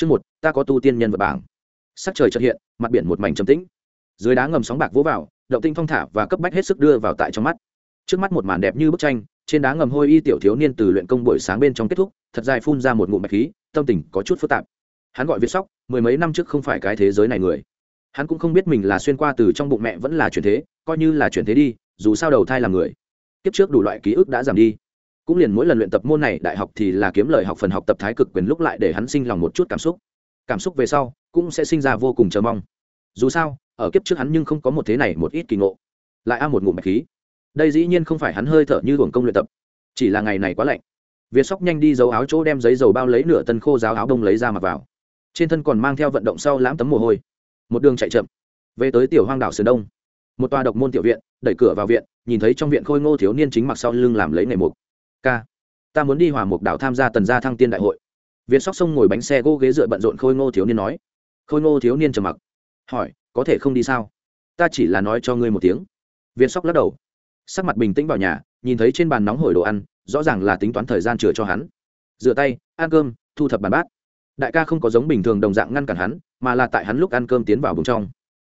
chương một, ta có tu tiên nhân vật bảng. Sắc trời chợt hiện, mặt biển một mảnh trầm tĩnh. Dưới đá ngầm sóng bạc vỗ vào, động tinh phong thả và cấp bách hết sức đưa vào tại trong mắt. Trước mắt một màn đẹp như bức tranh, trên đá ngầm hôi y tiểu thiếu niên từ luyện công buổi sáng bên trong kết thúc, thật dài phun ra một ngụm bạch khí, tâm tình có chút phức tạp. Hắn gọi việt sóc, mười mấy năm trước không phải cái thế giới này người. Hắn cũng không biết mình là xuyên qua từ trong bụng mẹ vẫn là chuyển thế, coi như là chuyển thế đi, dù sao đầu thai làm người. Kiếp trước đủ loại ký ức đã giảm đi cũng liền mỗi lần luyện tập môn này, đại học thì là kiếm lời học phần học tập thái cực quyền lúc lại để hắn sinh lòng một chút cảm xúc. Cảm xúc về sau, cũng sẽ sinh ra vô cùng chờ mong. Dù sao, ở kiếp trước hắn nhưng không có một thế này, một ít kỳ ngộ. Lại a một ngụm bạch khí. Đây dĩ nhiên không phải hắn hơi thở như hưởng công luyện tập. Chỉ là ngày này quá lạnh. Việt sóc nhanh đi giấu áo chỗ đem giấy dầu bao lấy nửa tân khô giáo áo đông lấy ra mặc vào. Trên thân còn mang theo vận động sau lãm tấm mồ hôi. Một đường chạy chậm. Về tới tiểu hoang đảo sườn đông. Một tòa độc môn tiểu viện, đẩy cửa vào viện, nhìn thấy trong viện khôi ngô thiếu niên chính mặc sau lưng làm lấy nghề mục k ta muốn đi hòa mục đảo tham gia tần gia thăng tiên đại hội. Viên sóc sông ngồi bánh xe gỗ ghế dựa bận rộn khôi ngô thiếu niên nói. Khôi ngô thiếu niên trầm mặc. Hỏi, có thể không đi sao? Ta chỉ là nói cho ngươi một tiếng. Viên sóc lắc đầu. Sắc mặt bình tĩnh vào nhà, nhìn thấy trên bàn nóng hổi đồ ăn, rõ ràng là tính toán thời gian chừa cho hắn. Rửa tay, ăn cơm, thu thập bàn bát. Đại ca không có giống bình thường đồng dạng ngăn cản hắn, mà là tại hắn lúc ăn cơm tiến vào bụng trong.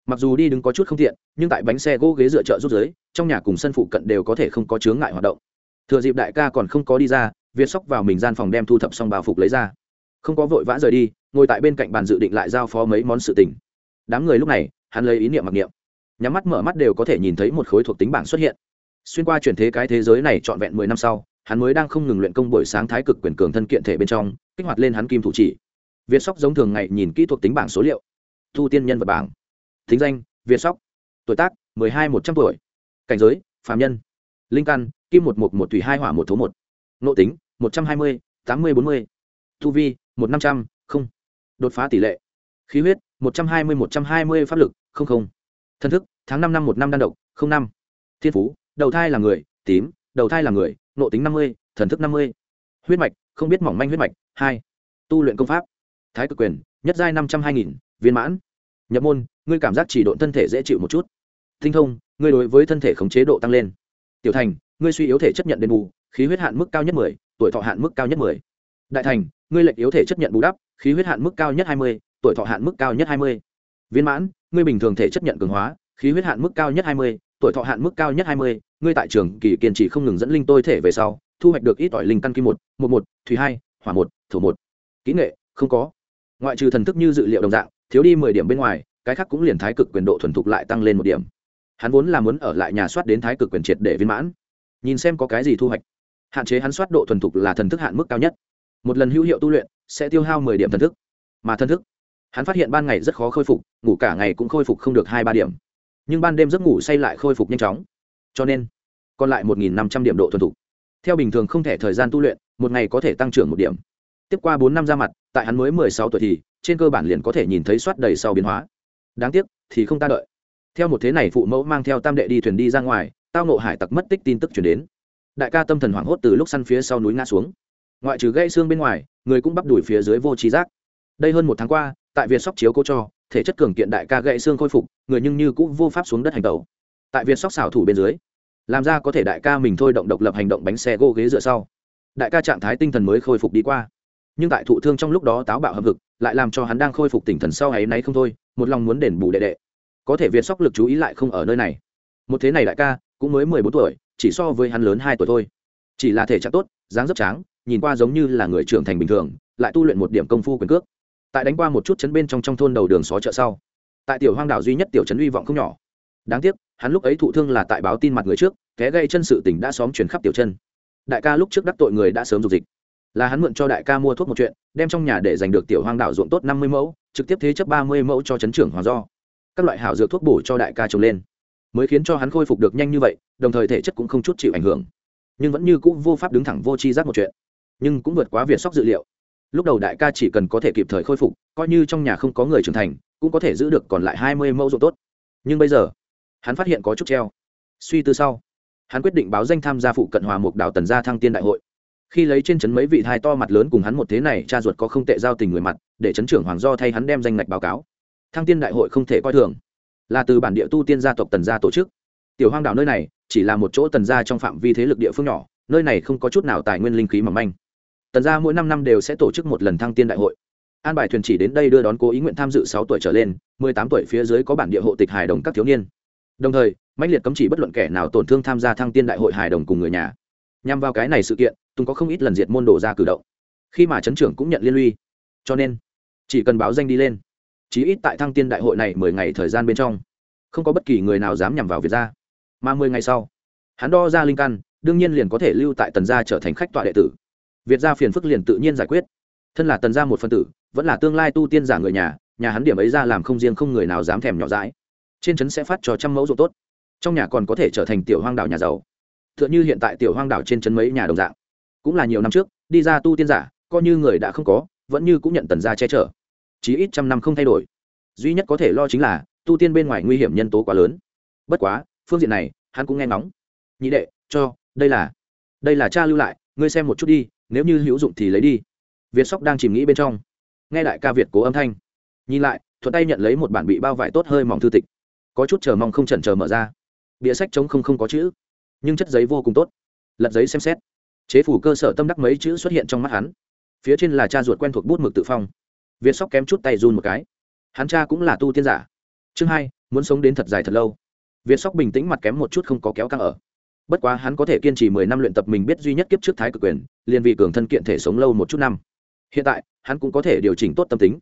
Mặc dù đi đứng có chút không tiện, nhưng tại bánh xe gỗ ghế dựa chợ rút giới trong nhà cùng sân phụ cận đều có thể không có chướng ngại hoạt động thừa dịp đại ca còn không có đi ra, việt sóc vào mình gian phòng đem thu thập xong bào phục lấy ra. Không có vội vã rời đi, ngồi tại bên cạnh bàn dự định lại giao phó mấy món sự tình. Đám người lúc này, hắn lấy ý niệm mặc niệm. Nhắm mắt mở mắt đều có thể nhìn thấy một khối thuộc tính bảng xuất hiện. Xuyên qua chuyển thế cái thế giới này trọn vẹn mười năm sau, hắn mới đang không ngừng luyện công buổi sáng thái cực quyền cường thân kiện thể bên trong, kích hoạt lên hắn kim thủ chỉ. Việt sóc giống thường ngày nhìn kỹ thuộc tính bảng số liệu. Thu tiên nhân vật bảng. Thính danh, việt sóc. Tuổi tác, mười hai một trăm tuổi. Cảnh giới phạm nhân linh căn, kim một một một thủy hai hỏa một thố một. Nộ tính, một trăm hai mươi, tám mươi bốn mươi. Thu vi, một năm trăm, không. Đột phá tỷ lệ. Khí huyết, một trăm hai mươi, một trăm hai mươi, pháp lực, không không. Thân thức, tháng năm năm một năm đan độc, không năm. Thiên phú, đầu thai là người, tím, đầu thai là người nộ tính năm mươi, thần thức năm mươi. Huyết mạch, không biết mỏng manh huyết mạch, hai. Tu luyện công pháp. Thái cực quyền, nhất giai năm trăm hai nghìn, viên mãn. Nhập môn, ngươi cảm giác chỉ độn thân thể dễ chịu một chút. Tinh thông, ngươi đối với thân thể khống chế độ tăng lên tiểu thành, ngươi suy yếu thể chấp nhận đền bù, khí huyết hạn mức cao nhất mười, tuổi thọ hạn mức cao nhất mười. Đại thành, ngươi lệnh yếu thể chấp nhận bù đắp, khí huyết hạn mức cao nhất hai mươi, tuổi thọ hạn mức cao nhất hai mươi. Viên mãn, ngươi bình thường thể chấp nhận cường hóa, khí huyết hạn mức cao nhất hai mươi, tuổi thọ hạn mức cao nhất hai mươi, ngươi tại trường kỳ kiên trì không ngừng dẫn linh tôi thể về sau, thu hoạch được ít ỏi linh căn kim một một một, thủy hai, hỏa một, thổ một. Kỹ nghệ, không có. Ngoại trừ thần thức như dự liệu đồng dạng, thiếu đi mười điểm bên ngoài, cái khác cũng liền thái cực quyền độ thuần thục lại tăng lên một điểm hắn vốn là muốn ở lại nhà soát đến thái cực quyền triệt để viên mãn. Nhìn xem có cái gì thu hoạch. Hạn chế hắn soát độ thuần thục là thần thức hạn mức cao nhất. Một lần hữu hiệu tu luyện, sẽ tiêu hao mười điểm thần thức. Mà thần thức, hắn phát hiện ban ngày rất khó khôi phục, ngủ cả ngày cũng khôi phục không được hai ba điểm. Nhưng ban đêm giấc ngủ say lại khôi phục nhanh chóng. Cho nên, còn lại một năm trăm điểm độ thuần thục. Theo bình thường không thể thời gian tu luyện, một ngày có thể tăng trưởng một điểm. Tiếp qua bốn năm ra mặt, tại hắn mới mười sáu tuổi thì, trên cơ bản liền có thể nhìn thấy soát đầy sau biến hóa. Đáng tiếc, thì không ta đợi theo một thế này phụ mẫu mang theo tam đệ đi thuyền đi ra ngoài, tao nộ hải tặc mất tích tin tức chuyển đến. Đại ca tâm thần hoảng hốt từ lúc săn phía sau núi ngã xuống. Ngoại trừ gãy xương bên ngoài, người cũng bắp đuổi phía dưới vô trí giác. Đây hơn một tháng qua, tại việt sóc chiếu cố cho, thể chất cường kiện đại ca gãy xương khôi phục, người nhưng như cũng vô pháp xuống đất hành tàu tại việt sóc xảo thủ bên dưới, làm ra có thể đại ca mình thôi động độc lập hành động bánh xe gỗ ghế dựa sau. Đại ca trạng thái tinh thần mới khôi phục đi qua. Nhưng tại thụ thương trong lúc đó táo bạo hợp hực, lại làm cho hắn đang khôi phục tinh thần sau ấy náy không thôi, một lòng muốn đền bù đệ đệ có thể việt sóc lực chú ý lại không ở nơi này. Một thế này đại ca, cũng mới mười bốn tuổi, chỉ so với hắn lớn hai tuổi thôi. Chỉ là thể trạng tốt, dáng dấp tráng, nhìn qua giống như là người trưởng thành bình thường, lại tu luyện một điểm công phu quyền cước. Tại đánh qua một chút chấn bên trong trong thôn đầu đường xó chợ sau, tại tiểu hoang đảo duy nhất tiểu trấn hy vọng không nhỏ. Đáng tiếc, hắn lúc ấy thụ thương là tại báo tin mặt người trước té gây chân sự tỉnh đã xóm chuyển khắp tiểu chân. Đại ca lúc trước đắc tội người đã sớm dục dịch. Là hắn mượn cho đại ca mua thuốc một chuyện, đem trong nhà để giành được tiểu hoang đảo ruộng tốt năm mươi mẫu, trực tiếp thế chấp ba mươi mẫu cho trấn trưởng hoàng do các loại hảo dược thuốc bổ cho đại ca trồng lên. Mới khiến cho hắn khôi phục được nhanh như vậy, đồng thời thể chất cũng không chút chịu ảnh hưởng. Nhưng vẫn như cũng vô pháp đứng thẳng vô tri giác một chuyện. Nhưng cũng vượt quá việt sóc dự liệu. Lúc đầu đại ca chỉ cần có thể kịp thời khôi phục, coi như trong nhà không có người trưởng thành, cũng có thể giữ được còn lại hai mươi mẫu ruộng tốt. Nhưng bây giờ, hắn phát hiện có chút treo. Suy tư sau, hắn quyết định báo danh tham gia phụ cận hòa mục đào tần gia thăng tiên đại hội. Khi lấy trên trấn mấy vị thai to mặt lớn cùng hắn một thế này, cha ruột có không tệ giao tình người mặt, để trấn trưởng hoàng do thay hắn đem danh ngạch báo cáo thăng tiên đại hội không thể coi thường. Là từ bản địa tu tiên gia tộc tần gia tổ chức. Tiểu hoang đảo nơi này chỉ là một chỗ tần gia trong phạm vi thế lực địa phương nhỏ, nơi này không có chút nào tài nguyên linh khí mỏng manh. Tần gia mỗi năm năm đều sẽ tổ chức một lần thăng tiên đại hội. An bài thuyền chỉ đến đây đưa đón cố ý nguyện tham dự sáu tuổi trở lên, mười tám tuổi phía dưới có bản địa hộ tịch hài đồng các thiếu niên. Đồng thời mạnh liệt cấm chỉ bất luận kẻ nào tổn thương tham gia thăng tiên đại hội hài đồng cùng người nhà. Nhằm vào cái này sự kiện, tùng có không ít lần diệt môn đồ ra cử động. Khi mà chấn trưởng cũng nhận liên lụy. Cho nên, chỉ cần báo danh đi lên chí ít tại thăng tiên đại hội này mười ngày thời gian bên trong, không có bất kỳ người nào dám nhằm vào việt gia. Mà mười ngày sau, hắn đo ra linh căn, đương nhiên liền có thể lưu tại tần gia trở thành khách tọa đệ tử. Việt gia phiền phức liền tự nhiên giải quyết. Thân là tần gia một phân tử, vẫn là tương lai tu tiên giả người nhà nhà hắn điểm ấy ra làm không riêng không người nào dám thèm nhỏ dãi. Trên trấn sẽ phát cho trăm mẫu ruộng tốt. Trong nhà còn có thể trở thành tiểu hoang đảo nhà giàu. T h ư ợ n h ư hiện tại tiểu hoang đảo trên trấn mấy nhà đồng dạng. Cũng là nhiều năm trước, đi ra tu tiên giả, coi như người đã không có, vẫn như cũng nhận tần gia che chở chí ít trăm năm không thay đổi. Duy nhất có thể lo chính là, tu tiên bên ngoài nguy hiểm nhân tố quá lớn. Bất quá, phương diện này, hắn cũng nghe ngóng. Nhị đệ, cho, đây là đây là cha lưu lại, ngươi xem một chút đi, nếu như hữu dụng thì lấy đi. Việt sóc đang chìm nghĩ bên trong. Nghe đại ca việt cố âm thanh. Nhìn lại, thuận tay nhận lấy một bản bị bao vải tốt hơi mỏng thư tịch. Có chút chờ mong không chần chờ mở ra. Bìa sách chống không không có chữ. Nhưng chất giấy vô cùng tốt. Lật giấy xem xét. Chế phủ cơ sở tâm đắc mấy chữ xuất hiện trong mắt hắn. Phía trên là cha ruột quen thuộc bút mực tự phong việt sóc kém chút tay run một cái. Hắn cha cũng là tu tiên giả. Chương hai, muốn sống đến thật dài thật lâu. Việt sóc bình tĩnh mặt kém một chút không có kéo căng ở. Bất quá hắn có thể kiên trì mười năm luyện tập mình biết duy nhất kiếp trước thái cực quyền, liền vì cường thân kiện thể sống lâu một chút năm. Hiện tại, hắn cũng có thể điều chỉnh tốt tâm tính.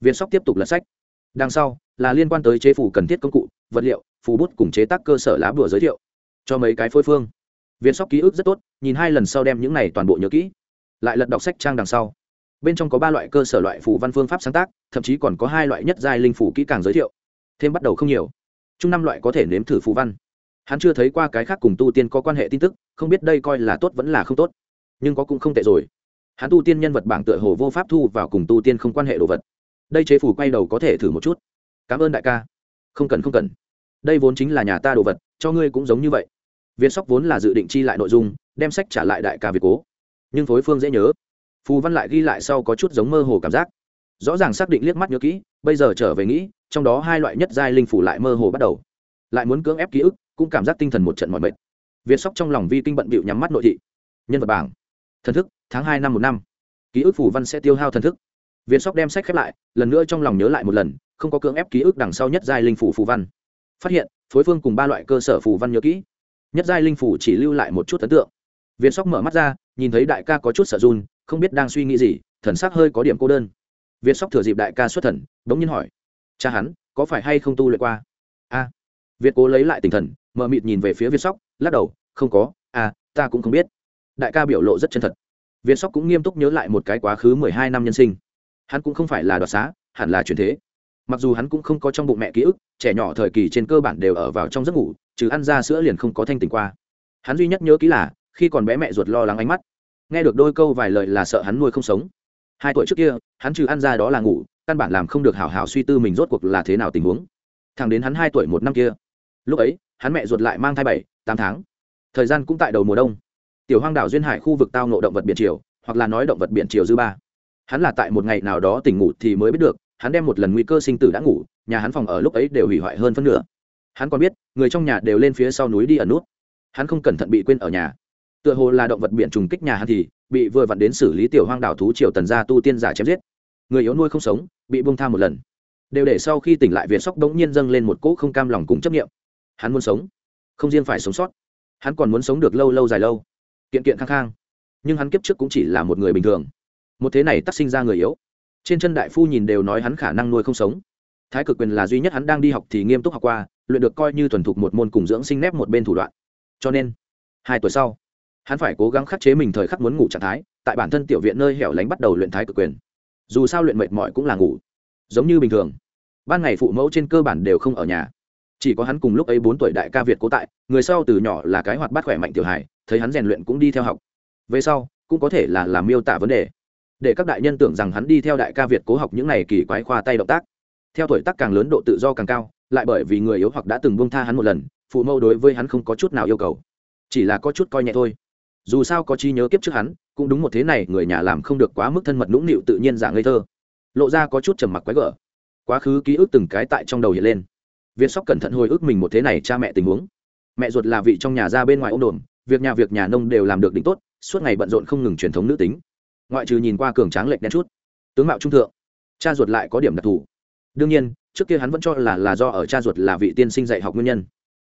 Việt sóc tiếp tục lật sách. Đằng sau, là liên quan tới chế phủ cần thiết công cụ, vật liệu, phù bút cùng chế tác cơ sở lá bùa giới thiệu. Cho mấy cái phôi phương. Viên sóc ký ức rất tốt, nhìn hai lần sau đem những này toàn bộ nhớ kỹ. Lại lật đọc sách trang đằng sau bên trong có ba loại cơ sở loại phù văn phương pháp sáng tác, thậm chí còn có hai loại nhất giai linh phủ kỹ càng giới thiệu. Thêm bắt đầu không nhiều. Chung năm loại có thể nếm thử phù văn. Hắn chưa thấy qua cái khác cùng tu tiên có quan hệ tin tức, không biết đây coi là tốt vẫn là không tốt. Nhưng có cũng không tệ rồi. Hắn tu tiên nhân vật bảng tựa hồ vô pháp thu vào cùng tu tiên không quan hệ đồ vật. Đây chế phủ quay đầu có thể thử một chút. Cảm ơn đại ca. Không cần không cần. Đây vốn chính là nhà ta đồ vật, cho ngươi cũng giống như vậy. Việt sóc vốn là dự định chi lại nội dung, đem sách trả lại đại ca việt cố. Nhưng phối phương dễ nhớ phù văn lại ghi lại sau có chút giống mơ hồ cảm giác. Rõ ràng xác định liếc mắt nhớ kỹ, bây giờ trở về nghĩ, trong đó hai loại nhất giai linh phủ lại mơ hồ bắt đầu. Lại muốn cưỡng ép ký ức, cũng cảm giác tinh thần một trận mọi mệt. Việt sóc trong lòng vi kinh bận bịu nhắm mắt nội thị. Nhân vật bảng. Thần thức, tháng hai năm một năm. Ký ức phủ văn sẽ tiêu hao thần thức. Việt sóc đem sách khép lại, lần nữa trong lòng nhớ lại một lần, không có cưỡng ép ký ức đằng sau nhất giai linh phủ phù văn. Phát hiện, phối phương cùng ba loại cơ sở phù văn nhớ kỹ. Nhất giai linh phủ chỉ lưu lại một chút ấn tượng. Việt sóc mở mắt ra, nhìn thấy đại ca có chút sợ run không biết đang suy nghĩ gì, thần sắc hơi có điểm cô đơn. Việt sóc thừa dịp đại ca xuất thần đ ố n g nhiên hỏi, cha hắn, có phải hay không tu luyện qua? A. Việt cố lấy lại tinh thần mờ mịt nhìn về phía việt sóc, lắc đầu, không có a ta cũng không biết. Đại ca biểu lộ rất chân thật. Việt sóc cũng nghiêm túc nhớ lại một cái quá khứ mười hai năm nhân sinh. Hắn cũng không phải là đoạt xá, hẳn là truyền thế. Mặc dù hắn cũng không có trong bụng mẹ ký ức, trẻ nhỏ thời kỳ trên cơ bản đều ở vào trong giấc ngủ, trừ ăn ra sữa liền không có thanh tỉnh qua. Hắn duy nhất nhớ kỹ là, khi còn bé mẹ ruột lo lắng ánh mắt nghe được đôi câu vài lời là sợ hắn nuôi không sống. Hai tuổi trước kia, hắn trừ ăn ra đó là ngủ, căn bản làm không được hảo hảo suy tư mình rốt cuộc là thế nào tình huống. Thằng đến hắn hai tuổi một năm kia. Lúc ấy, hắn mẹ ruột lại mang thai bảy, tám tháng. Thời gian cũng tại đầu mùa đông. Tiểu hoang đảo duyên hải khu vực tao nộ động vật biển triều, hoặc là nói động vật biển triều dư ba. Hắn là tại một ngày nào đó tỉnh ngủ thì mới biết được, hắn đem một lần nguy cơ sinh tử đã ngủ, nhà hắn phòng ở lúc ấy đều hủy hoại hơn phân nửa. Hắn còn biết, người trong nhà đều lên phía sau núi đi ẩn nút. Hắn không cẩn thận bị quên ở nhà tựa hồ là động vật biển trùng kích nhà hắn thì bị vừa vặn đến xử lý tiểu hoang đảo thú triều tần gia tu tiên giả chém giết. Người yếu nuôi không sống, bị bông tha một lần. Đều để sau khi tỉnh lại việt sóc đống nhiên dâng lên một cỗ không cam lòng cùng chấp nghiệm hắn muốn sống, không riêng phải sống sót, hắn còn muốn sống được lâu lâu dài lâu. Kiện kiện khang khang nhưng hắn kiếp trước cũng chỉ là một người bình thường. Một thế này tắc sinh ra người yếu. Trên chân đại phu nhìn đều nói hắn khả năng nuôi không sống. Thái cực quyền là duy nhất hắn đang đi học thì nghiêm túc học qua, luyện được coi như thuần thục một môn cùng dưỡng sinh nép một bên thủ đoạn. Cho nên, hai tuổi sau hắn phải cố gắng khắc chế mình thời khắc muốn ngủ trạng thái, tại bản thân tiểu viện nơi hẻo lánh bắt đầu luyện thái cực quyền. Dù sao luyện mệt mỏi cũng là ngủ. Giống như bình thường, ban ngày phụ mẫu trên cơ bản đều không ở nhà. Chỉ có hắn cùng lúc ấy bốn tuổi đại ca việt cố tại, người sau từ nhỏ là cái hoạt bát khỏe mạnh tiểu hải thấy hắn rèn luyện cũng đi theo học. Về sau, cũng có thể là làm miêu tả vấn đề. Để các đại nhân tưởng rằng hắn đi theo đại ca việt cố học những này kỳ quái khoa tay động tác. Theo tuổi tác càng lớn độ tự do càng cao, lại bởi vì người yếu hoặc đã từng buông tha hắn một lần, phụ mẫu đối với hắn không có chút nào yêu cầu. Chỉ là có chút coi nhẹ thôi dù sao có chi nhớ kiếp trước hắn, cũng đúng một thế này người nhà làm không được quá mức thân mật nũng nịu tự nhiên dạng ngây thơ. Lộ ra có chút trầm mặc quái gở. Quá khứ ký ức từng cái tại trong đầu hiện lên. Viên sóc cẩn thận hồi ức mình một thế này cha mẹ tình huống. Mẹ ruột là vị trong nhà ra bên ngoài ông đồn việc nhà việc nhà nông đều làm được đỉnh tốt, suốt ngày bận rộn không ngừng truyền thống nữ tính. Ngoại trừ nhìn qua cường tráng lệch đen chút. Tướng mạo trung thượng, cha ruột lại có điểm đặc thù. Đương nhiên, trước kia hắn vẫn cho là là do ở cha ruột là vị tiên sinh dạy học nguyên nhân.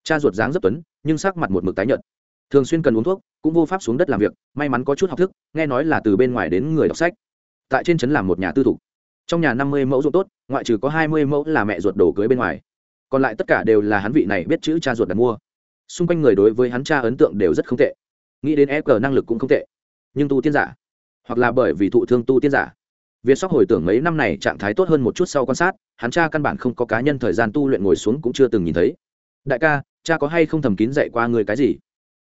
Cha ruột dáng rất tuấn, nhưng sắc mặt một mực tái nhợt thường xuyên cần uống thuốc, cũng vô pháp xuống đất làm việc, may mắn có chút học thức, nghe nói là từ bên ngoài đến người đọc sách. Tại trên trấn làm một nhà tư thục. Trong nhà năm mươi mẫu ruộng tốt, ngoại trừ có hai mươi mẫu là mẹ ruột đổ cưới bên ngoài. Còn lại tất cả đều là hắn vị này biết chữ cha ruột đặt mua. Xung quanh người đối với hắn cha ấn tượng đều rất không tệ. Nghĩ đến e cờ năng lực cũng không tệ. Nhưng tu tiên giả, hoặc là bởi vì thụ thương tu tiên giả, việt sóc hồi tưởng mấy năm này trạng thái tốt hơn một chút sau quan sát, hắn cha căn bản không có cá nhân thời gian tu luyện ngồi xuống cũng chưa từng nhìn thấy. Đại ca, cha có hay không thầm kín dạy qua người cái gì?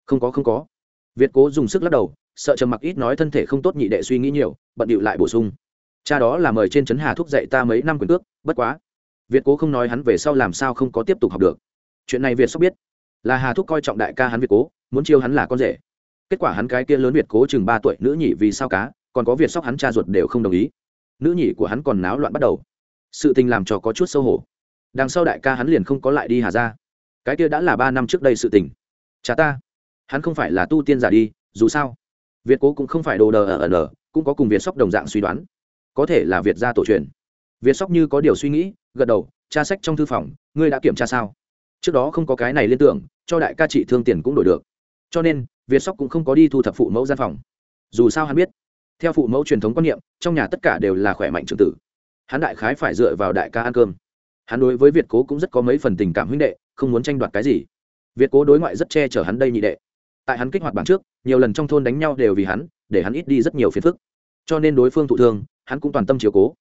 Không có không có. Việt cố dùng sức lắc đầu, sợ trầm mặc ít nói thân thể không tốt nhị đệ suy nghĩ nhiều, bận điệu lại bổ sung. Cha đó là mời trên trấn hà thúc dạy ta mấy năm quyền cước, bất quá. Việt cố không nói hắn về sau làm sao không có tiếp tục học được. Chuyện này việt sóc biết. Là hà thúc coi trọng đại ca hắn việt cố, muốn chiêu hắn là con rể. Kết quả hắn cái kia lớn việt cố chừng ba tuổi, nữ nhị vì sao cá, còn có việt sóc hắn cha ruột đều không đồng ý. Nữ nhị của hắn còn náo loạn bắt đầu. Sự tình làm cho có chút sâu hổ. Đằng sau đại ca hắn liền không có lại đi hà ra cái kia đã là ba năm trước đây sự tình. Cha ta hắn không phải là tu tiên giả đi, dù sao, việt cố cũng không phải đồ đờ ở ở cũng có cùng việt sóc đồng dạng suy đoán. Có thể là việt gia tổ truyền. Việt sóc như có điều suy nghĩ, gật đầu, tra sách trong thư phòng, ngươi đã kiểm tra sao? Trước đó không có cái này liên tưởng, cho đại ca trị thương tiền cũng đổi được. Cho nên, việt sóc cũng không có đi thu thập phụ mẫu gian phòng. Dù sao hắn biết, theo phụ mẫu truyền thống quan niệm, trong nhà tất cả đều là khỏe mạnh trưởng tử. Hắn đại khái phải dựa vào đại ca ăn cơm. Hắn đối với việt cố cũng rất có mấy phần tình cảm huynh đệ, không muốn tranh đoạt cái gì. Việt cố đối ngoại rất che chở hắn đây nhị đệ tại hắn kích hoạt bảng trước, nhiều lần trong thôn đánh nhau đều vì hắn, để hắn ít đi rất nhiều phiền phức. Cho nên đối phương thụ thương, hắn cũng toàn tâm chiều cố.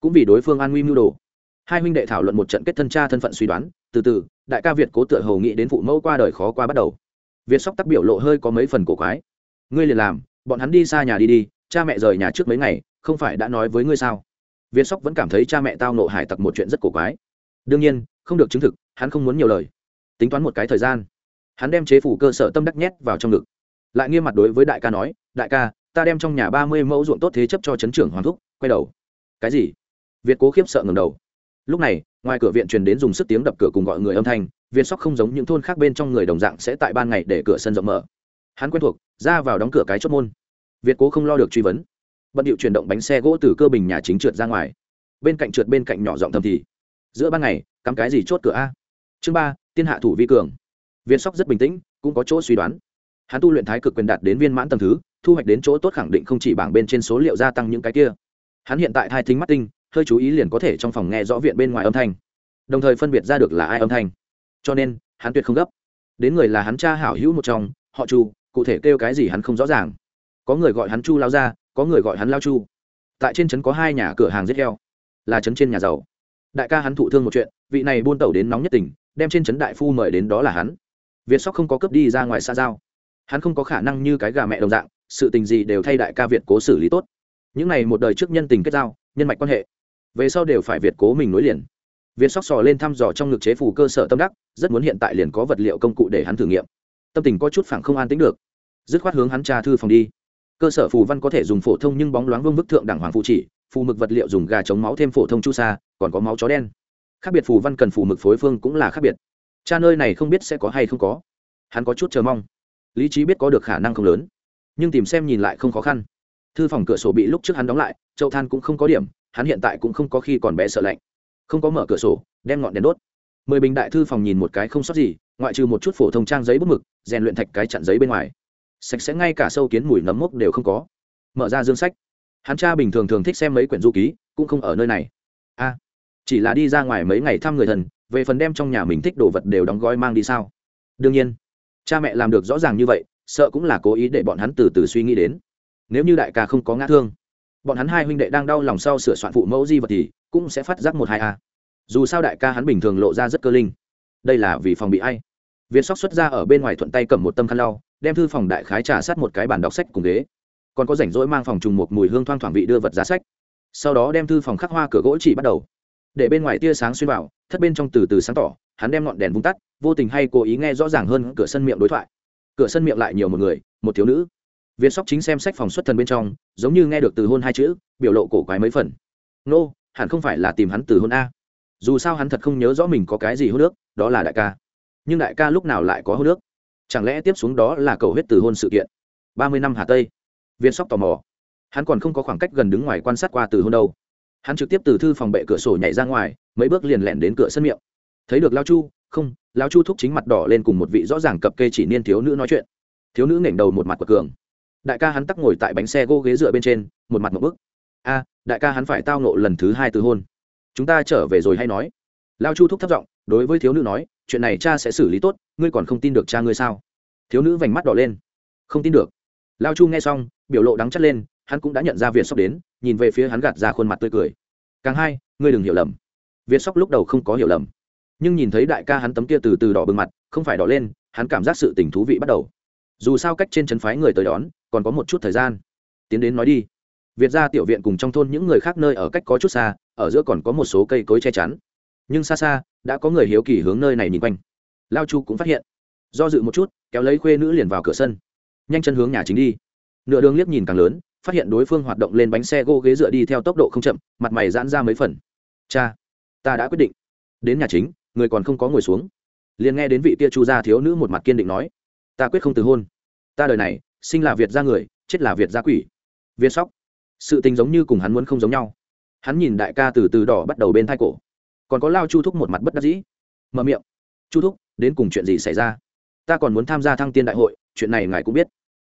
Cũng vì đối phương an nguy mưu đồ. Hai huynh đệ thảo luận một trận kết thân cha thân phận suy đoán, từ từ, đại ca việt cố tựa hầu nghĩ đến phụ mẫu qua đời khó qua bắt đầu. Việt sóc tắc biểu lộ hơi có mấy phần cổ quái. Ngươi liền làm, bọn hắn đi xa nhà đi đi, cha mẹ rời nhà trước mấy ngày, không phải đã nói với ngươi sao? Việt sóc vẫn cảm thấy cha mẹ tao nộ hải tặc một chuyện rất cổ quái. Đương nhiên, không được chứng thực, hắn không muốn nhiều lời. Tính toán một cái thời gian hắn đem chế phủ cơ sở tâm đắc nhét vào trong ngực. Lại nghiêm mặt đối với đại ca nói, đại ca, ta đem trong nhà ba mươi mẫu ruộng tốt thế chấp cho chấn trưởng hoàng thúc, quay đầu. Cái gì? Việt cố khiếp sợ ngầm đầu. Lúc này, ngoài cửa viện truyền đến dùng sức tiếng đập cửa cùng gọi người âm thanh, Viên sóc không giống những thôn khác bên trong người đồng dạng sẽ tại ban ngày để cửa sân rộng mở. Hắn quen thuộc, ra vào đóng cửa cái chốt môn. Việt cố không lo được truy vấn. Bận điệu chuyển động bánh xe gỗ từ cơ bình nhà chính trượt ra ngoài. Bên cạnh trượt bên cạnh nhỏ giọng thầm thì, giữa ban ngày, cắm cái gì chốt cửa a? Chương ba, tiên hạ thủ vi cường. Viên sóc rất bình tĩnh, cũng có chỗ suy đoán. Hắn tu luyện thái cực quyền đạt đến viên mãn tầng thứ, thu hoạch đến chỗ tốt khẳng định không chỉ bảng bên trên số liệu gia tăng những cái kia. Hắn hiện tại hai thính mắt tinh, hơi chú ý liền có thể trong phòng nghe rõ viện bên ngoài âm thanh. Đồng thời phân biệt ra được là ai âm thanh. Cho nên, hắn tuyệt không gấp. Đến người là hắn cha hảo hữu một trong, họ chu, cụ thể kêu cái gì hắn không rõ ràng. Có người gọi hắn chu lao ra có người gọi hắn lao chu. Tại trên trấn có hai nhà cửa hàng giết heo, là trấn trên nhà giàu. Đại ca hắn thụ thương một chuyện, vị này buôn tẩu đến nóng nhất tỉnh, đem trên trấn đại phu mời đến đó là hắn việt sóc không có cướp đi ra ngoài xa giao. Hắn không có khả năng như cái gà mẹ đồng dạng, sự tình gì đều thay đại ca việt cố xử lý tốt. Những này một đời trước nhân tình kết giao, nhân mạch quan hệ, về sau đều phải việt cố mình nối liền. Việt sóc sò lên thăm dò trong ngực chế phủ cơ sở tâm đắc, rất muốn hiện tại liền có vật liệu công cụ để hắn thử nghiệm. Tâm tình có chút phẳng không an tính được. Dứt khoát hướng hắn tra thư phòng đi. Cơ sở phù văn có thể dùng phổ thông nhưng bóng loáng vương bức thượng đẳng hoàng phụ chỉ, phù mực vật liệu dùng gà chống máu thêm phổ thông chu sa, còn có máu chó đen. Khác biệt phù văn cần phù mực phối phương cũng là khác biệt cha nơi này không biết sẽ có hay không có. Hắn có chút chờ mong. Lý trí biết có được khả năng không lớn, nhưng tìm xem nhìn lại không khó khăn. Thư phòng cửa sổ bị lúc trước hắn đóng lại châu than cũng không có điểm, hắn hiện tại cũng không có khi còn bé sợ lạnh. Không có mở cửa sổ, đem ngọn đèn đốt. Mười bình đại thư phòng nhìn một cái không sót gì, ngoại trừ một chút phổ thông trang giấy bút mực, rèn luyện thạch cái chặn giấy bên ngoài. Sạch sẽ ngay cả sâu kiến mùi nấm mốc đều không có. Mở ra dương sách. Hắn cha bình thường thường thích xem mấy quyển du ký, cũng không ở nơi này. A, chỉ là đi ra ngoài mấy ngày thăm người thần về phần đem trong nhà mình thích đồ vật đều đóng gói mang đi sao? Đương nhiên, cha mẹ làm được rõ ràng như vậy, sợ cũng là cố ý để bọn hắn từ từ suy nghĩ đến. Nếu như đại ca không có ngã thương, bọn hắn hai huynh đệ đang đau lòng sau sửa soạn phụ mẫu di vật thì cũng sẽ phát giác một hai a. Dù sao đại ca hắn bình thường lộ ra rất cơ linh. Đây là vì phòng bị ai? Việt sóc xuất ra ở bên ngoài thuận tay cầm một tâm khăn lau, đem thư phòng đại khái trả sát một cái bàn đọc sách cùng ghế. Còn có rảnh rỗi mang phòng trùng một mùi hương thoang thoảng vị đưa vật giá sách. Sau đó đem thư phòng khắc hoa cửa gỗ chỉ bắt đầu, để bên ngoài tia sáng xuyên vào thất bên trong từ từ sáng tỏ, hắn đem ngọn đèn vung tắt, vô tình hay cố ý nghe rõ ràng hơn cửa sân miệng đối thoại. Cửa sân miệng lại nhiều một người, một thiếu nữ. Viên sóc chính xem sách phòng xuất thần bên trong, giống như nghe được từ hôn hai chữ, biểu lộ cổ quái mấy phần. Nô, hẳn không phải là tìm hắn từ hôn a. Dù sao hắn thật không nhớ rõ mình có cái gì hôn nước đó là đại ca. Nhưng đại ca lúc nào lại có hôn nước chẳng lẽ tiếp xuống đó là cầu huyết từ hôn sự kiện? Ba mươi năm hà tây. Viên sóc tò mò. Hắn còn không có khoảng cách gần đứng ngoài quan sát qua từ hôn đâu hắn trực tiếp từ thư phòng bệ cửa sổ nhảy ra ngoài, mấy bước liền lẻn đến cửa sân miệng. Thấy được lao chu, không, lao chu thúc chính mặt đỏ lên cùng một vị rõ ràng cập kê chỉ niên thiếu nữ nói chuyện. Thiếu nữ nghển đầu một mặt của cường. Đại ca hắn tắc ngồi tại bánh xe gỗ ghế dựa bên trên, một mặt một bức. A, đại ca hắn phải tao nộ lần thứ hai từ hôn. Chúng ta trở về rồi hay nói? Lao chu thúc thấp giọng, đối với thiếu nữ nói, chuyện này cha sẽ xử lý tốt, ngươi còn không tin được cha ngươi sao? Thiếu nữ vành mắt đỏ lên. Không tin được. Lao chu nghe xong, biểu lộ đắng chắt lên, hắn cũng đã nhận ra việt sóc đến nhìn về phía hắn gạt ra khuôn mặt tươi cười. Càng hai, ngươi đừng hiểu lầm. Việt sóc lúc đầu không có hiểu lầm, nhưng nhìn thấy đại ca hắn tấm kia từ từ đỏ bừng mặt, không phải đỏ lên, hắn cảm giác sự tình thú vị bắt đầu. Dù sao cách trên trấn phái người tới đón, còn có một chút thời gian. Tiến đến nói đi. Việt ra tiểu viện cùng trong thôn những người khác nơi ở cách có chút xa, ở giữa còn có một số cây cối che chắn. Nhưng xa xa, đã có người hiếu kỳ hướng nơi này nhìn quanh. Lao chu cũng phát hiện. Do dự một chút, kéo lấy khuê nữ liền vào cửa sân. Nhanh chân hướng nhà chính đi. Nửa đường liếc nhìn càng lớn phát hiện đối phương hoạt động lên bánh xe gỗ ghế dựa đi theo tốc độ không chậm, mặt mày giãn ra mấy phần. Cha, ta đã quyết định. Đến nhà chính, người còn không có ngồi xuống. Liền nghe đến vị tia chu gia thiếu nữ một mặt kiên định nói, ta quyết không từ hôn. Ta đời này, sinh là việt gia người, chết là việt gia quỷ. Việt sóc, sự tình giống như cùng hắn muốn không giống nhau. Hắn nhìn đại ca từ từ đỏ bắt đầu bên thai cổ. Còn có lao chu thúc một mặt bất đắc dĩ. Mở miệng, chu thúc, đến cùng chuyện gì xảy ra? Ta còn muốn tham gia thăng tiên đại hội, chuyện này ngài cũng biết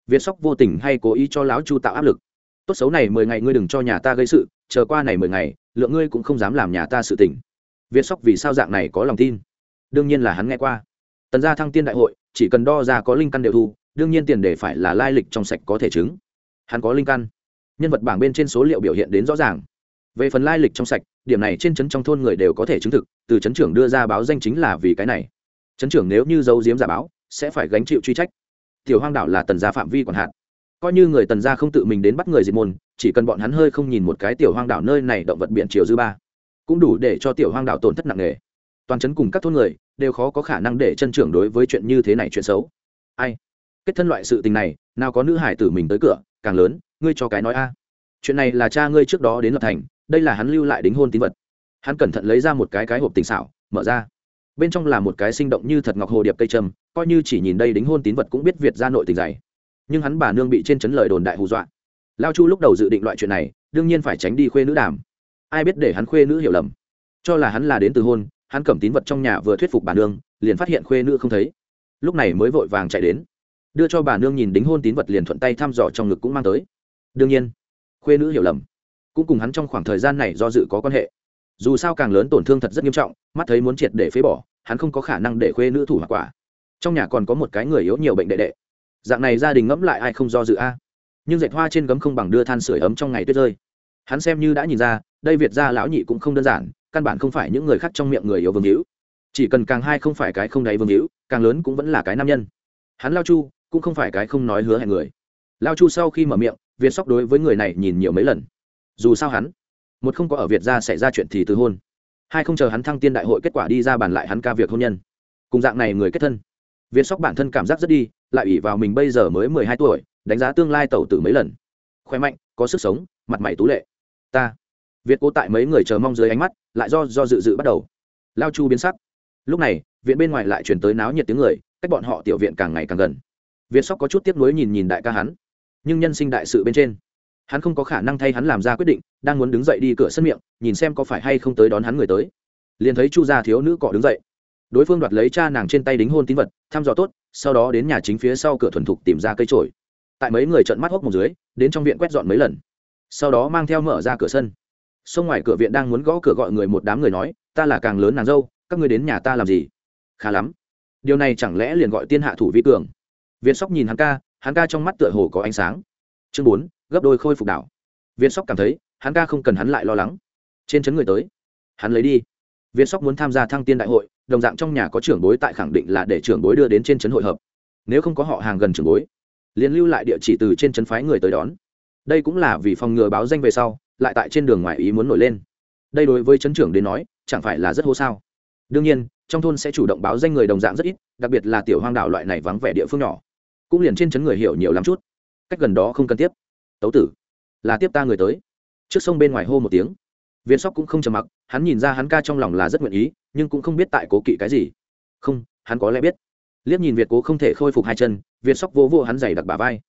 việt sóc vô tình hay cố ý cho lão chu tạo áp lực. Tốt xấu này mười ngày ngươi đừng cho nhà ta gây sự, chờ qua này mười ngày, lượng ngươi cũng không dám làm nhà ta sự tình. Việt sóc vì sao dạng này có lòng tin? Đương nhiên là hắn nghe qua. Tần gia thăng tiên đại hội, chỉ cần đo ra có linh căn đều thu, đương nhiên tiền đề phải là lai lịch trong sạch có thể chứng. Hắn có linh căn. Nhân vật bảng bên trên số liệu biểu hiện đến rõ ràng. Về phần lai lịch trong sạch, điểm này trên trấn trong thôn người đều có thể chứng thực, từ trấn trưởng đưa ra báo danh chính là vì cái này. Trấn trưởng nếu như giấu diếm giả báo, sẽ phải gánh chịu truy trách tiểu hoang đảo là tần gia phạm vi quản hạn. Coi như người tần gia không tự mình đến bắt người diệt môn, chỉ cần bọn hắn hơi không nhìn một cái tiểu hoang đảo nơi này động vật biển chiều dư ba. Cũng đủ để cho tiểu hoang đảo tổn thất nặng nề. Toàn trấn cùng các thôn người đều khó có khả năng để chân trưởng đối với chuyện như thế này chuyện xấu. Ai? Kết thân loại sự tình này, nào có nữ hải tử mình tới cửa, càng lớn, ngươi cho cái nói a. Chuyện này là cha ngươi trước đó đến lập thành, đây là hắn lưu lại đính hôn tín vật. Hắn cẩn thận lấy ra một cái cái hộp tình xảo, mở ra. Bên trong là một cái sinh động như thật ngọc hồ điệp cây trầm coi như chỉ nhìn đây đính hôn tín vật cũng biết việt ra nội tình dày. Nhưng hắn bà nương bị trên chấn lời đồn đại hù dọa. Lao chu lúc đầu dự định loại chuyện này, đương nhiên phải tránh đi khuê nữ đàm. Ai biết để hắn khuê nữ hiểu lầm. Cho là hắn là đến từ hôn, hắn cầm tín vật trong nhà vừa thuyết phục bà nương, liền phát hiện khuê nữ không thấy. Lúc này mới vội vàng chạy đến. Đưa cho bà nương nhìn đính hôn tín vật liền thuận tay thăm dò trong ngực cũng mang tới. Đương nhiên, khuê nữ hiểu lầm. Cũng cùng hắn trong khoảng thời gian này do dự có quan hệ. Dù sao càng lớn tổn thương thật rất nghiêm trọng, mắt thấy muốn triệt để phế bỏ, hắn không có khả năng để khuê nữ thủ hoặc quả trong nhà còn có một cái người yếu nhiều bệnh đệ đệ. Dạng này gia đình ngẫm lại ai không do dự a? Nhưng dệt hoa trên gấm không bằng đưa than sửa ấm trong ngày tuyết rơi. Hắn xem như đã nhìn ra, đây việt gia lão nhị cũng không đơn giản, căn bản không phải những người khác trong miệng người yếu vương hữu. Chỉ cần càng hai không phải cái không đáy vương hữu, càng lớn cũng vẫn là cái nam nhân. Hắn lao chu cũng không phải cái không nói hứa hẹn người. Lao chu sau khi mở miệng, việt sóc đối với người này nhìn nhiều mấy lần. Dù sao hắn, một không có ở việt gia xảy ra chuyện thì từ hôn. Hai không chờ hắn thăng tiên đại hội kết quả đi ra bàn lại hắn ca việc hôn nhân. Cùng dạng này người kết thân việt sóc bản thân cảm giác rất đi, lại ủy vào mình bây giờ mới mười hai tuổi, đánh giá tương lai tẩu tử mấy lần. Khỏe mạnh, có sức sống, mặt mày tú lệ. Ta. Việt cố tại mấy người chờ mong dưới ánh mắt, lại do do dự dự bắt đầu. Lao chu biến sắc. Lúc này, viện bên ngoài lại chuyển tới náo nhiệt tiếng người, cách bọn họ tiểu viện càng ngày càng gần. Việt sóc có chút tiếc nuối nhìn nhìn đại ca hắn. Nhưng nhân sinh đại sự bên trên, hắn không có khả năng thay hắn làm ra quyết định, đang muốn đứng dậy đi cửa sân miệng, nhìn xem có phải hay không tới đón hắn người tới. Liền thấy chu gia thiếu nữ cọ đứng dậy đối phương đoạt lấy cha nàng trên tay đính hôn tín vật, thăm dò tốt, sau đó đến nhà chính phía sau cửa thuần thục tìm ra cây trổi tại mấy người trận mắt hốc một dưới, đến trong viện quét dọn mấy lần. Sau đó mang theo mở ra cửa sân. Xông ngoài cửa viện đang muốn gõ cửa gọi người một đám người nói, ta là càng lớn nàng dâu, các người đến nhà ta làm gì? Khá lắm. Điều này chẳng lẽ liền gọi tiên hạ thủ vi cường? Viện sóc nhìn hắn ca hắn ca trong mắt tựa hồ có ánh sáng. Chương bốn, gấp đôi khôi phục đảo. Viện sóc cảm thấy, hắn ca không cần hắn lại lo lắng. Trên chấn người tới. Hắn lấy đi. Viện sóc muốn tham gia thăng tiên đại hội đồng dạng trong nhà có trưởng bối tại khẳng định là để trưởng bối đưa đến trên trấn hội hợp. Nếu không có họ hàng gần trưởng bối, liền lưu lại địa chỉ từ trên trấn phái người tới đón. Đây cũng là vì phòng ngừa báo danh về sau, lại tại trên đường ngoài ý muốn nổi lên. Đây đối với trấn trưởng đến nói, chẳng phải là rất hô sao? Đương nhiên, trong thôn sẽ chủ động báo danh người đồng dạng rất ít, đặc biệt là tiểu hoang đảo loại này vắng vẻ địa phương nhỏ. Cũng liền trên trấn người hiểu nhiều lắm chút. Cách gần đó không cần tiếp. Tấu tử, là tiếp ta người tới. Trước sông bên ngoài hô một tiếng viên sóc cũng không trầm mặc, hắn nhìn ra hắn ca trong lòng là rất nguyện ý, nhưng cũng không biết tại cố kỵ cái gì. Không, hắn có lẽ biết. Liếc nhìn việt cố không thể khôi phục hai chân việt sóc vô vỗ hắn giày đặc bà vai.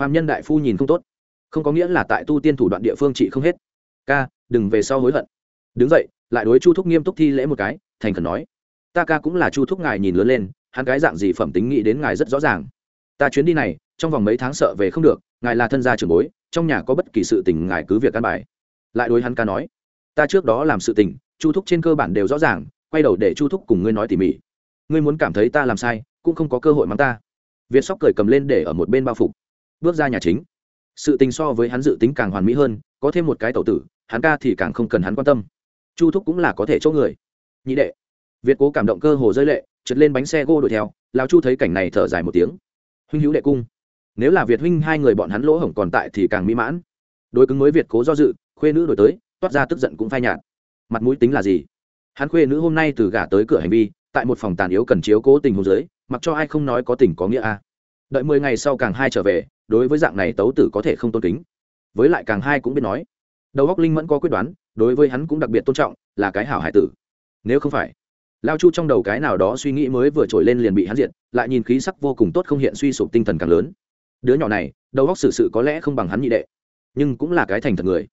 Phạm nhân đại phu nhìn không tốt. Không có nghĩa là tại tu tiên thủ đoạn địa phương chị không hết. Ca, đừng về sau hối hận. Đứng dậy, lại đối chu thúc nghiêm túc thi lễ một cái, thành khẩn nói, ta ca cũng là chu thúc ngài nhìn lớn lên, hắn cái dạng gì phẩm tính nghĩ đến ngài rất rõ ràng. Ta chuyến đi này, trong vòng mấy tháng sợ về không được, ngài là thân gia trưởng bối, trong nhà có bất kỳ sự tình ngài cứ việc căn bài. Lại đối hắn ca nói ta trước đó làm sự tình, chu thúc trên cơ bản đều rõ ràng, quay đầu để chu thúc cùng ngươi nói tỉ mỉ. Ngươi muốn cảm thấy ta làm sai, cũng không có cơ hội mắng ta. Việt sóc cười cầm lên để ở một bên bao phục. Bước ra nhà chính. Sự tình so với hắn dự tính càng hoàn mỹ hơn, có thêm một cái tẩu tử, hắn ca thì càng không cần hắn quan tâm. Chu thúc cũng là có thể chỗ người. Nhị đệ. Việt cố cảm động cơ hồ rơi lệ, trượt lên bánh xe gô đuổi theo lao chu thấy cảnh này thở dài một tiếng. Huynh hữu đệ cung. Nếu là việt huynh hai người bọn hắn lỗ hổng còn tại thì càng mỹ mãn. Đối cứng mới việt cố do dự, khuê nữ đổi tới toát ra tức giận cũng phai nhạt. Mặt mũi tính là gì? Hắn khuê nữ hôm nay từ gả tới cửa hành vi, tại một phòng tàn yếu cần chiếu cố tình hồ dưới, mặc cho ai không nói có tình có nghĩa a. Đợi mười ngày sau càng hai trở về, đối với dạng này tấu tử có thể không tôn kính. Với lại càng hai cũng biết nói. Đầu góc linh mẫn có quyết đoán, đối với hắn cũng đặc biệt tôn trọng, là cái hảo hải tử. Nếu không phải, lao chu trong đầu cái nào đó suy nghĩ mới vừa trồi lên liền bị hắn diệt, lại nhìn khí sắc vô cùng tốt không hiện suy sụp tinh thần càng lớn. Đứa nhỏ này, đầu góc xử sự có lẽ không bằng hắn nhị đệ, nhưng cũng là cái thành thật người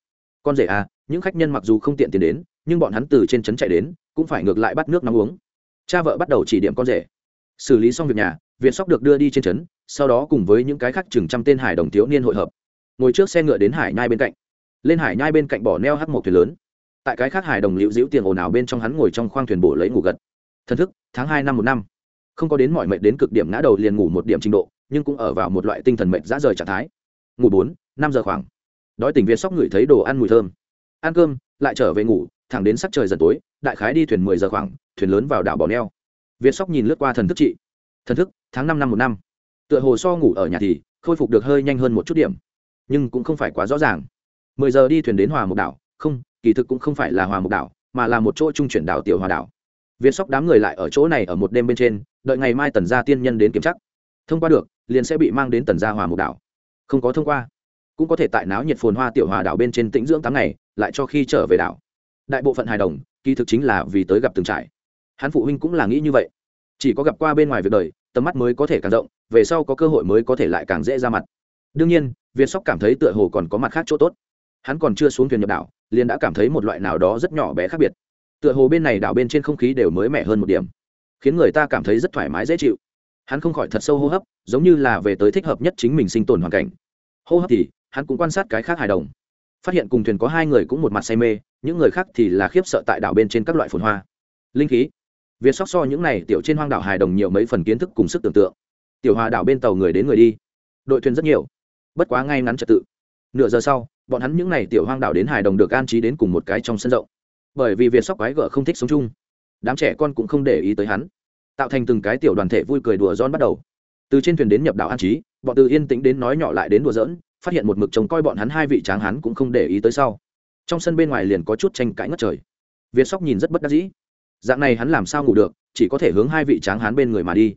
con rể à những khách nhân mặc dù không tiện tiền đến, nhưng bọn hắn từ trên trấn chạy đến, cũng phải ngược lại bắt nước nóng uống. Cha vợ bắt đầu chỉ điểm con rể. Xử lý xong việc nhà việt sóc được đưa đi trên trấn, sau đó cùng với những cái khác chừng trăm tên hải đồng thiếu niên hội hợp. Ngồi trước xe ngựa đến hải nhai bên cạnh. Lên hải nhai bên cạnh bỏ neo hắc một thuyền lớn. Tại cái khác hải đồng liễu diễu tiền ồn ào bên trong hắn ngồi trong khoang thuyền bổ lấy ngủ gật. Thân thức, tháng hai năm một năm. Không có đến mọi mệnh đến cực điểm ngã đầu liền ngủ một điểm trình độ, nhưng cũng ở vào một loại tinh thần mệnh dã rời trạng thái. Ngủ bốn, năm giờ khoảng đói tỉnh việt sóc ngửi thấy đồ ăn mùi thơm. Ăn cơm, lại trở về ngủ, thẳng đến sắc trời dần tối, đại khái đi thuyền mười giờ khoảng, thuyền lớn vào đảo bỏ neo. Việt sóc nhìn lướt qua thần thức trị. Thần thức, tháng năm năm một năm. Tựa hồ so ngủ ở nhà thì khôi phục được hơi nhanh hơn một chút điểm, nhưng cũng không phải quá rõ ràng. Mười giờ đi thuyền đến hòa mục đảo. Không, kỳ thực cũng không phải là hòa mục đảo, mà là một chỗ trung chuyển đảo tiểu hòa đảo. Việt sóc đám người lại ở chỗ này ở một đêm bên trên, đợi ngày mai tần gia tiên nhân đến kiểm tra. Thông qua được, liền sẽ bị mang đến tần gia hòa mục đảo. Không có thông qua cũng có thể tại náo nhiệt phồn hoa tiểu hòa đảo bên trên tĩnh dưỡng tám ngày, lại cho khi trở về đảo. Đại bộ phận hài đồng, kỳ thực chính là vì tới gặp từng trải hắn phụ huynh cũng là nghĩ như vậy. Chỉ có gặp qua bên ngoài việc đời, tầm mắt mới có thể càng rộng, về sau có cơ hội mới có thể lại càng dễ ra mặt. Đương nhiên, việt sóc cảm thấy tựa hồ còn có mặt khác chỗ tốt. Hắn còn chưa xuống thuyền nhập đảo, liền đã cảm thấy một loại nào đó rất nhỏ bé khác biệt. Tựa hồ bên này đảo bên trên không khí đều mới mẻ hơn một điểm, khiến người ta cảm thấy rất thoải mái dễ chịu. Hắn không khỏi thật sâu hô hấp, giống như là về tới thích hợp nhất chính mình sinh tồn hoàn cảnh. Hô hấp thì hắn cũng quan sát cái khác hài đồng. Phát hiện cùng thuyền có hai người cũng một mặt say mê, những người khác thì là khiếp sợ tại đảo bên trên các loại phồn hoa. Linh khí. Việt sóc so những này tiểu trên hoang đảo hài đồng nhiều mấy phần kiến thức cùng sức tưởng tượng. Tiểu hòa đảo bên tàu người đến người đi. Đội thuyền rất nhiều. Bất quá ngay ngắn trật tự. Nửa giờ sau, bọn hắn những này tiểu hoang đảo đến hài đồng được an trí đến cùng một cái trong sân rộng. Bởi vì việt sóc quái gở không thích sống chung. Đám trẻ con cũng không để ý tới hắn. Tạo thành từng cái tiểu đoàn thể vui cười đùa giòn bắt đầu. Từ trên thuyền đến nhập đảo an trí, bọn từ yên tĩnh đến nói nhỏ lại đến đùa giỡn phát hiện một mực trông coi bọn hắn hai vị tráng hắn cũng không để ý tới sau. Trong sân bên ngoài liền có chút tranh cãi ngất trời. Việt sóc nhìn rất bất đắc dĩ. Dạng này hắn làm sao ngủ được, chỉ có thể hướng hai vị tráng hán bên người mà đi.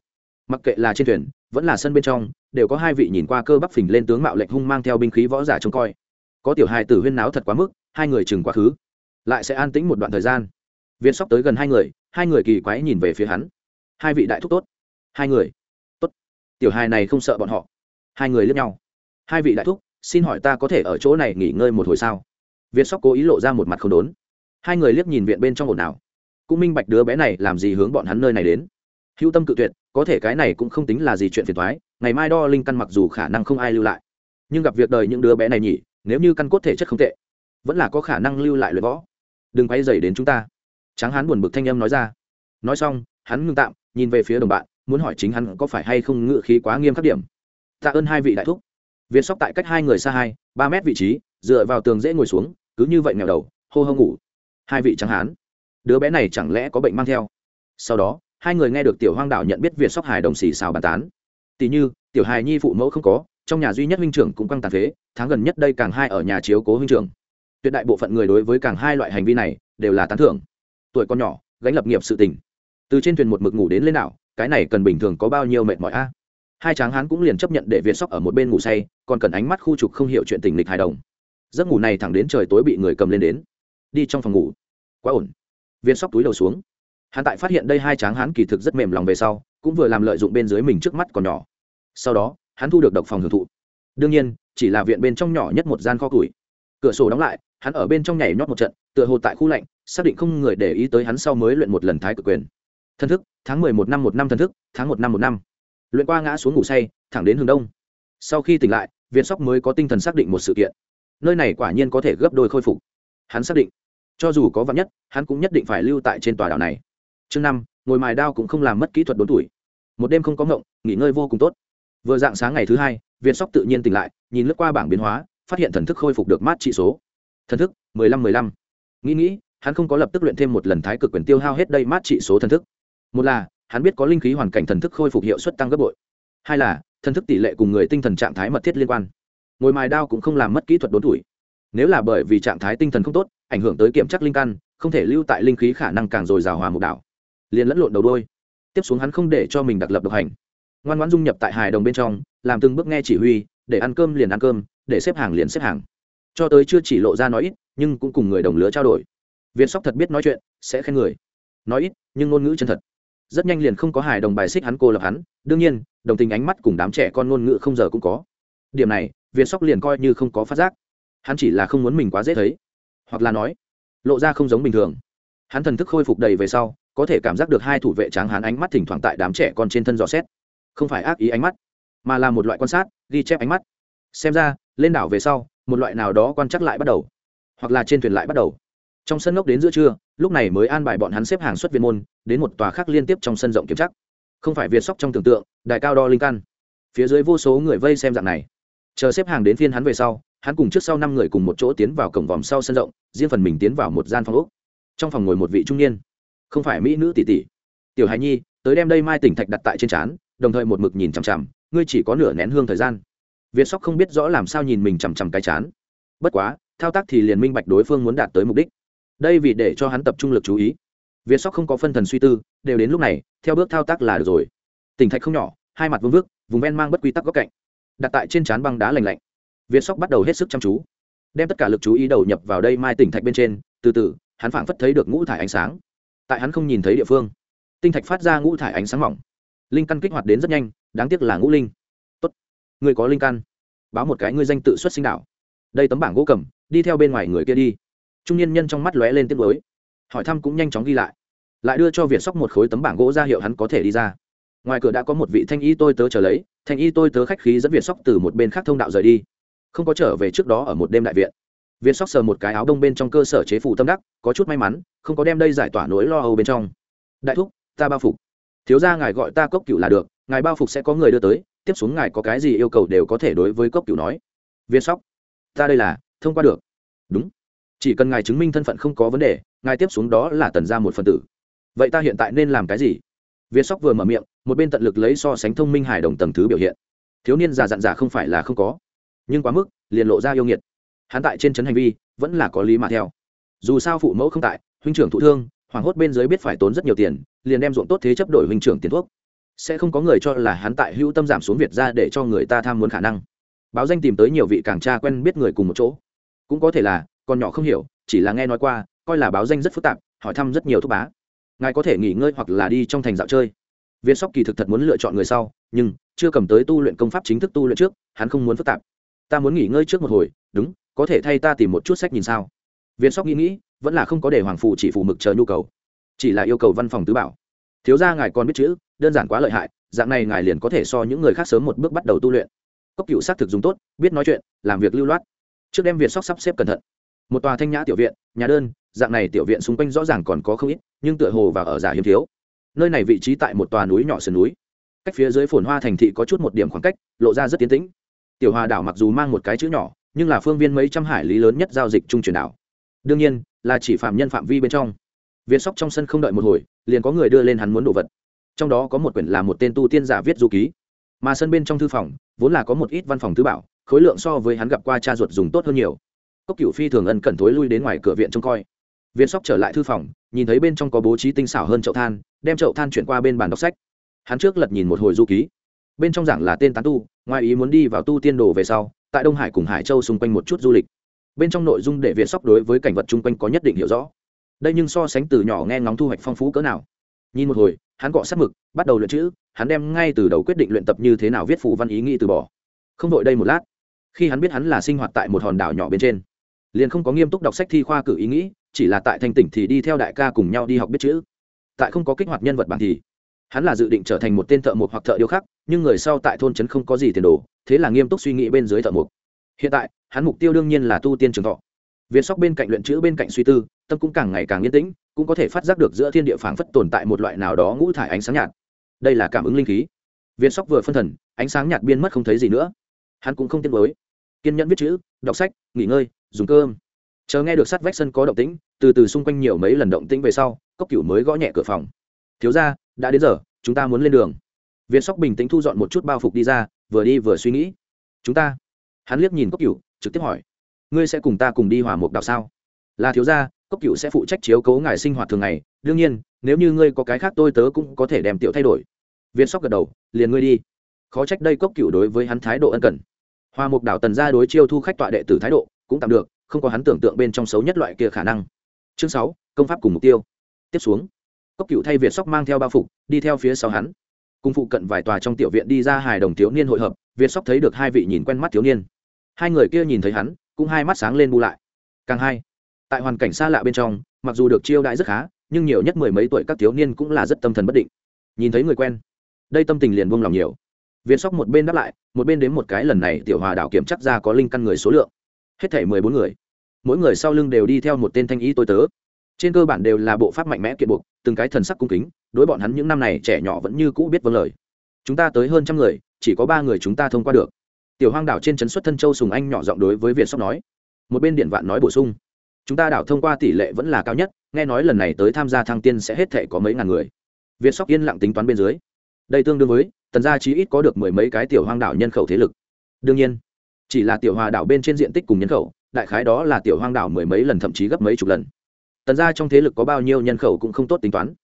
Mặc kệ là trên thuyền, vẫn là sân bên trong, đều có hai vị nhìn qua cơ bắp phình lên tướng mạo lệnh hung mang theo binh khí võ giả trông coi. Có tiểu hài tử huyên náo thật quá mức, hai người chừng quá khứ. Lại sẽ an tĩnh một đoạn thời gian. Viên sóc tới gần hai người hai người kỳ quái nhìn về phía hắn. Hai vị đại thúc tốt. Hai người. Tốt. Tiểu hài này không sợ bọn họ. Hai người lướt nhau hai vị đại thúc, xin hỏi ta có thể ở chỗ này nghỉ ngơi một hồi sao? Việt sóc cố ý lộ ra một mặt không đốn. Hai người liếc nhìn viện bên trong ồn ào. Cũng minh bạch đứa bé này làm gì hướng bọn hắn nơi này đến. Hữu tâm cự tuyệt, có thể cái này cũng không tính là gì chuyện phiền thoái ngày mai đo linh căn mặc dù khả năng không ai lưu lại. Nhưng gặp việc đời những đứa bé này nhỉ, nếu như căn cốt thể chất không tệ, vẫn là có khả năng lưu lại luyện võ. Đừng quay dày đến chúng ta. Tráng hắn buồn bực thanh âm nói ra. Nói xong, hắn ngưng tạm, nhìn về phía đồng bạn, muốn hỏi chính hắn có phải hay không ngự khí quá nghiêm khắc điểm. Tạ ơn hai vị đại thúc việt sóc tại cách hai người xa hai, ba mét vị trí, dựa vào tường dễ ngồi xuống, cứ như vậy nghèo đầu, hô hô ngủ. Hai vị tráng hán. Đứa bé này chẳng lẽ có bệnh mang theo? Sau đó, hai người nghe được tiểu hoang đạo nhận biết việt sóc hài đồng xì xào bàn tán. Tỷ như, tiểu hài nhi phụ mẫu không có, trong nhà duy nhất huynh trưởng cũng căng tàn phế, tháng gần nhất đây càng hai ở nhà chiếu cố huynh trưởng. Tuyệt đại bộ phận người đối với càng hai loại hành vi này đều là tán thưởng. Tuổi con nhỏ, gánh lập nghiệp sự tình. Từ trên thuyền một mực ngủ đến lên nào cái này cần bình thường có bao nhiêu mệt mỏi a? Hai tráng hán cũng liền chấp nhận để việt sóc ở một bên ngủ say, còn cần ánh mắt khu trục không hiểu chuyện tình lịch hài đồng. Giấc ngủ này thẳng đến trời tối bị người cầm lên đến. Đi trong phòng ngủ. Quá ổn. Viên sóc túi đầu xuống. Hắn tại phát hiện đây hai tráng hắn kỳ thực rất mềm lòng về sau, cũng vừa làm lợi dụng bên dưới mình trước mắt còn nhỏ. Sau đó, hắn thu được độc phòng hưởng thụ. Đương nhiên, chỉ là viện bên trong nhỏ nhất một gian kho củi. Cửa sổ đóng lại, hắn ở bên trong nhảy nhót một trận, tựa hồ tại khu lạnh, xác định không người để ý tới hắn sau mới luyện một lần thái cực quyền. Thân thức, tháng mười một năm một năm thân thức, tháng một năm một năm luyện qua ngã xuống ngủ say, thẳng đến hướng đông. Sau khi tỉnh lại, việt sóc mới có tinh thần xác định một sự kiện. Nơi này quả nhiên có thể gấp đôi khôi phục. Hắn xác định, cho dù có vắn nhất, hắn cũng nhất định phải lưu tại trên tòa đảo này. Chương năm, ngồi mài đao cũng không làm mất kỹ thuật đốn tuổi. Một đêm không có ngộng, nghỉ ngơi vô cùng tốt. Vừa dạng sáng ngày thứ hai Viên sóc tự nhiên tỉnh lại, nhìn lướt qua bảng biến hóa, phát hiện thần thức khôi phục được mát trị số. Thần thức, mười lăm mười lăm. Nghĩ nghĩ, hắn không có lập tức luyện thêm một lần thái cực quyền tiêu hao hết đây mát trị số thần thức. Một là hắn biết có linh khí hoàn cảnh thần thức khôi phục hiệu suất tăng gấp bội. Hai là, thần thức tỷ lệ cùng người tinh thần trạng thái mật thiết liên quan. Ngồi mài đao cũng không làm mất kỹ thuật đốn tuổi. Nếu là bởi vì trạng thái tinh thần không tốt, ảnh hưởng tới kiểm chắc linh căn, không thể lưu tại linh khí khả năng càng dồi dào hòa mục đảo. Liền lẫn lộn đầu đôi tiếp xuống hắn không để cho mình đặc lập độc hành. Ngoan ngoãn dung nhập tại hài đồng bên trong, làm từng bước nghe chỉ huy, để ăn cơm liền ăn cơm, để xếp hàng liền xếp hàng. Cho tới chưa chỉ lộ ra nói ít, nhưng cũng cùng người đồng lứa trao đổi. Viên sóc thật biết nói chuyện, sẽ khen người. Nói ít, nhưng ngôn ngữ chân thật rất nhanh liền không có hài đồng bài xích hắn, cô lập hắn. Đương nhiên, đồng tình ánh mắt cùng đám trẻ con ngôn ngữ không giờ cũng có. Điểm này việt sóc liền coi như không có phát giác. Hắn chỉ là không muốn mình quá dễ thấy. Hoặc là nói, lộ ra không giống bình thường. Hắn thần thức khôi phục đầy về sau, có thể cảm giác được hai thủ vệ tráng hắn ánh mắt thỉnh thoảng tại đám trẻ con trên thân dò xét. Không phải ác ý ánh mắt, mà là một loại quan sát, ghi chép ánh mắt. Xem ra, lên đảo về sau, một loại nào đó quan chắc lại bắt đầu. Hoặc là trên thuyền lại bắt đầu trong sân ngốc đến giữa trưa, lúc này mới an bài bọn hắn xếp hàng xuất viên môn, đến một tòa khác liên tiếp trong sân rộng kiểm chắc không phải việt sóc trong tưởng tượng đại cao đo linh căn. Phía dưới vô số người vây xem dạng này. Chờ xếp hàng đến phiên hắn về sau, hắn cùng trước sau năm người cùng một chỗ tiến vào cổng vòm sau sân rộng, riêng phần mình tiến vào một gian phòng úc trong phòng ngồi một vị trung niên. Không phải mỹ nữ tỷ tỷ. Tiểu hài nhi, tới đem đây mai tỉnh thạch đặt tại trên trán, đồng thời một mực nhìn chằm chằm, ngươi chỉ có nửa nén hương thời gian. Việt sóc không biết rõ làm sao nhìn mình chằm chằm cái chán. Bất quá, thao tác thì liền minh bạch đối phương muốn đạt tới mục đích đây vì để cho hắn tập trung lực chú ý. Việt sóc không có phân thần suy tư, đều đến lúc này, theo bước thao tác là được rồi. Tỉnh thạch không nhỏ, hai mặt vương vức, vùng ven mang bất quy tắc góc cạnh. Đặt tại trên trán băng đá lành lạnh. Việt sóc bắt đầu hết sức chăm chú. Đem tất cả lực chú ý đầu nhập vào đây mai tỉnh thạch bên trên, từ từ, hắn phảng phất thấy được ngũ thải ánh sáng. Tại hắn không nhìn thấy địa phương, tinh thạch phát ra ngũ thải ánh sáng mỏng. Linh căn kích hoạt đến rất nhanh, đáng tiếc là ngũ linh. Tốt, người có linh căn, báo một cái ngươi danh tự xuất sinh đạo. Đây tấm bảng gỗ cầm, đi theo bên ngoài người kia đi trung niên nhân trong mắt lóe lên tiếng mới hỏi thăm cũng nhanh chóng ghi lại. Lại đưa cho việt sóc một khối tấm bảng gỗ ra hiệu hắn có thể đi ra. Ngoài cửa đã có một vị thanh y tôi tớ trở lấy, thanh y tôi tớ khách khí dẫn việt sóc từ một bên khác thông đạo rời đi. Không có trở về trước đó ở một đêm đại viện. Việt sóc sờ một cái áo đông bên trong cơ sở chế phủ tâm đắc, có chút may mắn, không có đem đây giải tỏa nỗi lo âu bên trong. Đại thúc, ta bao phục. Thiếu ra ngài gọi ta cốc cựu là được, ngài bao phục sẽ có người đưa tới, tiếp xuống ngài có cái gì yêu cầu đều có thể đối với cốc cựu nói. Việt sóc, ta đây là, thông qua được. Đúng chỉ cần ngài chứng minh thân phận không có vấn đề, ngài tiếp xuống đó là tần ra một phần tử. Vậy ta hiện tại nên làm cái gì? Việt sóc vừa mở miệng, một bên tận lực lấy so sánh thông minh hài đồng tầng thứ biểu hiện. Thiếu niên già dặn giả không phải là không có, nhưng quá mức, liền lộ ra yêu nghiệt. Hắn tại trên trấn hành vi, vẫn là có lý mà theo. Dù sao phụ mẫu không tại, huynh trưởng thụ thương hoảng hốt bên dưới biết phải tốn rất nhiều tiền, liền đem ruộng tốt thế chấp đổi huynh trưởng tiền thuốc. Sẽ không có người cho là hắn tại hữu tâm giảm xuống việt ra để cho người ta tham muốn khả năng. Báo danh tìm tới nhiều vị càng cha quen biết người cùng một chỗ. Cũng có thể là con nhỏ không hiểu, chỉ là nghe nói qua, coi là báo danh rất phức tạp, hỏi thăm rất nhiều thúc bá. Ngài có thể nghỉ ngơi hoặc là đi trong thành dạo chơi. Việt sóc kỳ thực thật muốn lựa chọn người sau, nhưng chưa cầm tới tu luyện công pháp chính thức tu luyện trước, hắn không muốn phức tạp. Ta muốn nghỉ ngơi trước một hồi, đúng, có thể thay ta tìm một chút sách nhìn sao? Việt sóc nghĩ nghĩ, vẫn là không có để hoàng phụ chỉ phù mực chờ nhu cầu, chỉ là yêu cầu văn phòng tứ bảo. Thiếu ra ngài còn biết chữ, đơn giản quá lợi hại, dạng này ngài liền có thể so những người khác sớm một bước bắt đầu tu luyện. Cốc cựu xác thực dùng tốt, biết nói chuyện, làm việc lưu loát. Trước đem việt sóc sắp xếp cẩn thận một tòa thanh nhã tiểu viện, nhà đơn, dạng này tiểu viện xung quanh rõ ràng còn có không ít, nhưng tựa hồ và ở giả hiếm thiếu. Nơi này vị trí tại một tòa núi nhỏ sườn núi. Cách phía dưới phồn hoa thành thị có chút một điểm khoảng cách, lộ ra rất tiến tĩnh. Tiểu hòa đảo mặc dù mang một cái chữ nhỏ, nhưng là phương viên mấy trăm hải lý lớn nhất giao dịch trung chuyển đảo. Đương nhiên, là chỉ phạm nhân phạm vi bên trong. Viên sóc trong sân không đợi một hồi, liền có người đưa lên hắn muốn đồ vật. Trong đó có một quyển là một tên tu tiên giả viết du ký. Mà sân bên trong thư phòng, vốn là có một ít văn phòng thứ bảo, khối lượng so với hắn gặp qua cha ruột dùng tốt hơn nhiều cốc cựu phi thường ân cẩn thối lui đến ngoài cửa viện trông coi. Viên sóc trở lại thư phòng, nhìn thấy bên trong có bố trí tinh xảo hơn chậu than, đem chậu than chuyển qua bên bàn đọc sách. Hắn trước lật nhìn một hồi du ký. Bên trong giảng là tên tán tu, ngoài ý muốn đi vào tu tiên đồ về sau, tại đông hải cùng hải châu xung quanh một chút du lịch. Bên trong nội dung để Viên sóc đối với cảnh vật chung quanh có nhất định hiểu rõ. Đây nhưng so sánh từ nhỏ nghe ngóng thu hoạch phong phú cỡ nào. Nhìn một hồi, hắn gọ sát mực, bắt đầu luyện chữ, hắn đem ngay từ đầu quyết định luyện tập như thế nào viết phù văn ý nghĩ từ bỏ. Không đội đây một lát, khi hắn biết hắn là sinh hoạt tại một hòn đảo nhỏ bên trên liền không có nghiêm túc đọc sách thi khoa cử ý nghĩ, chỉ là tại thành tỉnh thì đi theo đại ca cùng nhau đi học biết chữ. Tại không có kích hoạt nhân vật bản thì, hắn là dự định trở thành một tên thợ mộc hoặc thợ điêu khắc, nhưng người sau tại thôn trấn không có gì tiền đồ, thế là nghiêm túc suy nghĩ bên dưới thợ mộc. Hiện tại, hắn mục tiêu đương nhiên là tu tiên trường thọ. Việt sóc bên cạnh luyện chữ bên cạnh suy tư, tâm cũng càng ngày càng yên tĩnh, cũng có thể phát giác được giữa thiên địa phảng phất tồn tại một loại nào đó ngũ thải ánh sáng nhạt. Đây là cảm ứng linh khí. Việt sóc vừa phân thần, ánh sáng nhạt biên mất không thấy gì nữa. Hắn cũng không tiếc mới kiên nhẫn viết chữ, đọc sách, nghỉ ngơi dùng cơm. Chờ nghe được sát vách sân có động tĩnh, từ từ xung quanh nhiều mấy lần động tĩnh về sau, cốc cửu mới gõ nhẹ cửa phòng. Thiếu ra đã đến giờ, chúng ta muốn lên đường. Việt sóc bình tĩnh thu dọn một chút bao phục đi ra, vừa đi vừa suy nghĩ. Chúng ta? Hắn liếc nhìn cốc cửu, trực tiếp hỏi. Ngươi sẽ cùng ta cùng đi hòa mục đạo sao? Là thiếu gia, cốc cửu sẽ phụ trách chiếu cố ngài sinh hoạt thường ngày, đương nhiên, nếu như ngươi có cái khác tôi tớ cũng có thể đem tiểu thay đổi. Việt sóc gật đầu, liền ngươi đi. Khó trách đây cốc cửu đối với hắn thái độ ân cần. Hòa mục đảo tần ra đối chiêu thu khách tọa đệ tử thái độ cũng tạm được, không có hắn tưởng tượng bên trong xấu nhất loại kia khả năng. Chương sáu, công pháp cùng mục tiêu. Tiếp xuống, cốc cựu thay việt sóc mang theo bao phục, đi theo phía sau hắn. Cùng phụ cận vài tòa trong tiểu viện đi ra hài đồng thiếu niên hội hợp, việt sóc thấy được hai vị nhìn quen mắt thiếu niên. Hai người kia nhìn thấy hắn, cũng hai mắt sáng lên bu lại. Càng hai, tại hoàn cảnh xa lạ bên trong, mặc dù được chiêu đãi rất khá, nhưng nhiều nhất mười mấy tuổi các thiếu niên cũng là rất tâm thần bất định. Nhìn thấy người quen, đây tâm tình liền buông lòng nhiều. Việt sóc một bên đáp lại, một bên đến một cái lần này tiểu hòa đảo kiểm chắc ra có linh căn người số lượng hết thể mười bốn người. Mỗi người sau lưng đều đi theo một tên thanh ý tôi tớ. Trên cơ bản đều là bộ pháp mạnh mẽ kiện buộc, từng cái thần sắc cung kính, đối bọn hắn những năm này trẻ nhỏ vẫn như cũ biết vâng lời. Chúng ta tới hơn trăm người, chỉ có ba người chúng ta thông qua được. Tiểu hoang đảo trên trấn xuất thân châu sùng anh nhỏ giọng đối với việt sóc nói. Một bên điện vạn nói bổ sung. Chúng ta đảo thông qua tỷ lệ vẫn là cao nhất, nghe nói lần này tới tham gia thăng tiên sẽ hết thể có mấy ngàn người. Việt sóc yên lặng tính toán bên dưới. Đây tương đương với, tần gia chí ít có được mười mấy cái tiểu hoang đảo nhân khẩu thế lực. Đương nhiên chỉ là tiểu hòa đảo bên trên diện tích cùng nhân khẩu, đại khái đó là tiểu hoang đảo mười mấy lần thậm chí gấp mấy chục lần. Tần gia trong thế lực có bao nhiêu nhân khẩu cũng không tốt tính toán.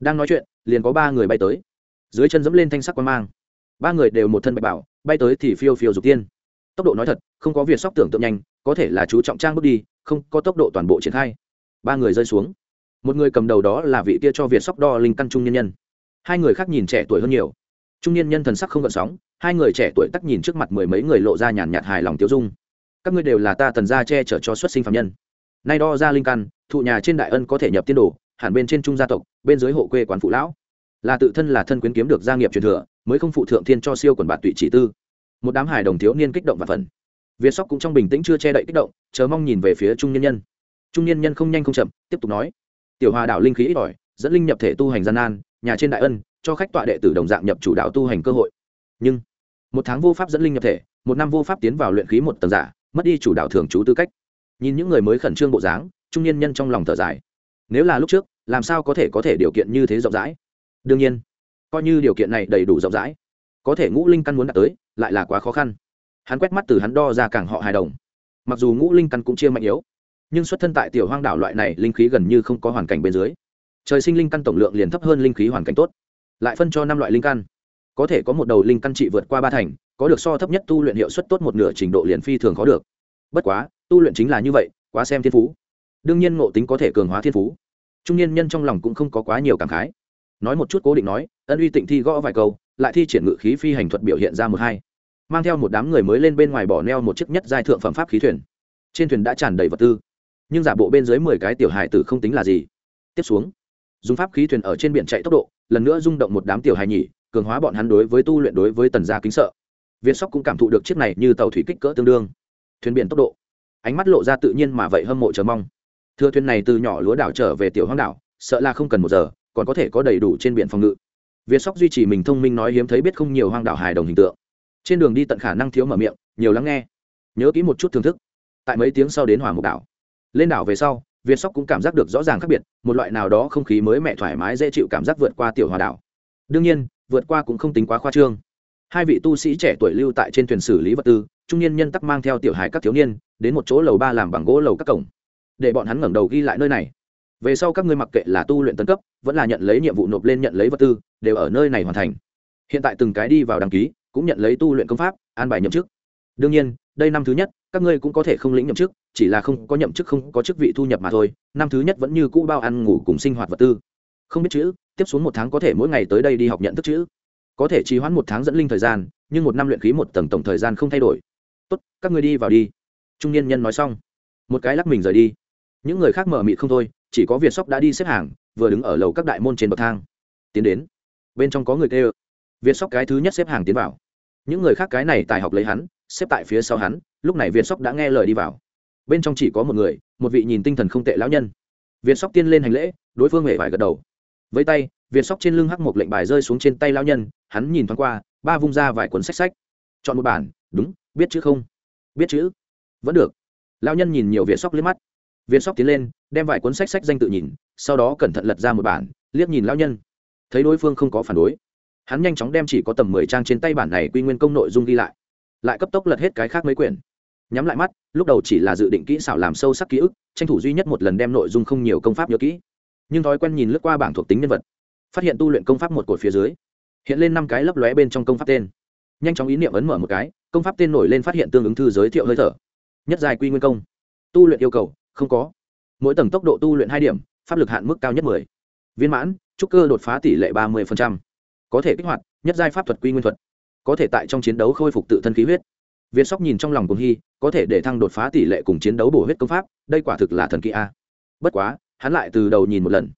Đang nói chuyện, liền có ba người bay tới. Dưới chân dẫm lên thanh sắc quan mang. Ba người đều một thân bạch bảo, bay tới thì phiêu phiêu dục tiên. Tốc độ nói thật, không có việc sóc tưởng tượng nhanh, có thể là chú trọng trang bước đi, không có tốc độ toàn bộ triển khai. Ba người rơi xuống. Một người cầm đầu đó là vị kia cho việt sóc đo linh căn trung nhân nhân. Hai người khác nhìn trẻ tuổi hơn nhiều trung niên nhân thần sắc không gợn sóng, hai người trẻ tuổi tắc nhìn trước mặt mười mấy người lộ ra nhàn nhạt hài lòng tiêu dung. Các ngươi đều là ta tần gia che chở cho xuất sinh phạm nhân. Nay đo ra linh căn, thụ nhà trên đại ân có thể nhập tiên đồ, hẳn bên trên trung gia tộc, bên dưới hộ quê quán phụ lão. Là tự thân là thân quyến kiếm được gia nghiệp truyền thừa, mới không phụ thượng thiên cho siêu quần bạn tụy chỉ tư. Một đám hài đồng thiếu niên kích động và phần việt sóc cũng trong bình tĩnh chưa che đậy kích động, chờ mong nhìn về phía trung nhân nhân. Trung nhân nhân không nhanh không chậm, tiếp tục nói. Tiểu hòa đảo linh khí ít ỏi, dẫn linh nhập thể tu hành gian nan, nhà trên đại ân cho khách tọa đệ tử đồng dạng nhập chủ đạo tu hành cơ hội. Nhưng, một tháng vô pháp dẫn linh nhập thể, một năm vô pháp tiến vào luyện khí một tầng giả, mất đi chủ đạo thường trú tư cách. Nhìn những người mới khẩn trương bộ dáng, trung niên nhân trong lòng thở dài. Nếu là lúc trước, làm sao có thể có thể điều kiện như thế rộng rãi? Đương nhiên, coi như điều kiện này đầy đủ rộng rãi, có thể ngũ linh căn muốn đạt tới, lại là quá khó khăn. Hắn quét mắt từ hắn đo ra càng họ hài đồng. Mặc dù ngũ linh căn cũng chia mạnh yếu, nhưng xuất thân tại tiểu hoang đảo loại này, linh khí gần như không có hoàn cảnh bên dưới. Trời sinh linh căn tổng lượng liền thấp hơn linh khí hoàn cảnh tốt lại phân cho năm loại linh căn. Có thể có một đầu linh căn trị vượt qua ba thành, có được so thấp nhất tu luyện hiệu suất tốt một nửa trình độ liền phi thường có được. Bất quá, tu luyện chính là như vậy, quá xem thiên phú. Đương nhiên ngộ tính có thể cường hóa thiên phú. Trung niên nhân trong lòng cũng không có quá nhiều cảm khái. Nói một chút cố định nói, ân uy tịnh thi gõ vài câu, lại thi triển ngự khí phi hành thuật biểu hiện ra một hai. Mang theo một đám người mới lên bên ngoài bỏ neo một chiếc nhất giai thượng phẩm pháp khí thuyền. Trên thuyền đã tràn đầy vật tư, nhưng giả bộ bên dưới mười cái tiểu hài tử không tính là gì. Tiếp xuống dùng pháp khí thuyền ở trên biển chạy tốc độ, lần nữa rung động một đám tiểu hài nhỉ, cường hóa bọn hắn đối với tu luyện đối với tần gia kính sợ. Viên sóc cũng cảm thụ được chiếc này như tàu thủy kích cỡ tương đương. Thuyền biển tốc độ, ánh mắt lộ ra tự nhiên mà vậy hâm mộ chờ mong. Thưa thuyền này từ nhỏ lúa đảo trở về tiểu hoang đảo, sợ là không cần một giờ, còn có thể có đầy đủ trên biển phòng ngự. Viên sóc duy trì mình thông minh nói hiếm thấy biết không nhiều hoang đảo hài đồng hình tượng. Trên đường đi tận khả năng thiếu mở miệng, nhiều lắng nghe, nhớ kỹ một chút thưởng thức. Tại mấy tiếng sau đến hỏa mục đảo, lên đảo về sau việt sóc cũng cảm giác được rõ ràng khác biệt, một loại nào đó không khí mới mẻ thoải mái dễ chịu cảm giác vượt qua tiểu hòa đảo. Đương nhiên, vượt qua cũng không tính quá khoa trương. Hai vị tu sĩ trẻ tuổi lưu tại trên thuyền xử lý vật tư, trung niên nhân tắc mang theo tiểu hài các thiếu niên, đến một chỗ lầu ba làm bằng gỗ lầu các cổng. Để bọn hắn ngẩng đầu ghi lại nơi này. Về sau các ngươi mặc kệ là tu luyện tân cấp, vẫn là nhận lấy nhiệm vụ nộp lên nhận lấy vật tư, đều ở nơi này hoàn thành. Hiện tại từng cái đi vào đăng ký, cũng nhận lấy tu luyện công pháp, an bài nhậm chức. Đương nhiên, đây năm thứ nhất các ngươi cũng có thể không lĩnh nhậm chức, chỉ là không có nhậm chức không có chức vị thu nhập mà thôi, năm thứ nhất vẫn như cũ bao ăn ngủ cùng sinh hoạt vật tư. Không biết chữ, tiếp xuống một tháng có thể mỗi ngày tới đây đi học nhận thức chữ. Có thể trì hoãn một tháng dẫn linh thời gian, nhưng một năm luyện khí một tầng tổng thời gian không thay đổi. Tốt, các ngươi đi vào đi. Trung niên nhân nói xong. Một cái lắc mình rời đi. Những người khác mở mịt không thôi, chỉ có việt sóc đã đi xếp hàng, vừa đứng ở lầu các đại môn trên bậc thang. Tiến đến. Bên trong có người kêu. Việt sóc cái thứ nhất xếp hàng tiến vào. Những người khác cái này tài học lấy hắn xếp tại phía sau hắn, lúc này việt sóc đã nghe lời đi vào. Bên trong chỉ có một người, một vị nhìn tinh thần không tệ lão nhân. Việt sóc tiên lên hành lễ, đối phương hề phải gật đầu. Với tay việt sóc trên lưng hắc một lệnh bài rơi xuống trên tay lão nhân, hắn nhìn thoáng qua, ba vung ra vài cuốn sách sách. Chọn một bản, đúng, biết chữ không? Biết chữ? Vẫn được. Lão nhân nhìn nhiều việt sóc liếc mắt. Việt sóc tiến lên, đem vài cuốn sách sách danh tự nhìn, sau đó cẩn thận lật ra một bản, liếc nhìn lão nhân. Thấy đối phương không có phản đối, hắn nhanh chóng đem chỉ có tầm mười trang trên tay bản này quy nguyên công nội dung ghi lại lại cấp tốc lật hết cái khác mấy quyển. Nhắm lại mắt, lúc đầu chỉ là dự định kỹ xảo làm sâu sắc ký ức, tranh thủ duy nhất một lần đem nội dung không nhiều công pháp nhớ kỹ. Nhưng thói quen nhìn lướt qua bảng thuộc tính nhân vật, phát hiện tu luyện công pháp một cột phía dưới, hiện lên năm cái lấp lóe bên trong công pháp tên. Nhanh chóng ý niệm ấn mở một cái, công pháp tên nổi lên phát hiện tương ứng thư giới thiệu hơi thở. Nhất dài quy nguyên công. Tu luyện yêu cầu, không có. Mỗi tầng tốc độ tu luyện hai điểm, pháp lực hạn mức cao nhất mười. Viên mãn, trúc cơ đột phá tỷ lệ ba mươi có thể kích hoạt, nhất giai pháp thuật quy nguyên thuật có thể tại trong chiến đấu khôi phục tự thân khí huyết. Viên sóc nhìn trong lòng cùng hy, có thể để thăng đột phá tỷ lệ cùng chiến đấu bổ huyết công pháp, đây quả thực là thần kỳ a. Bất quá, hắn lại từ đầu nhìn một lần.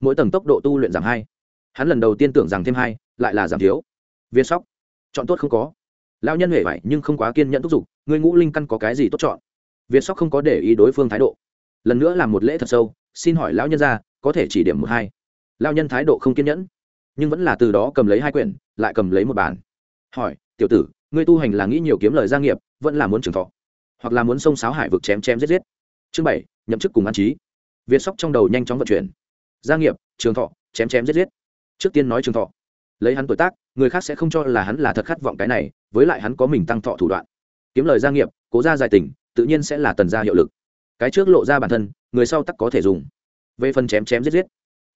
Mỗi tầng tốc độ tu luyện giảm hai. Hắn lần đầu tiên tưởng rằng thêm hai, lại là giảm thiếu. Viên sóc, chọn tốt không có. Lao nhân huệ vải nhưng không quá kiên nhẫn thúc giục người ngũ linh căn có cái gì tốt chọn? Viên sóc không có để ý đối phương thái độ. Lần nữa làm một lễ thật sâu, xin hỏi lão nhân ra có thể chỉ điểm một hai. Lao nhân thái độ không kiên nhẫn, nhưng vẫn là từ đó cầm lấy hai quyển, lại cầm lấy một bản hỏi, tiểu tử, ngươi tu hành là nghĩ nhiều kiếm lời gia nghiệp, vẫn là muốn trường thọ, hoặc là muốn sông sáo hải vực chém chém giết giết? Chương bảy, nhậm chức cùng an trí. Việt sóc trong đầu nhanh chóng vận chuyển. Gia nghiệp, trường thọ, chém chém giết giết. Trước tiên nói trường thọ. Lấy hắn tuổi tác, người khác sẽ không cho là hắn là thật khát vọng cái này, với lại hắn có mình tăng thọ thủ đoạn. Kiếm lời gia nghiệp, cố ra dài tình, tự nhiên sẽ là tần gia hiệu lực. Cái trước lộ ra bản thân, người sau tắc có thể dùng. Về phần chém chém giết giết,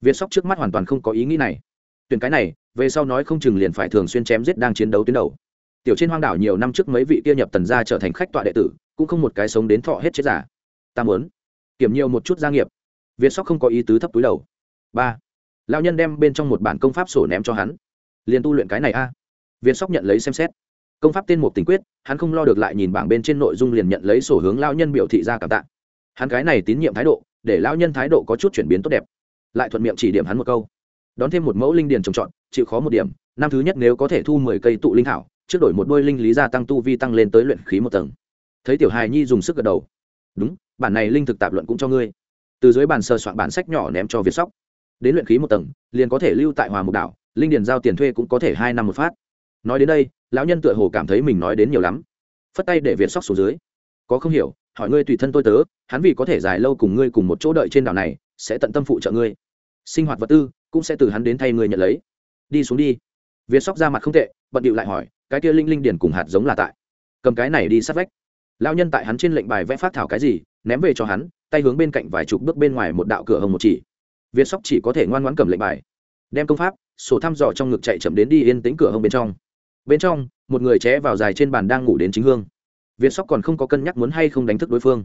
việt sóc trước mắt hoàn toàn không có ý nghĩ này tuyển cái này, về sau nói không chừng liền phải thường xuyên chém giết đang chiến đấu tuyến đầu. Tiểu trên hoang đảo nhiều năm trước mấy vị kia nhập tần gia trở thành khách tọa đệ tử, cũng không một cái sống đến thọ hết chết giả ta muốn kiểm nhiều một chút gia nghiệp. Việt sóc không có ý tứ thấp túi đầu. Ba, lão nhân đem bên trong một bản công pháp sổ ném cho hắn. Liền tu luyện cái này a. Việt sóc nhận lấy xem xét. Công pháp tên một tình quyết, hắn không lo được lại nhìn bảng bên trên nội dung liền nhận lấy sổ hướng lao nhân biểu thị ra cảm tạ. Hắn cái này tín nhiệm thái độ, để lao nhân thái độ có chút chuyển biến tốt đẹp. Lại thuận miệng chỉ điểm hắn một câu đón thêm một mẫu linh điền trồng trọt, chịu khó một điểm, năm thứ nhất nếu có thể thu mười cây tụ linh thảo, trước đổi một đôi linh lý gia tăng tu vi tăng lên tới luyện khí một tầng. Thấy tiểu hài nhi dùng sức gật đầu. Đúng, bản này linh thực tạp luận cũng cho ngươi. Từ dưới bàn sơ soạn bản sách nhỏ ném cho việt sóc. Đến luyện khí một tầng, liền có thể lưu tại hòa mục đảo, linh điền giao tiền thuê cũng có thể hai năm một phát. Nói đến đây, lão nhân tựa hồ cảm thấy mình nói đến nhiều lắm. Phất tay để việt sóc xuống dưới. Có không hiểu, hỏi ngươi tùy thân tôi tớ, hắn vì có thể dài lâu cùng ngươi cùng một chỗ đợi trên đảo này, sẽ tận tâm phụ trợ ngươi. Sinh hoạt vật tư cũng sẽ từ hắn đến thay người nhận lấy. Đi xuống đi. Việt sóc ra mặt không tệ, bận điệu lại hỏi, cái kia linh linh điền cùng hạt giống là tại? Cầm cái này đi sát vách. Lao nhân tại hắn trên lệnh bài vẽ phát thảo cái gì, ném về cho hắn, tay hướng bên cạnh vài chục bước bên ngoài một đạo cửa hồng một chỉ. Việt sóc chỉ có thể ngoan ngoãn cầm lệnh bài. Đem công pháp, sổ thăm dò trong ngực chạy chậm đến đi yên tĩnh cửa hồng bên trong. Bên trong, một người ché vào dài trên bàn đang ngủ đến chính hương. Việt sóc còn không có cân nhắc muốn hay không đánh thức đối phương.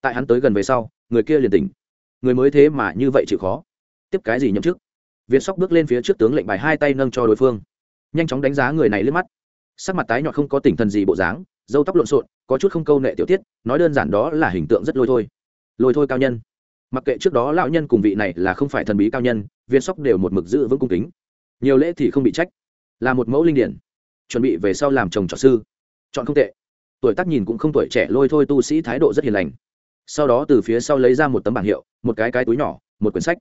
Tại hắn tới gần về sau, người kia liền tỉnh. Người mới thế mà như vậy chịu khó. Tiếp cái gì nhậm chức? Việt sóc bước lên phía trước tướng lệnh bài hai tay nâng cho đối phương. Nhanh chóng đánh giá người này lên mắt. Sắc mặt tái nhợt không có tỉnh thần gì bộ dáng râu tóc lộn xộn, có chút không câu nệ tiểu tiết, nói đơn giản đó là hình tượng rất lôi thôi. Lôi thôi cao nhân. Mặc kệ trước đó lão nhân cùng vị này là không phải thần bí cao nhân, viên sóc đều một mực giữ vững cung kính. Nhiều lễ thì không bị trách. Là một mẫu linh điển, chuẩn bị về sau làm chồng trò sư. Chọn không tệ. Tuổi tác nhìn cũng không tuổi trẻ, lôi thôi tu sĩ thái độ rất hiền lành. Sau đó từ phía sau lấy ra một tấm bảng hiệu, một cái cái túi nhỏ, một quyển sách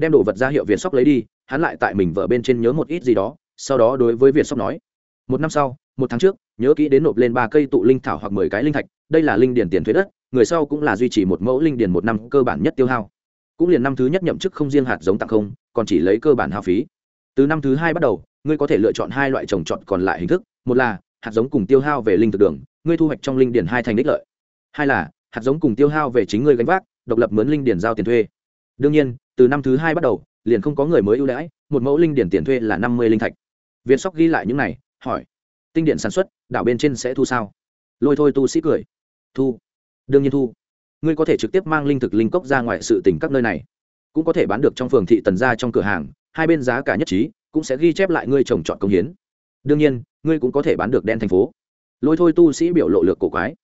đem đồ vật ra hiệu việt sóc lấy đi, hắn lại tại mình vợ bên trên nhớ một ít gì đó, sau đó đối với việt sóc nói, một năm sau, một tháng trước, nhớ kỹ đến nộp lên ba cây tụ linh thảo hoặc mười cái linh thạch, đây là linh điền tiền thuế đất, người sau cũng là duy trì một mẫu linh điền một năm cơ bản nhất tiêu hao. Cũng liền năm thứ nhất nhậm chức không riêng hạt giống tặng không, còn chỉ lấy cơ bản hao phí. Từ năm thứ hai bắt đầu, ngươi có thể lựa chọn hai loại trồng trọt còn lại hình thức, một là hạt giống cùng tiêu hao về linh thực đường, ngươi thu hoạch trong linh điền hai thành đích lợi. Hai là hạt giống cùng tiêu hao về chính ngươi gánh vác, độc lập mướn linh điền giao tiền thuê đương nhiên, từ năm thứ hai bắt đầu, liền không có người mới ưu đãi, một mẫu linh điển tiền thuê là năm mươi linh thạch. Việt sóc ghi lại những này, hỏi, tinh điện sản xuất, đảo bên trên sẽ thu sao? Lôi thôi tu sĩ cười, thu, đương nhiên thu. Ngươi có thể trực tiếp mang linh thực linh cốc ra ngoài sự tỉnh các nơi này. Cũng có thể bán được trong phường thị tần ra trong cửa hàng, hai bên giá cả nhất trí, cũng sẽ ghi chép lại ngươi trồng chọn công hiến. Đương nhiên, ngươi cũng có thể bán được đen thành phố. Lôi thôi tu sĩ biểu lộ lược cổ quái,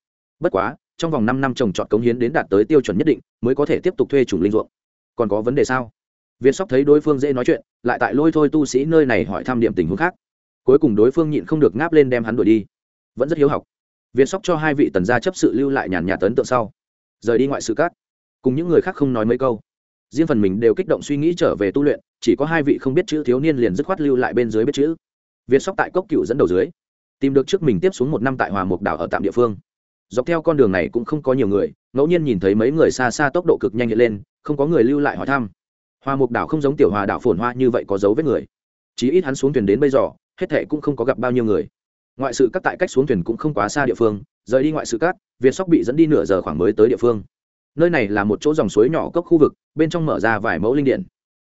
bất quá, trong vòng năm năm trồng trọt cống hiến đến đạt tới tiêu chuẩn nhất định, mới có thể tiếp tục thuê chủng linh ruộng còn có vấn đề sao? Việt sóc thấy đối phương dễ nói chuyện, lại tại lôi thôi tu sĩ nơi này hỏi thăm điểm tình huống khác. Cuối cùng đối phương nhịn không được ngáp lên đem hắn đuổi đi. Vẫn rất hiếu học. Viên sóc cho hai vị tần gia chấp sự lưu lại nhàn nhạt tấn tượng sau, rời đi ngoại sự cát cùng những người khác không nói mấy câu. Riêng phần mình đều kích động suy nghĩ trở về tu luyện, chỉ có hai vị không biết chữ thiếu niên liền dứt khoát lưu lại bên dưới biết chữ. Viên sóc tại cốc cựu dẫn đầu dưới, tìm được trước mình tiếp xuống một năm tại hòa mục đảo ở tạm địa phương. Dọc theo con đường này cũng không có nhiều người, ngẫu nhiên nhìn thấy mấy người xa xa tốc độ cực nhanh hiện lên không có người lưu lại hỏi thăm. Hoa mục đảo không giống tiểu hòa đảo phồn hoa như vậy có dấu vết người. Chí ít hắn xuống thuyền đến bây giờ, hết thệ cũng không có gặp bao nhiêu người. Ngoại sự các tại cách xuống thuyền cũng không quá xa địa phương, rời đi ngoại sự cát việt sóc bị dẫn đi nửa giờ khoảng mới tới địa phương. Nơi này là một chỗ dòng suối nhỏ cốc khu vực, bên trong mở ra vài mẫu linh điện.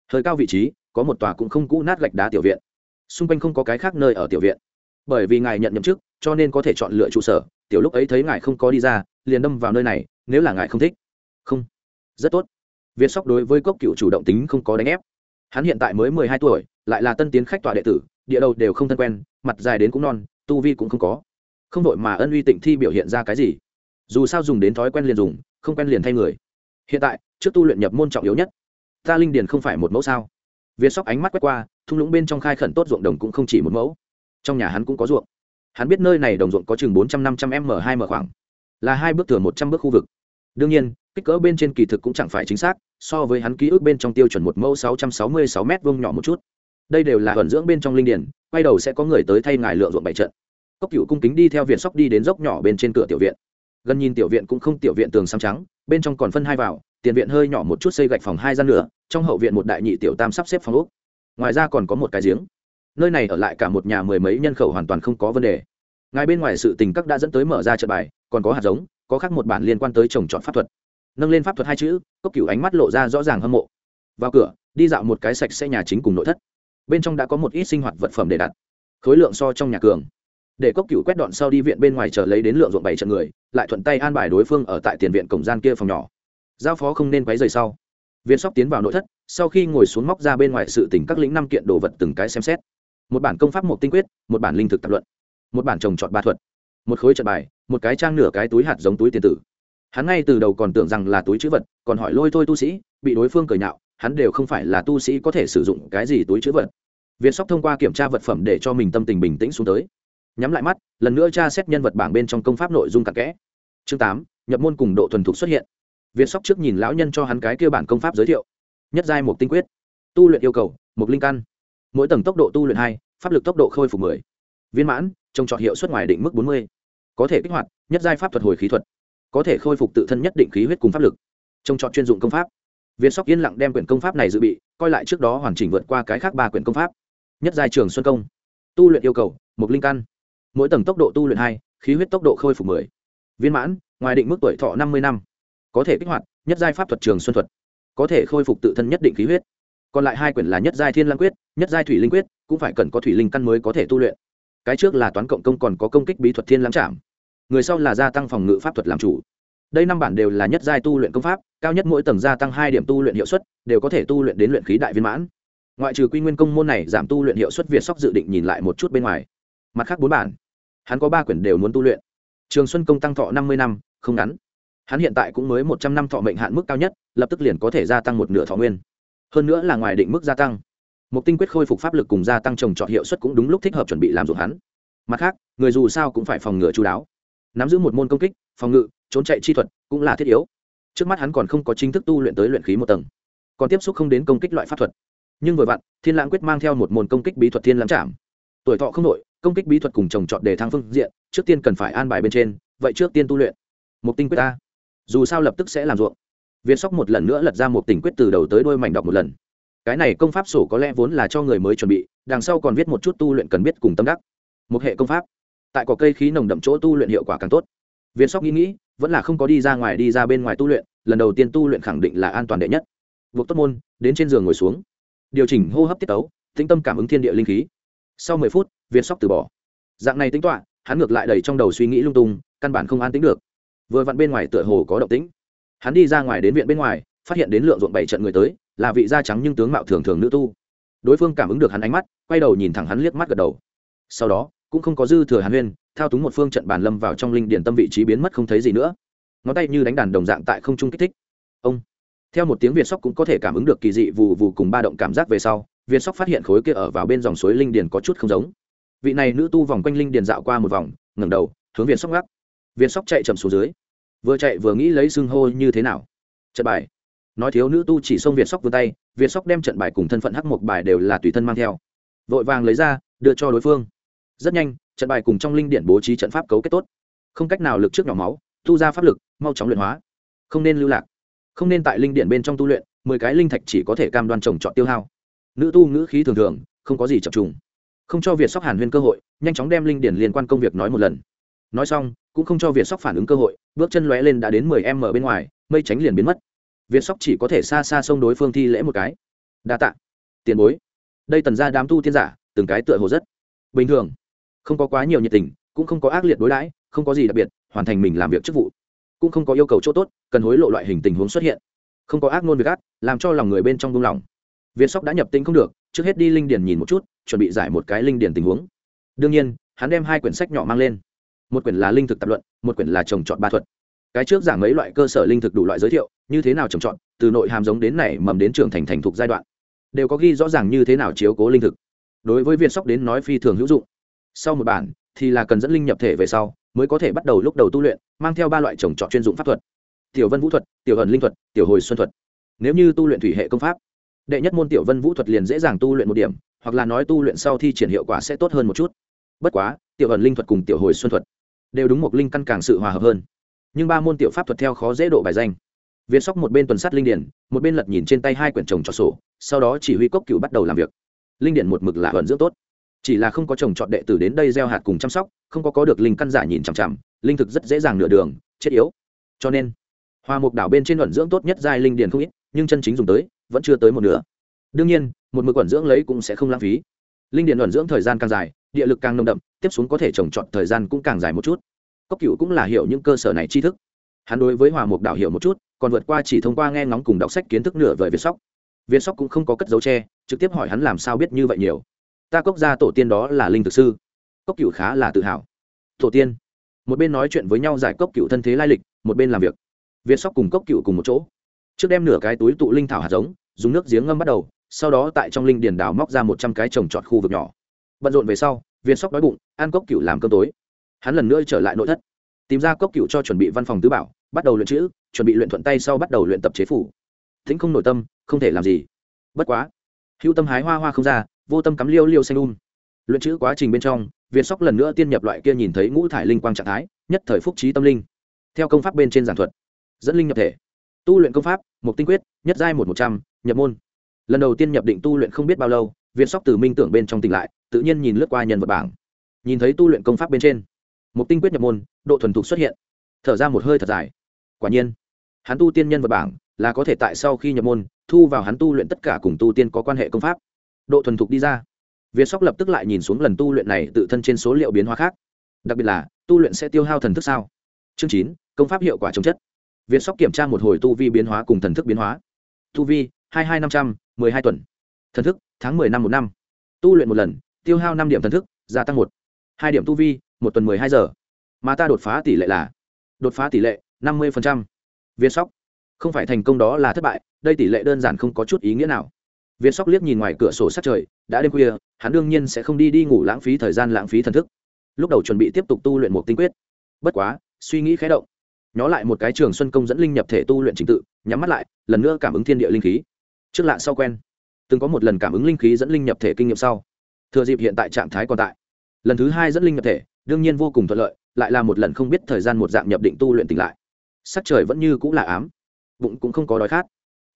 Thời cao vị trí, có một tòa cũng không cũ nát gạch đá tiểu viện. Xung quanh không có cái khác nơi ở tiểu viện. Bởi vì ngài nhận nhậm chức, cho nên có thể chọn lựa trụ sở, tiểu lúc ấy thấy ngài không có đi ra, liền đâm vào nơi này, nếu là ngài không thích. Không. Rất tốt việt sóc đối với cốc cựu chủ động tính không có đánh ép. Hắn hiện tại mới mười hai tuổi, lại là tân tiến khách tọa đệ tử, địa đầu đều không thân quen, mặt dài đến cũng non, tu vi cũng không có. Không đội mà ân uy tịnh thi biểu hiện ra cái gì? Dù sao dùng đến thói quen liền dùng, không quen liền thay người. Hiện tại, trước tu luyện nhập môn trọng yếu nhất. Ta linh điền không phải một mẫu sao? Việt sóc ánh mắt quét qua, thung lũng bên trong khai khẩn tốt ruộng đồng cũng không chỉ một mẫu. Trong nhà hắn cũng có ruộng. Hắn biết nơi này đồng ruộng có chừng bốn trăm năm trăm m hai m khoảng, là hai bước thừa một trăm bước khu vực. Đương nhiên, kích cỡ bên trên kỳ thực cũng chẳng phải chính xác so với hắn ký ức bên trong tiêu chuẩn một mẫu sáu trăm sáu mươi sáu m vông nhỏ một chút. Đây đều là vận dưỡng bên trong linh điển, quay đầu sẽ có người tới thay ngài lựa ruộng bảy trận. Cốc cựu cung kính đi theo viện sóc đi đến dốc nhỏ bên trên cửa tiểu viện. Gần nhìn tiểu viện cũng không tiểu viện tường xăm trắng, bên trong còn phân hai vào, tiền viện hơi nhỏ một chút xây gạch phòng hai gian nữa trong hậu viện một đại nhị tiểu tam sắp xếp phòng úc ngoài ra còn có một cái giếng. Nơi này ở lại cả một nhà mười mấy nhân khẩu hoàn toàn không có vấn đề. Ngài bên ngoài sự tình các đã dẫn tới mở ra trận bài, còn có hạt giống, có khác một bản liên quan tới trồng trọt pháp thuật nâng lên pháp thuật hai chữ, cốc cửu ánh mắt lộ ra rõ ràng hâm mộ. Vào cửa, đi dạo một cái sạch sẽ nhà chính cùng nội thất. Bên trong đã có một ít sinh hoạt vật phẩm để đặt. Khối lượng so trong nhà cường. Để cốc cửu quét dọn sau đi viện bên ngoài chờ lấy đến lượng ruộng bảy trận người, lại thuận tay an bài đối phương ở tại tiền viện cổng gian kia phòng nhỏ. Giao phó không nên quấy rời sau. Viên sóc tiến vào nội thất, sau khi ngồi xuống móc ra bên ngoài sự tỉnh các lĩnh năm kiện đồ vật từng cái xem xét. Một bản công pháp một tinh quyết, một bản linh thực tập luận. Một bản trồng trọt ba thuật. Một khối trận bài, một cái trang nửa cái túi hạt giống túi tiền tử hắn ngay từ đầu còn tưởng rằng là túi chữ vật, còn hỏi lôi thôi tu sĩ, bị đối phương cười nhạo, hắn đều không phải là tu sĩ có thể sử dụng cái gì túi chữ vật. Viên sóc thông qua kiểm tra vật phẩm để cho mình tâm tình bình tĩnh xuống tới. Nhắm lại mắt, lần nữa tra xét nhân vật bảng bên trong công pháp nội dung cặn kẽ. Chương tám, nhập môn cùng độ thuần thục xuất hiện. Viên sóc trước nhìn lão nhân cho hắn cái kia bản công pháp giới thiệu. Nhất giai một tinh quyết. Tu luyện yêu cầu một linh căn. Mỗi tầng tốc độ tu luyện hai, pháp lực tốc độ khôi phục mười. Viên mãn trồng trọt hiệu suất ngoài định mức bốn mươi. Có thể kích hoạt, nhất giai pháp thuật hồi khí thuật có thể khôi phục tự thân nhất định khí huyết cùng pháp lực. Trông chọn chuyên dụng công pháp. Viên sóc yên lặng đem quyển công pháp này dự bị, coi lại trước đó hoàn chỉnh vượt qua cái khác ba quyển công pháp. Nhất giai trường xuân công. Tu luyện yêu cầu một linh căn. Mỗi tầng tốc độ tu luyện hai, khí huyết tốc độ khôi phục mười. Viên mãn, ngoài định mức tuổi thọ năm mươi năm. Có thể kích hoạt, nhất giai pháp thuật trường xuân thuật. Có thể khôi phục tự thân nhất định khí huyết. Còn lại hai quyển là nhất giai thiên lang quyết, nhất giai thủy linh quyết, cũng phải cần có thủy linh căn mới có thể tu luyện. Cái trước là toán cộng công còn có công kích bí thuật thiên lãng trảm người sau là gia tăng phòng ngự pháp thuật làm chủ. Đây năm bản đều là nhất giai tu luyện công pháp, cao nhất mỗi tầng gia tăng hai điểm tu luyện hiệu suất, đều có thể tu luyện đến luyện khí đại viên mãn. Ngoại trừ quy nguyên công môn này giảm tu luyện hiệu suất việt sóc dự định nhìn lại một chút bên ngoài. Mặt khác bốn bản, hắn có ba quyển đều muốn tu luyện. Trường xuân công tăng thọ năm mươi năm, không ngắn. Hắn hiện tại cũng mới một trăm năm thọ mệnh hạn mức cao nhất, lập tức liền có thể gia tăng một nửa thọ nguyên. Hơn nữa là ngoài định mức gia tăng. Một tinh quyết khôi phục pháp lực cùng gia tăng trồng trọt hiệu suất cũng đúng lúc thích hợp chuẩn bị làm dụng hắn. Mặt khác, người dù sao cũng phải phòng ngừa chú đáo nắm giữ một môn công kích, phòng ngự, trốn chạy chi thuật cũng là thiết yếu. Trước mắt hắn còn không có chính thức tu luyện tới luyện khí một tầng. Còn tiếp xúc không đến công kích loại pháp thuật. Nhưng vừa vặn, thiên lãng quyết mang theo một môn công kích bí thuật thiên lãng Chạm. tuổi thọ không nội công kích bí thuật cùng trồng trọt đề thang phương diện, trước tiên cần phải an bài bên trên, vậy trước tiên tu luyện. Một tinh quyết ta dù sao lập tức sẽ làm ruộng. Viên sóc một lần nữa lật ra một tình quyết từ đầu tới đôi mảnh đọc một lần. Cái này công pháp sổ có lẽ vốn là cho người mới chuẩn bị, đằng sau còn viết một chút tu luyện cần biết cùng tâm đắc. Một hệ công pháp tại có cây khí nồng đậm chỗ tu luyện hiệu quả càng tốt. Viên sóc nghĩ nghĩ, vẫn là không có đi ra ngoài đi ra bên ngoài tu luyện, lần đầu tiên tu luyện khẳng định là an toàn đệ nhất. Buộc tốt môn, đến trên giường ngồi xuống. Điều chỉnh hô hấp tiết tấu, tĩnh tâm cảm ứng thiên địa linh khí. Sau mười phút, Viên sóc từ bỏ. Dạng này tính toạ hắn ngược lại đầy trong đầu suy nghĩ lung tung, căn bản không an tính được. Vừa vặn bên ngoài tựa hồ có động tĩnh. Hắn đi ra ngoài đến viện bên ngoài, phát hiện đến lượng ruộng bảy trận người tới, là vị da trắng nhưng tướng mạo thường thường nữ tu. Đối phương cảm ứng được hắn ánh mắt, quay đầu nhìn thẳng hắn liếc mắt gật đầu. Sau đó cũng không có dư thừa hàn huyên, thao túng một phương trận bàn lâm vào trong linh điển tâm vị trí biến mất không thấy gì nữa. Ngón tay như đánh đàn đồng dạng tại không trung kích thích. Ông. Theo một tiếng việt sóc cũng có thể cảm ứng được kỳ dị vù vù cùng ba động cảm giác về sau, việt sóc phát hiện khối kia ở vào bên dòng suối linh điền có chút không giống. Vị này nữ tu vòng quanh linh điền dạo qua một vòng, ngẩng đầu, hướng việt sóc gác việt sóc chạy chậm xuống dưới. Vừa chạy vừa nghĩ lấy xưng hô như thế nào. Trận bài. Nói thiếu nữ tu chỉ xông việt sóc vươn tay, việt sóc đem trận bài cùng thân phận hắc một bài đều là tùy thân mang theo. Vội vàng lấy ra, đưa cho đối phương rất nhanh, trận bài cùng trong linh điện bố trí trận pháp cấu kết tốt. Không cách nào lực trước nhỏ máu, tu ra pháp lực, mau chóng luyện hóa. Không nên lưu lạc. Không nên tại linh điện bên trong tu luyện, mười cái linh thạch chỉ có thể cam đoan trồng trọt tiêu hao. Nữ tu ngữ khí thường thường, không có gì chập trùng. Không cho việt sóc hàn huyên cơ hội, nhanh chóng đem linh điển liên quan công việc nói một lần. Nói xong, cũng không cho việt sóc phản ứng cơ hội, bước chân lóe lên đã đến mười em ở bên ngoài, mây tránh liền biến mất. Việt sóc chỉ có thể xa xa xông đối phương thi lễ một cái. Đa tạ. Tiền bối. Đây tần ra đám tu tiên giả, từng cái tựa hồ rất bình thường không có quá nhiều nhiệt tình, cũng không có ác liệt đối đãi, không có gì đặc biệt, hoàn thành mình làm việc chức vụ. Cũng không có yêu cầu chỗ tốt, cần hối lộ loại hình tình huống xuất hiện. Không có ác ngôn việc ác, làm cho lòng người bên trong buông lòng Viên sóc đã nhập tinh không được, trước hết đi linh điển nhìn một chút, chuẩn bị giải một cái linh điển tình huống. Đương nhiên, hắn đem hai quyển sách nhỏ mang lên. Một quyển là linh thực tập luận, một quyển là trồng trọt ba thuật. Cái trước giảng mấy loại cơ sở linh thực đủ loại giới thiệu, như thế nào trồng trọt, từ nội hàm giống đến nảy mầm đến trưởng thành thành thục giai đoạn, đều có ghi rõ ràng như thế nào chiếu cố linh thực. Đối với Viên sóc đến nói phi thường hữu dụng sau một bản thì là cần dẫn linh nhập thể về sau, mới có thể bắt đầu lúc đầu tu luyện, mang theo ba loại trồng trọt chuyên dụng pháp thuật. Tiểu vân vũ thuật, tiểu ẩn linh thuật, tiểu hồi xuân thuật. Nếu như tu luyện thủy hệ công pháp, đệ nhất môn tiểu vân vũ thuật liền dễ dàng tu luyện một điểm, hoặc là nói tu luyện sau thi triển hiệu quả sẽ tốt hơn một chút. Bất quá, tiểu ẩn linh thuật cùng tiểu hồi xuân thuật đều đúng một linh căn càng sự hòa hợp hơn. Nhưng ba môn tiểu pháp thuật theo khó dễ độ bài danh. Việt sóc một bên tuần sát linh điển, một bên lật nhìn trên tay hai quyển trồng trọt sổ, sau đó chỉ huy cốc cựu bắt đầu làm việc. Linh điển một mực là ẩn dưỡng tốt chỉ là không có chồng chọn đệ tử đến đây gieo hạt cùng chăm sóc, không có có được linh căn giả nhìn chằm chằm, linh thực rất dễ dàng nửa đường, chết yếu. Cho nên, hoa mục đảo bên trên ẩn dưỡng tốt nhất giai linh điển không ít, nhưng chân chính dùng tới, vẫn chưa tới một nửa. Đương nhiên, một mực quẩn dưỡng lấy cũng sẽ không lãng phí. Linh điển ẩn dưỡng thời gian càng dài, địa lực càng nồng đậm, tiếp xuống có thể trồng trọt thời gian cũng càng dài một chút. Cốc cựu cũng là hiểu những cơ sở này tri thức. Hắn đối với hòa mục đảo hiểu một chút, còn vượt qua chỉ thông qua nghe ngóng cùng đọc sách kiến thức nửa vời việt sóc. Việt sóc cũng không có cất dấu tre trực tiếp hỏi hắn làm sao biết như vậy nhiều ta cốc gia tổ tiên đó là linh thực sư. Cốc cựu khá là tự hào. Tổ tiên. Một bên nói chuyện với nhau giải cốc cựu thân thế lai lịch, một bên làm việc. Việt sóc cùng cốc cựu cùng một chỗ. Trước đem nửa cái túi tụ linh thảo hạt giống, dùng nước giếng ngâm bắt đầu, sau đó tại trong linh điền đào móc ra một trăm cái trồng trọt khu vực nhỏ. Bận rộn về sau, việt sóc đói bụng, ăn cốc cựu làm cơm tối. Hắn lần nữa trở lại nội thất, tìm ra cốc cựu cho chuẩn bị văn phòng tứ bảo, bắt đầu luyện chữ, chuẩn bị luyện thuận tay sau bắt đầu luyện tập chế phủ. Thính không nội tâm, không thể làm gì. Bất quá hữu tâm hái hoa hoa không ra vô tâm cắm liêu liêu xanh um. Luyện chữ quá trình bên trong việt sóc lần nữa tiên nhập loại kia nhìn thấy ngũ thải linh quang trạng thái, nhất thời phúc trí tâm linh. Theo công pháp bên trên giảng thuật, dẫn linh nhập thể. Tu luyện công pháp, một tinh quyết, nhất giai một một trăm, nhập môn. Lần đầu tiên nhập định tu luyện không biết bao lâu việt sóc từ minh tưởng bên trong tỉnh lại, tự nhiên nhìn lướt qua nhân vật bảng. Nhìn thấy tu luyện công pháp bên trên, một tinh quyết nhập môn, độ thuần thục xuất hiện. Thở ra một hơi thật dài. Quả nhiên, hắn tu tiên nhân vật bảng là có thể tại sau khi nhập môn, thu vào hắn tu luyện tất cả cùng tu tiên có quan hệ công pháp độ thuần thục đi ra. Việt sóc lập tức lại nhìn xuống lần tu luyện này tự thân trên số liệu biến hóa khác. Đặc biệt là, tu luyện sẽ tiêu hao thần thức sao? Chương chín, công pháp hiệu quả chống chất. Việt sóc kiểm tra một hồi tu vi biến hóa cùng thần thức biến hóa. Tu vi, hai hai năm trăm m ư ơ i hai tuần. Thần thức, tháng m ộ ư ơ i năm một năm. Tu luyện một lần, tiêu hao năm điểm thần thức, gia tăng một. Hai điểm tu vi, một tuần m ộ ư ơ i hai giờ. Mà ta đột phá tỷ lệ là, đột phá tỷ lệ năm mươi việt sóc, không phải thành công đó là thất bại, đây tỷ lệ đơn giản không có chút ý nghĩa nào viên sóc liếc nhìn ngoài cửa sổ sát trời, đã đêm khuya, hắn đương nhiên sẽ không đi đi ngủ lãng phí thời gian lãng phí thần thức. Lúc đầu chuẩn bị tiếp tục tu luyện một tinh quyết. Bất quá, suy nghĩ khé động. Nhó lại một cái trường xuân công dẫn linh nhập thể tu luyện trình tự, nhắm mắt lại, lần nữa cảm ứng thiên địa linh khí. Trước lạ sau quen. Từng có một lần cảm ứng linh khí dẫn linh nhập thể kinh nghiệm sau. Thừa dịp hiện tại trạng thái còn tại. Lần thứ hai dẫn linh nhập thể, đương nhiên vô cùng thuận lợi, lại là một lần không biết thời gian một dạng nhập định tu luyện tỉnh lại. Sắc trời vẫn như cũng là ám. Bụng cũng không có đói khát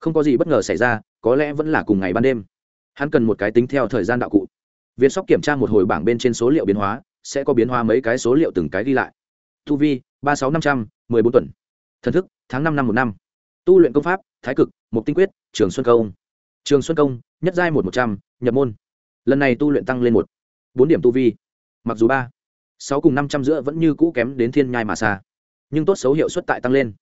không có gì bất ngờ xảy ra, có lẽ vẫn là cùng ngày ban đêm. Hắn cần một cái tính theo thời gian đạo cụ. Viên sóc kiểm tra một hồi bảng bên trên số liệu biến hóa, sẽ có biến hóa mấy cái số liệu từng cái ghi lại. Tu vi, ba sáu năm trăm, mười bốn tuần. Thần thức, tháng năm năm một năm. Tu luyện công pháp, thái cực, mục tinh quyết, trường xuân công. Trường xuân công, nhất giai một một trăm, nhập môn. Lần này tu luyện tăng lên một. Bốn điểm tu vi. Mặc dù ba, sáu cùng năm trăm giữa vẫn như cũ kém đến thiên nhai mà xa. Nhưng tốt xấu hiệu suất tại tăng lên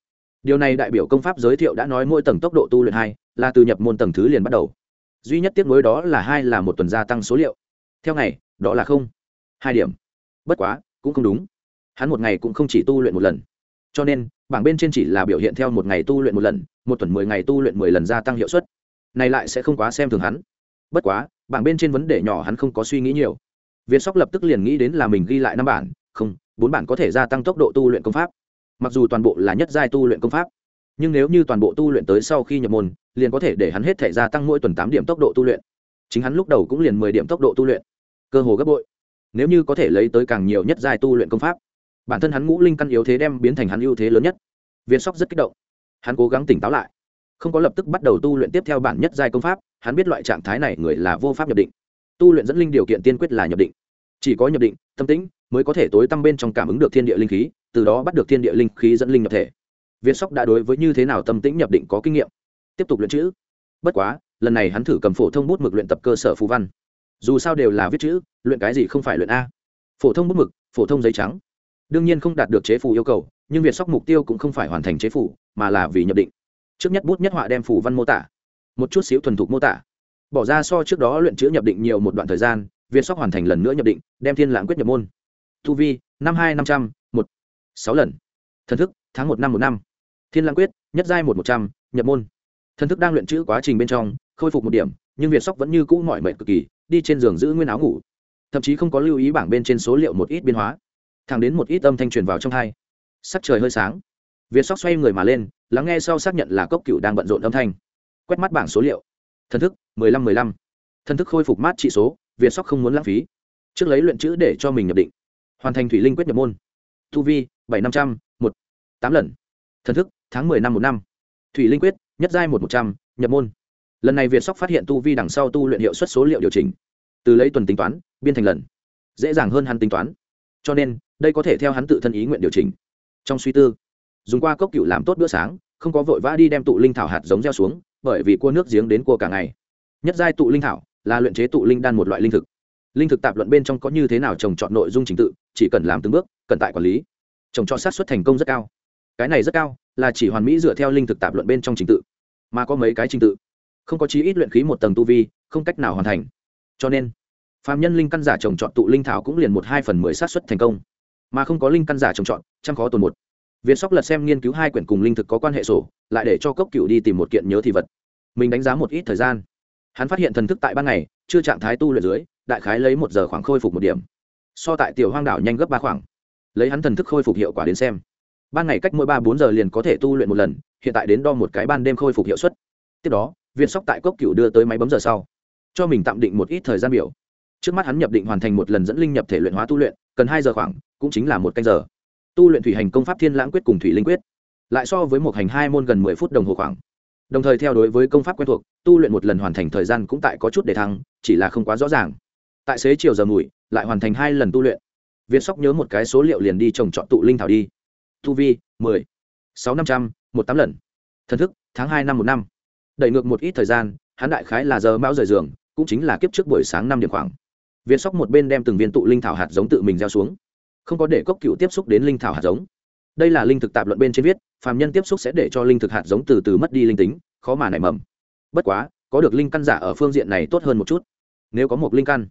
điều này đại biểu công pháp giới thiệu đã nói mỗi tầng tốc độ tu luyện hai, là từ nhập môn tầng thứ liền bắt đầu. Duy nhất tiếc nối đó là hai là một tuần gia tăng số liệu. Theo ngày, đó là không, hai điểm. Bất quá, cũng không đúng. Hắn một ngày cũng không chỉ tu luyện một lần. Cho nên, bảng bên trên chỉ là biểu hiện theo một ngày tu luyện một lần, một tuần mười ngày tu luyện mười lần gia tăng hiệu suất. Này lại sẽ không quá xem thường hắn. Bất quá, bảng bên trên vấn đề nhỏ hắn không có suy nghĩ nhiều. Việt sóc lập tức liền nghĩ đến là mình ghi lại năm bản, không, bốn bản có thể gia tăng tốc độ tu luyện công pháp mặc dù toàn bộ là nhất giai tu luyện công pháp, nhưng nếu như toàn bộ tu luyện tới sau khi nhập môn, liền có thể để hắn hết thể gia tăng mỗi tuần tám điểm tốc độ tu luyện. Chính hắn lúc đầu cũng liền mười điểm tốc độ tu luyện. Cơ hồ gấp bội. Nếu như có thể lấy tới càng nhiều nhất giai tu luyện công pháp, bản thân hắn ngũ linh căn yếu thế đem biến thành hắn ưu thế lớn nhất. Viên sóc rất kích động. Hắn cố gắng tỉnh táo lại. Không có lập tức bắt đầu tu luyện tiếp theo bản nhất giai công pháp, hắn biết loại trạng thái này người là vô pháp nhập định. Tu luyện dẫn linh điều kiện tiên quyết là nhập định. Chỉ có nhập định, tâm tĩnh, mới có thể tối tăm bên trong cảm ứng được thiên địa linh khí từ đó bắt được thiên địa linh khí dẫn linh nhập thể. Việt sóc đã đối với như thế nào tâm tĩnh nhập định có kinh nghiệm. Tiếp tục luyện chữ. Bất quá, lần này hắn thử cầm phổ thông bút mực luyện tập cơ sở phú văn. Dù sao đều là viết chữ, luyện cái gì không phải luyện a. Phổ thông bút mực, phổ thông giấy trắng. Đương nhiên không đạt được chế phủ yêu cầu, nhưng việt sóc mục tiêu cũng không phải hoàn thành chế phủ mà là vì nhập định. Trước nhất bút nhất họa đem phủ văn mô tả. Một chút xíu thuần thục mô tả. Bỏ ra so trước đó luyện chữ nhập định nhiều một đoạn thời gian việt sóc hoàn thành lần nữa nhập định, đem thiên lãng quyết nhập môn. Thu vi, năm hai năm trăm một sáu lần. Thần thức, tháng một năm một năm. Thiên lãng quyết, nhất giai một một trăm, nhập môn. Thần thức đang luyện chữ quá trình bên trong, khôi phục một điểm, nhưng việt sóc vẫn như cũ mỏi mệt cực kỳ, đi trên giường giữ nguyên áo ngủ. Thậm chí không có lưu ý bảng bên trên số liệu một ít biến hóa. Thẳng đến một ít âm thanh truyền vào trong hai. Sắc trời hơi sáng. Việt sóc xoay người mà lên, lắng nghe sau xác nhận là cốc cựu đang bận rộn âm thanh. Quét mắt bảng số liệu. Thần thức, mười lăm mười lăm. Thần thức khôi phục mát trị số, việt sóc không muốn lãng phí. Trước lấy luyện chữ để cho mình nhập định. Hoàn thành thủy linh quyết nhập môn. Thu vi bảy năm trăm, một, tám lần. Thần thức, tháng mười năm một năm. Thủy linh quyết, nhất giai một một trăm, nhập môn. Lần này việt sóc phát hiện tu vi đằng sau tu luyện hiệu suất số liệu điều chỉnh. Từ lấy tuần tính toán, biên thành lần. Dễ dàng hơn hắn tính toán. Cho nên, đây có thể theo hắn tự thân ý nguyện điều chỉnh. Trong suy tư, dùng qua cốc cựu làm tốt bữa sáng, không có vội vã đi đem tụ linh thảo hạt giống gieo xuống, bởi vì cua nước giếng đến cua cả ngày. Nhất giai tụ linh thảo là luyện chế tụ linh đan một loại linh thực. Linh thực tạp luận bên trong có như thế nào trồng chọn nội dung trình tự, chỉ cần làm từng bước, cần tại quản lý trồng chọn sát xuất thành công rất cao. Cái này rất cao, là chỉ hoàn mỹ dựa theo linh thực tạp luận bên trong trình tự, mà có mấy cái trình tự. Không có chí ít luyện khí một tầng tu vi, không cách nào hoàn thành. Cho nên phạm nhân linh căn giả trồng chọn tụ linh thảo cũng liền một hai phần mười sát xuất thành công. Mà không có linh căn giả trồng chọn chăm khó tồn một. Việt sóc lật xem nghiên cứu hai quyển cùng linh thực có quan hệ sổ, lại để cho cốc cựu đi tìm một kiện nhớ thì vật. Mình đánh giá một ít thời gian. Hắn phát hiện thần thức tại ban ngày, chưa trạng thái tu luyện dưới, đại khái lấy một giờ khoảng khôi phục một điểm. So tại tiểu hoang đảo nhanh gấp ba khoảng lấy hắn thần thức khôi phục hiệu quả đến xem. Ban ngày cách mỗi ba bốn giờ liền có thể tu luyện một lần, hiện tại đến đo một cái ban đêm khôi phục hiệu suất. Tiếp đó, viên sóc tại cốc cựu đưa tới máy bấm giờ sau, cho mình tạm định một ít thời gian biểu. Trước mắt hắn nhập định hoàn thành một lần dẫn linh nhập thể luyện hóa tu luyện, cần hai giờ khoảng, cũng chính là một canh giờ. Tu luyện thủy hành công pháp thiên lãng quyết cùng thủy linh quyết, lại so với một hành hai môn gần mười phút đồng hồ khoảng. Đồng thời theo đối với công pháp quen thuộc, tu luyện một lần hoàn thành thời gian cũng tại có chút để thăng, chỉ là không quá rõ ràng. Tại xế chiều giờ mùi, lại hoàn thành hai lần tu luyện việt sóc nhớ một cái số liệu liền đi trồng chọn tụ linh thảo đi. Tu vi, mười, sáu năm trăm, một tám lần. Thần thức, tháng hai năm một năm. Đẩy ngược một ít thời gian, hắn đại khái là giờ mão rời giường, cũng chính là kiếp trước buổi sáng năm điểm khoảng. Việt sóc một bên đem từng viên tụ linh thảo hạt giống tự mình gieo xuống. Không có để cốc cựu tiếp xúc đến linh thảo hạt giống. Đây là linh thực tạp luận bên trên viết, phàm nhân tiếp xúc sẽ để cho linh thực hạt giống từ từ mất đi linh tính, khó mà nảy mầm. Bất quá, có được linh căn giả ở phương diện này tốt hơn một chút. Nếu có một linh căn,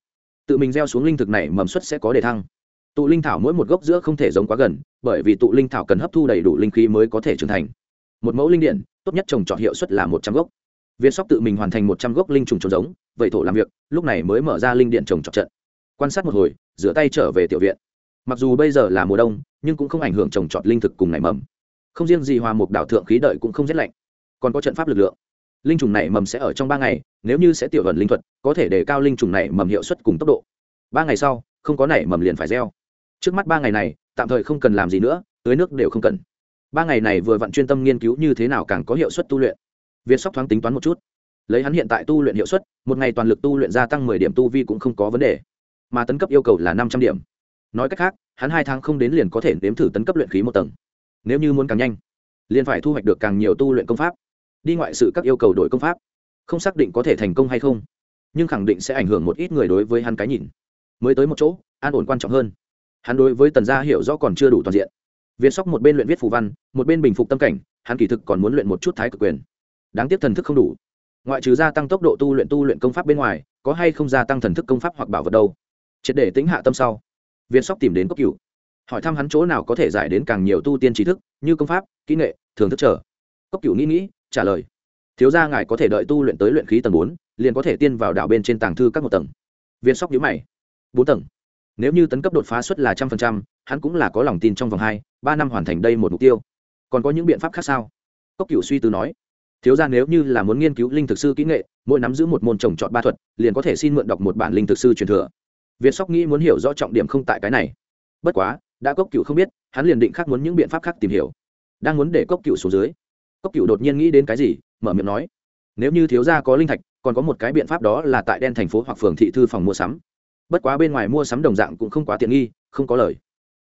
tự mình gieo xuống linh thực này mầm suất sẽ có đề thăng tụ linh thảo mỗi một gốc giữa không thể giống quá gần, bởi vì tụ linh thảo cần hấp thu đầy đủ linh khí mới có thể trưởng thành. Một mẫu linh điện tốt nhất trồng trọt hiệu suất là một trăm gốc. Viên sóc tự mình hoàn thành một trăm gốc linh trùng trồng giống, vậy thổ làm việc, lúc này mới mở ra linh điện trồng trọt trận. Quan sát một hồi, rửa tay trở về tiểu viện. Mặc dù bây giờ là mùa đông, nhưng cũng không ảnh hưởng trồng trọt linh thực cùng nảy mầm. Không riêng gì hòa mục đảo thượng khí đợi cũng không rét lạnh, còn có trận pháp lực lượng. Linh trùng nảy mầm sẽ ở trong ba ngày, nếu như sẽ tiểu gần linh thuật, có thể để cao linh trùng nảy mầm hiệu suất cùng tốc độ. Ba ngày sau, không có nảy mầm liền phải gieo trước mắt ba ngày này, tạm thời không cần làm gì nữa, tưới nước đều không cần. Ba ngày này vừa vặn chuyên tâm nghiên cứu như thế nào càng có hiệu suất tu luyện. Việt sóc thoáng tính toán một chút. Lấy hắn hiện tại tu luyện hiệu suất, một ngày toàn lực tu luyện gia tăng mười điểm tu vi cũng không có vấn đề. Mà tấn cấp yêu cầu là năm trăm điểm. Nói cách khác, hắn hai tháng không đến liền có thể nếm thử tấn cấp luyện khí một tầng. Nếu như muốn càng nhanh, liền phải thu hoạch được càng nhiều tu luyện công pháp. Đi ngoại sự các yêu cầu đổi công pháp, không xác định có thể thành công hay không, nhưng khẳng định sẽ ảnh hưởng một ít người đối với hắn cái nhìn. Mới tới một chỗ, an ổn quan trọng hơn hắn đối với tần gia hiểu rõ còn chưa đủ toàn diện. Việt sóc một bên luyện viết phù văn, một bên bình phục tâm cảnh, hắn kỳ thực còn muốn luyện một chút thái cực quyền. Đáng tiếc thần thức không đủ. Ngoại trừ gia tăng tốc độ tu luyện tu luyện công pháp bên ngoài, có hay không gia tăng thần thức công pháp hoặc bảo vật đâu? Triệt để tính hạ tâm sau việt sóc tìm đến cốc cửu, hỏi thăm hắn chỗ nào có thể giải đến càng nhiều tu tiên trí thức, như công pháp, kỹ nghệ, thường thức trở. Cốc cửu nghĩ nghĩ, trả lời, thiếu gia ngài có thể đợi tu luyện tới luyện khí tầng bốn, liền có thể tiên vào đảo bên trên tàng thư các một tầng. Viên sóc nhíu mày, bốn tầng? Nếu như tấn cấp đột phá suất là trăm phần trăm, hắn cũng là có lòng tin trong vòng hai, ba năm hoàn thành đây một mục tiêu. Còn có những biện pháp khác sao? Cốc Cựu suy tư nói. Thiếu gia nếu như là muốn nghiên cứu linh thực sư kỹ nghệ, mỗi nắm giữ một môn trồng trọt ba thuật, liền có thể xin mượn đọc một bản linh thực sư truyền thừa. Việt sóc nghĩ muốn hiểu rõ trọng điểm không tại cái này. Bất quá, đã cốc Cựu không biết, hắn liền định khác muốn những biện pháp khác tìm hiểu. Đang muốn để cốc Cựu xuống dưới, cốc Cựu đột nhiên nghĩ đến cái gì, mở miệng nói. Nếu như thiếu gia có linh thạch, còn có một cái biện pháp đó là tại đen thành phố hoặc phường thị thư phòng mua sắm bất quá bên ngoài mua sắm đồng dạng cũng không quá tiện nghi, không có lời.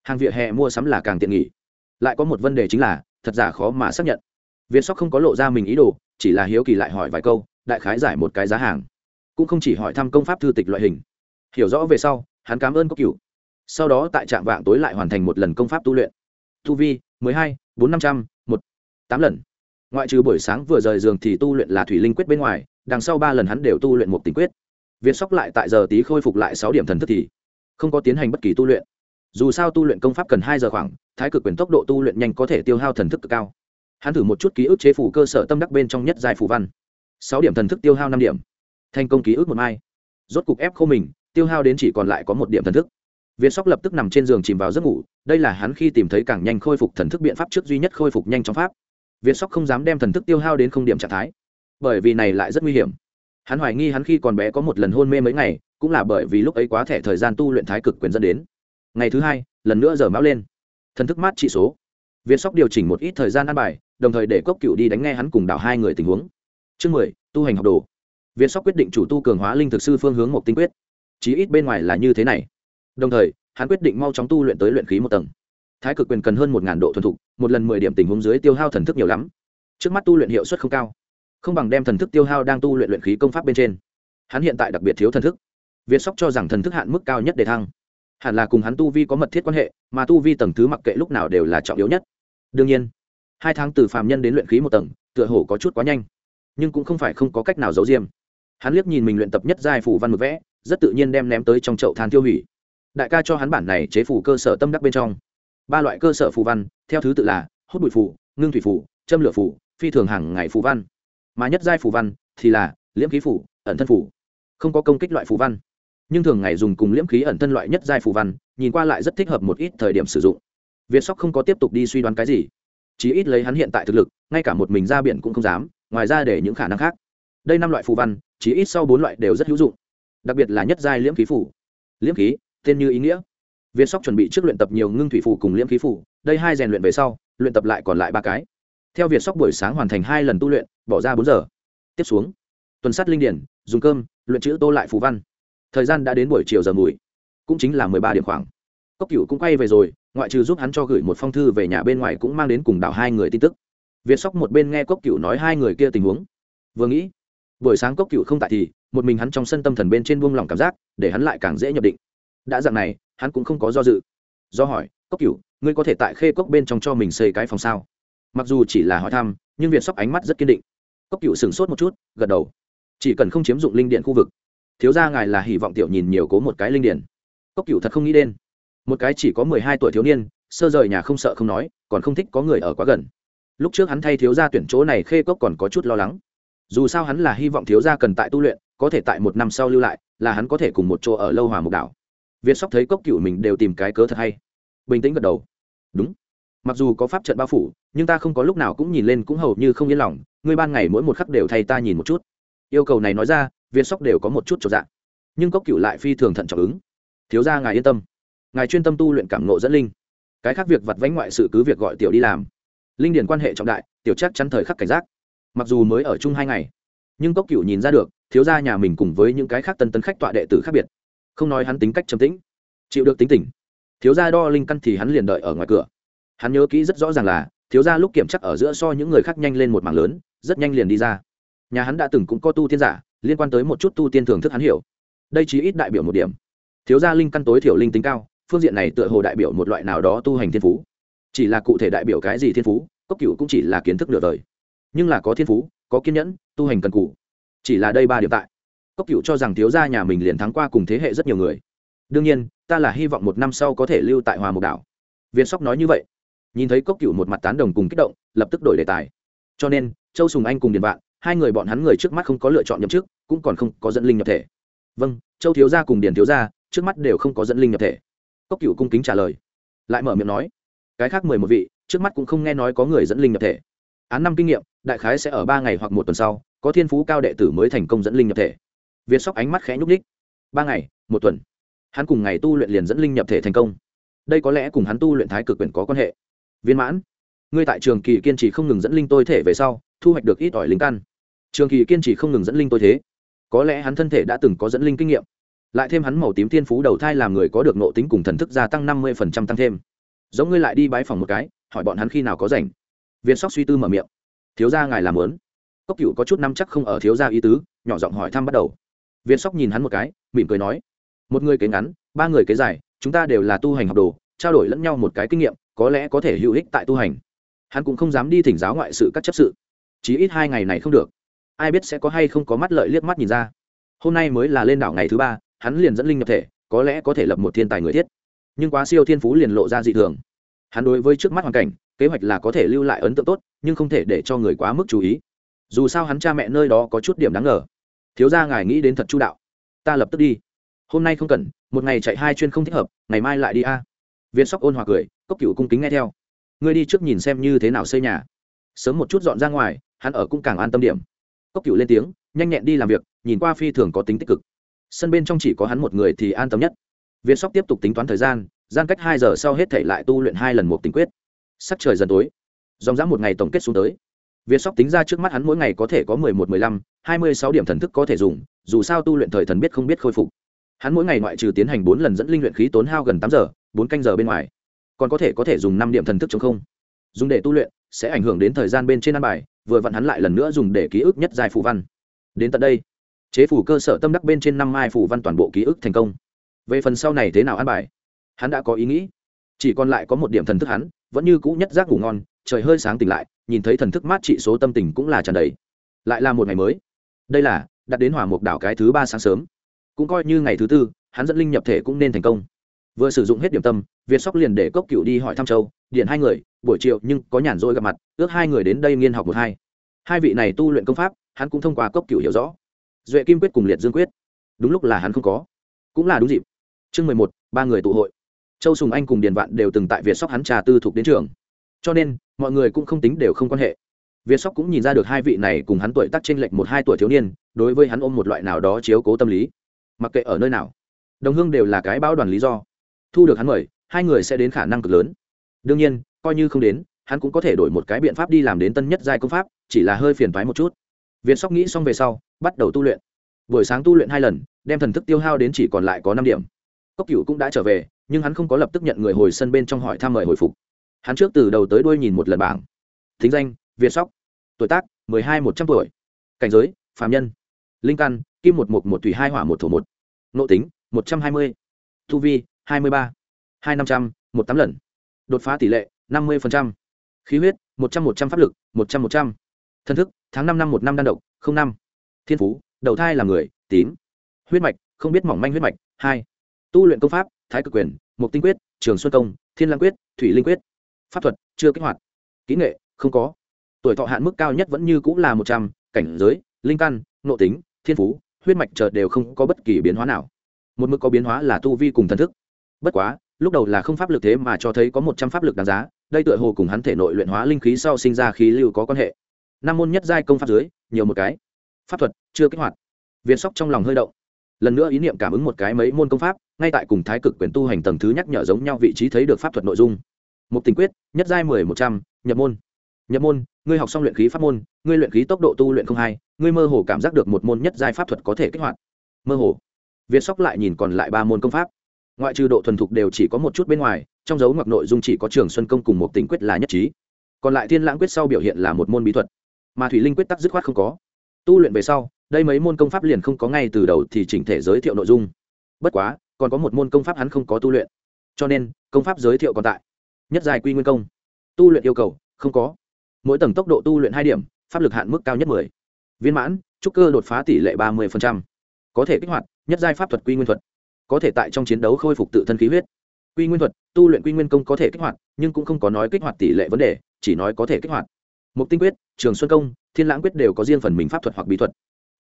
Hàng vỉa hè mua sắm là càng tiện nghi. Lại có một vấn đề chính là, thật giả khó mà xác nhận. Viên sóc không có lộ ra mình ý đồ, chỉ là hiếu kỳ lại hỏi vài câu, đại khái giải một cái giá hàng. Cũng không chỉ hỏi thăm công pháp thư tịch loại hình. Hiểu rõ về sau, hắn cảm ơn cốc cựu. sau đó tại trạm vạng tối lại hoàn thành một lần công pháp tu luyện. Tu vi, mười hai, bốn năm trăm, một, tám lần. Ngoại trừ buổi sáng vừa rời giường thì tu luyện là thủy linh quyết bên ngoài, đằng sau ba lần hắn đều tu luyện một tình quyết việt sóc lại tại giờ tí khôi phục lại sáu điểm thần thức thì không có tiến hành bất kỳ tu luyện. Dù sao tu luyện công pháp cần hai giờ khoảng, thái cực quyền tốc độ tu luyện nhanh có thể tiêu hao thần thức cực cao. Hắn thử một chút ký ức chế phủ cơ sở tâm đắc bên trong nhất giai phủ văn. Sáu điểm thần thức tiêu hao năm điểm. Thành công ký ức một mai. Rốt cục ép khô mình, tiêu hao đến chỉ còn lại có một điểm thần thức. Việt sóc lập tức nằm trên giường chìm vào giấc ngủ, đây là hắn khi tìm thấy càng nhanh khôi phục thần thức biện pháp trước duy nhất khôi phục nhanh trong pháp. Việt sóc không dám đem thần thức tiêu hao đến không điểm trạng thái, bởi vì này lại rất nguy hiểm hắn hoài nghi hắn khi còn bé có một lần hôn mê mấy ngày, cũng là bởi vì lúc ấy quá thẻ thời gian tu luyện thái cực quyền dẫn đến. Ngày thứ hai, lần nữa giờ máu lên. Thần thức mát trị số. Viên sóc điều chỉnh một ít thời gian ăn bài, đồng thời để cốc cựu đi đánh nghe hắn cùng đảo hai người tình huống. Chương mười, tu hành học đồ. Viên sóc quyết định chủ tu cường hóa linh thực sư phương hướng một tinh quyết. Chí ít bên ngoài là như thế này. Đồng thời, hắn quyết định mau chóng tu luyện tới luyện khí một tầng. Thái cực quyền cần hơn một độ thuần thục, một lần mười điểm tình huống dưới tiêu hao thần thức nhiều lắm. Trước mắt tu luyện hiệu suất không cao không bằng đem thần thức tiêu hao đang tu luyện luyện khí công pháp bên trên. Hắn hiện tại đặc biệt thiếu thần thức. Việt sóc cho rằng thần thức hạn mức cao nhất để thăng. Hẳn là cùng hắn tu vi có mật thiết quan hệ, mà tu vi tầng thứ mặc kệ lúc nào đều là trọng yếu nhất. Đương nhiên, hai tháng từ phàm nhân đến luyện khí một tầng, tựa hồ có chút quá nhanh. Nhưng cũng không phải không có cách nào giấu diêm hắn liếc nhìn mình luyện tập nhất giai phủ văn mực vẽ, rất tự nhiên đem ném tới trong chậu than tiêu hủy. Đại ca cho hắn bản này chế phủ cơ sở tâm đắc bên trong. Ba loại cơ sở phù văn, theo thứ tự là hút bụi phủ ngưng thủy phủ châm lửa phủ phi thường hàng ngày phù văn mà nhất giai phù văn thì là liễm khí phủ ẩn thân phủ không có công kích loại phù văn. Nhưng thường ngày dùng cùng liễm khí ẩn thân loại nhất giai phù văn, nhìn qua lại rất thích hợp một ít thời điểm sử dụng. Việt sóc không có tiếp tục đi suy đoán cái gì. Chỉ ít lấy hắn hiện tại thực lực, ngay cả một mình ra biển cũng không dám, ngoài ra để những khả năng khác. Đây năm loại phù văn chỉ ít sau bốn loại đều rất hữu dụng. Đặc biệt là nhất giai liễm khí phủ liễm khí, tên như ý nghĩa. Việt sóc chuẩn bị trước luyện tập nhiều ngưng thủy phủ cùng liễm khí phủ đây hai rèn luyện về sau, luyện tập lại còn lại ba cái. Theo việt sóc buổi sáng hoàn thành hai lần tu luyện bỏ ra bốn giờ. Tiếp xuống, tuần sát linh điển, dùng cơm, luyện chữ tô lại phù văn. Thời gian đã đến buổi chiều giờ mùi, cũng chính là mười ba điểm khoảng. Cốc cựu cũng quay về rồi, ngoại trừ giúp hắn cho gửi một phong thư về nhà bên ngoài cũng mang đến cùng đảo hai người tin tức. Việt sóc một bên nghe cốc cựu nói hai người kia tình huống. Vừa nghĩ, buổi sáng cốc cựu không tại thì, một mình hắn trong sân tâm thần bên trên buông lỏng cảm giác, để hắn lại càng dễ nhập định. Đã dạng này, hắn cũng không có do dự. Do hỏi, cốc cựu ngươi có thể tại khê cốc bên trong cho mình xây cái phòng sao? Mặc dù chỉ là hỏi thăm, nhưng việt sóc ánh mắt rất kiên định cốc cựu sửng sốt một chút, gật đầu. Chỉ cần không chiếm dụng linh điện khu vực, thiếu ra ngài là hy vọng tiểu nhìn nhiều cố một cái linh điện. Cốc cựu thật không nghĩ đến. Một cái chỉ có mười hai tuổi thiếu niên, sơ rời nhà không sợ không nói, còn không thích có người ở quá gần. Lúc trước hắn thay thiếu gia tuyển chỗ này khê cốc còn có chút lo lắng. Dù sao hắn là hy vọng thiếu gia cần tại tu luyện, có thể tại một năm sau lưu lại, là hắn có thể cùng một chỗ ở lâu hòa mục đảo việt sóc thấy cốc cựu mình đều tìm cái cớ thật hay. Bình tĩnh gật đầu. Đúng mặc dù có pháp trận bao phủ, nhưng ta không có lúc nào cũng nhìn lên cũng hầu như không yên lòng, ngươi ban ngày mỗi một khắc đều thay ta nhìn một chút. Yêu cầu này nói ra việt sóc đều có một chút trọn dạng nhưng cốc cựu lại phi thường thận trọng ứng. Thiếu ra ngài yên tâm. Ngài chuyên tâm tu luyện cảm nộ dẫn linh. Cái khác việc vặt vánh ngoại sự cứ việc gọi tiểu đi làm. Linh điển quan hệ trọng đại, tiểu chắc chắn thời khắc cảnh giác. Mặc dù mới ở chung hai ngày, nhưng cốc cựu nhìn ra được, thiếu ra nhà mình cùng với những cái khác tân tấn khách tọa đệ tử khác biệt. Không nói hắn tính cách trầm tĩnh, chịu được tính tình. Thiếu ra đo linh căn thì hắn liền đợi ở ngoài cửa hắn nhớ kỹ rất rõ ràng là, thiếu gia lúc kiểm chắc ở giữa so những người khác nhanh lên một mảng lớn, rất nhanh liền đi ra. Nhà hắn đã từng cũng có tu tiên giả, liên quan tới một chút tu tiên thưởng thức hắn hiểu. Đây chỉ ít đại biểu một điểm. Thiếu gia linh căn tối thiểu linh tính cao, phương diện này tựa hồ đại biểu một loại nào đó tu hành thiên phú. Chỉ là cụ thể đại biểu cái gì thiên phú, cốc cựu cũng chỉ là kiến thức nửa đời. Nhưng là có thiên phú, có kiên nhẫn, tu hành cần cụ chỉ là đây ba điểm tại. Cốc cựu cho rằng thiếu gia nhà mình liền thắng qua cùng thế hệ rất nhiều người. Đương nhiên, ta là hy vọng một năm sau có thể lưu tại hòa mục đảo. Viên sóc nói như vậy nhìn thấy cốc cựu một mặt tán đồng cùng kích động, lập tức đổi đề tài. Cho nên, châu sùng anh cùng điền vạn, hai người bọn hắn người trước mắt không có lựa chọn nhậm chức, cũng còn không có dẫn linh nhập thể. Vâng châu thiếu gia cùng điền thiếu gia, trước mắt đều không có dẫn linh nhập thể. Cốc cựu cung kính trả lời. Lại mở miệng nói, cái khác mười một vị, trước mắt cũng không nghe nói có người dẫn linh nhập thể. Án năm kinh nghiệm, đại khái sẽ ở ba ngày hoặc một tuần sau, có thiên phú cao đệ tử mới thành công dẫn linh nhập thể. Việt sóc ánh mắt khẽ nhúc ních ba ngày, một tuần. Hắn cùng ngày tu luyện liền dẫn linh nhập thể thành công. Đây có lẽ cùng hắn tu luyện thái cực quyền có quan hệ viên mãn. Ngươi tại trường kỳ kiên trì không ngừng dẫn linh tôi thể về sau, thu hoạch được ít ỏi linh căn. Trường kỳ kiên trì không ngừng dẫn linh tôi thế. Có lẽ hắn thân thể đã từng có dẫn linh kinh nghiệm. Lại thêm hắn màu tím thiên phú đầu thai làm người có được nộ tính cùng thần thức gia tăng năm mươi tăng thêm. Giống ngươi lại đi bái phòng một cái, hỏi bọn hắn khi nào có rảnh. Viên sóc suy tư mở miệng. Thiếu gia ngài làm lớn. Cốc cựu có chút năm chắc không ở thiếu gia ý tứ, nhỏ giọng hỏi thăm bắt đầu. Viên sóc nhìn hắn một cái, mỉm cười nói. Một người kế ngắn, ba người kế dài, chúng ta đều là tu hành học đồ, trao đổi lẫn nhau một cái kinh nghiệm có lẽ có thể hữu ích tại tu hành. Hắn cũng không dám đi thỉnh giáo ngoại sự các chấp sự. Chí ít hai ngày này không được. Ai biết sẽ có hay không có mắt lợi liếc mắt nhìn ra. Hôm nay mới là lên đảo ngày thứ ba, hắn liền dẫn linh nhập thể, có lẽ có thể lập một thiên tài người thiết. Nhưng quá siêu thiên phú liền lộ ra dị thường. Hắn đối với trước mắt hoàn cảnh, kế hoạch là có thể lưu lại ấn tượng tốt, nhưng không thể để cho người quá mức chú ý. Dù sao hắn cha mẹ nơi đó có chút điểm đáng ngờ. Thiếu ra ngài nghĩ đến thật chu đạo. Ta lập tức đi. Hôm nay không cần, một ngày chạy hai chuyên không thích hợp, ngày mai lại đi a. À. viên sóc ôn hòa cười cốc cựu cung kính nghe theo. Ngươi đi trước nhìn xem như thế nào xây nhà. Sớm một chút dọn ra ngoài, hắn ở cũng càng an tâm điểm. Cốc cựu lên tiếng, nhanh nhẹn đi làm việc, nhìn qua phi thường có tính tích cực. Sân bên trong chỉ có hắn một người thì an tâm nhất. Viên sóc tiếp tục tính toán thời gian gian cách hai giờ sau hết thể lại tu luyện hai lần một tình quyết. Sắc trời dần tối, dòng dã một ngày tổng kết xuống tới. Viên sóc tính ra trước mắt hắn mỗi ngày có thể có mười một, mười lăm, hai mươi sáu điểm thần thức có thể dùng, dù sao tu luyện thời thần biết không biết khôi phục. Hắn mỗi ngày ngoại trừ tiến hành bốn lần dẫn linh luyện khí tốn hao gần tám giờ, bốn canh giờ bên ngoài còn có thể có thể dùng năm điểm thần thức chống không. Dùng để tu luyện sẽ ảnh hưởng đến thời gian bên trên ăn bài, vừa vặn hắn lại lần nữa dùng để ký ức nhất dài phù văn. Đến tận đây, chế phủ cơ sở tâm đắc bên trên năm mai phù văn toàn bộ ký ức thành công. Về phần sau này thế nào ăn bài, hắn đã có ý nghĩ. Chỉ còn lại có một điểm thần thức hắn, vẫn như cũ nhất giác ngủ ngon, trời hơi sáng tỉnh lại, nhìn thấy thần thức mát trị số tâm tình cũng là tràn đầy. Lại là một ngày mới. Đây là, đặt đến hỏa mục đảo cái thứ ba sáng sớm. Cũng coi như ngày thứ tư, hắn dẫn linh nhập thể cũng nên thành công vừa sử dụng hết điểm tâm, việt sóc liền để cốc cựu đi hỏi thăm châu điện hai người, buổi chiều nhưng có nhàn rỗi gặp mặt, ước hai người đến đây nghiên học một hai. Hai vị này tu luyện công pháp, hắn cũng thông qua cốc cựu hiểu rõ. Duệ kim quyết cùng liệt dương quyết. Đúng lúc là hắn không có. Cũng là đúng dịp. Chương mười một, ba người tụ hội. Châu sùng anh cùng điền vạn đều từng tại việt sóc hắn trà tư thuộc đến trường. Cho nên, mọi người cũng không tính đều không quan hệ. Việt sóc cũng nhìn ra được hai vị này cùng hắn tuổi tác t r ê n lệch một hai tuổi thiếu niên, đối với hắn ôm một loại nào đó chiếu cố tâm lý. Mặc kệ ở nơi nào, đồng hương đều là cái bão đoàn lý do thu được hắn mời, hai người sẽ đến khả năng cực lớn. Đương nhiên, coi như không đến, hắn cũng có thể đổi một cái biện pháp đi làm đến tân nhất giai công pháp, chỉ là hơi phiền thoái một chút. Viên sóc nghĩ xong về sau, bắt đầu tu luyện. Buổi sáng tu luyện hai lần, đem thần thức tiêu hao đến chỉ còn lại có năm điểm. Cốc cựu cũng đã trở về, nhưng hắn không có lập tức nhận người hồi sân bên trong hỏi thăm mời hồi phục. Hắn trước từ đầu tới đuôi nhìn một lần bảng. Thính danh, Viên sóc. Tuổi tác, mười hai một trăm tuổi. Cảnh giới phạm nhân. Linh căn, kim một một một thủy hai hỏa một thổ một. Nộ tính, một trăm hai mươi. Thu vi hai mươi ba, hai năm trăm, một tám lần. Đột phá tỷ lệ năm mươi khí huyết, một trăm một trăm pháp lực, một trăm một trăm. Thân thức, tháng năm năm một năm đan độc, không năm. Thiên phú, đầu thai là người, tím. Huyết mạch, không biết mỏng manh huyết mạch, hai. Tu luyện công pháp, thái cực quyền mục tinh quyết, trường xuân công, thiên lang quyết, thủy linh quyết. Pháp thuật, chưa kích hoạt. Kỹ nghệ, không có. Tuổi thọ hạn mức cao nhất vẫn như cũng là một trăm, cảnh giới, linh căn, nội tính, thiên phú, huyết mạch chợt đều không có bất kỳ biến hóa nào. Một mức có biến hóa là tu vi cùng thần thức bất quá, lúc đầu là không pháp lực thế mà cho thấy có một trăm pháp lực đáng giá, đây tựa hồ cùng hắn thể nội luyện hóa linh khí sau sinh ra khí lưu có quan hệ. Năm môn nhất giai công pháp dưới, nhiều một cái. Pháp thuật, chưa kích hoạt. Viên sóc trong lòng hơi động. Lần nữa ý niệm cảm ứng một cái mấy môn công pháp, ngay tại cùng thái cực quyền tu hành tầng thứ nhắc nhở giống nhau vị trí thấy được pháp thuật nội dung. Một tình quyết, nhất giai mười một trăm, nhập môn. Nhập môn, ngươi học xong luyện khí pháp môn, ngươi luyện khí tốc độ tu luyện không hai, ngươi mơ hồ cảm giác được một môn nhất giai pháp thuật có thể kích hoạt. Mơ hồ. Viên sóc lại nhìn còn lại ba môn công pháp ngoại trừ độ thuần thục đều chỉ có một chút bên ngoài, trong dấu ngoặc nội dung chỉ có trường xuân công cùng một tình quyết là nhất trí. Còn lại thiên lãng quyết sau biểu hiện là một môn bí thuật, mà thủy linh quyết tắc dứt khoát không có. Tu luyện về sau, đây mấy môn công pháp liền không có ngay từ đầu thì chỉnh thể giới thiệu nội dung. Bất quá, còn có một môn công pháp hắn không có tu luyện. Cho nên, công pháp giới thiệu còn tại. Nhất dài quy nguyên công. Tu luyện yêu cầu, không có. Mỗi tầng tốc độ tu luyện hai điểm, pháp lực hạn mức cao nhất mười. Viên mãn, trúc cơ đột phá tỷ lệ ba mươi có thể kích hoạt, nhất giai pháp thuật quy nguyên thuật có thể tại trong chiến đấu khôi phục tự thân khí huyết. Quy nguyên thuật, tu luyện quy nguyên công có thể kích hoạt, nhưng cũng không có nói kích hoạt tỷ lệ vấn đề, chỉ nói có thể kích hoạt. Mục tinh quyết, trường xuân công, thiên lãng quyết đều có riêng phần mình pháp thuật hoặc bí thuật.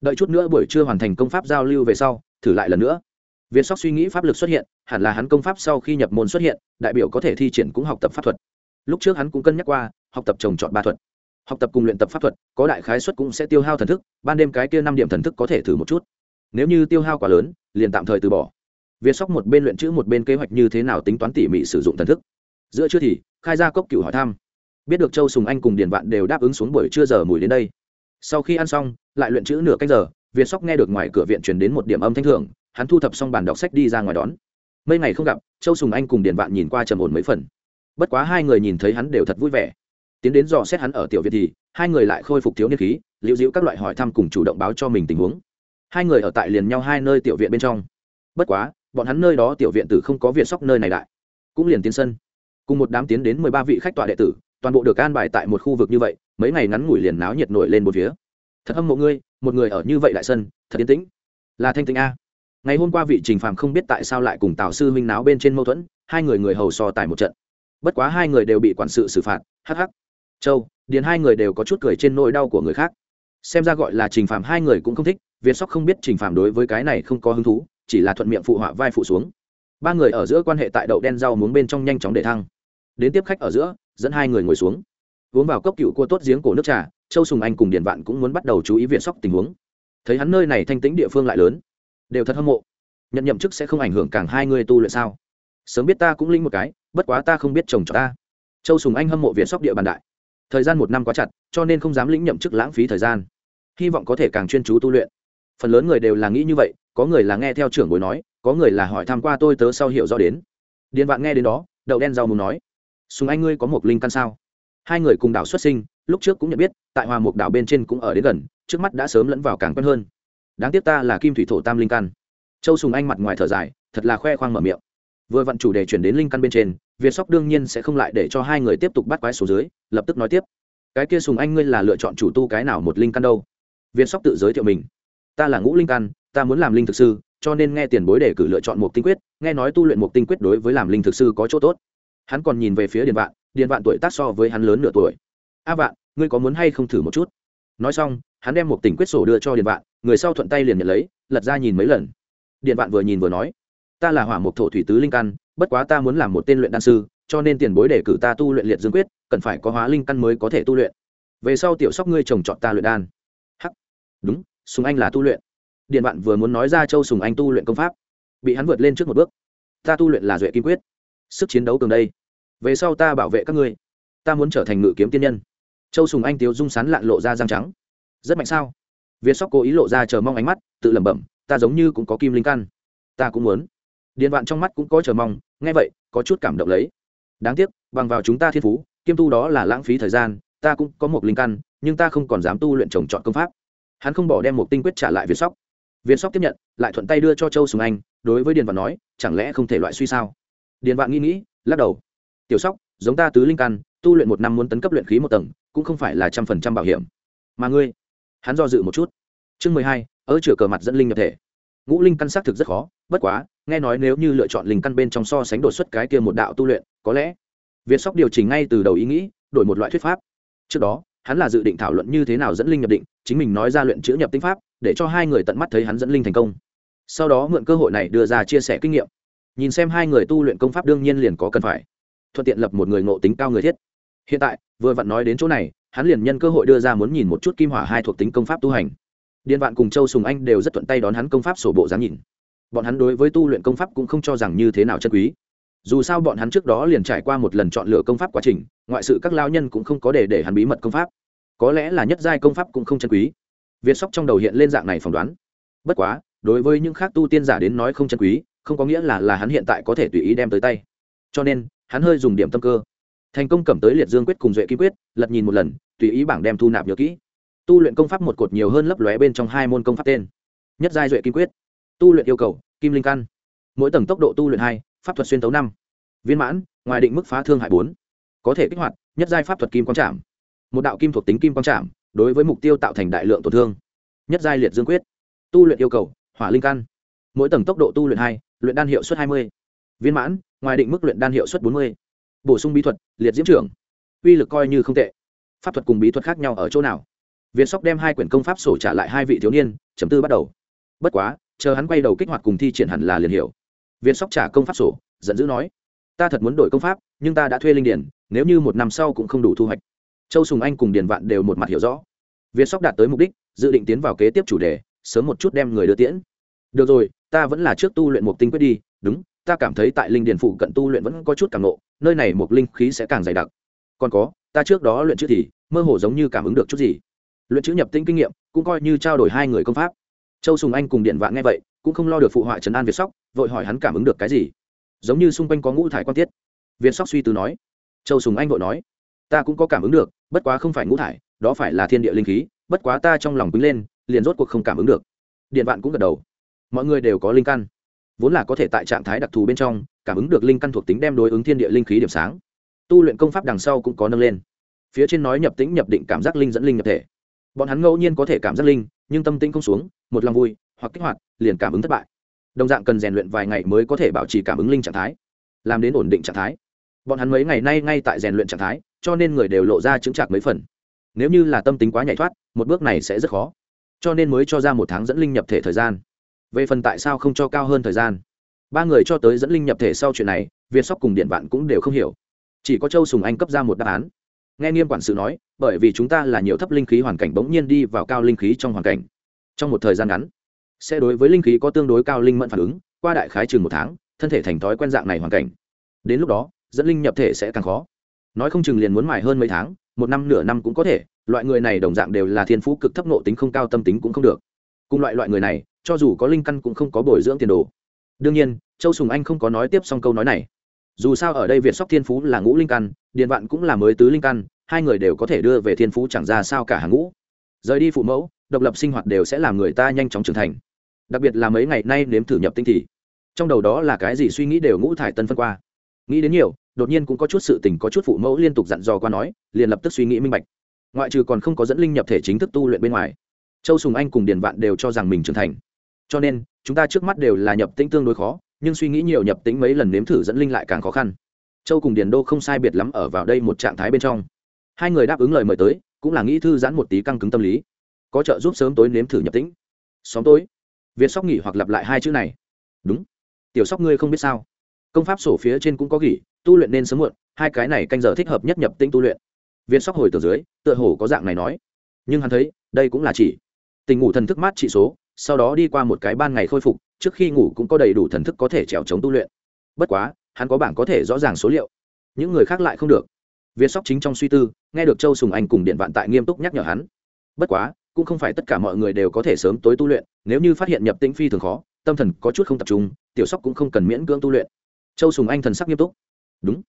Đợi chút nữa buổi trưa hoàn thành công pháp giao lưu về sau, thử lại lần nữa. Việt sóc suy nghĩ pháp lực xuất hiện, hẳn là hắn công pháp sau khi nhập môn xuất hiện, đại biểu có thể thi triển cũng học tập pháp thuật. Lúc trước hắn cũng cân nhắc qua, học tập trồng chọn ba thuật. Học tập cùng luyện tập pháp thuật, có đại khái suất cũng sẽ tiêu hao thần thức, ban đêm cái kia năm điểm thần thức có thể thử một chút. Nếu như tiêu hao quá lớn, liền tạm thời từ bỏ việt sóc một bên luyện chữ một bên kế hoạch như thế nào tính toán tỉ mỉ sử dụng thần thức. Giữa trưa thì khai ra cốc cựu hỏi thăm. Biết được châu sùng anh cùng điền vạn đều đáp ứng xuống buổi trưa giờ mùi đến đây. Sau khi ăn xong lại luyện chữ nửa canh giờ việt sóc nghe được ngoài cửa viện truyền đến một điểm âm thanh thượng, hắn thu thập xong bàn đọc sách đi ra ngoài đón. Mấy ngày không gặp châu sùng anh cùng điền vạn nhìn qua trầm ổn mấy phần. Bất quá hai người nhìn thấy hắn đều thật vui vẻ. Tiến đến dò xét hắn ở tiểu viện thì hai người lại khôi phục thiếu niên khí liễu diễu các loại hỏi thăm cùng chủ động báo cho mình tình huống. Hai người ở tại liền nhau hai nơi tiểu viện bên trong. Bất quá bọn hắn nơi đó tiểu viện tử không có viện sóc nơi này đại. Cũng liền tiến sân. Cùng một đám tiến đến mười ba vị khách tọa đệ tử, toàn bộ được an bài tại một khu vực như vậy, mấy ngày ngắn ngủi liền náo nhiệt nổi lên một phía. Thật âm mộ ngươi, một người ở như vậy đại sân, thật yên tĩnh. Là thanh tĩnh a. Ngày hôm qua vị trình phàm không biết tại sao lại cùng tào sư minh náo bên trên mâu thuẫn, hai người người hầu so tài một trận. Bất quá hai người đều bị quản sự xử phạt hh châu, điền hai người đều có chút cười trên nỗi đau của người khác. Xem ra gọi là trình phàm hai người cũng không thích việt sóc không biết trình phàm đối với cái này không có hứng thú chỉ là thuận miệng phụ họa vai phụ xuống. Ba người ở giữa quan hệ tại đậu đen rau muống bên trong nhanh chóng để thăng. Đến tiếp khách ở giữa, dẫn hai người ngồi xuống. Uống vào cốc cựu cua tốt giếng cổ nước trà, châu sùng anh cùng điền vạn cũng muốn bắt đầu chú ý viện sóc tình huống. Thấy hắn nơi này thanh tĩnh địa phương lại lớn, đều thật hâm mộ. Nhận nhậm chức sẽ không ảnh hưởng càng hai người tu luyện sao? Sớm biết ta cũng linh một cái, bất quá ta không biết chồng cho ta. Châu sùng anh hâm mộ viện sóc địa bàn đại. Thời gian một năm quá chặt, cho nên không dám lĩnh nhậm chức lãng phí thời gian. Hy vọng có thể càng chuyên chú tu luyện. Phần lớn người đều là nghĩ như vậy có người là nghe theo trưởng bối nói, có người là hỏi tham q u a tôi tớ sau hiểu rõ đến. Điền vạn nghe đến đó, đậu đen rau mù nói, sùng anh ngươi có một linh căn sao? Hai người cùng đảo xuất sinh, lúc trước cũng nhận biết, tại hòa mục đảo bên trên cũng ở đến gần, trước mắt đã sớm lẫn vào càng quen hơn. Đáng tiếc ta là kim thủy thổ tam linh căn. Châu sùng anh mặt ngoài thở dài, thật là khoe khoang mở miệng. Vừa vặn chủ đề chuyển đến linh căn bên trên, việt sóc đương nhiên sẽ không lại để cho hai người tiếp tục bắt quái số dưới, lập tức nói tiếp, cái kia sùng anh ngươi là lựa chọn chủ tu cái nào một linh căn đâu? Việt sóc tự giới thiệu mình, ta là ngũ linh căn ta muốn làm linh thực sư, cho nên nghe tiền bối đề cử lựa chọn một tinh quyết, nghe nói tu luyện một tinh quyết đối với làm linh thực sư có chỗ tốt. Hắn còn nhìn về phía điền vạn điền vạn tuổi tác so với hắn lớn nửa tuổi. A vạn, ngươi có muốn hay không thử một chút? Nói xong, hắn đem một tình quyết sổ đưa cho điền vạn, người sau thuận tay liền nhận lấy, lật ra nhìn mấy lần. Điền vạn vừa nhìn vừa nói, ta là hỏa mục thổ thủy tứ linh căn, bất quá ta muốn làm một tên luyện đan sư, cho nên tiền bối đề cử ta tu luyện liệt dương quyết, cần phải có hóa linh căn mới có thể tu luyện. Về sau tiểu sóc ngươi trồng chọn ta luyện đan. Hắc. Đúng súng anh là tu luyện điện bạn vừa muốn nói ra châu sùng anh tu luyện công pháp, bị hắn vượt lên trước một bước. Ta tu luyện là duệ kim quyết, sức chiến đấu cường đây. Về sau ta bảo vệ các ngươi. Ta muốn trở thành ngự kiếm tiên nhân. Châu sùng anh tiếu dung sán lạn lộ ra răng trắng. Rất mạnh sao? Việt sóc cố ý lộ ra chờ mong ánh mắt, tự lẩm bẩm, ta giống như cũng có kim linh căn. Ta cũng muốn. Điện vạn trong mắt cũng có chờ mong, nghe vậy, có chút cảm động lấy. Đáng tiếc, bằng vào chúng ta thiên phú kiêm tu đó là lãng phí thời gian, ta cũng có một linh căn, nhưng ta không còn dám tu luyện trồng trọt công pháp. Hắn không bỏ đem một tinh quyết trả lại việt sóc việt sóc tiếp nhận, lại thuận tay đưa cho châu sùng anh, đối với điền vạn nói, chẳng lẽ không thể loại suy sao? Điền vạn nghĩ nghĩ, lắc đầu. Tiểu sóc, giống ta tứ linh căn, tu luyện một năm muốn tấn cấp luyện khí một tầng, cũng không phải là trăm phần trăm bảo hiểm. Mà ngươi, hắn do dự một chút. Chương mười hai ở chửa cờ mặt dẫn linh nhập thể. Ngũ linh căn xác thực rất khó, bất quá, nghe nói nếu như lựa chọn linh căn bên trong so sánh đột xuất cái kia một đạo tu luyện, có lẽ việt sóc điều chỉnh ngay từ đầu ý nghĩ, đổi một loại thuyết pháp. Trước đó, hắn là dự định thảo luận như thế nào dẫn linh nhập định, chính mình nói ra luyện chữ nhập tinh pháp để cho hai người tận mắt thấy hắn dẫn linh thành công. Sau đó mượn cơ hội này đưa ra chia sẻ kinh nghiệm. Nhìn xem hai người tu luyện công pháp đương nhiên liền có cần phải. Thuận tiện lập một người ngộ tính cao người thiết. Hiện tại, vừa vặn nói đến chỗ này, hắn liền nhân cơ hội đưa ra muốn nhìn một chút kim hỏa hai thuộc tính công pháp tu hành. Điện vạn cùng châu sùng anh đều rất thuận tay đón hắn công pháp sổ bộ dáng nhìn. Bọn hắn đối với tu luyện công pháp cũng không cho rằng như thế nào chân quý. Dù sao bọn hắn trước đó liền trải qua một lần chọn lựa công pháp quá trình, ngoại sự các lao nhân cũng không có để để hắn bí mật công pháp. Có lẽ là nhất giai công pháp cũng không chân quý việt sóc trong đầu hiện lên dạng này phỏng đoán. Bất quá, đối với những khác tu tiên giả đến nói không chân quý, không có nghĩa là là hắn hiện tại có thể tùy ý đem tới tay. Cho nên, hắn hơi dùng điểm tâm cơ. Thành công cầm tới liệt dương quyết cùng duệ kim quyết, lật nhìn một lần, tùy ý bảng đem thu nạp nhớ kỹ. Tu luyện công pháp một cột nhiều hơn lấp lóe bên trong hai môn công pháp tên. Nhất giai duệ kim quyết. Tu luyện yêu cầu, kim linh căn. Mỗi tầng tốc độ tu luyện hai, pháp thuật xuyên tấu năm. Viên mãn, ngoài định mức phá thương hại bốn. Có thể kích hoạt, nhất giai pháp thuật kim quang trảm. Một đạo kim thuộc tính kim quang trảm đối với mục tiêu tạo thành đại lượng tổn thương. Nhất giai liệt dương quyết. Tu luyện yêu cầu, hỏa linh căn. Mỗi tầng tốc độ tu luyện hai, luyện đan hiệu suất hai mươi. Viên mãn, ngoài định mức luyện đan hiệu suất bốn mươi. Bổ sung bí thuật, liệt diễm trưởng. Uy lực coi như không tệ. Pháp thuật cùng bí thuật khác nhau ở chỗ nào? Viên sóc đem hai quyển công pháp sổ trả lại hai vị thiếu niên, chấm tư bắt đầu. Bất quá, chờ hắn quay đầu kích hoạt cùng thi triển hẳn là liền hiểu. Viên sóc trả công pháp sổ, giận dữ nói, ta thật muốn đổi công pháp, nhưng ta đã thuê linh điển, nếu như một năm sau cũng không đủ thu hoạch châu sùng anh cùng điền vạn đều một mặt hiểu rõ. Việt sóc đạt tới mục đích, dự định tiến vào kế tiếp chủ đề, sớm một chút đem người đưa tiễn. Được rồi, ta vẫn là trước tu luyện mục tinh quyết đi, đúng, ta cảm thấy tại linh điền phụ cận tu luyện vẫn có chút càng nộ nơi này một linh khí sẽ càng dày đặc. Còn có, ta trước đó luyện chữ thì, mơ hồ giống như cảm ứng được chút gì. Luyện chữ nhập tinh kinh nghiệm, cũng coi như trao đổi hai người công pháp. Châu sùng anh cùng điện vạn nghe vậy, cũng không lo được phụ họa trấn an việt sóc, vội hỏi hắn cảm ứng được cái gì. Giống như xung quanh có ngũ thải quan tiết. Việt sóc suy tư nói. Châu sùng anh vội nói ta cũng có cảm ứng được, bất quá không phải ngũ thải, đó phải là thiên địa linh khí, bất quá ta trong lòng quýnh lên, liền rốt cuộc không cảm ứng được. Điện vạn cũng gật đầu. Mọi người đều có linh căn. Vốn là có thể tại trạng thái đặc thù bên trong, cảm ứng được linh căn thuộc tính đem đối ứng thiên địa linh khí điểm sáng. Tu luyện công pháp đằng sau cũng có nâng lên. Phía trên nói nhập tĩnh, nhập định cảm giác linh dẫn linh nhập thể. Bọn hắn ngẫu nhiên có thể cảm giác linh, nhưng tâm tĩnh không xuống, một lòng vui, hoặc kích hoạt, liền cảm ứng thất bại. Đồng dạng cần rèn luyện vài ngày mới có thể bảo trì cảm ứng linh trạng thái, làm đến ổn định trạng thái. Bọn hắn mấy ngày nay ngay tại rèn luyện trạng thái cho nên người đều lộ ra chứng chạc mấy phần. Nếu như là tâm tính quá nhảy thoát, một bước này sẽ rất khó. Cho nên mới cho ra một tháng dẫn linh nhập thể thời gian. Về phần tại sao không cho cao hơn thời gian? Ba người cho tới dẫn linh nhập thể sau chuyện này việt sóc cùng điện vạn cũng đều không hiểu. Chỉ có châu sùng anh cấp ra một đáp án. Nghe nghiêm quản sự nói, bởi vì chúng ta là nhiều thấp linh khí hoàn cảnh bỗng nhiên đi vào cao linh khí trong hoàn cảnh. Trong một thời gian ngắn, sẽ đối với linh khí có tương đối cao linh mẫn phản ứng, qua đại khái chừng một tháng, thân thể thành thói quen dạng này hoàn cảnh. Đến lúc đó, dẫn linh nhập thể sẽ càng khó nói không chừng liền muốn mài hơn mấy tháng, một năm nửa năm cũng có thể, loại người này đồng dạng đều là thiên phú cực thấp nộ tính không cao tâm tính cũng không được. Cùng loại loại người này, cho dù có linh căn cũng không có bồi dưỡng tiền đồ. Đương nhiên, châu sùng anh không có nói tiếp xong câu nói này. Dù sao ở đây việt sóc thiên phú là ngũ linh căn điện vạn cũng là mới tứ linh căn, hai người đều có thể đưa về thiên phú chẳng ra sao cả hàng ngũ. Rời đi phụ mẫu, độc lập sinh hoạt đều sẽ làm người ta nhanh chóng trưởng thành. Đặc biệt là mấy ngày nay nếm thử nhập tinh thì, trong đầu đó là cái gì suy nghĩ đều ngũ thải tân phân qua. Nghĩ đến nhiều đột nhiên cũng có chút sự tình có chút phụ mẫu liên tục dặn dò qua nói, liền lập tức suy nghĩ minh bạch. Ngoại trừ còn không có dẫn linh nhập thể chính thức tu luyện bên ngoài, châu sùng anh cùng điền vạn đều cho rằng mình trưởng thành. Cho nên, chúng ta trước mắt đều là nhập tĩnh tương đối khó, nhưng suy nghĩ nhiều nhập tĩnh mấy lần nếm thử dẫn linh lại càng khó khăn. Châu cùng điền đô không sai biệt lắm ở vào đây một trạng thái bên trong. Hai người đáp ứng lời mời tới, cũng là nghĩ thư giãn một tí căng cứng tâm lý. Có trợ giúp sớm tối nếm thử nhập tĩnh. Xóm tối. Việt sóc nghỉ hoặc lặp lại hai chữ này. Đúng. Tiểu sóc ngươi không biết sao công pháp sổ phía trên cũng có gỉ, tu luyện nên sớm muộn, hai cái này canh giờ thích hợp nhất nhập tĩnh tu luyện. Viên sóc hồi từ dưới, tựa hồ có dạng này nói. Nhưng hắn thấy, đây cũng là chỉ. Tình ngủ thần thức mát trị số, sau đó đi qua một cái ban ngày khôi phục, trước khi ngủ cũng có đầy đủ thần thức có thể trèo chống tu luyện. Bất quá, hắn có bảng có thể rõ ràng số liệu. Những người khác lại không được. Viên sóc chính trong suy tư, nghe được châu sùng anh cùng điện vạn tại nghiêm túc nhắc nhở hắn. Bất quá, cũng không phải tất cả mọi người đều có thể sớm tối tu luyện, nếu như phát hiện nhập tĩnh phi thường khó, tâm thần có chút không tập trung, tiểu sóc cũng không cần miễn cưỡng tu luyện châu sùng anh thần sắc nghiêm túc. Đúng.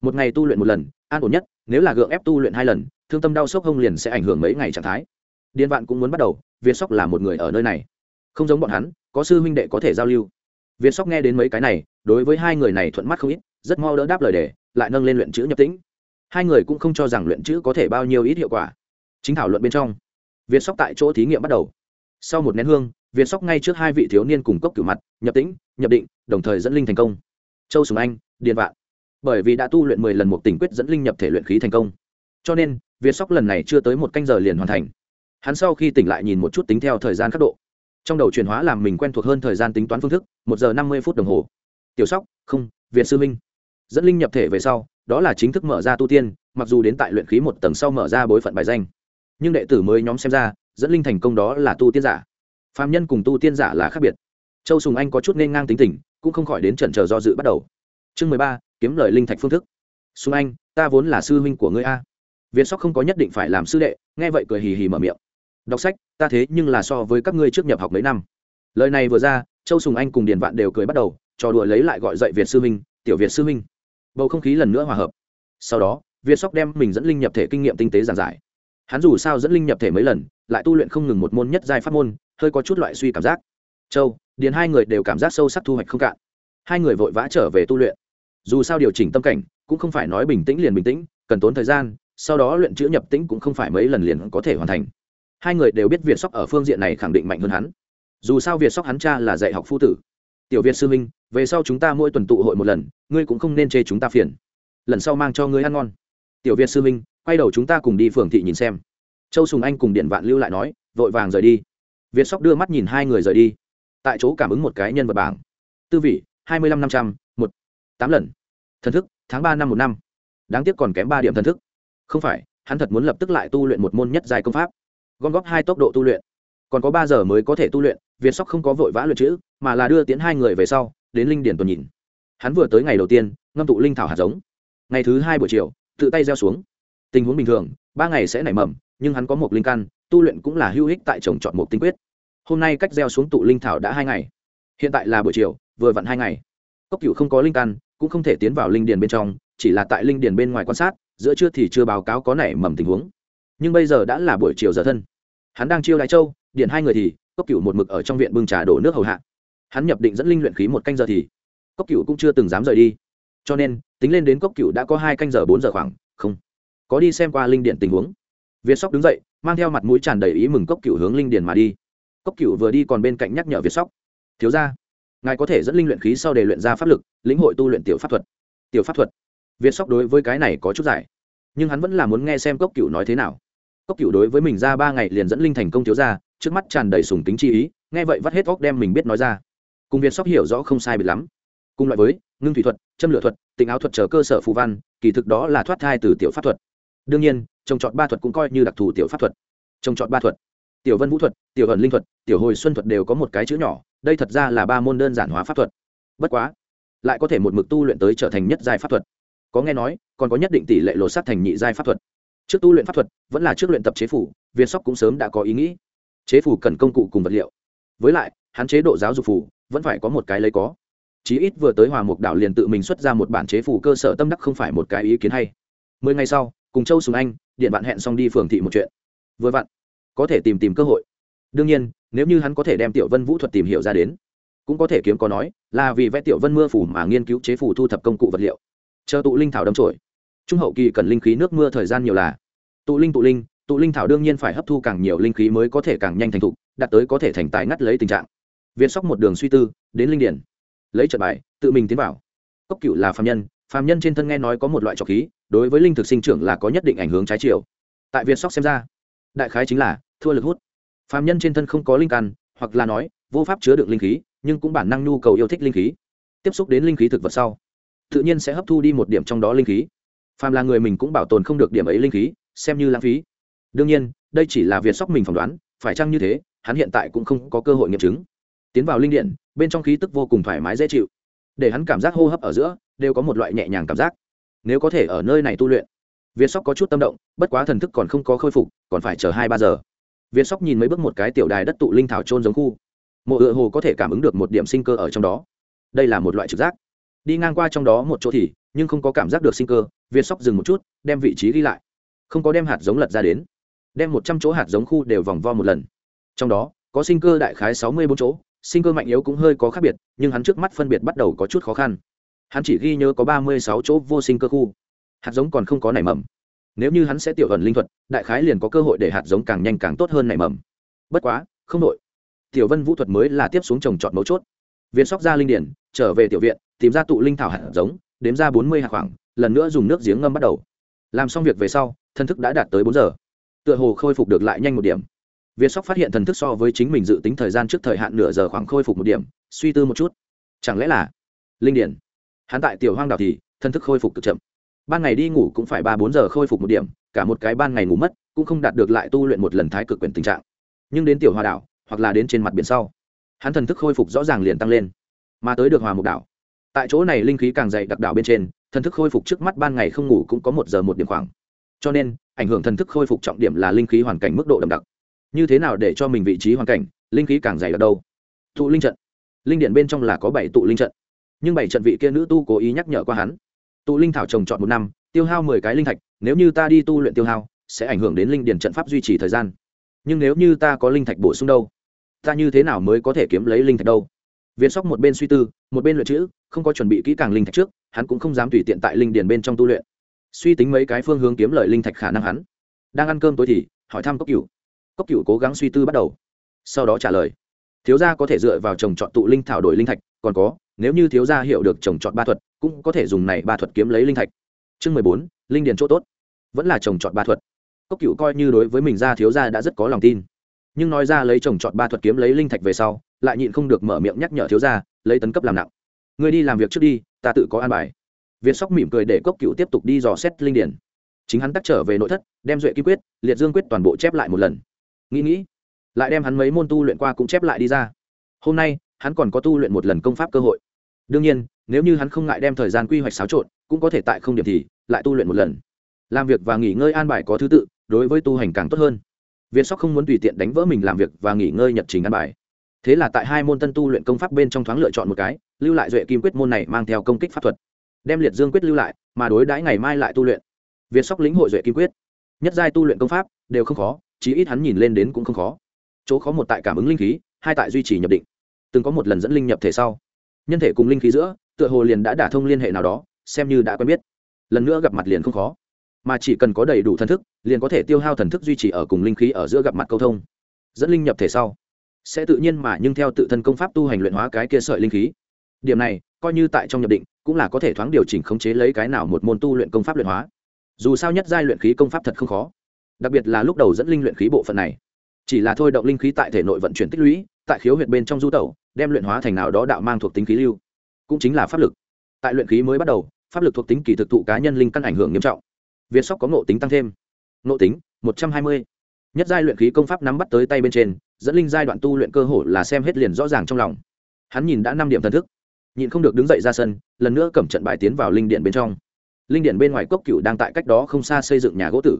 Một ngày tu luyện một lần, an ổn nhất, nếu là gượng ép tu luyện hai lần, thương tâm đau sốc hông liền sẽ ảnh hưởng mấy ngày trạng thái. Điền vạn cũng muốn bắt đầu viên sóc là một người ở nơi này. Không giống bọn hắn, có sư huynh đệ có thể giao lưu. Viên sóc nghe đến mấy cái này, đối với hai người này thuận mắt không ít, rất mau đỡ đáp lời đề lại nâng lên luyện chữ nhập tĩnh. Hai người cũng không cho rằng luyện chữ có thể bao nhiêu ít hiệu quả. Chính thảo luận bên trong viên sóc tại chỗ thí nghiệm bắt đầu. Sau một nén hương viên sóc ngay trước hai vị thiếu niên cùng cốc cửu mặt, nhập tĩnh, nhập định, đồng thời dẫn linh thành công châu sùng anh, điền vạn. Bởi vì đã tu luyện mười lần một tình quyết dẫn linh nhập thể luyện khí thành công. Cho nên, việt sóc lần này chưa tới một canh giờ liền hoàn thành. Hắn sau khi tỉnh lại nhìn một chút tính theo thời gian khắc độ. Trong đầu chuyển hóa làm mình quen thuộc hơn thời gian tính toán phương thức, một giờ năm mươi phút đồng hồ. Tiểu sóc, không, việt sư minh. Dẫn linh nhập thể về sau, đó là chính thức mở ra tu tiên, mặc dù đến tại luyện khí một tầng sau mở ra bối phận bài danh. Nhưng đệ tử mới nhóm xem ra, dẫn linh thành công đó là tu tiên giả. Phạm nhân cùng tu tiên giả là khác biệt. Châu sùng anh có chút nên ngang tính tình cũng không khỏi đến trần chờ do dự bắt đầu. Chương mười ba, kiếm lời linh thạch phương thức. Xung anh, ta vốn là sư huynh của ngươi a. Việt sóc không có nhất định phải làm sư đệ, nghe vậy cười hì hì mở miệng. Đọc sách, ta thế nhưng là so với các ngươi trước nhập học mấy năm. Lời này vừa ra, châu sùng anh cùng điền vạn đều cười bắt đầu, trò đùa lấy lại gọi dậy việt sư minh tiểu việt sư minh bầu không khí lần nữa hòa hợp. Sau đó, việt sóc đem mình dẫn linh nhập thể kinh nghiệm tinh tế giản giải. Hắn dù sao dẫn linh nhập thể mấy lần, lại tu luyện không ngừng một môn nhất giai pháp môn, hơi có chút loại suy cảm giác. Châu điền hai người đều cảm giác sâu sắc thu hoạch không cạn. Hai người vội vã trở về tu luyện. Dù sao điều chỉnh tâm cảnh, cũng không phải nói bình tĩnh liền bình tĩnh, cần tốn thời gian, sau đó luyện chữ nhập tĩnh cũng không phải mấy lần liền có thể hoàn thành. Hai người đều biết việt sóc ở phương diện này khẳng định mạnh hơn hắn. Dù sao việt sóc hắn cha là dạy học phu tử. Tiểu việt sư minh về sau chúng ta mỗi tuần tụ hội một lần, ngươi cũng không nên chê chúng ta phiền. Lần sau mang cho ngươi ăn ngon. Tiểu việt sư minh quay đầu chúng ta cùng đi phường thị nhìn xem. Châu sùng anh cùng điện vạn lưu lại nói, vội vàng rời đi. Việt sóc đưa mắt nhìn hai người rời đi tại chỗ cảm ứng một cái nhân vật bảng. Tư vị, hai mươi lăm năm trăm, một, tám lần. Thần thức, tháng ba năm một năm. Đáng tiếc còn kém ba điểm thần thức. Không phải, hắn thật muốn lập tức lại tu luyện một môn nhất dài công pháp. Gom góp hai tốc độ tu luyện. Còn có ba giờ mới có thể tu luyện, việt sóc không có vội vã luyện chữ, mà là đưa tiến hai người về sau, đến linh điển tuần nhìn. Hắn vừa tới ngày đầu tiên, ngâm tụ linh thảo hạt giống. Ngày thứ hai buổi chiều, tự tay gieo xuống. Tình huống bình thường, ba ngày sẽ nảy mầm, nhưng hắn có một linh căn, tu luyện cũng là hữu ích tại trồng trọt một tinh quyết hôm nay cách gieo xuống tụ linh thảo đã hai ngày. Hiện tại là buổi chiều, vừa vặn hai ngày. Cốc cựu không có linh căn, cũng không thể tiến vào linh điền bên trong, chỉ là tại linh điền bên ngoài quan sát, giữa trưa thì chưa báo cáo có nảy mầm tình huống. Nhưng bây giờ đã là buổi chiều giờ thân. Hắn đang chiêu đại châu, điện hai người thì, cốc cựu một mực ở trong viện bưng trà đổ nước hầu hạ. Hắn nhập định dẫn linh luyện khí một canh giờ thì, cốc cựu cũng chưa từng dám rời đi. Cho nên, tính lên đến cốc cựu đã có hai canh giờ bốn giờ khoảng, không, có đi xem qua linh điện tình huống. Việt sóc đứng dậy, mang theo mặt mũi tràn đầy ý mừng cốc cựu hướng linh điền mà đi cốc cựu vừa đi còn bên cạnh nhắc nhở việt sóc. Thiếu ra ngài có thể dẫn linh luyện khí sau để luyện ra pháp lực, lĩnh hội tu luyện tiểu pháp thuật. Tiểu pháp thuật? Việt sóc đối với cái này có chút giải, nhưng hắn vẫn là muốn nghe xem cốc cựu nói thế nào. Cốc cựu đối với mình ra ba ngày liền dẫn linh thành công thiếu ra trước mắt tràn đầy sùng tính chi ý, nghe vậy vắt hết óc đem mình biết nói ra. Cùng việt sóc hiểu rõ không sai biệt lắm. Cùng loại với, ngưng thủy thuật, châm lửa thuật, tịnh áo thuật chờ cơ sở phù văn, kỳ thực đó là thoát thai từ tiểu pháp thuật. Đương nhiên, trồng trọt ba thuật cũng coi như đặc thù tiểu pháp thuật. Trồng trọt ba thuật tiểu vân vũ thuật, tiểu ẩn linh thuật, tiểu hồi xuân thuật đều có một cái chữ nhỏ, đây thật ra là ba môn đơn giản hóa pháp thuật. Bất quá, lại có thể một mực tu luyện tới trở thành nhất giai pháp thuật. Có nghe nói, còn có nhất định tỷ lệ lột sát thành nhị giai pháp thuật. Trước tu luyện pháp thuật, vẫn là trước luyện tập chế phủ, Viên sóc cũng sớm đã có ý nghĩ. Chế phủ cần công cụ cùng vật liệu. Với lại, hắn chế độ giáo dục phủ, vẫn phải có một cái lấy có. Chí ít vừa tới hòa mục đảo liền tự mình xuất ra một bản chế phủ cơ sở tâm đắc không phải một cái ý kiến hay. Mười ngày sau, cùng châu sùng anh, điện bạn hẹn xong đi phường thị một chuyện. Vừa vặn có thể tìm tìm cơ hội. Đương nhiên, nếu như hắn có thể đem tiểu vân vũ thuật tìm hiểu ra đến, cũng có thể kiếm có nói, là vì vẽ tiểu vân mưa phủ mà nghiên cứu chế phủ thu thập công cụ vật liệu. Chờ tụ linh thảo đâm trổi trung hậu kỳ cần linh khí nước mưa thời gian nhiều là. Tụ linh tụ linh tụ linh thảo đương nhiên phải hấp thu càng nhiều linh khí mới có thể càng nhanh thành thục, đạt tới có thể thành tài ngắt lấy tình trạng. Việt sóc một đường suy tư, đến linh điển. Lấy trận bài, tự mình tiến vào. Cốc cựu là phạm nhân phạm nhân trên thân nghe nói có một loại trọc khí, đối với linh thực sinh trưởng là có nhất định ảnh hướng trái chiều. Tại Viên sóc xem ra đại khái chính là thua lực hút. Phạm nhân trên thân không có linh căn, hoặc là nói, vô pháp chứa được linh khí, nhưng cũng bản năng nhu cầu yêu thích linh khí. Tiếp xúc đến linh khí thực vật sau, tự nhiên sẽ hấp thu đi một điểm trong đó linh khí. Phàm là người mình cũng bảo tồn không được điểm ấy linh khí, xem như lãng phí. Đương nhiên, đây chỉ là việc sóc mình phỏng đoán, phải chăng như thế, hắn hiện tại cũng không có cơ hội nghiệm chứng. Tiến vào linh điện, bên trong khí tức vô cùng thoải mái dễ chịu. Để hắn cảm giác hô hấp ở giữa, đều có một loại nhẹ nhàng cảm giác. Nếu có thể ở nơi này tu luyện việt sóc có chút tâm động, bất quá thần thức còn không có khôi phục, còn phải chờ hai ba giờ. Việt sóc nhìn mấy bước một cái tiểu đài đất tụ linh thảo trôn giống khu. Mộ ựa hồ có thể cảm ứng được một điểm sinh cơ ở trong đó. Đây là một loại trực giác. Đi ngang qua trong đó một chỗ thì, nhưng không có cảm giác được sinh cơ việt sóc dừng một chút, đem vị trí ghi lại. Không có đem hạt giống lật ra đến. Đem một trăm chỗ hạt giống khu đều vòng vo một lần. Trong đó, có sinh cơ đại khái sáu mươi bốn chỗ, sinh cơ mạnh yếu cũng hơi có khác biệt, nhưng hắn trước mắt phân biệt bắt đầu có chút khó khăn. Hắn chỉ ghi nhớ có ba mươi sáu chỗ vô sinh cơ khu hạt giống còn không có nảy mầm. Nếu như hắn sẽ tiểu ẩn linh thuật, đại khái liền có cơ hội để hạt giống càng nhanh càng tốt hơn nảy mầm. Bất quá, không đội tiểu vân vũ thuật mới là tiếp xuống trồng trọt mấu chốt. Viên sóc ra linh điển, trở về tiểu viện, tìm ra tụ linh thảo hạt giống, đếm ra bốn mươi hạt khoảng, lần nữa dùng nước giếng ngâm bắt đầu. Làm xong việc về sau thân thức đã đạt tới bốn giờ. Tựa hồ khôi phục được lại nhanh một điểm. Viên sóc phát hiện thần thức so với chính mình dự tính thời gian trước thời hạn nửa giờ khoảng khôi phục một điểm, suy tư một chút. Chẳng lẽ là linh điển? Hắn tại tiểu hoang đảo thì, thần thức khôi phục cực chậm ban ngày đi ngủ cũng phải ba bốn giờ khôi phục một điểm, cả một cái ban ngày ngủ mất, cũng không đạt được lại tu luyện một lần thái cực quyền tình trạng. Nhưng đến tiểu hòa đảo, hoặc là đến trên mặt biển sau, hắn thần thức khôi phục rõ ràng liền tăng lên. Mà tới được hòa mục đảo, tại chỗ này linh khí càng dày đặc đảo bên trên, thần thức khôi phục trước mắt ban ngày không ngủ cũng có một giờ một điểm khoảng. Cho nên, ảnh hưởng thần thức khôi phục trọng điểm là linh khí hoàn cảnh mức độ đậm đặc. Như thế nào để cho mình vị trí hoàn cảnh, linh khí càng dày đặc đâu? Tụ linh trận. Linh điện bên trong là có bảy tụ linh trận. Nhưng bảy trận vị kia nữ tu cố ý nhắc nhở qua hắn tụ linh thảo trồng trọt một năm, tiêu hao mười cái linh thạch, nếu như ta đi tu luyện tiêu hao, sẽ ảnh hưởng đến linh điển trận pháp duy trì thời gian. Nhưng nếu như ta có linh thạch bổ sung đâu, ta như thế nào mới có thể kiếm lấy linh thạch đâu? Viên sóc một bên suy tư, một bên luyện chữ, không có chuẩn bị kỹ càng linh thạch trước, hắn cũng không dám tùy tiện tại linh điển bên trong tu luyện. Suy tính mấy cái phương hướng kiếm lợi linh thạch khả năng hắn đang ăn cơm tối thì hỏi thăm cốc cựu cốc cựu cố gắng suy tư bắt đầu, sau đó trả lời. Thiếu gia có thể dựa vào trồng trọt tụ linh thảo đổi linh thạch, còn có nếu như thiếu gia hiểu được trồng trọt ba thuật, cũng có thể dùng này ba thuật kiếm lấy linh thạch. Chương mười bốn, linh điền chỗ tốt. Vẫn là trồng trọt ba thuật. Cốc cựu coi như đối với mình ra thiếu gia đã rất có lòng tin. Nhưng nói ra lấy trồng trọt ba thuật kiếm lấy linh thạch về sau, lại nhịn không được mở miệng nhắc nhở thiếu gia, lấy tấn cấp làm nặng. Ngươi đi làm việc trước đi, ta tự có an bài. Việt sóc mỉm cười để cốc cựu tiếp tục đi dò xét linh điển chính hắn tắc trở về nội thất, đem duệ ký quyết, liệt dương quyết toàn bộ chép lại một lần. Nghĩ nghĩ, lại đem hắn mấy môn tu luyện qua cũng chép lại đi ra. Hôm nay hắn còn có tu luyện một lần công pháp cơ hội. Đương nhiên, nếu như hắn không ngại đem thời gian quy hoạch xáo trộn, cũng có thể tại không điểm thì, lại tu luyện một lần. Làm việc và nghỉ ngơi an bài có thứ tự, đối với tu hành càng tốt hơn. Việt sóc không muốn tùy tiện đánh vỡ mình làm việc và nghỉ ngơi nhật trình an bài. Thế là tại hai môn tân tu luyện công pháp bên trong thoáng lựa chọn một cái, lưu lại duệ kim quyết môn này mang theo công kích pháp thuật. Đem liệt dương quyết lưu lại, mà đối đãi ngày mai lại tu luyện. Việt sóc lĩnh hội duệ kim quyết. Nhất giai tu luyện công pháp, đều không khó, chí ít hắn nhìn lên đến cũng không khó. Chỗ khó một tại cảm ứng linh khí, hai tại duy trì nhập định từng có một lần dẫn linh nhập thể sau. Nhân thể cùng linh khí giữa, tựa hồ liền đã đả thông liên hệ nào đó, xem như đã quen biết. Lần nữa gặp mặt liền không khó. Mà chỉ cần có đầy đủ thần thức, liền có thể tiêu hao thần thức duy trì ở cùng linh khí ở giữa gặp mặt câu thông. Dẫn linh nhập thể sau, sẽ tự nhiên mà nhưng theo tự thân công pháp tu hành luyện hóa cái kia sợi linh khí. Điểm này, coi như tại trong nhập định, cũng là có thể thoáng điều chỉnh khống chế lấy cái nào một môn tu luyện công pháp luyện hóa. Dù sao nhất giai luyện khí công pháp thật không khó. Đặc biệt là lúc đầu dẫn linh luyện khí bộ phận này chỉ là thôi động linh khí tại thể nội vận chuyển tích lũy, tại khiếu huyệt bên trong du tẩu, đem luyện hóa thành nào đó đạo mang thuộc tính khí lưu. Cũng chính là pháp lực. Tại luyện khí mới bắt đầu, pháp lực thuộc tính kỳ thực thụ cá nhân linh căn ảnh hưởng nghiêm trọng. Việt sóc có ngộ tính tăng thêm. Ngộ tính, một trăm hai mươi. Nhất giai luyện khí công pháp nắm bắt tới tay bên trên, dẫn linh giai đoạn tu luyện cơ hồ là xem hết liền rõ ràng trong lòng. Hắn nhìn đã năm điểm thần thức. Nhịn không được đứng dậy ra sân, lần nữa cầm trận bài tiến vào linh điện bên trong. Linh điện bên ngoài cốc cựu đang tại cách đó không xa xây dựng nhà gỗ tử.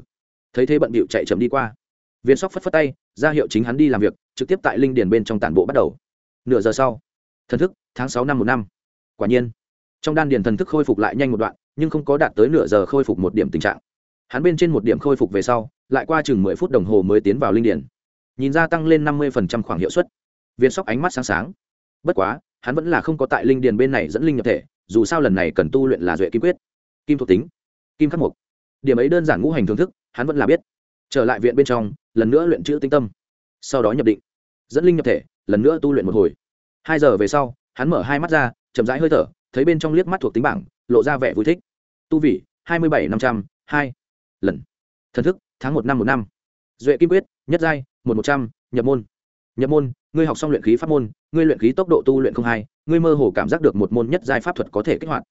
Thấy thế bận bịu chạy chậm đi qua viên sóc phất phất tay, ra hiệu chính hắn đi làm việc, trực tiếp tại linh điền bên trong tản bộ bắt đầu. Nửa giờ sau, thần thức, tháng sáu năm một năm. Quả nhiên, trong đan điền thần thức khôi phục lại nhanh một đoạn, nhưng không có đạt tới nửa giờ khôi phục một điểm tình trạng. Hắn bên trên một điểm khôi phục về sau, lại qua chừng mười phút đồng hồ mới tiến vào linh điền. Nhìn ra tăng lên năm mươi khoảng hiệu suất. Viên sóc ánh mắt sáng sáng. Bất quá, hắn vẫn là không có tại linh điền bên này dẫn linh nhập thể, dù sao lần này cần tu luyện là duệ kim quyết. Kim thuộc tính, kim khắc mục. Điểm ấy đơn giản ngũ hành thưởng thức, hắn vẫn là biết trở lại viện bên trong, lần nữa luyện chữ tinh tâm. Sau đó nhập định. Dẫn linh nhập thể, lần nữa tu luyện một hồi. Hai giờ về sau, hắn mở hai mắt ra, chậm rãi hơi thở, thấy bên trong liếc mắt thuộc tính bảng, lộ ra vẻ vui thích. Tu vị, hai mươi bảy năm trăm, hai lần. Thần thức, tháng một năm một năm. Duệ kim quyết, nhất giai, một một trăm, nhập môn. Nhập môn, ngươi học xong luyện khí pháp môn, ngươi luyện khí tốc độ tu luyện không hai, ngươi mơ hồ cảm giác được một môn nhất giai pháp thuật có thể kích hoạt.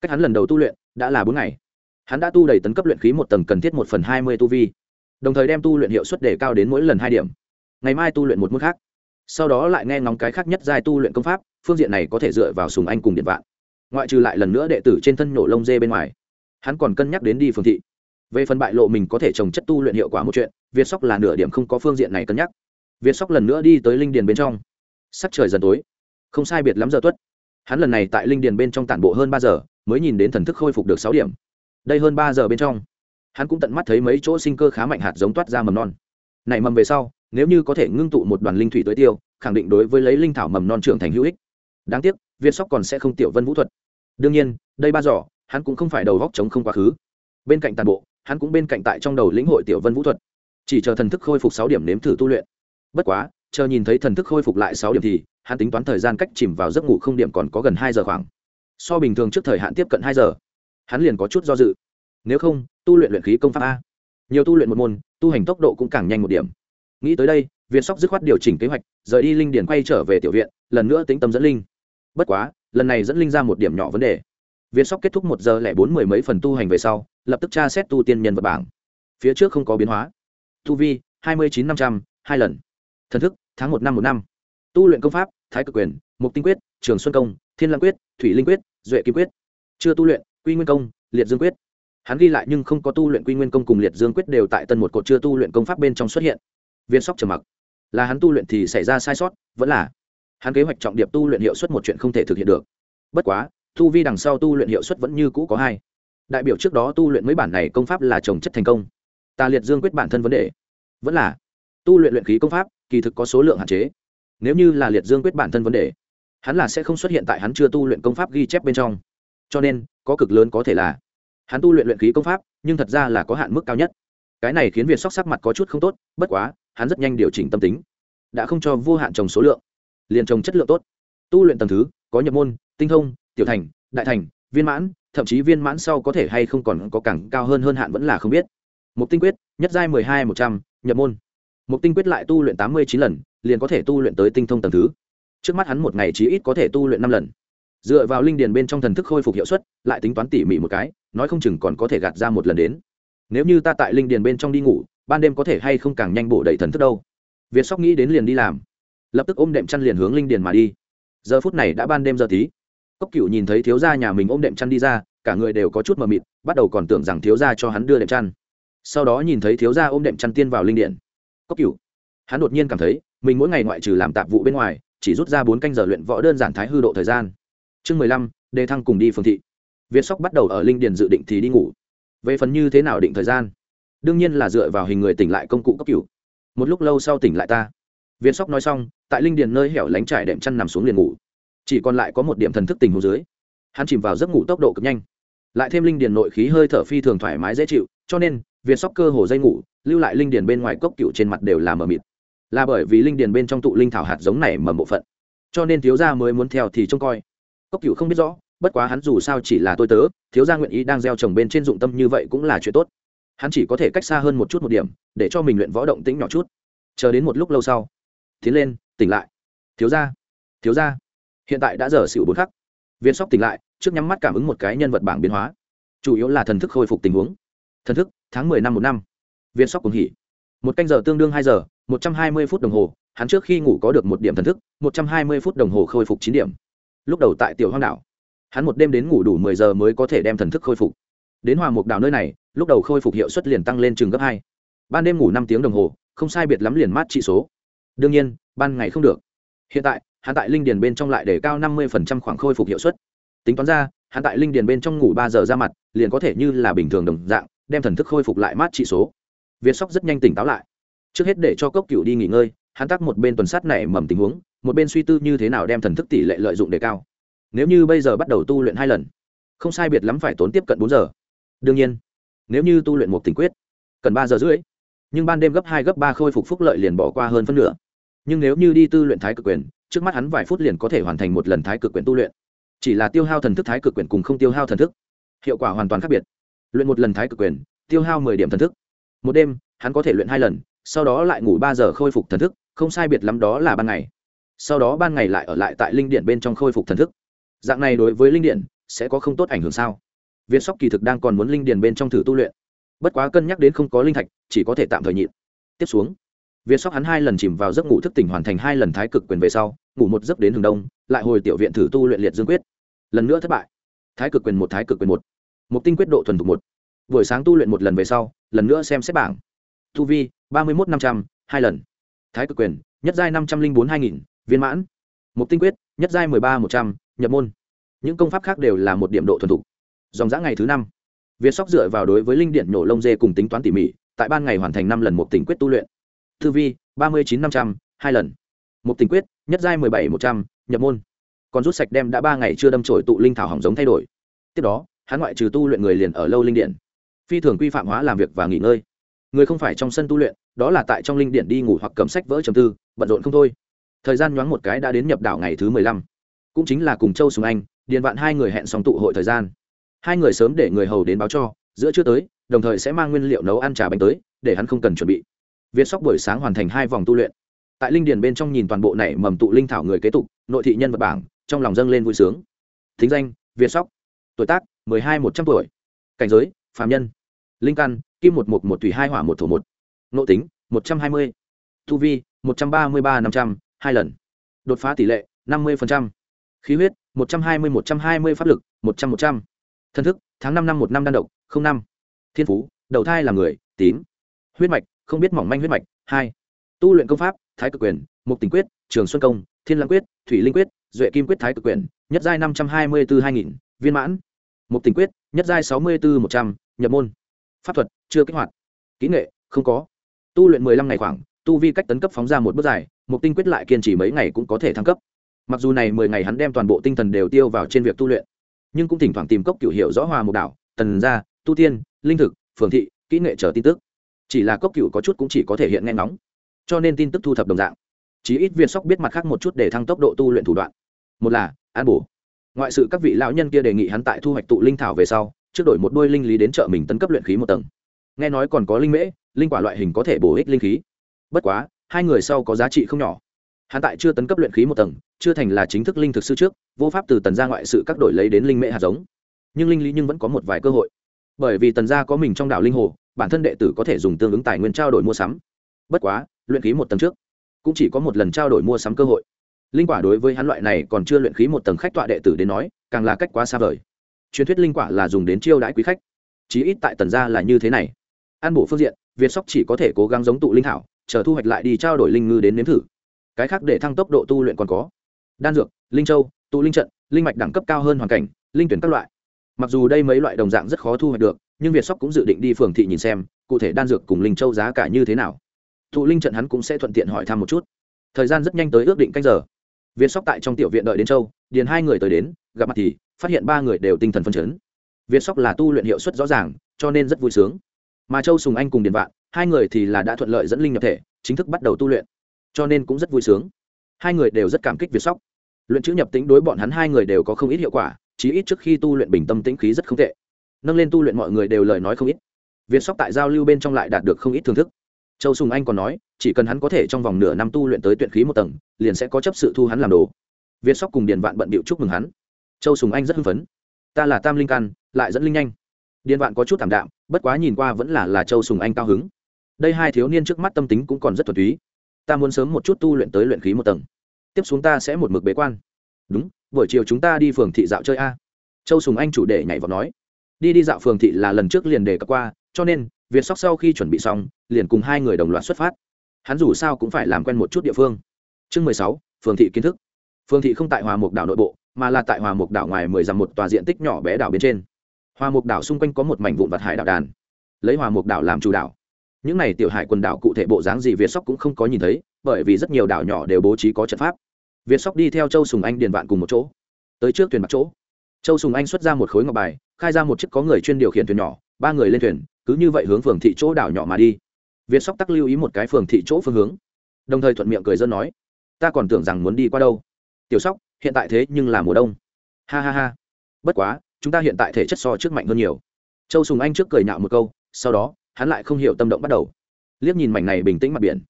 Cách hắn lần đầu tu luyện, đã là bốn ngày. Hắn đã tu đầy tấn cấp luyện khí một tầng cần thiết một phần hai mươi tu vi đồng thời đem tu luyện hiệu suất đề cao đến mỗi lần hai điểm. Ngày mai tu luyện một môn khác. Sau đó lại nghe ngóng cái khác nhất giai tu luyện công pháp, phương diện này có thể dựa vào sùng anh cùng điện vạn. Ngoại trừ lại lần nữa đệ tử trên thân nhổ lông dê bên ngoài, hắn còn cân nhắc đến đi phương thị. Về phần bại lộ mình có thể trồng chất tu luyện hiệu quả một chuyện, việt sóc là nửa điểm không có phương diện này cân nhắc. Việt sóc lần nữa đi tới linh điền bên trong. Sắc trời dần tối. Không sai biệt lắm giờ tuất. Hắn lần này tại linh điền bên trong tản bộ hơn ba giờ, mới nhìn đến thần thức khôi phục được sáu điểm. Đây hơn ba giờ bên trong hắn cũng tận mắt thấy mấy chỗ sinh cơ khá mạnh hạt giống toát ra mầm non. Này mầm về sau, nếu như có thể ngưng tụ một đoàn linh thủy tới tiêu, khẳng định đối với lấy linh thảo mầm non trưởng thành hữu ích. Đáng tiếc viên sóc còn sẽ không tiểu vân vũ thuật. Đương nhiên, đây ba giỏ, hắn cũng không phải đầu góc chống không quá khứ. Bên cạnh tàn bộ, hắn cũng bên cạnh tại trong đầu lĩnh hội tiểu vân vũ thuật. Chỉ chờ thần thức khôi phục sáu điểm nếm thử tu luyện. Bất quá, chờ nhìn thấy thần thức khôi phục lại sáu điểm thì, hắn tính toán thời gian cách chìm vào giấc ngủ không điểm còn có gần hai giờ khoảng. So bình thường trước thời hạn tiếp cận hai giờ, hắn liền có chút do dự nếu không, tu luyện luyện khí công pháp a. Nhiều tu luyện một môn, tu hành tốc độ cũng càng nhanh một điểm. Nghĩ tới đây viên sóc dứt khoát điều chỉnh kế hoạch, rời đi linh điền quay trở về tiểu viện, lần nữa tính tâm dẫn linh. Bất quá, lần này dẫn linh ra một điểm nhỏ vấn đề. Viên sóc kết thúc một giờ lẻ bốn mười mấy phần tu hành về sau, lập tức tra xét tu tiên nhân vật bảng. Phía trước không có biến hóa. Tu vi, hai mươi chín năm trăm, hai lần. Thần thức, tháng một năm một năm. Tu luyện công pháp, thái cực quyền, mục tinh quyết, trường xuân công, thiên lăng quyết, thủy linh quyết, duệ kim quyết. Chưa tu luyện, quy nguyên công, liệt dương quyết hắn ghi lại nhưng không có tu luyện quy nguyên công cùng liệt dương quyết đều tại tân một cột chưa tu luyện công pháp bên trong xuất hiện. Viên sóc trầm mặc. Là hắn tu luyện thì xảy ra sai sót, vẫn là hắn kế hoạch trọng điệp tu luyện hiệu suất một chuyện không thể thực hiện được. Bất quá, tu vi đằng sau tu luyện hiệu suất vẫn như cũ có hai. Đại biểu trước đó tu luyện mấy bản này công pháp là trồng chất thành công. Ta liệt dương quyết bản thân vấn đề. Vẫn là tu luyện luyện khí công pháp, kỳ thực có số lượng hạn chế. Nếu như là liệt dương quyết bản thân vấn đề, hắn là sẽ không xuất hiện tại hắn chưa tu luyện công pháp ghi chép bên trong. Cho nên, có cực lớn có thể là hắn tu luyện luyện khí công pháp, nhưng thật ra là có hạn mức cao nhất. Cái này khiến việt sóc sắc mặt có chút không tốt, bất quá, hắn rất nhanh điều chỉnh tâm tính. Đã không cho vô hạn trồng số lượng, liền trồng chất lượng tốt. Tu luyện tầng thứ, có nhập môn, tinh thông, tiểu thành, đại thành, viên mãn, thậm chí viên mãn sau có thể hay không còn có càng cao hơn hơn hạn vẫn là không biết. Một tinh quyết, nhất giai mười hai, một trăm, nhập môn. Một tinh quyết lại tu luyện tám mươi chín lần, liền có thể tu luyện tới tinh thông tầng thứ. Trước mắt hắn một ngày chí ít có thể tu luyện năm lần dựa vào linh điền bên trong thần thức khôi phục hiệu suất, lại tính toán tỉ mỉ một cái, nói không chừng còn có thể gạt ra một lần đến. Nếu như ta tại linh điền bên trong đi ngủ, ban đêm có thể hay không càng nhanh bổ đầy thần thức đâu. Việt sóc nghĩ đến liền đi làm. Lập tức ôm đệm chăn liền hướng linh điền mà đi. Giờ phút này đã ban đêm giờ tí. Cốc cựu nhìn thấy thiếu gia nhà mình ôm đệm chăn đi ra, cả người đều có chút mờ mịt, bắt đầu còn tưởng rằng thiếu gia cho hắn đưa đệm chăn. Sau đó nhìn thấy thiếu gia ôm đệm chăn tiên vào linh điện cốc cựu hắn đột nhiên cảm thấy, mình mỗi ngày ngoại trừ làm tạp vụ bên ngoài, chỉ rút ra bốn canh giờ luyện võ đơn giản thái hư độ thời gian chương mười lăm, đề thăng cùng đi phương thị. Việt sóc bắt đầu ở linh điền dự định thì đi ngủ. Về phần như thế nào định thời gian? Đương nhiên là dựa vào hình người tỉnh lại công cụ cấp cứu. Một lúc lâu sau tỉnh lại ta. Việt sóc nói xong, tại linh điền nơi hẻo lánh trải đệm chăn nằm xuống liền ngủ. Chỉ còn lại có một điểm thần thức tình hồ dưới. Hắn chìm vào giấc ngủ tốc độ cực nhanh. Lại thêm linh điền nội khí hơi thở phi thường thoải mái dễ chịu, cho nên, việt sóc cơ hồ dây ngủ, lưu lại linh điền bên ngoài cốc cựu trên mặt đều là mờ mịt. Là bởi vì linh điền bên trong tụ linh thảo hạt giống này mầm bộ phận. Cho nên thiếu gia mới muốn theo thì trông coi cốc cựu không biết rõ, bất quá hắn dù sao chỉ là tôi tớ, thiếu gia nguyện ý đang gieo trồng bên trên dụng tâm như vậy cũng là chuyện tốt. Hắn chỉ có thể cách xa hơn một chút một điểm, để cho mình luyện võ động tĩnh nhỏ chút. Chờ đến một lúc lâu sau, tiến lên, tỉnh lại. Thiếu gia thiếu gia, hiện tại đã giờ xỉu bốn khắc. Viên sóc tỉnh lại, trước nhắm mắt cảm ứng một cái nhân vật bảng biến hóa. Chủ yếu là thần thức khôi phục tình huống. Thần thức, tháng mười năm một năm. Viên sóc cùng hỉ. Một canh giờ tương đương hai giờ, một trăm hai mươi phút đồng hồ, hắn trước khi ngủ có được một điểm thần thức, một trăm hai mươi phút đồng hồ khôi phục chín điểm lúc đầu tại tiểu hoang đảo, hắn một đêm đến ngủ đủ mười giờ mới có thể đem thần thức khôi phục. Đến hòa mục đảo nơi này, lúc đầu khôi phục hiệu suất liền tăng lên chừng gấp hai. Ban đêm ngủ năm tiếng đồng hồ, không sai biệt lắm liền mát trị số. Đương nhiên, ban ngày không được. Hiện tại, hắn tại linh điền bên trong lại để cao năm mươi khoảng khôi phục hiệu suất. Tính toán ra, hắn tại linh điền bên trong ngủ ba giờ ra mặt, liền có thể như là bình thường đồng dạng, đem thần thức khôi phục lại mát trị số. Việt sóc rất nhanh tỉnh táo lại. Trước hết để cho cốc cựu đi nghỉ ngơi, hắn tắc một bên tuần sát này mầm tình huống một bên suy tư như thế nào đem thần thức tỷ lệ lợi dụng đề cao. Nếu như bây giờ bắt đầu tu luyện hai lần, không sai biệt lắm phải tốn tiếp cận bốn giờ. Đương nhiên, nếu như tu luyện một tình quyết, cần ba giờ rưỡi. Nhưng ban đêm gấp hai, gấp ba khôi phục phúc lợi liền bỏ qua hơn phân nửa. Nhưng nếu như đi tư luyện thái cực quyền, trước mắt hắn vài phút liền có thể hoàn thành một lần thái cực quyền tu luyện. Chỉ là tiêu hao thần thức thái cực quyền cùng không tiêu hao thần thức, hiệu quả hoàn toàn khác biệt. Luyện một lần thái cực quyền, tiêu hao mười điểm thần thức. Một đêm, hắn có thể luyện hai lần, sau đó lại ngủ ba giờ khôi phục thần thức, không sai biệt lắm đó là ban ngày sau đó ban ngày lại ở lại tại linh điện bên trong khôi phục thần thức. Dạng này đối với linh điện sẽ có không tốt ảnh hưởng sao? Việt sóc kỳ thực đang còn muốn linh điện bên trong thử tu luyện. Bất quá cân nhắc đến không có linh thạch, chỉ có thể tạm thời nhịn. Tiếp xuống việt sóc hắn hai lần chìm vào giấc ngủ thức tỉnh hoàn thành hai lần thái cực quyền về sau, ngủ một giấc đến hừng đông, lại hồi tiểu viện thử tu luyện liệt dương quyết. Lần nữa thất bại. Thái cực quyền một, thái cực quyền một. Một tinh quyết độ thuần thục một. Buổi sáng tu luyện một lần về sau, lần nữa xem xét bảng. Thu vi, ba mươi một năm trăm, hai lần. Thái cực quyền, nhất giai năm trăm linh bốn, hai nghìn viên mãn. Một tinh quyết, nhất giai mười ba, một trăm, nhập môn. Những công pháp khác đều là một điểm độ thuần thục. Dòng giã ngày thứ năm. Việt sóc dựa vào đối với linh điện nổ lông dê cùng tính toán tỉ mỉ, tại ban ngày hoàn thành năm lần một tình quyết tu luyện. Thư vi, ba mươi chín năm trăm, hai lần. Một tình quyết, nhất giai mười bảy, một trăm, nhập môn. Còn rút sạch đem đã ba ngày chưa đâm trổi tụ linh thảo hỏng giống thay đổi. Tiếp đó, hắn ngoại trừ tu luyện người liền ở lâu linh điện. Phi thường quy phạm hóa làm việc và nghỉ ngơi. Người không phải trong sân tu luyện, đó là tại trong linh điện đi ngủ hoặc cầm sách vỡ trầm tư, bận rộn không thôi thời gian nhoáng một cái đã đến nhập đảo ngày thứ mười lăm. Cũng chính là cùng châu sùng anh, điền vạn hai người hẹn xong tụ hội thời gian. Hai người sớm để người hầu đến báo cho, giữa chưa tới, đồng thời sẽ mang nguyên liệu nấu ăn trà bánh tới, để hắn không cần chuẩn bị. Việt sóc buổi sáng hoàn thành hai vòng tu luyện. Tại linh điền bên trong nhìn toàn bộ này mầm tụ linh thảo người kế tục, nội thị nhân vật bảng, trong lòng dâng lên vui sướng. Thính danh, việt sóc. Tuổi tác, mười hai một trăm tuổi. Cảnh giới phạm nhân. Linh căn, kim một một một thủy hai hỏa một thổ một. Nội tính, một trăm hai mươi. Thu vi, một trăm ba mươi ba năm trăm hai lần. Đột phá tỷ lệ năm mươi khí huyết, một trăm hai mươi, một trăm hai mươi, pháp lực, một trăm một trăm. Thân thức, tháng năm năm, một năm đan độc, không năm. Thiên phú, đầu thai là người, tím. Huyết mạch, không biết mỏng manh huyết mạch, hai. Tu luyện công pháp, thái cực quyền, mục tình quyết, trường xuân công, thiên lãng quyết, thủy linh quyết, duệ kim quyết thái cực quyền, nhất giai năm trăm hai mươi bốn hai nghìn, viên mãn. Mục tình quyết, nhất giai sáu mươi bốn một trăm, nhập môn. Pháp thuật, chưa kích hoạt. Kỹ nghệ, không có. Tu luyện mười lăm ngày khoảng, tu vi cách tấn cấp phóng ra một bước dài mục tinh quyết lại kiên trì mấy ngày cũng có thể thăng cấp. Mặc dù này mười ngày hắn đem toàn bộ tinh thần đều tiêu vào trên việc tu luyện, nhưng cũng thỉnh thoảng tìm cốc cựu hiệu rõ hòa một đảo, tần gia, tu tiên, linh thực, phường thị, kỹ nghệ chờ tin tức. Chỉ là cốc cựu có chút cũng chỉ có thể hiện nghe ngóng, cho nên tin tức thu thập đồng dạng. Chí ít viên sóc biết mặt khác một chút để thăng tốc độ tu luyện thủ đoạn. Một là, an bổ. Ngoại sự các vị lão nhân kia đề nghị hắn tại thu hoạch tụ linh thảo về sau, trước đổi một đôi linh lý đến chợ mình tấn cấp luyện khí một tầng. Nghe nói còn có linh mễ, linh quả loại hình có thể bổ ích linh khí. Bất quá hai người sau có giá trị không nhỏ. Hắn tại chưa tấn cấp luyện khí một tầng, chưa thành là chính thức linh thực sư trước, vô pháp từ tần gia ngoại sự các đổi lấy đến linh mễ hạt giống. Nhưng linh lý nhưng vẫn có một vài cơ hội. Bởi vì tần gia có mình trong đảo linh hồ, bản thân đệ tử có thể dùng tương ứng tài nguyên trao đổi mua sắm. Bất quá, luyện khí một tầng trước, cũng chỉ có một lần trao đổi mua sắm cơ hội. Linh quả đối với hắn loại này còn chưa luyện khí một tầng khách tọa đệ tử đến nói, càng là cách quá xa vời. Truyền thuyết linh quả là dùng đến chiêu đãi quý khách. Chí ít tại tần gia là như thế này. An bổ phương diện, việt sóc chỉ có thể cố gắng giống tụ linh thảo chờ thu hoạch lại đi trao đổi linh ngư đến nếm thử. Cái khác để thăng tốc độ tu luyện còn có. Đan dược, linh châu, tụ linh trận, linh mạch đẳng cấp cao hơn hoàn cảnh, linh tuyển các loại. Mặc dù đây mấy loại đồng dạng rất khó thu hoạch được, nhưng việt sóc cũng dự định đi phường thị nhìn xem, cụ thể đan dược cùng linh châu giá cả như thế nào. Tụ linh trận hắn cũng sẽ thuận tiện hỏi thăm một chút. Thời gian rất nhanh tới ước định canh giờ. Việt sóc tại trong tiểu viện đợi đến châu, điền hai người tới đến, gặp mặt thì phát hiện ba người đều tinh thần phân chấn. Việt sóc là tu luyện hiệu suất rõ ràng, cho nên rất vui sướng. Mà châu sùng anh cùng điền vạn hai người thì là đã thuận lợi dẫn linh nhập thể, chính thức bắt đầu tu luyện. Cho nên cũng rất vui sướng. Hai người đều rất cảm kích việt sóc. Luyện chữ nhập tính đối bọn hắn hai người đều có không ít hiệu quả, chí ít trước khi tu luyện bình tâm tĩnh khí rất không tệ. Nâng lên tu luyện mọi người đều lời nói không ít. Việt sóc tại giao lưu bên trong lại đạt được không ít thưởng thức. Châu sùng anh còn nói, chỉ cần hắn có thể trong vòng nửa năm tu luyện tới tuyển khí một tầng, liền sẽ có chấp sự thu hắn làm đồ. Việt sóc cùng điền vạn bận bịu chúc mừng hắn. Châu sùng anh rất hưng phấn. Ta là tam linh căn lại dẫn linh nhanh. Điền vạn có chút thảm đạm, bất quá nhìn qua vẫn là là châu sùng anh cao hứng đây hai thiếu niên trước mắt tâm tính cũng còn rất thuần túy. Ta muốn sớm một chút tu luyện tới luyện khí một tầng. Tiếp xuống ta sẽ một mực bế quan. Đúng, buổi chiều chúng ta đi phường thị dạo chơi a. Châu sùng anh chủ đề nhảy vào nói. Đi đi dạo phường thị là lần trước liền đề cập qua, cho nên, việt sóc sau khi chuẩn bị xong, liền cùng hai người đồng loạt xuất phát. Hắn dù sao cũng phải làm quen một chút địa phương. Chương mười sáu, phường thị kiến thức. Phường thị không tại hòa mục đảo nội bộ, mà là tại hòa mục đảo ngoài mười dặm một tòa diện tích nhỏ bé đảo bên trên. Hòa mục đảo xung quanh có một mảnh vụn vặt hải đảo đàn. Lấy hòa mục đảo làm chủ đảo những này tiểu hải quần đảo cụ thể bộ dáng gì việt sóc cũng không có nhìn thấy, bởi vì rất nhiều đảo nhỏ đều bố trí có trận pháp. Việt sóc đi theo châu sùng anh điền vạn cùng một chỗ. Tới trước thuyền mặt chỗ. Châu sùng anh xuất ra một khối ngọc bài, khai ra một chiếc có người chuyên điều khiển thuyền nhỏ, ba người lên thuyền, cứ như vậy hướng phường thị chỗ đảo nhỏ mà đi. Việt sóc tắc lưu ý một cái phường thị chỗ phương hướng. Đồng thời thuận miệng cười dân nói, ta còn tưởng rằng muốn đi qua đâu. Tiểu sóc, hiện tại thế nhưng là mùa đông. Ha ha ha. Bất quá, chúng ta hiện tại thể chất so trước mạnh hơn nhiều. Châu sùng anh trước cười nhạo một câu, sau đó hắn lại không hiểu tâm động bắt đầu. Liếc nhìn mảnh này bình tĩnh mặt biển.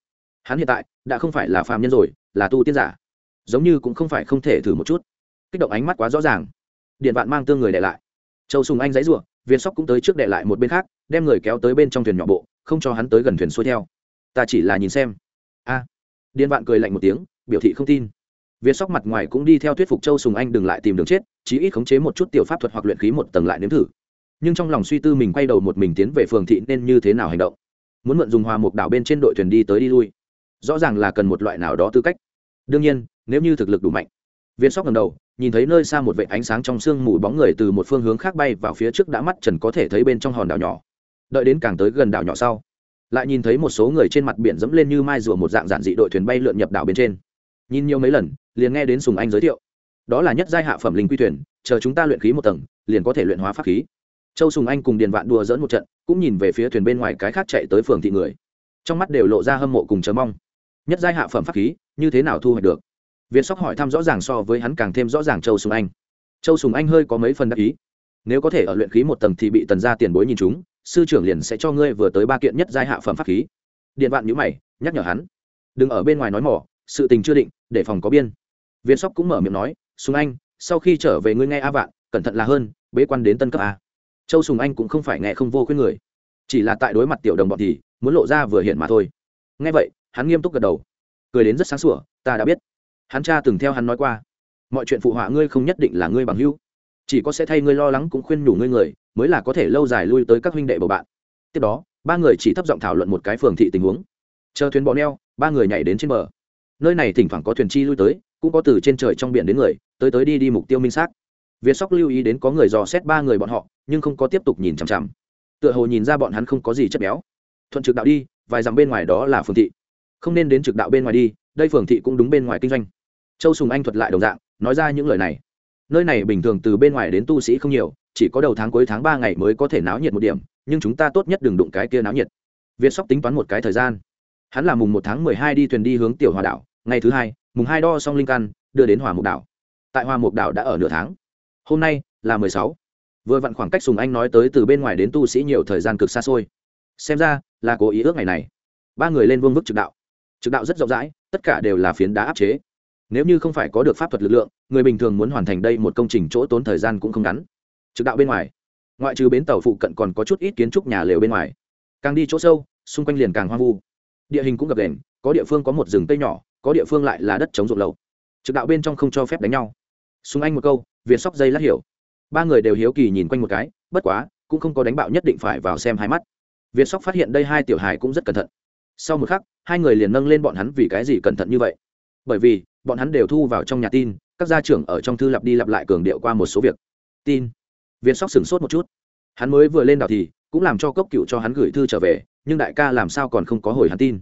Hắn hiện tại đã không phải là phàm nhân rồi, là tu tiên giả. Giống như cũng không phải không thể thử một chút. Kích động ánh mắt quá rõ ràng. Điện vạn mang tương người đệ lại. Châu sùng anh dãy ruộng viên sóc cũng tới trước đệ lại một bên khác, đem người kéo tới bên trong thuyền nhỏ bộ, không cho hắn tới gần thuyền xuôi theo. Ta chỉ là nhìn xem. A. Điện vạn cười lạnh một tiếng, biểu thị không tin. Viên sóc mặt ngoài cũng đi theo thuyết phục châu sùng anh đừng lại tìm đường chết, chí ít khống chế một chút tiểu pháp thuật hoặc luyện khí một tầng lại nếm thử nhưng trong lòng suy tư mình quay đầu một mình tiến về phường thị nên như thế nào hành động? Muốn mượn dùng hòa mục đảo bên trên đội thuyền đi tới đi lui. Rõ ràng là cần một loại nào đó tư cách. Đương nhiên, nếu như thực lực đủ mạnh. Viên sóc ngầm đầu, nhìn thấy nơi xa một vệ ánh sáng trong sương mù bóng người từ một phương hướng khác bay vào phía trước đã mắt trần có thể thấy bên trong hòn đảo nhỏ. Đợi đến càng tới gần đảo nhỏ sau, lại nhìn thấy một số người trên mặt biển dẫm lên như mai rùa một dạng giản dị đội thuyền bay lượn nhập đảo bên trên. Nhìn nhiều mấy lần, liền nghe đến sùng anh giới thiệu. Đó là nhất giai hạ phẩm linh quy thuyền, chờ chúng ta luyện khí một tầng, liền có thể luyện hóa pháp khí châu sùng anh cùng điền vạn đùa dỡn một trận, cũng nhìn về phía thuyền bên ngoài cái khác chạy tới phường thị người. Trong mắt đều lộ ra hâm mộ cùng chờ mong. Nhất giai hạ phẩm pháp khí, như thế nào thu hoạch được? Viên sóc hỏi thăm rõ ràng so với hắn càng thêm rõ ràng châu sùng anh. Châu sùng anh hơi có mấy phần đắc ý. Nếu có thể ở luyện khí một tầng thì bị tần Gia tiền bối nhìn chúng, sư trưởng liền sẽ cho ngươi vừa tới ba kiện nhất giai hạ phẩm pháp khí. Điện vạn nhữ mày, nhắc nhở hắn. Đừng ở bên ngoài nói mỏ, sự tình chưa định, để phòng có biên. Viên sóc cũng mở miệng nói, sùng anh, sau khi trở về ngươi nghe a vạn, cẩn thận là hơn, bế quan đến tân cấp a châu sùng anh cũng không phải nghe không vô khuyên người. Chỉ là tại đối mặt tiểu đồng bọn thì, muốn lộ ra vừa hiện mà thôi. Nghe vậy, hắn nghiêm túc gật đầu. Cười đến rất sáng sủa, ta đã biết. Hắn cha từng theo hắn nói qua, mọi chuyện phụ họa ngươi không nhất định là ngươi bằng hữu. Chỉ có sẽ thay ngươi lo lắng cũng khuyên nhủ ngươi người, mới là có thể lâu dài lui tới các huynh đệ bầu bạn. Tiếp đó, ba người chỉ thấp giọng thảo luận một cái phường thị tình huống. Chờ thuyền bọ neo, ba người nhảy đến trên bờ. Nơi này thỉnh thoảng có thuyền chi lui tới, cũng có từ trên trời trong biển đến người, tới tới đi đi mục tiêu minh xác việt sóc lưu ý đến có người dò xét ba người bọn họ, nhưng không có tiếp tục nhìn chằm chằm. Tựa hồ nhìn ra bọn hắn không có gì chất béo. Thuận trực đạo đi, vài dặm bên ngoài đó là phường thị. Không nên đến trực đạo bên ngoài đi, đây phường thị cũng đúng bên ngoài kinh doanh. Châu sùng anh thuật lại đồng dạng, nói ra những lời này. Nơi này bình thường từ bên ngoài đến tu sĩ không nhiều, chỉ có đầu tháng cuối tháng ba ngày mới có thể náo nhiệt một điểm, nhưng chúng ta tốt nhất đừng đụng cái kia náo nhiệt. Việt sóc tính toán một cái thời gian. Hắn là mùng một tháng mười hai đi thuyền đi hướng tiểu hòa đảo, ngày thứ hai, mùng hai đo xong linh căn, đưa đến hòa mục đảo. Tại hòa mục đảo đã ở nửa tháng hôm nay là mười sáu. Vừa vặn khoảng cách sùng anh nói tới từ bên ngoài đến tu sĩ nhiều thời gian cực xa xôi. Xem ra là cố ý ước ngày này. Ba người lên vương vức trực đạo. Trực đạo rất rộng rãi, tất cả đều là phiến đá áp chế. Nếu như không phải có được pháp thuật lực lượng, người bình thường muốn hoàn thành đây một công trình chỗ tốn thời gian cũng không ngắn. Trực đạo bên ngoài, ngoại trừ bến tàu phụ cận còn có chút ít kiến trúc nhà lều bên ngoài. Càng đi chỗ sâu, xung quanh liền càng hoang vu. Địa hình cũng gập đền có địa phương có một rừng cây nhỏ, có địa phương lại là đất chống ruộng lậu. Trực đạo bên trong không cho phép đánh nhau. Xung anh một câu việt sóc dây lát hiểu. Ba người đều hiếu kỳ nhìn quanh một cái, bất quá, cũng không có đánh bạo nhất định phải vào xem hai mắt. Việt sóc phát hiện đây hai tiểu hài cũng rất cẩn thận. Sau một khắc, hai người liền nâng lên bọn hắn vì cái gì cẩn thận như vậy? Bởi vì, bọn hắn đều thu vào trong nhà tin, các gia trưởng ở trong thư lặp đi lặp lại cường điệu qua một số việc. Tin. Việt sóc sửng sốt một chút. Hắn mới vừa lên đảo thì, cũng làm cho cốc cựu cho hắn gửi thư trở về, nhưng đại ca làm sao còn không có hồi hắn tin?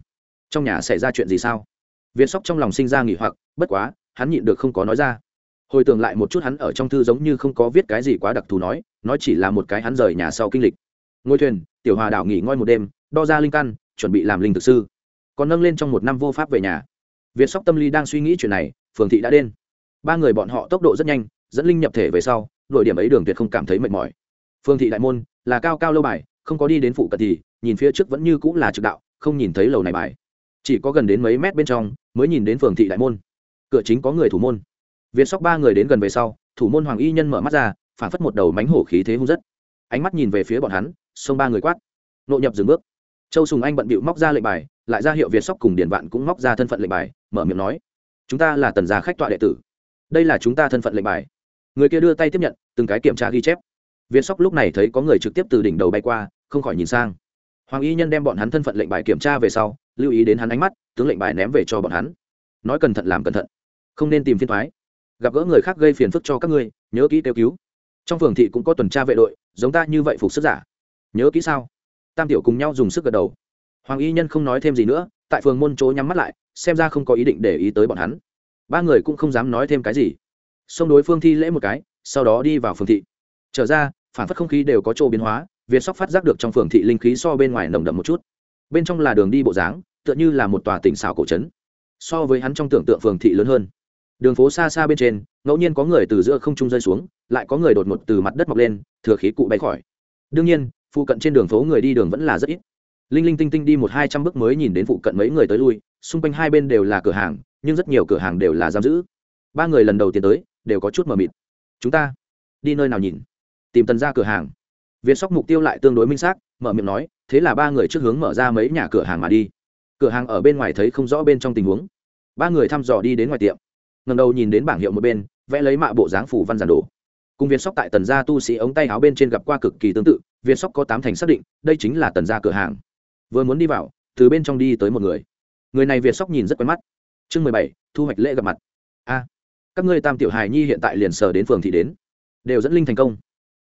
Trong nhà xảy ra chuyện gì sao? Việt sóc trong lòng sinh ra nghỉ hoặc, bất quá, hắn nhịn được không có nói ra hồi tưởng lại một chút hắn ở trong thư giống như không có viết cái gì quá đặc thù nói nói chỉ là một cái hắn rời nhà sau kinh lịch. Ngôi thuyền, tiểu hòa đảo nghỉ ngơi một đêm, đo ra linh căn, chuẩn bị làm linh thực sư. Còn nâng lên trong một năm vô pháp về nhà. Việt sóc tâm lý đang suy nghĩ chuyện này, phường thị đã đen ba người bọn họ tốc độ rất nhanh, dẫn linh nhập thể về sau đội điểm ấy đường tuyệt không cảm thấy mệt mỏi. Phương thị đại môn, là cao cao lâu bài, không có đi đến phụ cận thì, nhìn phía trước vẫn như cũng là trực đạo, không nhìn thấy lầu này bài. Chỉ có gần đến mấy mét bên trong, mới nhìn đến phường thị đại môn. Cửa chính có người thủ môn việt sóc ba người đến gần về sau thủ môn hoàng y nhân mở mắt ra phản phất một đầu mánh hổ khí thế hung dữ, ánh mắt nhìn về phía bọn hắn xông ba người quát. Nội nhập dừng bước. Châu sùng anh bận bịu móc ra lệnh bài lại ra hiệu việt sóc cùng Điền vạn cũng móc ra thân phận lệnh bài mở miệng nói. Chúng ta là tần gia khách tọa đệ tử. Đây là chúng ta thân phận lệnh bài. Người kia đưa tay tiếp nhận từng cái kiểm tra ghi chép. Việt sóc lúc này thấy có người trực tiếp từ đỉnh đầu bay qua không khỏi nhìn sang. Hoàng y nhân đem bọn hắn thân phận lệnh bài kiểm tra về sau lưu ý đến hắn ánh mắt tướng lệnh bài ném về cho bọn hắn. Nói cẩn thận làm cẩn thận không nên tìm phiền toái gặp gỡ người khác gây phiền phức cho các ngươi, nhớ kỹ kêu cứu. Trong phường thị cũng có tuần tra vệ đội, giống ta như vậy phục sức giả. Nhớ kỹ sao? Tam tiểu cùng nhau dùng sức gật đầu. Hoàng y nhân không nói thêm gì nữa, tại phường môn chỗ nhắm mắt lại, xem ra không có ý định để ý tới bọn hắn. Ba người cũng không dám nói thêm cái gì. Xông đối phương thi lễ một cái, sau đó đi vào phường thị. Trở ra, phản phất không khí đều có chỗ biến hóa, việt sóc phát giác được trong phường thị linh khí so bên ngoài nồng đậm một chút. Bên trong là đường đi bộ dáng, tựa như là một tòa tỉnh xảo cổ trấn. So với hắn trong tưởng tượng phường thị lớn hơn đường phố xa xa bên trên, ngẫu nhiên có người từ giữa không trung rơi xuống, lại có người đột ngột từ mặt đất mọc lên, thừa khí cụ bay khỏi. Đương nhiên, phụ cận trên đường phố người đi đường vẫn là rất ít. Linh linh tinh tinh đi một hai trăm bước mới nhìn đến phụ cận mấy người tới lui, xung quanh hai bên đều là cửa hàng, nhưng rất nhiều cửa hàng đều là giam giữ. Ba người lần đầu tiên tới, đều có chút mờ mịt. Chúng ta đi nơi nào nhìn? Tìm tần ra cửa hàng. Việt sóc mục tiêu lại tương đối minh xác, mở miệng nói, thế là ba người trước hướng mở ra mấy nhà cửa hàng mà đi. Cửa hàng ở bên ngoài thấy không rõ bên trong tình huống. Ba người thăm dò đi đến ngoài tiệm ngầm đầu nhìn đến bảng hiệu một bên, vẽ lấy mạ bộ dáng phủ văn giản đồ. Cùng viên sóc tại tần gia tu sĩ ống tay áo bên trên gặp qua cực kỳ tương tự Viên sóc có tám thành xác định, đây chính là tần gia cửa hàng. Vừa muốn đi vào, từ bên trong đi tới một người. Người này việt sóc nhìn rất quen mắt. Chương mười bảy, thu hoạch lễ gặp mặt. A, các ngươi tam tiểu hài nhi hiện tại liền sờ đến phường thị đến. Đều dẫn linh thành công.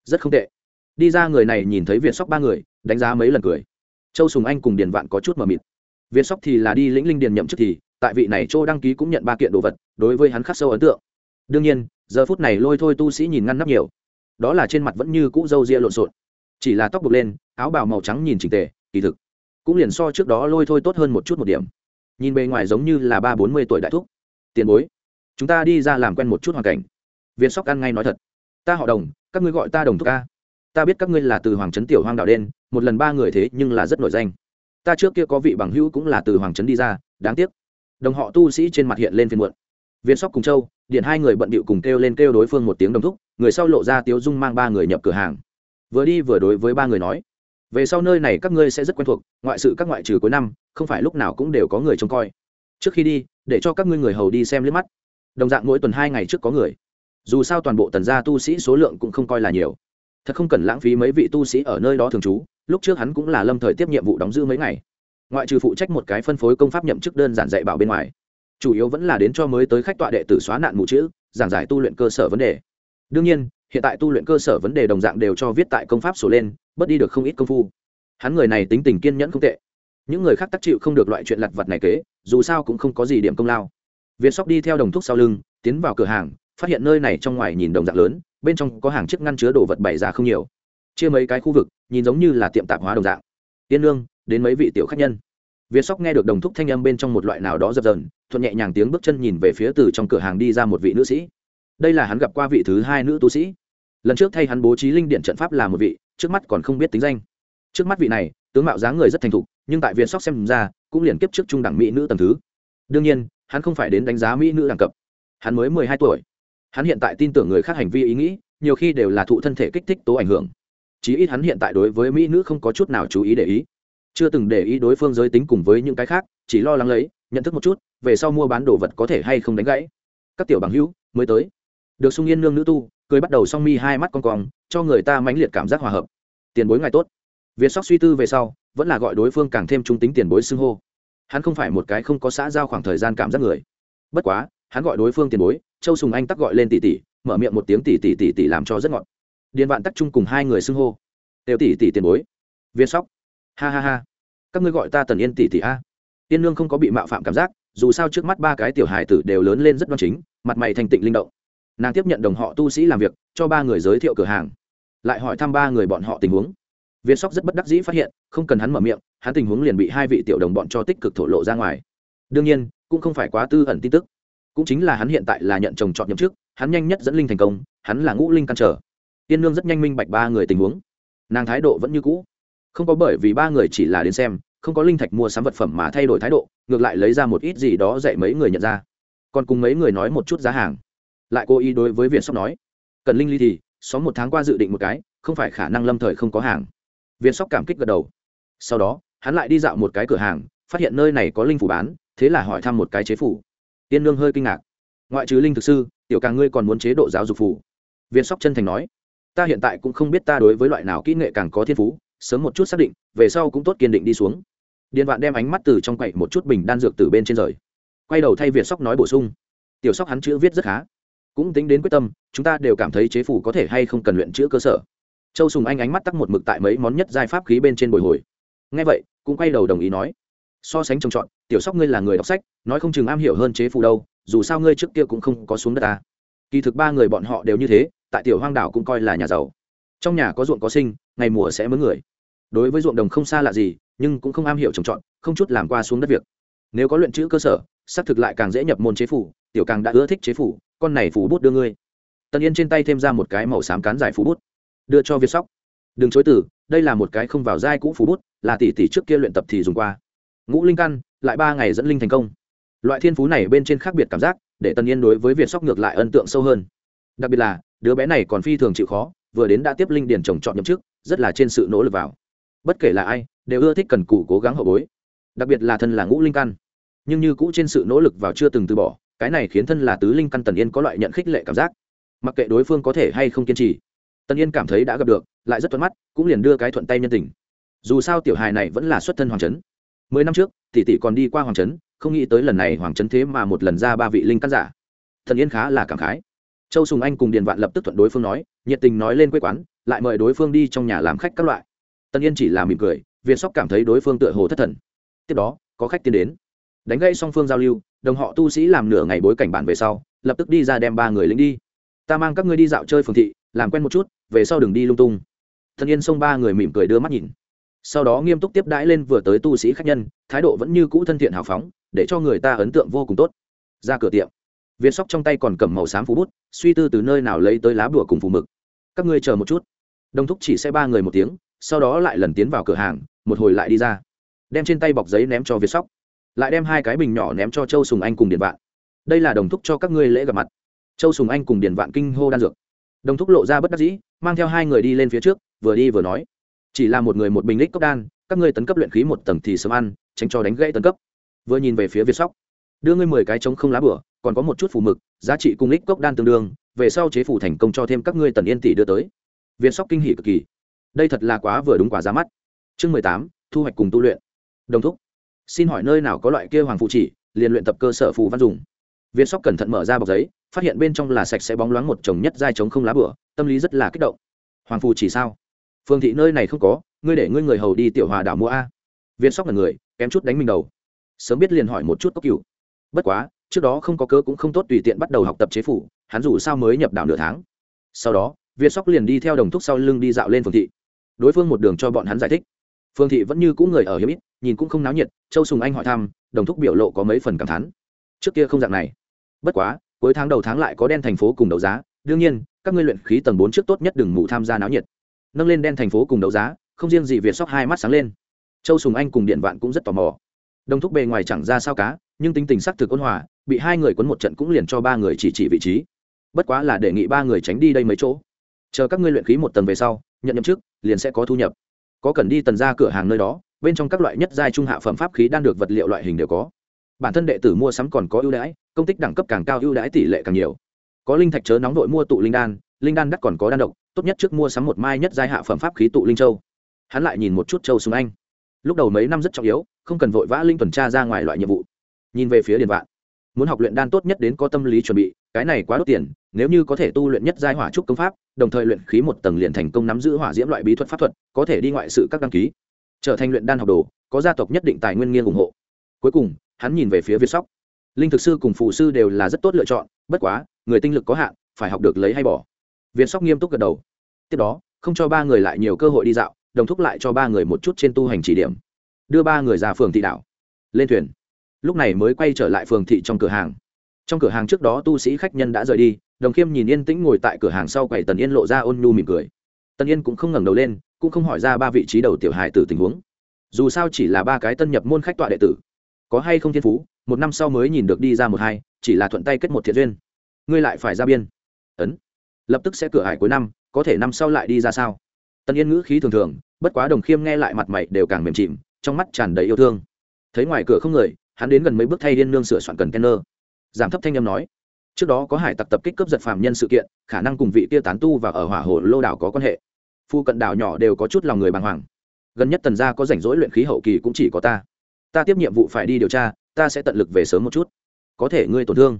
Rất không tệ. Đi ra người này nhìn thấy việt sóc ba người, đánh giá mấy lần cười. Châu sùng anh cùng điền vạn có chút mờ mịt. Việt sóc thì là đi lĩnh linh điền nhậm chức thì tại vị này châu đăng ký cũng nhận ba kiện đồ vật, đối với hắn khắc sâu ấn tượng. Đương nhiên, giờ phút này lôi thôi tu sĩ nhìn ngăn nắp nhiều. Đó là trên mặt vẫn như cũ râu ria lộn xộn. Chỉ là tóc buộc lên, áo bào màu trắng nhìn trình tề, kỳ thực, cũng liền so trước đó lôi thôi tốt hơn một chút một điểm. Nhìn bề ngoài giống như là ba bốn mươi tuổi đại thúc. Tiền bối, chúng ta đi ra làm quen một chút hoàn cảnh. Việt sóc ăn ngay nói thật. Ta họ đồng, các ngươi gọi ta đồng thúc ca ta biết các ngươi là từ hoàng trấn tiểu hoang đạo đen, một lần ba người thế nhưng là rất nổi danh. Ta trước kia có vị bằng hữu cũng là từ hoàng trấn đi ra, đáng tiếc đồng họ tu sĩ trên mặt hiện lên phiên muộn. Viên sóc cùng châu, điện hai người bận bịu cùng kêu lên kêu đối phương một tiếng đồng thúc, người sau lộ ra tiếu dung mang ba người nhập cửa hàng. Vừa đi vừa đối với ba người nói, về sau nơi này các ngươi sẽ rất quen thuộc, ngoại sự các ngoại trừ cuối năm, không phải lúc nào cũng đều có người trông coi. Trước khi đi, để cho các ngươi người hầu đi xem liếc mắt. Đồng dạng mỗi tuần hai ngày trước có người. Dù sao toàn bộ tần gia tu sĩ số lượng cũng không coi là nhiều. Thật không cần lãng phí mấy vị tu sĩ ở nơi đó thường trú, lúc trước hắn cũng là lâm thời tiếp nhiệm vụ đóng giữ mấy ngày ngoại trừ phụ trách một cái phân phối công pháp nhậm chức đơn giản dạy bảo bên ngoài, chủ yếu vẫn là đến cho mới tới khách tọa đệ tử xóa nạn mù chữ, giảng giải tu luyện cơ sở vấn đề. Đương nhiên, hiện tại tu luyện cơ sở vấn đề đồng dạng đều cho viết tại công pháp sổ lên, bớt đi được không ít công phu. Hắn người này tính tình kiên nhẫn không tệ. Những người khác tác chịu không được loại chuyện lặt vặt này kế, dù sao cũng không có gì điểm công lao. Việt sóc đi theo đồng thuốc sau lưng, tiến vào cửa hàng, phát hiện nơi này trong ngoài nhìn đồng dạng lớn, bên trong có hàng chiếc ngăn chứa đồ vật bày ra không nhiều. Chia mấy cái khu vực, nhìn giống như là tiệm tạp hóa đồng dạng. Tiên lương đến mấy vị tiểu khách nhân. Việt sóc nghe được đồng thúc thanh âm bên trong một loại nào đó dập dần thuận nhẹ nhàng tiếng bước chân nhìn về phía từ trong cửa hàng đi ra một vị nữ sĩ. Đây là hắn gặp qua vị thứ hai nữ tu sĩ. Lần trước thay hắn bố trí linh điện trận pháp là một vị, trước mắt còn không biết tính danh. Trước mắt vị này, tướng mạo dáng người rất thành thục, nhưng tại Viên sóc xem ra, cũng liền kiếp trước trung đẳng mỹ nữ tầm thứ. Đương nhiên, hắn không phải đến đánh giá mỹ nữ đẳng cấp. Hắn mới mười hai tuổi. Hắn hiện tại tin tưởng người khác hành vi ý nghĩ, nhiều khi đều là thụ thân thể kích thích tố ảnh hưởng. Chí ít hắn hiện tại đối với mỹ nữ không có chút nào chú ý để ý chưa từng để ý đối phương giới tính cùng với những cái khác, chỉ lo lắng lấy, nhận thức một chút, về sau mua bán đồ vật có thể hay không đánh gãy. Các tiểu bằng hữu, mới tới. Được sung yên nương nữ tu, cười bắt đầu song mi hai mắt con cong, cho người ta mãnh liệt cảm giác hòa hợp. Tiền bối ngài tốt. Việt sóc suy tư về sau, vẫn là gọi đối phương càng thêm trung tính tiền bối xưng hô. Hắn không phải một cái không có xã giao khoảng thời gian cảm giác người. Bất quá, hắn gọi đối phương tiền bối, châu sùng anh tắc gọi lên tỷ tỷ, mở miệng một tiếng tỷ tỷ tỷ tỷ làm cho rất ngọt. Điền vạn tắc trung cùng hai người xưng hô. Đều tỷ tỷ tiền bối. Việt sóc ha ha ha. Các ngươi gọi ta tần yên tỷ tỷ a. Tiên nương không có bị mạo phạm cảm giác, dù sao trước mắt ba cái tiểu hài tử đều lớn lên rất đoan chính, mặt mày thành tịnh linh động. Nàng tiếp nhận đồng họ tu sĩ làm việc, cho ba người giới thiệu cửa hàng. Lại hỏi thăm ba người bọn họ tình huống. Viên sóc rất bất đắc dĩ phát hiện, không cần hắn mở miệng, hắn tình huống liền bị hai vị tiểu đồng bọn cho tích cực thổ lộ ra ngoài. Đương nhiên, cũng không phải quá tư ẩn tin tức. Cũng chính là hắn hiện tại là nhận chồng chọn nhậm chức, hắn nhanh nhất dẫn linh thành công, hắn là ngũ linh căn trở. Tiên nương rất nhanh minh bạch ba người tình huống. Nàng thái độ vẫn như cũ không có bởi vì ba người chỉ là đến xem, không có linh thạch mua sắm vật phẩm mà thay đổi thái độ, ngược lại lấy ra một ít gì đó dạy mấy người nhận ra. Còn cùng mấy người nói một chút giá hàng. Lại cố ý đối với việt sóc nói, cần linh ly thì, xóm một tháng qua dự định một cái, không phải khả năng lâm thời không có hàng. Việt sóc cảm kích gật đầu. Sau đó, hắn lại đi dạo một cái cửa hàng, phát hiện nơi này có linh phủ bán, thế là hỏi thăm một cái chế phủ. Tiên lương hơi kinh ngạc. Ngoại trừ linh thực sư, tiểu càng ngươi còn muốn chế độ giáo dục phủ việt sóc chân thành nói, ta hiện tại cũng không biết ta đối với loại nào kỹ nghệ càng có thiên phú sớm một chút xác định, về sau cũng tốt kiên định đi xuống. Điền vạn đem ánh mắt từ trong quậy một chút bình đan dược từ bên trên rời. Quay đầu thay việt sóc nói bổ sung. Tiểu sóc hắn chữ viết rất khá. Cũng tính đến quyết tâm, chúng ta đều cảm thấy chế phủ có thể hay không cần luyện chữ cơ sở. Châu sùng anh ánh mắt tắc một mực tại mấy món nhất giai pháp khí bên trên bồi hồi. Ngay vậy, cũng quay đầu đồng ý nói. So sánh trồng trọt tiểu sóc ngươi là người đọc sách, nói không chừng am hiểu hơn chế phù đâu, dù sao ngươi trước kia cũng không có xuống đất ta kỳ thực ba người bọn họ đều như thế, tại tiểu hoang đảo cũng coi là nhà giàu. Trong nhà có ruộng có sinh, ngày mùa sẽ mướn người đối với ruộng đồng không xa lạ gì, nhưng cũng không am hiểu trồng trọt, không chút làm qua xuống đất việc. Nếu có luyện chữ cơ sở, xác thực lại càng dễ nhập môn chế phủ, tiểu càng đã ưa thích chế phủ, con này phủ bút đưa ngươi. Tần yên trên tay thêm ra một cái màu xám cán dài phủ bút. Đưa cho việt sóc. Đừng chối từ, đây là một cái không vào dai cũ phủ bút, là tỷ tỷ trước kia luyện tập thì dùng qua. Ngũ linh căn, lại ba ngày dẫn linh thành công. Loại thiên phú này bên trên khác biệt cảm giác, để tần yên đối với việt sóc ngược lại ấn tượng sâu hơn. Đặc biệt là, đứa bé này còn phi thường chịu khó, vừa đến đã tiếp linh điển trồng chọn nhậm chức, rất là trên sự nỗ lực vào bất kể là ai, đều ưa thích cần cù cố gắng hậu bối. Đặc biệt là thân là ngũ linh căn. Nhưng như cũ trên sự nỗ lực vào chưa từng từ bỏ, cái này khiến thân là tứ linh căn tần yên có loại nhận khích lệ cảm giác. Mặc kệ đối phương có thể hay không kiên trì, tần yên cảm thấy đã gặp được, lại rất thuận mắt, cũng liền đưa cái thuận tay nhân tình. Dù sao tiểu hài này vẫn là xuất thân hoàng trấn. Mười năm trước, tỷ tỷ còn đi qua hoàng trấn, không nghĩ tới lần này hoàng trấn thế mà một lần ra ba vị linh căn giả. Thần yên khá là cảm khái. Châu sùng anh cùng điền vạn lập tức thuận đối phương nói, nhiệt tình nói lên quê quán, lại mời đối phương đi trong nhà làm khách các loại tân yên chỉ là mỉm cười, việt sóc cảm thấy đối phương tựa hồ thất thần. Tiếp đó, có khách tiến đến. Đánh gây song phương giao lưu, đồng họ tu sĩ làm nửa ngày bối cảnh bản về sau, lập tức đi ra đem ba người lính đi. Ta mang các ngươi đi dạo chơi phường thị, làm quen một chút, về sau đừng đi lung tung. Thân yên xông ba người mỉm cười đưa mắt nhìn. Sau đó nghiêm túc tiếp đãi lên vừa tới tu sĩ khách nhân, thái độ vẫn như cũ thân thiện hào phóng, để cho người ta ấn tượng vô cùng tốt. Ra cửa tiệm, việt sóc trong tay còn cầm màu xám phú bút, suy tư từ nơi nào lấy tới lá bùa cùng phù mực. Các ngươi chờ một chút. Đồng thúc chỉ xe ba người một tiếng sau đó lại lần tiến vào cửa hàng, một hồi lại đi ra. Đem trên tay bọc giấy ném cho việt sóc. Lại đem hai cái bình nhỏ ném cho châu sùng anh cùng điện vạn. Đây là đồng thúc cho các ngươi lễ gặp mặt. Châu sùng anh cùng điện vạn kinh hô đan dược. Đồng thúc lộ ra bất đắc dĩ, mang theo hai người đi lên phía trước, vừa đi vừa nói. Chỉ là một người một bình lích cốc đan, các ngươi tấn cấp luyện khí một tầng thì sớm ăn, tránh cho đánh gãy tấn cấp. Vừa nhìn về phía việt sóc, đưa ngươi mười cái trống không lá bửa, còn có một chút phù mực, giá trị cung lích cốc đan tương đương, về sau chế phủ thành công cho thêm các ngươi tần yên tỷ đưa tới. Việt sóc kinh hỉ cực kỳ đây thật là quá vừa đúng quả ra mắt. Chương mười tám, thu hoạch cùng tu luyện. Đồng thúc, xin hỏi nơi nào có loại kia hoàng phụ chỉ, liền luyện tập cơ sở phù văn dùng? Việt sóc cẩn thận mở ra bọc giấy, phát hiện bên trong là sạch sẽ bóng loáng một chồng nhất giai trống không lá bửa, tâm lý rất là kích động. Hoàng phù chỉ sao? Phương thị nơi này không có, ngươi để ngươi người hầu đi tiểu hòa đảo mua a. Việt sóc là người, kém chút đánh mình đầu. Sớm biết liền hỏi một chút cốc cựu bất quá, trước đó không có cớ cũng không tốt tùy tiện bắt đầu học tập chế phủ, hắn dù sao mới nhập đảo nửa tháng. Sau đó việt sóc liền đi theo đồng thúc sau lưng đi dạo lên phương thị đối phương một đường cho bọn hắn giải thích. Phương thị vẫn như cũ người ở hiếm ít, nhìn cũng không náo nhiệt, châu sùng anh hỏi thăm, đồng thúc biểu lộ có mấy phần cảm thán. Trước kia không dạng này. Bất quá, cuối tháng đầu tháng lại có đen thành phố cùng đấu giá, đương nhiên, các ngươi luyện khí tầng bốn trước tốt nhất đừng ngủ tham gia náo nhiệt. Nâng lên đen thành phố cùng đấu giá, không riêng gì việt sóc hai mắt sáng lên. Châu sùng anh cùng điện vạn cũng rất tò mò. Đồng thúc bề ngoài chẳng ra sao cá, nhưng tính tình sắc thực ôn hòa, bị hai người quấn một trận cũng liền cho ba người chỉ chỉ vị trí. Bất quá là đề nghị ba người tránh đi đây mấy chỗ. Chờ các ngươi luyện khí một tầng về sau, nhận nhậm chức liền sẽ có thu nhập. Có cần đi tần ra cửa hàng nơi đó, bên trong các loại nhất giai trung hạ phẩm pháp khí đang được vật liệu loại hình đều có. Bản thân đệ tử mua sắm còn có ưu đãi, công tích đẳng cấp càng cao ưu đãi tỷ lệ càng nhiều. Có linh thạch chớ nóng đội mua tụ linh đan linh đan đắt còn có đan độc, tốt nhất trước mua sắm một mai nhất giai hạ phẩm pháp khí tụ linh châu. Hắn lại nhìn một chút châu súng anh. Lúc đầu mấy năm rất trọng yếu, không cần vội vã linh tuần tra ra ngoài loại nhiệm vụ. Nhìn về phía điền vạn, muốn học luyện đan tốt nhất đến có tâm lý chuẩn bị cái này quá đốt tiền, nếu như có thể tu luyện nhất giai hỏa trúc công pháp, đồng thời luyện khí một tầng liền thành công nắm giữ hỏa diễm loại bí thuật pháp thuật, có thể đi ngoại sự các đăng ký. Trở thành luyện đan học đồ, có gia tộc nhất định tài nguyên nghiêng ủng hộ. Cuối cùng, hắn nhìn về phía việt sóc. Linh thực sư cùng phụ sư đều là rất tốt lựa chọn, bất quá, người tinh lực có hạn, phải học được lấy hay bỏ. Việt sóc nghiêm túc gật đầu. Tiếp đó, không cho ba người lại nhiều cơ hội đi dạo, đồng thúc lại cho ba người một chút trên tu hành chỉ điểm. Đưa ba người ra phường thị đảo lên thuyền. Lúc này mới quay trở lại phường thị trong cửa hàng trong cửa hàng trước đó tu sĩ khách nhân đã rời đi, đồng khiêm nhìn yên tĩnh ngồi tại cửa hàng sau quầy tần yên lộ ra ôn nhu mỉm cười. Tần yên cũng không ngẩng đầu lên, cũng không hỏi ra ba vị trí đầu tiểu hài tử tình huống. Dù sao chỉ là ba cái tân nhập môn khách tọa đệ tử. Có hay không thiên phú, một năm sau mới nhìn được đi ra một hai, chỉ là thuận tay kết một thiện duyên. Ngươi lại phải ra biên. Ấn. Lập tức sẽ cửa hải cuối năm, có thể năm sau lại đi ra sao? Tần yên ngữ khí thường thường, bất quá đồng khiêm nghe lại mặt mày đều càng mềm chìm, trong mắt tràn đầy yêu thương. Thấy ngoài cửa không người, hắn đến gần mấy bước thay điên nương sửa soạn cần kenner giảm thấp thanh âm nói. Trước đó có hải tặc tập kích cướp giật phạm nhân sự kiện, khả năng cùng vị kia tán tu và ở hỏa hồ lô đảo có quan hệ. Phu cận đảo nhỏ đều có chút lòng người bàng hoàng. Gần nhất tần gia có rảnh rỗi luyện khí hậu kỳ cũng chỉ có ta. Ta tiếp nhiệm vụ phải đi điều tra, ta sẽ tận lực về sớm một chút. Có thể ngươi tổn thương.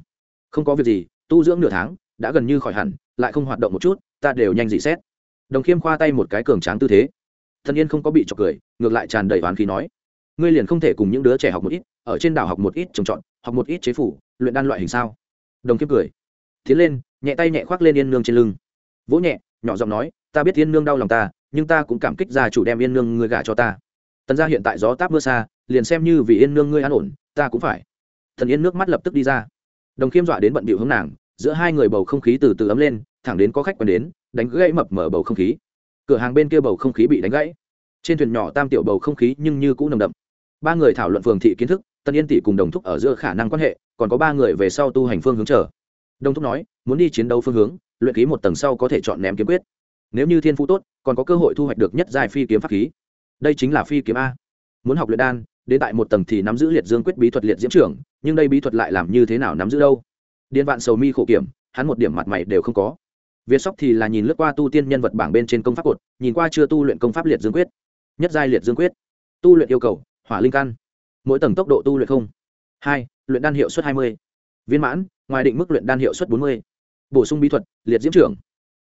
Không có việc gì, tu dưỡng nửa tháng, đã gần như khỏi hẳn, lại không hoạt động một chút, ta đều nhanh dị xét. Đồng khiêm khoa tay một cái cường tráng tư thế. Thân yên không có bị trọc cười, ngược lại tràn đầy oán khí nói. Ngươi liền không thể cùng những đứa trẻ học một ít, ở trên đảo học một ít trồng trọt, học một ít chế phủ luyện đan loại hình sao? Đồng kiếp cười. Tiến lên, nhẹ tay nhẹ khoác lên yên nương trên lưng. Vỗ nhẹ, nhỏ giọng nói, ta biết yên nương đau lòng ta, nhưng ta cũng cảm kích gia chủ đem yên nương ngươi gả cho ta. Tần gia hiện tại gió táp mưa xa, liền xem như vì yên nương ngươi an ổn, ta cũng phải. Thần yên nước mắt lập tức đi ra. Đồng khiêm dọa đến bận bịu hướng nàng, giữa hai người bầu không khí từ từ ấm lên, thẳng đến có khách quen đến, đánh gãy mập mở bầu không khí. Cửa hàng bên kia bầu không khí bị đánh gãy. Trên thuyền nhỏ tam tiểu bầu không khí nhưng như cũng nồng đậm. Ba người thảo luận phường thị kiến thức tân yên tỷ cùng đồng thúc ở giữa khả năng quan hệ còn có ba người về sau tu hành phương hướng chờ. Đông thúc nói, muốn đi chiến đấu phương hướng, luyện khí một tầng sau có thể chọn ném kiếm quyết. Nếu như thiên phú tốt, còn có cơ hội thu hoạch được nhất giai phi kiếm pháp khí. Đây chính là phi kiếm a. Muốn học luyện đan, đến tại một tầng thì nắm giữ liệt dương quyết bí thuật liệt diễm trưởng, nhưng đây bí thuật lại làm như thế nào nắm giữ đâu? Điên vạn sầu mi khổ kiểm, hắn một điểm mặt mày đều không có. Việt sóc thì là nhìn lướt qua tu tiên nhân vật bảng bên trên công pháp cột, nhìn qua chưa tu luyện công pháp liệt dương quyết. Nhất giai liệt dương quyết. Tu luyện yêu cầu, hỏa linh căn. Mỗi tầng tốc độ tu luyện không. Hai luyện đan hiệu suất hai mươi. Viên mãn, ngoài định mức luyện đan hiệu suất bốn mươi. Bổ sung bí thuật, liệt diễm trưởng.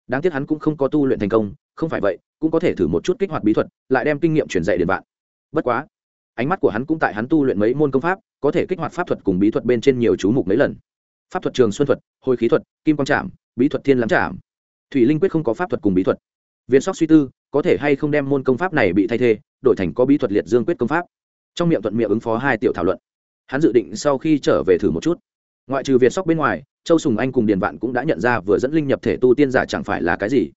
Đáng tiếc hắn cũng không có tu luyện thành công, không phải vậy, cũng có thể thử một chút kích hoạt bí thuật, lại đem kinh nghiệm truyền dạy đến bạn. Bất quá, ánh mắt của hắn cũng tại hắn tu luyện mấy môn công pháp, có thể kích hoạt pháp thuật cùng bí thuật bên trên nhiều chú mục mấy lần. Pháp thuật trường xuân thuật, hồi khí thuật, kim quang trảm, bí thuật thiên lắm trảm. Thủy linh quyết không có pháp thuật cùng bí thuật. Viên sóc suy tư, có thể hay không đem môn công pháp này bị thay thế, đổi thành có bí thuật liệt dương quyết công pháp. Trong miệng thuận miệng ứng phó hai tiểu thảo luận hắn dự định sau khi trở về thử một chút. Ngoại trừ việt sóc bên ngoài, châu sùng anh cùng điền vạn cũng đã nhận ra vừa dẫn linh nhập thể tu tiên giả chẳng phải là cái gì.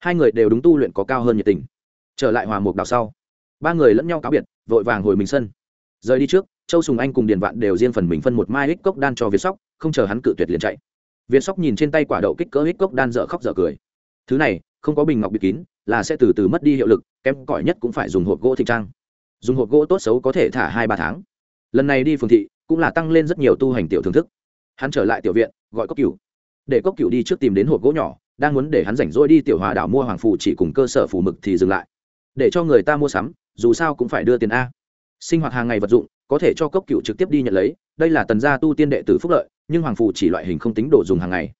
Hai người đều đúng tu luyện có cao hơn nhiệt tình. Trở lại hòa mục đào sau, ba người lẫn nhau cáo biệt, vội vàng hồi mình sân. Rời đi trước, châu sùng anh cùng điền vạn đều riêng phần mình phân một mai hích cốc đan cho việt sóc, không chờ hắn cự tuyệt liền chạy. Việt sóc nhìn trên tay quả đậu kích cỡ hích cốc đan dở khóc dở cười. Thứ này, không có bình ngọc bịt kín, là sẽ từ từ mất đi hiệu lực, kém cỏi nhất cũng phải dùng hộp gỗ thịnh trang. Dùng hộp gỗ tốt xấu có thể thả hai ba tháng lần này đi phường thị cũng là tăng lên rất nhiều tu hành tiểu thưởng thức. Hắn trở lại tiểu viện, gọi cốc cửu. Để cốc cửu đi trước tìm đến hộp gỗ nhỏ, đang muốn để hắn rảnh rỗi đi tiểu hòa đảo mua hoàng phù chỉ cùng cơ sở phù mực thì dừng lại. Để cho người ta mua sắm, dù sao cũng phải đưa tiền a. Sinh hoạt hàng ngày vật dụng, có thể cho cốc cựu trực tiếp đi nhận lấy, đây là tần gia tu tiên đệ tử phúc lợi, nhưng hoàng phù chỉ loại hình không tính đồ dùng hàng ngày.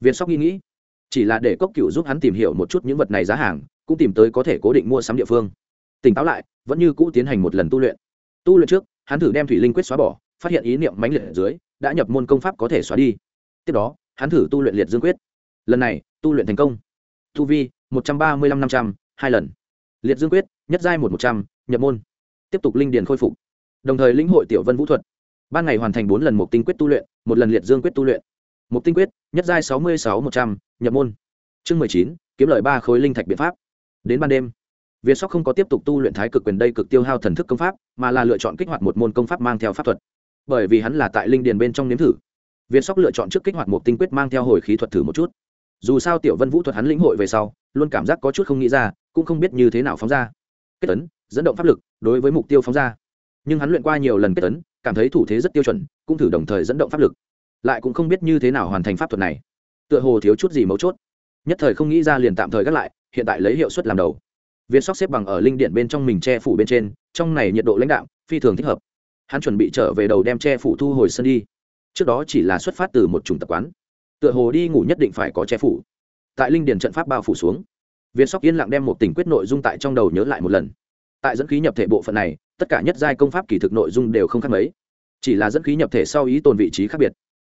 Việt sóc nghĩ nghĩ, chỉ là để cốc cựu giúp hắn tìm hiểu một chút những vật này giá hàng, cũng tìm tới có thể cố định mua sắm địa phương. Tỉnh táo lại, vẫn như cũ tiến hành một lần tu luyện. Tu luyện trước hắn thử đem thủy linh quyết xóa bỏ, phát hiện ý niệm mãnh liệt ở dưới, đã nhập môn công pháp có thể xóa đi. Tiếp đó, hắn thử tu luyện liệt dương quyết. Lần này, tu luyện thành công. Tu vi, một trăm ba mươi năm năm trăm, hai lần. Liệt dương quyết, nhất giai một một trăm, nhập môn. Tiếp tục linh điền khôi phục. Đồng thời lĩnh hội tiểu vân vũ thuật. Ban ngày hoàn thành bốn lần một tinh quyết tu luyện, một lần liệt dương quyết tu luyện. Một tinh quyết, nhất giai sáu mươi sáu một trăm, nhập môn. Chương mười chín, kiếm lời ba khối linh thạch biện pháp. Đến ban đêm việt sóc không có tiếp tục tu luyện thái cực quyền đây cực tiêu hao thần thức công pháp, mà là lựa chọn kích hoạt một môn công pháp mang theo pháp thuật. Bởi vì hắn là tại linh điền bên trong nếm thử việt sóc lựa chọn trước kích hoạt một tinh quyết mang theo hồi khí thuật thử một chút. Dù sao tiểu vân vũ thuật hắn lĩnh hội về sau, luôn cảm giác có chút không nghĩ ra, cũng không biết như thế nào phóng ra. Kết tấn dẫn động pháp lực, đối với mục tiêu phóng ra. Nhưng hắn luyện qua nhiều lần kết tấn cảm thấy thủ thế rất tiêu chuẩn, cũng thử đồng thời dẫn động pháp lực. Lại cũng không biết như thế nào hoàn thành pháp thuật này. Tựa hồ thiếu chút gì mấu chốt. Nhất thời không nghĩ ra liền tạm thời gác lại, hiện tại lấy hiệu suất làm đầu viên sóc xếp bằng ở linh điện bên trong mình che phủ bên trên, trong này nhiệt độ lãnh đạo phi thường thích hợp. Hắn chuẩn bị trở về đầu đem che phủ thu hồi sân đi. Trước đó chỉ là xuất phát từ một chủng tập quán. Tựa hồ đi ngủ nhất định phải có che phủ. Tại linh điền trận pháp bao phủ xuống viên sóc yên lặng đem một tình quyết nội dung tại trong đầu nhớ lại một lần. Tại dẫn khí nhập thể bộ phận này, tất cả nhất giai công pháp kỳ thực nội dung đều không khác mấy. Chỉ là dẫn khí nhập thể sau ý tồn vị trí khác biệt.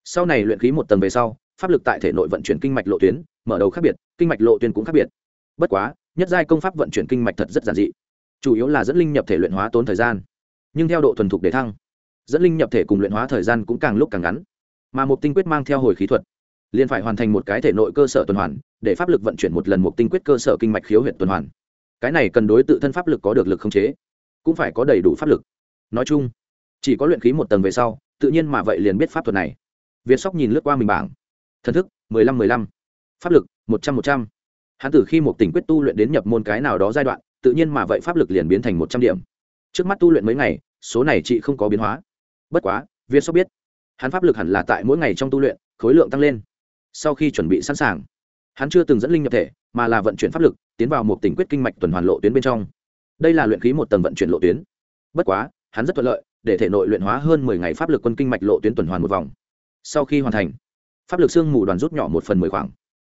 Sau này luyện khí một tầng về sau, pháp lực tại thể nội vận chuyển kinh mạch lộ tuyến, mở đầu khác biệt, kinh mạch lộ tuyến cũng khác biệt. Bất quá nhất giai công pháp vận chuyển kinh mạch thật rất giản dị. Chủ yếu là dẫn linh nhập thể luyện hóa tốn thời gian, nhưng theo độ thuần thục để thăng, dẫn linh nhập thể cùng luyện hóa thời gian cũng càng lúc càng ngắn. Mà một tinh quyết mang theo hồi khí thuật, liền phải hoàn thành một cái thể nội cơ sở tuần hoàn, để pháp lực vận chuyển một lần một tinh quyết cơ sở kinh mạch khiếu huyện tuần hoàn. Cái này cần đối tự thân pháp lực có được lực không chế, cũng phải có đầy đủ pháp lực. Nói chung, chỉ có luyện khí một tầng về sau, tự nhiên mà vậy liền biết pháp thuật này. Việt sóc nhìn lướt qua mình bảng, thần thức, mười lăm mười lăm, pháp lực, một trăm một trăm hắn từ khi một tỉnh quyết tu luyện đến nhập môn cái nào đó giai đoạn, tự nhiên mà vậy pháp lực liền biến thành một trăm điểm. Trước mắt tu luyện mấy ngày, số này chị không có biến hóa. Bất quá viên sóc biết, hắn pháp lực hẳn là tại mỗi ngày trong tu luyện, khối lượng tăng lên. Sau khi chuẩn bị sẵn sàng, hắn chưa từng dẫn linh nhập thể, mà là vận chuyển pháp lực, tiến vào một tỉnh quyết kinh mạch tuần hoàn lộ tuyến bên trong. Đây là luyện khí một tầng vận chuyển lộ tuyến. Bất quá, hắn rất thuận lợi, để thể nội luyện hóa hơn mười ngày pháp lực quân kinh mạch lộ tuyến tuần hoàn một vòng. Sau khi hoàn thành, pháp lực xương mù đoàn rút nhỏ một phần mười khoảng.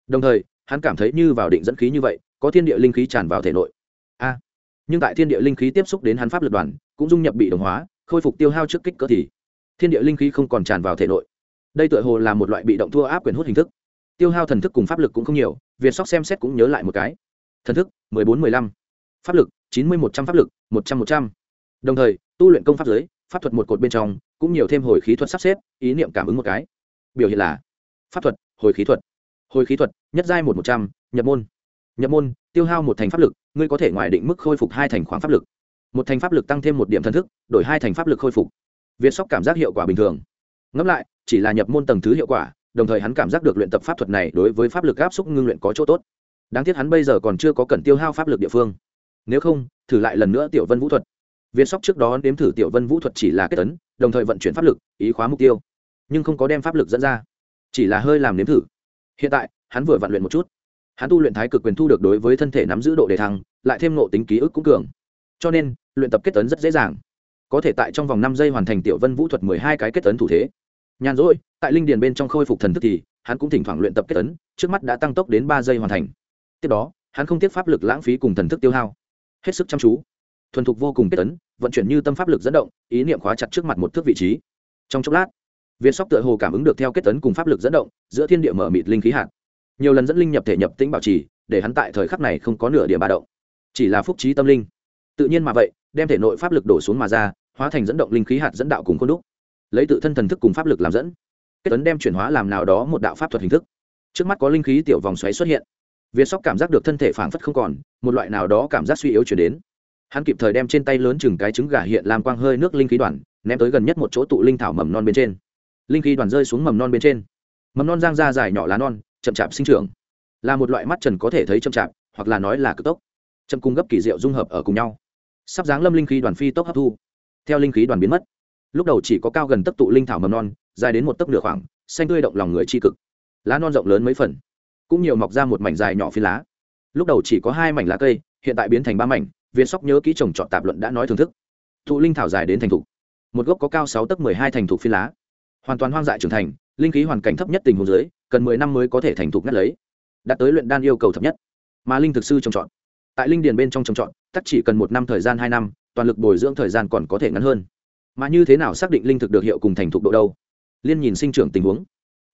Đồng thời hắn cảm thấy như vào định dẫn khí như vậy, có thiên địa linh khí tràn vào thể nội. A, nhưng tại thiên địa linh khí tiếp xúc đến hắn pháp lực đoàn, cũng dung nhập bị đồng hóa, khôi phục tiêu hao trước kích cỡ thì thiên địa linh khí không còn tràn vào thể nội. Đây tựa hồ là một loại bị động thua áp quyền hút hình thức. Tiêu hao thần thức cùng pháp lực cũng không nhiều, việt sóc xem xét cũng nhớ lại một cái. Thần thức, mười bốn mười lăm. Pháp lực, chín mươi một trăm pháp lực, một trăm một trăm. Đồng thời, tu luyện công pháp giới, pháp thuật một cột bên trong, cũng nhiều thêm hồi khí thuật sắp xếp, ý niệm cảm ứng một cái. Biểu hiện là, pháp thuật, hồi khí thuật hồi khí thuật, nhất giai một một trăm, nhập môn. Nhập môn, tiêu hao một thành pháp lực, ngươi có thể ngoài định mức khôi phục hai thành khoáng pháp lực. Một thành pháp lực tăng thêm một điểm thần thức, đổi hai thành pháp lực khôi phục. Việt sóc cảm giác hiệu quả bình thường. Ngẫm lại, chỉ là nhập môn tầng thứ hiệu quả, đồng thời hắn cảm giác được luyện tập pháp thuật này đối với pháp lực áp xúc ngưng luyện có chỗ tốt. Đáng tiếc hắn bây giờ còn chưa có cần tiêu hao pháp lực địa phương. Nếu không, thử lại lần nữa tiểu vân vũ thuật. Viên sóc trước đó nếm thử tiểu vân vũ thuật chỉ là kết tấn đồng thời vận chuyển pháp lực, ý khóa mục tiêu. Nhưng không có đem pháp lực dẫn ra. Chỉ là hơi làm nếm thử hiện tại, hắn vừa vặn luyện một chút. Hắn tu luyện thái cực quyền thu được đối với thân thể nắm giữ độ đề thăng, lại thêm nộ tính ký ức cũng cường. Cho nên, luyện tập kết tấn rất dễ dàng. Có thể tại trong vòng năm giây hoàn thành tiểu vân vũ thuật mười hai cái kết tấn thủ thế. Nhàn rỗi, tại linh điền bên trong khôi phục thần thức thì, hắn cũng thỉnh thoảng luyện tập kết tấn trước mắt đã tăng tốc đến ba giây hoàn thành. Tiếp đó, hắn không tiếc pháp lực lãng phí cùng thần thức tiêu hao. Hết sức chăm chú. Thuần thục vô cùng kết tấn vận chuyển như tâm pháp lực dẫn động, ý niệm khóa chặt trước mặt một thước vị trí. Trong chốc lát việt sóc tựa hồ cảm ứng được theo kết tấn cùng pháp lực dẫn động, giữa thiên địa mở mịt linh khí hạt. Nhiều lần dẫn linh nhập thể nhập tĩnh bảo trì, để hắn tại thời khắc này không có nửa điểm ba động. Chỉ là phúc trí tâm linh. Tự nhiên mà vậy, đem thể nội pháp lực đổ xuống mà ra, hóa thành dẫn động linh khí hạt dẫn đạo cùng khuôn đúc. Lấy tự thân thần thức cùng pháp lực làm dẫn. Kết tấn đem chuyển hóa làm nào đó một đạo pháp thuật hình thức. Trước mắt có linh khí tiểu vòng xoáy xuất hiện. Việt sóc cảm giác được thân thể phảng phất không còn, một loại nào đó cảm giác suy yếu chuyển đến. Hắn kịp thời đem trên tay lớn chừng cái trứng gà hiện làm quang hơi nước linh khí đoàn, ném tới gần nhất một chỗ tụ linh thảo mầm non bên trên linh khí đoàn rơi xuống mầm non bên trên. Mầm non giang ra dài nhỏ lá non, chậm chạp sinh trưởng. Là một loại mắt trần có thể thấy chậm chạp, hoặc là nói là cực tốc. Chậm cung gấp kỳ diệu dung hợp ở cùng nhau. Sắp dáng lâm linh khí đoàn phi tốc hấp thu. Theo linh khí đoàn biến mất, lúc đầu chỉ có cao gần tấp tụ linh thảo mầm non, dài đến một tấc nửa khoảng, xanh tươi động lòng người tri cực. Lá non rộng lớn mấy phần, cũng nhiều mọc ra một mảnh dài nhỏ phi lá. Lúc đầu chỉ có hai mảnh lá cây, hiện tại biến thành ba mảnh, viên sóc nhớ kỹ trồng trọt tạp luận đã nói thưởng thức. Thụ linh thảo dài đến thành thục. Một gốc có cao sáu tấc mười hai thành thục phi lá hoàn toàn hoang dại trưởng thành, linh khí hoàn cảnh thấp nhất tình huống dưới, cần mười năm mới có thể thành thục ngắt lấy. Đạt tới luyện đan yêu cầu thấp nhất. Mà linh thực sư trồng trọt. Tại linh điền bên trong trồng trọt, tắc chỉ cần một năm thời gian hai năm, toàn lực bồi dưỡng thời gian còn có thể ngắn hơn. Mà như thế nào xác định linh thực được hiệu cùng thành thục độ đâu? Liên nhìn sinh trưởng tình huống.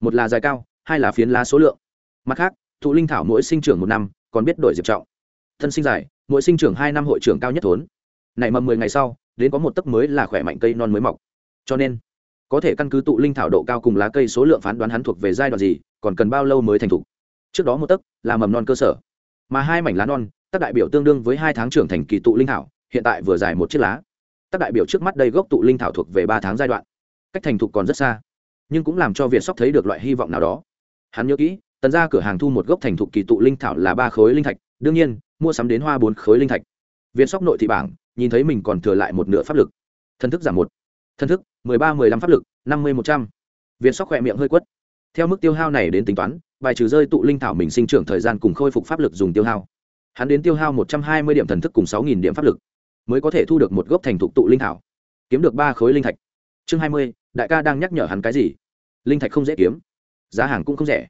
Một là dài cao, hai là phiến lá số lượng. Mặt khác, thụ linh thảo mỗi sinh trưởng một năm, còn biết đổi diệp trọng. Thân sinh dài, mỗi sinh trưởng hai năm hội trưởng cao nhất thốn. Nảy mầm mười ngày sau, đến có một tấc mới là khỏe mạnh cây non mới mọc. Cho nên có thể căn cứ tụ linh thảo độ cao cùng lá cây số lượng phán đoán hắn thuộc về giai đoạn gì, còn cần bao lâu mới thành thục. Trước đó một tấc là mầm non cơ sở, mà hai mảnh lá non tác đại biểu tương đương với hai tháng trưởng thành kỳ tụ linh thảo, hiện tại vừa dài một chiếc lá. Tác đại biểu trước mắt đây gốc tụ linh thảo thuộc về ba tháng giai đoạn. Cách thành thục còn rất xa, nhưng cũng làm cho việt sóc thấy được loại hy vọng nào đó. Hắn nhớ kỹ, tần ra cửa hàng thu một gốc thành thục kỳ tụ linh thảo là ba khối linh thạch, đương nhiên, mua sắm đến hoa bốn khối linh thạch. Việt sóc nội thị bảng, nhìn thấy mình còn thừa lại một nửa pháp lực. Thân thức giảm một thân thức, mười ba, mười lăm pháp lực, năm mươi, một trăm. Việt sóc khỏe miệng hơi quất. Theo mức tiêu hao này đến tính toán, bài trừ rơi tụ linh thảo mình sinh trưởng thời gian cùng khôi phục pháp lực dùng tiêu hao. Hắn đến tiêu hao một trăm hai mươi điểm thần thức cùng sáu nghìn điểm pháp lực, mới có thể thu được một gốc thành thục tụ linh thảo. Kiếm được ba khối linh thạch. Chương hai mươi, đại ca đang nhắc nhở hắn cái gì? Linh thạch không dễ kiếm. Giá hàng cũng không rẻ.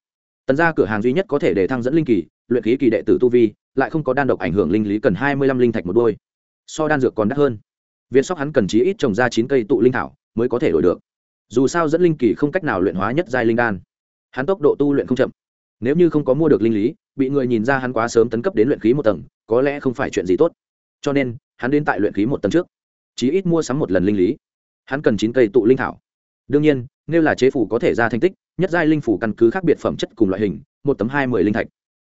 Tần ra cửa hàng duy nhất có thể để thăng dẫn linh kỳ, luyện khí kỳ đệ tử tu vi, lại không có đan độc ảnh hưởng linh lý cần hai mươi lăm linh thạch một đôi. So đan dược còn đắt hơn viên sóc hắn cần chí ít trồng ra chín cây tụ linh thảo mới có thể đổi được. Dù sao dẫn linh kỳ không cách nào luyện hóa nhất giai linh đan. Hắn tốc độ tu luyện không chậm. Nếu như không có mua được linh lý, bị người nhìn ra hắn quá sớm tấn cấp đến luyện khí một tầng, có lẽ không phải chuyện gì tốt. Cho nên, hắn đến tại luyện khí một tầng trước. Chí ít mua sắm một lần linh lý. Hắn cần chín cây tụ linh thảo. Đương nhiên, nếu là chế phủ có thể ra thành tích, nhất giai linh phủ căn cứ khác biệt phẩm chất cùng loại hình, một tấm hai mươi linh thạch.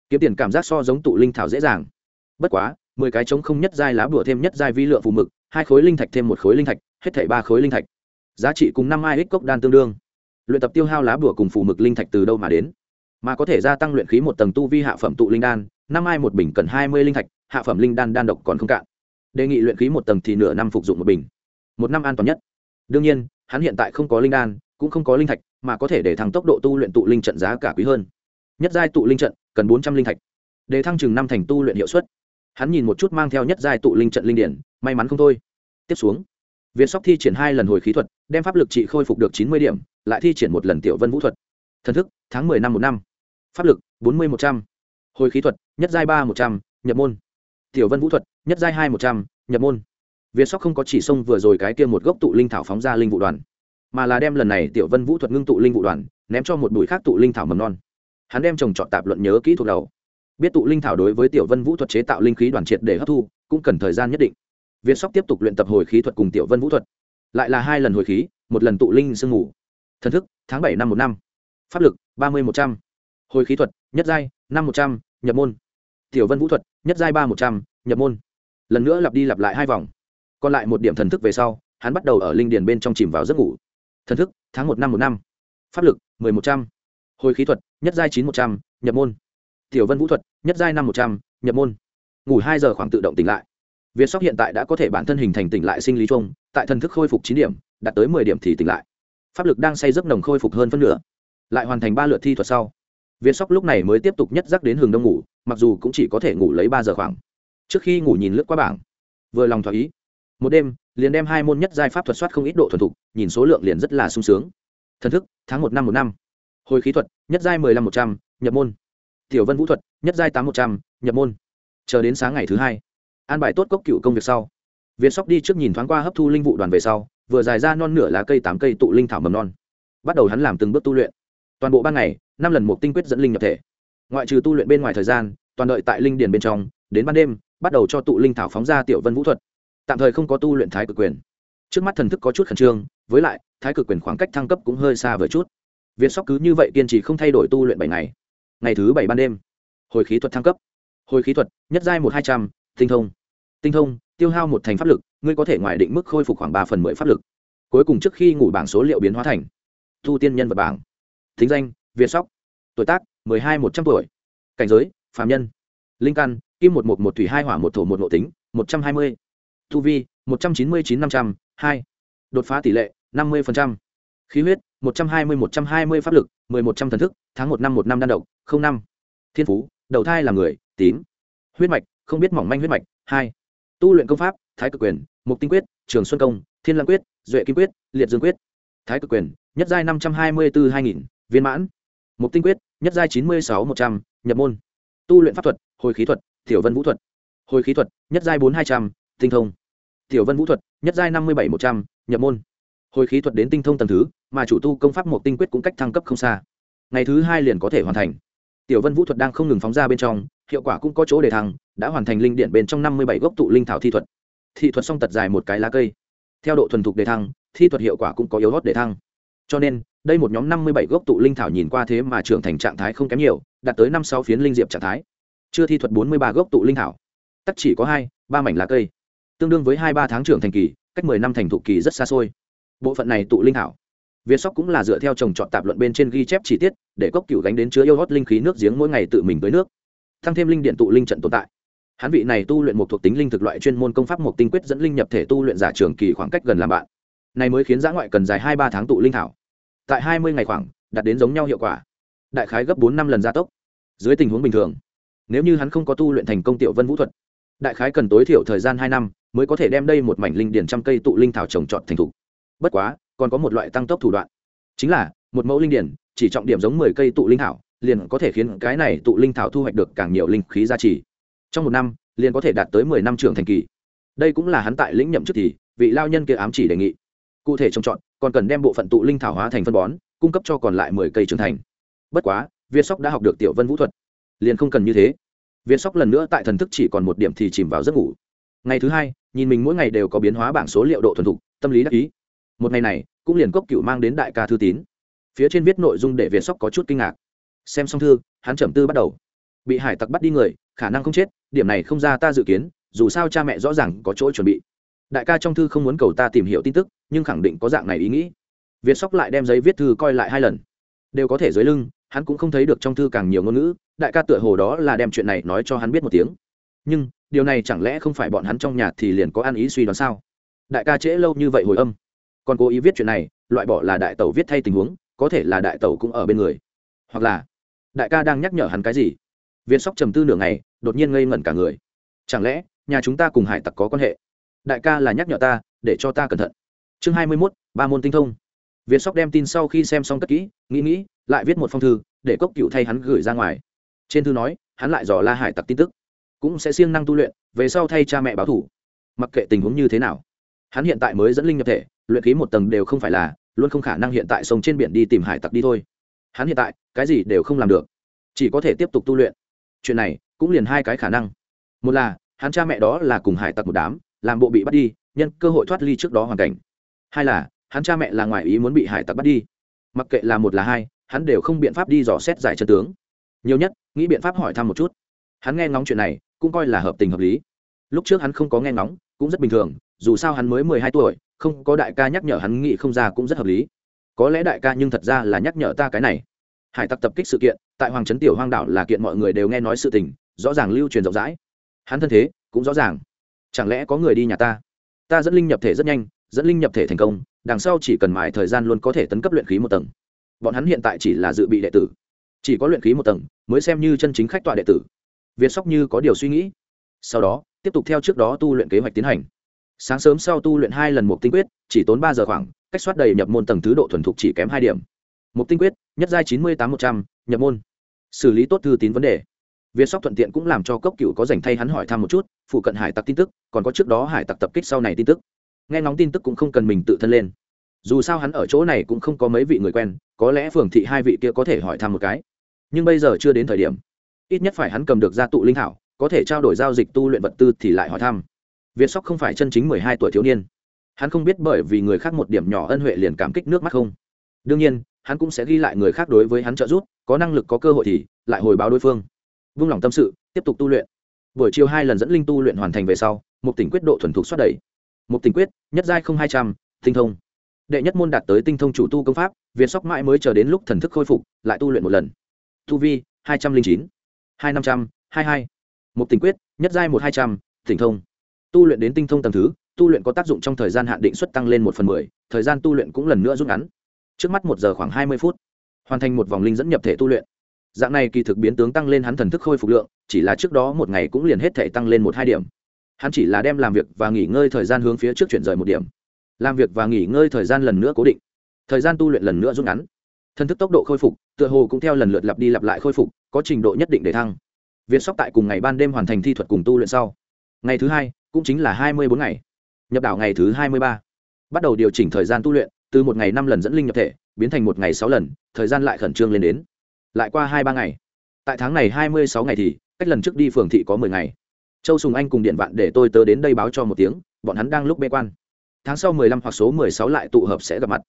Kiếm tiền cảm giác so giống tụ linh thảo dễ dàng. Bất quá, mười cái trống không nhất giai lá bùa thêm nhất giai vi lượng phù mực hai khối linh thạch thêm một khối linh thạch, hết thảy ba khối linh thạch. Giá trị cùng năm hai ích cốc đan tương đương. Luyện tập tiêu hao lá bùa cùng phù mực linh thạch từ đâu mà đến? Mà có thể gia tăng luyện khí một tầng tu vi hạ phẩm tụ linh đan, năm ai một bình cần hai mươi linh thạch, hạ phẩm linh đan đan độc còn không cạn. Đề nghị luyện khí một tầng thì nửa năm phục dụng một bình. Một năm an toàn nhất. Đương nhiên, hắn hiện tại không có linh đan, cũng không có linh thạch, mà có thể để thăng tốc độ tu luyện tụ linh trận giá cả quý hơn. Nhất giai tụ linh trận cần bốn trăm linh thạch. Để thăng chừng năm thành tu luyện hiệu suất hắn nhìn một chút mang theo nhất giai tụ linh trận linh điển, may mắn không thôi. Tiếp xuống, việt sóc thi triển hai lần hồi khí thuật, đem pháp lực trị khôi phục được chín mươi điểm, lại thi triển một lần tiểu vân vũ thuật. Thần thức, tháng mười năm một năm. Pháp lực, bốn mươi một trăm. Hồi khí thuật, nhất giai ba một trăm, nhập môn. Tiểu vân vũ thuật, nhất giai hai một trăm, nhập môn. Việt sóc không có chỉ xông vừa rồi cái kia một gốc tụ linh thảo phóng ra linh vụ đoàn, mà là đem lần này tiểu vân vũ thuật ngưng tụ linh vụ đoàn, ném cho một bụi khác tụ linh thảo mầm non. Hắn đem trồng trọt tạp luận nhớ kỹ thuộc đầu biết tụ linh thảo đối với tiểu vân vũ thuật chế tạo linh khí đoàn triệt để hấp thu, cũng cần thời gian nhất định. Việt sóc tiếp tục luyện tập hồi khí thuật cùng tiểu vân vũ thuật. Lại là hai lần hồi khí, một lần tụ linh sương ngủ thần thức, tháng bảy năm một năm. Pháp lực, ba mươi một trăm. Hồi khí thuật, nhất giai, năm một trăm, nhập môn. Tiểu vân vũ thuật, nhất giai ba một trăm, nhập môn. Lần nữa lặp đi lặp lại hai vòng. Còn lại một điểm thần thức về sau, hắn bắt đầu ở linh điền bên trong chìm vào giấc ngủ. Thần thức, tháng một năm một năm. Pháp lực, mười một trăm. Hồi khí thuật, nhất giai chín một trăm, nhập môn tiểu vân vũ thuật, nhất giai năm một trăm, nhập môn. Ngủ hai giờ khoảng tự động tỉnh lại. Việt sóc hiện tại đã có thể bản thân hình thành tỉnh lại sinh lý chung, tại thần thức khôi phục chín điểm, đạt tới mười điểm thì tỉnh lại. Pháp lực đang say giấc nồng khôi phục hơn phân nửa. Lại hoàn thành ba lượt thi thuật sau. Việt sóc lúc này mới tiếp tục nhất Giác đến hừng đông ngủ, mặc dù cũng chỉ có thể ngủ lấy ba giờ khoảng. Trước khi ngủ nhìn lướt qua bảng, vừa lòng thỏa ý. Một đêm, liền đem hai môn nhất giai pháp thuật soát không ít độ thuần thục, nhìn số lượng liền rất là sung sướng. Thần thức, tháng một năm một năm. Hồi khí thuật, nhất giai mười lăm một trăm, nhập môn tiểu vân vũ thuật, nhất giai tám một trăm, nhập môn. Chờ đến sáng ngày thứ hai, an bài tốt cốc cựu công việc sau. Việt sóc đi trước nhìn thoáng qua hấp thu linh vụ đoàn về sau, vừa dài ra non nửa lá cây tám cây tụ linh thảo mầm non. Bắt đầu hắn làm từng bước tu luyện. Toàn bộ ban ngày, năm lần một tinh quyết dẫn linh nhập thể. Ngoại trừ tu luyện bên ngoài thời gian, toàn đợi tại linh điền bên trong, đến ban đêm, bắt đầu cho tụ linh thảo phóng ra tiểu vân vũ thuật. Tạm thời không có tu luyện thái cực quyền. Trước mắt thần thức có chút khẩn trương, với lại, thái cực quyền khoảng cách thăng cấp cũng hơi xa với chút. Việt sóc cứ như vậy kiên trì không thay đổi tu luyện bảy ngày ngày thứ bảy ban đêm. Hồi khí thuật thăng cấp. Hồi khí thuật, nhất giai một hai trăm, tinh thông. Tinh thông, tiêu hao một thành pháp lực, ngươi có thể ngoài định mức khôi phục khoảng ba phần mười pháp lực. Cuối cùng trước khi ngủ bảng số liệu biến hóa thành. Thu tiên nhân vật bảng. Thính danh, việt sóc. Tuổi tác, mười hai một trăm tuổi. Cảnh giới phạm nhân. Linh căn, kim một một một thủy hai hỏa một thổ một nội tính, một trăm hai mươi. Thu vi, một trăm chín mươi chín năm trăm, hai. Đột phá tỷ lệ, năm mươi khí huyết, một trăm hai mươi, một trăm hai mươi pháp lực, mười một trăm thần thức, tháng một năm một năm đan độc, không năm. Thiên phú, đầu thai là người, tím. Huyết mạch, không biết mỏng manh huyết mạch, hai. Tu luyện công pháp, thái cực quyền, mục tinh quyết, trường xuân công, thiên lang quyết, duệ kim quyết, liệt dương quyết. Thái cực quyền, nhất giai năm trăm hai mươi bốn hai nghìn, viên mãn. Mục tinh quyết, nhất giai chín mươi sáu một trăm, nhập môn. Tu luyện pháp thuật, hồi khí thuật, tiểu vân vũ thuật. Hồi khí thuật, nhất giai bốn hai trăm, tinh thông. Tiểu vân vũ thuật, nhất giai năm mươi bảy một trăm, nhập môn hồi khí thuật đến tinh thông tầng thứ, mà chủ tu công pháp một tinh quyết cũng cách thăng cấp không xa. Ngày thứ hai liền có thể hoàn thành. Tiểu vân vũ thuật đang không ngừng phóng ra bên trong, hiệu quả cũng có chỗ để thăng, đã hoàn thành linh điện bên trong năm mươi bảy gốc tụ linh thảo thi thuật. Thị thuật xong tật dài một cái lá cây. Theo độ thuần thục để thăng, thi thuật hiệu quả cũng có yếu hót để thăng. Cho nên, đây một nhóm năm mươi bảy gốc tụ linh thảo nhìn qua thế mà trưởng thành trạng thái không kém nhiều, đạt tới năm sáu phiến linh diệp trạng thái. Chưa thi thuật bốn mươi ba gốc tụ linh thảo. Tắc chỉ có hai, ba mảnh lá cây. Tương đương với hai ba tháng trưởng thành kỳ, cách mười năm thành thụ kỳ rất xa xôi bộ phận này tụ linh thảo. Việt sóc cũng là dựa theo trồng trọt tạp luận bên trên ghi chép chi tiết, để cốc cựu gánh đến chứa yêu hót linh khí nước giếng mỗi ngày tự mình tới nước, tăng thêm linh điện tụ linh trận tồn tại. Hắn vị này tu luyện một thuộc tính linh thực loại chuyên môn công pháp một tinh quyết dẫn linh nhập thể tu luyện giả trường kỳ khoảng cách gần làm bạn. Này mới khiến giã ngoại cần dài hai ba tháng tụ linh thảo. Tại hai mươi ngày khoảng, đạt đến giống nhau hiệu quả. Đại khái gấp bốn năm lần gia tốc. Dưới tình huống bình thường, nếu như hắn không có tu luyện thành công tiểu vân vũ thuật, đại khái cần tối thiểu thời gian hai năm mới có thể đem đây một mảnh linh điển trăm cây tụ linh thảo trồng trọt thành thục bất quá, còn có một loại tăng tốc thủ đoạn. Chính là, một mẫu linh điển, chỉ trọng điểm giống mười cây tụ linh thảo, liền có thể khiến cái này tụ linh thảo thu hoạch được càng nhiều linh khí gia trì trong một năm, liền có thể đạt tới mười năm trưởng thành kỳ. Đây cũng là hắn tại lĩnh nhậm trước thì, vị lao nhân kia ám chỉ đề nghị. Cụ thể trồng trọt, còn cần đem bộ phận tụ linh thảo hóa thành phân bón, cung cấp cho còn lại mười cây trưởng thành. Bất quá viên sóc đã học được tiểu vân vũ thuật. Liền không cần như thế. Viên sóc lần nữa tại thần thức chỉ còn một điểm thì chìm vào giấc ngủ. Ngày thứ hai, nhìn mình mỗi ngày đều có biến hóa bảng số liệu độ thuần thục, tâm lý đắc ý một ngày này, cũng liền cốc cựu mang đến đại ca thư tín. Phía trên viết nội dung để việt sóc có chút kinh ngạc. Xem xong thư, hắn trầm tư bắt đầu. Bị hải tặc bắt đi người, khả năng không chết, điểm này không ra ta dự kiến, dù sao cha mẹ rõ ràng có chỗ chuẩn bị. Đại ca trong thư không muốn cầu ta tìm hiểu tin tức, nhưng khẳng định có dạng này ý nghĩ. Việt sóc lại đem giấy viết thư coi lại hai lần. Đều có thể dưới lưng, hắn cũng không thấy được trong thư càng nhiều ngôn ngữ, đại ca tựa hồ đó là đem chuyện này nói cho hắn biết một tiếng. Nhưng, điều này chẳng lẽ không phải bọn hắn trong nhà thì liền có ăn ý suy đoán sao? Đại ca trễ lâu như vậy hồi âm còn cố ý viết chuyện này, loại bỏ là đại tẩu viết thay tình huống, có thể là đại tẩu cũng ở bên người. Hoặc là, đại ca đang nhắc nhở hắn cái gì? Việt sóc trầm tư nửa ngày, đột nhiên ngây ngẩn cả người. Chẳng lẽ, nhà chúng ta cùng hải tặc có quan hệ? Đại ca là nhắc nhở ta, để cho ta cẩn thận. Chương hai mươi mốt, ba môn tinh thông. Việt sóc đem tin sau khi xem xong tất kỹ, nghĩ nghĩ, lại viết một phong thư, để cốc cựu thay hắn gửi ra ngoài. Trên thư nói, hắn lại dò la hải tặc tin tức. Cũng sẽ siêng năng tu luyện, về sau thay cha mẹ báo thủ. Mặc kệ tình huống như thế nào, hắn hiện tại mới dẫn linh nhập thể luyện khí một tầng đều không phải là, luôn không khả năng hiện tại sông trên biển đi tìm hải tặc đi thôi. Hắn hiện tại, cái gì đều không làm được, chỉ có thể tiếp tục tu luyện. Chuyện này cũng liền hai cái khả năng. Một là, hắn cha mẹ đó là cùng hải tặc một đám, làm bộ bị bắt đi, nhân cơ hội thoát ly trước đó hoàn cảnh. Hai là, hắn cha mẹ là ngoài ý muốn bị hải tặc bắt đi. Mặc kệ là một là hai, hắn đều không biện pháp đi dò xét giải chân tướng. Nhiều nhất, nghĩ biện pháp hỏi thăm một chút. Hắn nghe ngóng chuyện này, cũng coi là hợp tình hợp lý. Lúc trước hắn không có nghe ngóng, cũng rất bình thường, dù sao hắn mới mười hai tuổi không có đại ca nhắc nhở hắn nghĩ không ra cũng rất hợp lý. Có lẽ đại ca nhưng thật ra là nhắc nhở ta cái này. Hải tặc tập kích sự kiện, tại hoàng trấn tiểu hoang đảo là kiện mọi người đều nghe nói sự tình, rõ ràng lưu truyền rộng rãi. Hắn thân thế, cũng rõ ràng. Chẳng lẽ có người đi nhà ta? Ta dẫn linh nhập thể rất nhanh, dẫn linh nhập thể thành công, đằng sau chỉ cần mãi thời gian luôn có thể tấn cấp luyện khí một tầng. Bọn hắn hiện tại chỉ là dự bị đệ tử. Chỉ có luyện khí một tầng, mới xem như chân chính khách tọa đệ tử. Việt sóc như có điều suy nghĩ. Sau đó, tiếp tục theo trước đó tu luyện kế hoạch tiến hành sáng sớm sau tu luyện hai lần một tinh quyết, chỉ tốn ba giờ khoảng, cách soát đầy nhập môn tầng thứ độ thuần thục chỉ kém hai điểm. Một tinh quyết, nhất giai chín mươi tám một trăm, nhập môn. Xử lý tốt thư tín vấn đề. Việt sóc thuận tiện cũng làm cho cốc cựu có dành thay hắn hỏi thăm một chút, phụ cận hải tặc tin tức, còn có trước đó hải tặc tập kích sau này tin tức. Nghe ngóng tin tức cũng không cần mình tự thân lên. Dù sao hắn ở chỗ này cũng không có mấy vị người quen, có lẽ phường thị hai vị kia có thể hỏi thăm một cái. Nhưng bây giờ chưa đến thời điểm. Ít nhất phải hắn cầm được gia tụ linh thảo, có thể trao đổi giao dịch tu luyện vật tư thì lại hỏi thăm việt sóc không phải chân chính mười hai tuổi thiếu niên. Hắn không biết bởi vì người khác một điểm nhỏ ân huệ liền cảm kích nước mắt không. Đương nhiên, hắn cũng sẽ ghi lại người khác đối với hắn trợ giúp, có năng lực, có cơ hội thì lại hồi báo đối phương. Vung lòng tâm sự, tiếp tục tu luyện. Buổi chiều hai lần dẫn linh tu luyện hoàn thành về sau một tỉnh quyết độ thuần thục xuất đẩy. Một tỉnh quyết, nhất giai không hai trăm, tinh thông. Đệ nhất môn đạt tới tinh thông chủ tu công pháp việt sóc mãi mới chờ đến lúc thần thức khôi phục, lại tu luyện một lần. Tu vi, hai trăm linh chín, hai năm trăm, hai hai. Một tình quyết, nhất giai một hai trăm tỉnh thông tu luyện đến tinh thông tầng thứ, tu luyện có tác dụng trong thời gian hạn định suất tăng lên một phần mười, thời gian tu luyện cũng lần nữa rút ngắn. Trước mắt một giờ khoảng hai mươi phút, hoàn thành một vòng linh dẫn nhập thể tu luyện. Dạng này kỳ thực biến tướng tăng lên hắn thần thức khôi phục lượng, chỉ là trước đó một ngày cũng liền hết thể tăng lên một hai điểm. Hắn chỉ là đem làm việc và nghỉ ngơi thời gian hướng phía trước chuyển rời một điểm. Làm việc và nghỉ ngơi thời gian lần nữa cố định. Thời gian tu luyện lần nữa rút ngắn. Thần thức tốc độ khôi phục, tựa hồ cũng theo lần lượt lặp đi lặp lại khôi phục, có trình độ nhất định để thăng. Việt sóc tại cùng ngày ban đêm hoàn thành thi thuật cùng tu luyện sau. Ngày thứ hai cũng chính là hai mươi bốn ngày. Nhập đảo ngày thứ hai mươi ba. Bắt đầu điều chỉnh thời gian tu luyện, từ một ngày năm lần dẫn linh nhập thể, biến thành một ngày sáu lần, thời gian lại khẩn trương lên đến. Lại qua hai ba ngày. Tại tháng này hai mươi sáu ngày thì, cách lần trước đi phường thị có mười ngày. Châu sùng anh cùng điện vạn để tôi tớ đến đây báo cho một tiếng, bọn hắn đang lúc bê quan. Tháng sau mười lăm hoặc số mười sáu lại tụ hợp sẽ gặp mặt.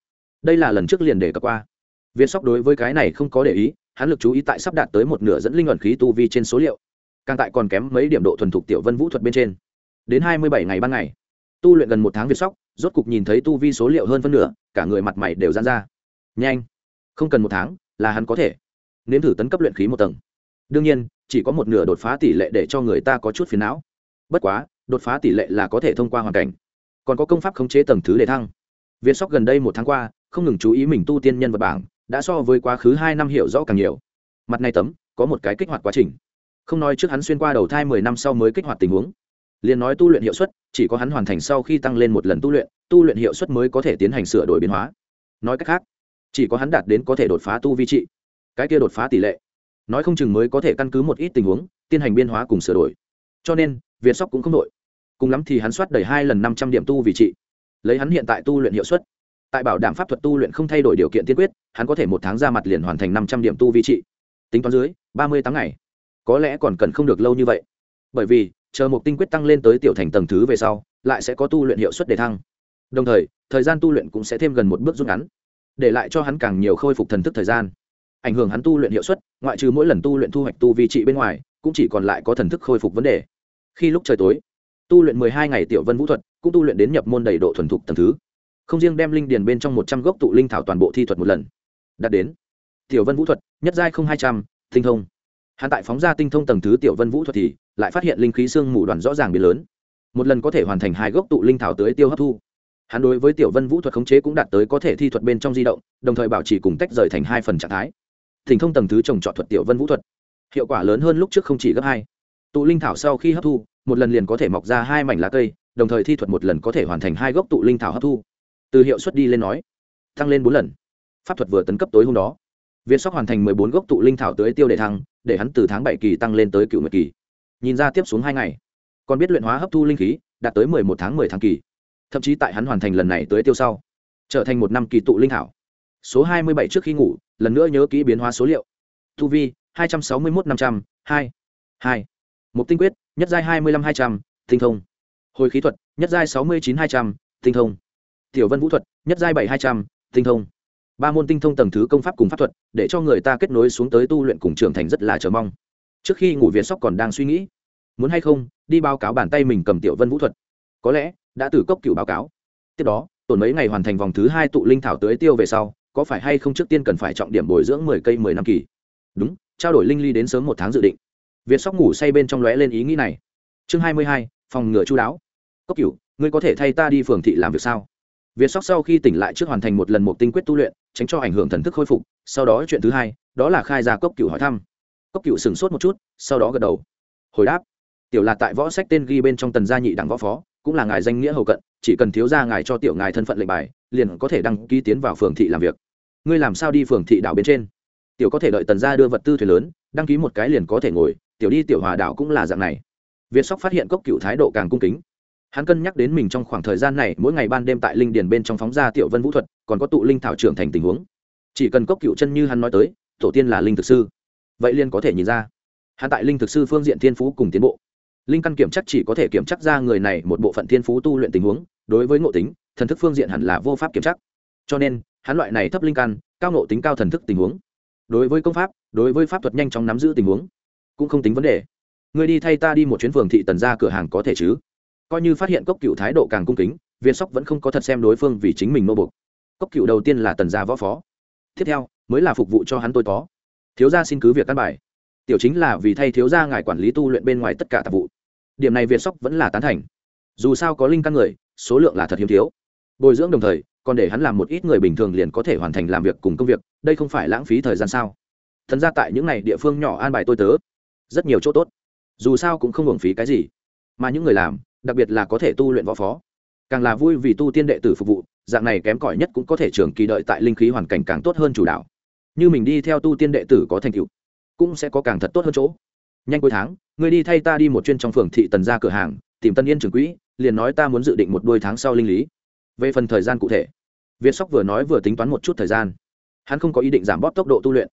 Đây là lần trước liền để cập qua. Việt sóc đối với cái này không có để ý, hắn lực chú ý tại sắp đạt tới một nửa dẫn linh ẩn khí tu vi trên số liệu. Càng tại còn kém mấy điểm độ thuần thục tiểu vân vũ thuật bên trên đến hai mươi bảy ngày ban ngày. Tu luyện gần một tháng việt sóc, rốt cục nhìn thấy tu vi số liệu hơn phân nửa, cả người mặt mày đều dán ra. Nhanh. Không cần một tháng, là hắn có thể. Nếm thử tấn cấp luyện khí một tầng. Đương nhiên, chỉ có một nửa đột phá tỷ lệ để cho người ta có chút phiền não. Bất quá, đột phá tỷ lệ là có thể thông qua hoàn cảnh. Còn có công pháp khống chế tầng thứ để thăng. Việt sóc gần đây một tháng qua, không ngừng chú ý mình tu tiên nhân vật bảng, đã so với quá khứ hai năm hiểu rõ càng nhiều. Mặt này tấm, có một cái kích hoạt quá trình. Không nói trước hắn xuyên qua đầu thai mười năm sau mới kích hoạt tình huống liền nói tu luyện hiệu suất, chỉ có hắn hoàn thành sau khi tăng lên một lần tu luyện tu luyện hiệu suất mới có thể tiến hành sửa đổi biến hóa. Nói cách khác, chỉ có hắn đạt đến có thể đột phá tu vi trị. Cái kia đột phá tỷ lệ, nói không chừng mới có thể căn cứ một ít tình huống, tiến hành biên hóa cùng sửa đổi. Cho nên, việt sóc cũng không đội cùng lắm thì hắn soát đầy hai lần năm trăm điểm tu vì trị. Lấy hắn hiện tại tu luyện hiệu suất, tại bảo đảm pháp thuật tu luyện không thay đổi điều kiện tiên quyết, hắn có thể một tháng ra mặt liền hoàn thành năm trăm điểm tu vi trị. Tính toán dưới, ba mươi tháng ngày. Có lẽ còn cần không được lâu như vậy. Bởi vì chờ một tinh quyết tăng lên tới tiểu thành tầng thứ về sau, lại sẽ có tu luyện hiệu suất để thăng. Đồng thời thời gian tu luyện cũng sẽ thêm gần một bước rút ngắn, để lại cho hắn càng nhiều khôi phục thần thức thời gian. Ảnh hưởng hắn tu luyện hiệu suất, ngoại trừ mỗi lần tu luyện thu hoạch tu vi trị bên ngoài, cũng chỉ còn lại có thần thức khôi phục vấn đề. Khi lúc trời tối, tu luyện mười hai ngày tiểu vân vũ thuật, cũng tu luyện đến nhập môn đầy độ thuần thục tầng thứ. Không riêng đem linh điền bên trong một trăm gốc tụ linh thảo toàn bộ thi thuật một lần, đạt đến tiểu vân vũ thuật, nhất giai không hai trăm, tinh thông. Hắn tại phóng ra tinh thông tầng thứ tiểu vân vũ thuật thì lại phát hiện linh khí xương mù đoàn rõ ràng biến lớn. Một lần có thể hoàn thành hai gốc tụ linh thảo tới tiêu hấp thu. Hắn đối với tiểu vân vũ thuật khống chế cũng đạt tới có thể thi thuật bên trong di động, đồng thời bảo trì cùng tách rời thành hai phần trạng thái. Thỉnh thông tầng thứ trồng trọt thuật tiểu vân vũ thuật. Hiệu quả lớn hơn lúc trước không chỉ gấp hai. Tụ linh thảo sau khi hấp thu, một lần liền có thể mọc ra hai mảnh lá cây, đồng thời thi thuật một lần có thể hoàn thành hai gốc tụ linh thảo hấp thu. Từ hiệu suất đi lên nói, tăng lên bốn lần. Pháp thuật vừa tấn cấp tối hôm đó. Việt sóc hoàn thành mười bốn gốc tụ linh thảo tới tiêu để thăng, để hắn từ tháng bảy kỳ tăng lên tới cựu nguyệt kỳ nhìn ra tiếp xuống hai ngày. Còn biết luyện hóa hấp thu linh khí, đạt tới mười một tháng mười tháng kỳ. Thậm chí tại hắn hoàn thành lần này tới tiêu sau, trở thành một năm kỳ tụ linh hảo. số hai mươi bảy trước khi ngủ, lần nữa nhớ kỹ biến hóa số liệu. Thu vi, hai trăm sáu mươi một năm trăm, hai hai. Một tinh quyết, nhất giai hai mươi năm hai trăm, tinh thông. Hồi khí thuật, nhất giai sáu mươi chín hai trăm, tinh thông. Tiểu vân vũ thuật, nhất giai bảy hai trăm, tinh thông. Ba môn tinh thông tầng thứ công pháp cùng pháp thuật, để cho người ta kết nối xuống tới tu luyện cùng trưởng thành rất là chờ mong trước khi ngủ việt sóc còn đang suy nghĩ, muốn hay không đi báo cáo bàn tay mình cầm tiểu vân vũ thuật. Có lẽ đã từ cốc cựu báo cáo. Tiếp đó, tổn mấy ngày hoàn thành vòng thứ hai tụ linh thảo tới tiêu về sau, có phải hay không trước tiên cần phải trọng điểm bồi dưỡng mười cây mười năm kỳ? Đúng, trao đổi linh ly đến sớm một tháng dự định. Việt sóc ngủ say bên trong lóe lên ý nghĩ này. Chương hai mươi hai, phòng ngừa chú đáo. Cốc cựu ngươi có thể thay ta đi phường thị làm việc sao? Việt sóc sau khi tỉnh lại trước hoàn thành một lần một tinh quyết tu luyện, tránh cho ảnh hưởng thần thức khôi phục, sau đó chuyện thứ hai, đó là khai ra cốc cựu hỏi thăm cốc cựu sửng sốt một chút, sau đó gật đầu. Hồi đáp, tiểu là tại võ sách tên ghi bên trong tần gia nhị đảng võ phó, cũng là ngài danh nghĩa hầu cận, chỉ cần thiếu ra ngài cho tiểu ngài thân phận lệnh bài, liền có thể đăng ký tiến vào phường thị làm việc. Ngươi làm sao đi phường thị đảo bên trên? Tiểu có thể đợi tần gia đưa vật tư thuyền lớn, đăng ký một cái liền có thể ngồi, tiểu đi tiểu hòa đảo cũng là dạng này. Việt sóc phát hiện cốc cựu thái độ càng cung kính. Hắn cân nhắc đến mình trong khoảng thời gian này, mỗi ngày ban đêm tại linh điền bên trong phóng ra tiểu vân vũ thuật, còn có tụ linh thảo trưởng thành tình huống. Chỉ cần cốc cựu chân như hắn nói tới, tổ tiên là linh thực sư vậy liên có thể nhìn ra. Hắn tại linh thực sư phương diện thiên phú cùng tiến bộ. Linh căn kiểm chắc chỉ có thể kiểm chắc ra người này một bộ phận thiên phú tu luyện tình huống, đối với ngộ tính, thần thức phương diện hẳn là vô pháp kiểm chắc. Cho nên, hắn loại này thấp linh căn, cao ngộ tính cao thần thức tình huống, đối với công pháp, đối với pháp thuật nhanh chóng nắm giữ tình huống, cũng không tính vấn đề. Người đi thay ta đi một chuyến phường thị tần ra cửa hàng có thể chứ? Coi như phát hiện cốc cựu thái độ càng cung kính, viên sóc vẫn không có thật xem đối phương vì chính mình nô bục cốc cựu đầu tiên là tần gia võ phó. Tiếp theo, mới là phục vụ cho hắn tôi có thiếu gia xin cứ việc căn bài. Tiểu chính là vì thay thiếu gia ngài quản lý tu luyện bên ngoài tất cả tạp vụ. Điểm này việt sóc vẫn là tán thành. Dù sao có linh căn người, số lượng là thật hiếm thiếu. Bồi dưỡng đồng thời, còn để hắn làm một ít người bình thường liền có thể hoàn thành làm việc cùng công việc, đây không phải lãng phí thời gian sao? Thần ra tại những n à y địa phương nhỏ an bài tôi tớ, rất nhiều chỗ tốt. Dù sao cũng không hưởng phí cái gì. Mà những người làm, đặc biệt là có thể tu luyện võ phó, càng là vui vì tu tiên đệ tử phục vụ, dạng này kém cỏi nhất cũng có thể trường kỳ đợi tại linh khí hoàn cảnh càng tốt hơn chủ đạo như mình đi theo tu tiên đệ tử có thành tựu, cũng sẽ có càng thật tốt hơn chỗ. Nhanh cuối tháng người đi thay ta đi một chuyên trong phường thị tần ra cửa hàng, tìm tân yên trưởng quỹ, liền nói ta muốn dự định một đôi tháng sau linh lý. Về phần thời gian cụ thể, việt sóc vừa nói vừa tính toán một chút thời gian. Hắn không có ý định giảm bóp tốc độ tu luyện.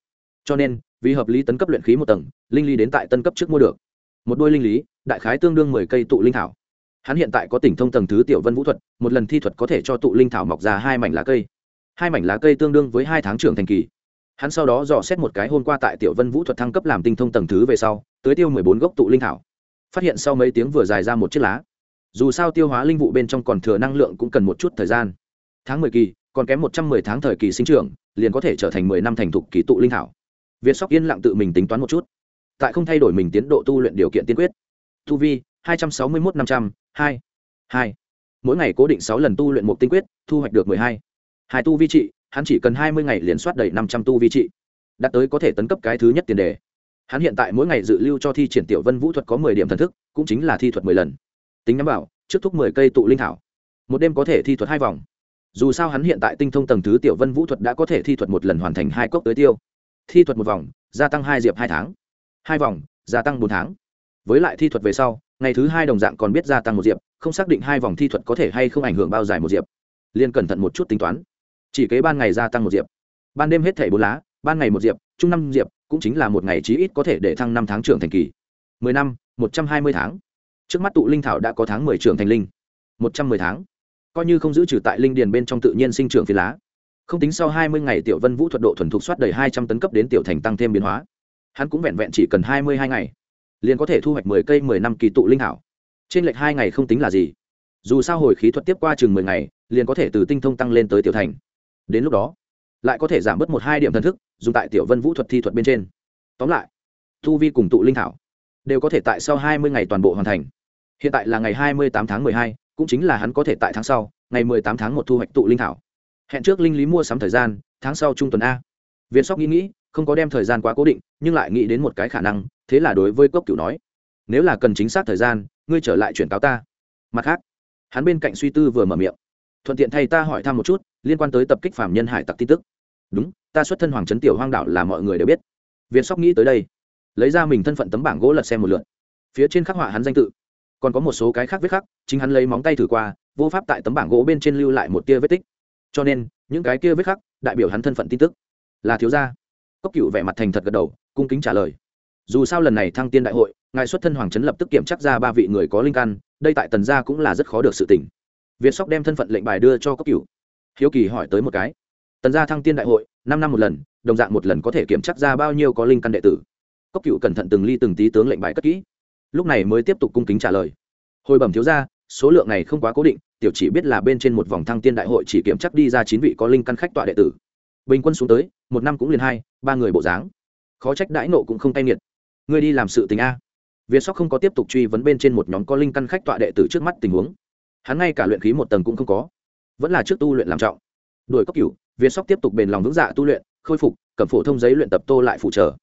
Cho nên, vì hợp lý tấn cấp luyện khí một tầng, linh lý đến tại tân cấp trước mua được. Một đôi linh lý, đại khái tương đương mười cây tụ linh thảo. Hắn hiện tại có tỉnh thông tầng thứ tiểu vân vũ thuật, một lần thi thuật có thể cho tụ linh thảo mọc ra hai mảnh lá cây. Hai mảnh lá cây tương đương với hai tháng trưởng thành kỳ hắn sau đó dò xét một cái hôm qua tại tiểu vân vũ thuật thăng cấp làm tinh thông tầng thứ về sau, tới tiêu mười bốn gốc tụ linh thảo. Phát hiện sau mấy tiếng vừa dài ra một chiếc lá. Dù sao tiêu hóa linh vụ bên trong còn thừa năng lượng cũng cần một chút thời gian. Tháng mười kỳ, còn kém một trăm mười tháng thời kỳ sinh trưởng, liền có thể trở thành mười năm thành thục kỳ tụ linh thảo. Việt sóc yên lặng tự mình tính toán một chút. Tại không thay đổi mình tiến độ tu luyện điều kiện tiên quyết. Tu vi, hai trăm sáu mươi một năm trăm, hai hai. Mỗi ngày cố định sáu lần tu luyện một tinh quyết, thu hoạch được mười hai. Hai tu vi trị hắn chỉ cần hai mươi ngày liền soát đầy năm trăm tu vi trị, đạt tới có thể tấn cấp cái thứ nhất tiền đề. Hắn hiện tại mỗi ngày dự lưu cho thi triển tiểu vân vũ thuật có mười điểm thần thức, cũng chính là thi thuật mười lần. Tính nhắm bảo trước thúc mười cây tụ linh thảo. Một đêm có thể thi thuật hai vòng. Dù sao hắn hiện tại tinh thông tầng thứ tiểu vân vũ thuật đã có thể thi thuật một lần hoàn thành hai cốc tới tiêu. Thi thuật một vòng, gia tăng hai diệp hai tháng. Hai vòng, gia tăng bốn tháng. Với lại thi thuật về sau, ngày thứ hai đồng dạng còn biết gia tăng một diệp, không xác định hai vòng thi thuật có thể hay không ảnh hưởng bao dài một diệp. Liên cẩn thận một chút tính toán chỉ kế ban ngày gia tăng một diệp. Ban đêm hết thảy bốn lá, ban ngày một diệp, chung năm diệp, cũng chính là một ngày chí ít có thể để thăng năm tháng trưởng thành kỳ. Mười năm, một trăm hai mươi tháng. Trước mắt tụ linh thảo đã có tháng mười trưởng thành linh. Một trăm mười tháng. Coi như không giữ trừ tại linh điền bên trong tự nhiên sinh trưởng phi lá. Không tính sau hai mươi ngày tiểu vân vũ thuật độ thuần thục soát đầy hai trăm tấn cấp đến tiểu thành tăng thêm biến hóa. Hắn cũng vẹn vẹn chỉ cần hai mươi hai ngày, liền có thể thu hoạch mười cây mười năm kỳ tụ linh thảo. Trên lệch hai ngày không tính là gì. Dù sao hồi khí thuật tiếp qua chừng mười ngày, liền có thể từ tinh thông tăng lên tới tiểu thành đến lúc đó, lại có thể giảm bớt một hai điểm thần thức, dùng tại tiểu vân vũ thuật thi thuật bên trên. Tóm lại thu vi cùng tụ linh thảo đều có thể tại sau hai mươi ngày toàn bộ hoàn thành. Hiện tại là ngày hai mươi tám tháng mười hai, cũng chính là hắn có thể tại tháng sau, ngày mười tám tháng một thu hoạch tụ linh thảo. Hẹn trước linh lý mua sắm thời gian, tháng sau trung tuần a. Viên sóc nghĩ nghĩ, không có đem thời gian quá cố định, nhưng lại nghĩ đến một cái khả năng, thế là đối với cốc cửu nói, nếu là cần chính xác thời gian, ngươi trở lại chuyển cáo ta. Mặt khác, hắn bên cạnh suy tư vừa mở miệng thuận tiện thay ta hỏi thăm một chút, liên quan tới tập kích phạm nhân hải tặc tin tức. Đúng, ta xuất thân hoàng trấn tiểu hoang đảo là mọi người đều biết. Việt sóc nghĩ tới đây, lấy ra mình thân phận tấm bảng gỗ lật xem một lượt. Phía trên khắc họa hắn danh tự, còn có một số cái khác viết khắc chính hắn lấy móng tay thử qua, vô pháp tại tấm bảng gỗ bên trên lưu lại một tia vết tích. Cho nên, những cái kia viết khắc đại biểu hắn thân phận tin tức. Là thiếu gia. Cốc cựu vẻ mặt thành thật gật đầu, cung kính trả lời. Dù sao lần này thăng tiên đại hội, ngài xuất thân hoàng trấn lập tức kiểm chắc ra ba vị người có linh căn, đây tại tần gia cũng là rất khó được sự tỉnh việt sóc đem thân phận lệnh bài đưa cho cốc cửu, hiếu kỳ hỏi tới một cái. Tần gia thăng tiên đại hội năm năm một lần đồng dạng một lần có thể kiểm tra ra bao nhiêu có linh căn đệ tử. Cốc cửu cẩn thận từng ly từng tí tướng lệnh bài cất kỹ. Lúc này mới tiếp tục cung kính trả lời. Hồi bẩm thiếu gia, số lượng này không quá cố định tiểu chỉ biết là bên trên một vòng thăng tiên đại hội chỉ kiểm chắc đi ra chín vị có linh căn khách tọa đệ tử. Bình quân xuống tới một năm cũng liền hai ba người bộ dáng. Khó trách đãi nộ cũng không tay nghiệt. Ngươi đi làm sự tình a. Việt sóc không có tiếp tục truy vấn bên trên một nhóm có linh căn khách tọa đệ tử trước mắt tình huống hắn ngay cả luyện khí một tầng cũng không có, vẫn là trước tu luyện làm trọng. Đuổi cấp cửu việt sóc tiếp tục bền lòng vững dạ tu luyện, khôi phục, cầm phổ thông giấy luyện tập tô lại phụ trợ.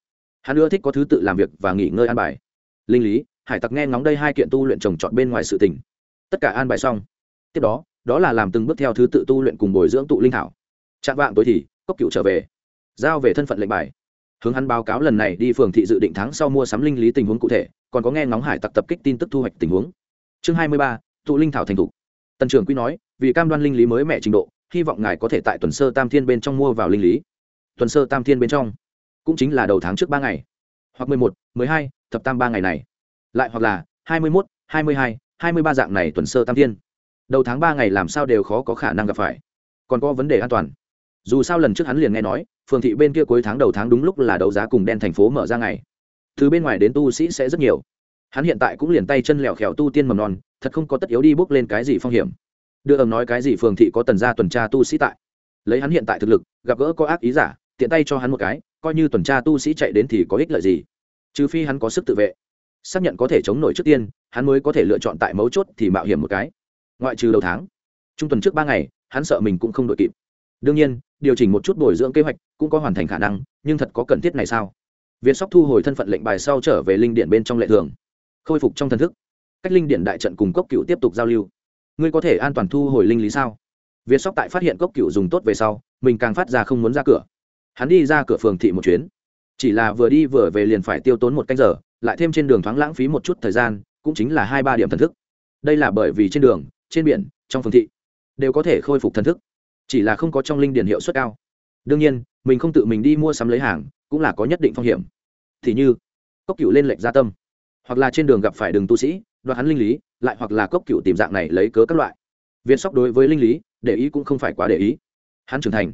Hắn ưa thích có thứ tự làm việc và nghỉ ngơi an bài. Linh lý, hải tặc nghe ngóng đây hai kiện tu luyện trồng trọt bên ngoài sự tình. Tất cả an bài xong. Tiếp đó đó là làm từng bước theo thứ tự tu luyện cùng bồi dưỡng tụ linh thảo. Chạm vạng tối thì, cốc cựu trở về, giao về thân phận lệnh bài. Hướng hắn báo cáo lần này đi phường thị dự định tháng sau mua sắm linh lý tình huống cụ thể, còn có nghe ngóng hải tặc tập kích tin tức thu hoạch tình huống. Chương hai mươi ba tụ linh thảo thành thục. Tần trưởng quy nói, vì cam đoan linh lý mới mẹ trình độ, hy vọng ngài có thể tại tuần sơ tam thiên bên trong mua vào linh lý. Tuần sơ tam thiên bên trong, cũng chính là đầu tháng trước ba ngày. Hoặc mười một, mười hai, thập tam ba ngày này. Lại hoặc là hai mươi mốt, hai mươi hai hai mươi ba dạng này tuần sơ tam thiên. Đầu tháng ba ngày làm sao đều khó có khả năng gặp phải. Còn có vấn đề an toàn. Dù sao lần trước hắn liền nghe nói, phường thị bên kia cuối tháng đầu tháng đúng lúc là đấu giá cùng đen thành phố mở ra ngày. Từ bên ngoài đến tu sĩ sẽ rất nhiều. Hắn hiện tại cũng liền tay chân lẹo khèo tu tiên mầm non thật không có tất yếu đi bước lên cái gì phong hiểm. Đưa ầm nói cái gì phường thị có tần gia tuần tra tu sĩ tại. Lấy hắn hiện tại thực lực, gặp gỡ có ác ý giả, tiện tay cho hắn một cái, coi như tuần tra tu sĩ chạy đến thì có ích lợi gì. Trừ phi hắn có sức tự vệ. Xác nhận có thể chống nổi trước tiên, hắn mới có thể lựa chọn tại mấu chốt thì mạo hiểm một cái. Ngoại trừ đầu tháng, trung tuần trước ba ngày, hắn sợ mình cũng không đội kịp. Đương nhiên, điều chỉnh một chút bồi dưỡng kế hoạch cũng có hoàn thành khả năng, nhưng thật có cần thiết này sao? Viên sóc thu hồi thân phận lệnh bài sau trở về linh điện bên trong lệ thường, khôi phục trong thần thức cách linh điện đại trận cùng cốc cựu tiếp tục giao lưu. Ngươi có thể an toàn thu hồi linh lý sao? Việt sóc tại phát hiện cốc cựu dùng tốt về sau, mình càng phát ra không muốn ra cửa. Hắn đi ra cửa phường thị một chuyến. Chỉ là vừa đi vừa về liền phải tiêu tốn một canh giờ, lại thêm trên đường thoáng lãng phí một chút thời gian, cũng chính là hai ba điểm thần thức. Đây là bởi vì trên đường, trên biển, trong phường thị, đều có thể khôi phục thần thức. Chỉ là không có trong linh điển hiệu suất cao. Đương nhiên, mình không tự mình đi mua sắm lấy hàng, cũng là có nhất định phong hiểm. Thì như, cốc cựu lên lệnh gia tâm. Hoặc là trên đường gặp phải đường tu sĩ đoạt hắn linh lý, lại hoặc là cốc cựu tìm dạng này lấy cớ các loại. Viên sóc đối với linh lý, để ý cũng không phải quá để ý. Hắn trưởng thành,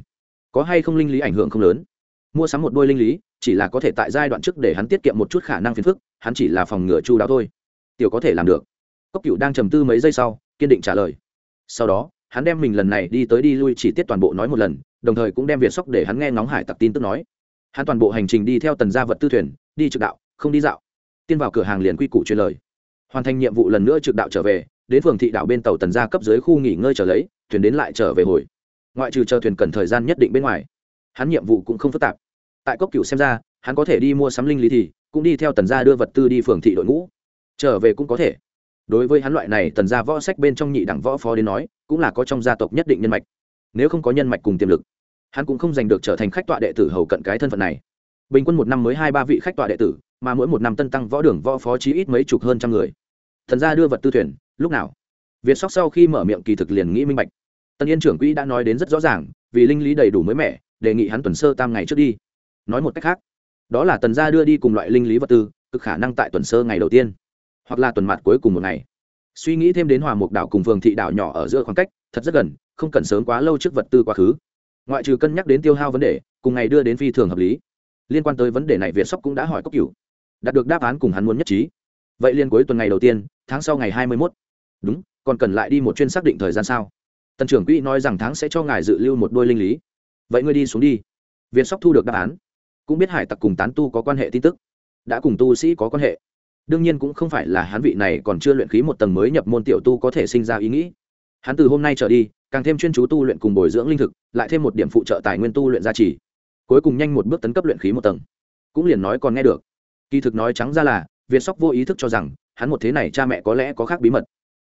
có hay không linh lý ảnh hưởng không lớn? Mua sắm một đôi linh lý, chỉ là có thể tại giai đoạn trước để hắn tiết kiệm một chút khả năng phiền phức, hắn chỉ là phòng ngừa chu đáo thôi. Tiểu có thể làm được. Cốc cựu đang trầm tư mấy giây sau, kiên định trả lời. Sau đó, hắn đem mình lần này đi tới đi lui chỉ tiết toàn bộ nói một lần, đồng thời cũng đem việt sóc để hắn nghe ngóng hải tặc tin tức nói. Hắn toàn bộ hành trình đi theo tần gia vật tư thuyền, đi trực đạo, không đi dạo. Tiên vào cửa hàng liền quy củ truyền lời hoàn thành nhiệm vụ lần nữa trực đạo trở về, đến phường thị đạo bên tàu tần gia cấp dưới khu nghỉ ngơi trở lấy, thuyền đến lại trở về hồi. Ngoại trừ chờ thuyền cần thời gian nhất định bên ngoài, hắn nhiệm vụ cũng không phức tạp. Tại cốc cựu xem ra, hắn có thể đi mua sắm linh lý thì, cũng đi theo tần gia đưa vật tư đi phường thị đội ngũ. Trở về cũng có thể. Đối với hắn loại này, tần gia võ sách bên trong nhị đẳng võ phó đến nói, cũng là có trong gia tộc nhất định nhân mạch. Nếu không có nhân mạch cùng tiềm lực, hắn cũng không giành được trở thành khách tọa đệ tử hầu cận cái thân phận này. Bình quân một năm mới hai ba vị khách tọa đệ tử, mà mỗi một năm tân tăng võ đường võ phó chí ít mấy chục hơn trăm người thần gia đưa vật tư thuyền, lúc nào? Việt sóc sau khi mở miệng kỳ thực liền nghĩ minh bạch. Tân yên trưởng quỹ đã nói đến rất rõ ràng, vì linh lý đầy đủ mới mẻ, đề nghị hắn tuần sơ tam ngày trước đi. Nói một cách khác, đó là tần gia đưa đi cùng loại linh lý vật tư, cực khả năng tại tuần sơ ngày đầu tiên, hoặc là tuần mặt cuối cùng một ngày. Suy nghĩ thêm đến hòa mục đảo cùng phường thị đảo nhỏ ở giữa khoảng cách, thật rất gần, không cần sớm quá lâu trước vật tư quá khứ. Ngoại trừ cân nhắc đến tiêu hao vấn đề, cùng ngày đưa đến phi thường hợp lý. Liên quan tới vấn đề này việt sóc cũng đã hỏi cốc cửu, đạt được đáp án cùng hắn muốn nhất trí vậy liên cuối tuần ngày đầu tiên, tháng sau ngày hai mươi mốt. Đúng, còn cần lại đi một chuyên xác định thời gian sao? Tần trưởng quỹ nói rằng tháng sẽ cho ngài dự lưu một đôi linh lý. Vậy ngươi đi xuống đi. Việt sóc thu được đáp án. Cũng biết hải tặc cùng tán tu có quan hệ tin tức. Đã cùng tu sĩ có quan hệ. Đương nhiên cũng không phải là hắn vị này còn chưa luyện khí một tầng mới nhập môn tiểu tu có thể sinh ra ý nghĩ. Hắn từ hôm nay trở đi, càng thêm chuyên chú tu luyện cùng bồi dưỡng linh thực, lại thêm một điểm phụ trợ tài nguyên tu luyện gia trì. Cuối cùng nhanh một bước tấn cấp luyện khí một tầng. Cũng liền nói còn nghe được. Kỳ thực nói trắng ra là việt sóc vô ý thức cho rằng, hắn một thế này cha mẹ có lẽ có khác bí mật.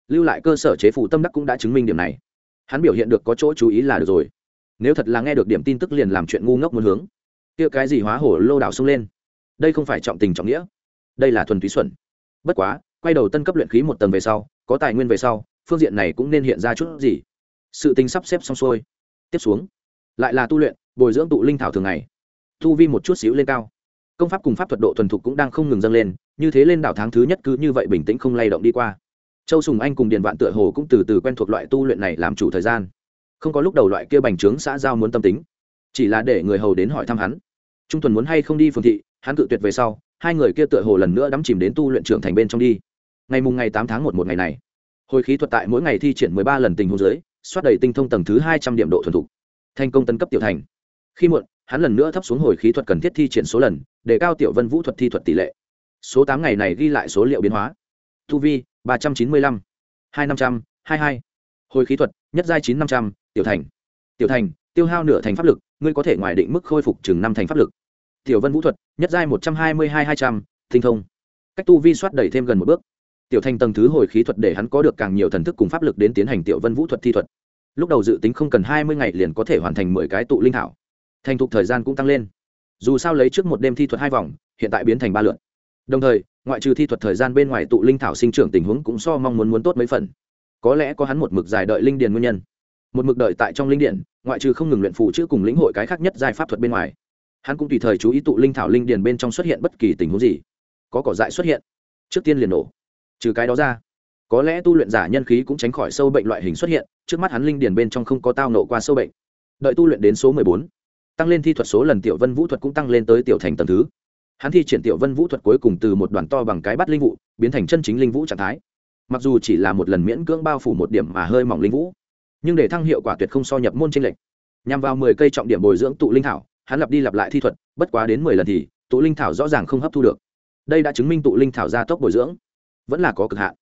Lưu lại cơ sở chế phủ tâm đắc cũng đã chứng minh điểm này. Hắn biểu hiện được có chỗ chú ý là được rồi. Nếu thật là nghe được điểm tin tức liền làm chuyện ngu ngốc muốn hướng. Kia cái gì hóa hổ lô đảo xông lên? Đây không phải trọng tình trọng nghĩa. Đây là thuần túy xuẩn. Bất quá, quay đầu tân cấp luyện khí một tầng về sau, có tài nguyên về sau, phương diện này cũng nên hiện ra chút gì. Sự tình sắp xếp xong xuôi. Tiếp xuống, lại là tu luyện, bồi dưỡng tụ linh thảo thường ngày. Tu vi một chút xíu lên cao. Công pháp cùng pháp thuật độ thuần thục cũng đang không ngừng dâng lên như thế lên đảo tháng thứ nhất cứ như vậy bình tĩnh không lay động đi qua. Châu sùng anh cùng điền vạn tựa hồ cũng từ từ quen thuộc loại tu luyện này làm chủ thời gian. Không có lúc đầu loại kia bành trướng xã giao muốn tâm tính chỉ là để người hầu đến hỏi thăm hắn. Trung tuần muốn hay không đi phường thị hắn cự tuyệt về sau hai người kia tựa hồ lần nữa đắm chìm đến tu luyện trưởng thành bên trong đi. Ngày mùng ngày tám tháng một một ngày này hồi khí thuật tại mỗi ngày thi triển mười ba lần tình hôn giới, xoát đầy tinh thông tầng thứ hai trăm điểm độ thuần thục. Thành công tấn cấp tiểu thành. Khi muộn hắn lần nữa thấp xuống hồi khí thuật cần thiết thi triển số lần để cao tiểu vân vũ thuật thi thuật tỷ lệ số tám ngày này ghi lại số liệu biến hóa. Thu vi, ba trăm chín mươi lăm, hai năm trăm, hai hai. Hồi khí thuật, nhất giai chín năm trăm, tiểu thành. Tiểu thành, tiêu hao nửa thành pháp lực, ngươi có thể ngoài định mức khôi phục chừng năm thành pháp lực. Tiểu vân vũ thuật, nhất giai một trăm hai mươi hai hai trăm thinh thông. Cách tu vi soát đẩy thêm gần một bước. Tiểu thành tầng thứ hồi khí thuật để hắn có được càng nhiều thần thức cùng pháp lực đến tiến hành tiểu vân vũ thuật thi thuật. Lúc đầu dự tính không cần hai mươi ngày liền có thể hoàn thành mười cái tụ linh thảo. Thành thục thời gian cũng tăng lên. Dù sao lấy trước một đêm thi thuật hai vòng, hiện tại biến thành ba lượt đồng thời, ngoại trừ thi thuật thời gian bên ngoài tụ linh thảo sinh trưởng tình huống cũng so mong muốn muốn tốt mấy phần. Có lẽ có hắn một mực dài đợi linh điền nguyên nhân. Một mực đợi tại trong linh điền, ngoại trừ không ngừng luyện phụ chữ cùng lĩnh hội cái khác nhất giai pháp thuật bên ngoài. Hắn cũng tùy thời chú ý tụ linh thảo linh điền bên trong xuất hiện bất kỳ tình huống gì. Có cỏ dại xuất hiện. Trước tiên liền nổ. Trừ cái đó ra, có lẽ tu luyện giả nhân khí cũng tránh khỏi sâu bệnh loại hình xuất hiện, trước mắt hắn linh điền bên trong không có tao nổ qua sâu bệnh. Đợi tu luyện đến số mười bốn, tăng lên thi thuật số lần tiểu vân vũ thuật cũng tăng lên tới tiểu thành tầng thứ hắn thi triển tiểu vân vũ thuật cuối cùng từ một đoàn to bằng cái bắt linh vụ biến thành chân chính linh vũ trạng thái. Mặc dù chỉ là một lần miễn cưỡng bao phủ một điểm mà hơi mỏng linh vũ, nhưng để thăng hiệu quả tuyệt không so nhập môn tranh lệch. Nhằm vào mười cây trọng điểm bồi dưỡng tụ linh thảo, hắn lặp đi lặp lại thi thuật, bất quá đến mười lần thì, tụ linh thảo rõ ràng không hấp thu được. Đây đã chứng minh tụ linh thảo gia tốc bồi dưỡng vẫn là có cực hạn.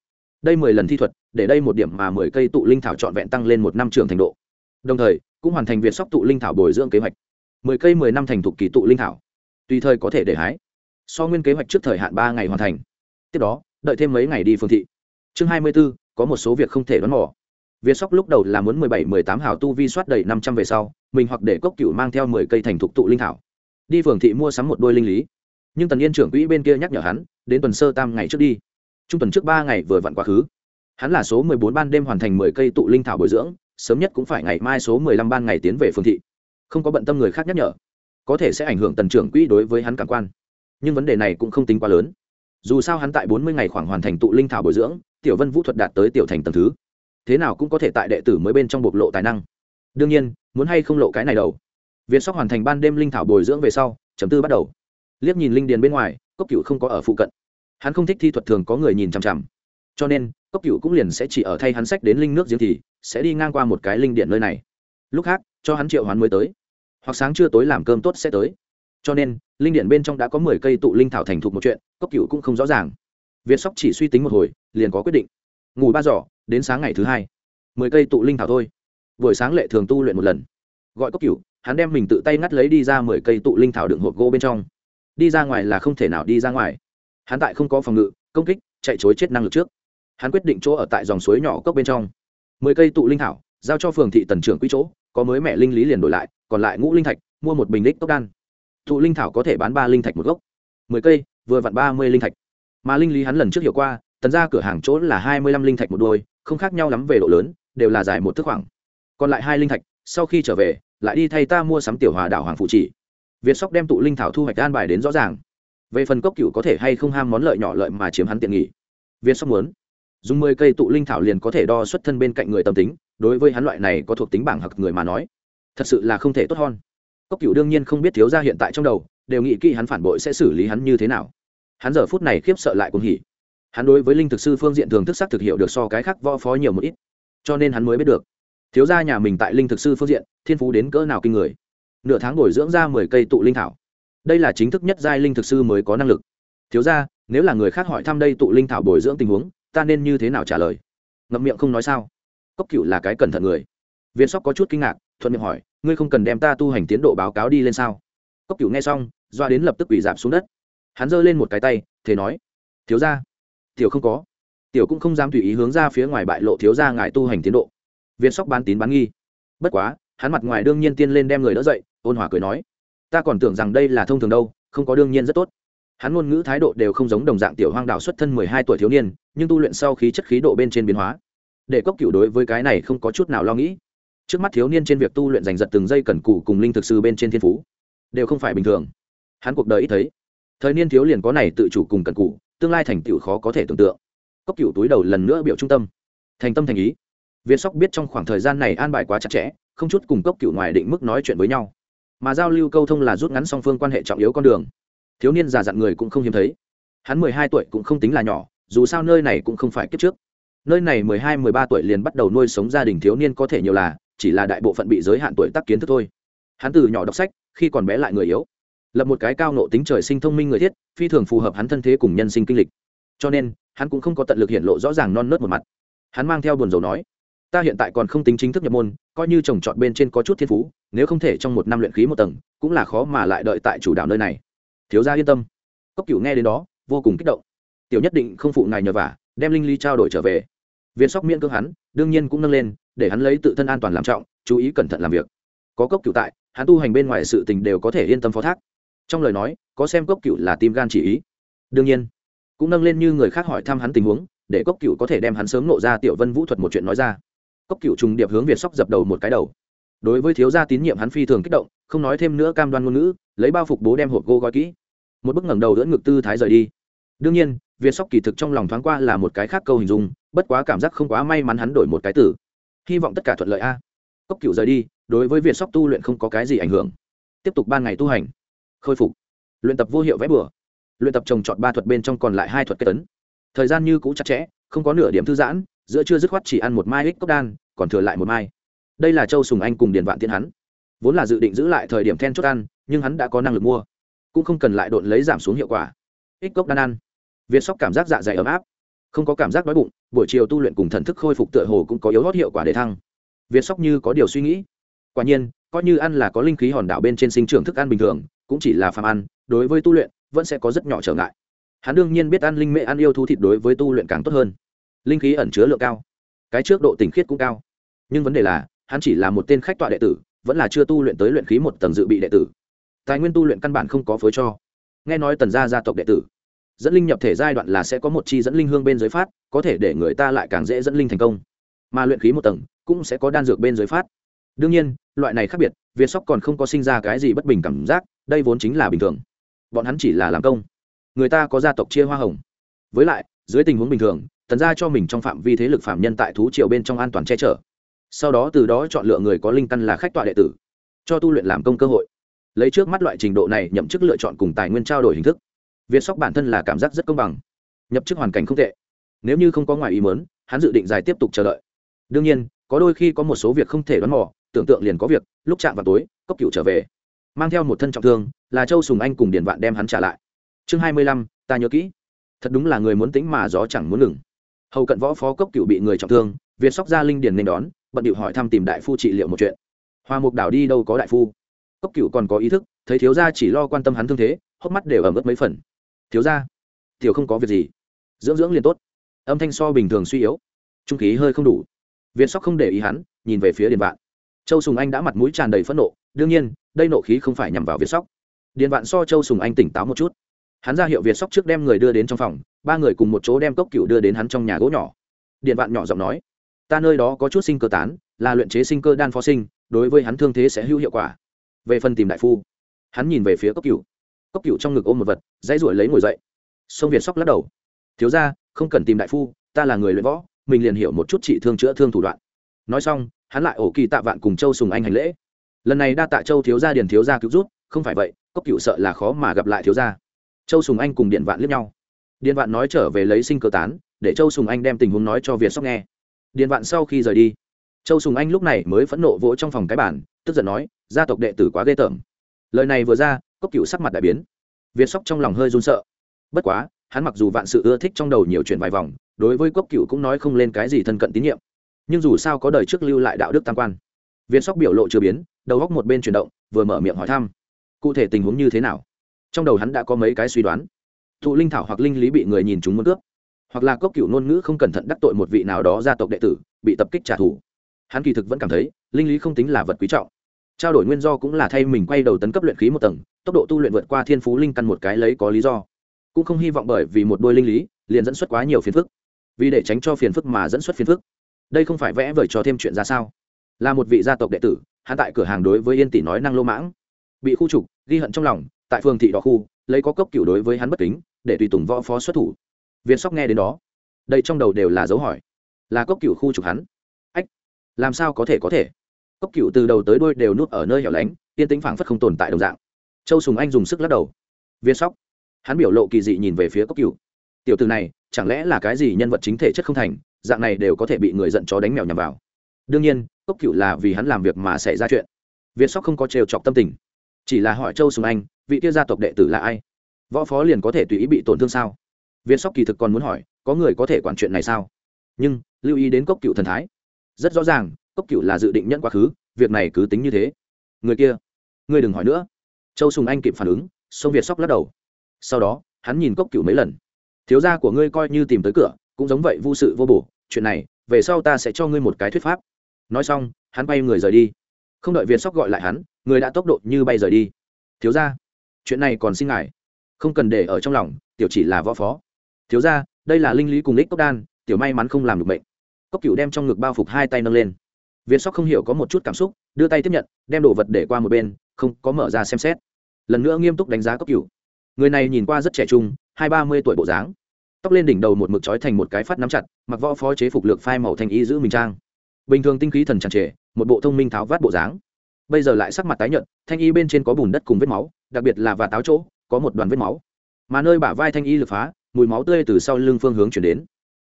Đây mười lần thi thuật, để đây một điểm mà mười cây tụ linh thảo trọn vẹn tăng lên một năm trường thành độ. Đồng thời, cũng hoàn thành việc sóc tụ linh thảo bồi dưỡng kế hoạch. Mười cây mười năm thành thục kỳ tụ linh thảo, tùy thời có thể để hái so nguyên kế hoạch trước thời hạn ba ngày hoàn thành. Tiếp đó, đợi thêm mấy ngày đi phương thị. Chương hai mươi b ố có một số việc không thể đoán bỏ. việt sóc lúc đầu là muốn mười bảy, mười tám hào tu vi soát đầy năm trăm về sau, mình hoặc để cốc cựu mang theo mười cây thành thục tụ linh thảo. Đi phường thị mua sắm một đôi linh lý. Nhưng tần yên trưởng quỹ bên kia nhắc nhở hắn, đến tuần sơ tam ngày trước đi. Trung tuần trước ba ngày vừa vặn quá khứ. Hắn là số mười bốn ban đêm hoàn thành mười cây tụ linh thảo bồi dưỡng, sớm nhất cũng phải ngày mai số mười lăm ban ngày tiến về phường thị. Không có bận tâm người khác nhắc nhở. Có thể sẽ ảnh hưởng tần trưởng quỹ đối với hắn cảm quan nhưng vấn đề này cũng không tính quá lớn. Dù sao hắn tại bốn mươi ngày khoảng hoàn thành tụ linh thảo bồi dưỡng, tiểu vân vũ thuật đạt tới tiểu thành tầng thứ. Thế nào cũng có thể tại đệ tử mới bên trong bộc lộ tài năng. Đương nhiên, muốn hay không lộ cái này đầu. Việt sóc hoàn thành ban đêm linh thảo bồi dưỡng về sau, chấm tư bắt đầu. Liếc nhìn linh điền bên ngoài, cốc cựu không có ở phụ cận. Hắn không thích thi thuật thường có người nhìn chằm chằm. Cho nên, cốc cựu cũng liền sẽ chỉ ở thay hắn sách đến linh nước giếng thì sẽ đi ngang qua một cái linh điện nơi này. Lúc khác, cho hắn triệu hoán mới tới. Hoặc sáng trưa tối làm cơm tốt sẽ tới. Cho nên linh điện bên trong đã có mười cây tụ linh thảo thành thục một chuyện, cốc cựu cũng không rõ ràng. Việt sóc chỉ suy tính một hồi, liền có quyết định. Ngủ ba giỏ, đến sáng ngày thứ hai. Mười cây tụ linh thảo thôi. Buổi sáng lệ thường tu luyện một lần. Gọi cốc cựu hắn đem mình tự tay ngắt lấy đi ra mười cây tụ linh thảo đựng hộp gỗ bên trong. Đi ra ngoài là không thể nào đi ra ngoài. Hắn tại không có phòng ngự, công kích, chạy chối chết năng lực trước. Hắn quyết định chỗ ở tại dòng suối nhỏ cốc bên trong. Mười cây tụ linh thảo, giao cho phường thị tần trưởng quỹ chỗ, có mới mẹ linh lý liền đổi lại, còn lại ngũ linh thạch, mua một bình lích tốc đan thụ linh thảo có thể bán ba linh thạch một gốc. mười cây, vừa vặn ba mươi linh thạch. Mà linh lý hắn lần trước hiểu qua, tần ra cửa hàng chỗ là hai mươi lăm linh thạch một đôi, không khác nhau lắm về độ lớn, đều là dài một thước khoảng. Còn lại hai linh thạch, sau khi trở về, lại đi thay ta mua sắm tiểu hòa đảo hoàng phụ chỉ. Việt sóc đem tụ linh thảo thu hoạch an bài đến rõ ràng. Về phần cốc cựu có thể hay không ham món lợi nhỏ lợi mà chiếm hắn tiện nghỉ việt sóc muốn. Dùng mười cây tụ linh thảo liền có thể đo xuất thân bên cạnh người tâm tính, đối với hắn loại này có thuộc tính bảng hặc người mà nói, thật sự là không thể tốt hơn cốc cựu đương nhiên không biết thiếu ra hiện tại trong đầu, đều nghĩ kỹ hắn phản bội sẽ xử lý hắn như thế nào. Hắn giờ phút này khiếp sợ lại cùng hỉ. Hắn đối với linh thực sư phương diện thường thức sắc thực hiệu được so cái khác võ phó nhiều một ít, cho nên hắn mới biết được. Thiếu gia nhà mình tại linh thực sư phương diện, thiên phú đến cỡ nào kinh người. Nửa tháng bồi dưỡng ra mười cây tụ linh thảo. Đây là chính thức nhất giai linh thực sư mới có năng lực. Thiếu gia, nếu là người khác hỏi thăm đây tụ linh thảo bồi dưỡng tình huống, ta nên như thế nào trả lời? Ngậm miệng không nói sao? Cốc cựu là cái cẩn thận người. Viên sóc có chút kinh ngạc, thuận miệng hỏi ngươi không cần đem ta tu hành tiến độ báo cáo đi lên sao? Cốc cựu nghe xong, doa đến lập tức quỳ giảm xuống đất. Hắn giơ lên một cái tay thế nói, thiếu gia, tiểu không có. Tiểu cũng không dám tùy ý hướng ra phía ngoài bại lộ thiếu gia ngài tu hành tiến độ. Viên sóc bán tín bán nghi. Bất quá, hắn mặt ngoài đương nhiên tiên lên đem người đỡ dậy, ôn hòa cười nói, ta còn tưởng rằng đây là thông thường đâu, không có đương nhiên rất tốt. Hắn ngôn ngữ thái độ đều không giống đồng dạng tiểu hoang đạo xuất thân mười hai tuổi thiếu niên, nhưng tu luyện sau khí chất khí độ bên trên biến hóa. Để cốc cựu đối với cái này không có chút nào lo nghĩ trước mắt thiếu niên trên việc tu luyện giành giật từng giây cần cù cùng linh thực sư bên trên thiên phú, đều không phải bình thường. Hắn cuộc đời ít thấy. Thời niên thiếu liền có này tự chủ cùng cần cù, tương lai thành tựu khó có thể tưởng tượng. Cốc cựu túi đầu lần nữa biểu trung tâm. Thành tâm thành ý. Việt sóc biết trong khoảng thời gian này an bài quá chặt chẽ, không chút cùng cốc cựu ngoài định mức nói chuyện với nhau. Mà giao lưu câu thông là rút ngắn song phương quan hệ trọng yếu con đường. Thiếu niên già dặn người cũng không hiếm thấy. Hắn mười hai tuổi cũng không tính là nhỏ, dù sao nơi này cũng không phải kiếp trước. Nơi này mười hai, mười ba tuổi liền bắt đầu nuôi sống gia đình thiếu niên có thể nhiều là chỉ là đại bộ phận bị giới hạn tuổi tác kiến thức thôi. Hắn từ nhỏ đọc sách, khi còn bé lại người yếu. Lập một cái cao nộ tính trời sinh thông minh người thiết, phi thường phù hợp hắn thân thế cùng nhân sinh kinh lịch. Cho nên, hắn cũng không có tận lực hiện lộ rõ ràng non nớt một mặt. Hắn mang theo buồn dầu nói, ta hiện tại còn không tính chính thức nhập môn, coi như trồng trọt bên trên có chút thiên phú, nếu không thể trong một năm luyện khí một tầng, cũng là khó mà lại đợi tại chủ đạo nơi này. Thiếu gia yên tâm. Cốc cửu nghe đến đó, vô cùng kích động. Tiểu nhất định không phụ ngài nhờ vả, đem linh ly trao đổi trở về. Viên sóc miễn cưỡng hắn, đương nhiên cũng nâng lên để hắn lấy tự thân an toàn làm trọng, chú ý cẩn thận làm việc. Có cốc cửu tại, hắn tu hành bên ngoài sự tình đều có thể yên tâm phó thác. Trong lời nói, có xem cốc cửu là tim gan chỉ ý. Đương nhiên, cũng nâng lên như người khác hỏi thăm hắn tình huống, để cốc cửu có thể đem hắn sớm nộ ra tiểu vân vũ thuật một chuyện nói ra. Cốc cửu trùng điệp hướng việt sóc dập đầu một cái đầu. Đối với thiếu gia tín nhiệm hắn phi thường kích động, không nói thêm nữa cam đoan ngôn ngữ, lấy bao phục bố đem hộp gô gói kỹ. Một bức ngẩng đầu đỡ ngực tư thái rời đi. Đương nhiên, việt sóc kỳ thực trong lòng thoáng qua là một cái khác câu hình dung, bất quá cảm giác không quá may mắn hắn đổi một cái tử hy vọng tất cả thuận lợi a. Cốc cựu rời đi, đối với việt sóc tu luyện không có cái gì ảnh hưởng. Tiếp tục ban ngày tu hành. Khôi phục. Luyện tập vô hiệu vẽ bừa. Luyện tập trồng trọt ba thuật bên trong còn lại hai thuật kết tấn. Thời gian như cũ chặt chẽ, không có nửa điểm thư giãn, giữa chưa dứt khoát chỉ ăn một mai ích cốc đan, còn thừa lại một mai. Đây là châu sùng anh cùng điền vạn tiến hắn. Vốn là dự định giữ lại thời điểm then chốt ăn, nhưng hắn đã có năng lực mua. Cũng không cần lại độn lấy giảm xuống hiệu quả. Ích cốc đan ăn. Việt sóc cảm giác dạ dày ấm áp không có cảm giác đói bụng, buổi chiều tu luyện cùng thần thức khôi phục tựa hồ cũng có yếu hót hiệu quả để thăng. Việt sóc như có điều suy nghĩ. Quả nhiên, coi như ăn là có linh khí hòn đảo bên trên sinh trưởng thức ăn bình thường, cũng chỉ là phàm ăn, đối với tu luyện, vẫn sẽ có rất nhỏ trở ngại. Hắn đương nhiên biết ăn linh mễ ăn yêu thú thịt đối với tu luyện càng tốt hơn. Linh khí ẩn chứa lượng cao, cái trước độ tỉnh khiết cũng cao. Nhưng vấn đề là, hắn chỉ là một tên khách tọa đệ tử, vẫn là chưa tu luyện tới luyện khí một tầng dự bị đệ tử. Tài nguyên tu luyện căn bản không có phối cho. Nghe nói tần gia gia tộc đệ tử dẫn linh nhập thể giai đoạn là sẽ có một chi dẫn linh hương bên dưới phát, có thể để người ta lại càng dễ dẫn linh thành công. Mà luyện khí một tầng cũng sẽ có đan dược bên dưới phát. Đương nhiên, loại này khác biệt, việt sóc còn không có sinh ra cái gì bất bình cảm giác, đây vốn chính là bình thường. Bọn hắn chỉ là làm công. Người ta có gia tộc chia hoa hồng. Với lại, dưới tình huống bình thường, tần gia cho mình trong phạm vi thế lực phạm nhân tại thú triều bên trong an toàn che chở. Sau đó từ đó chọn lựa người có linh căn là khách tọa đệ tử, cho tu luyện làm công cơ hội. Lấy trước mắt loại trình độ này nhậm chức lựa chọn cùng tài nguyên trao đổi hình thức việt sóc bản thân là cảm giác rất công bằng. Nhập chức hoàn cảnh không tệ. Nếu như không có ngoài ý mớn hắn dự định dài tiếp tục chờ đợi. Đương nhiên, có đôi khi có một số việc không thể đoán mò, tưởng tượng liền có việc, lúc chạm vào tối, cốc cựu trở về. Mang theo một thân trọng thương, là châu sùng anh cùng điền vạn đem hắn trả lại. Chương hai mươi lăm, ta nhớ kỹ. Thật đúng là người muốn tính mà gió chẳng muốn ngừng. Hầu cận võ phó cốc cựu bị người trọng thương việt sóc gia linh điền nên đón, bận điệu hỏi thăm tìm đại phu trị liệu một chuyện. Hoa mục đảo đi đâu có đại phu? Cốc cựu còn có ý thức, thấy thiếu gia chỉ lo quan tâm hắn thương thế, hốc mắt đều ẩm ướt mấy phần thiếu gia tiểu không có việc gì. Dưỡng dưỡng liền tốt. Âm thanh so bình thường suy yếu. Trung khí hơi không đủ. Việt sóc không để ý hắn, nhìn về phía điền vạn. Châu sùng anh đã mặt mũi tràn đầy phẫn nộ. Đương nhiên, đây nộ khí không phải nhằm vào việt sóc. Điền vạn so châu sùng anh tỉnh táo một chút. Hắn ra hiệu việt sóc trước đem người đưa đến trong phòng, ba người cùng một chỗ đem cốc cựu đưa đến hắn trong nhà gỗ nhỏ. Điện vạn nhỏ giọng nói, ta nơi đó có chút sinh cơ tán, là luyện chế sinh cơ đan phó sinh, đối với hắn thương thế sẽ hữu hiệu quả. Về phần tìm đại phu, hắn nhìn về phía cốc cựu cốc cựu trong ngực ôm một vật, dãy ruổi lấy ngồi dậy. Sông việt sóc lắc đầu. Thiếu ra không cần tìm đại phu, ta là người luyện võ, mình liền hiểu một chút trị thương chữa thương thủ đoạn. Nói xong, hắn lại ổ kỳ tạ vạn cùng châu sùng anh hành lễ. Lần này đa tạ châu thiếu gia điền thiếu gia cứu rút không phải vậy, cốc cựu sợ là khó mà gặp lại thiếu gia. Châu sùng anh cùng điện vạn liếc nhau. Điện vạn nói trở về lấy sinh cơ tán, để châu sùng anh đem tình huống nói cho việt sóc nghe. Điện vạn sau khi rời đi, châu sùng anh lúc này mới phẫn nộ vỗ trong phòng cái bản tức giận nói, gia tộc đệ tử quá ghê tởm. Lời này vừa ra cốc cựu sắc mặt đại biến. Việt sóc trong lòng hơi run sợ. Bất quá, hắn mặc dù vạn sự ưa thích trong đầu nhiều chuyện vài vòng, đối với cốc cựu cũng nói không lên cái gì thân cận tín nhiệm. Nhưng dù sao có đời trước lưu lại đạo đức tam quan, việt sóc biểu lộ chưa biến, đầu góc một bên chuyển động, vừa mở miệng hỏi thăm. Cụ thể tình huống như thế nào? Trong đầu hắn đã có mấy cái suy đoán. Thụ linh thảo hoặc linh lý bị người nhìn chúng muốn cướp. Hoặc là cốc cựu ngôn ngữ không cẩn thận đắc tội một vị nào đó gia tộc đệ tử, bị tập kích trả thù. Hắn kỳ thực vẫn cảm thấy, linh lý không tính là vật quý trọng. Trao đổi nguyên do cũng là thay mình quay đầu tấn cấp luyện khí một tầng tốc độ tu luyện vượt qua thiên phú linh căn một cái lấy có lý do. Cũng không hy vọng bởi vì một đôi linh lý, liền dẫn xuất quá nhiều phiền phức. Vì để tránh cho phiền phức mà dẫn xuất phiền phức. Đây không phải vẽ vời cho thêm chuyện ra sao? Là một vị gia tộc đệ tử, hắn tại cửa hàng đối với yên tỷ nói năng lô mãng. Bị khu trục, ghi hận trong lòng, tại phường thị đỏ khu, lấy có cốc cựu đối với hắn bất kính, để tùy tùng võ phó xuất thủ. Viên sóc nghe đến đó đây trong đầu đều là dấu hỏi. Là cốc cựu khu trục hắn? Ách, làm sao có thể có thể? Cốc cựu từ đầu tới đôi đều nuốt ở nơi hẻo lánh tiên tính phảng phất không tồn tại đồng dạng châu sùng anh dùng sức lắc đầu. Viên sóc. Hắn biểu lộ kỳ dị nhìn về phía cốc cựu tiểu từ này, chẳng lẽ là cái gì nhân vật chính thể chất không thành, dạng này đều có thể bị người giận chó đánh mèo nhằm vào. Đương nhiên, cốc cựu là vì hắn làm việc mà xảy ra chuyện. Viên sóc không có trêu chọc tâm tình. Chỉ là hỏi châu sùng anh, vị kia gia tộc đệ tử là ai? Võ phó liền có thể tùy ý bị tổn thương sao? Viên sóc kỳ thực còn muốn hỏi, có người có thể quản chuyện này sao? Nhưng, lưu ý đến cốc cựu thần thái. Rất rõ ràng, cốc cựu là dự định nhận quá khứ, việc này cứ tính như thế. Người kia, người đừng hỏi nữa châu sùng anh kịp phản ứng sông việt sóc lắc đầu. Sau đó hắn nhìn cốc cựu mấy lần. Thiếu gia của ngươi coi như tìm tới cửa cũng giống vậy vô sự vô bổ. Chuyện này về sau ta sẽ cho ngươi một cái thuyết pháp. Nói xong hắn bay người rời đi. Không đợi việt sóc gọi lại hắn người đã tốc độ như bay rời đi. Thiếu gia, chuyện này còn xin ngài. Không cần để ở trong lòng tiểu chỉ là võ phó. Thiếu gia, đây là linh lý cùng lích cốc đan tiểu may mắn không làm được bệnh cốc cựu đem trong ngực bao phục hai tay nâng lên. Việt sóc không hiểu có một chút cảm xúc đưa tay tiếp nhận đem đồ vật để qua một bên không có mở ra xem xét. Lần nữa nghiêm túc đánh giá cốc cựu người này nhìn qua rất trẻ trung, hai ba mươi tuổi bộ dáng. Tóc lên đỉnh đầu một mực trói thành một cái phát nắm chặt, mặc võ phó chế phục lược phai màu thành y giữ mình trang. Bình thường tinh khí thần tràn trề, một bộ thông minh tháo vát bộ dáng. Bây giờ lại sắc mặt tái nhợt, thanh y bên trên có bùn đất cùng vết máu, đặc biệt là và táo chỗ, có một đoàn vết máu. Mà nơi bả vai thanh y lực phá, mùi máu tươi từ sau lưng phương hướng chuyển đến.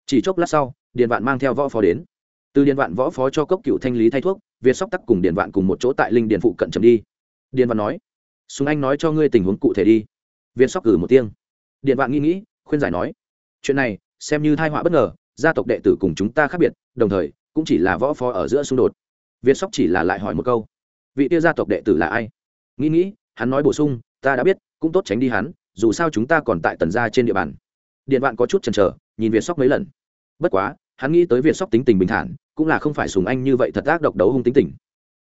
Chỉ chốc lát sau điện vạn mang theo võ phó đến. Từ điện vạn võ phó cho cốc cựu thanh lý thay thuốc, việt sóc tắc cùng điện vạn cùng một chỗ tại linh điện phụ cận chấm đi điện vạn nói. Súng anh nói cho ngươi tình huống cụ thể đi. Việt sóc cử một tiếng. Điện vạn nghĩ nghĩ, khuyên giải nói. Chuyện này, xem như thai họa bất ngờ, gia tộc đệ tử cùng chúng ta khác biệt, đồng thời, cũng chỉ là võ phó ở giữa xung đột. Viên sóc chỉ là lại hỏi một câu. Vị tia gia tộc đệ tử là ai? Nghĩ nghĩ, hắn nói bổ sung, ta đã biết, cũng tốt tránh đi hắn, dù sao chúng ta còn tại tần gia trên địa bàn. Điện vạn có chút chần chờ, nhìn việt sóc mấy lần. Bất quá, hắn nghĩ tới việt sóc tính tình bình thản, cũng là không phải sùng anh như vậy thật ác độc đấu hung tính tình.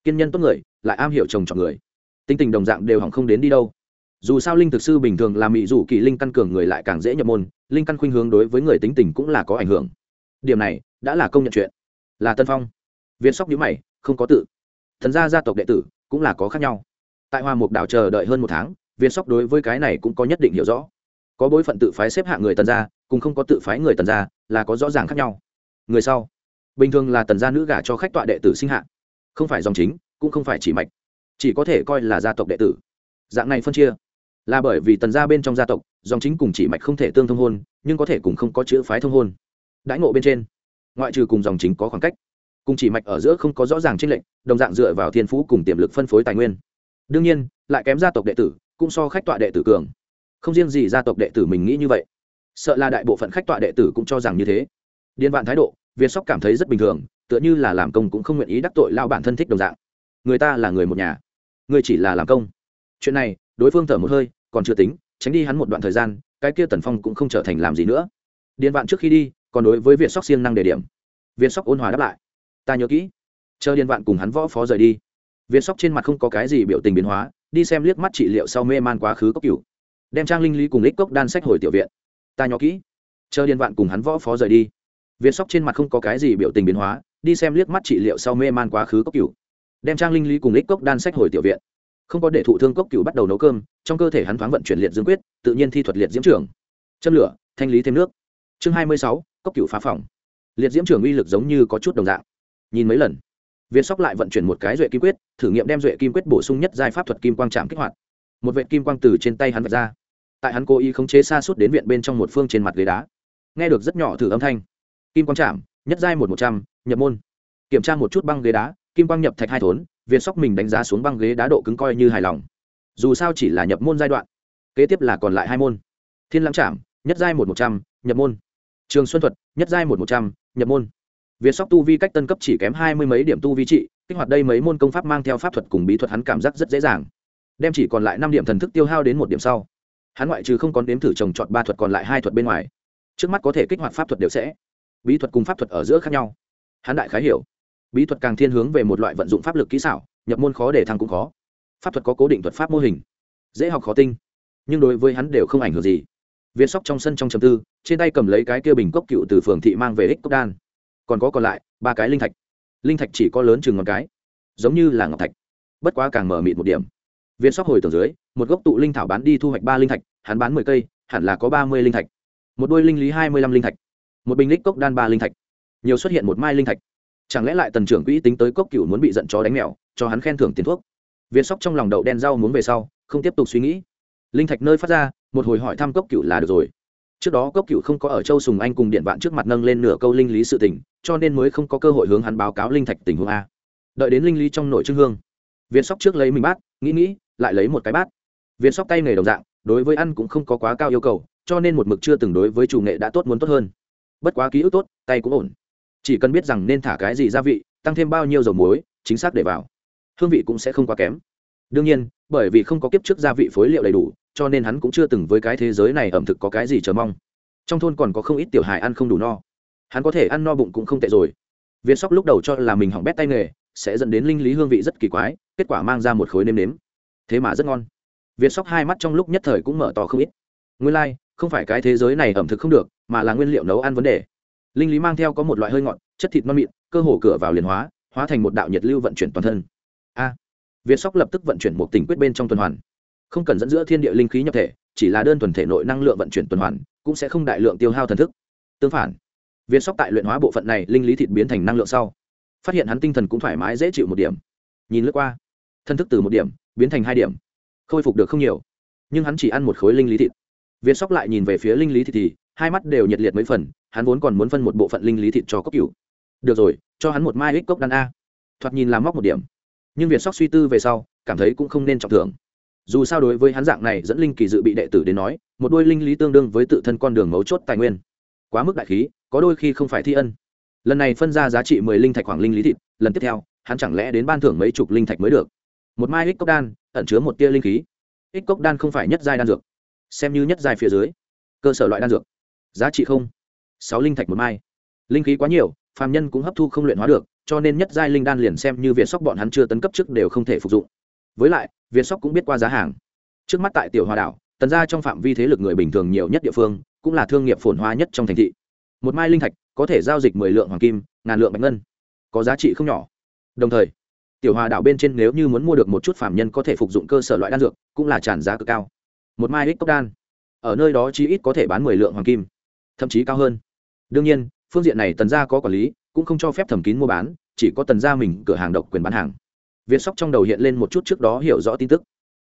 Kiên nhân tốt người, lại am hiểu chồng chọn người tính tình đồng dạng đều hỏng không đến đi đâu. Dù sao linh thực sư bình thường làm mỹ dù kỳ linh căn cường người lại càng dễ nhập môn, linh căn khuynh hướng đối với người tính tình cũng là có ảnh hưởng. Điểm này đã là công nhận chuyện. Là tân phong. Việt sóc nhữ mày, không có tự. Thần gia gia tộc đệ tử cũng là có khác nhau. Tại hoa mục đảo chờ đợi hơn một tháng việt sóc đối với cái này cũng có nhất định hiểu rõ. Có bối phận tự phái xếp hạng người tần gia, cùng không có tự phái người tần gia là có rõ ràng khác nhau. Người sau, bình thường là tần gia nữ gả cho khách tọa đệ tử sinh hạ. Không phải dòng chính, cũng không phải chỉ mạch chỉ có thể coi là gia tộc đệ tử. Dạng này phân chia, là bởi vì tần gia bên trong gia tộc, dòng chính cùng chỉ mạch không thể tương thông hôn, nhưng có thể cùng không có chữ phái thông hôn. Đãi ngộ bên trên, ngoại trừ cùng dòng chính có khoảng cách, cùng chỉ mạch ở giữa không có rõ ràng tranh lệnh đồng dạng dựa vào thiên phú cùng tiềm lực phân phối tài nguyên. Đương nhiên, lại kém gia tộc đệ tử, cũng so khách tọa đệ tử cường. Không riêng gì gia tộc đệ tử mình nghĩ như vậy, sợ là đại bộ phận khách tọa đệ tử cũng cho rằng như thế. Điên vạn thái độ, việt sóc cảm thấy rất bình thường, tựa như là làm công cũng không nguyện ý đắc tội lao bản thân thích đồng dạng. Người ta là người một nhà. Ngươi chỉ là làm công. Chuyện này, đối phương thở một hơi, còn chưa tính, tránh đi hắn một đoạn thời gian, cái kia tần phong cũng không trở thành làm gì nữa. Điền vạn trước khi đi, còn đối với viện sóc siêng năng đề điểm. Viện sóc ôn hòa đáp lại. Ta nhớ kỹ. Chờ điền vạn cùng hắn võ phó rời đi. Viện sóc trên mặt không có cái gì biểu tình biến hóa, đi xem liếc mắt trị liệu sau mê man quá khứ cốc cửu. Đem trang linh lý cùng lích cốc đan sách hồi tiểu viện. Ta nhớ kỹ. Chờ điền vạn cùng hắn võ phó rời đi. Viện sóc trên mặt không có cái gì biểu tình biến hóa, đi xem liếc mắt trị liệu sau mê man quá khứ cốc cửu đem trang linh lý cùng lích cốc đan sách hồi tiểu viện. Không có để thụ thương cốc cửu bắt đầu nấu cơm, trong cơ thể hắn thoáng vận chuyển liệt dương quyết, tự nhiên thi thuật liệt diễm trưởng châm lửa, thanh lý thêm nước. Chương hai mươi sáu, cốc cửu phá phòng. Liệt diễm trưởng uy lực giống như có chút đồng dạng. Nhìn mấy lần việt sóc lại vận chuyển một cái duệ kim quyết, thử nghiệm đem duệ kim quyết bổ sung nhất giai pháp thuật kim quang trạm kích hoạt. Một vệ kim quang từ trên tay hắn vạch ra. Tại hắn cố ý khống chế xa suốt đến viện bên trong một phương trên mặt ghế đá. Nghe được rất nhỏ thử âm thanh. Kim quang trạm nhất giai một một trăm, nhập môn. Kiểm tra một chút băng ghế đá kim quang nhập thạch hai thốn, việt sóc mình đánh giá xuống băng ghế đá độ cứng coi như hài lòng. Dù sao chỉ là nhập môn giai đoạn, kế tiếp là còn lại hai môn. Thiên lãng trạm nhất giai một một trăm, nhập môn. Trường xuân thuật, nhất giai một một trăm, nhập môn. Việt sóc tu vi cách tân cấp chỉ kém hai mươi mấy điểm tu vi trị, kích hoạt đây mấy môn công pháp mang theo pháp thuật cùng bí thuật hắn cảm giác rất dễ dàng. Đem chỉ còn lại năm điểm thần thức tiêu hao đến một điểm sau. Hắn ngoại trừ không còn đếm thử trồng trọt ba thuật còn lại hai thuật bên ngoài. Trước mắt có thể kích hoạt pháp thuật đều sẽ. Bí thuật cùng pháp thuật ở giữa khác nhau. Hắn đại khái hiểu bí thuật càng thiên hướng về một loại vận dụng pháp lực kỹ xảo, nhập môn khó để thăng cũng khó. Pháp thuật có cố định thuật pháp mô hình, dễ học khó tinh, nhưng đối với hắn đều không ảnh hưởng gì. Việt sóc trong sân trong chầm tư, trên tay cầm lấy cái kia bình cốc cựu từ phường thị mang về ích cốc đan. Còn có còn lại, ba cái linh thạch. Linh thạch chỉ có lớn chừng ngón cái, giống như là ngọc thạch, bất quá càng mở mịt một điểm. Viên sóc hồi tầng dưới, một gốc tụ linh thảo bán đi thu hoạch ba linh thạch, hắn bán mười cây, hẳn là có ba mươi linh thạch. Một đôi linh lý hai mươi lăm linh thạch. Một bình lích cốc đan ba linh thạch. Nhiều xuất hiện một mai linh thạch chẳng lẽ lại tần trưởng quỹ tính tới cốc cựu muốn bị giận chó đánh mèo, cho hắn khen thưởng tiền thuốc? Viên sóc trong lòng đậu đen rau muốn về sau, không tiếp tục suy nghĩ. Linh thạch nơi phát ra, một hồi hỏi thăm cốc cựu là được rồi. Trước đó cốc cựu không có ở châu sùng anh cùng điện vạn trước mặt nâng lên nửa câu linh lý sự tình, cho nên mới không có cơ hội hướng hắn báo cáo linh thạch tình huống a. Đợi đến linh lý trong nội trưng hương việt sóc trước lấy mình bát, nghĩ nghĩ, lại lấy một cái bát. Việt sóc tay nghề đồng dạng, đối với ăn cũng không có quá cao yêu cầu, cho nên một mực chưa từng đối với chủ nghệ đã tốt muốn tốt hơn. Bất quá ký ức tốt, tay cũng ổn chỉ cần biết rằng nên thả cái gì gia vị tăng thêm bao nhiêu dầu muối chính xác để vào. Hương vị cũng sẽ không quá kém. Đương nhiên bởi vì không có kiếp trước gia vị phối liệu đầy đủ cho nên hắn cũng chưa từng với cái thế giới này ẩm thực có cái gì chờ mong. Trong thôn còn có không ít tiểu hài ăn không đủ no. Hắn có thể ăn no bụng cũng không tệ rồi. Viên sóc lúc đầu cho là mình hỏng bét tay nghề sẽ dẫn đến linh lý hương vị rất kỳ quái kết quả mang ra một khối nêm nếm. Thế mà rất ngon. Viên sóc hai mắt trong lúc nhất thời cũng mở to không ít. Nguyên lai、like, không phải cái thế giới này ẩm thực không được mà là nguyên liệu nấu ăn vấn đề linh lý mang theo có một loại hơi ngọt, chất thịt non mịn, cơ hồ cửa vào liền hóa hóa thành một đạo nhiệt lưu vận chuyển toàn thân. A! Việt sóc lập tức vận chuyển một tình quyết bên trong tuần hoàn. Không cần dẫn giữa thiên địa linh khí nhập thể, chỉ là đơn thuần thể nội năng lượng vận chuyển tuần hoàn, cũng sẽ không đại lượng tiêu hao thần thức. Tương phản, việt sóc tại luyện hóa bộ phận này, linh lý thịt biến thành năng lượng sau, phát hiện hắn tinh thần cũng thoải mái, dễ chịu một điểm. Nhìn lướt qua, thân thức từ một điểm, biến thành hai điểm, khôi phục được không nhiều, nhưng hắn chỉ ăn một khối linh lý thịt. Việt sóc lại nhìn về phía linh lý thịt thì, hai mắt đều nhiệt liệt mấy phần hắn vốn còn muốn phân một bộ phận linh lý thịt cho cốc cựu được rồi, cho hắn một mai ích cốc đan a. Thoạt nhìn làm móc một điểm. Nhưng việt sóc suy tư về sau, cảm thấy cũng không nên trọng thưởng. Dù sao đối với hắn dạng này dẫn linh kỳ dự bị đệ tử đến nói, một đôi linh lý tương đương với tự thân con đường mấu chốt tài nguyên. Quá mức đại khí, có đôi khi không phải thi ân. Lần này phân ra giá trị mười linh thạch khoảng linh lý thịt, lần tiếp theo, hắn chẳng lẽ đến ban thưởng mấy chục linh thạch mới được? Một mai ích cốc đan, ẩn chứa một tia linh khí. Ích cốc đan không phải nhất giai đan dược. Xem như nhất giai phía dưới, cơ sở loại đan dược. Giá trị không? Sáu linh thạch một mai. Linh khí quá nhiều, phàm nhân cũng hấp thu không luyện hóa được, cho nên nhất giai linh đan liền xem như việt sóc bọn hắn chưa tấn cấp trước đều không thể phục dụng. Với lại, việt sóc cũng biết qua giá hàng. Trước mắt tại tiểu hòa đảo, tần ra trong phạm vi thế lực người bình thường nhiều nhất địa phương, cũng là thương nghiệp phồn hoa nhất trong thành thị. Một mai linh thạch có thể giao dịch mười lượng hoàng kim, ngàn lượng bạch ngân. Có giá trị không nhỏ. Đồng thời, tiểu hòa đảo bên trên nếu như muốn mua được một chút phạm nhân có thể phục dụng cơ sở loại đan dược, cũng là tràn giá cực cao. Một mai ích cốc đan. Ở nơi đó chí ít có thể bán mười lượng hoàng kim, thậm chí cao hơn đương nhiên, phương diện này tần gia có quản lý, cũng không cho phép thẩm kín mua bán, chỉ có tần gia mình cửa hàng độc quyền bán hàng. Việt sóc trong đầu hiện lên một chút trước đó hiểu rõ tin tức.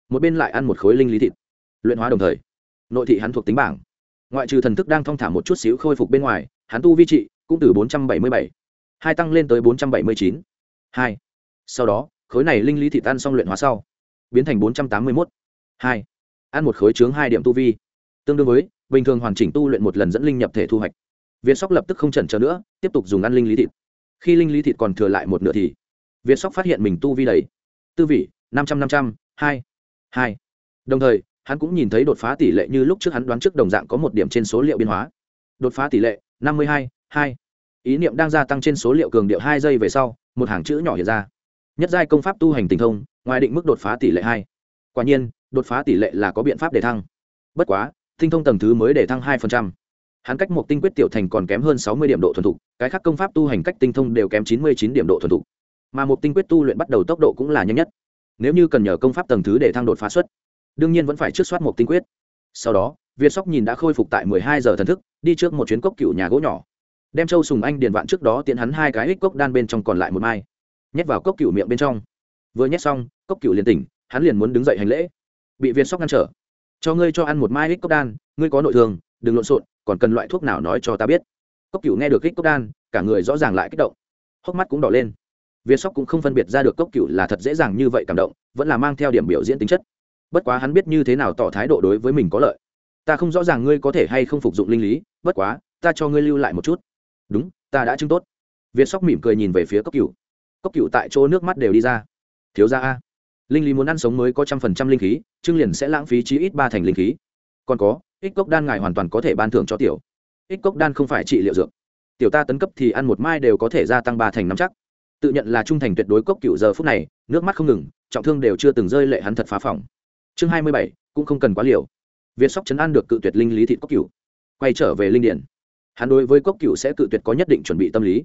Một bên lại ăn một khối linh lý thịt. Luyện hóa đồng thời, nội thị hắn thuộc tính bảng. Ngoại trừ thần thức đang thong thả một chút xíu khôi phục bên ngoài, hắn tu vi trị cũng từ bốn trăm bảy mươi bảy, hai tăng lên tới bốn trăm bảy mươi chín. Hai. Sau đó, khối này linh lý thịt ăn xong luyện hóa sau, biến thành bốn trăm tám mươi mốt. Hai. Ăn một khối chướng hai điểm tu vi. Tương đương với, bình thường hoàn chỉnh tu luyện một lần dẫn linh nhập thể thu hoạch việt sóc lập tức không chần chờ nữa, tiếp tục dùng ăn linh lý thịt. Khi linh lý thịt còn thừa lại một nửa thì, việt sóc phát hiện mình tu vi đầy. Tư vị, năm trăm năm trăm, hai hai. Đồng thời, hắn cũng nhìn thấy đột phá tỷ lệ như lúc trước hắn đoán trước đồng dạng có một điểm trên số liệu biến hóa. Đột phá tỷ lệ, năm mươi hai hai. Ý niệm đang gia tăng trên số liệu cường điệu hai giây về sau, một hàng chữ nhỏ hiện ra. Nhất giai công pháp tu hành tình thông, ngoài định mức đột phá tỷ lệ hai. Quả nhiên, đột phá tỷ lệ là có biện pháp để thăng. Bất quá, tinh thông tầng thứ mới để thăng hai hắn cách một tinh quyết tiểu thành còn kém hơn sáu mươi điểm độ thuần thục, cái khác công pháp tu hành cách tinh thông đều kém chín mươi chín điểm độ thuần thục. Mà một tinh quyết tu luyện bắt đầu tốc độ cũng là nhanh nhất. Nếu như cần nhờ công pháp tầng thứ để thăng đột phá suất đương nhiên vẫn phải trước soát một tinh quyết. Sau đó việt sóc nhìn đã khôi phục tại mười hai giờ thần thức, đi trước một chuyến cốc cựu nhà gỗ nhỏ. Đem châu sùng anh điền vạn trước đó tiến hắn hai cái hích cốc đan bên trong còn lại một mai, nhét vào cốc cựu miệng bên trong. Vừa nhét xong, cốc cựu liền tỉnh, hắn liền muốn đứng dậy hành lễ. Bị việt sóc ngăn trở. Cho ngươi cho ăn một mai hích cốc đan, ngươi có nội thương đừng lộn xộn, còn cần loại thuốc nào nói cho ta biết. Cốc cựu nghe được kích cốc đan, cả người rõ ràng lại kích động. Hốc mắt cũng đỏ lên. Viên sóc cũng không phân biệt ra được cốc cựu là thật dễ dàng như vậy cảm động, vẫn là mang theo điểm biểu diễn tính chất. Bất quá hắn biết như thế nào tỏ thái độ đối với mình có lợi. Ta không rõ ràng ngươi có thể hay không phục dụng linh lý, bất quá, ta cho ngươi lưu lại một chút. Đúng, ta đã chứng tốt. Viên sóc mỉm cười nhìn về phía cốc cựu cốc cựu tại chỗ nước mắt đều đi ra. Thiếu ra a, linh lý muốn ăn sống mới có trăm phần trăm linh khí trưng liền sẽ lãng phí chí ít ba thành linh khí. Còn có ích cốc đan ngài hoàn toàn có thể ban thưởng cho tiểu. Ích cốc đan không phải trị liệu dược. Tiểu ta tấn cấp thì ăn một mai đều có thể gia tăng ba thành năm chắc. Tự nhận là trung thành tuyệt đối cốc cựu giờ phút này, nước mắt không ngừng, trọng thương đều chưa từng rơi lệ hắn thật phá phòng. Chương hai mươi bảy, cũng không cần quá liều. Việt sóc chấn an được cự tuyệt linh lý thị cốc cựu. Quay trở về linh điển. Hắn đối với cốc cựu sẽ cự tuyệt có nhất định chuẩn bị tâm lý.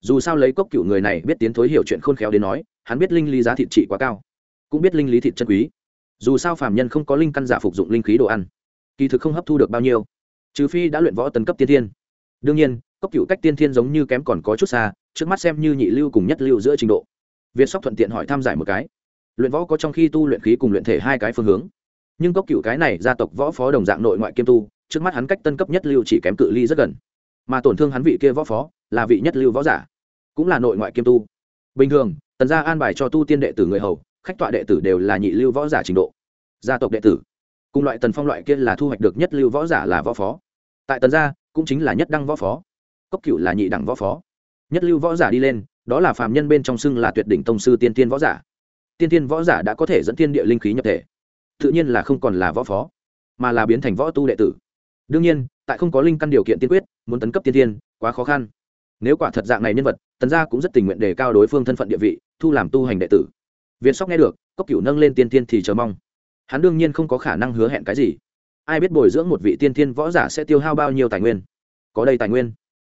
Dù sao lấy cốc cựu người này biết tiến thối hiểu chuyện khôn khéo đến nói, hắn biết linh lý giá thịt trị quá cao. Cũng biết linh lý thịt chân quý. Dù sao phàm nhân không có linh căn giả phục dụng linh khí đồ ăn kỳ thực không hấp thu được bao nhiêu, trừ phi đã luyện võ tấn cấp tiên thiên. Đương nhiên cốc cựu cách tiên thiên giống như kém còn có chút xa, trước mắt xem như nhị lưu cùng nhất lưu giữa trình độ. Việt sóc thuận tiện hỏi tham giải một cái. Luyện võ có trong khi tu luyện khí cùng luyện thể hai cái phương hướng. Nhưng cốc cựu cái này, gia tộc võ phó đồng dạng nội ngoại kiêm tu, trước mắt hắn cách tân cấp nhất lưu chỉ kém cự ly rất gần. Mà tổn thương hắn vị kia võ phó, là vị nhất lưu võ giả, cũng là nội ngoại kiêm tu. Bình thường, tần gia an bài cho tu tiên đệ tử người hầu, khách tọa đệ tử đều là nhị lưu võ giả trình độ. Gia tộc đệ tử cùng loại tần phong loại kia là thu hoạch được nhất lưu võ giả là võ phó. Tại tần gia, cũng chính là nhất đăng võ phó. Cốc cựu là nhị đẳng võ phó. Nhất lưu võ giả đi lên, đó là phàm nhân bên trong xưng là tuyệt đỉnh tông sư tiên tiên võ giả. Tiên tiên võ giả đã có thể dẫn thiên địa linh khí nhập thể. Tự nhiên là không còn là võ phó, mà là biến thành võ tu đệ tử. Đương nhiên, tại không có linh căn điều kiện tiên quyết, muốn tấn cấp tiên tiên, quá khó khăn. Nếu quả thật dạng này nhân vật, tần gia cũng rất tình nguyện đề cao đối phương thân phận địa vị, thu làm tu hành đệ tử. Việt sóc nghe được, cốc cựu nâng lên tiên tiên thì chờ mong hắn đương nhiên không có khả năng hứa hẹn cái gì. Ai biết bồi dưỡng một vị tiên thiên võ giả sẽ tiêu hao bao nhiêu tài nguyên? Có đây tài nguyên.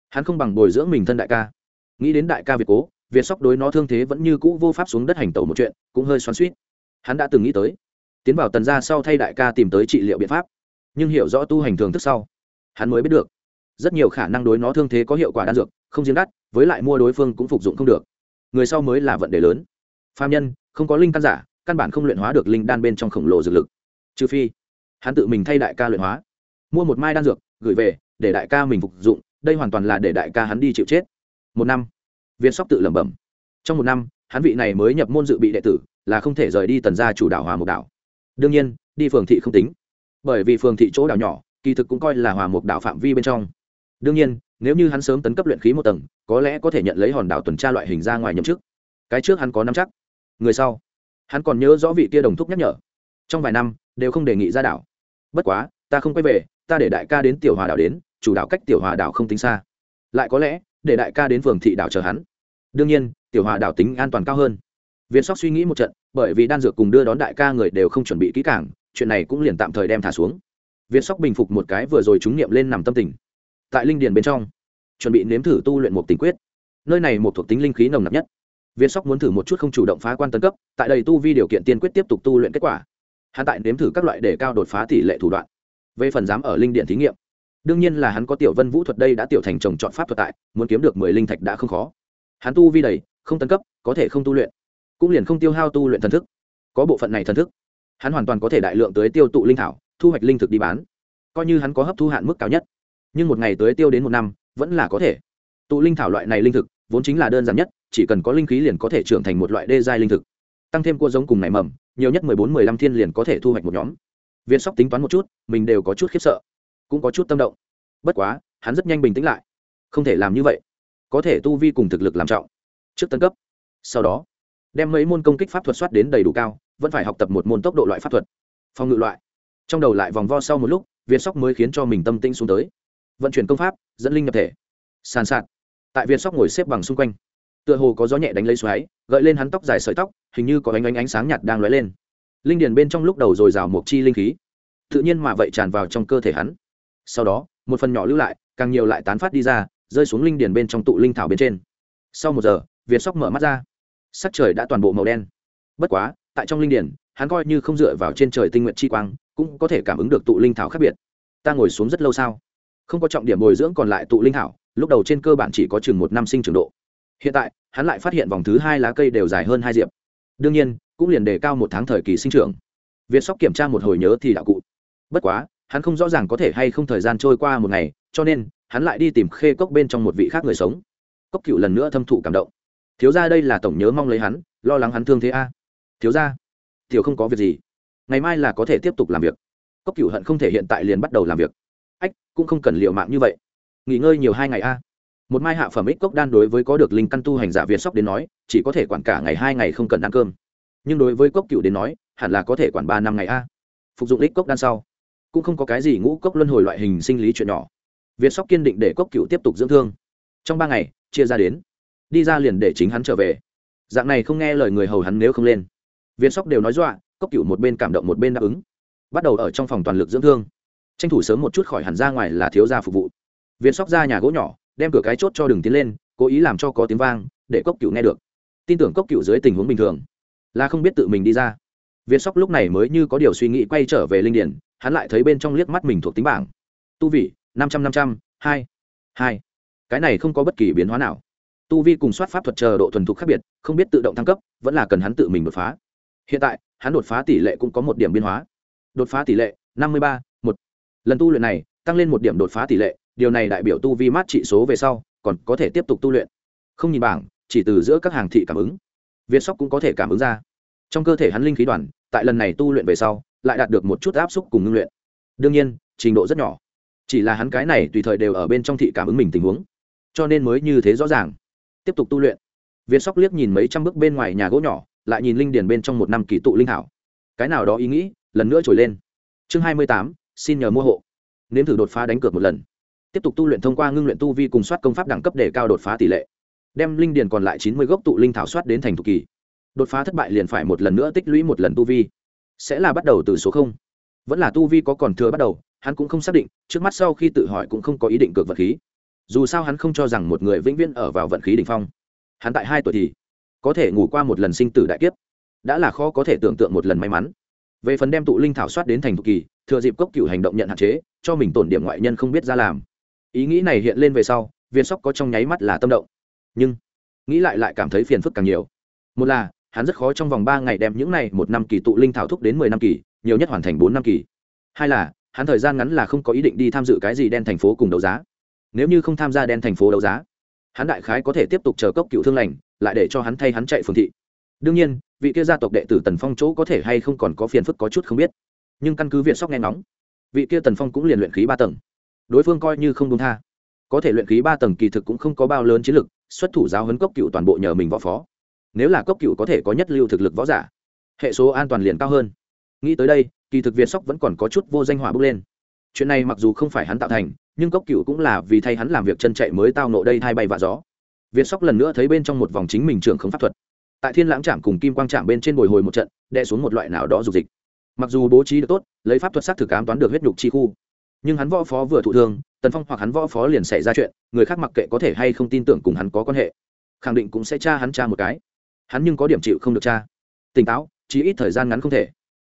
Hắn không bằng bồi dưỡng mình thân đại ca. Nghĩ đến đại ca việt cố, việt sóc đối nó thương thế vẫn như cũ vô pháp xuống đất hành tẩu một chuyện, cũng hơi xoắn suýt hắn đã từng nghĩ tới, tiến vào tần gia sau thay đại ca tìm tới trị liệu biện pháp. Nhưng hiểu rõ tu hành thường thức sau, hắn mới biết được, rất nhiều khả năng đối nó thương thế có hiệu quả đan dược, không riêng đắt, với lại mua đối phương cũng phục dụng không được. Người sau mới là vận đề lớn. Phạm nhân, không có linh căn giả căn bản không luyện hóa được linh đan bên trong khổng lồ dược lực. Trừ phi, hắn tự mình thay đại ca luyện hóa. Mua một mai đan dược, gửi về, để đại ca mình phục dụng, đây hoàn toàn là để đại ca hắn đi chịu chết. Một năm, viên sóc tự lẩm bẩm. Trong một năm, hắn vị này mới nhập môn dự bị đệ tử, là không thể rời đi tần gia chủ đảo hòa mục đảo. Đương nhiên, đi phường thị không tính. Bởi vì phường thị chỗ đảo nhỏ, kỳ thực cũng coi là hòa mục đảo phạm vi bên trong. Đương nhiên, nếu như hắn sớm tấn cấp luyện khí một tầng, có lẽ có thể nhận lấy hòn đảo tuần tra loại hình ra ngoài nhậm chức. Cái trước hắn có nắm chắc. Người sau hắn còn nhớ rõ vị kia đồng thúc nhắc nhở. Trong vài năm, đều không đề nghị ra đảo. Bất quá, ta không quay về, ta để đại ca đến tiểu hòa đảo đến, chủ đảo cách tiểu hòa đảo không tính xa. Lại có lẽ, để đại ca đến phường thị đảo chờ hắn. Đương nhiên, tiểu hòa đảo tính an toàn cao hơn. Viên sóc suy nghĩ một trận, bởi vì đan dược cùng đưa đón đại ca người đều không chuẩn bị kỹ càng, chuyện này cũng liền tạm thời đem thả xuống. Viên sóc bình phục một cái vừa rồi chúng nghiệm lên nằm tâm tình. Tại linh điền bên trong, chuẩn bị nếm thử tu luyện một tình quyết. Nơi này một thuộc tính linh khí nồng nặc nhất viên sóc muốn thử một chút không chủ động phá quan tấn cấp, tại đây tu vi điều kiện tiên quyết tiếp tục tu luyện kết quả. Hắn tại nếm thử các loại để cao đột phá tỷ lệ thủ đoạn. Về phần dám ở linh điện thí nghiệm, đương nhiên là hắn có tiểu vân vũ thuật đây đã tiểu thành trồng chọn pháp thuật tại, muốn kiếm được mười linh thạch đã không khó. Hắn tu vi đầy, không tấn cấp, có thể không tu luyện, cũng liền không tiêu hao tu luyện thần thức. Có bộ phận này thần thức, hắn hoàn toàn có thể đại lượng tới tiêu tụ linh thảo, thu hoạch linh thực đi bán. Coi như hắn có hấp thu hạn mức cao nhất, nhưng một ngày tới tiêu đến một năm, vẫn là có thể. Tụ linh thảo loại này linh thực, vốn chính là đơn giản nhất chỉ cần có linh khí liền có thể trưởng thành một loại đê giai linh thực. Tăng thêm cua giống cùng nảy mầm, nhiều nhất mười bốn, mười lăm thiên liền có thể thu hoạch một nhóm. Viên sóc tính toán một chút, mình đều có chút khiếp sợ, cũng có chút tâm động. Bất quá, hắn rất nhanh bình tĩnh lại. Không thể làm như vậy. Có thể tu vi cùng thực lực làm trọng. Trước tân cấp, sau đó, đem mấy môn công kích pháp thuật soát đến đầy đủ cao, vẫn phải học tập một môn tốc độ loại pháp thuật. Phòng ngự loại. Trong đầu lại vòng vo sau một lúc việt sóc mới khiến cho mình tâm tinh xuống tới. Vận chuyển công pháp, dẫn linh nhập thể. Sàn sạt. Tại việt sóc ngồi xếp bằng xung quanh tựa hồ có gió nhẹ đánh lấy xoáy, gợi lên hắn tóc dài sợi tóc, hình như có ánh ánh ánh sáng nhạt đang lóe lên. Linh điền bên trong lúc đầu dồi dào một chi linh khí, tự nhiên mà vậy tràn vào trong cơ thể hắn. Sau đó, một phần nhỏ lưu lại, càng nhiều lại tán phát đi ra, rơi xuống linh điền bên trong tụ linh thảo bên trên. Sau một giờ, việt sóc mở mắt ra. Sắc trời đã toàn bộ màu đen. Bất quá, tại trong linh điền, hắn coi như không dựa vào trên trời tinh nguyện chi quang, cũng có thể cảm ứng được tụ linh thảo khác biệt. Ta ngồi xuống rất lâu sao? Không có trọng điểm bồi dưỡng còn lại tụ linh thảo, lúc đầu trên cơ bản chỉ có chừng một năm sinh trưởng độ hiện tại, hắn lại phát hiện vòng thứ hai lá cây đều dài hơn hai diệp. Đương nhiên, cũng liền đề cao một tháng thời kỳ sinh trưởng. Việt sóc kiểm tra một hồi nhớ thì đạo cụ. Bất quá, hắn không rõ ràng có thể hay không thời gian trôi qua một ngày, cho nên, hắn lại đi tìm khê cốc bên trong một vị khác người sống. Cốc cựu lần nữa thâm thụ cảm động. Thiếu ra đây là tổng nhớ mong lấy hắn, lo lắng hắn thương thế a. Thiếu ra thiếu không có việc gì. Ngày mai là có thể tiếp tục làm việc. Cốc cựu hận không thể hiện tại liền bắt đầu làm việc. Ách, cũng không cần liệu mạng như vậy. Nghỉ ngơi nhiều hai ngày a một mai hạ phẩm ích cốc đan đối với có được linh căn tu hành giả việt sóc đến nói, chỉ có thể quản cả ngày hai ngày không cần ăn cơm. Nhưng đối với cốc cựu đến nói, hẳn là có thể quản ba năm ngày a. Phục dụng ích cốc đan sau, cũng không có cái gì ngũ cốc luân hồi loại hình sinh lý chuyện nhỏ. Việt sóc kiên định để cốc cựu tiếp tục dưỡng thương. Trong ba ngày, chia ra đến. Đi ra liền để chính hắn trở về. Dạng này không nghe lời người hầu hắn nếu không lên. Việt sóc đều nói dọa, cốc cựu một bên cảm động một bên đáp ứng. Bắt đầu ở trong phòng toàn lực dưỡng thương. Tranh thủ sớm một chút khỏi hẳn ra ngoài là thiếu gia phục vụ. Việt sóc ra nhà gỗ nhỏ đem cửa cái chốt cho đường tiến lên, cố ý làm cho có tiếng vang, để cốc cựu nghe được. Tin tưởng cốc cựu dưới tình huống bình thường, là không biết tự mình đi ra. Viên sóc lúc này mới như có điều suy nghĩ quay trở về linh điển, hắn lại thấy bên trong liếc mắt mình thuộc tính bảng. Tu vị năm trăm năm trăm, hai hai. Cái này không có bất kỳ biến hóa nào. Tu vi cùng soát pháp thuật chờ độ thuần thục khác biệt, không biết tự động thăng cấp, vẫn là cần hắn tự mình đột phá. Hiện tại, hắn đột phá tỷ lệ cũng có một điểm biến hóa. Đột phá tỷ lệ, năm mươi ba, một. Lần tu luyện này, tăng lên một điểm đột phá tỷ lệ điều này đại biểu tu vi mát trị số về sau còn có thể tiếp tục tu luyện. Không nhìn bảng, chỉ từ giữa các hàng thị cảm ứng. Việt sóc cũng có thể cảm ứng ra. Trong cơ thể hắn linh khí đoàn, tại lần này tu luyện về sau, lại đạt được một chút áp xúc cùng ngưng luyện. Đương nhiên, trình độ rất nhỏ. Chỉ là hắn cái này tùy thời đều ở bên trong thị cảm ứng mình tình huống. Cho nên mới như thế rõ ràng. Tiếp tục tu luyện. Việt sóc liếc nhìn mấy trăm bước bên ngoài nhà gỗ nhỏ, lại nhìn linh điền bên trong một năm kỳ tụ linh hảo cái nào đó ý nghĩ, lần nữa trồi lên. Chương hai mươi tám, xin nhờ mua hộ. Nếm thử đột phá đánh cược một lần tiếp tục tu luyện thông qua ngưng luyện tu vi cùng soát công pháp đẳng cấp để cao đột phá tỷ lệ. Đem linh điền còn lại chín mươi gốc tụ linh thảo soát đến thành thục kỳ. Đột phá thất bại liền phải một lần nữa tích lũy một lần tu vi. Sẽ là bắt đầu từ số không. Vẫn là tu vi có còn thừa bắt đầu, hắn cũng không xác định, trước mắt sau khi tự hỏi cũng không có ý định cược vật khí. Dù sao hắn không cho rằng một người vĩnh viễn ở vào vận khí đ ỉ n h phong. Hắn tại hai tuổi thì có thể ngủ qua một lần sinh tử đại kiếp. Đã là khó có thể tưởng tượng một lần may mắn. Về phần đem tụ linh thảo soát đến thành thục kỳ, thừa dịp cốc cựu hành động nhận hạn chế, cho mình tổn điểm ngoại nhân không biết ra làm ý nghĩ này hiện lên về sau, viên sóc có trong nháy mắt là tâm động. Nhưng, nghĩ lại lại cảm thấy phiền phức càng nhiều. Một là, hắn rất khó trong vòng ba ngày đem những này một năm kỳ tụ linh thảo thúc đến mười năm kỳ, nhiều nhất hoàn thành bốn năm kỳ. Hai là, hắn thời gian ngắn là không có ý định đi tham dự cái gì đen thành phố cùng đấu giá. Nếu như không tham gia đen thành phố đấu giá, hắn đại khái có thể tiếp tục chờ cốc cựu thương lành, lại để cho hắn thay hắn chạy phường thị. Đương nhiên, vị kia gia tộc đệ tử tần phong chỗ có thể hay không còn có phiền phức có chút không biết. Nhưng căn cứ viện sóc nghe ngóng, vị kia tần phong cũng liền luyện khí ba tầng đối phương coi như không đúng tha. Có thể luyện khí ba tầng kỳ thực cũng không có bao lớn chiến lực, xuất thủ giáo huấn cốc cựu toàn bộ nhờ mình võ phó. Nếu là cốc cựu có thể có nhất lưu thực lực võ giả, hệ số an toàn liền cao hơn. Nghĩ tới đây, kỳ thực việt sóc vẫn còn có chút vô danh hỏa bước lên. Chuyện này mặc dù không phải hắn tạo thành, nhưng cốc cựu cũng là vì thay hắn làm việc chân chạy mới tao nộ đây thay bay và gió. Việt sóc lần nữa thấy bên trong một vòng chính mình trường không pháp thuật. Tại thiên lãng trạm cùng kim quang trạm bên trên bồi hồi một trận đe xuống một loại nào đó dục dịch. Mặc dù bố trí được tốt, lấy pháp thuật xác thực ám toán được huyết nhục chi khu nhưng hắn võ phó vừa thụ thương, tần phong hoặc hắn võ phó liền xảy ra chuyện, người khác mặc kệ có thể hay không tin tưởng cùng hắn có quan hệ. Khẳng định cũng sẽ tra hắn tra một cái. Hắn nhưng có điểm chịu không được cha. Tỉnh táo chỉ ít thời gian ngắn không thể.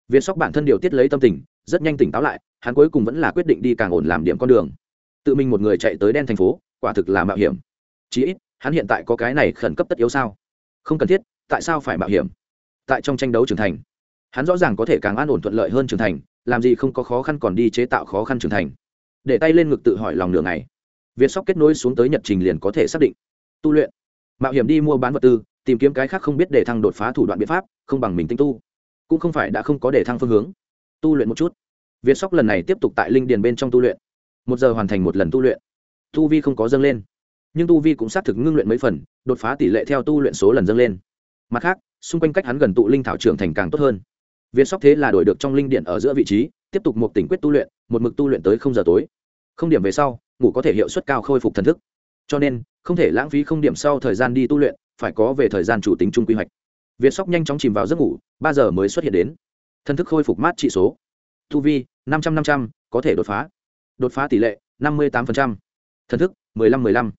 Viên sóc bản thân điều tiết lấy tâm tình, rất nhanh tỉnh táo lại, hắn cuối cùng vẫn là quyết định đi càng ổn làm điểm con đường. Tự mình một người chạy tới đen thành phố, quả thực là mạo hiểm. Chí ít, hắn hiện tại có cái này khẩn cấp tất yếu sao? Không cần thiết, tại sao phải mạo hiểm? Tại trong tranh đấu trưởng thành, hắn rõ ràng có thể càng an ổn thuận lợi hơn trưởng thành làm gì không có khó khăn còn đi chế tạo khó khăn trưởng thành. Để tay lên ngực tự hỏi lòng nửa ngày. Việt sóc kết nối xuống tới nhật trình liền có thể xác định. Tu luyện. Mạo hiểm đi mua bán vật tư, tìm kiếm cái khác không biết để thăng đột phá thủ đoạn biện pháp, không bằng mình tinh tu. Cũng không phải đã không có để thăng phương hướng. Tu luyện một chút. Việt sóc lần này tiếp tục tại linh điền bên trong tu luyện. Một giờ hoàn thành một lần tu luyện. Tu vi không có dâng lên. Nhưng tu vi cũng xác thực ngưng luyện mấy phần, đột phá tỷ lệ theo tu luyện số lần dâng lên. Mặt khác, xung quanh cách hắn gần tụ linh thảo trưởng thành càng tốt hơn việt sóc thế là đổi được trong linh điện ở giữa vị trí, tiếp tục một tỉnh quyết tu luyện, một mực tu luyện tới không giờ tối. Không điểm về sau, ngủ có thể hiệu suất cao khôi phục thần thức. Cho nên, không thể lãng phí không điểm sau thời gian đi tu luyện, phải có về thời gian chủ tính chung quy hoạch. Việt sóc nhanh chóng chìm vào giấc ngủ, ba giờ mới xuất hiện đến. Thần thức khôi phục mát trị số. Tu vi, năm trăm năm trăm, có thể đột phá. Đột phá tỷ lệ, năm mươi tám thần thức, mười lăm mười lăm.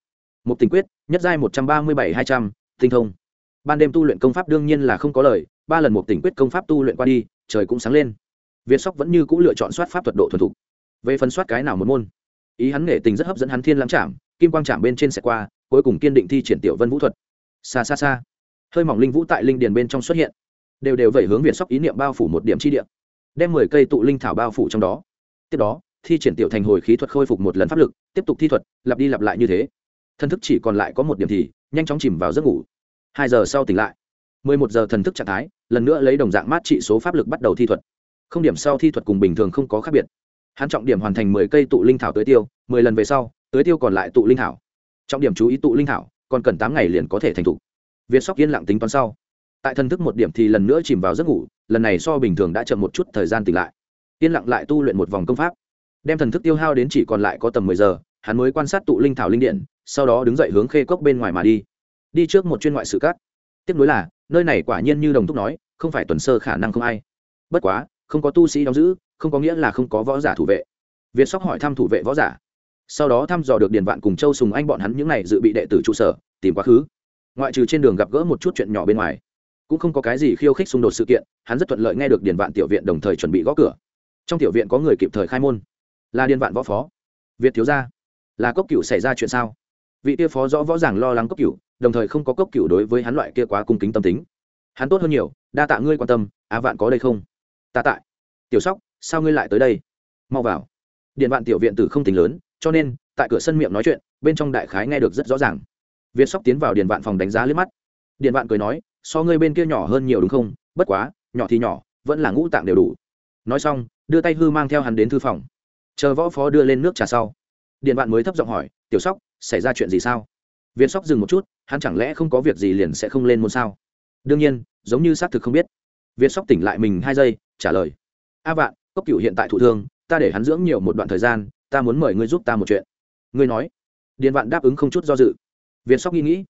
Một tình quyết, nhất giai một trăm ba mươi bảy hai trăm, tinh thông. Ban đêm tu luyện công pháp đương nhiên là không có lời ba lần một tỉnh quyết công pháp tu luyện qua đi, trời cũng sáng lên. Việt sóc vẫn như c ũ lựa chọn soát pháp thuật độ thuần thục. Về phần soát cái nào một môn, ý hắn nghệ tình rất hấp dẫn hắn thiên lắm chạm kim quang chạm bên trên xe qua, cuối cùng kiên định thi triển tiểu vân vũ thuật. Xa xa xa hơi mỏng linh vũ tại linh điền bên trong xuất hiện. Đều đều vẩy hướng việt sóc ý niệm bao phủ một điểm chi điểm đem mười cây tụ linh thảo bao phủ trong đó. Tiếp đó, thi triển tiểu thành hồi khí thuật khôi phục một lần pháp lực, tiếp tục thi thuật, lặp đi lặp lại như thế. Thân thức chỉ còn lại có một điểm thì, nhanh chóng chìm vào giấc ngủ. Hai giờ sau tỉnh lại mười một giờ thần thức trạng thái, lần nữa lấy đồng dạng mát trị số pháp lực bắt đầu thi thuật. Không điểm sau thi thuật cùng bình thường không có khác biệt. Hắn trọng điểm hoàn thành mười cây tụ linh thảo tới tiêu, mười lần về sau tới tiêu còn lại tụ linh thảo. Trọng điểm chú ý tụ linh thảo, còn cần tám ngày liền có thể thành thủ. Viên sóc yên lặng tính toán sau. Tại thần thức một điểm thì lần nữa chìm vào giấc ngủ, lần này so bình thường đã chậm một chút thời gian tỉnh lại. Yên lặng lại tu luyện một vòng công pháp. Đem thần thức tiêu hao đến chỉ còn lại có tầm mười giờ, hắn mới quan sát tụ linh thảo linh điện, sau đó đứng dậy hướng khê cốc bên ngoài mà đi. Đi trước một chuyên ngoại sự cát tiếp nối là, nơi này quả nhiên như đồng thúc nói, không phải tuần sơ khả năng không ai. Bất quá, không có tu sĩ đóng giữ, không có nghĩa là không có võ giả thủ vệ. Việt sóc hỏi thăm thủ vệ võ giả. Sau đó thăm dò được điền vạn cùng châu sùng anh bọn hắn những n à y dự bị đệ tử trụ sở, tìm quá khứ. Ngoại trừ trên đường gặp gỡ một chút chuyện nhỏ bên ngoài, cũng không có cái gì khiêu khích xung đột sự kiện, hắn rất thuận lợi nghe được điền vạn tiểu viện đồng thời chuẩn bị gõ cửa. Trong tiểu viện có người kịp thời khai môn. Là điền vạn võ phó. Việt thiếu gia, là cốc cựu xảy ra chuyện sao? Vị tiêu phó rõ võ giảng lo lắng cốc cựu đồng thời không có cốc cựu đối với hắn loại kia quá cung kính tâm tính. Hắn tốt hơn nhiều, đa tạ ngươi quan tâm, á vạn có đây không? Ta tại. Tiểu sóc, sao ngươi lại tới đây? Mau vào. Điện vạn tiểu viện tử không tính lớn, cho nên, tại cửa sân miệng nói chuyện, bên trong đại khái nghe được rất rõ ràng. Việt sóc tiến vào điện vạn phòng đánh giá liếc mắt. Điện vạn cười nói, so ngươi bên kia nhỏ hơn nhiều đúng không? Bất quá, nhỏ thì nhỏ, vẫn là ngũ tạng đều đủ. Nói xong, đưa tay hư mang theo hắn đến thư phòng. Chờ võ phó đưa lên nước trà sau. Điện vạn mới thấp giọng hỏi, tiểu sóc, xảy ra chuyện gì sao? Việt sóc dừng một chút, hắn chẳng lẽ không có việc gì liền sẽ không lên môn sao? Đương nhiên, giống như xác thực không biết. Viên sóc tỉnh lại mình hai giây, trả lời. A vạn, cốc cựu hiện tại thụ thương, ta để hắn dưỡng nhiều một đoạn thời gian, ta muốn mời ngươi giúp ta một chuyện. Ngươi nói. Điện vạn đáp ứng không chút do dự. Viên sóc nghĩ nghĩ,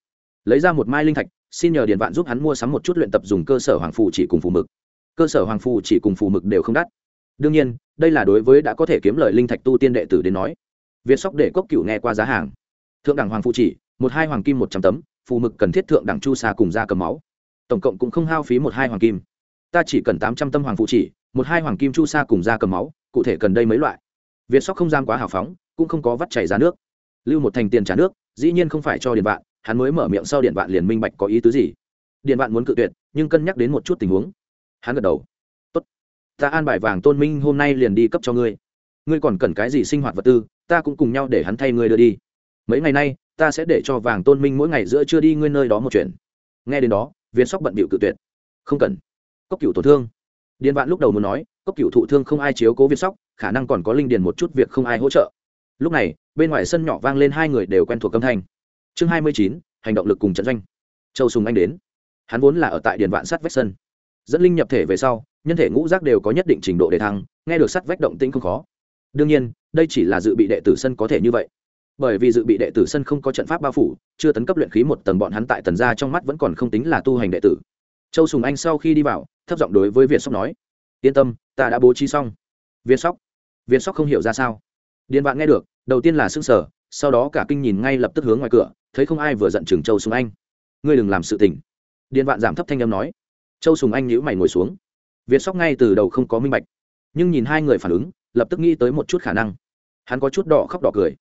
lấy ra một mai linh thạch, xin nhờ điện vạn giúp hắn mua sắm một chút luyện tập dùng cơ sở hoàng phù chỉ cùng phù mực. Cơ sở hoàng phù chỉ cùng phù mực đều không đắt. Đương nhiên, đây là đối với đã có thể kiếm lời linh thạch tu tiên đệ tử đến nói. Việt sóc để cốc cựu nghe qua giá hàng. Thượng đẳng hoàng phù chỉ một hai hoàng kim một trăm tấm, phù mực cần thiết thượng đẳng chu sa cùng da cầm máu. Tổng cộng cũng không hao phí một hai hoàng kim. Ta chỉ cần tám trăm tâm hoàng phụ chỉ, một hai hoàng kim chu sa cùng da cầm máu, cụ thể cần đây mấy loại. Việt sóc không gian quá hào phóng, cũng không có vắt chảy ra nước. Lưu một thành tiền trả nước, dĩ nhiên không phải cho điện vạn, hắn mới mở miệng sau điện vạn liền minh bạch có ý tứ gì. Điện vạn muốn cự tuyệt, nhưng cân nhắc đến một chút tình huống. Hắn gật đầu. Tốt. Ta an bài vàng tôn minh hôm nay liền đi cấp cho ngươi. Ngươi còn cần cái gì sinh hoạt vật tư, ta cũng cùng nhau để hắn thay ngươi đưa đi. Mấy ngày nay ta sẽ để cho vàng tôn minh mỗi ngày giữa chưa đi ngươi nơi đó một chuyện. Nghe đến đó, viên sóc bận bịu cự tuyệt. Không cần. Cốc cựu tổn thương. Điền vạn lúc đầu muốn nói, cốc cựu thụ thương không ai chiếu cố viên sóc, khả năng còn có linh điền một chút việc không ai hỗ trợ. Lúc này, bên ngoài sân nhỏ vang lên hai người đều quen thuộc âm thanh. Chương hai mươi chín, hành động lực cùng trận doanh. Châu sùng anh đến. Hắn vốn là ở tại điền vạn sát vách sân. Dẫn linh nhập thể về sau, nhân thể ngũ giác đều có nhất định trình độ để thăng, nghe được sắt vách động tĩnh không khó. Đương nhiên, đây chỉ là dự bị đệ tử sân có thể như vậy bởi vì dự bị đệ tử sân không có trận pháp bao phủ, chưa tấn cấp luyện khí một tầng bọn hắn tại tần gia trong mắt vẫn còn không tính là tu hành đệ tử. Châu sùng anh sau khi đi vào, thấp giọng đối với việt sóc nói, yên tâm, ta đã bố trí xong. Việt sóc việt sóc không hiểu ra sao. Điện vạn nghe được, đầu tiên là xưng sở sau đó cả kinh nhìn ngay lập tức hướng ngoài cửa, thấy không ai vừa giận chừng châu sùng anh. Ngươi đừng làm sự tình. Điện vạn giảm thấp thanh âm nói. Châu sùng anh nhíu mày ngồi xuống. Việt sóc ngay từ đầu không có minh bạch, nhưng nhìn hai người phản ứng, lập tức nghĩ tới một chút khả năng. Hắn có chút đỏ khóc đỏ cười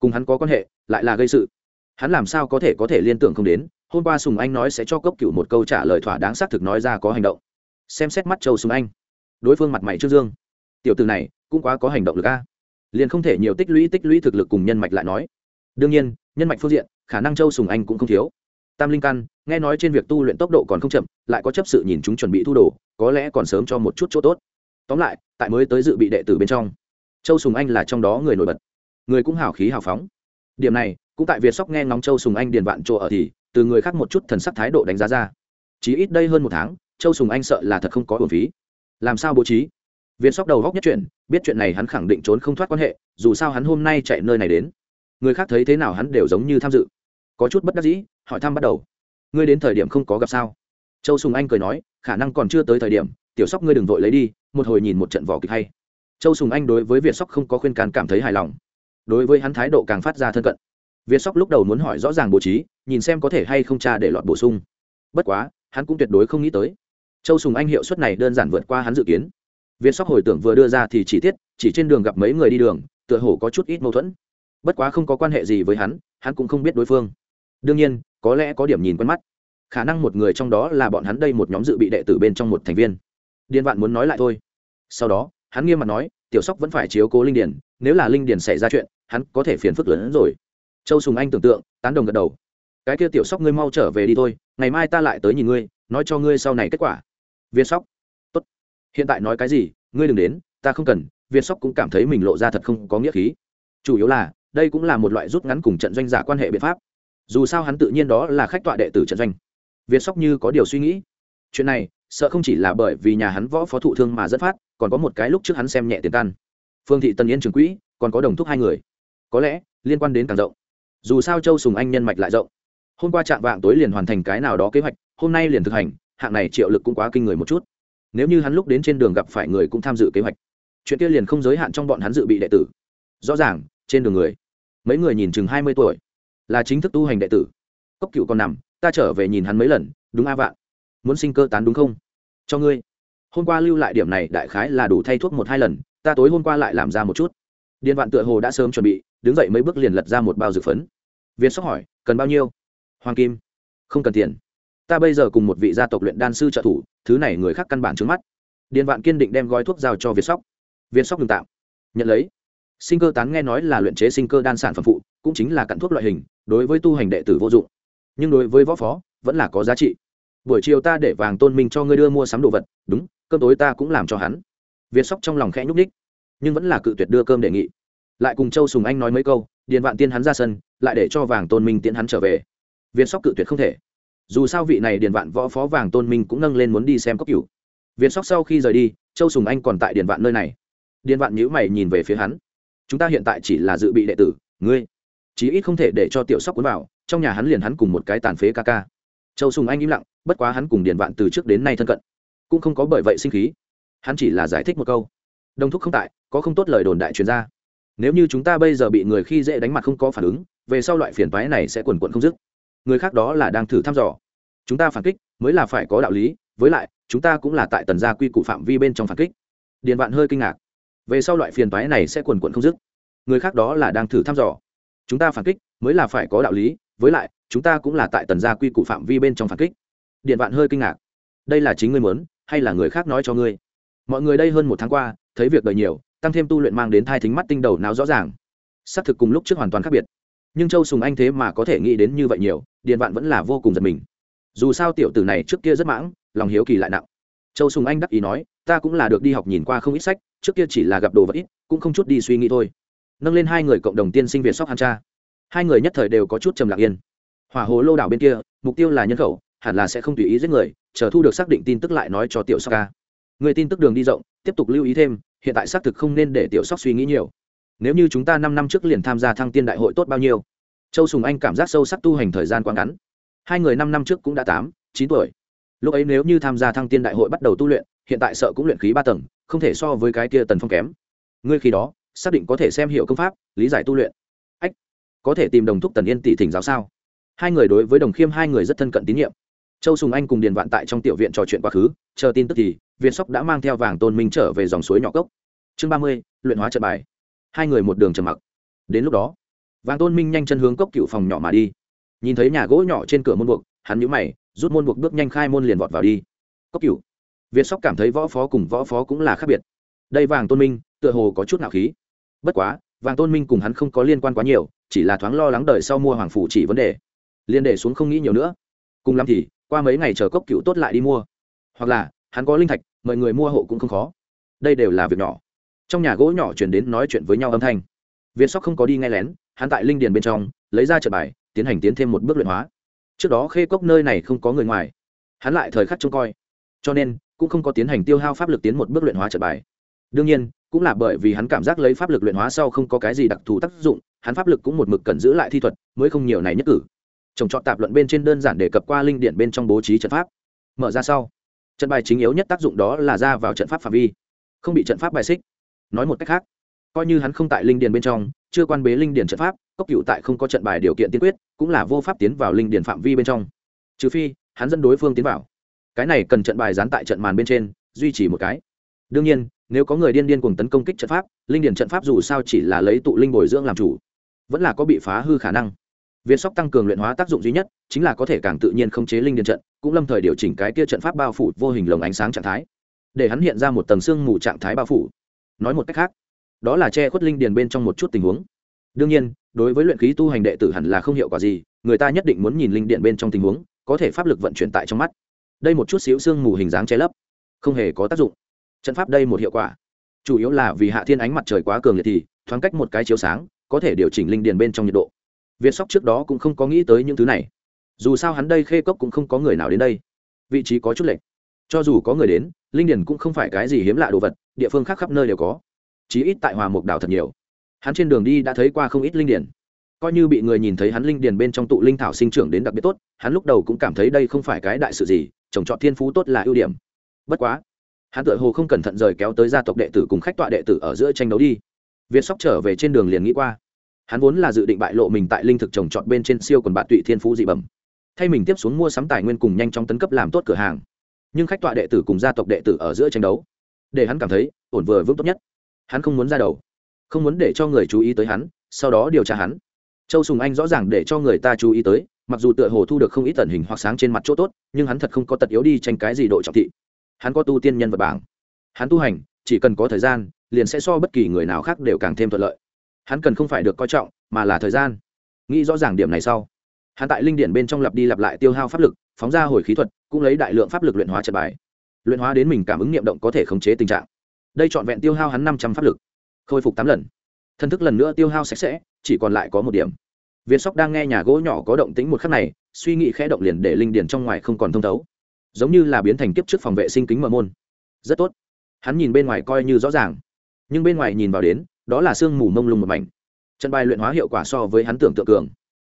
cùng hắn có quan hệ, lại là gây sự. Hắn làm sao có thể có thể liên tưởng không đến, hôm qua sùng anh nói sẽ cho cốc cựu một câu trả lời thỏa đáng xác thực nói ra có hành động. Xem xét mắt châu sùng anh, đối phương mặt mày trương dương. Tiểu từ này, cũng quá có hành động lực a. Liền không thể nhiều tích lũy tích lũy thực lực cùng nhân mạch lại nói. Đương nhiên, nhân mạch phương diện, khả năng châu sùng anh cũng không thiếu. Tam linh căn, nghe nói trên việc tu luyện tốc độ còn không chậm, lại có chấp sự nhìn chúng chuẩn bị thu đồ, có lẽ còn sớm cho một chút chỗ tốt. Tóm lại, tại mới tới dự bị đệ tử bên trong, châu sùng anh là trong đó người nổi bật người cũng hào khí hào phóng. Điểm này, cũng tại việt sóc nghe ngóng châu sùng anh điền vạn chỗ ở thì, từ người khác một chút thần sắc thái độ đánh giá ra. Chỉ ít đây hơn một tháng, châu sùng anh sợ là thật không có hồn phí. Làm sao bố trí? Viên sóc đầu góc nhất chuyện, biết chuyện này hắn khẳng định trốn không thoát quan hệ, dù sao hắn hôm nay chạy nơi này đến. Người khác thấy thế nào hắn đều giống như tham dự. Có chút bất đắc dĩ, hỏi thăm bắt đầu. Ngươi đến thời điểm không có gặp sao? Châu sùng anh cười nói, khả năng còn chưa tới thời điểm, tiểu sóc ngươi đừng vội lấy đi, một hồi nhìn một trận vỏ kịch hay. Châu sùng anh đối với việt sóc không có khuyên can cảm thấy hài lòng đối với hắn thái độ càng phát ra thân cận. Việt sóc lúc đầu muốn hỏi rõ ràng bố trí, nhìn xem có thể hay không tra để lọt bổ sung. Bất quá, hắn cũng tuyệt đối không nghĩ tới. Châu sùng anh hiệu suất này đơn giản vượt qua hắn dự kiến. Việt sóc hồi tưởng vừa đưa ra thì chỉ tiết, chỉ trên đường gặp mấy người đi đường, tựa hồ có chút ít mâu thuẫn. Bất quá không có quan hệ gì với hắn hắn cũng không biết đối phương. Đương nhiên, có lẽ có điểm nhìn quen mắt. Khả năng một người trong đó là bọn hắn đây một nhóm dự bị đệ tử bên trong một thành viên. Điền vạn muốn nói lại thôi. Sau đó, hắn nghiêm mặt nói, tiểu sóc vẫn phải chiếu cố linh điển nếu là linh điển xảy ra chuyện hắn có thể phiền phức lớn hơn rồi. Châu sùng anh tưởng tượng, tán đồng gật đầu. Cái kia tiểu sóc ngươi mau trở về đi thôi, ngày mai ta lại tới nhìn ngươi, nói cho ngươi sau này kết quả. Viên sóc. Tốt. Hiện tại nói cái gì, ngươi đừng đến, ta không cần viên sóc cũng cảm thấy mình lộ ra thật không có nghĩa khí. Chủ yếu là, đây cũng là một loại rút ngắn cùng trận doanh giả quan hệ biện pháp. Dù sao hắn tự nhiên đó là khách tọa đệ tử trận doanh. Viên sóc như có điều suy nghĩ. Chuyện này, sợ không chỉ là bởi vì nhà hắn võ phó thụ thương mà dẫn phát, còn có một cái lúc trước hắn xem nhẹ tiền căn. Phương thị tân yên trường quỹ, còn có đồng thúc hai người có lẽ liên quan đến càng rộng. Dù sao châu sùng anh nhân mạch lại rộng. Hôm qua trạm vạng tối liền hoàn thành cái nào đó kế hoạch, hôm nay liền thực hành, hạng này triệu lực cũng quá kinh người một chút. Nếu như hắn lúc đến trên đường gặp phải người cũng tham dự kế hoạch. Chuyện kia liền không giới hạn trong bọn hắn dự bị đệ tử. Rõ ràng, trên đường người, mấy người nhìn chừng hai mươi tuổi, là chính thức tu hành đệ tử. Cốc cựu còn nằm, ta trở về nhìn hắn mấy lần, đúng a vạn? Muốn sinh cơ tán đúng không? Cho ngươi. Hôm qua lưu lại điểm này đại khái là đủ thay thuốc một hai lần, ta tối hôm qua lại làm ra một chút. Điện vạn tựa hồ đã sớm chuẩn bị đứng dậy mấy bước liền lật ra một bao dược phấn. Việt sóc hỏi, cần bao nhiêu? Hoàng kim. Không cần tiền. Ta bây giờ cùng một vị gia tộc luyện đan sư trợ thủ, thứ này người khác căn bản trước mắt. Điện vạn kiên định đem gói thuốc giao cho việt sóc. Viên sóc ngừng tạm. Nhận lấy. Sinh cơ tán nghe nói là luyện chế sinh cơ đan sản phẩm phụ, cũng chính là cặn thuốc loại hình, đối với tu hành đệ tử vô dụng. Nhưng đối với võ phó, vẫn là có giá trị. Buổi chiều ta để vàng tôn minh cho ngươi đưa mua sắm đồ vật, đúng, cơm tối ta cũng làm cho hắn. Việt sóc trong lòng khẽ nhúc ních nhưng vẫn là cự tuyệt đưa cơm đề nghị lại cùng châu sùng anh nói mấy câu, điền vạn tiên hắn ra sân, lại để cho vàng tôn minh tiễn hắn trở về. Viên sóc cự tuyệt không thể. Dù sao vị này điền vạn võ phó vàng tôn minh cũng nâng lên muốn đi xem cốc cửu. Viên sóc sau khi rời đi, châu sùng anh còn tại điền vạn nơi này. Điền vạn nhữ mày nhìn về phía hắn. Chúng ta hiện tại chỉ là dự bị đệ tử, ngươi. Chí ít không thể để cho tiểu sóc cuốn vào, trong nhà hắn liền hắn cùng một cái tàn phế ca ca. Châu sùng anh im lặng, bất quá hắn cùng điền vạn từ trước đến nay thân cận, cũng không có bởi vậy sinh khí. Hắn chỉ là giải thích một câu. Đồng thúc không tại, có không tốt lời đồn đại truyền ra nếu như chúng ta bây giờ bị người khi dễ đánh mặt không có phản ứng, về sau loại phiền toái này sẽ quần quận không dứt. Người khác đó là đang thử thăm dò. Chúng ta phản kích mới là phải có đạo lý, với lại, chúng ta cũng là tại tần gia quy củ phạm vi bên trong phản kích. Điền vạn hơi kinh ngạc. Về sau loại phiền toái này sẽ quần quận không dứt. Người khác đó là đang thử thăm dò. Chúng ta phản kích mới là phải có đạo lý, với lại, chúng ta cũng là tại tần gia quy củ phạm vi bên trong phản kích. Điện vạn hơi kinh ngạc. Đây là chính ngươi muốn, hay là người khác nói cho ngươi? Mọi người đây hơn một tháng qua, thấy việc đời nhiều tăng thêm tu luyện mang đến thai thính mắt tinh đầu não rõ ràng. Xác thực cùng lúc trước hoàn toàn khác biệt. Nhưng châu sùng anh thế mà có thể nghĩ đến như vậy nhiều điện vạn vẫn là vô cùng giật mình. Dù sao tiểu tử này trước kia rất mãng, lòng hiếu kỳ lại nặng. Châu sùng anh đắc ý nói, ta cũng là được đi học nhìn qua không ít sách, trước kia chỉ là gặp đồ vật ít, cũng không chút đi suy nghĩ thôi. Nâng lên hai người cộng đồng tiên sinh việt sóc hàn cha. Hai người nhất thời đều có chút trầm lặng yên. Hỏa hồ lô đảo bên kia, mục tiêu là nhân khẩu, hẳn là sẽ không tùy ý giết người, chờ thu được xác định tin tức lại nói cho tiểu sóc ca. Người tin tức đường đi rộng, tiếp tục lưu ý thêm hiện tại xác thực không nên để tiểu sóc suy nghĩ nhiều. Nếu như chúng ta năm năm trước liền tham gia thăng tiên đại hội tốt bao nhiêu? Châu sùng anh cảm giác sâu sắc tu hành thời gian quá ngắn. Hai người năm năm trước cũng đã tám, chín tuổi. Lúc ấy nếu như tham gia thăng tiên đại hội bắt đầu tu luyện, hiện tại sợ cũng luyện khí ba tầng, không thể so với cái kia tần phong kém. Ngươi khi đó, xác định có thể xem hiểu công pháp, lý giải tu luyện. Ách, có thể tìm đồng thúc tần yên tỷ thỉnh giáo sao? Hai người đối với đồng khiêm hai người rất thân cận tín nhiệm châu sùng anh cùng điền vạn tại trong tiểu viện trò chuyện quá khứ chờ tin tức thì việt sóc đã mang theo vàng tôn minh trở về dòng suối nhỏ cốc. Chương ba mươi luyện hóa trận bài. Hai người một đường trầm mặc. Đến lúc đó vàng tôn minh nhanh chân hướng cốc cựu phòng nhỏ mà đi. Nhìn thấy nhà gỗ nhỏ trên cửa môn buộc hắn nhíu mày rút môn buộc bước nhanh khai môn liền vọt vào đi. Cốc cựu, việt sóc cảm thấy võ phó cùng võ phó cũng là khác biệt. Đây vàng tôn minh tựa hồ có chút nạo khí. Bất quá vàng tôn minh cùng hắn không có liên quan quá nhiều chỉ là thoáng lo lắng đợi sau mua hoàng phủ chỉ vấn đề. Liên để xuống không nghĩ nhiều nữa. Cùng lắm thì qua mấy ngày chờ cốc cựu tốt lại đi mua. Hoặc là, hắn có linh thạch, mời người mua hộ cũng không khó. Đây đều là việc nhỏ. Trong nhà gỗ nhỏ chuyển đến nói chuyện với nhau âm thanh. Việt sóc không có đi nghe lén, hắn tại linh điền bên trong, lấy ra trận bài, tiến hành tiến thêm một bước luyện hóa. Trước đó khê cốc nơi này không có người ngoài. Hắn lại thời khắc trông coi. Cho nên, cũng không có tiến hành tiêu hao pháp lực tiến một bước luyện hóa trận bài. Đương nhiên, cũng là bởi vì hắn cảm giác lấy pháp lực luyện hóa sau không có cái gì đặc thù tác dụng, hắn pháp lực cũng một mực cần giữ lại thi thuật, mới không nhiều này nhất cử trồng trọt tạp luận bên trên đơn giản đề cập qua linh điện bên trong bố trí trận pháp. Mở ra sau, trận bài chính yếu nhất tác dụng đó là ra vào trận pháp phạm vi, không bị trận pháp bài xích. Nói một cách khác, coi như hắn không tại linh điền bên trong, chưa quan bế linh điền trận pháp cốc cựu tại không có trận bài điều kiện tiên quyết, cũng là vô pháp tiến vào linh điền phạm vi bên trong. Trừ phi, hắn dẫn đối phương tiến vào. Cái này cần trận bài dán tại trận màn bên trên, duy trì một cái. Đương nhiên, nếu có người điên điên cùng tấn công kích trận pháp, linh điền trận pháp dù sao chỉ là lấy tụ linh bồi dưỡng làm chủ, vẫn là có bị phá hư khả năng việt sóc tăng cường luyện hóa tác dụng duy nhất chính là có thể càng tự nhiên khống chế linh điện trận, cũng lâm thời điều chỉnh cái kia trận pháp bao phủ vô hình lồng ánh sáng trạng thái, để hắn hiện ra một tầng xương mù trạng thái bao phủ. Nói một cách khác, đó là che khuất linh điền bên trong một chút tình huống. Đương nhiên, đối với luyện khí tu hành đệ tử hẳn là không hiệu quả gì, người ta nhất định muốn nhìn linh điện bên trong tình huống, có thể pháp lực vận chuyển tại trong mắt. Đây một chút xíu xương mù hình dáng che lấp, không hề có tác dụng. Trận pháp đây một hiệu quả, chủ yếu là vì hạ thiên ánh mặt trời quá cường liệt thì, thoáng cách một cái chiếu sáng, có thể điều chỉnh linh điền bên trong nhiệt độ việt sóc trước đó cũng không có nghĩ tới những thứ này. Dù sao hắn đây khê cốc cũng không có người nào đến đây. Vị trí có chút lệch. Cho dù có người đến, linh điền cũng không phải cái gì hiếm lạ đồ vật, địa phương khác khắp nơi đều có. Chí ít tại hòa mục đảo thật nhiều. Hắn trên đường đi đã thấy qua không ít linh điền. Coi như bị người nhìn thấy hắn linh điền bên trong tụ linh thảo sinh trưởng đến đặc biệt tốt, hắn lúc đầu cũng cảm thấy đây không phải cái đại sự gì, trồng trọt thiên phú tốt là ưu điểm. Bất quá, hắn tựa hồ không cẩn thận rời kéo tới gia tộc đệ tử cùng khách tọa đệ tử ở giữa tranh đấu đi. Việt sóc trở về trên đường liền nghĩ qua hắn vốn là dự định bại lộ mình tại linh thực trồng trọt bên trên siêu quần bạn tụy thiên phú dị bẩm. Thay mình tiếp xuống mua sắm tài nguyên cùng nhanh chóng tấn cấp làm tốt cửa hàng. Nhưng khách tọa đệ tử cùng gia tộc đệ tử ở giữa tranh đấu, để hắn cảm thấy ổn vừa vững tốt nhất. Hắn không muốn ra đầu, không muốn để cho người chú ý tới hắn, sau đó điều tra hắn. Châu sùng anh rõ ràng để cho người ta chú ý tới, mặc dù tựa hồ thu được không ít tần hình hoặc sáng trên mặt chỗ tốt, nhưng hắn thật không có tật yếu đi tranh cái gì độ trọng thị. Hắn có tu tiên nhân vật bảng. Hắn tu hành, chỉ cần có thời gian, liền sẽ so bất kỳ người nào khác đều càng thêm thuận lợi hắn cần không phải được coi trọng, mà là thời gian. Nghĩ rõ ràng điểm này sau, hắn tại linh điển bên trong lặp đi lặp lại tiêu hao pháp lực, phóng ra hồi khí thuật, cũng lấy đại lượng pháp lực luyện hóa trận bài. Luyện hóa đến mình cảm ứng niệm động có thể khống chế tình trạng. Đây trọn vẹn tiêu hao hắn năm trăm pháp lực. Khôi phục tám lần. Thân thức lần nữa tiêu hao sạch sẽ, chỉ còn lại có một điểm. Viên sóc đang nghe nhà gỗ nhỏ có động tính một khắc này, suy nghĩ khẽ động liền để linh điển trong ngoài không còn thông thấu. Giống như là biến thành kiếp trước phòng vệ sinh kính mờ môn. Rất tốt. Hắn nhìn bên ngoài coi như rõ ràng. Nhưng bên ngoài nhìn vào đến đó là sương mù mông lung một mảnh. Trận bài luyện hóa hiệu quả so với hắn tưởng tượng cường.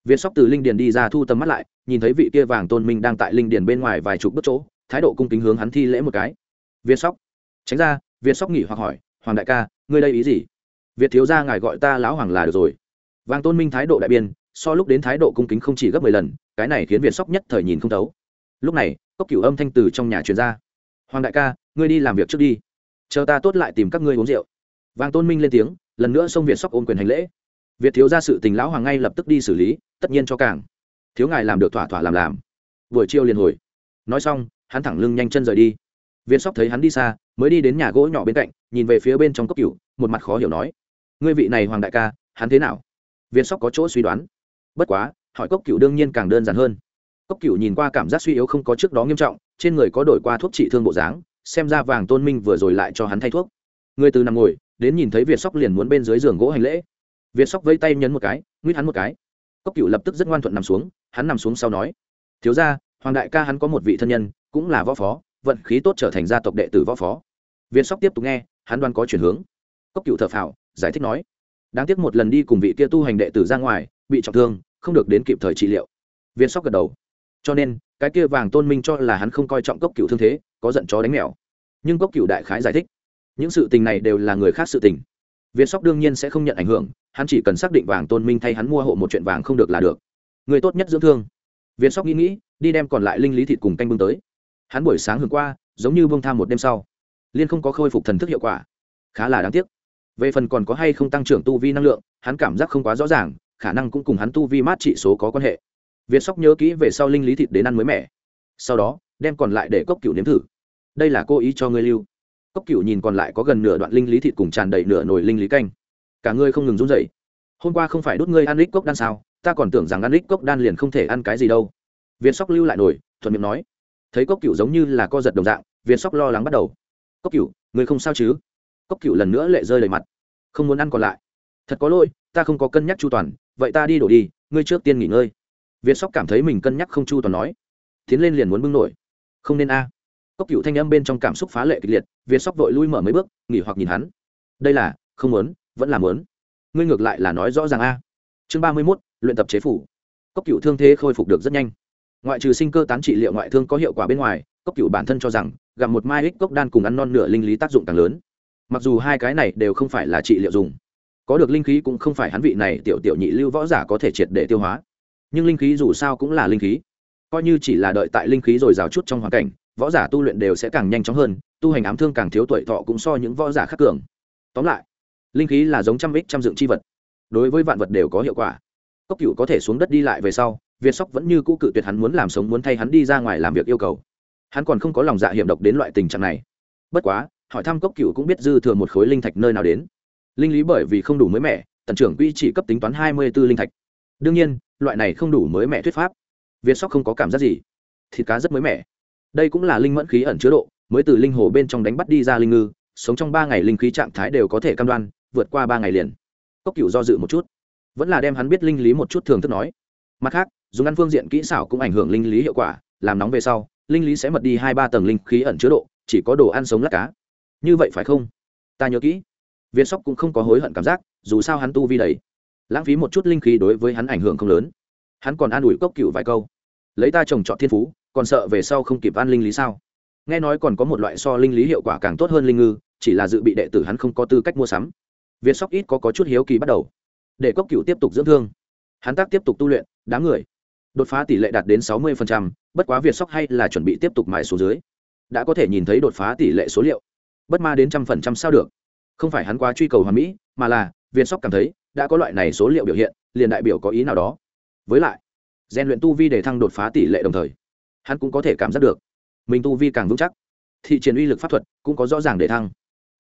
Viên sóc từ linh điền đi ra thu tầm mắt lại, nhìn thấy vị kia vàng tôn minh đang tại linh điền bên ngoài vài chục bước chỗ, thái độ cung kính hướng hắn thi lễ một cái. Viên sóc, tránh ra, viên sóc nghỉ hoặc hỏi, hoàng đại ca, ngươi đây ý gì? Việt thiếu gia ngài gọi ta lão hoàng là được rồi. Vàng tôn minh thái độ đại biên, so lúc đến thái độ cung kính không chỉ gấp mười lần, cái này khiến việt sóc nhất thời nhìn không thấu. Lúc này cốc cửu âm thanh từ trong nhà truyền ra. Hoàng đại ca, ngươi đi làm việc trước đi. Chờ ta tốt lại tìm các ngươi uống rượu vàng tôn minh lên tiếng lần nữa xông việt sóc ôm quyền hành lễ. Việt thiếu ra sự tình lão hoàng ngay lập tức đi xử lý tất nhiên cho càng. Thiếu ngài làm được thỏa thỏa làm làm. Buổi chiều liền hồi. Nói xong hắn thẳng lưng nhanh chân rời đi. Việt sóc thấy hắn đi xa mới đi đến nhà gỗ nhỏ bên cạnh nhìn về phía bên trong cốc cựu, một mặt khó hiểu nói. Ngươi vị này hoàng đại ca hắn thế nào? Việt sóc có chỗ suy đoán. Bất quá hỏi cốc cựu đương nhiên càng đơn giản hơn. Cốc cựu nhìn qua cảm giác suy yếu không có trước đó nghiêm trọng trên người có đổi qua thuốc trị thương bộ dáng xem ra vàng tôn minh vừa rồi lại cho hắn thay thuốc. Người từ nằm ngồi đến nhìn thấy việt sóc liền muốn bên dưới giường gỗ hành lễ. Việt sóc vây tay nhấn một cái, nguyết hắn một cái. Cốc cựu lập tức rất ngoan thuận nằm xuống, hắn nằm xuống sau nói, thiếu ra hoàng đại ca hắn có một vị thân nhân, cũng là võ phó, vận khí tốt trở thành gia tộc đệ tử võ phó. Việt sóc tiếp tục nghe, hắn đoan có chuyển hướng. Cốc cựu thợ phào, giải thích nói, đáng tiếc một lần đi cùng vị kia tu hành đệ tử ra ngoài, bị trọng thương, không được đến kịp thời trị liệu. Việt sóc gật đầu. Cho nên, cái kia vàng tôn minh cho là hắn không coi trọng cốc cựu thương thế, có giận chó đánh mèo. Nhưng cốc cựu đại khái giải thích những sự tình này đều là người khác sự tình. Viên sóc đương nhiên sẽ không nhận ảnh hưởng, hắn chỉ cần xác định vàng tôn minh thay hắn mua hộ một chuyện vàng không được là được. Người tốt nhất dưỡng thương. Viên sóc nghĩ nghĩ, đi đem còn lại linh lý thịt cùng canh bưng tới. Hắn buổi sáng hưởng qua, giống như bông tham một đêm sau. Liên không có khôi phục thần thức hiệu quả. Khá là đáng tiếc. Về phần còn có hay không tăng trưởng tu vi năng lượng, hắn cảm giác không quá rõ ràng, khả năng cũng cùng hắn tu vi mát trị số có quan hệ. Việt sóc nhớ kỹ về sau linh lý thịt đến ăn mới mẻ. Sau đó, đem còn lại để cốc cựu nếm thử. Đây là cô ý cho ngươi lưu cốc cựu nhìn còn lại có gần nửa đoạn linh lý thịt cùng tràn đầy nửa nồi linh lý canh. Cả ngươi không ngừng run rẩy. Hôm qua không phải đốt ngươi ăn lít cốc đan sao? Ta còn tưởng rằng ăn lít cốc đan liền không thể ăn cái gì đâu. Việt sóc lưu lại nổi thuận miệng nói. Thấy cốc cựu giống như là co giật đồng dạng, viên sóc lo lắng bắt đầu. Cốc cựu ngươi không sao chứ? Cốc cựu lần nữa lệ rơi đầy mặt. Không muốn ăn còn lại. Thật có lỗi, ta không có cân nhắc chu toàn, vậy ta đi đổ đi, ngươi trước tiên nghỉ ngơi. Viên sóc cảm thấy mình cân nhắc không chu toàn nói. Tiến lên liền muốn bưng nổi. Không nên a cốc cựu thanh âm bên trong cảm xúc phá lệ kịch liệt, viên sóc vội lui mở mấy bước, nghỉ hoặc nhìn hắn. Đây là, không muốn, vẫn là muốn. Ngươi ngược lại là nói rõ ràng a. Chương ba mươi mốt, luyện tập chế phủ. Cốc cựu thương thế khôi phục được rất nhanh. Ngoại trừ sinh cơ tán trị liệu ngoại thương có hiệu quả bên ngoài, cốc cựu bản thân cho rằng, gặp một mai ích cốc đan cùng ăn non nửa linh lý tác dụng càng lớn. Mặc dù hai cái này đều không phải là trị liệu dùng, có được linh khí cũng không phải hắn vị này tiểu tiểu nhị lưu võ giả có thể triệt để tiêu hóa. Nhưng linh khí dù sao cũng là linh khí, coi như chỉ là đợi tại linh khí rồi rào chút trong hoàn cảnh võ giả tu luyện đều sẽ càng nhanh chóng hơn, tu hành ám thương càng thiếu tuổi thọ cũng so những võ giả khác cường. Tóm lại, linh khí là giống trăm ích trăm dựng c h i vật. Đối với vạn vật đều có hiệu quả. Cốc cựu có thể xuống đất đi lại về sau, việt sóc vẫn như cũ cự tuyệt hắn muốn làm sống muốn thay hắn đi ra ngoài làm việc yêu cầu. Hắn còn không có lòng dạ hiểm độc đến loại tình trạng này. Bất quá, hỏi thăm cốc cựu cũng biết dư thừa một khối linh thạch nơi nào đến. Linh lý bởi vì không đủ mới mẻ, tần trưởng quy chỉ cấp tính toán hai mươi b ố linh thạch. Đương nhiên, loại này không đủ mới mẻ thuyết pháp. Việt sóc không có cảm giác gì. Thịt cá rất mới mẻ đây cũng là linh mẫn khí ẩn chứa độ, mới từ linh hồ bên trong đánh bắt đi ra linh ngư, sống trong ba ngày linh khí trạng thái đều có thể cam đoan, vượt qua ba ngày liền. Cốc cựu do dự một chút, vẫn là đem hắn biết linh lý một chút thường thức nói. Mặt khác, dùng ăn phương diện kỹ xảo cũng ảnh hưởng linh lý hiệu quả, làm nóng về sau, linh lý sẽ mật đi hai ba tầng linh khí ẩn chứa độ, chỉ có đồ ăn sống lát cá. Như vậy phải không? Ta nhớ kỹ. Viên sóc cũng không có hối hận cảm giác, dù sao hắn tu vi đầy, lãng phí một chút linh khí đối với hắn ảnh hưởng không lớn. Hắn còn an ủi cốc cựu vài câu lấy ta trồng trọt thiên phú còn sợ về sau không kịp ăn linh lý sao? Nghe nói còn có một loại so linh lý hiệu quả càng tốt hơn linh ngư chỉ là dự bị đệ tử hắn không có tư cách mua sắm. Việt sóc ít có, có chút hiếu kỳ bắt đầu. Để cốc cựu tiếp tục dưỡng thương. Hắn tác tiếp tục tu luyện đám người đột phá tỷ lệ đạt đến sáu mươi bất quá việt sóc hay là chuẩn bị tiếp tục mài số dưới. Đã có thể nhìn thấy đột phá tỷ lệ số liệu. Bất ma đến trăm phần trăm sao được. Không phải hắn quá truy cầu hoàn mỹ mà là việt sóc cảm thấy đã có loại này số liệu biểu hiện liền đại biểu có ý nào đó. Với lại rèn luyện tu vi để thăng đột phá tỷ lệ đồng thời, hắn cũng có thể cảm giác được, mình tu vi càng vững chắc, thị triển uy lực pháp thuật cũng có rõ ràng để thăng.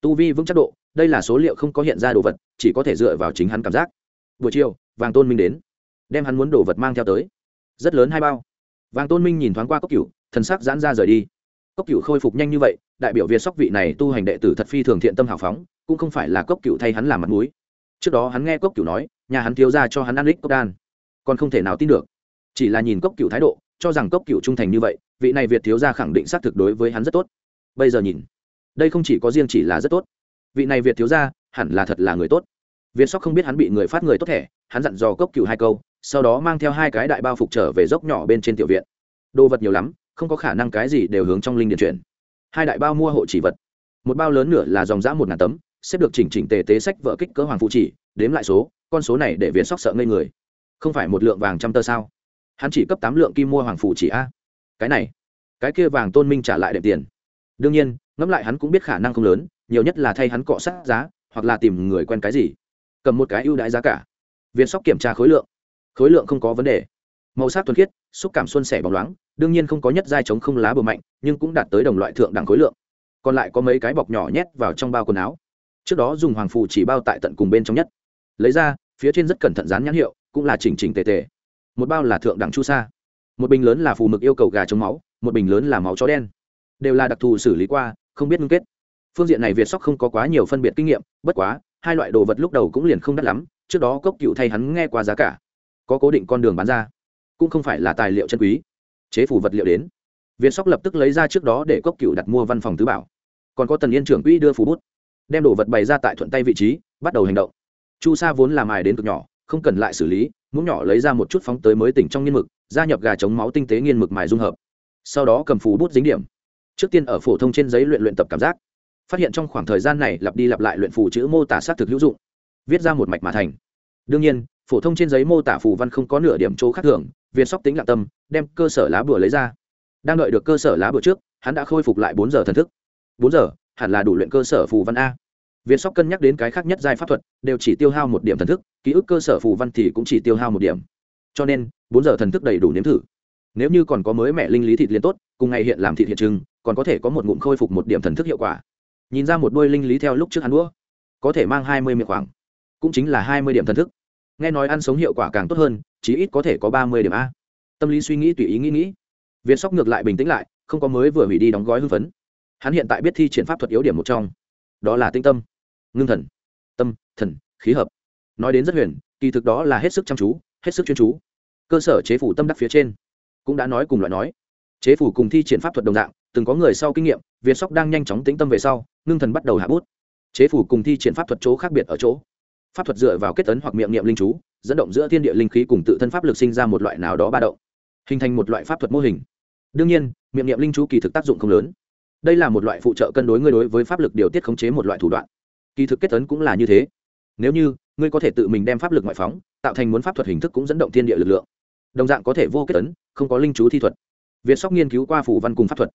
Tu vi vững chắc độ, đây là số liệu không có hiện ra đồ vật, chỉ có thể dựa vào chính hắn cảm giác. Buổi chiều, vàng tôn minh đến, đem hắn muốn đồ vật mang theo tới. Rất lớn hai bao. Vàng tôn minh nhìn thoáng qua cốc cửu, thần sắc giãn ra rời đi. Cốc cửu khôi phục nhanh như vậy, đại biểu việt sóc vị này tu hành đệ tử thật phi thường thiện tâm hào phóng, cũng không phải là cốc cửu thay hắn làm mặt mũi. Trước đó hắn nghe cốc cửu nói, nhà hắn thiếu ra cho hắn ăn lích cốc đan, còn không thể nào tin được chỉ là nhìn cốc cửu thái độ, cho rằng cốc cửu trung thành như vậy, vị này việt thiếu gia khẳng định xác thực đối với hắn rất tốt. Bây giờ nhìn, đây không chỉ có riêng chỉ là rất tốt. Vị này việt thiếu gia, hẳn là thật là người tốt. Việt sóc không biết hắn bị người phát người tốt thẻ, hắn dặn dò cốc cửu hai câu, sau đó mang theo hai cái đại bao phục trở về dốc nhỏ bên trên tiểu viện. Đồ vật nhiều lắm, không có khả năng cái gì đều hướng trong linh điện chuyển. Hai đại bao mua hộ chỉ vật. Một bao lớn nửa là dòng giã một ngàn tấm, xếp được chỉnh chỉnh tề tế sách vợ kích cỡ hoàng phụ chỉ, đếm lại số, con số này để việt sóc sợ ngây người. Không phải một lượng vàng trăm tơ sao? Hắn chỉ cấp tám lượng kim mua hoàng phụ chỉ a. Cái này, cái kia vàng tôn minh trả lại đệm tiền. Đương nhiên, ngẫm lại hắn cũng biết khả năng không lớn, nhiều nhất là thay hắn cọ sát giá, hoặc là tìm người quen cái gì. Cầm một cái ưu đãi giá cả. Viên sóc kiểm tra khối lượng. Khối lượng không có vấn đề. Màu sắc thuần khiết, xúc cảm xuân sẻ bóng loáng, đương nhiên không có nhất giai chống không lá bờ mạnh, nhưng cũng đạt tới đồng loại thượng đẳng khối lượng. Còn lại có mấy cái bọc nhỏ nhét vào trong bao quần áo. Trước đó dùng hoàng phù chỉ bao tại tận cùng bên trong nhất. Lấy ra, phía trên rất cẩn thận dán nhãn hiệu, cũng là chỉnh chỉnh tề tề một bao là thượng đẳng chu sa, một bình lớn là phù mực yêu cầu gà chống máu, một bình lớn là máu chó đen. Đều là đặc thù xử lý qua, không biết ngưng kết. Phương diện này việt sóc không có quá nhiều phân biệt kinh nghiệm, bất quá, hai loại đồ vật lúc đầu cũng liền không đắt lắm, trước đó cốc cựu thay hắn nghe qua giá cả. Có cố định con đường bán ra, cũng không phải là tài liệu chân quý. Chế phủ vật liệu đến. Việt sóc lập tức lấy ra trước đó để cốc cựu đặt mua văn phòng tứ bảo. Còn có tần yên trưởng quỹ đưa phủ bút. Đem đồ vật bày ra tại thuận tay vị trí, bắt đầu hành động. Chu sa vốn làm mài đến cực nhỏ, không cần lại xử lý muỗng nhỏ lấy ra một chút phóng tới mới tỉnh trong nghiên mực, gia nhập gà chống máu tinh tế nghiên mực mài dung hợp. Sau đó cầm phù bút dính điểm. Trước tiên ở phổ thông trên giấy luyện luyện tập cảm giác. Phát hiện trong khoảng thời gian này lặp đi lặp lại luyện phù chữ mô tả xác thực hữu dụng. Viết ra một mạch mà thành. Đương nhiên, phổ thông trên giấy mô tả phù văn không có nửa điểm chỗ khác thường, viên sóc tính lặng tâm, đem cơ sở lá bùa lấy ra. Đang đợi được cơ sở lá bùa trước, hắn đã khôi phục lại bốn giờ thần thức. Bốn giờ, hẳn là đủ luyện cơ sở phù văn a việt sóc cân nhắc đến cái khác nhất giai pháp thuật, đều chỉ tiêu hao một điểm thần thức, ký ức cơ sở phù văn thì cũng chỉ tiêu hao một điểm. Cho nên, bốn giờ thần thức đầy đủ nếm thử. Nếu như còn có mới mẹ linh lý thịt liền tốt, cùng ngày hiện làm thịt hiện trưng, còn có thể có một ngụm khôi phục một điểm thần thức hiệu quả. Nhìn ra một đôi linh lý theo lúc trước hắn đũa, có thể mang hai mươi miệng khoảng, cũng chính là hai mươi điểm thần thức. Nghe nói ăn sống hiệu quả càng tốt hơn, chí ít có thể có ba mươi điểm a. Tâm lý suy nghĩ tùy ý nghĩ nghĩ. Việt sóc ngược lại bình tĩnh lại, không có mới vừa hủy đi đóng gói hưng phấn. Hắn hiện tại biết thi triển pháp thuật yếu điểm một trong đó là tinh tâm, ngưng thần, tâm, thần, khí hợp. Nói đến rất huyền, kỳ thực đó là hết sức chăm chú, hết sức chuyên chú. Cơ sở chế phủ tâm đắc phía trên cũng đã nói cùng loại nói. Chế phủ cùng thi triển pháp thuật đồng dạng, từng có người sau kinh nghiệm, việt sóc đang nhanh chóng tĩnh tâm về sau, ngưng thần bắt đầu hạ bút. Chế phủ cùng thi triển pháp thuật chỗ khác biệt ở chỗ. Pháp thuật dựa vào kết tấn hoặc miệng niệm linh chú, dẫn động giữa thiên địa linh khí cùng tự thân pháp lực sinh ra một loại nào đó ba động, hình thành một loại pháp thuật mô hình. Đương nhiên, miệng niệm linh chú kỳ thực tác dụng không lớn đây là một loại phụ trợ cân đối ngươi đối với pháp lực điều tiết khống chế một loại thủ đoạn. Kỳ thực kết tấn cũng là như thế. Nếu như, ngươi có thể tự mình đem pháp lực ngoại phóng, tạo thành muốn pháp thuật hình thức cũng dẫn động thiên địa lực lượng. Đồng dạng có thể vô kết tấn không có linh chú thi thuật. Việt sóc nghiên cứu qua phù văn cùng pháp thuật.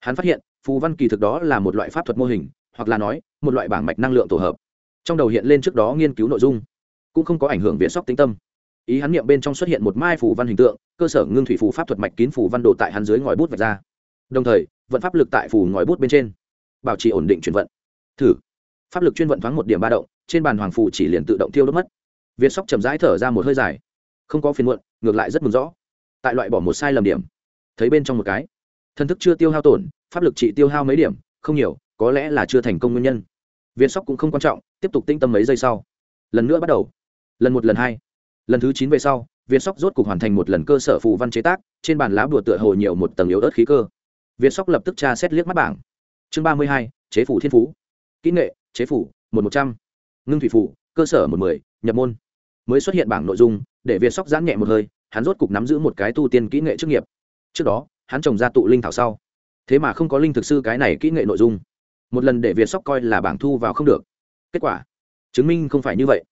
Hắn phát hiện, phù văn kỳ thực đó là một loại pháp thuật mô hình, hoặc là nói, một loại bảng mạch năng lượng tổ hợp. Trong đầu hiện lên trước đó nghiên cứu nội dung. Cũng không có ảnh hưởng việt sóc tính tâm. Ý hắn niệm bên trong xuất hiện một mai phù văn hình tượng, cơ sở ngưng thủy phù pháp thuật mạch kín phù văn đồ tại hắn dưới ngòi bút vạch ra. Đồng thời vận pháp lực tại phù ngòi bút bên trên. Bảo trì ổn định chuyển vận. Thử. Pháp lực chuyên vận thoáng một điểm ba động, trên bàn hoàng phủ chỉ liền tự động tiêu đốt mất. Việt sóc chậm rãi thở ra một hơi dài. Không có phiền muộn, ngược lại rất mừng rõ. Tại loại bỏ một sai lầm điểm. Thấy bên trong một cái. Thân thức chưa tiêu hao tổn, pháp lực chỉ tiêu hao mấy điểm, không nhiều, có lẽ là chưa thành công nguyên nhân. Viên sóc cũng không quan trọng, tiếp tục tinh tâm mấy giây sau. Lần nữa bắt đầu. Lần một, lần hai. Lần thứ chín về sau, viên sóc rốt cục hoàn thành một lần cơ sở phù văn chế tác, trên bàn lá bùa tựa hồ nhiều một tầng yếu ớt khí cơ việt sóc lập tức tra xét liếc mắt bảng. Chương ba mươi hai, chế phủ thiên phú. Kỹ nghệ, chế phủ, một một trăm. Ngưng thủy phủ, cơ sở một mười, nhập môn. Mới xuất hiện bảng nội dung, để việt sóc giãn nhẹ một hơi, hắn rốt cục nắm giữ một cái tu tiên kỹ nghệ chức nghiệp. Trước đó, hắn trồng ra tụ linh thảo sau. Thế mà không có linh thực sư cái này kỹ nghệ nội dung. Một lần để việt sóc coi là bảng thu vào không được. Kết quả, chứng minh không phải như vậy.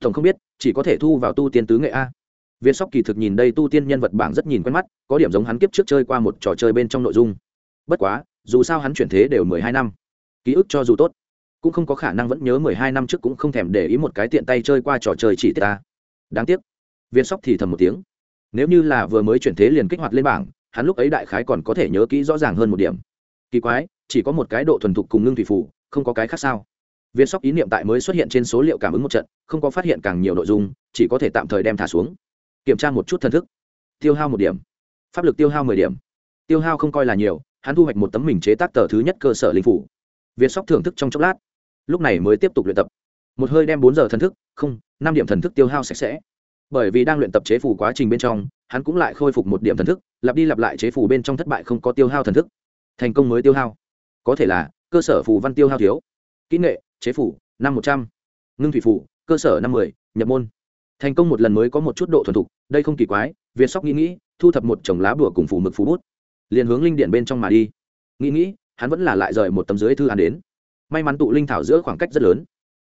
Tổng không biết, chỉ có thể thu vào tu tiên tứ nghệ a. Việt sóc kỳ thực nhìn đây tu tiên nhân vật bảng rất nhìn quen mắt, có điểm giống hắn kiếp trước chơi qua một trò chơi bên trong nội dung bất quá, dù sao hắn chuyển thế đều mười hai năm. Ký ức cho dù tốt, cũng không có khả năng vẫn nhớ mười hai năm trước cũng không thèm để ý một cái tiện tay chơi qua trò chơi chỉ tiết ta. Đáng tiếc, viên sóc thì thầm một tiếng. Nếu như là vừa mới chuyển thế liền kích hoạt lên bảng, hắn lúc ấy đại khái còn có thể nhớ kỹ rõ ràng hơn một điểm. Kỳ quái, chỉ có một cái độ thuần thục cùng ngưng thủy phủ không có cái khác sao? Viên sóc ý niệm tại mới xuất hiện trên số liệu cảm ứng một trận, không có phát hiện càng nhiều nội dung, chỉ có thể tạm thời đem thả xuống. Kiểm tra một chút thần thức. Tiêu hao một điểm. Pháp lực tiêu hao mười điểm. Tiêu hao không coi là nhiều hắn thu hoạch một tấm mình chế tác tờ thứ nhất cơ sở linh phủ. Việt sóc thưởng thức trong chốc lát. Lúc này mới tiếp tục luyện tập. Một hơi đem bốn giờ thần thức, không, năm điểm thần thức tiêu hao sạch sẽ. Bởi vì đang luyện tập chế phủ quá trình bên trong, hắn cũng lại khôi phục một điểm thần thức, lặp đi lặp lại chế phủ bên trong thất bại không có tiêu hao thần thức. Thành công mới tiêu hao. Có thể là, cơ sở phù văn tiêu hao thiếu. Kỹ nghệ, chế phủ, năm một trăm. Ngưng thủy phủ, cơ sở năm mươi nhập môn. Thành công một lần mới có một chút độ thuần thục, đây không kỳ quái việt sóc nghĩ nghĩ, thu thập một chồng lá bùa cùng phủ mực phú bút liền hướng linh điện bên trong mà đi. Nghĩ nghĩ, hắn vẫn là lại rời một tấm dưới thư án đến. May mắn tụ linh thảo giữa khoảng cách rất lớn.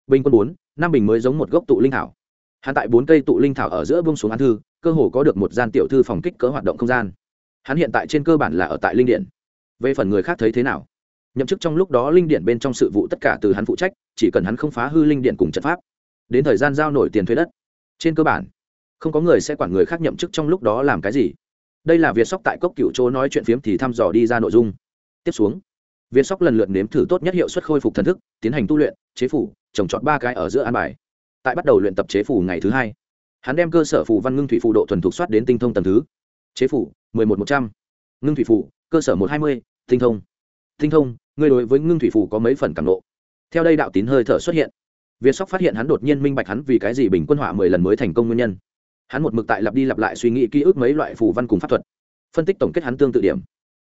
Bình quân bốn, năm bình mới giống một gốc tụ linh thảo. Hắn tại bốn cây tụ linh thảo ở giữa bông xuống án thư, cơ hồ có được một gian tiểu thư phòng kích cỡ hoạt động không gian. Hắn hiện tại trên cơ bản là ở tại linh điện về phần người khác thấy thế nào? Nhậm chức trong lúc đó linh điện bên trong sự vụ tất cả từ hắn phụ trách, chỉ cần hắn không phá hư linh điện cùng trận pháp, đến thời gian giao nổi tiền thuế đất. Trên cơ bản, không có người sẽ quản người khác nhậm chức trong lúc đó làm cái gì đây là việt sóc tại cốc cựu chỗ nói chuyện phiếm thì thăm dò đi ra nội dung. Tiếp xuống, việt sóc lần lượt nếm thử tốt nhất hiệu suất khôi phục thần thức, tiến hành tu luyện, chế phủ, trồng trọt ba cái ở giữa an bài. Tại bắt đầu luyện tập chế phủ ngày thứ hai, hắn đem cơ sở phủ văn ngưng thủy phụ độ thuần thục soát đến tinh thông tầng thứ. Chế phủ, mười một một trăm. Ngưng thủy phủ cơ sở một hai mươi, tinh thông. Tinh thông, người đối với ngưng thủy phủ có mấy phần cảm lộ theo đây đạo tín hơi thở xuất hiện. Việt sóc phát hiện hắn đột nhiên minh bạch hắn vì cái gì bình quân họa mười lần mới thành công nguyên nhân hắn một mực tại lặp đi lặp lại suy nghĩ ký ức mấy loại phù văn cùng pháp thuật. Phân tích tổng kết hắn tương tự điểm.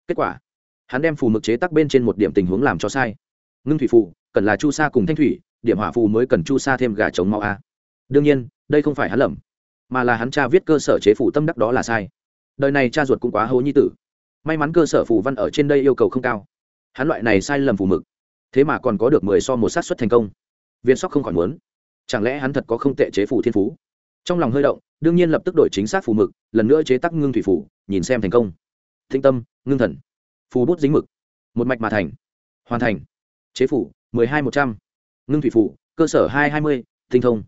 Kết quả, hắn đem phù mực chế tắc bên trên một điểm tình huống làm cho sai. Ngưng thủy phù, cần là chu sa cùng thanh thủy, điểm hỏa phù mới cần chu sa thêm gà chống mau a. Đương nhiên, đây không phải hắn lầm, mà là hắn cha viết cơ sở chế phù tâm đắc đó là sai. Đời này cha ruột cũng quá hố nhi tử. May mắn cơ sở phù văn ở trên đây yêu cầu không cao. Hắn loại này sai lầm phù mực, thế mà còn có được mười so một sát xuất thành công. Viên sóc không khỏi muốn, chẳng lẽ hắn thật có không tệ chế phù thiên phú? Trong lòng hơi động đương nhiên lập tức đổi chính xác phù mực, lần nữa chế tắc ngưng thủy phủ, nhìn xem thành công. Thinh tâm, ngưng thần. Phù bút dính mực. Một mạch mà thành. Hoàn thành. Chế phủ, mười hai một trăm. Ngưng thủy phủ, cơ sở hai hai mươi, tinh thông.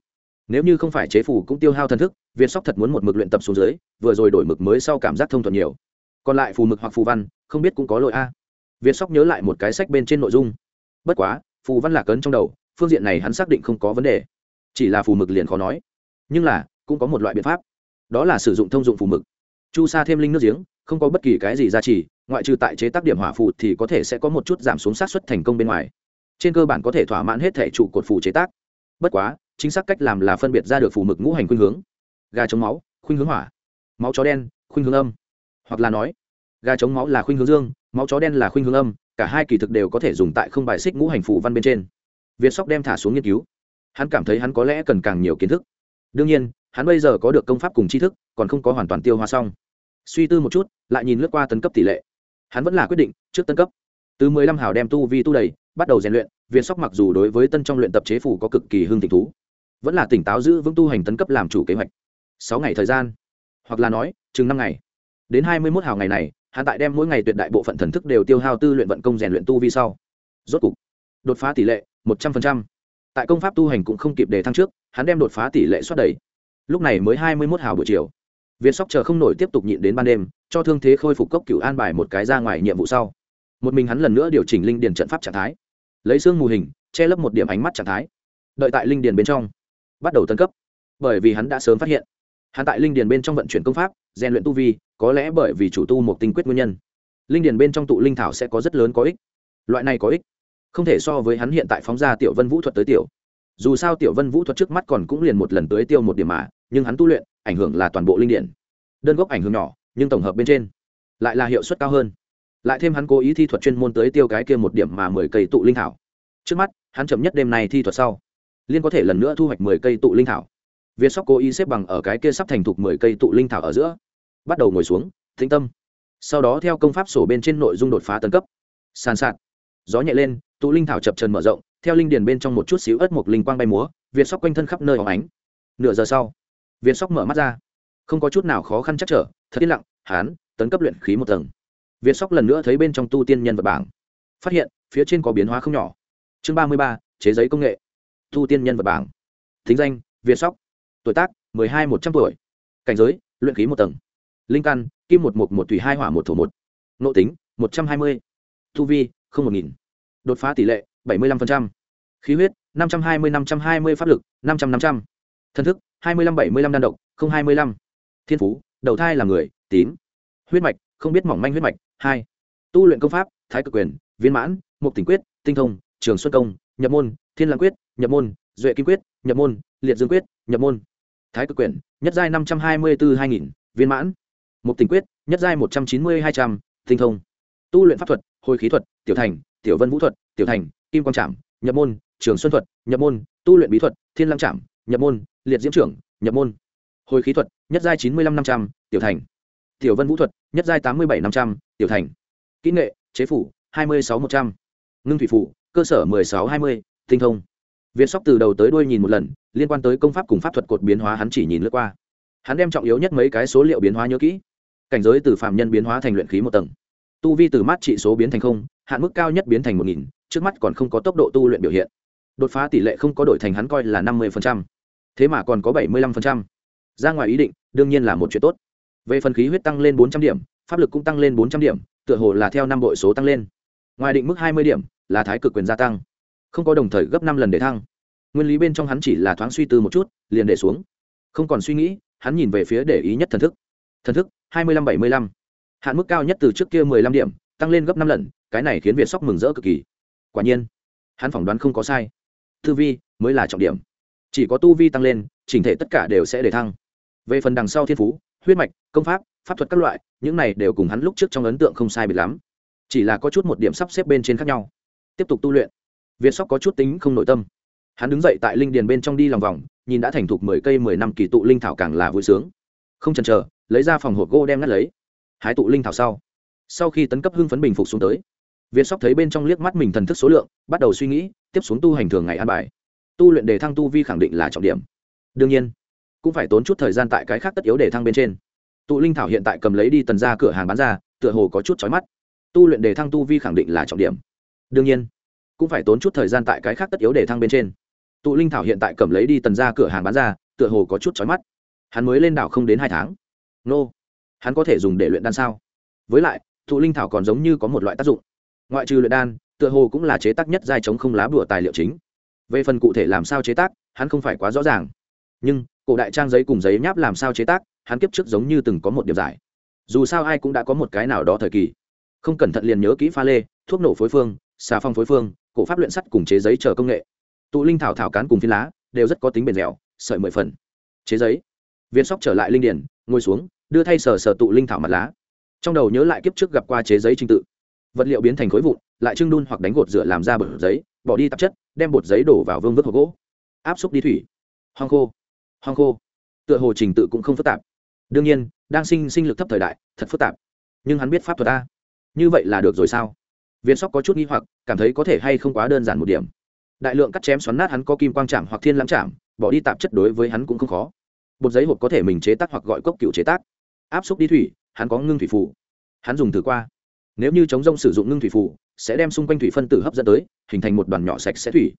Nếu như không phải chế phủ cũng tiêu hao thần thức việt sóc thật muốn một mực luyện tập xuống dưới, vừa rồi đổi mực mới sau cảm giác thông thuận nhiều. Còn lại phù mực hoặc phù văn, không biết cũng có lỗi a. Việt sóc nhớ lại một cái sách bên trên nội dung. Bất quá, phù văn lạc ấn trong đầu, phương diện này hắn xác định không có vấn đề. Chỉ là phù mực liền khó nói. Nhưng là cũng có một loại biện pháp. Đó là sử dụng thông dụng phù mực. Chu sa thêm linh nước giếng, không có bất kỳ cái gì giá trị ngoại trừ tại chế tác điểm hỏa phù thì có thể sẽ có một chút giảm xuống sát xuất thành công bên ngoài. Trên cơ bản có thể thỏa mãn hết thể trụ cột phù chế tác. Bất quá, chính xác cách làm là phân biệt ra được phù mực ngũ hành khuynh hướng. Gà chống máu, khuynh hướng hỏa. Máu chó đen, khuynh hướng âm. Hoặc là nói, gà chống máu là khuynh hướng dương, máu chó đen là khuynh hướng âm, cả hai kỳ thực đều có thể dùng tại không bài xích ngũ hành phù văn bên trên. Việt sóc đem thả xuống nghiên cứu. Hắn cảm thấy hắn có lẽ cần càng nhiều kiến thức. Đương nhiên hắn bây giờ có được công pháp cùng tri thức, còn không có hoàn toàn tiêu hóa xong. Suy tư một chút, lại nhìn lướt qua tấn cấp tỷ lệ. Hắn vẫn là quyết định, trước tân cấp. Từ mười lăm hào đem tu vi tu đầy, bắt đầu rèn luyện, Viên sóc mặc dù đối với tân trong luyện tập chế phủ có cực kỳ hương tình thú, vẫn là tỉnh táo giữ vững tu hành tấn cấp làm chủ kế hoạch. Sáu ngày thời gian, hoặc là nói, chừng năm ngày. Đến hai mươi mốt hào ngày này, hắn tại đem mỗi ngày tuyệt đại bộ phận thần thức đều tiêu hao tư luyện vận công rèn luyện tu vi sau. Rốt cục, đột phá tỷ lệ một trăm phần trăm. Tại công pháp tu hành cũng không kịp đề thăng trước, hắn đem đột phá tỷ lệ xuất đầy lúc này mới hai mươi mốt hào buổi chiều. Việt sóc chờ không nổi tiếp tục nhịn đến ban đêm, cho thương thế khôi phục cốc cựu an bài một cái ra ngoài nhiệm vụ sau. Một mình hắn lần nữa điều chỉnh linh điền trận pháp trạng thái. Lấy xương mù hình, che lấp một điểm ánh mắt trạng thái. Đợi tại linh điền bên trong, bắt đầu tân cấp. Bởi vì hắn đã sớm phát hiện, hắn tại linh điền bên trong vận chuyển công pháp, rèn luyện tu vi, có lẽ bởi vì chủ tu một tinh quyết nguyên nhân. Linh điền bên trong tụ linh thảo sẽ có rất lớn có ích. Loại này có ích, không thể so với hắn hiện tại phóng ra tiểu vân vũ thuật tới tiểu. Dù sao tiểu vân vũ thuật trước mắt còn cũng liền một lần tới tiêu một điểm mà nhưng hắn tu luyện ảnh hưởng là toàn bộ linh điển. Đơn gốc ảnh hưởng nhỏ, nhưng tổng hợp bên trên lại là hiệu suất cao hơn. Lại thêm hắn cố ý thi thuật chuyên môn tới tiêu cái kia một điểm mà mười cây tụ linh thảo. Trước mắt, hắn chậm nhất đêm này thi thuật sau, liên có thể lần nữa thu hoạch mười cây tụ linh thảo. Việt sóc cố ý xếp bằng ở cái kia sắp thành thục mười cây tụ linh thảo ở giữa, bắt đầu ngồi xuống thính tâm. Sau đó theo công pháp sổ bên trên nội dung đột phá tấn cấp. Sàn sạt. Gió nhẹ lên, tụ linh thảo chập trần mở rộng, theo linh điền bên trong một chút xíu ớt một linh quang bay múa việt sóc quanh thân khắp nơi óng ánh. Nửa giờ sau việt sóc mở mắt ra. Không có chút nào khó khăn chắc trở, thật yên lặng, hán, tấn cấp luyện khí một tầng. Việt sóc lần nữa thấy bên trong tu tiên nhân vật bảng. Phát hiện, phía trên có biến hóa không nhỏ. Chương ba mươi ba, chế giấy công nghệ. Tu tiên nhân vật bảng. Thính danh việt sóc. Tuổi tác, mười hai một trăm tuổi. Cảnh giới, luyện khí một tầng. Linh căn, kim một một một thủy hai hỏa một thổ một. Nộ tính, một trăm hai mươi. Thu vi, không một nghìn. Đột phá tỷ lệ, bảy mươi năm khí huyết, năm trăm hai mươi, năm trăm hai mươi pháp lực, năm trăm năm trăm. Thân thức hai mươi năm bảy mươi năm đan độc, không hai mươi năm thiên phú, đầu thai là người, tím. Huyết mạch, không biết mỏng manh huyết mạch, hai. Tu luyện công pháp, thái cực quyền, viên mãn mục tình quyết, tinh thông, trường xuân công, nhập môn, thiên lãng quyết, nhập môn, duệ kim quyết, nhập môn, liệt dương quyết, nhập môn. Thái cực quyền, nhất giai năm trăm hai mươi bốn hai nghìn, viên mãn. Mục tình quyết, nhất giai một trăm chín mươi hai trăm, tinh thông. Tu luyện pháp thuật, hồi khí thuật, tiểu thành, tiểu vân vũ thuật, tiểu thành, kim quang trảm, nhập môn, trường xuân thuật, nhập môn, tu luyện bí thuật, thiên lăng trảm nhập môn, liệt diễm trưởng, nhập môn. Hồi khí thuật, nhất giai chín mươi năm năm trăm, tiểu thành. Tiểu vân vũ thuật, nhất giai tám mươi bảy năm trăm, tiểu thành. Kỹ nghệ, chế phủ, hai mươi sáu một trăm. Ngưng thủy phủ, cơ sở mười sáu hai mươi, tinh thông. Viên sóc từ đầu tới đuôi nhìn một lần, liên quan tới công pháp cùng pháp thuật cột biến hóa hắn chỉ nhìn lướt qua. Hắn đem trọng yếu nhất mấy cái số liệu biến hóa nhớ kỹ. Cảnh giới từ phạm nhân biến hóa thành luyện khí một tầng. Tu vi từ mát trị số biến thành không, hạn mức cao nhất biến thành một nghìn, trước mắt còn không có tốc độ tu luyện biểu hiện đột phá tỷ lệ không có đổi thành hắn coi là năm mươi thế mà còn có bảy mươi năm ra ngoài ý định, đương nhiên là một chuyện tốt. Về phần khí huyết tăng lên bốn trăm điểm, pháp lực cũng tăng lên bốn trăm điểm, tựa hồ là theo năm bội số tăng lên. Ngoài định mức hai mươi điểm, là thái cực quyền gia tăng. Không có đồng thời gấp năm lần để thăng. Nguyên lý bên trong hắn chỉ là thoáng suy tư một chút, liền để xuống. Không còn suy nghĩ, hắn nhìn về phía để ý nhất thần thức. Thần thức, hai mươi lăm bảy mươi lăm. Hạn mức cao nhất từ trước kia mười lăm điểm, tăng lên gấp năm lần, cái này khiến việt sóc mừng rỡ cực kỳ. Quả nhiên, hắn phỏng đoán không có sai tư vi mới là trọng điểm. Chỉ có tu vi tăng lên chỉnh thể tất cả đều sẽ để thăng. Về phần đằng sau thiên phú, huyết mạch, công pháp pháp thuật các loại, những này đều cùng hắn lúc trước trong ấn tượng không sai biệt lắm. Chỉ là có chút một điểm sắp xếp bên trên khác nhau. Tiếp tục tu luyện. Việt sóc có chút tính không nội tâm. Hắn đứng dậy tại linh điền bên trong đi lòng vòng, nhìn đã thành thục mười cây mười năm kỳ tụ linh thảo càng là vui sướng. Không chần chờ, lấy ra phòng hộp gỗ đem ngắt lấy. Hái tụ linh thảo sau. Sau khi tấn cấp hưng phấn bình phục xuống tới Viên sóc thấy bên trong liếc mắt mình thần thức số lượng, bắt đầu suy nghĩ, tiếp xuống tu hành thường ngày an bài. Tu luyện đề thăng tu vi khẳng định là trọng điểm. Đương nhiên, cũng phải tốn chút thời gian tại cái khác tất yếu để thăng bên trên. Tụ linh thảo hiện tại cầm lấy đi tần ra cửa hàng bán ra, tựa hồ có chút chói mắt. Tu luyện đề thăng tu vi khẳng định là trọng điểm. Đương nhiên, cũng phải tốn chút thời gian tại cái khác tất yếu để thăng bên trên. Tụ linh thảo hiện tại cầm lấy đi tần ra cửa hàng bán ra, tựa hồ có chút chói mắt. Hắn mới lên đảo không đến hai tháng. Nô, hắn có thể dùng để luyện đan sao? Với lại, tụ linh thảo còn giống như có một loại tác dụng ngoại trừ luyện đan, tựa hồ cũng là chế tác nhất giai chống không lá bùa tài liệu chính. Về phần cụ thể làm sao chế tác, hắn không phải quá rõ ràng. Nhưng, cổ đại trang giấy cùng giấy nháp làm sao chế tác, hắn kiếp trước giống như từng có một điểm giải. Dù sao ai cũng đã có một cái nào đó thời kỳ. Không cẩn thận liền nhớ kỹ pha lê, thuốc nổ phối phương, xà phong phối phương, cổ pháp luyện sắt cùng chế giấy chờ công nghệ. Tụ linh thảo thảo cán cùng phi lá, đều rất có tính bền dẻo, sợi mười phần. Chế giấy. Viên sóc trở lại linh điển, ngồi xuống, đưa thay sờ sờ tụ linh thảo mặt lá. Trong đầu nhớ lại kiếp trước gặp qua chế giấy trình tự vật liệu biến thành khối vụn, lại trưng đun hoặc đánh gột rửa làm ra bột giấy, bỏ đi tạp chất, đem bột giấy đổ vào vương vớt hộp gỗ. Áp xúc đi thủy. Hong khô. Hong khô. Tựa hồ trình tự cũng không phức tạp. Đương nhiên, đang sinh sinh lực thấp thời đại, thật phức tạp. Nhưng hắn biết pháp thuật ta như vậy là được rồi sao? Viên sóc có chút nghi hoặc, cảm thấy có thể hay không quá đơn giản một điểm. Đại lượng cắt chém xoắn nát hắn có kim quang chạm hoặc thiên lãng chạm, bỏ đi tạp chất đối với hắn cũng không khó. Bột giấy hộp có thể mình chế tác hoặc gọi cốc cựu chế tác. Áp xúc đi thủy, hắn có ngưng thủy phủ hắn dùng thử qua nếu như chống rông sử dụng ngưng thủy phủ, sẽ đem xung quanh thủy phân tử hấp dẫn tới, hình thành một đoàn nhỏ sạch sẽ thủy.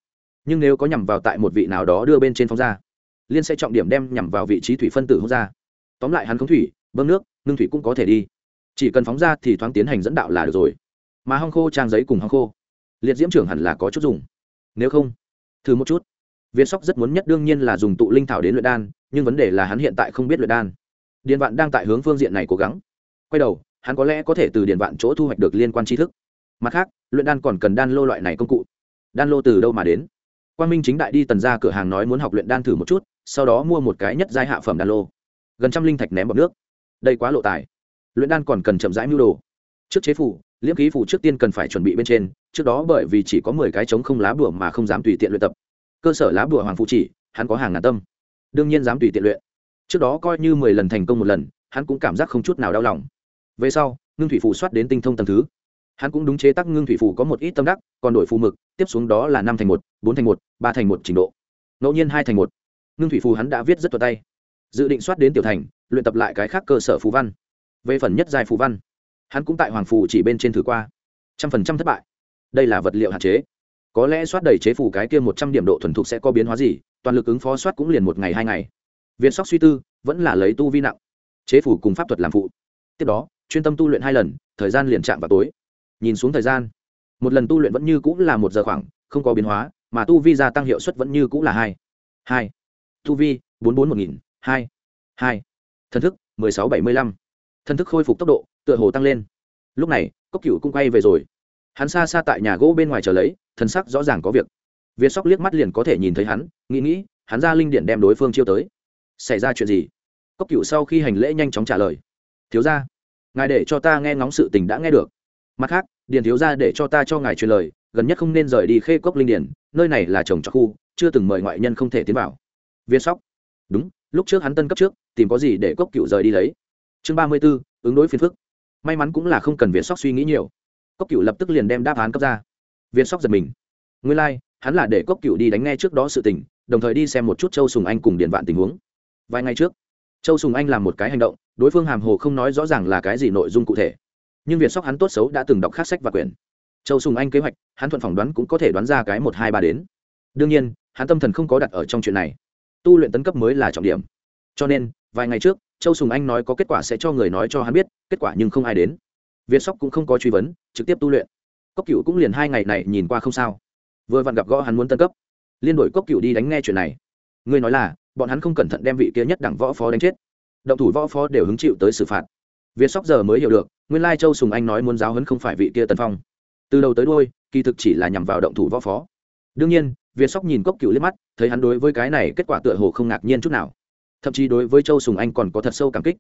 Nhưng nếu có nhằm vào tại một vị nào đó đưa bên trên phóng ra, liên sẽ trọng điểm đem nhằm vào vị trí thủy phân tử hút ra. Tóm lại hắn không thủy, bơm nước, ngưng thủy cũng có thể đi. Chỉ cần phóng ra thì thoáng tiến hành dẫn đạo là được rồi. Mà hong khô trang giấy cùng hong khô, liệt diễm trưởng hẳn là có chút dùng. Nếu không, thử một chút. Viên sóc rất muốn nhất đương nhiên là dùng tụ linh thảo đến luyện đan, nhưng vấn đề là hắn hiện tại không biết luyện đan. Điện vạn đang tại hướng phương diện này cố gắng. Quay đầu hắn có lẽ có thể từ điện vạn chỗ thu hoạch được liên quan tri thức. Mặt khác, luyện đan còn cần đan lô loại này công cụ. Đan lô từ đâu mà đến? Quan minh chính đại đi tần ra cửa hàng nói muốn học luyện đan thử một chút, sau đó mua một cái nhất giai hạ phẩm đan lô. Gần trăm linh thạch ném bọc nước. Đây quá lộ tài. Luyện đan còn cần chậm rãi mưu đồ. Trước chế phủ, liễm khí phủ trước tiên cần phải chuẩn bị bên trên, trước đó bởi vì chỉ có mười cái trống không lá bùa mà không dám tùy tiện luyện tập. Cơ sở lá bùa hoàng phụ chỉ, hắn có hàng ngàn tâm. Đương nhiên dám tùy tiện luyện. Trước đó coi như mười lần thành công một lần, hắn cũng cảm giác không chút nào đau lòng về sau, ngưng thủy phủ soát đến tinh thông tầng thứ. Hắn cũng đúng chế tác ngưng thủy phủ có một ít tâm đắc, còn đổi phù mực, tiếp xuống đó là năm thành một, bốn thành một, ba thành một trình độ. Ngẫu nhiên hai thành một. Ngưng thủy phù hắn đã viết rất thuật tay. Dự định soát đến tiểu thành, luyện tập lại cái khác cơ sở phù văn. Về phần nhất dài phù văn, hắn cũng tại hoàng phù chỉ bên trên thử qua. Trăm phần trăm thất bại. Đây là vật liệu hạn chế. Có lẽ soát đầy chế phù cái kia một trăm điểm độ thuần thục sẽ có biến hóa gì, toàn lực ứng phó soát cũng liền một ngày hai ngày. Viên sóc suy tư, vẫn là lấy tu vi nặng. Chế phù cùng pháp thuật làm phụ. Tiếp đó chuyên tâm tu luyện hai lần, thời gian liền chạm vào tối. Nhìn xuống thời gian, một lần tu luyện vẫn như cũng là một giờ khoảng, không có biến hóa, mà tu vi gia tăng hiệu suất vẫn như cũng là hai. Hai. Tu vi, bốn bốn một nghìn, hai. Hai. Thân thức, mười sáu bảy mươi lăm. Thân thức khôi phục tốc độ, tựa hồ tăng lên. Lúc này, cốc cựu cũng quay về rồi. Hắn xa xa tại nhà gỗ bên ngoài chờ lấy thần sắc rõ ràng có việc. Việt sóc liếc mắt liền có thể nhìn thấy hắn, nghĩ nghĩ, hắn ra linh điện đem đối phương chiêu tới. Xảy ra chuyện gì? Cốc cựu sau khi hành lễ nhanh chóng trả lời. Thiếu ra ngài để cho ta nghe ngóng sự tình đã nghe được. Mặt khác điền thiếu ra để cho ta cho ngài truyền lời gần nhất không nên rời đi khê cốc linh điền nơi này là trồng trọt khu chưa từng mời ngoại nhân không thể tiến vào. Viên sóc. Đúng lúc trước hắn tân cấp trước tìm có gì để cốc cựu rời đi lấy. Chương ba mươi b ố ứng đối phiền phức. May mắn cũng là không cần việt sóc suy nghĩ nhiều. Cốc cựu lập tức liền đem đáp án cấp ra. Việt sóc giật mình. Nguyên lai、like, hắn là để cốc cựu đi đánh nghe trước đó sự tình đồng thời đi xem một chút châu sùng anh cùng điện vạn tình huống. Vài ngày trước châu sùng anh làm một cái hành động đối phương hàm hồ không nói rõ ràng là cái gì nội dung cụ thể, nhưng việt sóc hắn tốt xấu đã từng đọc khắc sách và quyển. Châu sùng anh kế hoạch, hắn thuận phỏng đoán cũng có thể đoán ra cái một, hai, ba đến. Đương nhiên, hắn tâm thần không có đặt ở trong chuyện này. Tu luyện tấn cấp mới là trọng điểm. Cho nên, vài ngày trước, châu sùng anh nói có kết quả sẽ cho người nói cho hắn biết, kết quả nhưng không ai đến. Việt sóc cũng không có truy vấn, trực tiếp tu luyện. Cốc cựu cũng liền hai ngày này nhìn qua không sao. Vừa vặn gặp gõ hắn muốn tân cấp. Liên đổi cốc cựu đi đánh nghe chuyện này. Ngươi nói là, bọn hắn không cẩn thận đem vị kia nhất đẳng võ phó đánh chết động thủ võ phó đều hứng chịu tới xử phạt. Việt sóc giờ mới hiểu được, nguyên lai châu sùng anh nói muốn giáo hấn không phải vị kia tân phong. Từ đầu tới đôi kỳ thực chỉ là nhằm vào động thủ võ phó. Đương nhiên việt sóc nhìn cốc cựu liếc mắt, thấy hắn đối với cái này kết quả tựa hồ không ngạc nhiên chút nào. Thậm chí đối với châu sùng anh còn có thật sâu cảm kích.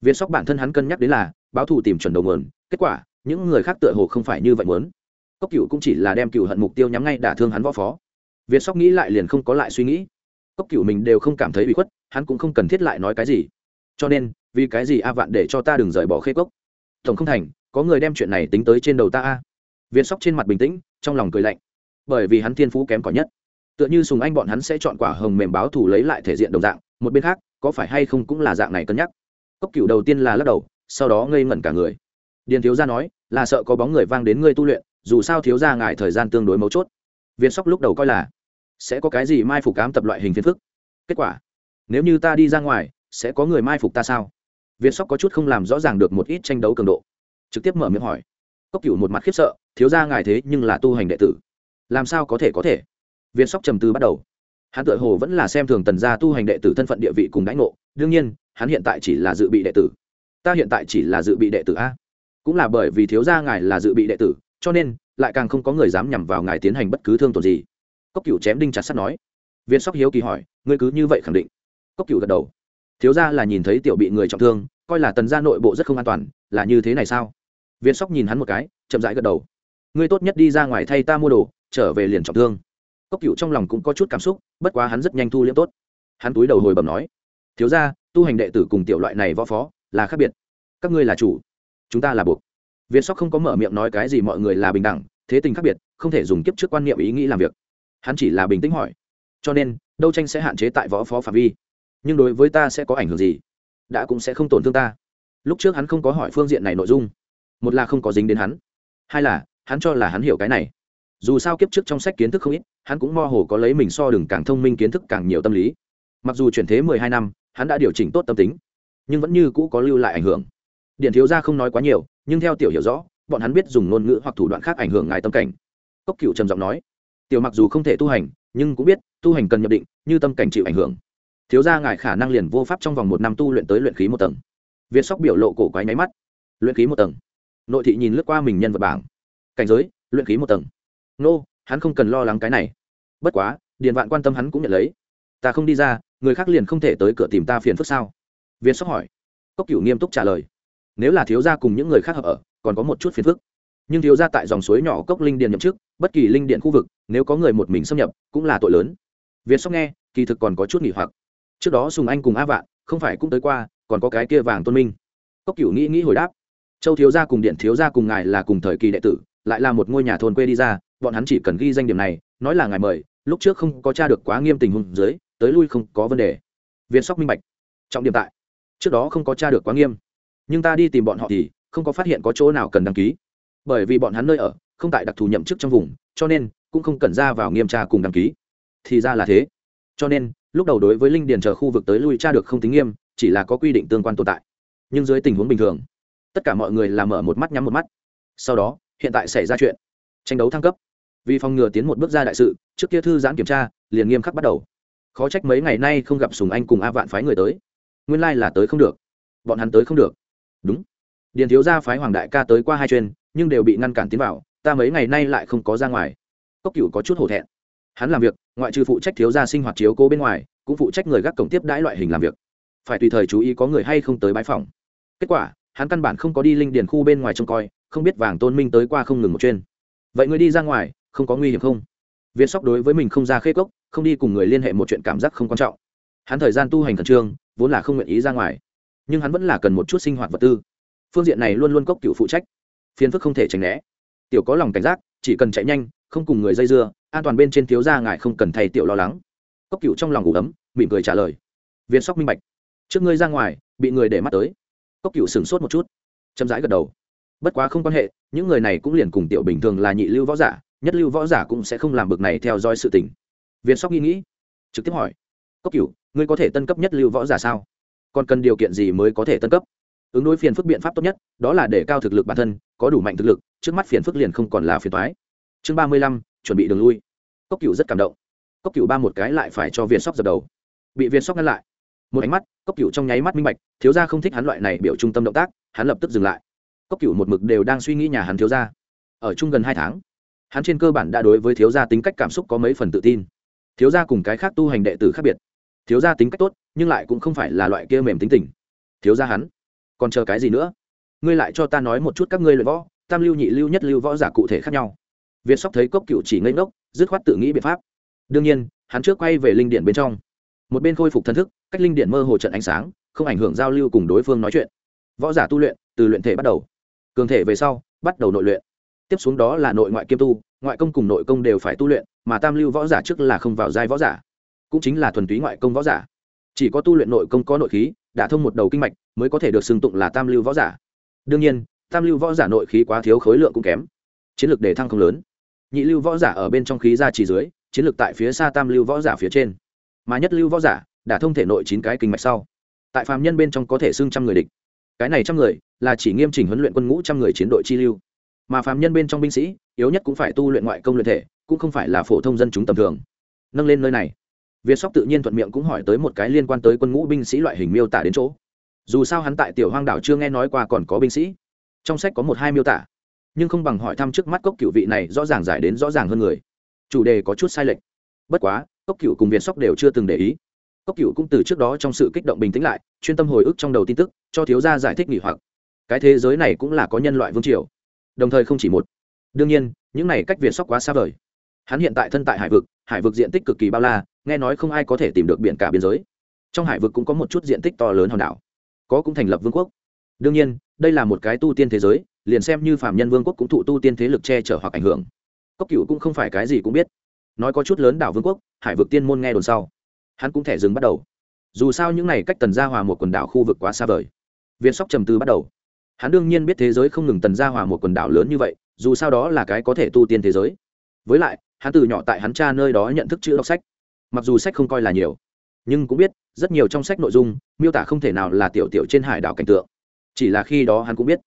Việt sóc bản thân hắn cân nhắc đến là, báo thù tìm chuẩn đầu nguồn, kết quả, những người khác tựa hồ không phải như vậy muốn. Cốc cựu cũng chỉ là đem cựu hận mục tiêu nhắm ngay đả thương hắn võ phó. Việt sóc nghĩ lại liền không có lại suy nghĩ. Cốc cựu mình đều không cảm thấy bị khuất, hắn cũng không cần thiết lại nói cái gì cho nên, vì cái gì a vạn để cho ta đừng rời bỏ khê cốc? Tổng không thành, có người đem chuyện này tính tới trên đầu ta a. Việt sóc trên mặt bình tĩnh, trong lòng cười lạnh. Bởi vì hắn thiên phú kém cỏi nhất. Tựa như sùng anh bọn hắn sẽ chọn quả hồng mềm báo thủ lấy lại thể diện đồng dạng, một bên khác, có phải hay không cũng là dạng này cân nhắc. Cốc cựu đầu tiên là lắc đầu, sau đó ngây ngẩn cả người. Điền thiếu gia nói, là sợ có bóng người vang đến ngươi tu luyện, dù sao thiếu gia ngài thời gian tương đối mấu chốt. Việt sóc lúc đầu coi là, sẽ có cái gì mai phục cám tập loại hình phiền phức? Kết quả, nếu như ta đi ra ngoài sẽ có người mai phục ta sao? Viên sóc có chút không làm rõ ràng được một ít tranh đấu cường độ. Trực tiếp mở miệng hỏi. Cốc Cựu một mặt khiếp sợ, thiếu ra ngài thế nhưng là tu hành đệ tử. Làm sao có thể có thể? Viên sóc trầm tư bắt đầu. Hắn tự hồ vẫn là xem thường tần gia tu hành đệ tử thân phận địa vị cùng đãi ngộ, đương nhiên, hắn hiện tại chỉ là dự bị đệ tử. Ta hiện tại chỉ là dự bị đệ tử a. Cũng là bởi vì thiếu gia ngài là dự bị đệ tử, cho nên, lại càng không có người dám nhằm vào ngài tiến hành bất cứ thương tổn gì. Cốc Cựu chém đinh chặt sắt nói. Viên sóc hiếu kỳ hỏi, ngươi cứ như vậy khẳng định. Cốc Cựu gật đầu thiếu gia là nhìn thấy tiểu bị người trọng thương, coi là tần gia nội bộ rất không an toàn, là như thế này sao? Viên sóc nhìn hắn một cái, chậm rãi gật đầu. Ngươi tốt nhất đi ra ngoài thay ta mua đồ, trở về liền trọng thương. Cốc cựu trong lòng cũng có chút cảm xúc, bất quá hắn rất nhanh thu liễm tốt. Hắn túi đầu hồi bẩm nói, thiếu ra tu hành đệ tử cùng tiểu loại này võ phó là khác biệt. Các ngươi là chủ, chúng ta là buộc. Việt sóc không có mở miệng nói cái gì, mọi người là bình đẳng, thế tình khác biệt, không thể dùng kiếp trước quan niệm ý nghĩ làm việc. Hắn chỉ là bình tĩnh hỏi, cho nên đâu tranh sẽ hạn chế tại võ phó phạm vi? Nhưng đối với ta sẽ có ảnh hưởng gì? Đã cũng sẽ không tổn thương ta. Lúc trước hắn không có hỏi phương diện này nội dung. Một là không có dính đến hắn. Hai là, hắn cho là hắn hiểu cái này. Dù sao kiếp trước trong sách kiến thức không ít, hắn cũng mơ hồ có lấy mình so đừng càng thông minh kiến thức càng nhiều tâm lý. Mặc dù chuyển thế mười hai năm, hắn đã điều chỉnh tốt tâm tính, nhưng vẫn như cũ có lưu lại ảnh hưởng. Điện thiếu gia không nói quá nhiều, nhưng theo tiểu hiểu rõ, bọn hắn biết dùng ngôn ngữ hoặc thủ đoạn khác ảnh hưởng ngài tâm cảnh. Cốc cựu trầm giọng nói, tiểu mặc dù không thể tu hành, nhưng cũng biết, tu hành cần nhập định, như tâm cảnh chịu ảnh hưởng thiếu gia ngài khả năng liền vô pháp trong vòng một năm tu luyện tới luyện khí một tầng. Việt sóc biểu lộ cổ quái nháy mắt. Luyện khí một tầng. Nội thị nhìn lướt qua mình nhân vật bảng. Cảnh giới luyện khí một tầng. Nô, hắn không cần lo lắng cái này. Bất quá điền vạn quan tâm hắn cũng nhận lấy. Ta không đi ra người khác liền không thể tới cửa tìm ta phiền phức sao? Viên sóc hỏi. Cốc cửu nghiêm túc trả lời. Nếu là thiếu gia cùng những người khác hợp ở còn có một chút phiền phức. Nhưng thiếu gia tại dòng suối nhỏ cốc linh điện nhậm chức bất kỳ linh điện khu vực nếu có người một mình xâm nhập cũng là tội lớn. Việt sóc nghe kỳ thực còn có chút nghỉ hoặc trước đó sùng anh cùng a vạn, không phải cũng tới qua, còn có cái kia vàng tôn minh. Cốc cửu nghĩ nghĩ hồi đáp, châu thiếu gia cùng điện thiếu gia cùng ngài là cùng thời kỳ đệ tử, lại là một ngôi nhà thôn quê đi ra, bọn hắn chỉ cần ghi danh điểm này, nói là ngài mời, lúc trước không có tra được quá nghiêm tình huống dưới, tới lui không có vấn đề. Viên sóc minh bạch. Trọng điểm tại, trước đó không có tra được quá nghiêm, nhưng ta đi tìm bọn họ thì không có phát hiện có chỗ nào cần đăng ký. Bởi vì bọn hắn nơi ở không tại đặc thù nhậm chức trong vùng, cho nên cũng không cần ra vào nghiêm tra cùng đăng ký. Thì ra là thế. Cho nên lúc đầu đối với linh điền chờ khu vực tới lui tra được không tính nghiêm, chỉ là có quy định tương quan tồn tại. Nhưng dưới tình huống bình thường, tất cả mọi người làm mở một mắt nhắm một mắt. Sau đó, hiện tại xảy ra chuyện. Tranh đấu thăng cấp. Vì phòng ngừa tiến một bước ra đại sự, trước kia thư giãn kiểm tra, liền nghiêm khắc bắt đầu. Khó trách mấy ngày nay không gặp sùng anh cùng a vạn phái người tới. Nguyên lai là tới không được. Bọn hắn tới không được. Đúng. Điền thiếu gia phái hoàng đại ca tới qua hai chuyên, nhưng đều bị ngăn cản tiến vào, ta mấy ngày nay lại không có ra ngoài. Cốc cửu có chút hổ thẹn hắn làm việc, ngoại trừ phụ trách thiếu gia sinh hoạt chiếu cố bên ngoài, cũng phụ trách người gác cổng tiếp đãi loại hình làm việc. Phải tùy thời chú ý có người hay không tới bãi phòng kết quả, hắn căn bản không có đi linh điền khu bên ngoài trông coi, không biết vàng tôn minh tới qua không ngừng một chuyên. Vậy người đi ra ngoài, không có nguy hiểm không? Viên sóc đối với mình không ra khê cốc, không đi cùng người liên hệ một chuyện cảm giác không quan trọng. Hắn thời gian tu hành khẩn trương, vốn là không nguyện ý ra ngoài. Nhưng hắn vẫn là cần một chút sinh hoạt vật tư. Phương diện này luôn luôn cốc cựu phụ trách. Phiền phức không thể tránh né. Tiểu có lòng cảnh giác, chỉ cần chạy nhanh, không cùng người dây dưa an toàn bên trên thiếu gia ngài không cần thay tiểu lo lắng. Cốc cựu trong lòng ngủ ấm, mỉm cười trả lời. Viên sóc minh bạch. Trước ngươi ra ngoài, bị người để mắt tới. Cốc cựu sửng sốt một chút, chậm rãi gật đầu. Bất quá không quan hệ, những người này cũng liền cùng tiểu bình thường là nhị lưu võ giả, nhất lưu võ giả cũng sẽ không làm bực này theo dõi sự tình. Viên sóc nghĩ nghĩ, trực tiếp hỏi. Cốc cửu, ngươi có thể tân cấp nhất lưu võ giả sao? Còn cần điều kiện gì mới có thể tân cấp? Ứng đối phiền phức biện pháp tốt nhất, đó là để cao thực lực bản thân, có đủ mạnh thực lực, trước mắt phiền phức liền không còn là phiền toái. Chương ba mươi lăm, chuẩn bị đường lui cốc Cựu rất cảm động. Cốc Cựu ba một cái lại phải cho viên sóc dập đầu. Bị viên sóc ngăn lại. Một ánh mắt, cốc Cựu trong nháy mắt minh bạch, thiếu gia không thích hắn loại này biểu trung tâm động tác, hắn lập tức dừng lại. Cốc Cựu một mực đều đang suy nghĩ nhà hắn thiếu gia. Ở chung gần hai tháng, hắn trên cơ bản đã đối với thiếu gia tính cách cảm xúc có mấy phần tự tin. Thiếu gia cùng cái khác tu hành đệ tử khác biệt. Thiếu gia tính cách tốt, nhưng lại cũng không phải là loại kia mềm tính tình. Thiếu gia hắn, còn chờ cái gì nữa? Ngươi lại cho ta nói một chút các ngươi luyện võ, tam lưu nhị lưu nhất lưu võ giả cụ thể khác nhau việt sóc thấy cốc cựu chỉ ngây ngốc, dứt khoát tự nghĩ biện pháp. Đương nhiên, hắn trước quay về linh điện bên trong. Một bên khôi phục thân thức, cách linh điện mơ hồ trận ánh sáng, không ảnh hưởng giao lưu cùng đối phương nói chuyện. Võ giả tu luyện, từ luyện thể bắt đầu. Cường thể về sau, bắt đầu nội luyện. Tiếp xuống đó là nội ngoại kiêm tu, ngoại công cùng nội công đều phải tu luyện, mà tam lưu võ giả trước là không vào giai võ giả. Cũng chính là thuần túy ngoại công võ giả. Chỉ có tu luyện nội công có nội khí, đã thông một đầu kinh mạch, mới có thể được xưng tụng là tam lưu võ giả. Đương nhiên, tam lưu võ giả nội khí quá thiếu khối lượng cũng kém. Chiến lược đề thăng không lớn nhị lưu võ giả ở bên trong khí ra chỉ dưới, chiến lược tại phía xa tam lưu võ giả phía trên. Mà nhất lưu võ giả, đã thông thể nội chín cái kinh mạch sau. Tại phàm nhân bên trong có thể xưng trăm người địch. Cái này trăm người, là chỉ nghiêm chỉnh huấn luyện quân ngũ trăm người chiến đội chi lưu. Mà phàm nhân bên trong binh sĩ, yếu nhất cũng phải tu luyện ngoại công luyện thể, cũng không phải là phổ thông dân chúng tầm thường. Nâng lên nơi này. Việt sóc tự nhiên thuận miệng cũng hỏi tới một cái liên quan tới quân ngũ binh sĩ loại hình miêu tả đến chỗ. Dù sao hắn tại tiểu hoang đảo chưa nghe nói qua còn có binh sĩ. Trong sách có một hai miêu tả nhưng không bằng hỏi thăm trước mắt cốc cựu vị này rõ ràng giải đến rõ ràng hơn người. Chủ đề có chút sai lệch. Bất quá, cốc cựu cùng việt sóc đều chưa từng để ý. Cốc cựu cũng từ trước đó trong sự kích động bình tĩnh lại, chuyên tâm hồi ức trong đầu tin tức, cho thiếu gia giải thích nghỉ hoặc. Cái thế giới này cũng là có nhân loại vương triều. Đồng thời không chỉ một. Đương nhiên, những này cách việt sóc quá xa vời. Hắn hiện tại thân tại hải vực hải vực diện tích cực kỳ bao la, nghe nói không ai có thể tìm được biển cả biên giới. Trong hải vực cũng có một chút diện tích to lớn hòn đảo, có cũng thành lập vương quốc. Đương nhiên, đây là một cái tu tiên thế giới liền xem như phạm nhân vương quốc cũng thụ tu tiên thế lực che chở hoặc ảnh hưởng. Cốc cựu cũng không phải cái gì cũng biết. Nói có chút lớn đảo vương quốc, hải vực tiên môn nghe đồn sau, hắn cũng thể dừng bắt đầu. Dù sao những n à y cách tần gia hòa một quần đảo khu vực quá xa vời. Viên sóc trầm tư bắt đầu. Hắn đương nhiên biết thế giới không ngừng tần gia hòa một quần đảo lớn như vậy, dù sao đó là cái có thể tu tiên thế giới. Với lại, hắn từ nhỏ tại hắn cha nơi đó nhận thức chữ đọc sách. Mặc dù sách không coi là nhiều, nhưng cũng biết, rất nhiều trong sách nội dung, miêu tả không thể nào là tiểu tiểu trên hải đảo cảnh tượng. Chỉ là khi đó hắn cũng biết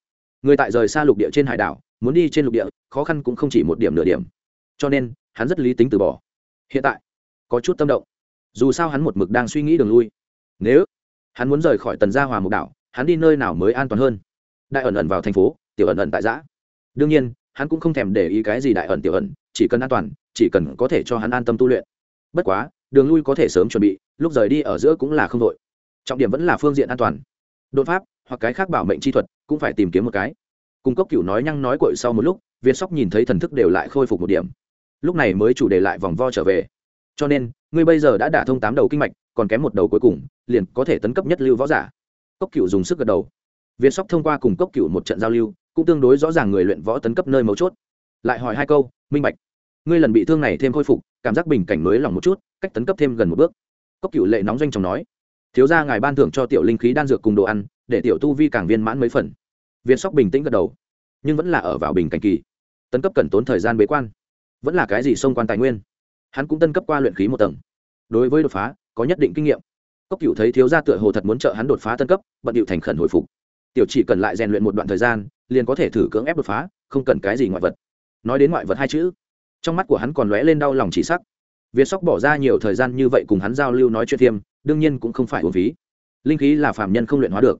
người tại rời xa lục địa trên hải đảo, muốn đi trên lục địa, khó khăn cũng không chỉ một điểm nửa điểm. Cho nên, hắn rất lý tính từ bỏ. Hiện tại, có chút tâm động. Dù sao hắn một mực đang suy nghĩ đường lui. Nếu hắn muốn rời khỏi tần gia hòa mục đảo, hắn đi nơi nào mới an toàn hơn? Đại ẩn ẩn vào thành phố, tiểu ẩn ẩn tại giã. Đương nhiên, hắn cũng không thèm để ý cái gì đại ẩn tiểu ẩn, chỉ cần an toàn, chỉ cần có thể cho hắn an tâm tu luyện. Bất quá, đường lui có thể sớm chuẩn bị, lúc rời đi ở giữa cũng là không đội trọng điểm vẫn là phương diện an toàn. Đột pháp hoặc cái khác bảo mệnh chi thuật, cũng phải tìm kiếm một cái. Cung cốc cửu nói nhăng nói cội sau một lúc, viên sóc nhìn thấy thần thức đều lại khôi phục một điểm. Lúc này mới chủ đề lại vòng vo trở về. Cho nên, ngươi bây giờ đã đả thông tám đầu kinh mạch, còn kém một đầu cuối cùng, liền có thể tấn cấp nhất lưu võ giả. Cốc cửu dùng sức gật đầu. Viên sóc thông qua cùng cốc cửu một trận giao lưu, cũng tương đối rõ ràng người luyện võ tấn cấp nơi mấu chốt. Lại hỏi hai câu, minh bạch, ngươi lần bị thương này thêm khôi phục, cảm giác bình cảnh mới lòng một chút, cách tấn cấp thêm gần một bước. Cốc cửu lệ nóng doanh chồng nói, thiếu ra ngài ban thưởng cho tiểu linh khí đan dược cùng đồ ăn để tiểu tu vi càng viên mãn mấy phần. Viên sóc bình tĩnh gật đầu, nhưng vẫn là ở vào bình cảnh kỳ. Tấn cấp cần tốn thời gian bế quan, vẫn là cái gì xông quan tài nguyên, hắn cũng tân cấp qua luyện khí một tầng. Đối với đột phá, có nhất định kinh nghiệm. Cốc cựu thấy thiếu gia tựa hồ thật muốn trợ hắn đột phá tân cấp, bận điệu thành khẩn hồi phục. Tiểu chỉ cần lại rèn luyện một đoạn thời gian, liền có thể thử cưỡng ép đột phá, không cần cái gì ngoại vật. Nói đến ngoại vật hai chữ, trong mắt của hắn còn lóe lên đau lòng chỉ sắc. Việt sóc bỏ ra nhiều thời gian như vậy cùng hắn giao lưu nói chuyện thiêm đương nhiên cũng không phải uổng phí. Linh khí là phạm nhân không luyện hóa được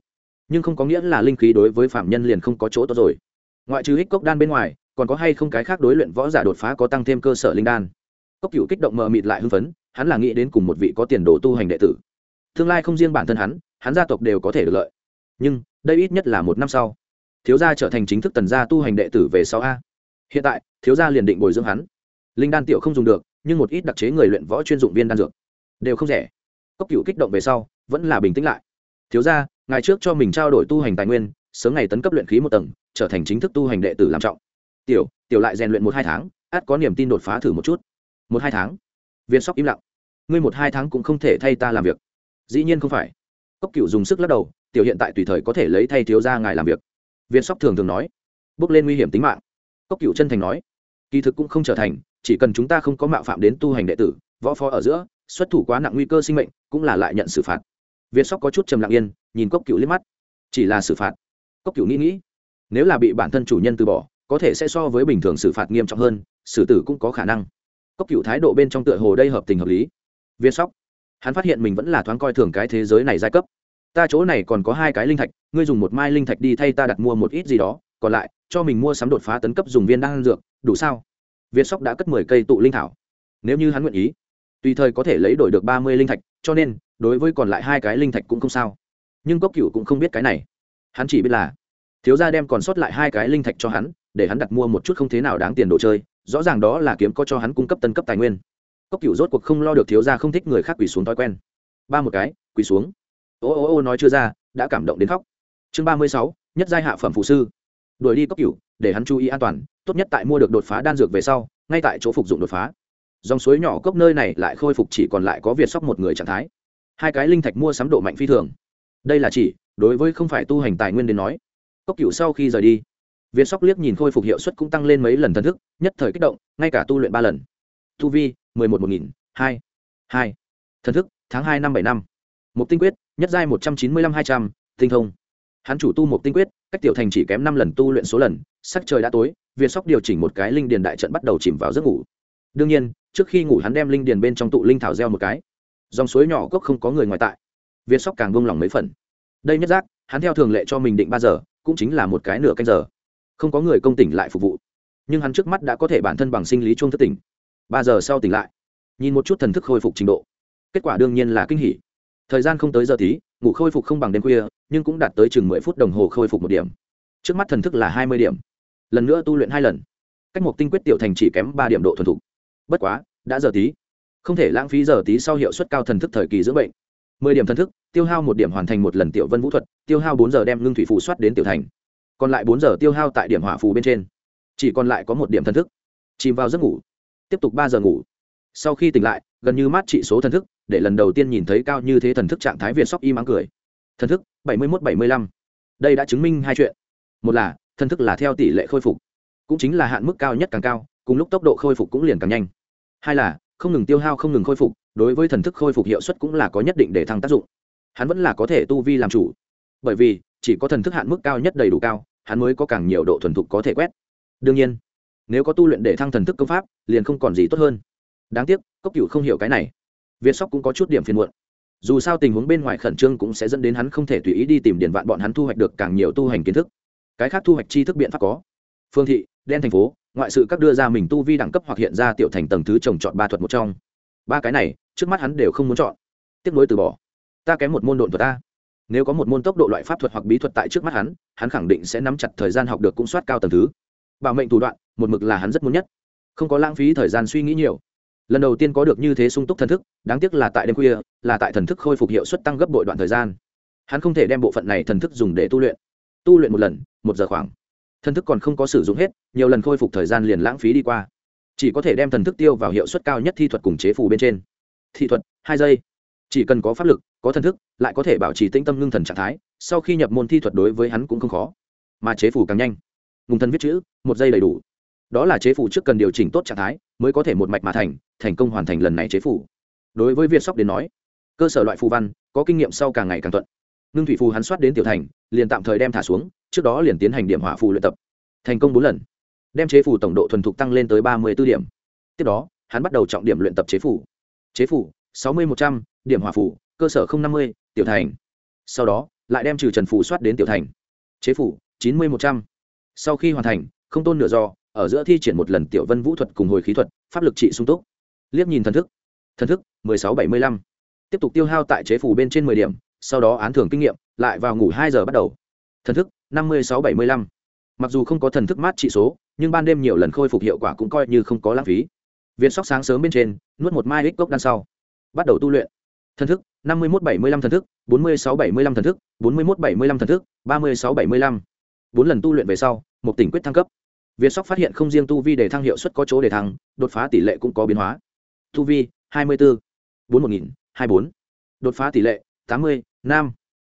nhưng không có nghĩa là linh khí đối với phạm nhân liền không có chỗ tốt rồi. Ngoại trừ hích cốc đan bên ngoài, còn có hay không cái khác đối luyện võ giả đột phá có tăng thêm cơ sở linh đan? Cốc cựu kích động mờ mịt lại hưng phấn, hắn là nghĩ đến cùng một vị có tiền đồ tu hành đệ tử. Tương lai không riêng bản thân hắn hắn gia tộc đều có thể được lợi. Nhưng, đây ít nhất là một năm sau. Thiếu gia trở thành chính thức tần gia tu hành đệ tử về sau a. Hiện tại, thiếu gia liền định bồi dưỡng hắn. Linh đan tiểu không dùng được, nhưng một ít đặc chế người luyện võ chuyên dụng viên đan dược. Đều không rẻ. Cốc cựu kích động về sau, vẫn là bình tĩnh lại. Thiếu gia ngày trước cho mình trao đổi tu hành tài nguyên, sớm ngày tấn cấp luyện khí một tầng, trở thành chính thức tu hành đệ tử làm trọng. Tiểu tiểu lại rèn luyện một hai tháng át có niềm tin đột phá thử một chút. Một hai tháng? Viên sóc im lặng. Ngươi một hai tháng cũng không thể thay ta làm việc. Dĩ nhiên không phải. Cốc cựu dùng sức lắc đầu, tiểu hiện tại tùy thời có thể lấy thay thiếu ra ngài làm việc. Viên sóc thường thường nói, bước lên nguy hiểm tính mạng. Cốc cựu chân thành nói, kỳ thực cũng không trở thành, chỉ cần chúng ta không có mạo phạm đến tu hành đệ tử, võ phó ở giữa, xuất thủ quá nặng nguy cơ sinh mệnh, cũng là lại nhận xử phạt việt sóc có chút trầm lặng yên, nhìn cốc cựu liếc mắt. Chỉ là xử phạt. Cốc cựu nghĩ nghĩ, nếu là bị bản thân chủ nhân từ bỏ, có thể sẽ so với bình thường xử phạt nghiêm trọng hơn, xử tử cũng có khả năng. Cốc cựu thái độ bên trong tựa hồ đây hợp tình hợp lý. Viên sóc, hắn phát hiện mình vẫn là thoáng coi thường cái thế giới này giai cấp. Ta chỗ này còn có hai cái linh thạch, ngươi dùng một mai linh thạch đi thay ta đặt mua một ít gì đó, còn lại, cho mình mua sắm đột phá tấn cấp dùng viên đan dược, đủ sao? Việt sóc đã cất mười cây tụ linh thảo. Nếu như hắn nguyện ý, tùy thời có thể lấy đổi được ba mươi linh thạch, cho nên đối với còn lại hai cái linh thạch cũng không sao. Nhưng cốc cựu cũng không biết cái này. Hắn chỉ biết là, thiếu gia đem còn sót lại hai cái linh thạch cho hắn, để hắn đặt mua một chút không thế nào đáng tiền đồ chơi, rõ ràng đó là kiếm có cho hắn cung cấp tân cấp tài nguyên. Cốc cựu rốt cuộc không lo được thiếu gia không thích người khác quỳ xuống thói quen. Ba một cái, quỳ xuống. Ô ô ô nói chưa ra, đã cảm động đến khóc. Chương ba mươi sáu, nhất giai hạ phẩm phụ sư. Đuổi đi cốc cựu để hắn chú ý an toàn, tốt nhất tại mua được đột phá đan dược về sau, ngay tại chỗ phục dụng đột phá. Dòng suối nhỏ cốc nơi này lại khôi phục chỉ còn lại có việt sóc một người trạng thái hai cái linh thạch mua sắm độ mạnh phi thường. Đây là chỉ, đối với không phải tu hành tài nguyên đến nói. Cốc cựu sau khi rời đi, việt sóc liếc nhìn khôi phục hiệu suất cũng tăng lên mấy lần thần thức, nhất thời kích động, ngay cả tu luyện ba lần. Thu vi, mười một một nghìn, hai hai. Thần thức, tháng hai năm bảy năm. Một tinh quyết, nhất giai một trăm chín mươi lăm hai trăm, tinh thông. Hắn chủ tu một tinh quyết, cách tiểu thành chỉ kém năm lần tu luyện số lần, sắc trời đã tối, việt sóc điều chỉnh một cái linh điền đại trận bắt đầu chìm vào giấc ngủ. Đương nhiên, trước khi ngủ hắn đem linh điền bên trong tụ linh thảo gieo một cái dòng suối nhỏ cốc không có người ngoài tại. Việt sóc càng vung lòng mấy phần. Đây nhất giác, hắn theo thường lệ cho mình định ba giờ, cũng chính là một cái nửa canh giờ. Không có người công tỉnh lại phục vụ. Nhưng hắn trước mắt đã có thể bản thân bằng sinh lý chuông thất tỉnh. Ba giờ sau tỉnh lại. Nhìn một chút thần thức khôi phục trình độ. Kết quả đương nhiên là kinh hỉ. Thời gian không tới giờ tí, ngủ khôi phục không bằng đêm khuya, nhưng cũng đạt tới chừng mười phút đồng hồ khôi phục một điểm. Trước mắt thần thức là hai mươi điểm. Lần nữa tu luyện hai lần. Cách một tinh quyết tiểu thành chỉ kém ba điểm độ thuần thục. Bất quá, đã giờ tí không thể lãng phí giờ tí sau hiệu suất cao thần thức thời kỳ dưỡng bệnh. Mười điểm thần thức, tiêu hao một điểm hoàn thành một lần tiểu vân vũ thuật, tiêu hao bốn giờ đem ngưng thủy phù soát đến tiểu thành. Còn lại bốn giờ tiêu hao tại điểm hỏa phù bên trên. Chỉ còn lại có một điểm thần thức. Chìm vào giấc ngủ. Tiếp tục ba giờ ngủ. Sau khi tỉnh lại, gần như mát trị số thần thức, để lần đầu tiên nhìn thấy cao như thế thần thức trạng thái việt sóc y mắng cười. Thần thức, bảy mươi một bảy mươi lăm. Đây đã chứng minh hai chuyện. Một là, thần thức là theo tỷ lệ khôi phục, cũng chính là hạn mức cao nhất càng cao, cùng lúc tốc độ khôi phục cũng liền càng nhanh. Hai là không ngừng tiêu hao, không ngừng khôi phục, đối với thần thức khôi phục hiệu suất cũng là có nhất định để thăng tác dụng. Hắn vẫn là có thể tu vi làm chủ. Bởi vì, chỉ có thần thức hạn mức cao nhất đầy đủ cao, hắn mới có càng nhiều độ thuần thục có thể quét. Đương nhiên, nếu có tu luyện để thăng thần thức công pháp, liền không còn gì tốt hơn. Đáng tiếc, cốc cựu không hiểu cái này. Việt sóc cũng có chút điểm phiền muộn. Dù sao tình huống bên ngoài khẩn trương cũng sẽ dẫn đến hắn không thể tùy ý đi tìm điển vạn bọn hắn thu hoạch được càng nhiều tu hành kiến thức. Cái khác thu hoạch tri thức biện pháp có. Phương thị đen thành phố, ngoại sự các đưa ra mình tu vi đẳng cấp hoặc hiện ra tiểu thành tầng thứ trồng chọn ba thuật một trong. Ba cái này, trước mắt hắn đều không muốn chọn. Tiếp nối từ bỏ. Ta kém một môn độn thuật ta. Nếu có một môn tốc độ loại pháp thuật hoặc bí thuật tại trước mắt hắn hắn khẳng định sẽ nắm chặt thời gian học được cũng soát cao tầng thứ. Bảo mệnh thủ đoạn, một mực là hắn rất muốn nhất. Không có lãng phí thời gian suy nghĩ nhiều. Lần đầu tiên có được như thế sung túc thần thức, đáng tiếc là tại đêm khuya, là tại thần thức khôi phục hiệu suất tăng gấp bội đoạn thời gian. Hắn không thể đem bộ phận này thần thức dùng để tu luyện. Tu luyện một lần, một giờ khoảng thần thức còn không có sử dụng hết, nhiều lần khôi phục thời gian liền lãng phí đi qua. Chỉ có thể đem thần thức tiêu vào hiệu suất cao nhất thi thuật cùng chế phù bên trên. Thị thuật, hai giây. Chỉ cần có pháp lực, có thần thức, lại có thể bảo trì tĩnh tâm ngưng thần trạng thái, sau khi nhập môn thi thuật đối với hắn cũng không khó. Mà chế phù càng nhanh. Ngùng thân viết chữ, một giây đầy đủ. Đó là chế phủ trước cần điều chỉnh tốt trạng thái, mới có thể một mạch mà thành thành công hoàn thành lần này chế phủ đối với việt sóc đến nói, cơ sở loại phù văn, có kinh nghiệm sau càng ngày càng thuận. Ngưng thủy phù hắn soát đến tiểu thành, liền tạm thời đem thả xuống trước đó liền tiến hành điểm hỏa phù luyện tập. Thành công bốn lần. Đem chế phù tổng độ thuần thục tăng lên tới ba mươi b ố điểm. Tiếp đó, hắn bắt đầu trọng điểm luyện tập chế phủ chế phủ sáu mươi một trăm, điểm hỏa phù, cơ sở không năm mươi, tiểu thành. Sau đó, lại đem trừ trần phù soát đến tiểu thành. Chế phủ chín mươi một trăm. Sau khi hoàn thành, không tôn nửa do, ở giữa thi triển một lần tiểu vân vũ thuật cùng hồi khí thuật, pháp lực trị sung túc. Liếc nhìn thần thức. Thần thức, mười sáu bảy mươi lăm. Tiếp tục tiêu hao tại chế phủ bên trên mười điểm, sau đó án thưởng kinh nghiệm, lại vào ngủ hai giờ bắt đầu. Thần thức năm mươi sáu bảy mươi lăm. Mặc dù không có thần thức mát trị số, nhưng ban đêm nhiều lần khôi phục hiệu quả cũng coi như không có lãng phí. Viện sóc sáng sớm bên trên, nuốt một mai ích cốc đằng sau. Bắt đầu tu luyện. Thần thức, năm mươi một bảy mươi lăm thần thức, bốn mươi sáu bảy mươi lăm thần thức, bốn mươi một bảy mươi lăm thần thức, ba mươi sáu bảy mươi lăm. Bốn lần tu luyện về sau, một tỉnh quyết thăng cấp. Việt sóc phát hiện không riêng tu vi để thăng hiệu suất có chỗ để thăng, đột phá tỷ lệ cũng có biến hóa. Tu vi, hai mươi bốn bốn một nghìn hai bốn. Đột phá tỷ lệ, tám mươi năm.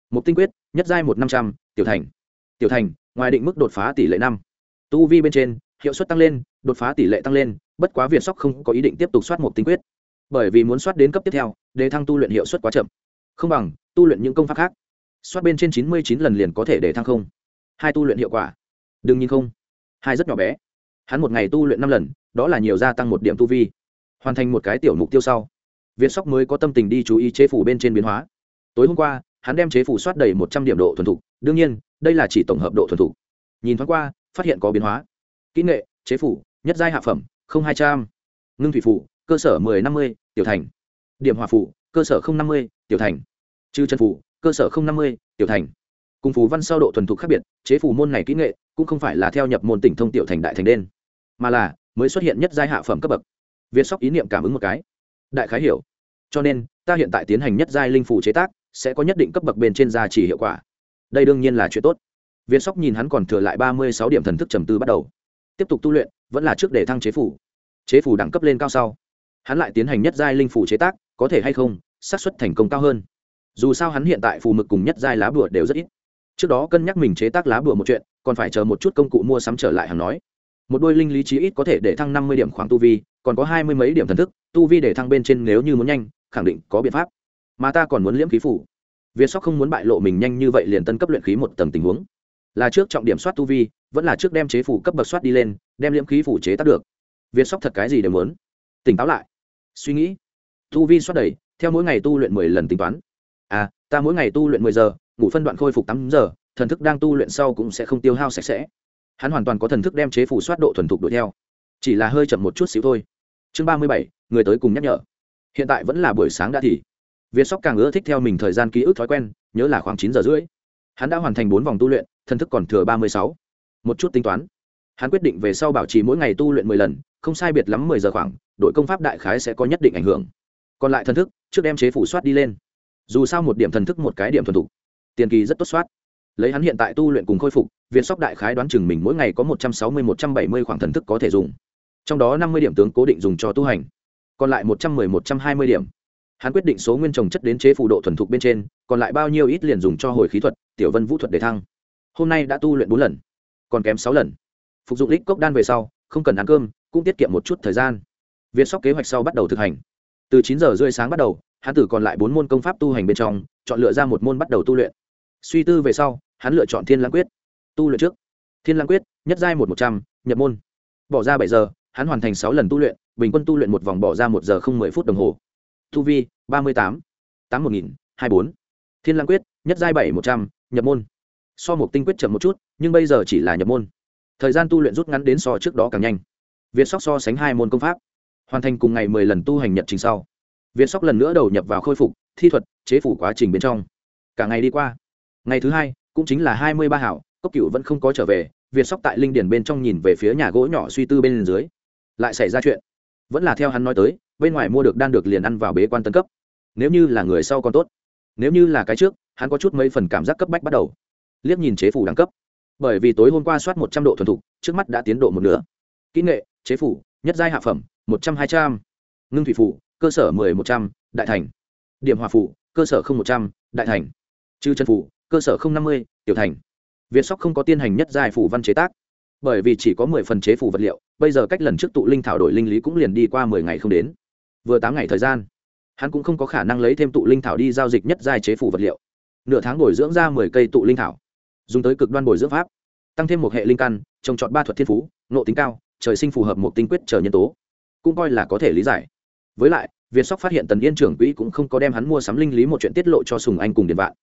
Một tinh quyết, nhất giai một năm trăm, tiểu thành tiểu thành, ngoài định mức đột phá tỷ lệ năm. Tu vi bên trên, hiệu suất tăng lên, đột phá tỷ lệ tăng lên, bất quá việt sóc không có ý định tiếp tục soát một tinh quyết. Bởi vì muốn soát đến cấp tiếp theo, đề thăng tu luyện hiệu suất quá chậm. Không bằng, tu luyện những công pháp khác. Soát bên trên chín mươi chín lần liền có thể để thăng không. Hai tu luyện hiệu quả. Đừng nhìn không. Hai rất nhỏ bé. Hắn một ngày tu luyện năm lần, đó là nhiều gia tăng một điểm tu vi. Hoàn thành một cái tiểu mục tiêu sau, việt sóc mới có tâm tình đi chú ý chế phủ bên trên biến hóa. Tối hôm qua, hắn đem chế phủ soát đầy một trăm điểm độ thuần thục. Đương nhiên đây là chỉ tổng hợp độ thuần thủ nhìn thoáng qua, phát hiện có biến hóa. Kỹ nghệ, chế phủ, nhất giai hạ phẩm, không hai trăm. Ngưng thủy phủ, cơ sở mười năm mươi, tiểu thành. Điểm hòa phủ, cơ sở không năm mươi, tiểu thành. Chư chân phủ, cơ sở không năm mươi, tiểu thành. Cùng phù văn sau độ thuần thục khác biệt, chế phù môn này kỹ nghệ cũng không phải là theo nhập môn tỉnh thông tiểu thành đại thành đen, mà là mới xuất hiện nhất giai hạ phẩm cấp bậc. Việt sóc ý niệm cảm ứng một cái. Đại khái hiểu. Cho nên, ta hiện tại tiến hành nhất giai linh phù chế tác, sẽ có nhất định cấp bậc bên trên gia chỉ hiệu quả đây đương nhiên là chuyện tốt. Viên sóc nhìn hắn còn thừa lại ba mươi sáu điểm thần thức trầm tư bắt đầu. Tiếp tục tu luyện, vẫn là trước để thăng chế phủ. Chế phủ đẳng cấp lên cao sau, hắn lại tiến hành nhất giai linh phủ chế tác, có thể hay không, xác suất thành công cao hơn. Dù sao hắn hiện tại phù mực cùng nhất giai lá bùa đều rất ít. Trước đó cân nhắc mình chế tác lá bùa một chuyện, còn phải chờ một chút công cụ mua sắm trở lại hắn nói. Một đôi linh lý trí ít có thể để thăng năm mươi điểm khoảng tu vi, còn có hai mươi mấy điểm thần thức, tu vi để thăng bên trên nếu như muốn nhanh, khẳng định có biện pháp. Mà ta còn muốn liễm khí phủ việt sóc không muốn bại lộ mình nhanh như vậy liền tân cấp luyện khí một tầng tình huống. Là trước trọng điểm soát tu vi, vẫn là trước đem chế phủ cấp bậc soát đi lên, đem liễm khí phủ chế tác được. Việt sóc thật cái gì đều muốn. Tỉnh táo lại. Suy nghĩ. Tu vi soát đầy, theo mỗi ngày tu luyện mười lần tính toán. À ta mỗi ngày tu luyện mười giờ, ngủ phân đoạn khôi phục tám giờ, thần thức đang tu luyện sau cũng sẽ không tiêu hao sạch sẽ. Hắn hoàn toàn có thần thức đem chế phủ soát độ thuần thục đuổi theo. Chỉ là hơi chậm một chút xíu thôi. Chương ba mươi bảy, người tới cùng nhắc nhở. Hiện tại vẫn là buổi sáng đã thì việt sóc càng ưa thích theo mình thời gian ký ức thói quen, nhớ là khoảng chín giờ rưỡi. Hắn đã hoàn thành bốn vòng tu luyện thần thức còn thừa ba mươi sáu. Một chút tính toán. Hắn quyết định về sau bảo trì mỗi ngày tu luyện mười lần, không sai biệt lắm mười giờ khoảng, đội công pháp đại khái sẽ có nhất định ảnh hưởng. Còn lại thần thức, trước đem chế phủ soát đi lên. Dù sao một điểm thần thức một cái điểm thuần thục. Tiền kỳ rất tốt soát. Lấy hắn hiện tại tu luyện cùng khôi phục việt sóc đại khái đoán chừng mình mỗi ngày có một trăm sáu mươi, một trăm bảy mươi khoảng thần thức có thể dùng. Trong đó năm mươi điểm tướng cố định dùng cho tu hành. Còn lại một trăm mười, một trăm hai mươi điểm hắn quyết định số nguyên trồng chất đến chế phù độ thuần thục bên trên, còn lại bao nhiêu ít liền dùng cho hồi khí thuật, tiểu vân vũ thuật để thăng. Hôm nay đã tu luyện bốn lần, còn kém sáu lần. Phục dụng lích cốc đan về sau, không cần ăn cơm, cũng tiết kiệm một chút thời gian. Việt sóc kế hoạch sau bắt đầu thực hành. Từ chín giờ rưỡi sáng bắt đầu, hắn tử còn lại bốn môn công pháp tu hành bên trong, chọn lựa ra một môn bắt đầu tu luyện. Suy tư về sau, hắn lựa chọn thiên lãng quyết. Tu luyện trước. Thiên lãng quyết, nhất giai một một trăm, nhập môn. Bỏ ra bảy giờ, hắn hoàn thành sáu lần tu luyện, bình quân tu luyện một vòng bỏ ra một giờ không mười phút đồng hồ tu vi, ba mươi tám tám một nghìn, hai bốn. Thiên Lang quyết, nhất giai bảy một trăm, nhập môn. So một tinh quyết chậm một chút, nhưng bây giờ chỉ là nhập môn. Thời gian tu luyện rút ngắn đến so trước đó càng nhanh. Việt sóc so sánh hai môn công pháp. Hoàn thành cùng ngày mười lần tu hành nhật trình sau. Việt sóc lần nữa đầu nhập vào khôi phục, thi thuật, chế phủ quá trình bên trong. Cả ngày đi qua. Ngày thứ hai, cũng chính là hai mươi ba hảo, cốc cựu vẫn không có trở về, việt sóc tại linh điển bên trong nhìn về phía nhà gỗ nhỏ suy tư bên dưới. Lại xảy ra chuyện. Vẫn là theo hắn nói tới bên ngoài mua được đan được liền ăn vào bế quan tân cấp. Nếu như là người sau còn tốt. Nếu như là cái trước, hắn có chút mấy phần cảm giác cấp bách bắt đầu. Liếc nhìn chế phủ đẳng cấp. Bởi vì tối hôm qua soát một trăm độ thuần thục, trước mắt đã tiến độ một nửa. Kỹ nghệ, chế phủ, nhất giai hạ phẩm, một trăm hai trăm. Ngưng thủy phủ, cơ sở mười một trăm, đại thành. Điểm hòa phủ, cơ sở không một trăm, đại thành. Chư chân phủ, cơ sở không năm mươi, tiểu thành. Việt sóc không có tiên hành nhất giai phủ văn chế tác. Bởi vì chỉ có mười phần chế phủ vật liệu, bây giờ cách lần trước tụ linh thảo đổi linh lý cũng liền đi qua mười ngày không đến vừa tám ngày thời gian, hắn cũng không có khả năng lấy thêm tụ linh thảo đi giao dịch nhất giai chế phủ vật liệu. Nửa tháng bồi dưỡng ra mười cây tụ linh thảo, dùng tới cực đoan bồi dưỡng pháp, tăng thêm một hệ linh căn, trồng trọt ba thuật thiên phú nộ tính cao, trời sinh phù hợp một tinh quyết chờ nhân tố, cũng coi là có thể lý giải. Với lại, việt sóc phát hiện tần yên trưởng quỹ cũng không có đem hắn mua sắm linh lý một chuyện tiết lộ cho sùng anh cùng điện vạn.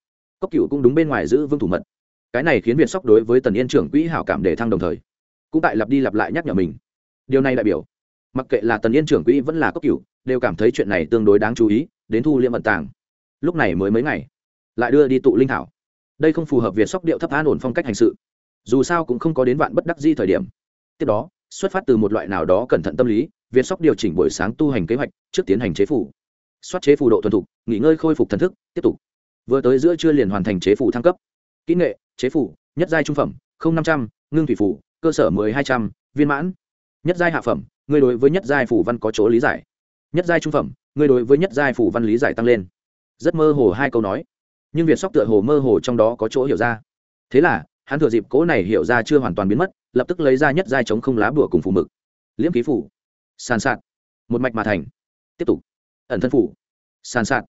Cốc cựu cũng đúng bên ngoài giữ vương thủ mật. Cái này khiến việt sóc đối với tần yên trưởng quỹ hảo cảm để thăng đồng thời, cũng tại lặp đi lặp lại nhắc nhở mình. Điều này đại biểu, mặc kệ là tần yên trưởng quỹ vẫn là cốc cựu đều cảm thấy chuyện này tương đối đáng chú ý, đến thu liệm ẩn tàng. Lúc này mới mấy ngày, lại đưa đi tụ linh thảo. Đây không phù hợp việt sóc điệu thấp an ổn phong cách hành sự. Dù sao cũng không có đến vạn bất đắc di thời điểm. Tiếp đó, xuất phát từ một loại nào đó cẩn thận tâm lý, việt sóc điều chỉnh buổi sáng tu hành kế hoạch, trước tiến hành chế phủ. Soát chế phù độ thuần thục, nghỉ ngơi khôi phục thần thức, tiếp tục. Vừa tới giữa trưa liền hoàn thành chế phủ thăng cấp. Kỹ nghệ, chế phủ, nhất giai trung phẩm năm trăm, ngưng thủy phủ, cơ sở mười hai trăm, viên mãn. Nhất giai hạ phẩm, người đối với nhất giai phủ văn có chỗ lý giải nhất giai trung phẩm người đối với nhất giai phủ văn lý giải tăng lên. Rất mơ hồ hai câu nói. Nhưng việt sóc tựa hồ mơ hồ trong đó có chỗ hiểu ra. Thế là, hắn thừa dịp cố này hiểu ra chưa hoàn toàn biến mất, lập tức lấy ra nhất giai chống không lá bùa cùng phủ mực. Liễm ký phủ. Sàn sạt. Một mạch mà thành. Tiếp tục. Ẩn thân phủ. Sàn sạt.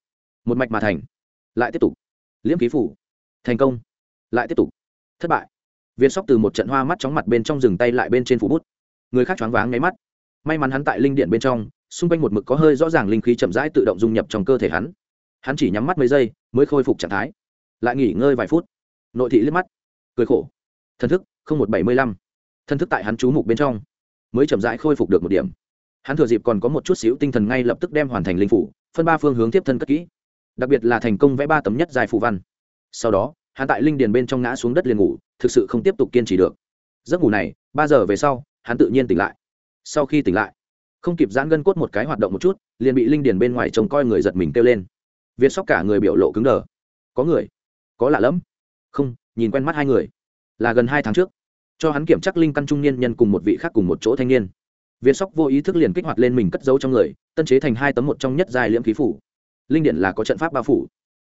Một mạch mà thành. Lại tiếp tục. Liễm ký phủ. Thành công. Lại tiếp tục. Thất bại. Việt sóc từ một trận hoa mắt chóng mặt bên trong rừng tay lại bên trên phủ bút. Người khác choáng váng nháy mắt. May mắn hắn tại linh điện bên trong xung quanh một mực có hơi rõ ràng linh khí chậm rãi tự động dung nhập trong cơ thể hắn. Hắn chỉ nhắm mắt mấy giây, mới khôi phục trạng thái. Lại nghỉ ngơi vài phút. Nội thị liếc mắt. Cười khổ. Thân thức, không một bảy mươi lăm. Thân thức tại hắn chú mục bên trong. Mới chậm rãi khôi phục được một điểm. Hắn thừa dịp còn có một chút xíu tinh thần ngay lập tức đem hoàn thành linh phủ, phân ba phương hướng tiếp thân cất kỹ. Đặc biệt là thành công vẽ ba tấm nhất dài phù văn. Sau đó, hắn tại linh điền bên trong ngã xuống đất liền ngủ, thực sự không tiếp tục kiên trì được. Giấc ngủ này, ba giờ về sau, hắn tự nhiên tỉnh lại. Sau khi tỉnh lại không kịp giãn gân cốt một cái hoạt động một chút, liền bị linh điền bên ngoài trông coi người giật mình kêu lên. Việt sóc cả người biểu lộ cứng đờ. Có người? Có lạ lẫm? Không, nhìn quen mắt hai người. Là gần hai tháng trước. Cho hắn kiểm tra linh căn trung niên nhân cùng một vị khác cùng một chỗ thanh niên. Viên sóc vô ý thức liền kích hoạt lên mình cất giấu trong người, tân chế thành hai tấm một trong nhất dài liễm khí phủ. Linh điện là có trận pháp bao phủ.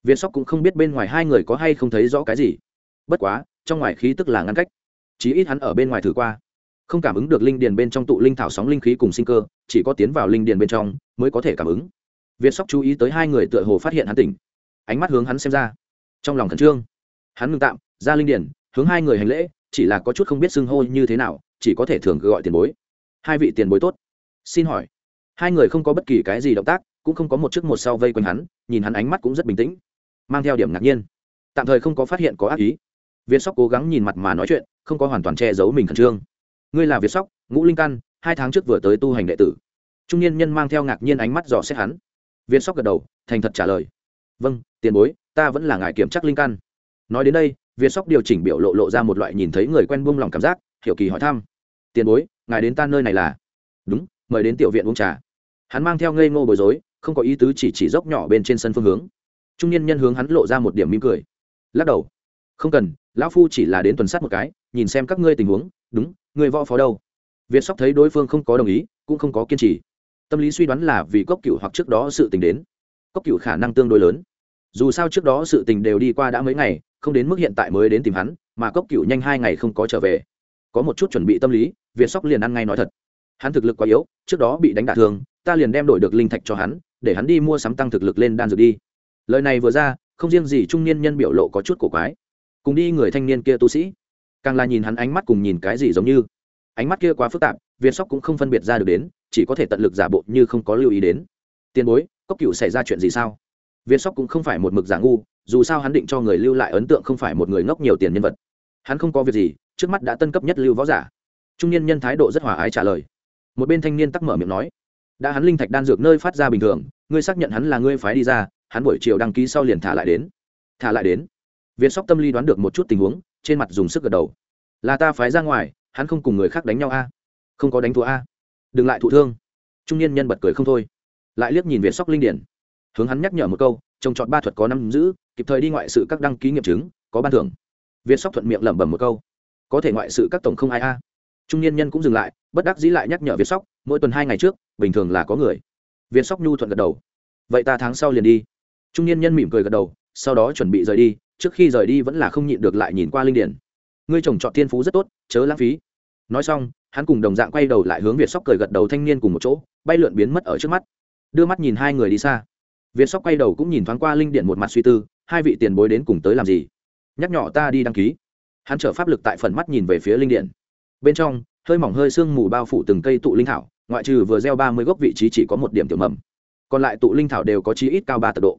Viên sóc cũng không biết bên ngoài hai người có hay không thấy rõ cái gì. Bất quá, trong ngoài khí tức là ngăn cách. Chí ít hắn ở bên ngoài thử qua không cảm ứng được linh điền bên trong tụ linh thảo sóng linh khí cùng sinh cơ, chỉ có tiến vào linh điền bên trong mới có thể cảm ứng. Việt sóc chú ý tới hai người tựa hồ phát hiện hắn tỉnh. Ánh mắt hướng hắn xem ra. Trong lòng khẩn trương. Hắn ngừng tạm, ra linh điền, hướng hai người hành lễ, chỉ là có chút không biết xưng hô như thế nào, chỉ có thể thường gọi tiền bối. Hai vị tiền bối tốt. Xin hỏi. Hai người không có bất kỳ cái gì động tác, cũng không có một trước một sau vây quanh hắn, nhìn hắn ánh mắt cũng rất bình tĩnh. Mang theo điểm ngạc nhiên. Tạm thời không có phát hiện có ác ý. Viên sóc cố gắng nhìn mặt mà nói chuyện, không có hoàn toàn che giấu mình khẩn trương ngươi là việt sóc, ngũ linh căn, hai tháng trước vừa tới tu hành đệ tử. Trung niên nhân mang theo ngạc nhiên ánh mắt dò xét hắn. Việt sóc gật đầu, thành thật trả lời. Vâng tiền bối, ta vẫn là ngài kiểm chắc linh căn. Nói đến đây, việt sóc điều chỉnh biểu lộ lộ ra một loại nhìn thấy người quen buông lòng cảm giác, hiểu kỳ hỏi thăm. Tiền bối, ngài đến ta nơi này là? Đúng, mời đến tiểu viện uống trà. Hắn mang theo ngây ngô bối rối, không có ý tứ chỉ chỉ dốc nhỏ bên trên sân phương hướng. Trung niên nhân hướng hắn lộ ra một điểm mỉm cười. Lắc đầu. Không cần, lão phu chỉ là đến tuần sát một cái, nhìn xem các ngươi tình huống đúng, người võ phó đâu? Việt sóc thấy đối phương không có đồng ý, cũng không có kiên trì. Tâm lý suy đoán là vì cốc cựu hoặc trước đó sự tình đến. Cốc cựu khả năng tương đối lớn. Dù sao trước đó sự tình đều đi qua đã mấy ngày, không đến mức hiện tại mới đến tìm hắn, mà cốc cựu nhanh hai ngày không có trở về. Có một chút chuẩn bị tâm lý, việt sóc liền ăn ngay nói thật. Hắn thực lực quá yếu, trước đó bị đánh đả thương, ta liền đem đổi được linh thạch cho hắn, để hắn đi mua sắm tăng thực lực lên đan dược đi. Lời này vừa ra, không riêng gì trung niên nhân biểu lộ có chút cổ quái. Cùng đi người thanh niên kia tu sĩ càng là nhìn hắn ánh mắt cùng nhìn cái gì giống như. Ánh mắt kia quá phức tạp, việt sóc cũng không phân biệt ra được đến, chỉ có thể tận lực giả bộ như không có lưu ý đến. Tiền bối cốc cựu xảy ra chuyện gì sao? Việt sóc cũng không phải một mực giả ngu, dù sao hắn định cho người lưu lại ấn tượng không phải một người ngốc nhiều tiền nhân vật. Hắn không có việc gì, trước mắt đã tân cấp nhất lưu võ giả. Trung niên nhân thái độ rất hòa ái trả lời. Một bên thanh niên tắc mở miệng nói, đã hắn linh thạch đan dược nơi phát ra bình thường, ngươi xác nhận hắn là ngươi phái đi ra, hắn buổi chiều đăng ký sau liền thả lại đến. Thả lại đến? Việt sóc tâm lý đoán được một chút tình huống trên mặt dùng sức gật đầu. Là ta phái ra ngoài, hắn không cùng người khác đánh nhau a. Không có đánh thua a. Đừng lại thụ thương. Trung niên nhân bật cười không thôi. Lại liếc nhìn việt sóc linh điển. Hướng hắn nhắc nhở một câu trồng trọt ba thuật có năm giữ, kịp thời đi ngoại sự các đăng ký nghiệm chứng, có ban thưởng. Việt sóc thuận miệng lẩm bẩm một câu. Có thể ngoại sự các tổng không ai a. Trung niên nhân cũng dừng lại, bất đắc dĩ lại nhắc nhở việt sóc, mỗi tuần hai ngày trước, bình thường là có người. Việt sóc nhu thuận gật đầu. Vậy ta tháng sau liền đi. Trung niên nhân mỉm cười gật đầu, sau đó chuẩn bị rời đi trước khi rời đi vẫn là không nhịn được lại nhìn qua linh điển. Ngươi trồng trọt thiên phú rất tốt, chớ lãng phí. Nói xong, hắn cùng đồng dạng quay đầu lại hướng việt sóc cười gật đầu thanh niên cùng một chỗ, bay lượn biến mất ở trước mắt. Đưa mắt nhìn hai người đi xa. Việt sóc quay đầu cũng nhìn thoáng qua linh điện một mặt suy tư, hai vị tiền bối đến cùng tới làm gì? Nhắc nhỏ ta đi đăng ký. Hắn chở pháp lực tại phần mắt nhìn về phía linh điện bên trong, hơi mỏng hơi sương mù bao phủ từng cây tụ linh thảo, ngoại trừ vừa gieo ba mươi gốc vị trí chỉ có một điểm tiểu mầm. Còn lại tụ linh thảo đều có chí ít cao ba tật độ.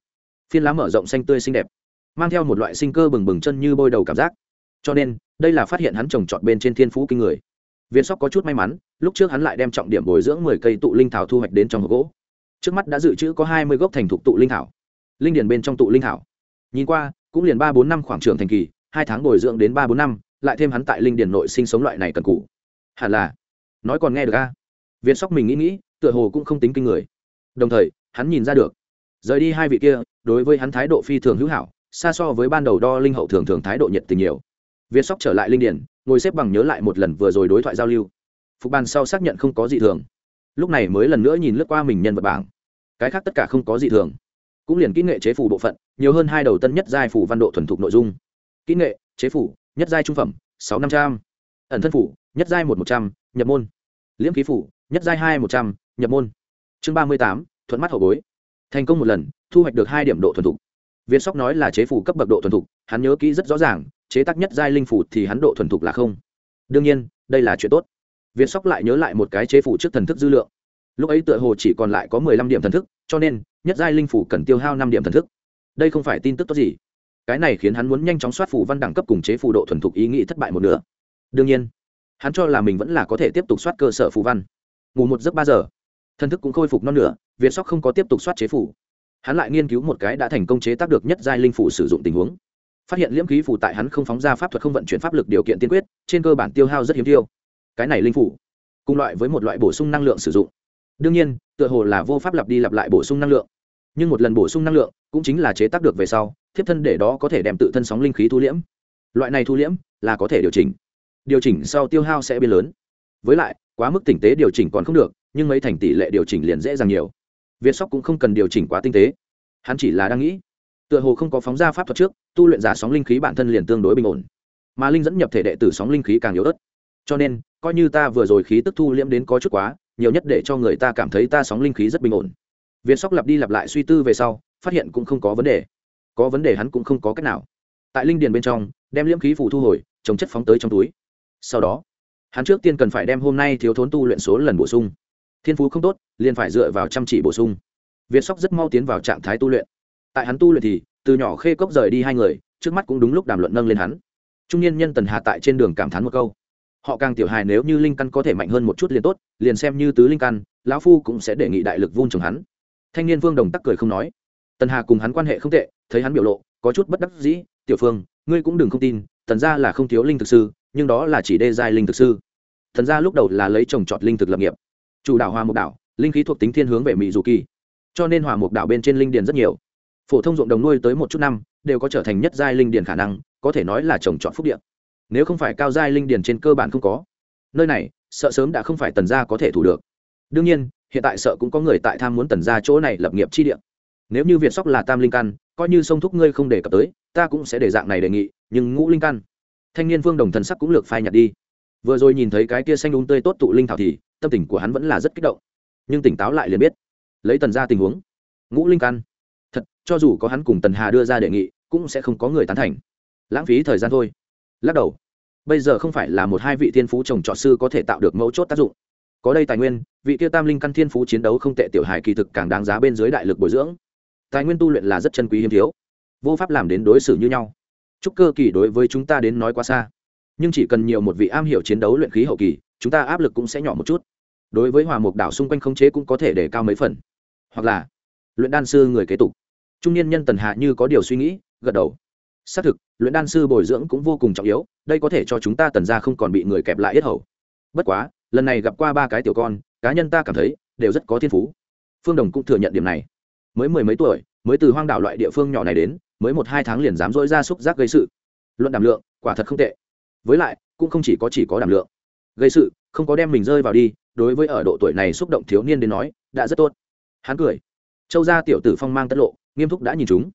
Phiên lá mở rộng xanh tươi xinh đẹp mang theo một loại sinh cơ bừng bừng chân như bôi đầu cảm giác. Cho nên, đây là phát hiện hắn trồng trọt bên trên thiên phú kinh người. Viên sóc có chút may mắn, lúc trước hắn lại đem trọng điểm bồi dưỡng mười cây tụ linh thảo thu hoạch đến trong hộp gỗ. Trước mắt đã dự trữ có hai mươi gốc thành thục tụ linh thảo. Linh điền bên trong tụ linh thảo. Nhìn qua, cũng liền ba bốn năm khoảng trường thành kỳ, hai tháng bồi dưỡng đến ba bốn năm, lại thêm hắn tại linh điền nội sinh sống loại này cần cụ hẳn là, nói còn nghe được a. Viên sóc mình nghĩ nghĩ, tựa hồ cũng không tính kinh người. Đồng thời, hắn nhìn ra được. Rời đi hai vị kia, đối với hắn thái độ phi thường hữu hảo xa so với ban đầu đo linh hậu thường thường thái độ nhiệt tình nhiều. Việt sóc trở lại linh điển, ngồi xếp bằng nhớ lại một lần vừa rồi đối thoại giao lưu. Phục bàn sau xác nhận không có gì thường. Lúc này mới lần nữa nhìn lướt qua mình nhân vật bảng. Cái khác tất cả không có gì thường. Cũng liền kỹ nghệ chế phủ bộ phận, nhiều hơn hai đầu tân nhất giai phủ văn độ thuần thục nội dung. Kỹ nghệ, chế phủ, nhất giai trung phẩm, sáu năm trăm. Ẩn thân phủ, nhất giai một một trăm, nhập môn. Liễm khí phủ, nhất giai hai một trăm, nhập môn. Chương ba mươi tám, thuận mắt hậu bối. Thành công một lần, thu hoạch được hai điểm độ thuần thục việt sóc nói là chế phủ cấp bậc độ thuần thục, hắn nhớ kỹ rất rõ ràng, chế tác nhất giai linh phủ thì hắn độ thuần thục là không. Đương nhiên, đây là chuyện tốt. Việt sóc lại nhớ lại một cái chế phủ trước thần thức dư lượng. Lúc ấy tựa hồ chỉ còn lại có mười lăm điểm thần thức, cho nên, nhất giai linh phủ cần tiêu hao năm điểm thần thức. Đây không phải tin tức tốt gì. Cái này khiến hắn muốn nhanh chóng soát phủ văn đẳng cấp cùng chế phủ độ thuần thục ý nghĩ thất bại một nửa. Đương nhiên, hắn cho là mình vẫn là có thể tiếp tục soát cơ sở phù văn. Ngủ một giấc ba giờ. Thần thức cũng khôi phục non nửa việt sóc không có tiếp tục soát chế phủ hắn lại nghiên cứu một cái đã thành công chế tác được nhất giai linh phủ sử dụng tình huống. Phát hiện liễm khí phủ tại hắn không phóng ra pháp thuật không vận chuyển pháp lực điều kiện tiên quyết, trên cơ bản tiêu hao rất hiếm tiêu. Cái này linh phủ, cùng loại với một loại bổ sung năng lượng sử dụng. Đương nhiên, tựa hồ là vô pháp lặp đi lặp lại bổ sung năng lượng. Nhưng một lần bổ sung năng lượng, cũng chính là chế tác được về sau, thiếp thân để đó có thể đem tự thân sóng linh khí thu liễm. Loại này thu liễm, là có thể điều chỉnh. Điều chỉnh sau tiêu hao sẽ biến lớn. Với lại, quá mức tỉnh tế điều chỉnh còn không được, nhưng mấy thành tỷ lệ điều chỉnh liền dễ dàng nhiều việt sóc cũng không cần điều chỉnh quá tinh tế. Hắn chỉ là đang nghĩ. Tựa hồ không có phóng ra pháp thuật trước, tu luyện giả sóng linh khí bản thân liền tương đối bình ổn. Mà linh dẫn nhập thể đệ tử sóng linh khí càng yếu ớt. Cho nên, coi như ta vừa rồi khí tức thu liễm đến có chút quá, nhiều nhất để cho người ta cảm thấy ta sóng linh khí rất bình ổn. Việt sóc lặp đi lặp lại suy tư về sau, phát hiện cũng không có vấn đề. Có vấn đề hắn cũng không có cách nào. Tại linh điền bên trong, đem liễm khí phủ thu hồi, chống chất phóng tới trong túi. Sau đó, hắn trước tiên cần phải đem hôm nay thiếu thốn tu luyện số lần bổ sung thiên phú không tốt, liền phải dựa vào chăm chỉ bổ sung. Việt sóc rất mau tiến vào trạng thái tu luyện. Tại hắn tu luyện thì, từ nhỏ khê cốc rời đi hai người, trước mắt cũng đúng lúc đàm luận nâng lên hắn. Trung niên nhân tần hà tại trên đường cảm thán một câu. Họ càng tiểu hài nếu như linh căn có thể mạnh hơn một chút liền tốt, liền xem như tứ linh căn, lão phu cũng sẽ đề nghị đại lực vun trồng hắn. Thanh niên vương đồng tắc cười không nói. Tần hà cùng hắn quan hệ không tệ, thấy hắn biểu lộ, có chút bất đắc dĩ, tiểu phương, ngươi cũng đừng không tin, tần ra là không thiếu linh thực sư, nhưng đó là chỉ đê giai linh thực sư. Thần ra lúc đầu là lấy trồng trọt linh thực lập nghiệp chủ đảo hòa mục đảo, linh khí thuộc tính thiên hướng về mỹ dù kỳ cho nên hòa mục đảo bên trên linh điền rất nhiều. Phổ thông ruộng đồng nuôi tới một chút năm, đều có trở thành nhất giai linh điền khả năng, có thể nói là trồng trọt phúc điện nếu không phải cao giai linh điền trên cơ bản không có, nơi này, sợ sớm đã không phải tần gia có thể thủ được. Đương nhiên, hiện tại sợ cũng có người tại tham muốn tần gia chỗ này lập nghiệp chi điện nếu như việt sóc là tam linh căn, coi như sông thúc ngươi không đề cập tới, ta cũng sẽ để dạng này đề nghị, nhưng ngũ linh căn, thanh niên vương đồng thần sắc cũng lược phai nhạt đi vừa rồi nhìn thấy cái kia xanh đúng tươi tốt tụ linh thảo thì, tâm tình của hắn vẫn là rất kích động. Nhưng tỉnh táo lại liền biết, lấy tần ra tình huống. Ngũ linh căn. Thật, cho dù có hắn cùng tần hà đưa ra đề nghị, cũng sẽ không có người tán thành. Lãng phí thời gian thôi. Lắc đầu. Bây giờ không phải là một hai vị thiên phú trồng trọt sư có thể tạo được mấu chốt tác dụng. Có đây tài nguyên, vị tiêu tam linh căn thiên phú chiến đấu không tệ tiểu hài kỳ thực càng đáng giá bên dưới đại lực bồi dưỡng. Tài nguyên tu luyện là rất chân quý hiếm thiếu. Vô pháp làm đến đối xử như nhau. Chúc cơ kỳ đối với chúng ta đến nói quá xa nhưng chỉ cần nhiều một vị am hiểu chiến đấu luyện khí hậu kỳ, chúng ta áp lực cũng sẽ nhỏ một chút. Đối với hòa mục đảo xung quanh khống chế cũng có thể để cao mấy phần. Hoặc là, luyện đan sư người kế tục. Trung niên nhân tần hạ như có điều suy nghĩ, gật đầu. Xác thực, luyện đan sư bồi dưỡng cũng vô cùng trọng yếu, đây có thể cho chúng ta tần ra không còn bị người kẹp lại yết hầu. Bất quá, lần này gặp qua ba cái tiểu con, cá nhân ta cảm thấy, đều rất có thiên phú. Phương đồng cũng thừa nhận điểm này. Mới mười mấy tuổi, mới từ hoang đảo loại địa phương nhỏ này đến, mới một hai tháng liền dám dỗi ra xúc giác gây sự. Luận đảm lượng, quả thật không tệ với lại, cũng không chỉ có chỉ có đảm lượng. Gây sự, không có đem mình rơi vào đi, đối với ở độ tuổi này xúc động thiếu niên đến nói, đã rất tốt. Hắn cười. Châu gia tiểu tử phong mang tất lộ, nghiêm túc đã nhìn chúng.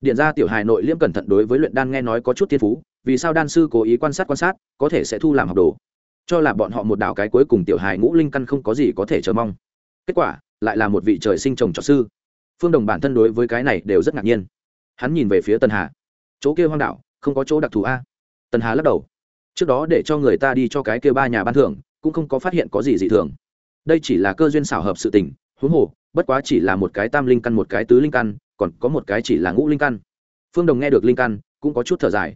Điện ra tiểu hài nội liêm cẩn thận đối với luyện đan nghe nói có chút thiên phú, vì sao đan sư cố ý quan sát quan sát, có thể sẽ thu làm học đồ. Cho là bọn họ một đảo cái cuối cùng tiểu hài ngũ linh căn không có gì có thể chờ mong. Kết quả, lại là một vị trời sinh trồng trọt sư. Phương đồng bản thân đối với cái này đều rất ngạc nhiên. Hắn nhìn về phía tần hà. Chỗ kia hoang đảo, không có chỗ đặc thù a. Tần hà lắc đầu trước đó để cho người ta đi cho cái kia ba nhà ban thưởng, cũng không có phát hiện có gì dị thường. Đây chỉ là cơ duyên xảo hợp sự tình, huống hồ, bất quá chỉ là một cái tam linh căn, một cái tứ linh căn, còn có một cái chỉ là ngũ linh căn. Phương đồng nghe được linh căn, cũng có chút thở dài.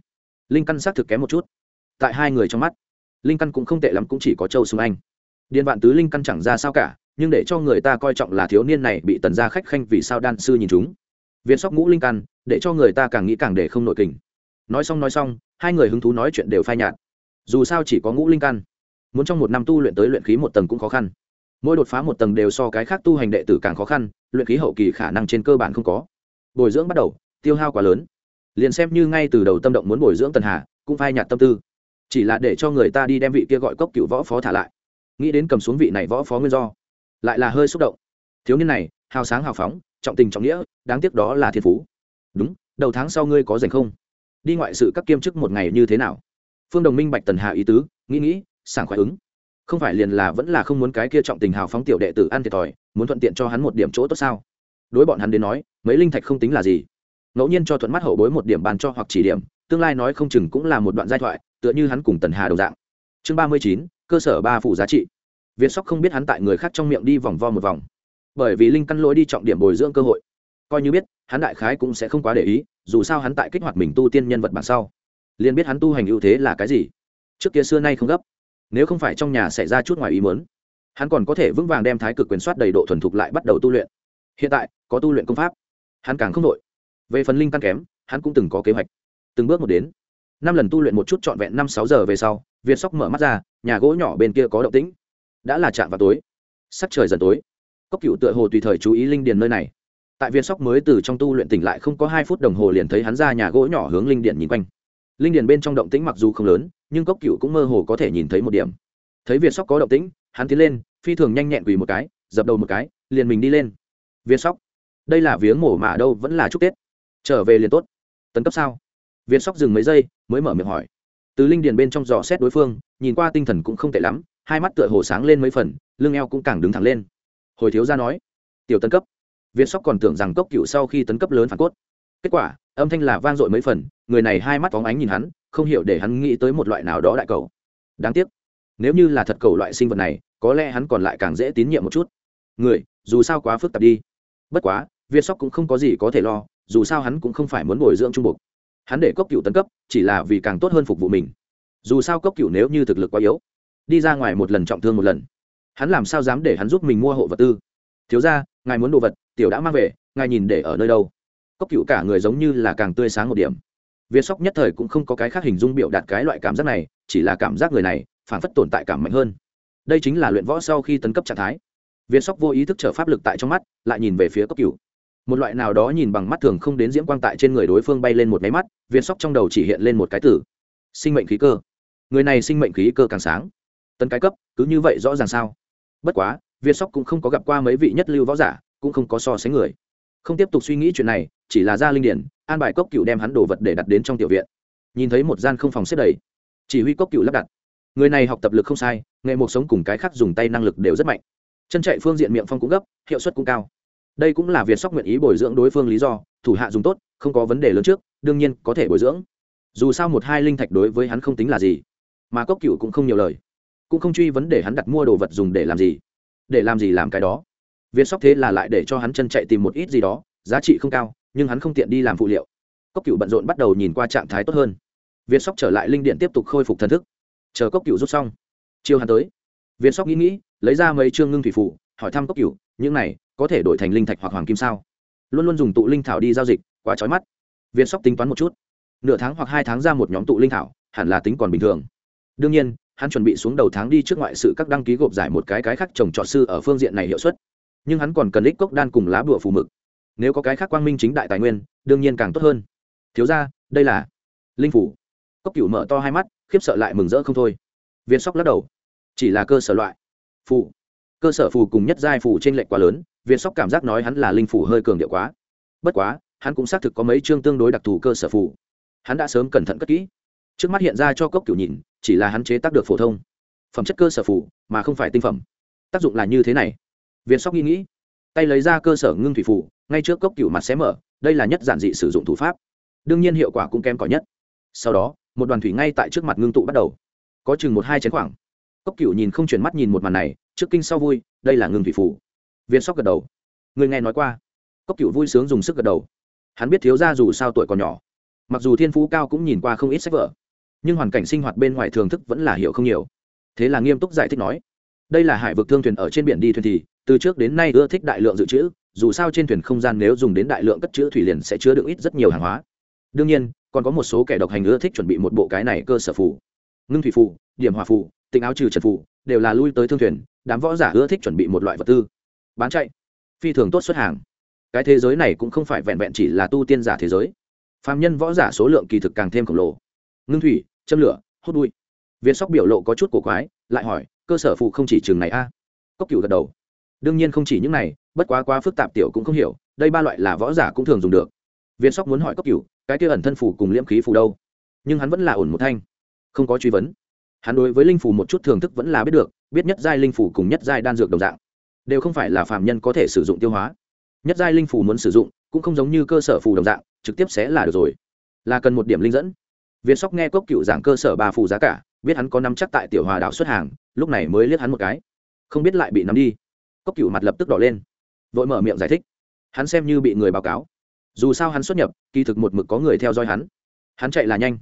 Linh căn xác thực kém một chút, tại hai người trong mắt, linh căn cũng không tệ lắm, cũng chỉ có châu xung anh. Điện vạn tứ linh căn chẳng ra sao cả, nhưng để cho người ta coi trọng là thiếu niên này bị tần gia khách khanh vì sao đan sư nhìn chúng. Viên sóc ngũ linh căn, để cho người ta càng nghĩ càng để không nội kình. Nói xong nói xong, hai người hứng thú nói chuyện đều phai nhạt dù sao chỉ có ngũ linh căn. Muốn trong một năm tu luyện tới luyện khí một tầng cũng khó khăn. Mỗi đột phá một tầng đều so cái khác tu hành đệ tử càng khó khăn, luyện khí hậu kỳ khả năng trên cơ bản không có. Bồi dưỡng bắt đầu, tiêu hao quá lớn. Liền xem như ngay từ đầu tâm động muốn bồi dưỡng tần hà, cũng phai nhạt tâm tư. Chỉ là để cho người ta đi đem vị kia gọi cốc cựu võ phó thả lại. Nghĩ đến cầm xuống vị này võ phó nguyên do, lại là hơi xúc động. Thiếu niên này, hào sáng hào phóng, trọng tình trọng nghĩa, đáng tiếc đó là thiên phú. Đúng, đầu tháng sau ngươi có dành không? Đi ngoại sự các kiêm chức một ngày như thế nào? Phương đồng minh bạch tần hà ý tứ, nghĩ nghĩ, sảng khoái ứng. Không phải liền là vẫn là không muốn cái kia trọng tình hào phóng tiểu đệ tử ăn thiệt thòi, muốn thuận tiện cho hắn một điểm chỗ tốt sao? Đối bọn hắn đến nói, mấy linh thạch không tính là gì. Ngẫu nhiên cho thuận mắt hậu bối một điểm bàn cho hoặc chỉ điểm, tương lai nói không chừng cũng là một đoạn giai thoại, tựa như hắn cùng tần hà đồng dạng. Chương ba mươi chín, cơ sở ba phủ giá trị. Việt sóc không biết hắn tại người khác trong miệng đi vòng vo một vòng. Bởi vì linh căn lỗi đi trọng điểm bồi dưỡng cơ hội. Coi như biết, hắn đại khái cũng sẽ không quá để ý, dù sao hắn tại kích hoạt mình tu tiên nhân vật bản sau liền biết hắn tu hành ưu thế là cái gì. Trước kia xưa nay không gấp. Nếu không phải trong nhà xảy ra chút ngoài ý muốn, hắn còn có thể vững vàng đem thái cực quyền soát đầy độ thuần thục lại bắt đầu tu luyện. Hiện tại, có tu luyện công pháp. Hắn càng không đội về phần linh căn kém, hắn cũng từng có kế hoạch. Từng bước một đến. Năm lần tu luyện một chút trọn vẹn năm sáu giờ về sau, việt sóc mở mắt ra, nhà gỗ nhỏ bên kia có động tĩnh. Đã là chạm vào tối. Sắc trời dần tối. Cốc cựu tựa hồ tùy thời chú ý linh điền nơi này. Tại Viên sóc mới từ trong tu luyện tỉnh lại không có hai phút đồng hồ liền thấy hắn ra nhà gỗ nhỏ hướng linh điện nhìn quanh linh điền bên trong động tĩnh mặc dù không lớn, nhưng cốc cựu cũng mơ hồ có thể nhìn thấy một điểm. Thấy việt sóc có động tĩnh, hắn tiến lên, phi thường nhanh nhẹn quỳ một cái, dập đầu một cái, liền mình đi lên. Việt sóc, đây là viếng mổ mà đâu vẫn là chúc tết. Trở về liền tốt. Tấn cấp sao? Việt sóc dừng mấy giây, mới mở miệng hỏi. Từ linh điền bên trong dò xét đối phương, nhìn qua tinh thần cũng không tệ lắm, hai mắt tựa hồ sáng lên mấy phần, lưng eo cũng càng đứng thẳng lên. Hồi thiếu gia nói, tiểu tấn cấp. Việt sóc còn tưởng rằng cốc cựu sau khi tấn cấp lớn phản cốt kết quả, âm thanh là vang dội mấy phần, người này hai mắt phóng ánh nhìn hắn, không hiểu để hắn nghĩ tới một loại nào đó đại cầu. Đáng tiếc, nếu như là thật cầu loại sinh vật này, có lẽ hắn còn lại càng dễ tín nhiệm một chút. Người, dù sao quá phức tạp đi. Bất quá viên sóc cũng không có gì có thể lo, dù sao hắn cũng không phải muốn bồi dưỡng trung buộc hắn để cốc cựu tấn cấp, chỉ là vì càng tốt hơn phục vụ mình. Dù sao cốc cựu nếu như thực lực quá yếu, đi ra ngoài một lần trọng thương một lần, hắn làm sao dám để hắn giúp mình mua hộ vật tư? Thiếu ra ngài muốn đồ vật, tiểu đã mang về, ngài nhìn để ở nơi đâu? Cốc cựu cả người giống như là càng tươi sáng một điểm. Viên sóc nhất thời cũng không có cái khác hình dung biểu đạt cái loại cảm giác này, chỉ là cảm giác người này phản phất tồn tại cảm mạnh hơn. Đây chính là luyện võ sau khi tấn cấp trạng thái. Viên sóc vô ý thức trở pháp lực tại trong mắt, lại nhìn về phía cốc cựu. Một loại nào đó nhìn bằng mắt thường không đến diễm quang tại trên người đối phương bay lên một máy mắt, viên sóc trong đầu chỉ hiện lên một cái tử sinh mệnh khí cơ. Người này sinh mệnh khí cơ càng sáng. Tấn cái cấp, cứ như vậy rõ ràng sao? Bất quá, viên sóc cũng không có gặp qua mấy vị nhất lưu võ giả, cũng không có so sánh người không tiếp tục suy nghĩ chuyện này, chỉ là ra linh điển, an bài cốc cựu đem hắn đồ vật để đặt đến trong tiểu viện. Nhìn thấy một gian không phòng xếp đầy, chỉ huy cốc cựu lắp đặt. Người này học tập lực không sai nghề một sống cùng cái khác dùng tay năng lực đều rất mạnh. Chân chạy phương diện miệng phong cũng gấp, hiệu suất cũng cao. Đây cũng là việc sóc nguyện ý bồi dưỡng đối phương lý do, thủ hạ dùng tốt, không có vấn đề lớn trước, đương nhiên có thể bồi dưỡng. Dù sao một hai linh thạch đối với hắn không tính là gì, mà cốc cựu cũng không nhiều lời. Cũng không truy vấn đề hắn đặt mua đồ vật dùng để làm gì. Để làm gì làm cái đó viên sóc thế là lại để cho hắn chân chạy tìm một ít gì đó, giá trị không cao, nhưng hắn không tiện đi làm phụ liệu. Cốc cựu bận rộn bắt đầu nhìn qua trạng thái tốt hơn. Viên sóc trở lại linh điện tiếp tục khôi phục thần thức. Chờ cốc cựu rút xong, chiều hắn tới. Viên sóc nghĩ nghĩ, lấy ra mấy chương ngưng thủy phủ, hỏi thăm cốc cựu những này có thể đổi thành linh thạch hoặc hoàng kim sao? Luôn luôn dùng tụ linh thảo đi giao dịch, quá trói mắt. Viên sóc tính toán một chút. Nửa tháng hoặc hai tháng ra một nhóm tụ linh thảo, hẳn là tính còn bình thường. Đương nhiên, hắn chuẩn bị xuống đầu tháng đi trước ngoại sự các đăng ký gộp giải một cái cái khác trồng trọt sư ở phương diện này hiệu suất nhưng hắn còn cần ích cốc đan cùng lá bùa phù mực. Nếu có cái khác quang minh chính đại tài nguyên, đương nhiên càng tốt hơn. Thiếu ra đây là linh phủ. Cốc cửu mở to hai mắt, khiếp sợ lại mừng rỡ không thôi. Viên sóc lắc đầu. Chỉ là cơ sở loại. Phù. Cơ sở phù cùng nhất giai phù trên lệnh quá lớn, viên sóc cảm giác nói hắn là linh phủ hơi cường điệu quá. Bất quá, hắn cũng xác thực có mấy chương tương đối đặc thù cơ sở phù. Hắn đã sớm cẩn thận cất kỹ. Trước mắt hiện ra cho cốc cửu nhìn, chỉ là hắn chế tác được phổ thông. Phẩm chất cơ sở phù, mà không phải tinh phẩm. Tác dụng là như thế này viên sóc nghĩ nghĩ, tay lấy ra cơ sở ngưng thủy phù ngay trước cốc cửu mặt xé mở, đây là nhất giản dị sử dụng thủ pháp. Đương nhiên hiệu quả cũng kém cỏi nhất. Sau đó, một đoàn thủy ngay tại trước mặt ngưng tụ bắt đầu. Có chừng một hai chén khoảng. Cốc cửu nhìn không chuyển mắt nhìn một màn này, trước kinh sau vui, đây là ngưng thủy phủ. Viên sóc gật đầu. Người nghe nói qua. Cốc cửu vui sướng dùng sức gật đầu. Hắn biết thiếu ra dù sao tuổi còn nhỏ. Mặc dù thiên phú cao cũng nhìn qua không ít sách vở, nhưng hoàn cảnh sinh hoạt bên ngoài thường thức vẫn là hiểu không nhiều. Thế là nghiêm túc giải thích nói, đây là hải vực thương thuyền ở trên biển đi thuyền thì từ trước đến nay ưa thích đại lượng dự trữ, dù sao trên thuyền không gian nếu dùng đến đại lượng cất chữ thủy liền sẽ chứa được ít rất nhiều hàng hóa. Đương nhiên, còn có một số kẻ độc hành ưa thích chuẩn bị một bộ cái này cơ sở phủ ngưng thủy phù, điểm hòa phù, tịnh áo trừ trần phù, đều là lui tới thương thuyền, đám võ giả ưa thích chuẩn bị một loại vật tư. Bán chạy. Phi thường tốt xuất hàng. Cái thế giới này cũng không phải vẹn vẹn chỉ là tu tiên giả thế giới. Phạm nhân võ giả số lượng kỳ thực càng thêm khổng lồ. Ngưng thủy, châm lửa hốt đuôi viên sóc biểu lộ có chút cổ quái, lại hỏi, cơ sở phụ không chỉ trường này a? Cốc cựu gật đầu đương nhiên không chỉ những này, bất quá quá phức tạp tiểu cũng không hiểu, đây ba loại là võ giả cũng thường dùng được. Viên sóc muốn hỏi cốc cựu cái kia ẩn thân phủ cùng liễm khí phủ đâu? Nhưng hắn vẫn là ổn một thanh. Không có truy vấn. Hắn đối với linh phủ một chút thưởng thức vẫn là biết được, biết nhất giai linh phủ cùng nhất giai đan dược đồng dạng. Đều không phải là phạm nhân có thể sử dụng tiêu hóa. Nhất giai linh phủ muốn sử dụng, cũng không giống như cơ sở phù đồng dạng, trực tiếp sẽ là được rồi. Là cần một điểm linh dẫn. Viên sóc nghe cốc cựu giảng cơ sở ba phù giá cả, biết hắn có nắm chắc tại tiểu hòa đảo xuất hàng, lúc này mới liếc hắn một cái. Không biết lại bị nắm đi cốc cựu mặt lập tức đỏ lên. Vội mở miệng giải thích. Hắn xem như bị người báo cáo. Dù sao hắn xuất nhập, kỳ thực một mực có người theo dõi hắn. Hắn chạy là nhanh.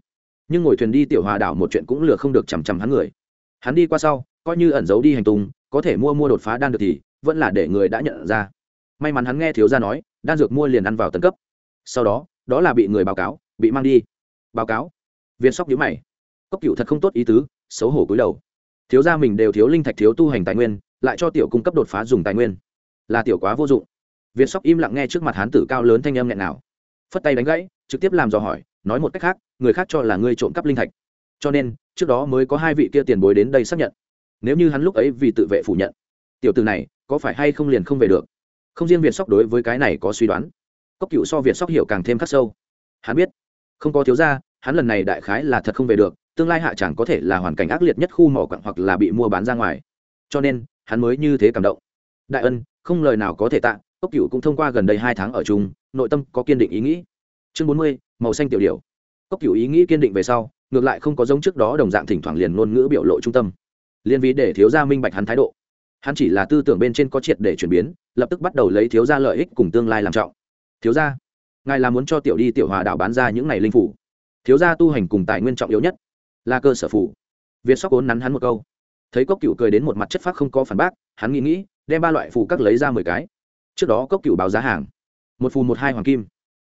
Nhưng ngồi thuyền đi tiểu hòa đảo một chuyện cũng lừa không được chằm chằm hắn người. Hắn đi qua sau, coi như ẩn giấu đi hành tung, có thể mua mua đột phá đan được thì, vẫn là để người đã nhận ra. May mắn hắn nghe thiếu gia nói, đan dược mua liền ăn vào tấn cấp. Sau đó đó là bị người báo cáo, bị mang đi. Báo cáo. Viên sóc nhữ mày. Cốc cựu thật không tốt ý tứ, xấu hổ cúi đầu. Thiếu gia mình đều thiếu linh thạch thiếu tu hành tài nguyên lại cho tiểu cung cấp đột phá dùng tài nguyên. Là tiểu quá vô dụng. Việt sóc im lặng nghe trước mặt hán tử cao lớn thanh âm nghẹn nào. Phất tay đánh gãy, trực tiếp làm dò hỏi, nói một cách khác, người khác cho là ngươi trộm cắp linh thạch. Cho nên, trước đó mới có hai vị kia tiền bối đến đây xác nhận. Nếu như hắn lúc ấy vì tự vệ phủ nhận, tiểu từ này có phải hay không liền không về được? Không riêng việt sóc đối với cái này có suy đoán, cốc cựu so việt sóc hiểu càng thêm khắc sâu. Hắn biết, không có thiếu ra hắn lần này đại khái là thật không về được, tương lai hạ chẳng có thể là hoàn cảnh ác liệt nhất khu mỏ quặng hoặc là bị mua bán ra ngoài. Cho nên hắn mới như thế cảm động. Đại ân, không lời nào có thể tạ, cốc cựu cũng thông qua gần đây hai tháng ở chung, nội tâm có kiên định ý nghĩ. Chương bốn mươi, màu xanh tiểu điều cốc cựu ý nghĩ kiên định về sau, ngược lại không có giống trước đó đồng dạng thỉnh thoảng liền ngôn ngữ biểu lộ trung tâm. Liên vì để thiếu gia minh bạch hắn thái độ. Hắn chỉ là tư tưởng bên trên có triệt để chuyển biến, lập tức bắt đầu lấy thiếu gia lợi ích cùng tương lai làm trọng. Thiếu gia, ngài là muốn cho tiểu đi tiểu hòa đạo bán ra những ngày linh phủ. Thiếu gia tu hành cùng tài nguyên trọng yếu nhất là cơ sở phủ. Việt sóc ốn nắn hắn một câu thấy cốc cựu cười đến một mặt chất phác không có phản bác, hắn nghĩ nghĩ, đem ba loại phù các lấy ra mười cái. Trước đó cốc cựu báo giá hàng. Một phù một hai hoàng kim.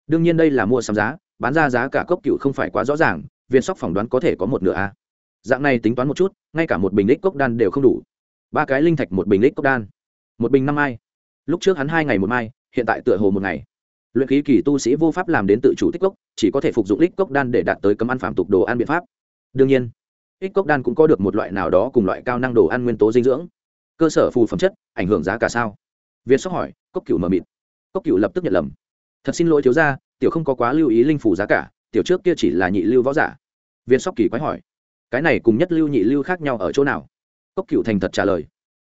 Đương nhiên đây là mua sắm giá, bán ra giá cả cốc cựu không phải quá rõ ràng việt sóc phỏng đoán có thể có một nửa a. Dạng này tính toán một chút, ngay cả một bình lít cốc đan đều không đủ. Ba cái linh thạch một bình lít cốc đan. Một bình năm mai. Lúc trước hắn hai ngày một mai, hiện tại tựa hồ một ngày. Luyện khí kỳ tu sĩ vô pháp làm đến tự chủ tích cốc, chỉ có thể phục dụng lít cốc đan để đạt tới cấm ăn phạm tục đồ ăn biện pháp. Đương nhiên ít cốc đan cũng có được một loại nào đó cùng loại cao năng đồ ăn nguyên tố dinh dưỡng. Cơ sở phù phẩm chất, ảnh hưởng giá cả sao? Việt sóc hỏi, cốc cựu mờ mịt. Cốc cựu lập tức nhận lầm. Thật xin lỗi thiếu gia, tiểu không có quá lưu ý linh phủ giá cả, tiểu trước kia chỉ là nhị lưu võ giả. Viên sóc kỳ quái hỏi, cái này cùng nhất lưu nhị lưu khác nhau ở chỗ nào? Cốc cựu thành thật trả lời,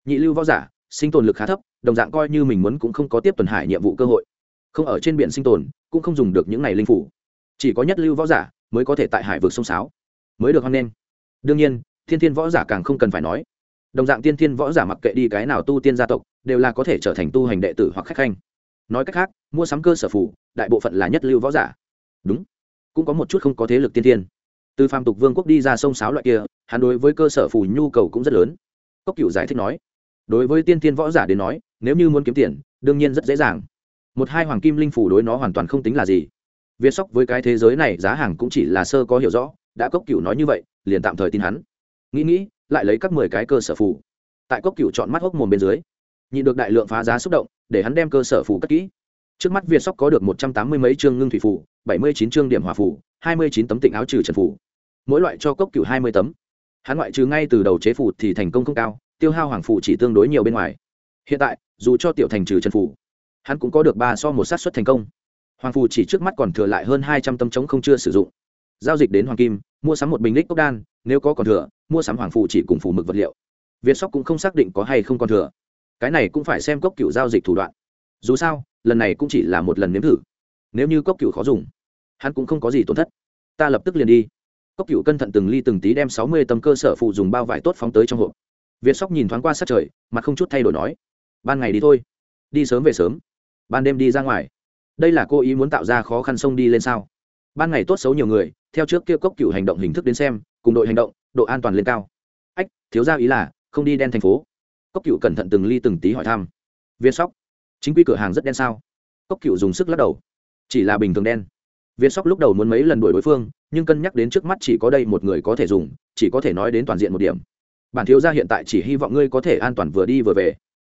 nhị lưu võ giả, sinh tồn lực khá thấp, đồng dạng coi như mình muốn cũng không có tiếp tuần hải nhiệm vụ cơ hội. Không ở trên biển sinh tồn, cũng không dùng được những này linh phủ chỉ có nhất lưu võ giả mới có thể tại hải vực sông sáo. Mới được hoan nghênh đương nhiên, thiên thiên võ giả càng không cần phải nói. Đồng dạng tiên thiên võ giả mặc kệ đi cái nào tu tiên gia tộc, đều là có thể trở thành tu hành đệ tử hoặc khách khanh. Nói cách khác, mua sắm cơ sở phủ, đại bộ phận là nhất lưu võ giả. Đúng. Cũng có một chút không có thế lực tiên thiên. Từ phàm tục vương quốc đi ra sông sáo loại kia, hắn đối với cơ sở phủ nhu cầu cũng rất lớn. Cốc cựu giải thích nói. Đối với tiên thiên võ giả đến nói, nếu như muốn kiếm tiền, đương nhiên rất dễ dàng. Một hai hoàng kim linh phủ đối nó hoàn toàn không tính là gì. Viết sóc với cái thế giới này giá hàng cũng chỉ là sơ có hiểu rõ đã cốc cựu nói như vậy, liền tạm thời tin hắn. Nghĩ nghĩ, lại lấy các mười cái cơ sở phủ tại cốc cựu chọn mắt hốc mồm bên dưới nhị được đại lượng phá giá xúc động, để hắn đem cơ sở phủ cất kỹ. Trước mắt việt sóc có được một trăm tám mươi mấy chương ngưng thủy phủ bảy mươi chín chương điểm hòa phủ hai mươi chín tấm tịnh áo trừ trần phủ mỗi loại cho cốc cựu hai mươi tấm. Hắn ngoại trừ ngay từ đầu chế phủ thì thành công không cao, tiêu hao hoàng phủ chỉ tương đối nhiều bên ngoài. Hiện tại, dù cho tiểu thành trừ trần phủ hắn cũng có được ba so một sát xuất thành công. Hoàng phủ chỉ trước mắt còn thừa lại hơn hai trăm tấm trống không chưa sử dụng giao dịch đến hoàng kim, mua sắm một bình lít cốc đan, nếu có còn thừa, mua sắm hoàng phụ chỉ cùng phủ mực vật liệu. Việt sóc cũng không xác định có hay không còn thừa. Cái này cũng phải xem cốc cựu giao dịch thủ đoạn. Dù sao, lần này cũng chỉ là một lần nếm thử. Nếu như cốc cựu khó dùng, hắn cũng không có gì tổn thất. Ta lập tức liền đi. Cốc cựu cân thận từng ly từng tí đem sáu mươi tấm cơ sở phụ dùng bao vải tốt phóng tới trong hộp. Việt sóc nhìn thoáng qua sát trời mà không chút thay đổi nói, ban ngày đi thôi. Đi sớm về sớm. Ban đêm đi ra ngoài. Đây là cô ý muốn tạo ra khó khăn sông đi lên sao? Ban ngày tốt xấu nhiều người, theo trước kia cốc cựu hành động hình thức đến xem, cùng đội hành động, độ an toàn lên cao. Ách, thiếu gia ý là, không đi đen thành phố. Cốc cựu cẩn thận từng ly từng tí hỏi thăm. Viên sóc, chính quy cửa hàng rất đen sao? Cốc cựu dùng sức lắc đầu. Chỉ là bình thường đen. Viên sóc lúc đầu muốn mấy lần đuổi đối phương, nhưng cân nhắc đến trước mắt chỉ có đây một người có thể dùng, chỉ có thể nói đến toàn diện một điểm. Bản thiếu gia hiện tại chỉ hy vọng ngươi có thể an toàn vừa đi vừa về.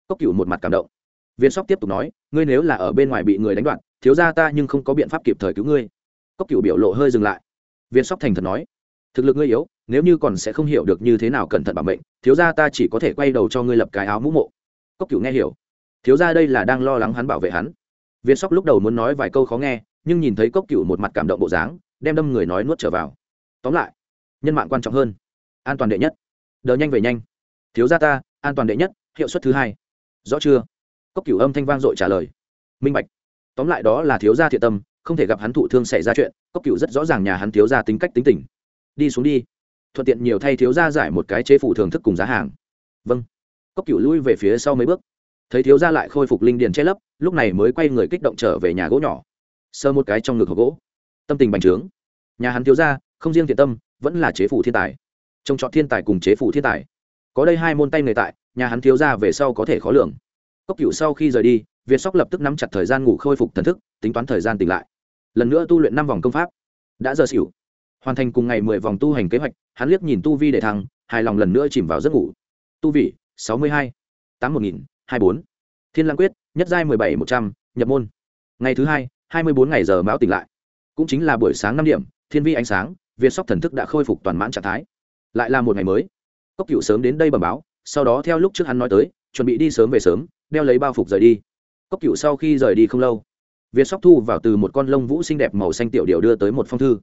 Cốc cựu một mặt cảm động. Viên sóc tiếp tục nói, ngươi nếu là ở bên ngoài bị người đánh đoạn, thiếu gia ta nhưng không có biện pháp kịp thời cứu ngươi cốc cựu biểu lộ hơi dừng lại. Viên sóc thành thật nói, thực lực ngươi yếu, nếu như còn sẽ không hiểu được như thế nào cẩn thận bảo mệnh, thiếu gia ta chỉ có thể quay đầu cho ngươi lập cái áo mũ mộ. Cốc cựu nghe hiểu, thiếu gia đây là đang lo lắng hắn bảo vệ hắn. Viên sóc lúc đầu muốn nói vài câu khó nghe, nhưng nhìn thấy cốc cựu một mặt cảm động bộ dáng, đem đâm người nói nuốt trở vào. Tóm lại, nhân mạng quan trọng hơn, an toàn đệ nhất. Đờ nhanh về nhanh. Thiếu gia ta, an toàn đệ nhất, hiệu suất thứ hai. Rõ chưa? Cốc cửu âm thanh vang dội trả lời. Minh bạch. Tóm lại đó là thiếu gia thiện tâm không thể gặp hắn thụ thương xảy ra chuyện, cốc Cựu rất rõ ràng nhà hắn thiếu gia tính cách tính tình. Đi xuống đi. Thuận tiện nhiều thay thiếu gia giải một cái chế phủ thưởng thức cùng giá hàng. Vâng. Cốc Cựu lui về phía sau mấy bước. Thấy thiếu gia lại khôi phục linh điền che lấp, lúc này mới quay người kích động trở về nhà gỗ nhỏ. Sơ một cái trong ngực hộp gỗ. Tâm tình bành trướng. Nhà hắn thiếu gia, không riêng thiện tâm, vẫn là chế phủ thiên tài. Trông chọn thiên tài cùng chế phủ thiên tài. Có đây hai môn tay người tại, nhà hắn thiếu gia về sau có thể khó lường. Cốc cựu sau khi rời đi, việt sóc lập tức nắm chặt thời gian ngủ khôi phục thần thức, tính toán thời gian tỉnh lại lần nữa tu luyện năm vòng công pháp. Đã giờ xỉu. Hoàn thành cùng ngày mười vòng tu hành kế hoạch, hắn liếc nhìn tu vi để thăng, hài lòng lần nữa chìm vào giấc ngủ. Tu vị sáu mươi hai, tám một nghìn, hai bốn. Thiên lang quyết, nhất giai mười bảy một trăm, nhập môn. Ngày thứ hai hai mươi bốn ngày giờ mão tỉnh lại. Cũng chính là buổi sáng năm điểm, thiên vi ánh sáng việt sóc thần thức đã khôi phục toàn mãn trạng thái. Lại là một ngày mới. Cốc cựu sớm đến đây bẩm báo, sau đó theo lúc trước hắn nói tới, chuẩn bị đi sớm về sớm, đeo lấy bao phục rời đi. Cốc cựu sau khi rời đi không lâu việt sóc thu vào từ một con lông vũ xinh đẹp màu xanh tiểu điệu đưa tới một phong thư.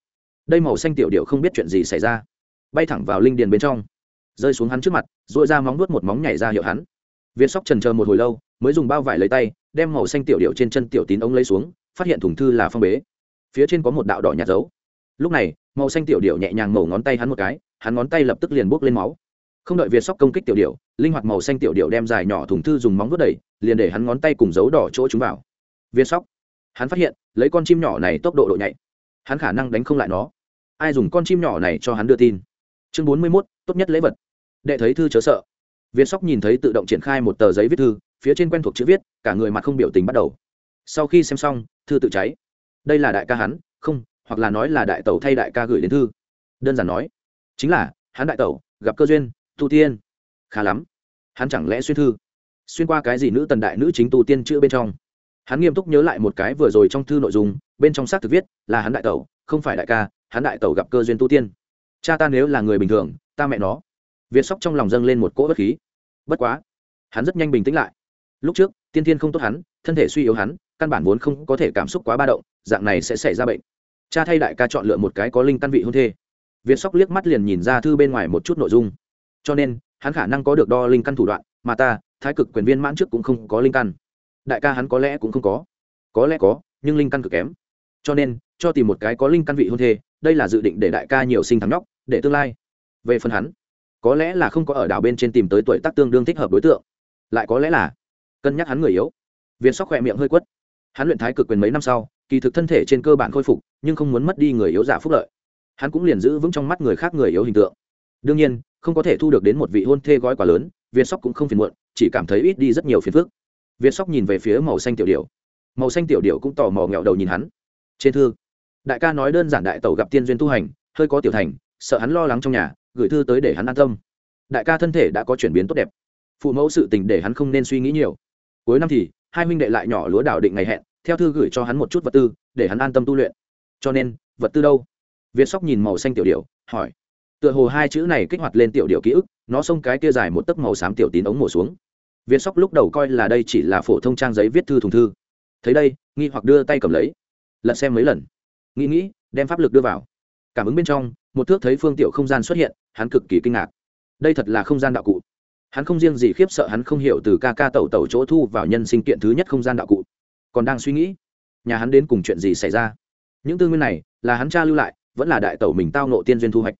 Đây màu xanh tiểu điệu không biết chuyện gì xảy ra. Bay thẳng vào linh điền bên trong. Rơi xuống hắn trước mặt dội ra móng nuốt một móng nhảy ra hiệu hắn. Việt sóc trần chờ một hồi lâu, mới dùng bao vải lấy tay, đem màu xanh tiểu điệu trên chân tiểu tín ống lấy xuống, phát hiện thùng thư là phong bế. Phía trên có một đạo đỏ nhạt dấu. Lúc này, màu xanh tiểu điệu nhẹ nhàng mổ ngón tay hắn một cái, hắn ngón tay lập tức liền bốc lên máu. Không đợi việt sóc công kích tiểu điệu linh hoạt màu xanh tiểu điệu đem dài nhỏ thùng thư dùng móng vuốt đẩy, liền để hắn ngón tay cùng dấu đỏ chỗ chúng vào. Việt sóc hắn phát hiện, lấy con chim nhỏ này tốc độ độ nhạy, hắn khả năng đánh không lại nó. Ai dùng con chim nhỏ này cho hắn đưa tin? Chương bốn mươi mốt, tốt nhất lễ vật. Đệ thấy thư chớ sợ. Viên sóc nhìn thấy tự động triển khai một tờ giấy viết thư, phía trên quen thuộc chữ viết, cả người mặt không biểu tình bắt đầu. Sau khi xem xong, thư tự cháy. Đây là đại ca hắn, không, hoặc là nói là đại tẩu thay đại ca gửi đến thư. Đơn giản nói, chính là, hắn đại tẩu, gặp cơ duyên, tu tiên. Khá lắm. Hắn chẳng lẽ xuyên thư? Xuyên qua cái gì nữ tần đại nữ chính tu tiên chữ bên trong? Hắn nghiêm túc nhớ lại một cái vừa rồi trong thư nội dung, bên trong xác thực viết là hắn đại tẩu, không phải đại ca, hắn đại tẩu gặp cơ duyên tu tiên. Cha ta nếu là người bình thường, ta mẹ nó. Việt sóc trong lòng dâng lên một cỗ bất khí. Bất quá, hắn rất nhanh bình tĩnh lại. Lúc trước, tiên thiên không tốt hắn, thân thể suy yếu hắn, căn bản vốn không có thể cảm xúc quá ba động, dạng này sẽ xảy ra bệnh. Cha thay đại ca chọn lựa một cái có linh căn vị hôn thê. Việt sóc liếc mắt liền nhìn ra thư bên ngoài một chút nội dung. Cho nên, hắn khả năng có được đo linh căn thủ đoạn, mà ta, thái cực quyền viên mãn trước cũng không có linh căn đại ca hắn có lẽ cũng không có. Có lẽ có, nhưng linh căn cực kém. Cho nên, cho tìm một cái có linh căn vị hôn thê, đây là dự định để đại ca nhiều sinh thắng nhóc, để tương lai. Về phần hắn, có lẽ là không có ở đảo bên trên tìm tới tuổi tác tương đương thích hợp đối tượng. Lại có lẽ là cân nhắc hắn người yếu. Viên sóc khỏe miệng hơi quất. Hắn luyện thái cực quyền mấy năm sau, kỳ thực thân thể trên cơ bản khôi phục, nhưng không muốn mất đi người yếu giả phúc lợi. Hắn cũng liền giữ vững trong mắt người khác người yếu hình tượng. Đương nhiên, không có thể thu được đến một vị hôn thê gói quá lớn, viên sóc cũng không phiền muộn, chỉ cảm thấy ít đi rất nhiều phiền phức việt sóc nhìn về phía màu xanh tiểu điệu màu xanh tiểu điệu cũng tò mò nghẹo đầu nhìn hắn. Trên thư, đại ca nói đơn giản đại tẩu gặp tiên duyên tu hành, hơi có tiểu thành, sợ hắn lo lắng trong nhà, gửi thư tới để hắn an tâm. Đại ca thân thể đã có chuyển biến tốt đẹp. Phụ mẫu sự tình để hắn không nên suy nghĩ nhiều. Cuối năm thì, hai huynh đệ lại nhỏ lúa đảo định ngày hẹn, theo thư gửi cho hắn một chút vật tư, để hắn an tâm tu luyện. Cho nên, vật tư đâu? Việt sóc nhìn màu xanh tiểu điệu hỏi. Tựa hồ hai chữ này kích hoạt lên tiểu điệu ký ức, nó xông cái kia dài một tấc màu xám tiểu tín ống mổ xuống viên sóc lúc đầu coi là đây chỉ là phổ thông trang giấy viết thư thùng thư. Thấy đây, nghi hoặc đưa tay cầm lấy. Lật xem mấy lần. Nghĩ nghĩ, đem pháp lực đưa vào. Cảm ứng bên trong, một thước thấy phương tiểu không gian xuất hiện, hắn cực kỳ kinh ngạc. Đây thật là không gian đạo cụ. Hắn không riêng gì khiếp sợ, hắn không hiểu từ ca ca tẩu tẩu chỗ thu vào nhân sinh kiện thứ nhất không gian đạo cụ. Còn đang suy nghĩ, nhà hắn đến cùng chuyện gì xảy ra? Những tư nguyên này, là hắn cha lưu lại, vẫn là đại tẩu mình tao nộ tiên duyên thu hoạch.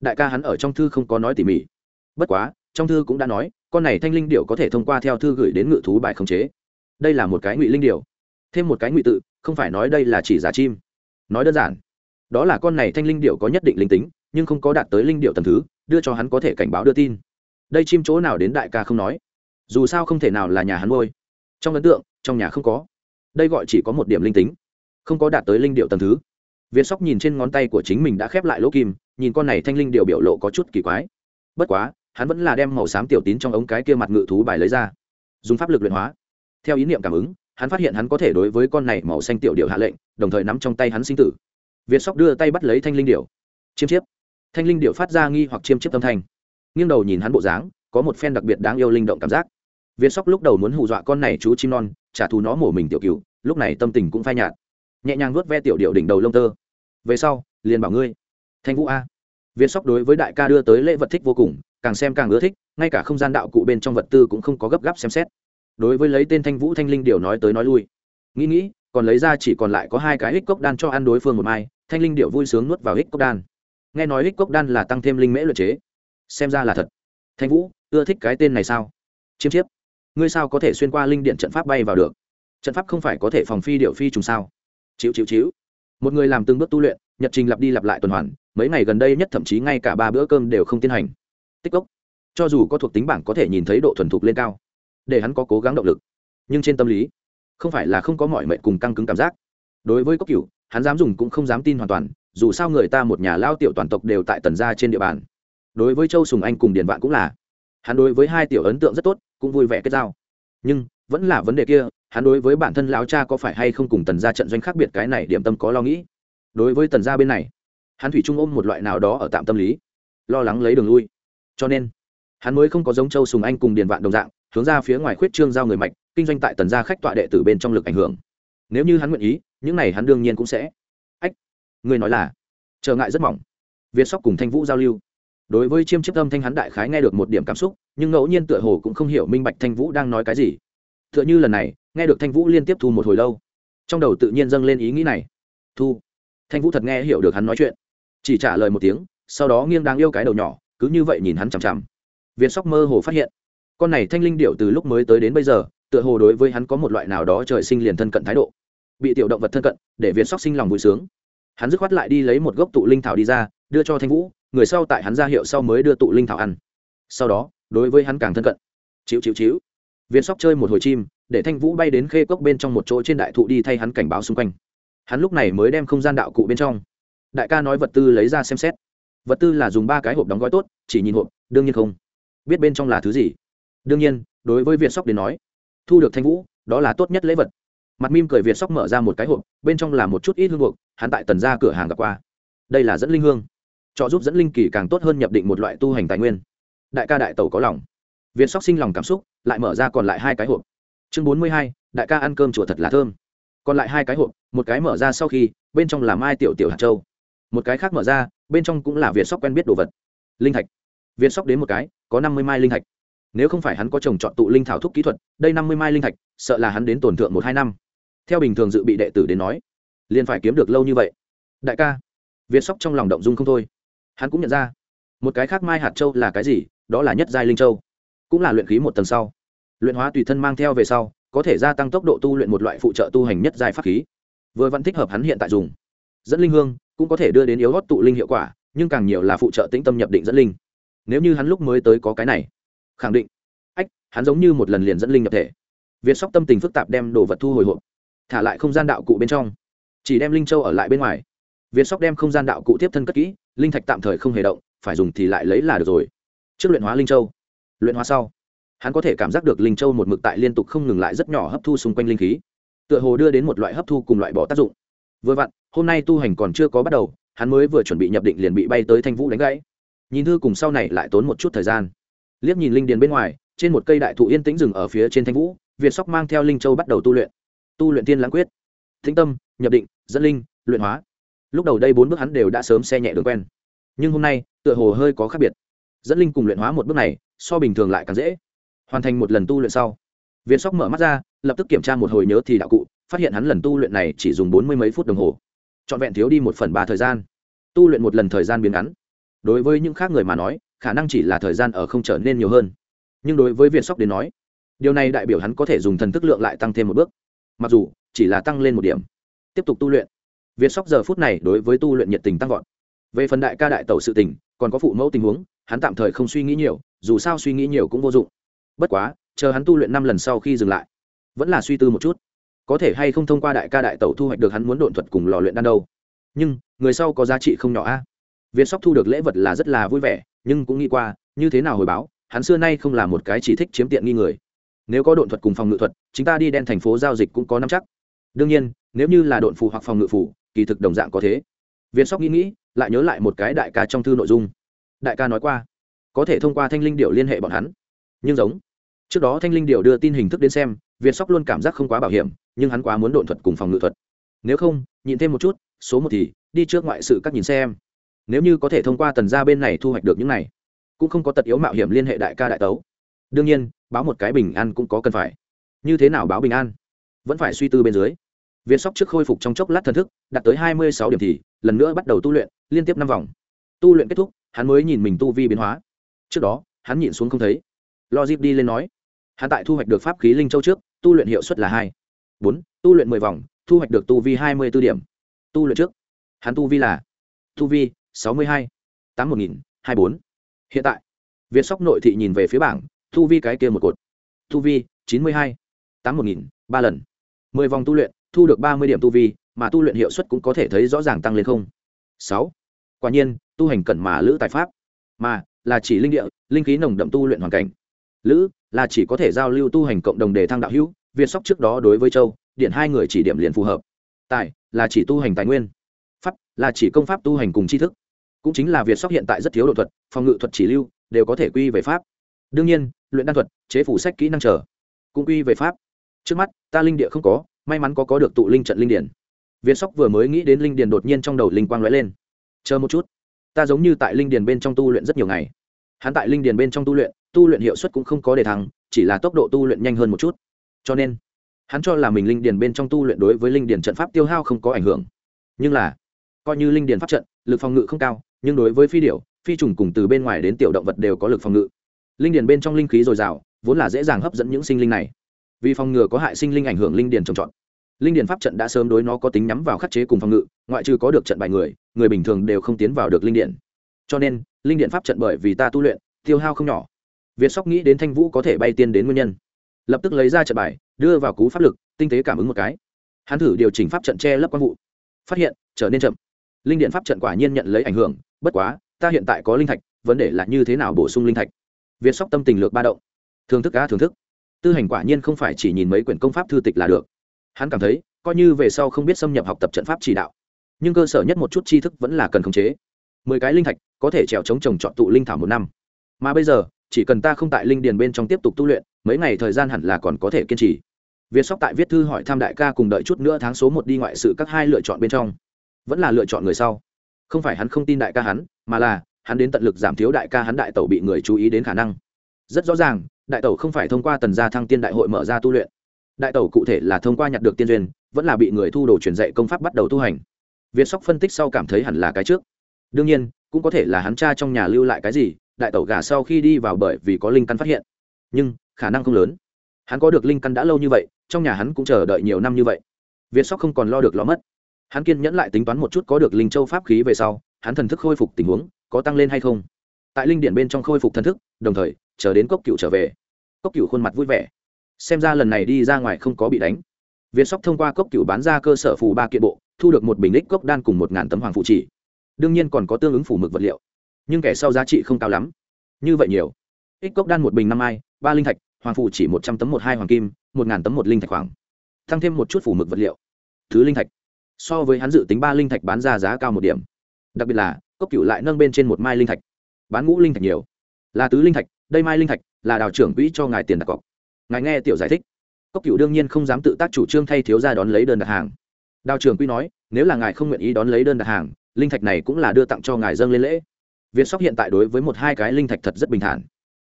Đại ca hắn ở trong thư không có nói tỉ mỉ. Bất quá trong thư cũng đã nói, con này thanh linh điệu có thể thông qua theo thư gửi đến ngự thú bài khống chế. Đây là một cái ngụy linh điệu thêm một cái ngụy tự, không phải nói đây là chỉ giả chim. Nói đơn giản, đó là con này thanh linh điệu có nhất định linh tính, nhưng không có đạt tới linh điệu tầm thứ, đưa cho hắn có thể cảnh báo đưa tin. Đây chim chỗ nào đến đại ca không nói. Dù sao không thể nào là nhà hắn ngôi trong ấn tượng, trong nhà không có. Đây gọi chỉ có một điểm linh tính, không có đạt tới linh điệu tầm thứ. Việt sóc nhìn trên ngón tay của chính mình đã khép lại lỗ kim, nhìn con này thanh linh điệu biểu lộ có chút kỳ quái. Bất quá hắn vẫn là đem màu xám tiểu tín trong ống cái kia mặt ngự thú bài lấy ra, dùng pháp lực luyện hóa. Theo ý niệm cảm ứng, hắn phát hiện hắn có thể đối với con này màu xanh tiểu điệu hạ lệnh, đồng thời nắm trong tay hắn sinh tử. Việt sóc đưa tay bắt lấy thanh linh điệu chiêm chiếp. Thanh linh điệu phát ra nghi hoặc chiêm chiếp tâm thanh. Nghiêng đầu nhìn hắn bộ dáng, có một phen đặc biệt đáng yêu linh động cảm giác. Việt sóc lúc đầu muốn hù dọa con này chú chim non, trả thù nó mổ mình tiểu cựu lúc này tâm tình cũng phai nhạt. Nhẹ nhàng vuốt ve tiểu điệu đỉnh đầu lông tơ. Về sau, liền bảo ngươi. Thanh vũ a. Việt sóc đối với đại ca đưa tới lễ vật thích vô cùng càng xem càng ưa thích, ngay cả không gian đạo cụ bên trong vật tư cũng không có gấp gáp xem xét. Đối với lấy tên thanh vũ thanh linh điều nói tới nói lui. Nghĩ nghĩ, còn lấy ra chỉ còn lại có hai cái hích cốc đan cho ăn đối phương một mai, thanh linh điệu vui sướng nuốt vào hích cốc đan. Nghe nói hích cốc đan là tăng thêm linh mễ luật chế. Xem ra là thật. Thanh vũ, ưa thích cái tên này sao? Chiêm chiếp. Ngươi sao có thể xuyên qua linh điện trận pháp bay vào được? Trận pháp không phải có thể phòng phi điệu phi trùng sao? Chịu chịu chịu. Một người làm từng bước tu luyện, nhật trình lặp đi lặp lại tuần hoàn, mấy ngày gần đây nhất thậm chí ngay cả ba bữa cơm đều không tiến hành tích cốc. Cho dù có thuộc tính bảng có thể nhìn thấy độ thuần thục lên cao, để hắn có cố gắng động lực, nhưng trên tâm lý, không phải là không có mọi mệnh cùng căng cứng cảm giác. Đối với cốc cửu, hắn dám dùng cũng không dám tin hoàn toàn, dù sao người ta một nhà lao tiểu toàn tộc đều tại tần gia trên địa bàn. Đối với châu sùng anh cùng điền vạn cũng là, hắn đối với hai tiểu ấn tượng rất tốt, cũng vui vẻ kết giao. Nhưng, vẫn là vấn đề kia, hắn đối với bản thân lão cha có phải hay không cùng tần gia trận doanh khác biệt cái này điểm tâm có lo nghĩ. Đối với tần gia bên này, hắn thủy trung ôm một loại nào đó ở tạm tâm lý, lo lắng lấy đường lui cho nên, hắn mới không có giống châu sùng anh cùng điền vạn đồng dạng, hướng ra phía ngoài khuyết trương giao người mạch, kinh doanh tại tần gia khách tọa đệ tử bên trong lực ảnh hưởng. Nếu như hắn nguyện ý, những này hắn đương nhiên cũng sẽ. Ách, người nói là, trở ngại rất mỏng. Việt sóc cùng thanh vũ giao lưu. Đối với chiêm chiếc âm thanh hắn đại khái nghe được một điểm cảm xúc, nhưng ngẫu nhiên tựa hồ cũng không hiểu minh bạch thanh vũ đang nói cái gì. Tựa như lần này, nghe được thanh vũ liên tiếp thu một hồi lâu. Trong đầu tự nhiên dâng lên ý nghĩ này. Thu. Thanh vũ thật nghe hiểu được hắn nói chuyện. Chỉ trả lời một tiếng, sau đó nghiêng đáng yêu cái đầu nhỏ cứ như vậy nhìn hắn chằm chằm. Viên sóc mơ hồ phát hiện, con này thanh linh điệu từ lúc mới tới đến bây giờ, tựa hồ đối với hắn có một loại nào đó trời sinh liền thân cận thái độ. Bị tiểu động vật thân cận, để viên sóc sinh lòng vui sướng. Hắn dứt khoát lại đi lấy một gốc tụ linh thảo đi ra, đưa cho thanh vũ, người sau tại hắn ra hiệu sau mới đưa tụ linh thảo ăn. Sau đó, đối với hắn càng thân cận. Chịu chịu chịu. Viên sóc chơi một hồi chim, để thanh vũ bay đến khê cốc bên trong một chỗ trên đại thụ đi thay hắn cảnh báo xung quanh. Hắn lúc này mới đem không gian đạo cụ bên trong. Đại ca nói vật tư lấy ra xem xét vật tư là dùng ba cái hộp đóng gói tốt, chỉ nhìn hộp, đương nhiên không. Biết bên trong là thứ gì? Đương nhiên, đối với việt sóc đến nói, thu được thanh vũ, đó là tốt nhất lễ vật. Mặt mim cười việt sóc mở ra một cái hộp, bên trong là một chút ít hương buộc, hắn tại tần ra cửa hàng gặp qua. Đây là dẫn linh hương. Cho giúp dẫn linh kỳ càng tốt hơn nhập định một loại tu hành tài nguyên. Đại ca đại tẩu có lòng. Việt sóc sinh lòng cảm xúc, lại mở ra còn lại hai cái hộp. Chương bốn mươi hai, đại ca ăn cơm chùa thật là thơm. Còn lại hai cái hộp, một cái mở ra sau khi, bên trong là mai tiểu tiểu hạt châu một cái khác mở ra, bên trong cũng là việt sóc quen biết đồ vật. Linh thạch. Việt sóc đến một cái, có năm mươi mai linh thạch. Nếu không phải hắn có chồng chọn tụ linh thảo thúc kỹ thuật, đây năm mươi mai linh thạch, sợ là hắn đến tổn thượng một hai năm. Theo bình thường dự bị đệ tử đến nói, liền phải kiếm được lâu như vậy. Đại ca việt sóc trong lòng động dung không thôi. Hắn cũng nhận ra, một cái khác mai hạt châu là cái gì, đó là nhất giai linh châu. Cũng là luyện khí một tầng sau. Luyện hóa tùy thân mang theo về sau, có thể gia tăng tốc độ tu luyện một loại phụ trợ tu hành nhất giai pháp khí. Vừa vẫn thích hợp hắn hiện tại dùng. Dẫn linh hương cũng có thể đưa đến yếu hót tụ linh hiệu quả, nhưng càng nhiều là phụ trợ tĩnh tâm nhập định dẫn linh. Nếu như hắn lúc mới tới có cái này, khẳng định, ách, hắn giống như một lần liền dẫn linh nhập thể. Việt sóc tâm tình phức tạp đem đồ vật thu hồi hộp, thả lại không gian đạo cụ bên trong. Chỉ đem linh châu ở lại bên ngoài. Việt sóc đem không gian đạo cụ tiếp thân cất kỹ, linh thạch tạm thời không hề động, phải dùng thì lại lấy là được rồi. Trước luyện hóa linh châu, luyện hóa sau, hắn có thể cảm giác được linh châu một mực tại liên tục không ngừng lại rất nhỏ hấp thu xung quanh linh khí. Tựa hồ đưa đến một loại hấp thu cùng loại bỏ tác dụng vừa vặn, hôm nay tu hành còn chưa có bắt đầu, hắn mới vừa chuẩn bị nhập định liền bị bay tới thanh vũ đánh gãy. Nhìn thư cùng sau này lại tốn một chút thời gian. Liếc nhìn linh điền bên ngoài, trên một cây đại thụ yên tĩnh rừng ở phía trên thanh vũ, việt sóc mang theo linh châu bắt đầu tu luyện. Tu luyện tiên lãng quyết. Thính tâm, nhập định, dẫn linh, luyện hóa. Lúc đầu đây bốn bước hắn đều đã sớm xe nhẹ đường quen. Nhưng hôm nay, tựa hồ hơi có khác biệt. Dẫn linh cùng luyện hóa một bước này, so bình thường lại càng dễ. Hoàn thành một lần tu luyện sau, việt sóc mở mắt ra, lập tức kiểm tra một hồi nhớ thì đạo cụ phát hiện hắn lần tu luyện này chỉ dùng bốn mươi mấy phút đồng hồ. Trọn vẹn thiếu đi một phần ba thời gian. Tu luyện một lần thời gian biến ngắn. Đối với những khác người mà nói, khả năng chỉ là thời gian ở không trở nên nhiều hơn. Nhưng đối với việt sóc đến nói, điều này đại biểu hắn có thể dùng thần thức lượng lại tăng thêm một bước. Mặc dù, chỉ là tăng lên một điểm. Tiếp tục tu luyện. Việt sóc giờ phút này đối với tu luyện nhiệt tình tăng vọt. Về phần đại ca đại tẩu sự tình, còn có phụ mẫu tình huống, hắn tạm thời không suy nghĩ nhiều, dù sao suy nghĩ nhiều cũng vô dụng. Bất quá, chờ hắn tu luyện năm lần sau khi dừng lại, vẫn là suy tư một chút có thể hay không thông qua đại ca đại tẩu thu hoạch được hắn muốn độn thuật cùng lò luyện đan đâu. Nhưng, người sau có giá trị không nhỏ a. Việt sóc thu được lễ vật là rất là vui vẻ, nhưng cũng nghĩ qua, như thế nào hồi báo, hắn xưa nay không là một cái chỉ thích chiếm tiện nghi người. Nếu có độn thuật cùng phòng ngự thuật chúng ta đi đen thành phố giao dịch cũng có năm chắc. Đương nhiên, nếu như là độn phù hoặc phòng ngự phù, kỳ thực đồng dạng có thế. Việt sóc nghĩ nghĩ, lại nhớ lại một cái đại ca trong thư nội dung. Đại ca nói qua, có thể thông qua thanh linh điệu liên hệ bọn hắn. Nhưng giống, trước đó thanh linh điệu đưa tin hình thức đến xem việt sóc luôn cảm giác không quá bảo hiểm, nhưng hắn quá muốn độn thuật cùng phòng ngự thuật. Nếu không, nhịn thêm một chút, số một thì đi trước ngoại sự các nhìn xem. Nếu như có thể thông qua tần gia bên này thu hoạch được những này, cũng không có tật yếu mạo hiểm liên hệ đại ca đại tấu. Đương nhiên, báo một cái bình an cũng có cần phải. Như thế nào báo bình an? Vẫn phải suy tư bên dưới. Việt sóc trước khôi phục trong chốc lát thần thức, đạt tới hai mươi sáu điểm thì lần nữa bắt đầu tu luyện, liên tiếp năm vòng. Tu luyện kết thúc, hắn mới nhìn mình tu vi biến hóa. Trước đó, hắn nhìn xuống không thấy. Logic đi lên nói hắn tại thu hoạch được pháp khí linh châu trước, tu luyện hiệu suất là hai. Bốn, tu luyện mười vòng, thu hoạch được tu vi hai mươi b ố điểm. Tu luyện trước, hắn tu vi là, tu vi sáu mươi hai, tám một nghìn, hai bốn. Hiện tại, việt sóc nội thị nhìn về phía bảng, tu vi cái kia một cột. Tu vi chín mươi hai, tám một nghìn, ba lần. mười vòng tu luyện, thu được ba mươi điểm tu vi, mà tu luyện hiệu suất cũng có thể thấy rõ ràng tăng lên không. Sáu, quả nhiên, tu hành cẩn mà lữ tài pháp, mà là chỉ linh địa, linh khí nồng đậm tu luyện hoàn cảnh lữ, là chỉ có thể giao lưu tu hành cộng đồng đề thăng đạo hữu, việt sóc trước đó đối với châu, điện hai người chỉ điểm liền phù hợp. Tài, là chỉ tu hành tài nguyên. Pháp, là chỉ công pháp tu hành cùng tri thức. Cũng chính là việt sóc hiện tại rất thiếu độ thuật, phòng ngự thuật chỉ lưu, đều có thể quy về pháp. Đương nhiên, luyện đan thuật, chế phủ sách kỹ năng trở cũng quy về pháp. Trước mắt, ta linh địa không có, may mắn có có được tụ linh trận linh điển. Việt sóc vừa mới nghĩ đến linh điển đột nhiên trong đầu linh quang lóe lên. Chờ một chút, ta giống như tại linh điền bên trong tu luyện rất nhiều ngày. Hắn tại linh điền bên trong tu luyện tu luyện hiệu suất cũng không có đề thăng, chỉ là tốc độ tu luyện nhanh hơn một chút. Cho nên, hắn cho là mình linh điền bên trong tu luyện đối với linh điền trận pháp tiêu hao không có ảnh hưởng. Nhưng là, coi như linh điền pháp trận, lực phòng ngự không cao, nhưng đối với phi điểu, phi trùng cùng từ bên ngoài đến tiểu động vật đều có lực phòng ngự. Linh điền bên trong linh khí dồi dào, vốn là dễ dàng hấp dẫn những sinh linh này. Vì phòng ngừa có hại sinh linh ảnh hưởng linh điền trồng trọt. Linh điền pháp trận đã sớm đối nó có tính nhắm vào khắc chế cùng phòng ngự, ngoại trừ có được trận bài người người bình thường đều không tiến vào được linh điền. Cho nên, linh điền pháp trận bởi vì ta tu luyện, tiêu hao không nhỏ việt sóc nghĩ đến thanh vũ có thể bay tiên đến nguyên nhân. Lập tức lấy ra trận bài, đưa vào cú pháp lực, tinh tế cảm ứng một cái. Hắn thử điều chỉnh pháp trận che lấp quang vụ. Phát hiện, trở nên chậm. Linh điện pháp trận quả nhiên nhận lấy ảnh hưởng, bất quá, ta hiện tại có linh thạch, vấn đề là như thế nào bổ sung linh thạch? Việt sóc tâm tình lược ba động. Thưởng thức cá thưởng thức. Tư hành quả nhiên không phải chỉ nhìn mấy quyển công pháp thư tịch là được. Hắn cảm thấy, coi như về sau không biết xâm nhập học tập trận pháp chỉ đạo, nhưng cơ sở nhất một chút tri thức vẫn là cần khống chế. Mười cái linh thạch, có thể trèo chống trồng trọt tụ linh thảo một năm. Mà bây giờ chỉ cần ta không tại linh điền bên trong tiếp tục tu luyện, mấy ngày thời gian hẳn là còn có thể kiên trì. Việt sóc tại viết thư hỏi tham đại ca cùng đợi chút nữa tháng số một đi ngoại sự các hai lựa chọn bên trong. Vẫn là lựa chọn người sau. Không phải hắn không tin đại ca hắn, mà là, hắn đến tận lực giảm thiếu đại ca hắn đại tẩu bị người chú ý đến khả năng. Rất rõ ràng, đại tẩu không phải thông qua tần gia thăng tiên đại hội mở ra tu luyện. Đại tẩu cụ thể là thông qua nhặt được tiên duyên, vẫn là bị người thu đồ truyền dạy công pháp bắt đầu tu hành. Việt sóc phân tích sau cảm thấy hẳn là cái trước. Đương nhiên, cũng có thể là hắn cha trong nhà lưu lại cái gì đại tẩu gà sau khi đi vào bởi vì có linh căn phát hiện. Nhưng, khả năng không lớn. Hắn có được linh căn đã lâu như vậy, trong nhà hắn cũng chờ đợi nhiều năm như vậy. Việt sóc không còn lo được lo mất. Hắn kiên nhẫn lại tính toán một chút có được linh châu pháp khí về sau, hắn thần thức khôi phục tình huống, có tăng lên hay không. Tại linh điện bên trong khôi phục thần thức, đồng thời, chờ đến cốc cựu trở về. Cốc cựu khuôn mặt vui vẻ. Xem ra lần này đi ra ngoài không có bị đánh. Việt sóc thông qua cốc cựu bán ra cơ sở phù ba kiện bộ, thu được một bình lích cốc đan cùng một ngàn tấm hoàng phụ chỉ. Đương nhiên còn có tương ứng phủ mực vật liệu nhưng kẻ sau giá trị không cao lắm. Như vậy nhiều. Ích cốc đan một bình năm ai ba linh thạch, hoàng phụ chỉ một trăm tấm một hai hoàng kim, một ngàn tấm một linh thạch khoảng. Tăng thêm một chút phủ mực vật liệu. Thứ linh thạch. So với hắn dự tính ba linh thạch bán ra giá cao một điểm. Đặc biệt là, cốc cựu lại nâng bên trên một mai linh thạch. Bán ngũ linh thạch nhiều. Là tứ linh thạch, đây mai linh thạch là đào trưởng quỹ cho ngài tiền đặt cọc. Ngài nghe tiểu giải thích. Cốc cựu đương nhiên không dám tự tác chủ trương thay thiếu ra đón lấy đơn đặt hàng. Đào trưởng quỹ nói, nếu là ngài không nguyện ý đón lấy đơn đặt hàng, linh thạch này cũng là đưa tặng cho ngài dâng lên lễ việt sóc hiện tại đối với một hai cái linh thạch thật rất bình thản.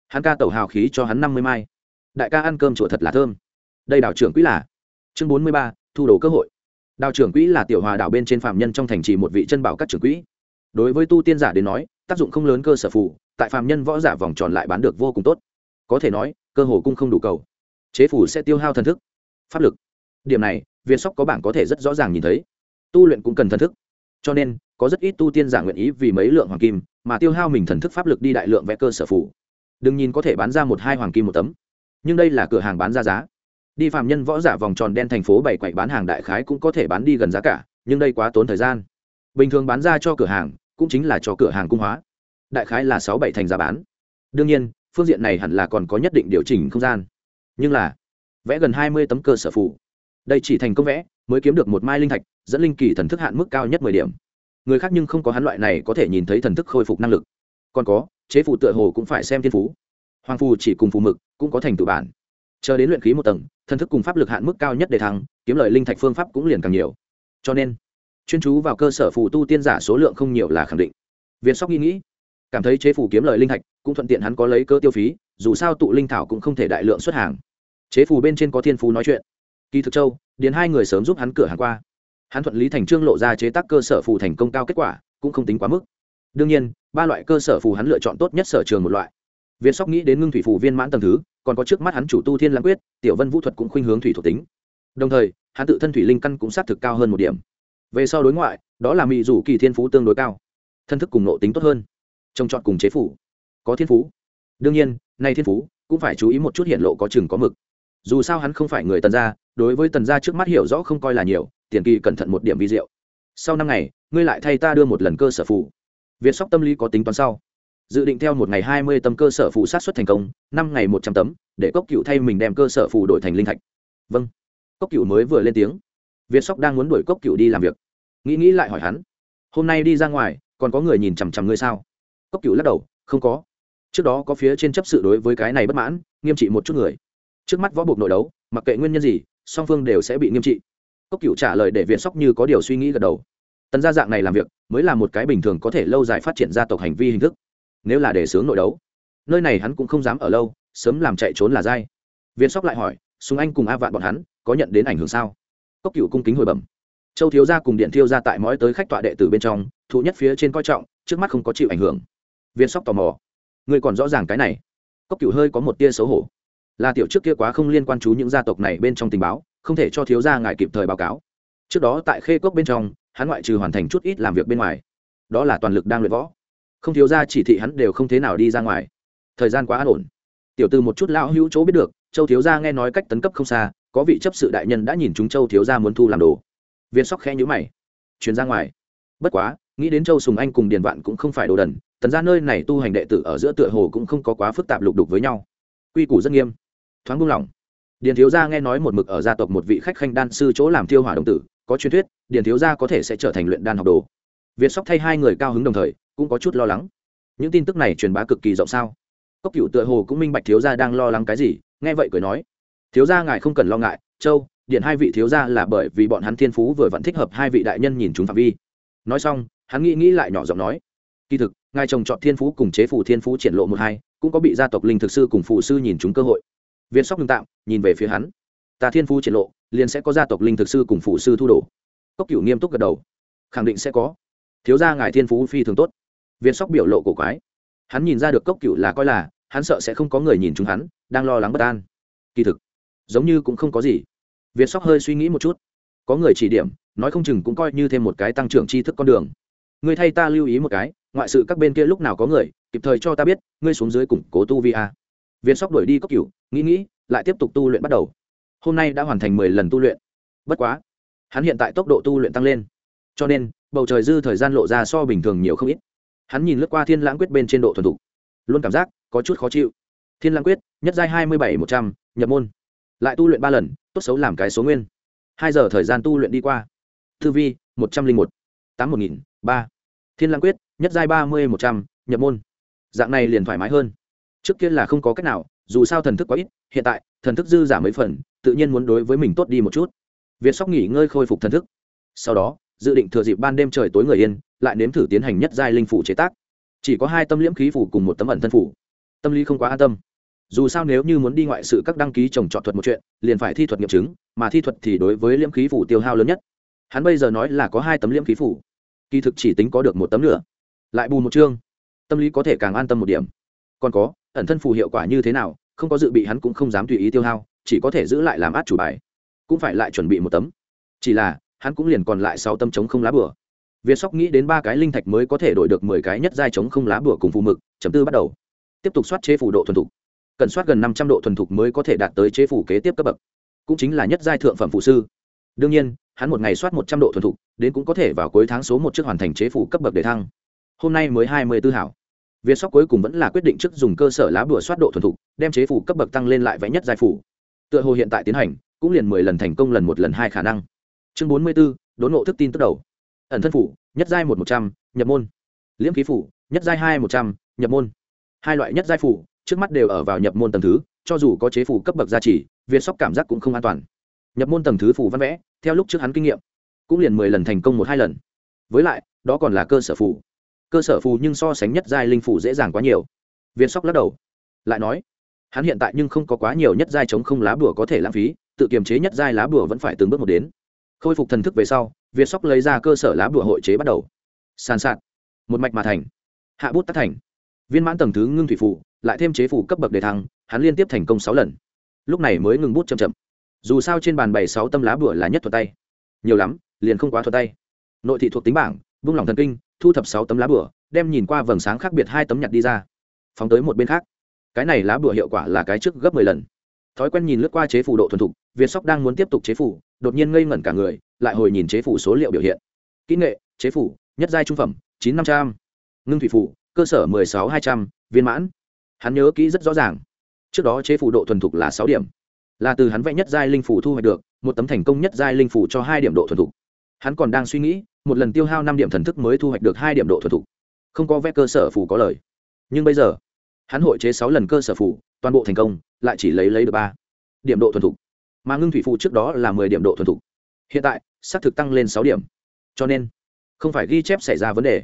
Hắn ca tẩu hào khí cho hắn năm mươi mai. Đại ca ăn cơm chùa thật là thơm. Đây đào trưởng quỹ là chương bốn mươi ba, thu đồ cơ hội. Đào trưởng quỹ là tiểu hòa đảo bên trên phạm nhân trong thành trì một vị chân bảo các trưởng quỹ. Đối với tu tiên giả đến nói, tác dụng không lớn cơ sở phụ tại phạm nhân võ giả vòng tròn lại bán được vô cùng tốt. Có thể nói, cơ hồ cung không đủ cầu. Chế phủ sẽ tiêu hao thần thức. Pháp lực. Điểm này việt sóc có bảng có thể rất rõ ràng nhìn thấy. Tu luyện cũng cần thần thức. Cho nên, có rất ít tu tiên giả nguyện ý vì mấy lượng hoàng kim mà tiêu hao mình thần thức pháp lực đi đại lượng vẽ cơ sở phủ. Đừng nhìn có thể bán ra một hai hoàng kim một tấm, nhưng đây là cửa hàng bán ra giá. Đi phạm nhân võ giả vòng tròn đen thành phố bảy quậy bán hàng đại khái cũng có thể bán đi gần giá cả, nhưng đây quá tốn thời gian. Bình thường bán ra cho cửa hàng, cũng chính là cho cửa hàng cung hóa. Đại khái là sáu bảy thành giá bán. Đương nhiên, phương diện này hẳn là còn có nhất định điều chỉnh không gian. Nhưng là, vẽ gần hai mươi tấm cơ sở phụ đây chỉ thành công vẽ, mới kiếm được một mai linh thạch, dẫn linh kỳ thần thức hạn mức cao nhất mười điểm người khác nhưng không có hắn loại này có thể nhìn thấy thần thức khôi phục năng lực. Còn có, chế phụ tựa hồ cũng phải xem thiên phú. Hoàng phù chỉ cùng phù mực cũng có thành tự bản. Chờ đến luyện khí một tầng, thần thức cùng pháp lực hạn mức cao nhất để thăng, kiếm lời linh thạch phương pháp cũng liền càng nhiều. Cho nên, chuyên chú vào cơ sở phù tu tiên giả số lượng không nhiều là khẳng định. Viên sóc nghĩ nghĩ, cảm thấy chế phủ kiếm lời linh thạch cũng thuận tiện hắn có lấy cơ tiêu phí, dù sao tụ linh thảo cũng không thể đại lượng xuất hàng. Chế phủ bên trên có thiên phú nói chuyện. Kỳ thực châu, điền hai người sớm giúp hắn cửa hàng qua hắn thuận lý thành trương lộ ra chế tác cơ sở phù thành công cao kết quả, cũng không tính quá mức. Đương nhiên, ba loại cơ sở phù hắn lựa chọn tốt nhất sở trường một loại. Viên sóc nghĩ đến ngưng thủy phù viên mãn tầng thứ, còn có trước mắt hắn chủ tu thiên lãng quyết, tiểu vân vũ thuật cũng khuynh hướng thủy thuộc tính. Đồng thời, hắn tự thân thủy linh căn cũng xác thực cao hơn một điểm. Về sau đối ngoại, đó là mỹ rủ kỳ thiên phú tương đối cao. Thân thức cùng nộ tính tốt hơn. Trông chọn cùng chế phủ có thiên phú. Đương nhiên, nay thiên phú cũng phải chú ý một chút hiện lộ có chừng có mực dù sao hắn không phải người tần gia, đối với tần gia trước mắt hiểu rõ không coi là nhiều, tiền kỳ cẩn thận một điểm vi diệu. Sau năm ngày, ngươi lại thay ta đưa một lần cơ sở phụ. Việt sóc tâm lý có tính toán sau. Dự định theo một ngày hai mươi tấm cơ sở phụ sát xuất thành công, năm ngày một trăm tấm, để cốc cựu thay mình đem cơ sở phụ đổi thành linh thạch. Vâng. Cốc cựu mới vừa lên tiếng. Việt sóc đang muốn đuổi cốc cựu đi làm việc. Nghĩ nghĩ lại hỏi hắn. Hôm nay đi ra ngoài, còn có người nhìn chằm chằm ngươi sao? Cốc cựu lắc đầu. Không có. Trước đó có phía trên chấp sự đối với cái này bất mãn, nghiêm trị một chút người trước mắt võ buộc nội đấu, mặc kệ nguyên nhân gì, song phương đều sẽ bị nghiêm trị. Cốc cựu trả lời để viện sóc như có điều suy nghĩ gật đầu. Tần gia dạng này làm việc, mới là một cái bình thường có thể lâu dài phát triển gia tộc hành vi hình thức. Nếu là để sướng nội đấu, nơi này hắn cũng không dám ở lâu, sớm làm chạy trốn là dai. Viên sóc lại hỏi súng anh cùng a vạn bọn hắn, có nhận đến ảnh hưởng sao? Cốc cựu cung kính hồi bẩm. Châu thiếu gia cùng điện thiêu gia tại mỗi tới khách tọa đệ tử bên trong, thụ nhất phía trên coi trọng, trước mắt không có chịu ảnh hưởng. Viên sóc tò mò người còn rõ ràng cái này? Cốc cựu hơi có một tia xấu hổ là tiểu trước kia quá không liên quan chú những gia tộc này bên trong tình báo, không thể cho thiếu gia ngài kịp thời báo cáo. Trước đó tại khê cốc bên trong, hắn ngoại trừ hoàn thành chút ít làm việc bên ngoài. Đó là toàn lực đang luyện võ. Không thiếu gia chỉ thị hắn đều không thế nào đi ra ngoài. Thời gian quá an ổn. Tiểu từ một chút lão hữu chỗ biết được, châu thiếu gia nghe nói cách tấn cấp không xa, có vị chấp sự đại nhân đã nhìn chúng châu thiếu gia muốn thu làm đồ. Viên sóc khẽ nhữ mày. Chuyển ra ngoài. Bất quá, nghĩ đến châu sùng anh cùng điền vạn cũng không phải đồ đần, tần ra nơi này tu hành đệ tử ở giữa tựa hồ cũng không có quá phức tạp lục đục với nhau. Quy củ rất nghiêm thoáng buông lỏng. Điền thiếu gia nghe nói một mực ở gia tộc một vị khách khanh đan sư chỗ làm thiêu hỏa đồng tử, có truyền thuyết, điền thiếu gia có thể sẽ trở thành luyện đan học đồ. Việt sóc thay hai người cao hứng đồng thời, cũng có chút lo lắng. Những tin tức này truyền bá cực kỳ rộng sao? Cốc cựu tựa hồ cũng minh bạch thiếu gia đang lo lắng cái gì, nghe vậy cười nói. Thiếu gia ngài không cần lo ngại, châu, điện hai vị thiếu gia là bởi vì bọn hắn thiên phú vừa vẫn thích hợp hai vị đại nhân nhìn chúng phạm vi. Nói xong, hắn nghĩ nghĩ lại nhỏ giọng nói. Kỳ thực, ngài chồng chọn thiên phú cùng chế phủ thiên phú triển lộ một hai, cũng có bị gia tộc linh thực sư cùng phụ sư nhìn chúng cơ hội viên sóc ngừng tạm, nhìn về phía hắn. Ta thiên phú triển lộ, liền sẽ có gia tộc linh thực sư cùng phụ sư thu đồ. Cốc cửu nghiêm túc gật đầu. Khẳng định sẽ có. Thiếu gia ngài thiên phú phi thường tốt. Viên sóc biểu lộ cổ quái. Hắn nhìn ra được cốc cửu là coi là, hắn sợ sẽ không có người nhìn chúng hắn, đang lo lắng bất an. Kỳ thực, giống như cũng không có gì. Viên sóc hơi suy nghĩ một chút. Có người chỉ điểm, nói không chừng cũng coi như thêm một cái tăng trưởng tri thức con đường. Ngươi thay ta lưu ý một cái, ngoại sự các bên kia lúc nào có người, kịp thời cho ta biết, ngươi xuống dưới củng cố tu vi a. Viên sóc đuổi đi cốc cửu nghĩ nghĩ, lại tiếp tục tu luyện bắt đầu. Hôm nay đã hoàn thành mười lần tu luyện. Bất quá, hắn hiện tại tốc độ tu luyện tăng lên. Cho nên, bầu trời dư thời gian lộ ra so bình thường nhiều không ít. Hắn nhìn lướt qua thiên lãng quyết bên trên độ thuần thục, luôn cảm giác có chút khó chịu. Thiên lãng quyết, nhất giai hai mươi bảy một trăm, nhập môn. Lại tu luyện ba lần, tốt xấu làm cái số nguyên. Hai giờ thời gian tu luyện đi qua. Thư vi, một trăm linh một, tám một nghìn, ba. Thiên lãng quyết, nhất giai ba mươi một trăm, nhập môn. Dạng này liền thoải mái hơn. Trước kia là không có cách nào dù sao thần thức quá ít, hiện tại, thần thức dư giả mấy phần, tự nhiên muốn đối với mình tốt đi một chút. Việt sóc nghỉ ngơi khôi phục thần thức. Sau đó, dự định thừa dịp ban đêm trời tối người yên, lại nếm thử tiến hành nhất giai linh phủ chế tác. Chỉ có hai tâm liễm khí phủ cùng một tấm ẩn thân phủ. Tâm lý không quá an tâm. Dù sao nếu như muốn đi ngoại sự các đăng ký trồng trọt thuật một chuyện, liền phải thi thuật nghiệm chứng, mà thi thuật thì đối với liễm khí phủ tiêu hao lớn nhất. Hắn bây giờ nói là có hai tấm liễm khí phủ. Kỳ thực chỉ tính có được một tấm nữa. Lại bù một chương. Tâm lý có thể càng an tâm một điểm. Còn có, ẩn thân phù hiệu quả như thế nào không có dự bị hắn cũng không dám tùy ý tiêu hao, chỉ có thể giữ lại làm át chủ bài. Cũng phải lại chuẩn bị một tấm. Chỉ là, hắn cũng liền còn lại sáu tâm chống không lá bửa việt sóc nghĩ đến ba cái linh thạch mới có thể đổi được mười cái nhất giai chống không lá bửa cùng phù mực, chấm tư bắt đầu. Tiếp tục soát chế phủ độ thuần thục. Cần soát gần năm trăm độ thuần thục mới có thể đạt tới chế phủ kế tiếp cấp bậc. Cũng chính là nhất giai thượng phẩm phụ sư. Đương nhiên, hắn một ngày soát một trăm độ thuần thục, đến cũng có thể vào cuối tháng số một trước hoàn thành chế phủ cấp bậc để thăng. Hôm nay mới hai mươi tư hảo việt sóc cuối cùng vẫn là quyết định trước dùng cơ sở lá bùa soát độ thuần thục, đem chế phủ cấp bậc tăng lên lại vẽ nhất giai phủ. Tựa hồ hiện tại tiến hành, cũng liền mười lần thành công lần một lần hai khả năng. Chương bốn mươi b ố đốn ngộ thức tin tức đầu. Ẩn thân phủ, nhất giai một một trăm, nhập môn. Liễm khí phủ, nhất giai hai một trăm, nhập môn. Hai loại nhất giai phủ, trước mắt đều ở vào nhập môn tầng thứ, cho dù có chế phủ cấp bậc gia trì việt sóc cảm giác cũng không an toàn. Nhập môn tầng thứ phủ văn vẽ, theo lúc trước hắn kinh nghiệm, cũng liền mười lần thành công một hai lần. Với lại, đó còn là cơ sở phủ cơ sở phù nhưng so sánh nhất giai linh phủ dễ dàng quá nhiều. Việt sóc lắc đầu, lại nói, hắn hiện tại nhưng không có quá nhiều nhất giai chống không lá bùa có thể lãng phí, tự kiềm chế nhất giai lá bùa vẫn phải từng bước một đến. Khôi phục thần thức về sau việt sóc lấy ra cơ sở lá bùa hội chế bắt đầu. Sàn sạt, một mạch mà thành, hạ bút tác thành. Viên mãn tầng thứ ngưng thủy phủ lại thêm chế phủ cấp bậc đề thăng, hắn liên tiếp thành công sáu lần. Lúc này mới ngừng bút chậm chậm. Dù sao trên bàn bảy sáu tâm lá bùa là nhất thuật tay. Nhiều lắm, liền không quá thuật tay. Nội thị thuộc tính bảng, vung lòng thần kinh thu thập sáu tấm lá bùa, đem nhìn qua vầng sáng khác biệt hai tấm nhặt đi ra. Phóng tới một bên khác. Cái này lá bùa hiệu quả là cái trước gấp mười lần. Thói quen nhìn lướt qua chế phủ độ thuần thục, việt sóc đang muốn tiếp tục chế phủ, đột nhiên ngây ngẩn cả người, lại hồi nhìn chế phủ số liệu biểu hiện. Kỹ nghệ, chế phủ, nhất giai trung phẩm, chín năm trăm. Ngưng thủy phủ, cơ sở mười sáu hai trăm, viên mãn. Hắn nhớ kỹ rất rõ ràng. Trước đó chế phủ độ thuần thục là sáu điểm. Là từ hắn vẽ nhất giai linh phủ thu hoạch được, một tấm thành công nhất giai linh phủ cho hai điểm độ thuần thục. Hắn còn đang suy nghĩ một lần tiêu hao năm điểm thần thức mới thu hoạch được hai điểm độ thuần thục. Không có vẽ cơ sở phủ có lời. Nhưng bây giờ, hắn hội chế sáu lần cơ sở phủ toàn bộ thành công, lại chỉ lấy lấy được ba điểm độ thuần thục. Mà ngưng thủy phụ trước đó là mười điểm độ thuần thục. Hiện tại, xác thực tăng lên sáu điểm. Cho nên, không phải ghi chép xảy ra vấn đề,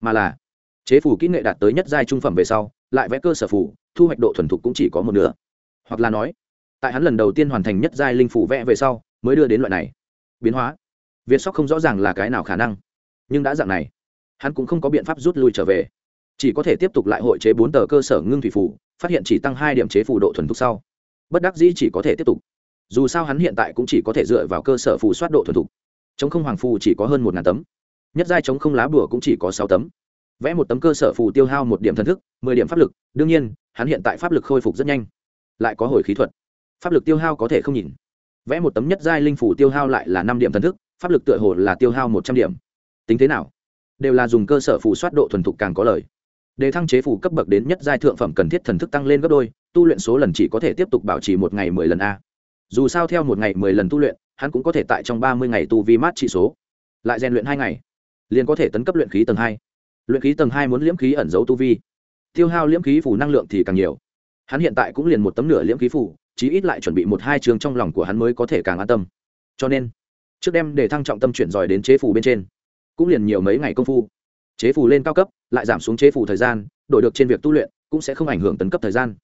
mà là chế phủ kỹ nghệ đạt tới nhất giai trung phẩm về sau, lại vẽ cơ sở phủ thu hoạch độ thuần thục cũng chỉ có một nửa. Hoặc là nói, tại hắn lần đầu tiên hoàn thành nhất giai linh phủ vẽ về sau, mới đưa đến loại này biến hóa việt sóc không rõ ràng là cái nào khả năng, nhưng đã dạng này, hắn cũng không có biện pháp rút lui trở về. Chỉ có thể tiếp tục lại hội chế bốn tờ cơ sở ngưng thủy phủ, phát hiện chỉ tăng hai điểm chế phủ độ thuần thục sau. Bất đắc dĩ chỉ có thể tiếp tục. Dù sao hắn hiện tại cũng chỉ có thể dựa vào cơ sở phù soát độ thuần thục. Chống không hoàng phù chỉ có hơn một ngàn tấm. Nhất giai chống không lá bùa cũng chỉ có sáu tấm. Vẽ một tấm cơ sở phù tiêu hao một điểm thần thức, mười điểm pháp lực, đương nhiên, hắn hiện tại pháp lực khôi phục rất nhanh. Lại có hồi khí thuật. Pháp lực tiêu hao có thể không nhìn. Vẽ một tấm nhất giai linh phủ tiêu hao lại là năm điểm thần thức pháp lực tựa hồ là tiêu hao một trăm điểm. Tính thế nào? Đều là dùng cơ sở phù soát độ thuần thục càng có lời để thăng chế phủ cấp bậc đến nhất giai thượng phẩm cần thiết thần thức tăng lên gấp đôi, tu luyện số lần chỉ có thể tiếp tục bảo trì một ngày mười lần a. Dù sao theo một ngày mười lần tu luyện, hắn cũng có thể tại trong ba mươi ngày tu vi mát trị số. Lại rèn luyện hai ngày, liền có thể tấn cấp luyện khí tầng hai. Luyện khí tầng hai muốn liễm khí ẩn giấu tu vi. Tiêu hao liễm khí phủ năng lượng thì càng nhiều. Hắn hiện tại cũng liền một tấm nửa liễm khí phủ chí ít lại chuẩn bị một hai trường trong lòng của hắn mới có thể càng an tâm. Cho nên trước đem để thăng trọng tâm chuyển dòi đến chế phủ bên trên cũng liền nhiều mấy ngày công phu chế phủ lên cao cấp lại giảm xuống chế phủ thời gian đổi được trên việc tu luyện cũng sẽ không ảnh hưởng tấn cấp thời gian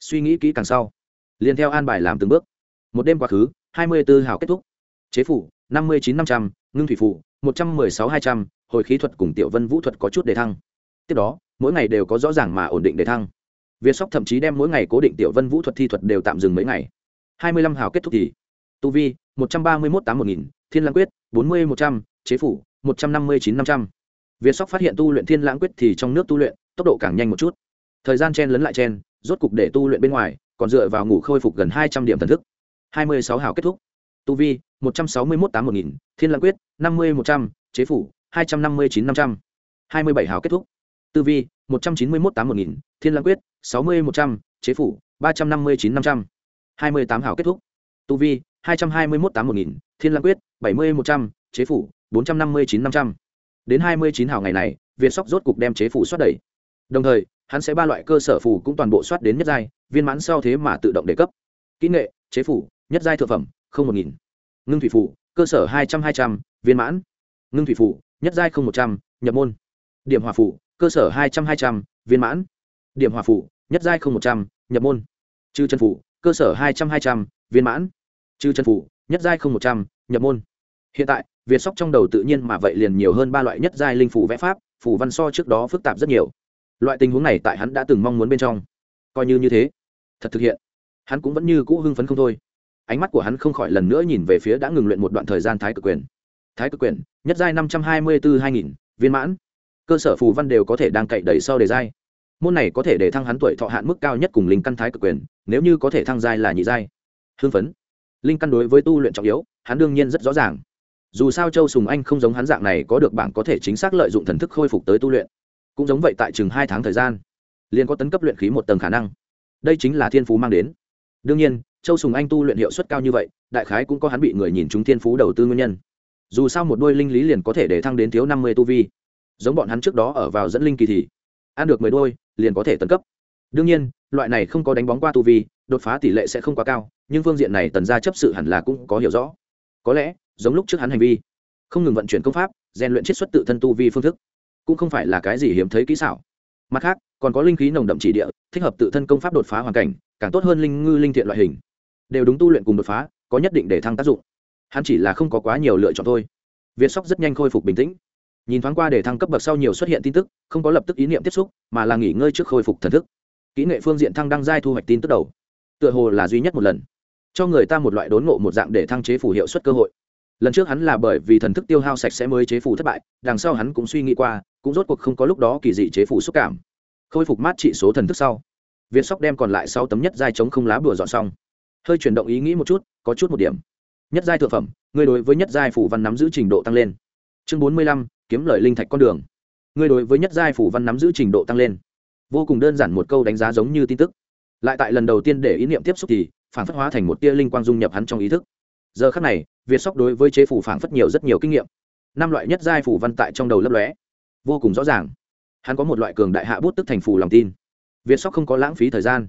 suy nghĩ kỹ càng sau liền theo an bài làm từng bước một đêm quá khứ hai mươi b ố hào kết thúc chế phủ năm mươi chín năm trăm ngưng thủy phủ một trăm mười sáu hai trăm hồi khí thuật cùng tiểu vân vũ thuật có chút đề thăng tiếp đó mỗi ngày đều có rõ ràng mà ổn định đề thăng việt sóc thậm chí đem mỗi ngày cố định tiểu vân vũ thuật thi thuật đều tạm dừng mấy ngày. hai mươi lăm hào kết thúc thì tu vi, một trăm ba mươi mốt tám một nghìn, thiên lãng quyết, bốn mươi một trăm, chế phủ, một trăm năm mươi chín năm trăm. Việt sóc phát hiện tu luyện thiên lãng quyết thì trong nước tu luyện, tốc độ càng nhanh một chút. Thời gian chen lấn lại chen, rốt cục để tu luyện bên ngoài, còn dựa vào ngủ khôi phục gần hai trăm điểm thần thức. Hai mươi sáu kết thúc. Tu vi, một trăm sáu mươi mốt tám một nghìn, thiên lãng quyết, năm mươi một trăm, chế phủ, hai trăm năm mươi chín năm trăm. Hai mươi bảy kết thúc. Tư vi, một trăm chín mươi mốt tám một nghìn, thiên lãng quyết, sáu mươi một trăm, chế phủ, ba trăm năm mươi chín năm trăm. Hai mươi tám kết thúc. Tu vi hai trăm hai mươi mốt tám một nghìn, thiên lãng quyết, bảy mươi một trăm, chế phủ, bốn trăm năm mươi chín năm trăm. Đến hai mươi chín hào ngày này, việt sóc rốt cục đem chế phủ soát đẩy đồng thời, hắn sẽ ba loại cơ sở phủ cũng toàn bộ soát đến nhất giai, viên mãn sau thế mà tự động đề cấp. Kỹ nghệ, chế phủ, nhất giai thượng phẩm, không một nghìn. Ngưng thủy phủ cơ sở hai trăm hai trăm, viên mãn. Ngưng thủy phủ nhất giai không một trăm, nhập môn. Điểm hòa phủ cơ sở hai trăm hai trăm, viên mãn. Điểm hòa phủ nhất giai không một trăm, nhập môn. Chư chân phủ cơ sở hai trăm hai trăm, viên mãn chư chân phủ, nhất giai không một trăm, nhập môn. Hiện tại, việt sóc trong đầu tự nhiên mà vậy liền nhiều hơn ba loại nhất giai linh phủ vẽ pháp, phủ văn so trước đó phức tạp rất nhiều. Loại tình huống này tại hắn đã từng mong muốn bên trong. Coi như như thế, thật thực hiện, hắn cũng vẫn như cũ hưng phấn không thôi. Ánh mắt của hắn không khỏi lần nữa nhìn về phía đã ngừng luyện một đoạn thời gian thái cực quyền. Thái cực quyền, nhất giai năm trăm hai mươi bốn hai nghìn, viên mãn. Cơ sở phù văn đều có thể đang cậy đẩy sau đề giai. Môn này có thể để thăng hắn tuổi thọ hạn mức cao nhất cùng linh căn thái cực quyền, nếu như có thể thăng giai là nhị giai. Hưng phấn linh căn đối với tu luyện trọng yếu, hắn đương nhiên rất rõ ràng. Dù sao châu sùng anh không giống hắn dạng này có được bảng có thể chính xác lợi dụng thần thức khôi phục tới tu luyện. Cũng giống vậy tại chừng hai tháng thời gian, liền có tấn cấp luyện khí một tầng khả năng. Đây chính là thiên phú mang đến. Đương nhiên, châu sùng anh tu luyện hiệu suất cao như vậy, đại khái cũng có hắn bị người nhìn chúng thiên phú đầu tư nguyên nhân. Dù sao một đôi linh lý liền có thể để thăng đến thiếu năm mươi tu vi. Giống bọn hắn trước đó ở vào dẫn linh kỳ thì, ăn được mười đôi, liền có thể tấn cấp. Đương nhiên, loại này không có đánh bóng qua tu vi đột phá tỷ lệ sẽ không quá cao, nhưng phương diện này tần gia chấp sự hẳn là cũng có hiểu rõ. Có lẽ, giống lúc trước hắn hành vi, không ngừng vận chuyển công pháp, rèn luyện chiết xuất tự thân tu vi phương thức, cũng không phải là cái gì hiếm thấy kỹ xảo. Mặt khác, còn có linh khí nồng đậm chỉ địa, thích hợp tự thân công pháp đột phá hoàn cảnh, càng tốt hơn linh ngư linh thiện loại hình. Đều đúng tu luyện cùng đột phá, có nhất định để thăng tác dụng. Hắn chỉ là không có quá nhiều lựa chọn thôi. Việt sóc rất nhanh khôi phục bình tĩnh. Nhìn thoáng qua để thăng cấp bậc sau nhiều xuất hiện tin tức, không có lập tức ý niệm tiếp xúc, mà là nghỉ ngơi trước khôi phục thần thức. Kỹ nghệ phương diện thăng đăng giai thu hoạch tin tức đầu tựa hồ là duy nhất một lần. Cho người ta một loại đốn ngộ một dạng để thăng chế phủ hiệu suất cơ hội. Lần trước hắn là bởi vì thần thức tiêu hao sạch sẽ mới chế phủ thất bại, đằng sau hắn cũng suy nghĩ qua, cũng rốt cuộc không có lúc đó kỳ dị chế phủ xúc cảm. Khôi phục mát trị số thần thức sau, việt sóc đem còn lại sau tấm nhất giai chống không lá bừa dọn xong. Hơi chuyển động ý nghĩ một chút, có chút một điểm. Nhất giai thượng phẩm, ngươi đối với nhất giai phủ văn nắm giữ trình độ tăng lên. Chương bốn mươi lăm, kiếm lời linh thạch con đường. Ngươi đối với nhất giai phủ văn nắm giữ trình độ tăng lên. Vô cùng đơn giản một câu đánh giá giống như tin tức lại tại lần đầu tiên để ý niệm tiếp xúc thì phản phất hóa thành một tia linh quang dung nhập hắn trong ý thức. Giờ khắc này, việt sóc đối với chế phủ phản phất nhiều rất nhiều kinh nghiệm. Năm loại nhất giai phủ văn tại trong đầu lấp lóe. Vô cùng rõ ràng. Hắn có một loại cường đại hạ bút tức thành phủ lòng tin. Việt sóc không có lãng phí thời gian.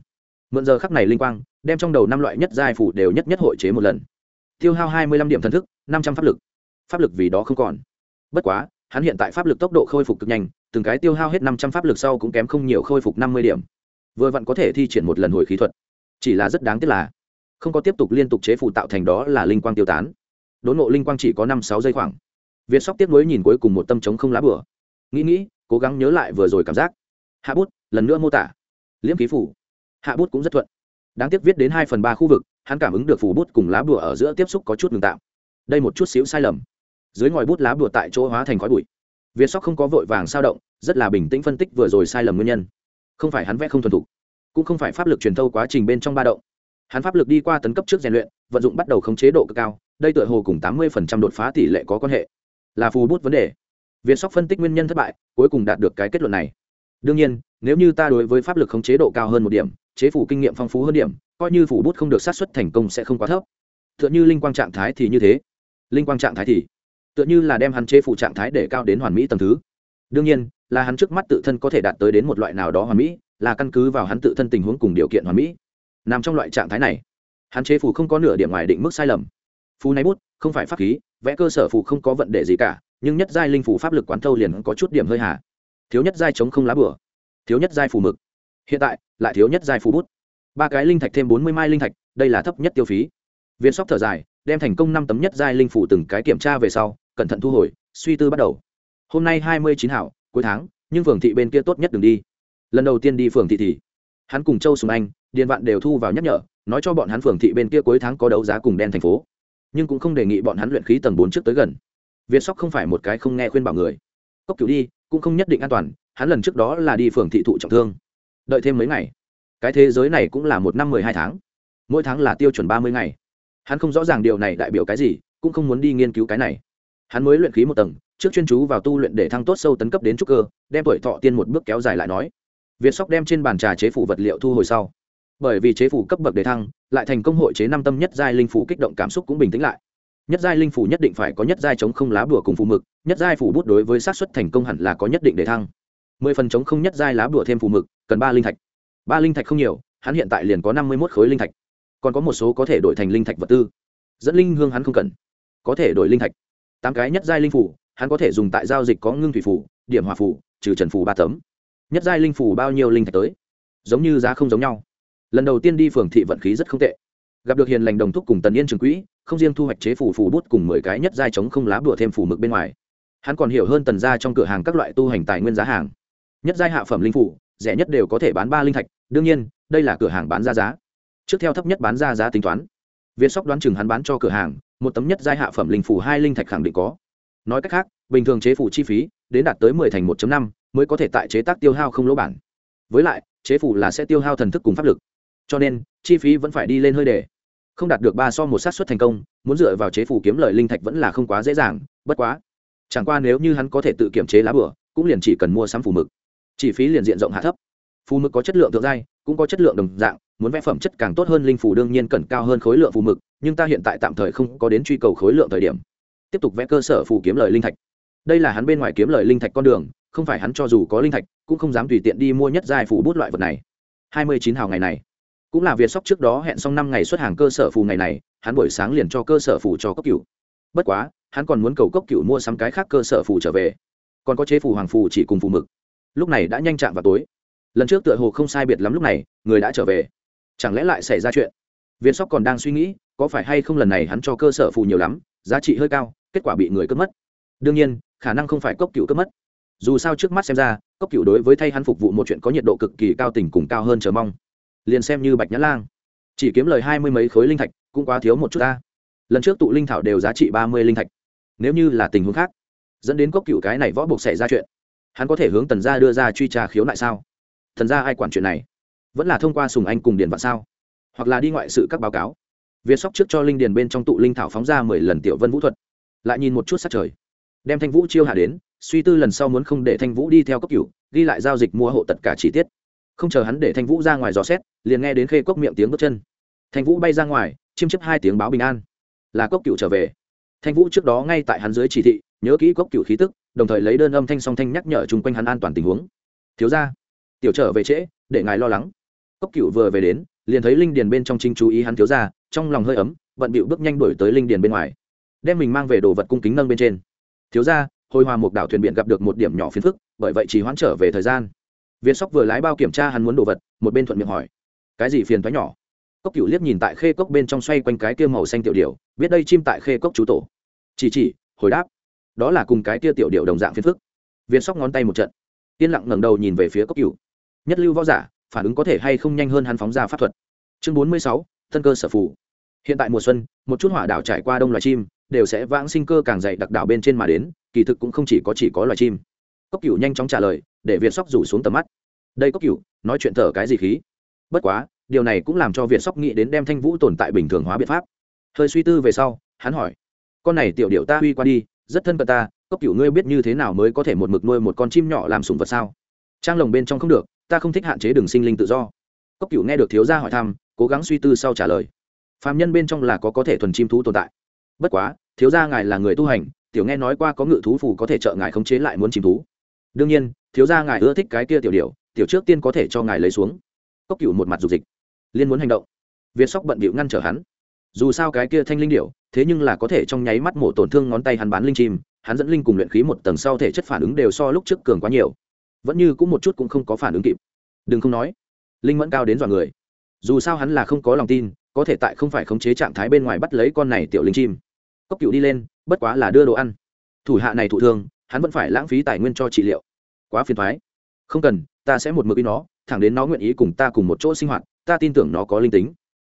Mượn giờ khắc này linh quang, đem trong đầu năm loại nhất giai phủ đều nhất nhất hội chế một lần. Tiêu hao hai mươi lăm điểm thần thức, năm trăm pháp lực. Pháp lực vì đó không còn. Bất quá, hắn hiện tại pháp lực tốc độ khôi phục cực nhanh, từng cái tiêu hao hết năm trăm pháp lực sau cũng kém không nhiều khôi phục năm mươi điểm vừa vặn có thể thi triển một lần hồi khí thuật. Chỉ là rất đáng tiếc là, không có tiếp tục liên tục chế phụ tạo thành đó là linh quang tiêu tán. Đốn ngộ linh quang chỉ có năm sáu giây khoảng. Việt sóc tiếp nối nhìn cuối cùng một tâm trống không lá bửa nghĩ nghĩ, cố gắng nhớ lại vừa rồi cảm giác. Hạ bút, lần nữa mô tả. Liễm ký phủ. Hạ bút cũng rất thuận. Đáng tiếc viết đến hai phần ba khu vực, hắn cảm ứng được phủ bút cùng lá bùa ở giữa tiếp xúc có chút ngừng tạm. Đây một chút xíu sai lầm. Dưới ngòi bút lá bùa tại chỗ hóa thành khói bụi. Việt sóc không có vội vàng sao động, rất là bình tĩnh phân tích vừa rồi sai lầm nguyên nhân không phải hắn vẽ không thuần thục, cũng không phải pháp lực truyền thâu quá trình bên trong ba động. Hắn pháp lực đi qua tấn cấp trước rèn luyện, vận dụng bắt đầu không chế độ cực cao, đây tựa hồ cùng tám mươi đột phá tỷ lệ có quan hệ. Là phù bút vấn đề. Việt sóc phân tích nguyên nhân thất bại, cuối cùng đạt được cái kết luận này. Đương nhiên, nếu như ta đối với pháp lực không chế độ cao hơn một điểm, chế phủ kinh nghiệm phong phú hơn điểm, coi như phủ bút không được sát xuất thành công sẽ không quá thấp. Tựa như linh quang trạng thái thì như thế. Linh quang trạng thái thì, tựa như là đem hắn chế phủ trạng thái để cao đến hoàn mỹ tầng thứ. Đương nhiên là hắn trước mắt tự thân có thể đạt tới đến một loại nào đó hoàn mỹ, là căn cứ vào hắn tự thân tình huống cùng điều kiện hoàn mỹ. Nằm trong loại trạng thái này, hắn chế phù không có nửa điểm ngoài định mức sai lầm. Phù này bút, không phải pháp khí, vẽ cơ sở phù không có vận đề gì cả, nhưng nhất giai linh phù pháp lực quán thâu liền có chút điểm hơi hà. Thiếu nhất giai chống không lá bửa, thiếu nhất giai phù mực. Hiện tại, lại thiếu nhất giai phù bút. Ba cái linh thạch thêm bốn mươi mai linh thạch, đây là thấp nhất tiêu phí. Viên sóc thở dài, đem thành công năm tấm nhất giai linh phủ từng cái kiểm tra về sau, cẩn thận thu hồi, suy tư bắt đầu. Hôm nay hai mươi chín hảo cuối tháng, nhưng phường thị bên kia tốt nhất đừng đi. Lần đầu tiên đi phường thị thì, hắn cùng châu sùng anh, điền vạn đều thu vào nhắc nhở, nói cho bọn hắn phường thị bên kia cuối tháng có đấu giá cùng đen thành phố. Nhưng cũng không đề nghị bọn hắn luyện khí tầng bốn trước tới gần. Việt sóc không phải một cái không nghe khuyên bảo người. Cốc cửu đi, cũng không nhất định an toàn, hắn lần trước đó là đi phường thị thụ trọng thương. Đợi thêm mấy ngày, cái thế giới này cũng là một năm mười hai tháng. Mỗi tháng là tiêu chuẩn ba mươi ngày. Hắn không rõ ràng điều này đại biểu cái gì, cũng không muốn đi nghiên cứu cái này. Hắn mới luyện khí một tầng trước chuyên chú vào tu luyện để thăng tốt sâu tấn cấp đến trúc cơ, đem tuổi thọ tiên một bước kéo dài lại nói. Việt sóc đem trên bàn trà chế phủ vật liệu thu hồi sau. Bởi vì chế phủ cấp bậc đề thăng, lại thành công hội chế năm tâm nhất giai linh phủ kích động cảm xúc cũng bình tĩnh lại. Nhất giai linh phủ nhất định phải có nhất giai chống không lá bùa cùng phù mực, nhất giai phủ bút đối với xác suất thành công hẳn là có nhất định đề thăng. Mười phần chống không nhất giai lá bùa thêm phù mực, cần ba linh thạch. Ba linh thạch không nhiều, hắn hiện tại liền có năm mươi một khối linh thạch. Còn có một số có thể đổi thành linh thạch vật tư. Dẫn linh hương hắn không cần. Có thể đổi linh thạch. Tám cái nhất giai linh phủ hắn có thể dùng tại giao dịch có ngưng thủy phủ, điểm hòa phủ, trừ trần phủ ba tấm. Nhất giai linh phủ bao nhiêu linh thạch tới? Giống như giá không giống nhau. Lần đầu tiên đi phường thị vận khí rất không tệ. Gặp được hiền lành đồng thúc cùng tần yên trường quỹ, không riêng thu hoạch chế phủ phủ bút cùng mười cái nhất giai chống không lá bùa thêm phủ mực bên ngoài. Hắn còn hiểu hơn tần gia trong cửa hàng các loại tu hành tài nguyên giá hàng. Nhất giai hạ phẩm linh phủ, rẻ nhất đều có thể bán ba linh thạch, đương nhiên, đây là cửa hàng bán ra giá. Trước theo thấp nhất bán ra giá tính toán. Viên sóc đoán chừng hắn bán cho cửa hàng, một tấm nhất giai hạ phẩm linh phủ hai linh thạch khẳng định có nói cách khác, bình thường chế phủ chi phí đến đạt tới mười thành một năm mới có thể tại chế tác tiêu hao không lỗ bản. Với lại, chế phủ là sẽ tiêu hao thần thức cùng pháp lực. Cho nên, chi phí vẫn phải đi lên hơi đề. Không đạt được ba so một sát xuất thành công, muốn dựa vào chế phủ kiếm lời linh thạch vẫn là không quá dễ dàng, bất quá. Chẳng qua nếu như hắn có thể tự kiểm chế lá bửa, cũng liền chỉ cần mua sắm phù mực. Chi phí liền diện rộng hạ thấp. Phù mực có chất lượng thượng giai, cũng có chất lượng đồng dạng, muốn vẽ phẩm chất càng tốt hơn linh phù đương nhiên cần cao hơn khối lượng phù mực, nhưng ta hiện tại tạm thời không có đến truy cầu khối lượng thời điểm tiếp tục vẽ cơ sở phù kiếm lời linh thạch. Đây là hắn bên ngoài kiếm lời linh thạch con đường không phải hắn cho dù có linh thạch cũng không dám tùy tiện đi mua nhất giai phù bút loại vật này. Hai mươi chín hào ngày này cũng là việt sóc trước đó hẹn xong năm ngày xuất hàng cơ sở phù ngày này hắn buổi sáng liền cho cơ sở phù cho cốc cựu, bất quá hắn còn muốn cầu cốc cựu mua sắm cái khác cơ sở phù trở về. Còn có chế phù hoàng phù chỉ cùng phù mực. Lúc này đã nhanh chạm vào tối. Lần trước tựa hồ không sai biệt lắm lúc này người đã trở về. Chẳng lẽ lại xảy ra chuyện? Viên sóc còn đang suy nghĩ có phải hay không lần này hắn cho cơ sở phù nhiều lắm giá trị hơi cao kết quả bị người cướp mất. Đương nhiên, khả năng không phải cốc cựu cướp mất. Dù sao trước mắt xem ra, cốc cựu đối với thay hắn phục vụ một chuyện có nhiệt độ cực kỳ cao tình cùng cao hơn chờ mong. Liền xem như bạch nhã lang. Chỉ kiếm lời hai mươi mấy khối linh thạch, cũng quá thiếu một chút ta. Lần trước tụ linh thảo đều giá trị ba mươi linh thạch. Nếu như là tình huống khác, dẫn đến cốc cựu cái này võ buộc xảy ra chuyện, hắn có thể hướng tần gia đưa ra truy tra khiếu nại sao? Thần gia ai quản chuyện này? Vẫn là thông qua sùng anh cùng điền vạn sao? Hoặc là đi ngoại sự các báo cáo. Việt sóc trước cho linh điền bên trong tụ linh thảo phóng ra mười lần tiểu vân vũ thuật lại nhìn một chút sát trời. Đem thanh vũ chiêu hạ đến, suy tư lần sau muốn không để thanh vũ đi theo cấp cựu ghi lại giao dịch mua hộ tất cả chi tiết. Không chờ hắn để thanh vũ ra ngoài dò xét, liền nghe đến khê cốc miệng tiếng bước chân. Thanh vũ bay ra ngoài, chiêm chấp hai tiếng báo bình an. Là cốc cựu trở về. Thanh vũ trước đó ngay tại hắn dưới chỉ thị, nhớ kỹ cốc cựu khí tức, đồng thời lấy đơn âm thanh song thanh nhắc nhở chung quanh hắn an toàn tình huống. Thiếu ra tiểu trở về trễ, để ngài lo lắng. Cốc cựu vừa về đến, liền thấy linh điền bên trong trinh chú ý hắn thiếu ra trong lòng hơi ấm, bận bịu bước nhanh đổi tới linh điền bên ngoài đem mình mang về đồ vật cung kính nâng bên trên. Thiếu ra hồi hòa một đảo thuyền biển gặp được một điểm nhỏ phiền phức, bởi vậy chỉ hoãn trở về thời gian. Việt sóc vừa lái bao kiểm tra hắn muốn đồ vật, một bên thuận miệng hỏi, cái gì phiền thoái nhỏ? Cốc cựu liếc nhìn tại khê cốc bên trong xoay quanh cái kia màu xanh tiểu điệu biết đây chim tại khê cốc chú tổ. Chỉ chỉ, hồi đáp, đó là cùng cái kia tiểu điệu đồng dạng phiền phức. Việt sóc ngón tay một trận, yên lặng ngẩng đầu nhìn về phía cốc cựu nhất lưu võ giả, phản ứng có thể hay không nhanh hơn hắn phóng ra pháp thuật? Chương bốn mươi sáu, thân cơ sở phủ hiện tại mùa xuân, một chút hỏa đảo trải qua đông loài chim, đều sẽ vãng sinh cơ càng dày đặc đảo bên trên mà đến, kỳ thực cũng không chỉ có chỉ có loài chim. Cốc cựu nhanh chóng trả lời, để việt sóc rủ xuống tầm mắt. Đây cốc cựu nói chuyện thở cái gì khí? Bất quá, điều này cũng làm cho việt sóc nghĩ đến đem thanh vũ tồn tại bình thường hóa biện pháp. Hơi suy tư về sau, hắn hỏi, con này tiểu điệu ta huy qua đi, rất thân cận ta, cốc cựu ngươi biết như thế nào mới có thể một mực nuôi một con chim nhỏ làm sùng vật sao? Trang lồng bên trong không được, ta không thích hạn chế đường sinh linh tự do. Cốc cựu nghe được thiếu gia hỏi thăm, cố gắng suy tư sau trả lời. Phàm nhân bên trong là có có thể thuần chim thú tồn tại. Bất quá thiếu gia ngài là người tu hành tiểu nghe nói qua có ngự thú phù có thể trợ ngài khống chế lại muốn chim thú. Đương nhiên thiếu gia ngài ưa thích cái kia tiểu điều, tiểu trước tiên có thể cho ngài lấy xuống. Cốc cựu một mặt dục dịch liên muốn hành động. Việt sóc bận bịu ngăn trở hắn. Dù sao cái kia thanh linh điệu thế nhưng là có thể trong nháy mắt mổ tổn thương ngón tay hắn bán linh chim hắn dẫn linh cùng luyện khí một tầng sau thể chất phản ứng đều so lúc trước cường quá nhiều. Vẫn như cũng một chút cũng không có phản ứng kịp. Đừng không nói linh mẫn cao đến dọa người. Dù sao hắn là không có lòng tin có thể tại không phải khống chế trạng thái bên ngoài bắt lấy con này tiểu linh chim. Cốc cựu đi lên, bất quá là đưa đồ ăn. Thủ hạ này thụ thương, hắn vẫn phải lãng phí tài nguyên cho trị liệu. Quá phiền thoái không cần, ta sẽ một mực đi nó, thẳng đến nó nguyện ý cùng ta cùng một chỗ sinh hoạt, ta tin tưởng nó có linh tính.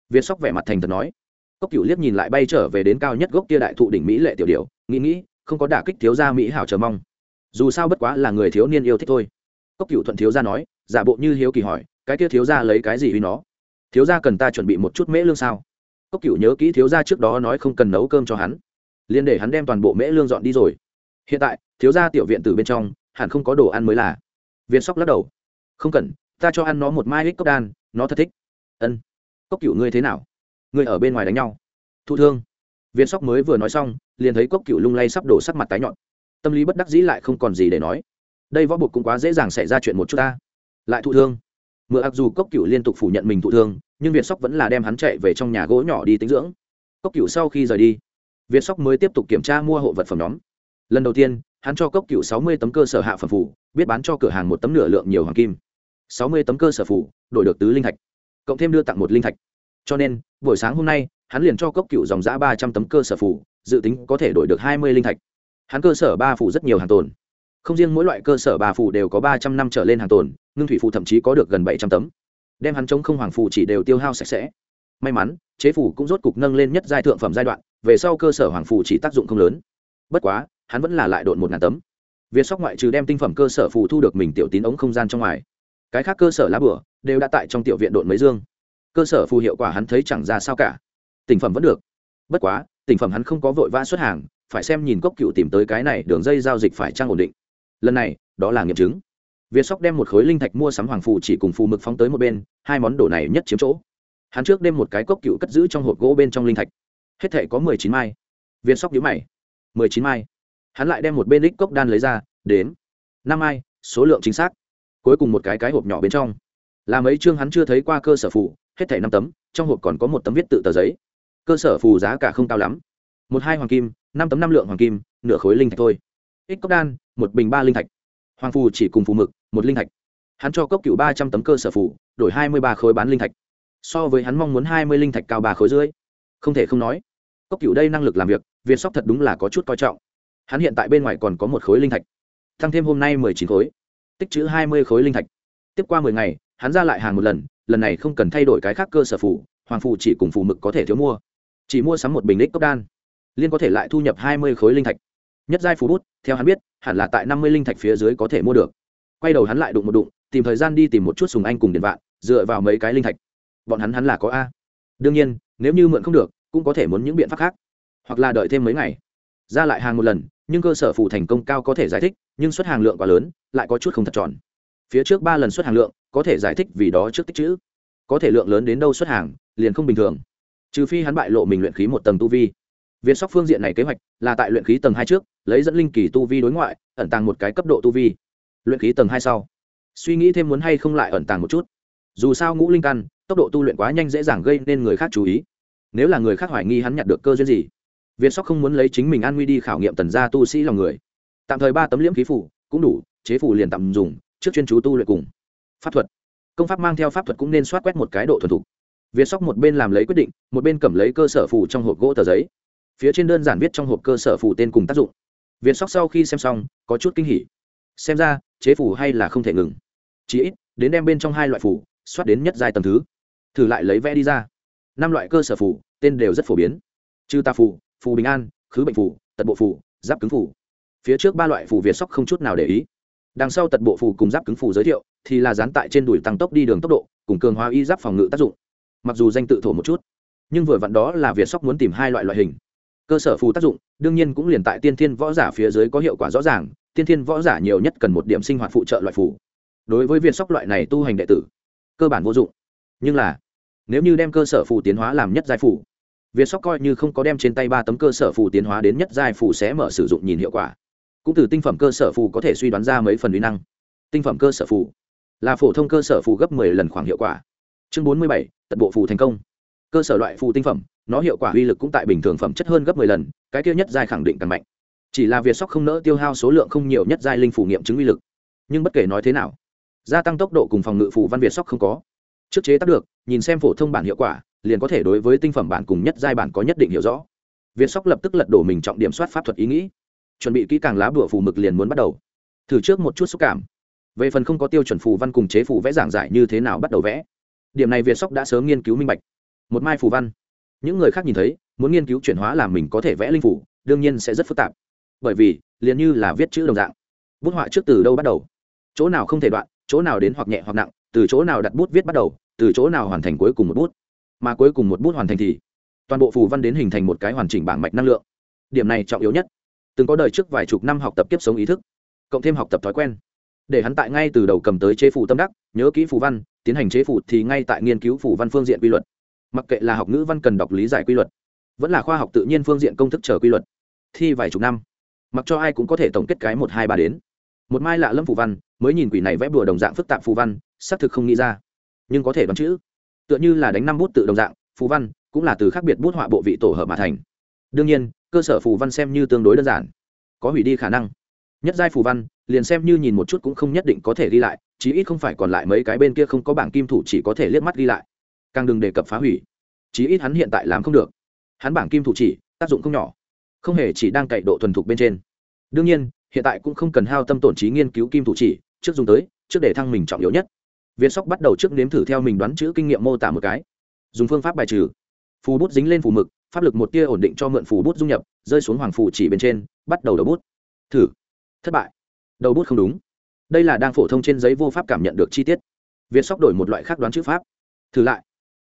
Việt sóc vẻ mặt thành thật nói. Cốc cựu liếc nhìn lại bay trở về đến cao nhất gốc tia đại thụ đỉnh mỹ lệ tiểu điệu nghĩ nghĩ, không có đả kích thiếu gia mỹ hảo chờ mong. Dù sao bất quá là người thiếu niên yêu thích thôi. Cốc cựu thuận thiếu gia nói, giả bộ như hiếu kỳ hỏi, cái kia thiếu gia lấy cái gì vì nó? Thiếu gia cần ta chuẩn bị một chút mễ lương sao? Cốc cựu nhớ kỹ thiếu gia trước đó nói không cần nấu cơm cho hắn. Liền để hắn đem toàn bộ mễ lương dọn đi rồi. Hiện tại, thiếu gia tiểu viện từ bên trong, hẳn không có đồ ăn mới là. Viên sóc lắc đầu. Không cần, ta cho ăn nó một mai ích cốc đan, nó thật thích. Ân. Cốc cựu ngươi thế nào? Ngươi ở bên ngoài đánh nhau. Thụ thương. Viên sóc mới vừa nói xong, liền thấy cốc cựu lung lay sắp đổ sắc mặt tái nhọn. Tâm lý bất đắc dĩ lại không còn gì để nói. Đây võ buộc cũng quá dễ dàng xảy ra chuyện một chút ta. Lại thụ thương. Mượn ặc dù cốc cựu liên tục phủ nhận mình thụ thương nhưng việt sóc vẫn là đem hắn chạy về trong nhà gỗ nhỏ đi tính dưỡng cốc cựu sau khi rời đi việt sóc mới tiếp tục kiểm tra mua hộ vật phẩm nhóm lần đầu tiên hắn cho cốc cựu sáu mươi tấm cơ sở hạ phẩm phủ biết bán cho cửa hàng một tấm nửa lượng nhiều hoàng kim sáu mươi tấm cơ sở phủ đổi được tứ linh thạch cộng thêm đưa tặng một linh thạch cho nên buổi sáng hôm nay hắn liền cho cốc cựu dòng giã ba trăm tấm cơ sở phủ dự tính có thể đổi được hai mươi linh thạch hắn cơ sở ba phủ rất nhiều hàng tồn không riêng mỗi loại cơ sở ba phủ đều có ba trăm năm trở lên hàng tồn ngưng thủy phủ thậm chí có được gần bảy trăm tấm đem hắn chống không hoàng phủ chỉ đều tiêu hao sạch sẽ. May mắn, chế phủ cũng rốt cục nâng lên nhất giai thượng phẩm giai đoạn, về sau cơ sở hoàng phủ chỉ tác dụng không lớn. Bất quá, hắn vẫn là lại độn một ngàn tấm. Việt sóc ngoại trừ đem tinh phẩm cơ sở phù thu được mình tiểu tín ống không gian trong ngoài, cái khác cơ sở lá bửa đều đã tại trong tiểu viện độn mấy dương. Cơ sở phù hiệu quả hắn thấy chẳng ra sao cả. Tỉnh phẩm vẫn được. Bất quá, tỉnh phẩm hắn không có vội vã xuất hàng, phải xem nhìn cốc cựu tìm tới cái này đường dây giao dịch phải trang ổn định. Lần này, đó là nghiệm chứng việt sóc đem một khối linh thạch mua sắm hoàng phù chỉ cùng phù mực phóng tới một bên, hai món đồ này nhất chiếm chỗ. Hắn trước đem một cái cốc cựu cất giữ trong hộp gỗ bên trong linh thạch. Hết thảy có mười chín mai. Việt sóc nhíu mày. Mười chín mai. Hắn lại đem một bên lích cốc đan lấy ra đến năm mai, số lượng chính xác. Cuối cùng một cái cái hộp nhỏ bên trong. Là mấy chương hắn chưa thấy qua cơ sở phù, hết thảy năm tấm, trong hộp còn có một tấm viết tự tờ giấy. Cơ sở phù giá cả không cao lắm. Một hai hoàng kim, năm tấm năm lượng hoàng kim, nửa khối linh thạch thôi. Ích cốc đan, một bình ba linh thạch hoàng phù chỉ cùng phù mực, một linh thạch. Hắn cho cốc cựu ba trăm tấm cơ sở phù, đổi hai mươi ba khối bán linh thạch. So với hắn mong muốn hai mươi linh thạch cao ba khối dưới không thể không nói, cốc cựu đây năng lực làm việc viên sóc thật đúng là có chút coi trọng. Hắn hiện tại bên ngoài còn có một khối linh thạch. Tăng thêm hôm nay mười chín khối. Tích chữ hai mươi khối linh thạch. Tiếp qua mười ngày, hắn ra lại hàng một lần lần này không cần thay đổi cái khác cơ sở phủ hoàng Phù chỉ cùng phù mực có thể thiếu mua. Chỉ mua sắm một bình lít cốc đan. Liên có thể lại thu nhập hai mươi khối linh thạch nhất giai phú bút, theo hắn biết, hẳn là tại năm mươi linh thạch phía dưới có thể mua được. Quay đầu hắn lại đụng một đụng, tìm thời gian đi tìm một chút sùng anh cùng điện vạn, dựa vào mấy cái linh thạch. Bọn hắn hắn là có a. Đương nhiên, nếu như mượn không được, cũng có thể muốn những biện pháp khác. Hoặc là đợi thêm mấy ngày. Ra lại hàng một lần, nhưng cơ sở phụ thành công cao có thể giải thích, nhưng xuất hàng lượng quá lớn, lại có chút không thật tròn. Phía trước ba lần xuất hàng lượng, có thể giải thích vì đó trước tích chữ. Có thể lượng lớn đến đâu xuất hàng, liền không bình thường. Trừ phi hắn bại lộ mình luyện khí một tầng tu vi việt sóc phương diện này kế hoạch là tại luyện khí tầng hai trước, lấy dẫn linh kỳ tu vi đối ngoại, ẩn tàng một cái cấp độ tu vi. Luyện khí tầng hai sau. Suy nghĩ thêm muốn hay không lại ẩn tàng một chút. Dù sao ngũ linh căn, tốc độ tu luyện quá nhanh dễ dàng gây nên người khác chú ý. Nếu là người khác hoài nghi hắn nhặt được cơ duyên gì việt sóc không muốn lấy chính mình an nguy đi khảo nghiệm tần gia tu sĩ lòng người. Tạm thời ba tấm liễm khí phủ, cũng đủ, chế phủ liền tạm dùng, trước chuyên chú tu luyện cùng. Pháp thuật. Công pháp mang theo pháp thuật cũng nên soát quét một cái độ thuần thục. Việt sóc một bên làm lấy quyết định, một bên cầm lấy cơ sở phủ trong hộp gỗ tờ giấy phía trên đơn giản viết trong hộp cơ sở phủ tên cùng tác dụng. Việt sóc sau khi xem xong, có chút kinh hỉ. Xem ra, chế phủ hay là không thể ngừng. Chỉ ít, đến đem bên trong hai loại phủ soát đến nhất giai tầng thứ. Thử lại lấy vẽ đi ra. Năm loại cơ sở phủ tên đều rất phổ biến. Chư ta phủ phù bình an, khứ bệnh phủ tật bộ phủ giáp cứng phủ phía trước ba loại phủ việt sóc không chút nào để ý. Đằng sau tật bộ phủ cùng giáp cứng phủ giới thiệu, thì là dán tại trên đùi tăng tốc đi đường tốc độ, cùng cường hóa y giáp phòng ngự tác dụng. Mặc dù danh tự thổ một chút, nhưng vừa vặn đó là việt sóc muốn tìm hai loại loại hình cơ sở phù tác dụng đương nhiên cũng liền tại tiên thiên võ giả phía dưới có hiệu quả rõ ràng tiên thiên võ giả nhiều nhất cần một điểm sinh hoạt phụ trợ loại phù. Đối với việt sóc loại này tu hành đệ tử cơ bản vô dụng. Nhưng là nếu như đem cơ sở phù tiến hóa làm nhất giai phù việt sóc coi như không có đem trên tay ba tấm cơ sở phù tiến hóa đến nhất giai phù sẽ mở sử dụng nhìn hiệu quả. Cũng từ tinh phẩm cơ sở phù có thể suy đoán ra mấy phần uy năng. Tinh phẩm cơ sở phù là phổ thông cơ sở phù gấp 10 lần khoảng hiệu quả. Chương 47, tận bộ phù thành công. Cơ sở loại phù tinh phẩm nó hiệu quả uy lực cũng tại bình thường phẩm chất hơn gấp 10 lần, cái kia nhất giai khẳng định càng mạnh. Chỉ là việt sóc không nỡ tiêu hao số lượng không nhiều nhất giai linh phủ nghiệm chứng uy lực. Nhưng bất kể nói thế nào, gia tăng tốc độ cùng phòng ngự phù văn việt sóc không có. Trước chế tác được, nhìn xem phổ thông bản hiệu quả, liền có thể đối với tinh phẩm bản cùng nhất giai bản có nhất định hiểu rõ. Việt sóc lập tức lật đổ mình trọng điểm soát pháp thuật ý nghĩ. Chuẩn bị kỹ càng lá bùa phù mực liền muốn bắt đầu. Thử trước một chút xúc cảm. Về phần không có tiêu chuẩn phù văn cùng chế phù vẽ giảng giải như thế nào bắt đầu vẽ. Điểm này việt sóc đã sớm nghiên cứu minh bạch. Một mai phù văn những người khác nhìn thấy, muốn nghiên cứu chuyển hóa làm mình có thể vẽ linh phủ, đương nhiên sẽ rất phức tạp. Bởi vì, liền như là viết chữ đồng dạng. Bút họa trước từ đâu bắt đầu? Chỗ nào không thể đoạn, chỗ nào đến hoặc nhẹ hoặc nặng, từ chỗ nào đặt bút viết bắt đầu, từ chỗ nào hoàn thành cuối cùng một bút. Mà cuối cùng một bút hoàn thành thì, toàn bộ phù văn đến hình thành một cái hoàn chỉnh bảng mạch năng lượng. Điểm này trọng yếu nhất. Từng có đời trước vài chục năm học tập kiếp sống ý thức, cộng thêm học tập thói quen. Để hắn tại ngay từ đầu cầm tới chế phù tâm đắc, nhớ kỹ phù văn, tiến hành chế phù thì ngay tại nghiên cứu phù văn phương diện quy luật mặc kệ là học ngữ văn cần đọc lý giải quy luật, vẫn là khoa học tự nhiên phương diện công thức chờ quy luật, thi vài chục năm, mặc cho ai cũng có thể tổng kết cái một, hai, ba đến. Một mai lạ lâm phù văn, mới nhìn quỷ này vẽ bùa đồng dạng phức tạp phù văn, xác thực không nghĩ ra, nhưng có thể đoán chữ. Tựa như là đánh năm bút tự đồng dạng, phù văn cũng là từ khác biệt bút họa bộ vị tổ hợp mà thành. Đương nhiên, cơ sở phù văn xem như tương đối đơn giản, có hủy đi khả năng. Nhất giai phù văn, liền xem như nhìn một chút cũng không nhất định có thể ghi lại, chí ít không phải còn lại mấy cái bên kia không có bảng kim thủ chỉ có thể liếc mắt ghi lại càng đừng đề cập phá hủy. Chí ít hắn hiện tại làm không được. Hắn bảng kim thủ chỉ, tác dụng không nhỏ. Không hề chỉ đang cậy độ thuần thục bên trên. Đương nhiên, hiện tại cũng không cần hao tâm tổn trí nghiên cứu kim thủ chỉ, trước dùng tới, trước để thăng mình trọng yếu nhất. Viên sóc bắt đầu trước nếm thử theo mình đoán chữ kinh nghiệm mô tả một cái. Dùng phương pháp bài trừ. Phù bút dính lên phù mực, pháp lực một tia ổn định cho mượn phù bút dung nhập, rơi xuống hoàng phù chỉ bên trên, bắt đầu đầu bút. Thử. Thất bại. Đầu bút không đúng. Đây là đang phổ thông trên giấy vô pháp cảm nhận được chi tiết. Viên sóc đổi một loại khác đoán chữ pháp. Thử lại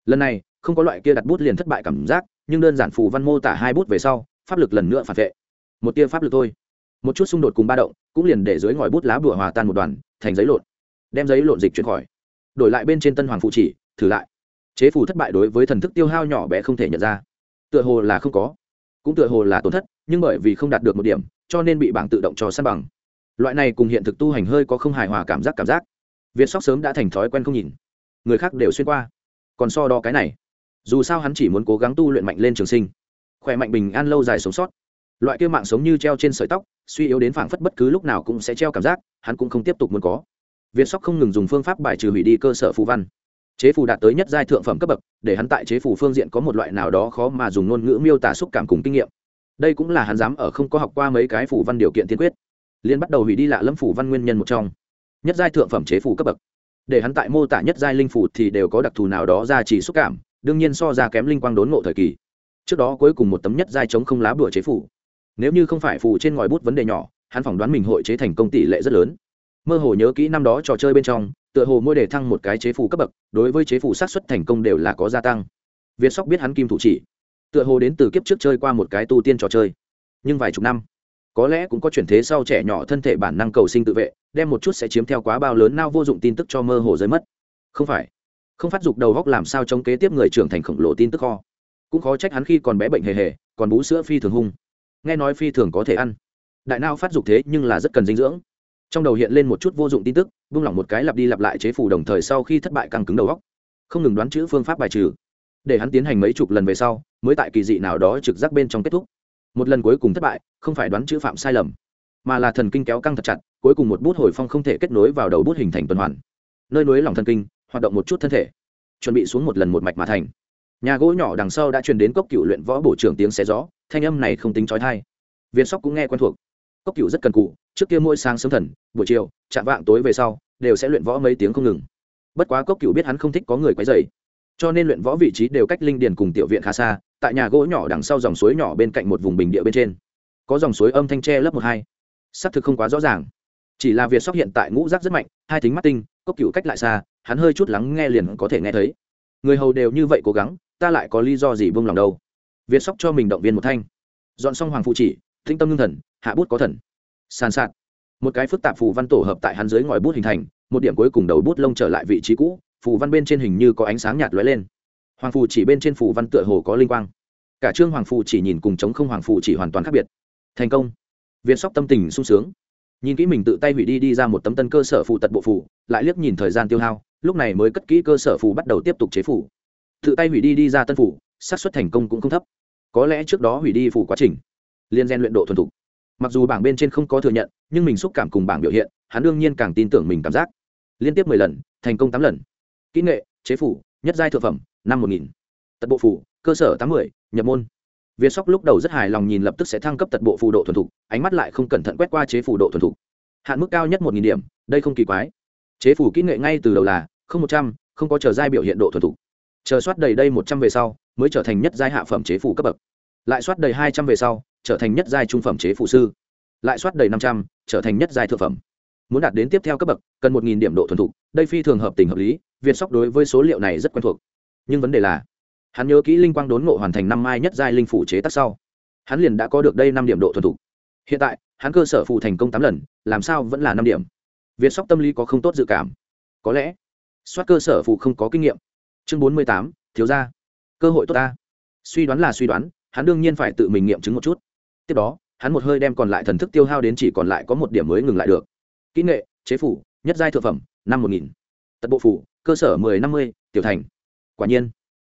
lần này, không có loại kia đặt bút liền thất bại cảm giác, nhưng đơn giản phù văn mô tả hai bút về sau, pháp lực lần nữa phản vệ. Một tia pháp lực thôi. Một chút xung đột cùng ba động, cũng liền để dưới ngòi bút lá bùa hòa tan một đoàn, thành giấy lộn. Đem giấy lộn dịch chuyển khỏi. Đổi lại bên trên tân hoàng phụ chỉ, thử lại. Chế phù thất bại đối với thần thức tiêu hao nhỏ bé không thể nhận ra. Tựa hồ là không có. Cũng tựa hồ là tổn thất, nhưng bởi vì không đạt được một điểm, cho nên bị bảng tự động cho sát bằng. Loại này cùng hiện thực tu hành hơi có không hài hòa cảm giác cảm giác. Việt sóc sớm đã thành thói quen không nhìn. Người khác đều xuyên qua còn so đo cái này. Dù sao hắn chỉ muốn cố gắng tu luyện mạnh lên trường sinh. Khỏe mạnh bình an lâu dài sống sót. Loại kia mạng sống như treo trên sợi tóc, suy yếu đến phảng phất bất cứ lúc nào cũng sẽ treo cảm giác, hắn cũng không tiếp tục muốn có. Việt sóc không ngừng dùng phương pháp bài trừ hủy đi cơ sở phù văn. Chế phù đạt tới nhất giai thượng phẩm cấp bậc, để hắn tại chế phù phương diện có một loại nào đó khó mà dùng ngôn ngữ miêu tả xúc cảm cùng kinh nghiệm. Đây cũng là hắn dám ở không có học qua mấy cái phù văn điều kiện tiên quyết. Liên bắt đầu hủy đi lạ lâm phủ văn nguyên nhân một trong. Nhất giai thượng phẩm chế phù cấp bậc để hắn tại mô tả nhất giai linh phủ thì đều có đặc thù nào đó ra chỉ xúc cảm, đương nhiên so ra kém linh quang đốn ngộ thời kỳ. Trước đó cuối cùng một tấm nhất giai chống không lá bùa chế phủ nếu như không phải phủ trên ngòi bút vấn đề nhỏ, hắn phỏng đoán mình hội chế thành công tỷ lệ rất lớn. Mơ hồ nhớ kỹ năm đó trò chơi bên trong, tựa hồ mỗi đề thăng một cái chế phủ cấp bậc, đối với chế phủ sát xuất thành công đều là có gia tăng. Việt sóc biết hắn kim thủ chỉ. Tựa hồ đến từ kiếp trước chơi qua một cái tu tiên trò chơi. Nhưng vài chục năm có lẽ cũng có chuyển thế sau trẻ nhỏ thân thể bản năng cầu sinh tự vệ, đem một chút sẽ chiếm theo quá bao lớn nao vô dụng tin tức cho mơ hồ rơi mất. Không phải. Không phát dục đầu góc làm sao chống kế tiếp người trưởng thành khổng lồ tin tức kho. Cũng khó trách hắn khi còn bé bệnh hề hề, còn bú sữa phi thường hung. Nghe nói phi thường có thể ăn. Đại nao phát dục thế nhưng là rất cần dinh dưỡng. Trong đầu hiện lên một chút vô dụng tin tức buông lỏng một cái lặp đi lặp lại chế phủ đồng thời sau khi thất bại căng cứng đầu góc. Không ngừng đoán chữ phương pháp bài trừ. Để hắn tiến hành mấy chục lần về sau, mới tại kỳ dị nào đó trực giác bên trong kết thúc một lần cuối cùng thất bại, không phải đoán chữ phạm sai lầm, mà là thần kinh kéo căng thật chặt, cuối cùng một bút hồi phong không thể kết nối vào đầu bút hình thành tuần hoàn. Nơi nối lòng thần kinh, hoạt động một chút thân thể, chuẩn bị xuống một lần một mạch mà thành. Nhà gỗ nhỏ đằng sau đã truyền đến cốc cựu luyện võ bổ trưởng tiếng xé gió, thanh âm này không tính trói thai viên sóc cũng nghe quen thuộc. Cốc cựu rất cần cụ trước kia mỗi sáng sớm thần, buổi chiều, chạm vạng tối về sau, đều sẽ luyện võ mấy tiếng không ngừng. Bất quá cốc cựu biết hắn không thích có người quấy dày cho nên luyện võ vị trí đều cách linh điền cùng tiểu viện khá xa, tại nhà gỗ nhỏ đằng sau dòng suối nhỏ bên cạnh một vùng bình địa bên trên. Có dòng suối âm thanh tre lớp một hai. Xác thực không quá rõ ràng. Chỉ là việc sóc hiện tại ngũ rác rất mạnh, hai tính mắt tinh, cốc cựu cách lại xa, hắn hơi chút lắng nghe liền có thể nghe thấy. Người hầu đều như vậy cố gắng, ta lại có lý do gì buông lòng đâu? Việt sóc cho mình động viên một thanh. Dọn xong hoàng phụ chỉ thinh tâm ngưng thần, hạ bút có thần. Sàn sạt. Một cái phức tạp phù văn tổ hợp tại hắn dưới ngòi bút hình thành, một điểm cuối cùng đầu bút lông trở lại vị trí cũ phù văn bên trên hình như có ánh sáng nhạt lóe lên. Hoàng phù chỉ bên trên phù văn tựa hồ có linh quang. Cả trương hoàng phù chỉ nhìn cùng chống không hoàng phù chỉ hoàn toàn khác biệt. Thành công. Viên sóc tâm tình sung sướng. Nhìn kỹ mình tự tay hủy đi đi ra một tấm tân cơ sở phù tật bộ phù, lại liếc nhìn thời gian tiêu hao, lúc này mới cất kỹ cơ sở phù bắt đầu tiếp tục chế phù. Tự tay hủy đi đi ra tân phù, xác suất thành công cũng không thấp. Có lẽ trước đó hủy đi phù quá trình, liên gen luyện độ thuần thục. Mặc dù bảng bên trên không có thừa nhận, nhưng mình xúc cảm cùng bảng biểu hiện, hắn đương nhiên càng tin tưởng mình cảm giác. Liên tiếp mười lần, thành công tám lần kỹ nghệ, chế phủ, nhất giai thượng phẩm, năm một nghìn. Tật bộ phủ cơ sở tám mươi, nhập môn. Viên sóc lúc đầu rất hài lòng nhìn lập tức sẽ thăng cấp tật bộ phù độ thuần thục, ánh mắt lại không cẩn thận quét qua chế phủ độ thuần thục. Hạn mức cao nhất một nghìn điểm, đây không kỳ quái. Chế phủ kỹ nghệ ngay từ đầu là không một trăm, không có chờ giai biểu hiện độ thuần thục. Chờ soát đầy đây một trăm về sau, mới trở thành nhất giai hạ phẩm chế phủ cấp bậc. Lại soát đầy hai trăm về sau, trở thành nhất giai trung phẩm chế phủ sư. Lại soát đầy năm trăm, trở thành nhất giai thượng phẩm muốn đạt đến tiếp theo cấp bậc, cần một nghìn điểm độ thuần thục, đây phi thường hợp tình hợp lý, việt sóc đối với số liệu này rất quen thuộc. Nhưng vấn đề là, hắn nhớ kỹ linh quang đốn ngộ hoàn thành năm mai nhất giai linh phủ chế tác sau, hắn liền đã có được đây năm điểm độ thuần thục. Hiện tại, hắn cơ sở phụ thành công tám lần, làm sao vẫn là năm điểm? Việt sóc tâm lý có không tốt dự cảm. Có lẽ, soát cơ sở phụ không có kinh nghiệm. Chương bốn mươi tám, thiếu ra cơ hội tốt ta. Suy đoán là suy đoán, hắn đương nhiên phải tự mình nghiệm chứng một chút. Tiếp đó, hắn một hơi đem còn lại thần thức tiêu hao đến chỉ còn lại có một điểm mới ngừng lại được kỹ nghệ, chế phủ, nhất giai thượng phẩm, năm một nghìn. Tật bộ phủ, cơ sở mười năm mươi, tiểu thành. Quả nhiên,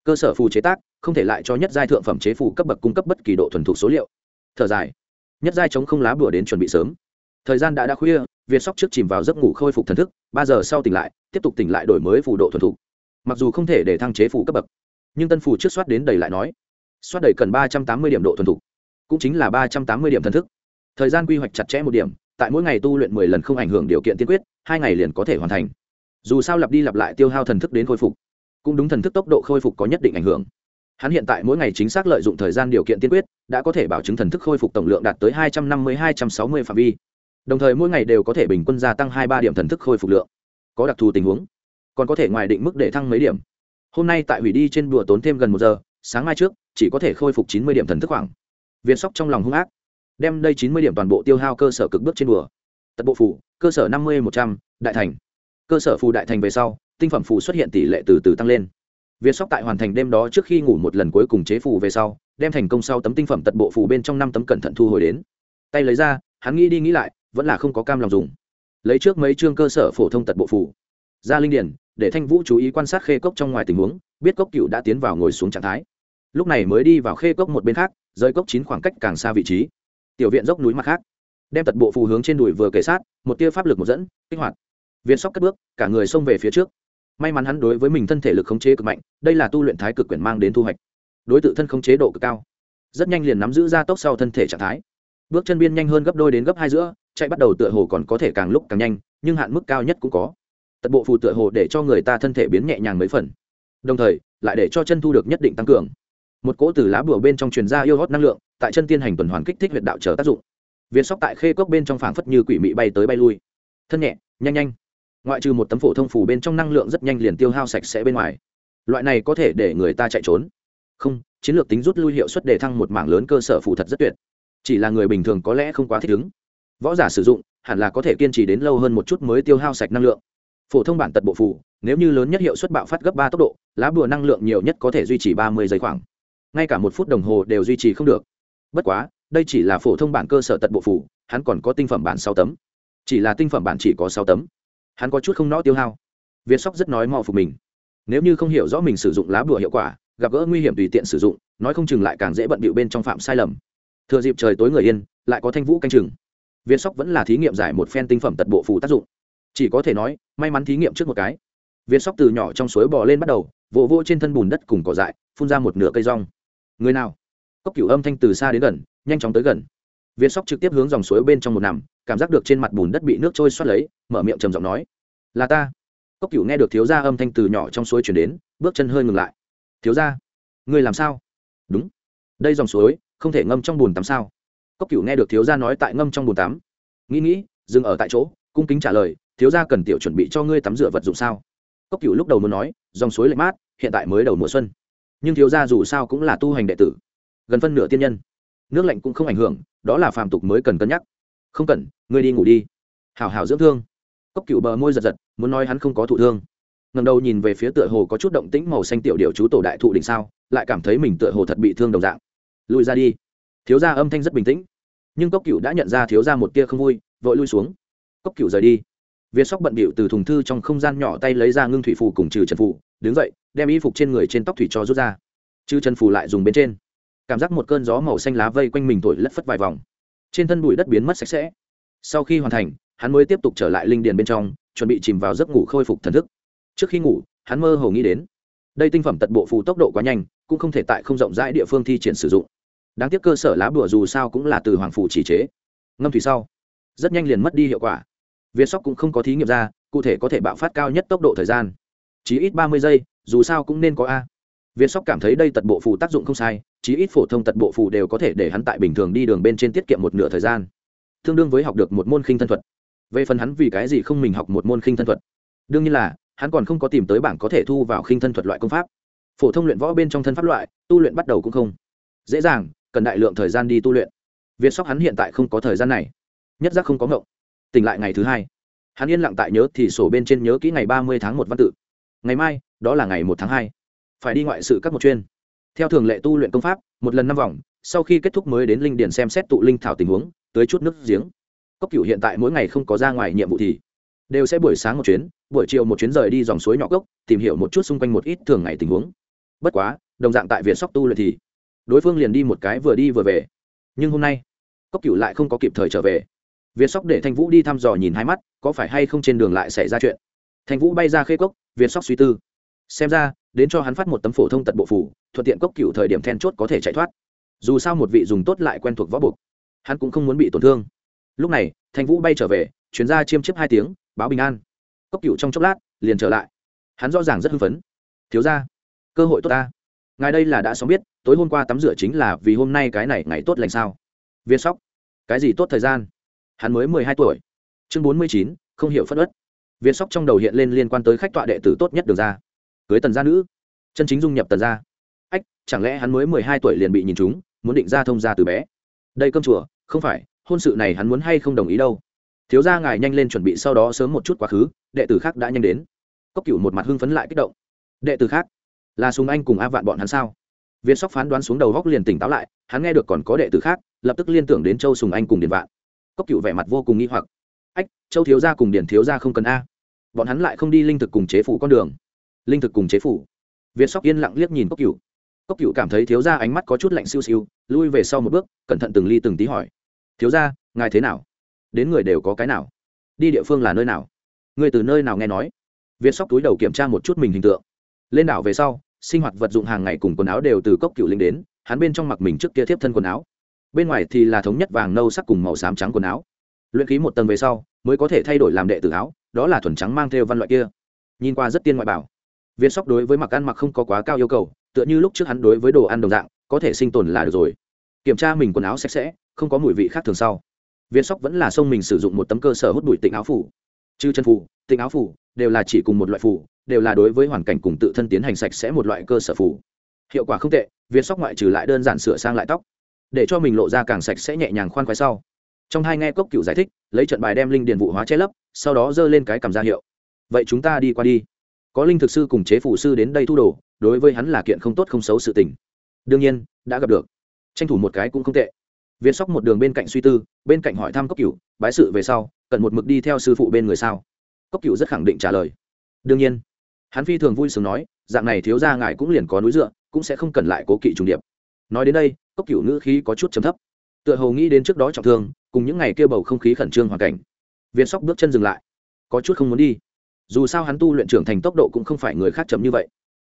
cơ sở phù chế tác không thể lại cho nhất giai thượng phẩm chế phủ cấp bậc cung cấp bất kỳ độ thuần thục số liệu. Thở dài, nhất giai chống không lá bùa đến chuẩn bị sớm. Thời gian đã đã khuya, việt sóc trước chìm vào giấc ngủ khôi phục thần thức, ba giờ sau tỉnh lại, tiếp tục tỉnh lại đổi mới phù độ thuần thục. Mặc dù không thể để thăng chế phủ cấp bậc, nhưng tân phù trước soát đến đầy lại nói, soát đầy cần ba trăm tám mươi điểm độ thuần thục, cũng chính là ba trăm tám mươi điểm thần thức. Thời gian quy hoạch chặt chẽ một điểm tại mỗi ngày tu luyện mười lần không ảnh hưởng điều kiện tiên quyết, hai ngày liền có thể hoàn thành. Dù sao lặp đi lặp lại tiêu hao thần thức đến khôi phục, cũng đúng thần thức tốc độ khôi phục có nhất định ảnh hưởng. Hắn hiện tại mỗi ngày chính xác lợi dụng thời gian điều kiện tiên quyết, đã có thể bảo chứng thần thức khôi phục tổng lượng đạt tới hai trăm năm mươi, hai trăm sáu mươi phạm vi. Đồng thời mỗi ngày đều có thể bình quân gia tăng hai ba điểm thần thức khôi phục lượng. Có đặc thù tình huống, còn có thể ngoài định mức để thăng mấy điểm. Hôm nay tại hủy đi trên đùa tốn thêm gần một giờ, sáng mai trước, chỉ có thể khôi phục chín mươi điểm thần thức khoảng. Viên sóc trong lòng hung ác đem đây chín mươi điểm toàn bộ tiêu hao cơ sở cực bước trên đùa. Tật bộ phủ, cơ sở năm mươi một trăm, đại thành. Cơ sở phù đại thành về sau, tinh phẩm phù xuất hiện tỷ lệ từ từ tăng lên. Việt sóc tại hoàn thành đêm đó trước khi ngủ một lần cuối cùng chế phù về sau, đem thành công sau tấm tinh phẩm tật bộ phù bên trong năm tấm cẩn thận thu hồi đến. Tay lấy ra, hắn nghĩ đi nghĩ lại, vẫn là không có cam lòng dùng. Lấy trước mấy chương cơ sở phổ thông tật bộ phù. Ra linh điển, để thanh vũ chú ý quan sát khê cốc trong ngoài tình huống, biết cốc cựu đã tiến vào ngồi xuống trạng thái. Lúc này mới đi vào khê cốc một bên khác, rời cốc chín khoảng cách càng xa vị trí tiểu viện dốc núi mặt khác, đem tật bộ phù hướng trên đùi vừa kể sát, một tia pháp lực một dẫn, kích hoạt. Viên sóc cất bước, cả người xông về phía trước. May mắn hắn đối với mình thân thể lực khống chế cực mạnh, đây là tu luyện thái cực quyển mang đến thu hoạch. Đối tượng thân khống chế độ cực cao, rất nhanh liền nắm giữ ra tốc sau thân thể trạng thái. Bước chân biên nhanh hơn gấp đôi đến gấp hai giữa, chạy bắt đầu tựa hồ còn có thể càng lúc càng nhanh, nhưng hạn mức cao nhất cũng có. Tật bộ phù tựa hồ để cho người ta thân thể biến nhẹ nhàng mấy phần, đồng thời lại để cho chân thu được nhất định tăng cường một cỗ từ lá bùa bên trong truyền ra yêu hót năng lượng, tại chân tiên hành tuần hoàn kích thích huyệt đạo chờ tác dụng. Viên sóc tại khê cốc bên trong phảng phất như quỷ mị bay tới bay lui. Thân nhẹ, nhanh nhanh. Ngoại trừ một tấm phổ thông phủ bên trong năng lượng rất nhanh liền tiêu hao sạch sẽ bên ngoài. Loại này có thể để người ta chạy trốn. Không, chiến lược tính rút lui hiệu suất để thăng một mảng lớn cơ sở phù thật rất tuyệt. Chỉ là người bình thường có lẽ không quá thích ứng. Võ giả sử dụng, hẳn là có thể kiên trì đến lâu hơn một chút mới tiêu hao sạch năng lượng. Phổ thông bản tật bộ phù, nếu như lớn nhất hiệu suất bạo phát gấp ba tốc độ, lá bùa năng lượng nhiều nhất có thể duy trì ba mươi giây khoảng ngay cả một phút đồng hồ đều duy trì không được. Bất quá, đây chỉ là phổ thông bản cơ sở tật bộ phủ hắn còn có tinh phẩm bản sáu tấm. Chỉ là tinh phẩm bản chỉ có sáu tấm. Hắn có chút không nó tiêu hao. Việt sóc rất nói mò phục mình. Nếu như không hiểu rõ mình sử dụng lá bùa hiệu quả, gặp gỡ nguy hiểm tùy tiện sử dụng, nói không chừng lại càng dễ bận bịu bên trong phạm sai lầm. Thừa dịp trời tối người yên, lại có thanh vũ canh chừng. Viên sóc vẫn là thí nghiệm giải một phen tinh phẩm tật bộ phù tác dụng. Chỉ có thể nói, may mắn thí nghiệm trước một cái. Viên sóc từ nhỏ trong suối bò lên bắt đầu, vỗ vỗ trên thân bùn đất cùng cỏ dại, phun ra một nửa cây rong người nào? Cốc cửu âm thanh từ xa đến gần, nhanh chóng tới gần. Viên sóc trực tiếp hướng dòng suối bên trong một nằm, cảm giác được trên mặt bùn đất bị nước trôi xoát lấy, mở miệng trầm giọng nói, là ta. Cốc cửu nghe được thiếu gia âm thanh từ nhỏ trong suối chuyển đến, bước chân hơi ngừng lại. Thiếu gia, ngươi làm sao? Đúng. Đây dòng suối, không thể ngâm trong bùn tắm sao? Cốc cửu nghe được thiếu gia nói tại ngâm trong bùn tắm. Nghĩ nghĩ, dừng ở tại chỗ, cung kính trả lời, thiếu gia cần tiểu chuẩn bị cho ngươi tắm rửa vật dụng sao? Cốc cửu lúc đầu muốn nói, dòng suối lạnh mát, hiện tại mới đầu mùa xuân nhưng thiếu gia dù sao cũng là tu hành đệ tử, gần phân nửa tiên nhân. Nước lạnh cũng không ảnh hưởng, đó là phàm tục mới cần cân nhắc. Không cần, ngươi đi ngủ đi. Hảo hảo dưỡng thương. Cốc cựu bờ môi giật giật, muốn nói hắn không có thụ thương. Ngầm đầu nhìn về phía tựa hồ có chút động tĩnh màu xanh tiểu điệu chú tổ đại thụ đỉnh sao, lại cảm thấy mình tựa hồ thật bị thương đồng dạng. Lùi ra đi. Thiếu gia âm thanh rất bình tĩnh, nhưng cốc cựu đã nhận ra thiếu gia một tia không vui, vội lui xuống. Cốc cựu rời đi. Viên sóc bận bịu từ thùng thư trong không gian nhỏ tay lấy ra ngưng thủy phù cùng trừ trần phù, đứng dậy, đem y phục trên người trên tóc thủy cho rút ra. Trừ trần phù lại dùng bên trên. Cảm giác một cơn gió màu xanh lá vây quanh mình thổi lất phất vài vòng. Trên thân bụi đất biến mất sạch sẽ. Sau khi hoàn thành, hắn mới tiếp tục trở lại linh điền bên trong, chuẩn bị chìm vào giấc ngủ khôi phục thần thức. Trước khi ngủ, hắn mơ hồ nghĩ đến, đây tinh phẩm tật bộ phù tốc độ quá nhanh, cũng không thể tại không rộng rãi địa phương thi triển sử dụng. Đáng tiếc cơ sở lá bùa dù sao cũng là từ hoàng phủ chỉ chế. Ngâm thủy sau, rất nhanh liền mất đi hiệu quả việt sóc cũng không có thí nghiệm ra, cụ thể có thể bạo phát cao nhất tốc độ thời gian. Chỉ ít ba mươi giây, dù sao cũng nên có a. Việt sóc cảm thấy đây tật bộ phù tác dụng không sai chí ít phổ thông tật bộ phù đều có thể để hắn tại bình thường đi đường bên trên tiết kiệm một nửa thời gian. Tương đương với học được một môn khinh thân thuật. Về phần hắn vì cái gì không mình học một môn khinh thân thuật? Đương nhiên là, hắn còn không có tìm tới bảng có thể thu vào khinh thân thuật loại công pháp. Phổ thông luyện võ bên trong thân pháp loại, tu luyện bắt đầu cũng không dễ dàng, cần đại lượng thời gian đi tu luyện. Việt sóc hắn hiện tại không có thời gian này. Nhất giác không có ngộng tỉnh lại ngày thứ hai. Hắn yên lặng tại nhớ thì sổ bên trên nhớ kỹ ngày ba mươi tháng một văn tự. Ngày mai, đó là ngày một tháng hai. Phải đi ngoại sự các một chuyên. Theo thường lệ tu luyện công pháp, một lần năm vòng, sau khi kết thúc mới đến linh điền xem xét tụ linh thảo tình huống, tới chút nước giếng. Cốc cửu hiện tại mỗi ngày không có ra ngoài nhiệm vụ thì đều sẽ buổi sáng một chuyến, buổi chiều một chuyến rời đi dòng suối nhỏ cốc, tìm hiểu một chút xung quanh một ít thường ngày tình huống. Bất quá, đồng dạng tại việt sóc tu luyện thì đối phương liền đi một cái vừa đi vừa về. Nhưng hôm nay, cốc cửu lại không có kịp thời trở về việt sóc để thanh vũ đi thăm dò nhìn hai mắt, có phải hay không trên đường lại xảy ra chuyện? Thanh vũ bay ra khê cốc, việt sóc suy tư. Xem ra, đến cho hắn phát một tấm phổ thông tật bộ phủ thuận tiện cốc cựu thời điểm then chốt có thể chạy thoát. Dù sao một vị dùng tốt lại quen thuộc võ buộc, hắn cũng không muốn bị tổn thương. Lúc này, thanh vũ bay trở về chuyến ra chiêm chiếp hai tiếng, báo bình an. Cốc cựu trong chốc lát, liền trở lại. Hắn rõ ràng rất hưng phấn. Thiếu ra cơ hội tốt ta. Ngài đây là đã sớm biết, tối hôm qua tắm rửa chính là vì hôm nay cái này ngày tốt lành sao? Viên sóc, cái gì tốt thời gian? Hắn mới mười hai tuổi. Chương bốn mươi chín, không hiểu phất ớt. Viên sóc trong đầu hiện lên liên quan tới khách tọa đệ tử tốt nhất đường ra. Cưới tần gia nữ. Chân chính dung nhập tần gia. Ách, chẳng lẽ hắn mới mười hai tuổi liền bị nhìn chúng, muốn định ra thông gia từ bé? Đây cơm chùa, không phải, hôn sự này hắn muốn hay không đồng ý đâu? Thiếu gia ngài nhanh lên chuẩn bị sau đó sớm một chút quá khứ, đệ tử khác đã nhanh đến. Cốc cựu một mặt hưng phấn lại kích động. Đệ tử khác? Là sùng anh cùng a vạn bọn hắn sao? Viên sóc phán đoán xuống đầu góc liền tỉnh táo lại, hắn nghe được còn có đệ tử khác, lập tức liên tưởng đến châu sùng anh cùng điền vạn cốc cựu vẻ mặt vô cùng nghi hoặc. Ách, châu thiếu gia cùng điền thiếu gia không cần a. Bọn hắn lại không đi linh thực cùng chế phủ con đường. Linh thực cùng chế phủ. Việt sóc yên lặng liếc nhìn cốc cựu. Cốc cựu cảm thấy thiếu gia ánh mắt có chút lạnh siêu siêu, lui về sau một bước, cẩn thận từng ly từng tí hỏi. Thiếu gia, ngài thế nào? Đến người đều có cái nào? Đi địa phương là nơi nào? Người từ nơi nào nghe nói? Việt sóc túi đầu kiểm tra một chút mình hình tượng. Lên đảo về sau, sinh hoạt vật dụng hàng ngày cùng quần áo đều từ cốc cựu linh đến, hắn bên trong mặc mình trước kia tiếp thân quần áo bên ngoài thì là thống nhất vàng nâu sắc cùng màu xám trắng quần áo. Luyện khí một tầng về sau, mới có thể thay đổi làm đệ tử áo, đó là thuần trắng mang theo văn loại kia. Nhìn qua rất tiên ngoại bảo. Việt sóc đối với mặc ăn mặc không có quá cao yêu cầu, tựa như lúc trước hắn đối với đồ ăn đồng dạng, có thể sinh tồn là được rồi. Kiểm tra mình quần áo sạch sẽ, không có mùi vị khác thường sau. Việt sóc vẫn là xông mình sử dụng một tấm cơ sở hút bụi tịnh áo phủ. Chư chân phủ, tịnh áo phủ, đều là chỉ cùng một loại phủ, đều là đối với hoàn cảnh cùng tự thân tiến hành sạch sẽ một loại cơ sở phủ. Hiệu quả không tệ việt sóc ngoại trừ lại đơn giản sửa sang lại tóc để cho mình lộ ra càng sạch sẽ nhẹ nhàng khoan khoái sau. Trong hai nghe cốc cựu giải thích, lấy trận bài đem linh điền vụ hóa che lấp, sau đó giơ lên cái cầm ra hiệu. Vậy chúng ta đi qua đi. Có linh thực sư cùng chế phủ sư đến đây thu đồ, đối với hắn là kiện không tốt không xấu sự tình. Đương nhiên, đã gặp được. Tranh thủ một cái cũng không tệ. Viên sóc một đường bên cạnh suy tư, bên cạnh hỏi thăm cốc cựu bái sự về sau, cần một mực đi theo sư phụ bên người sao? Cốc cựu rất khẳng định trả lời. Đương nhiên. Hắn phi thường vui sướng nói, dạng này thiếu ra ngài cũng liền có núi dựa, cũng sẽ không cần lại cố kỵ trùng điệp nói đến đây, cốc cựu ngữ khí có chút chấm thấp. Tựa hồ nghĩ đến trước đó trọng thương, cùng những ngày kia bầu không khí khẩn trương hoàn cảnh. Việt sóc bước chân dừng lại. Có chút không muốn đi. Dù sao hắn tu luyện trưởng thành tốc độ cũng không phải người khác chậm như vậy.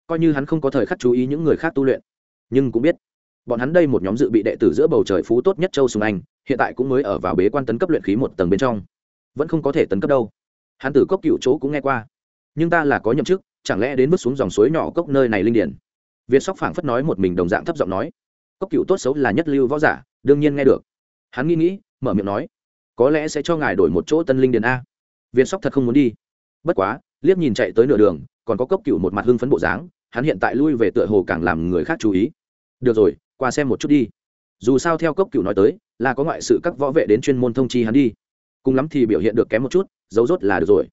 Coi như hắn không có thời khắc chú ý những người khác tu luyện. Nhưng cũng biết, bọn hắn đây một nhóm dự bị đệ tử giữa bầu trời phú tốt nhất châu sùng anh, hiện tại cũng mới ở vào bế quan tấn cấp luyện khí một tầng bên trong. Vẫn không có thể tấn cấp đâu. Hắn tử cốc cựu chỗ cũng nghe qua. Nhưng ta là có nhậm chức, chẳng lẽ đến bước xuống dòng suối nhỏ cốc nơi này linh điển? Việt sóc phảng phất nói một mình đồng dạng thấp giọng nói cốc cựu tốt xấu là nhất lưu võ giả, đương nhiên nghe được. Hắn nghĩ nghĩ, mở miệng nói, có lẽ sẽ cho ngài đổi một chỗ tân linh điền a. Viên sóc thật không muốn đi. Bất quá, liếc nhìn chạy tới nửa đường, còn có cốc cựu một mặt hưng phấn bộ dáng, hắn hiện tại lui về tựa hồ càng làm người khác chú ý. Được rồi, qua xem một chút đi. Dù sao theo cốc cựu nói tới, là có ngoại sự các võ vệ đến chuyên môn thông chi hắn đi. Cùng lắm thì biểu hiện được kém một chút dấu rốt là được rồi.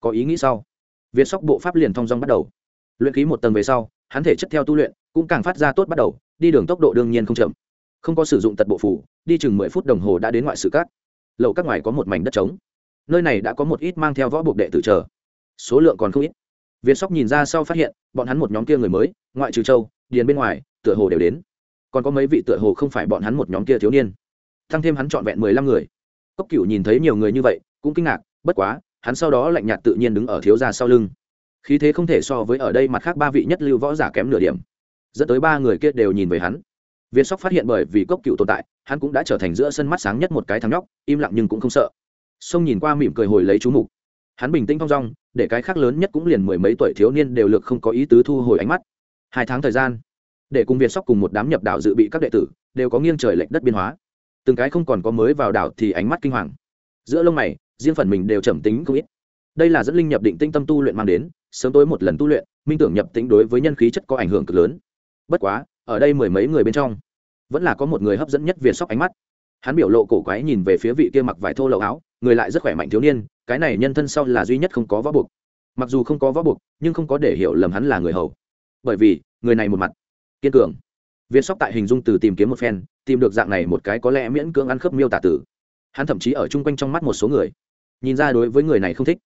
Có ý nghĩ sau, Viên sóc bộ pháp liền thong dong bắt đầu. Luyện khí một tầng về sau, hắn thể chất theo tu luyện cũng càng phát ra tốt bắt đầu đi đường tốc độ đương nhiên không chậm. Không có sử dụng tật bộ phủ đi chừng mười phút đồng hồ đã đến ngoại sự cát. lầu các ngoài có một mảnh đất trống. Nơi này đã có một ít mang theo võ buộc đệ tử chờ. Số lượng còn không ít. Việt sóc nhìn ra sau phát hiện, bọn hắn một nhóm kia người mới, ngoại trừ châu, điền bên ngoài, tựa hồ đều đến. Còn có mấy vị tựa hồ không phải bọn hắn một nhóm kia thiếu niên. Thăng thêm hắn trọn vẹn mười lăm người. Cốc cựu nhìn thấy nhiều người như vậy, cũng kinh ngạc, bất quá, hắn sau đó lạnh nhạt tự nhiên đứng ở thiếu gia sau lưng. Khí thế không thể so với ở đây mặt khác ba vị nhất lưu võ giả kém nửa điểm dẫn tới ba người kia đều nhìn về hắn. Viên sóc phát hiện bởi vì cốc cựu tồn tại, hắn cũng đã trở thành giữa sân mắt sáng nhất một cái thằng nhóc, im lặng nhưng cũng không sợ. Sông nhìn qua mỉm cười hồi lấy chú mục. Hắn bình tĩnh thong dong, để cái khác lớn nhất cũng liền mười mấy tuổi thiếu niên đều lực không có ý tứ thu hồi ánh mắt. Hai tháng thời gian, để cùng việt sóc cùng một đám nhập đảo dự bị các đệ tử, đều có nghiêng trời lệch đất biên hóa. Từng cái không còn có mới vào đảo thì ánh mắt kinh hoàng. Giữa lông mày, riêng phần mình đều trầm tính không ít. Đây là dẫn linh nhập định tinh tâm tu luyện mang đến, sớm tối một lần tu luyện, minh tưởng nhập tính đối với nhân khí chất có ảnh hưởng cực lớn bất quá, ở đây mười mấy người bên trong, vẫn là có một người hấp dẫn nhất việt sóc ánh mắt. Hắn biểu lộ cổ quái nhìn về phía vị kia mặc vải thô lậu áo, người lại rất khỏe mạnh thiếu niên, cái này nhân thân sau là duy nhất không có võ buộc. Mặc dù không có võ buộc, nhưng không có để hiểu lầm hắn là người hầu. Bởi vì, người này một mặt kiên cường. Viên sóc tại hình dung từ tìm kiếm một phen, tìm được dạng này một cái có lẽ miễn cưỡng ăn khớp miêu tả tử. Hắn thậm chí ở chung quanh trong mắt một số người, nhìn ra đối với người này không thích.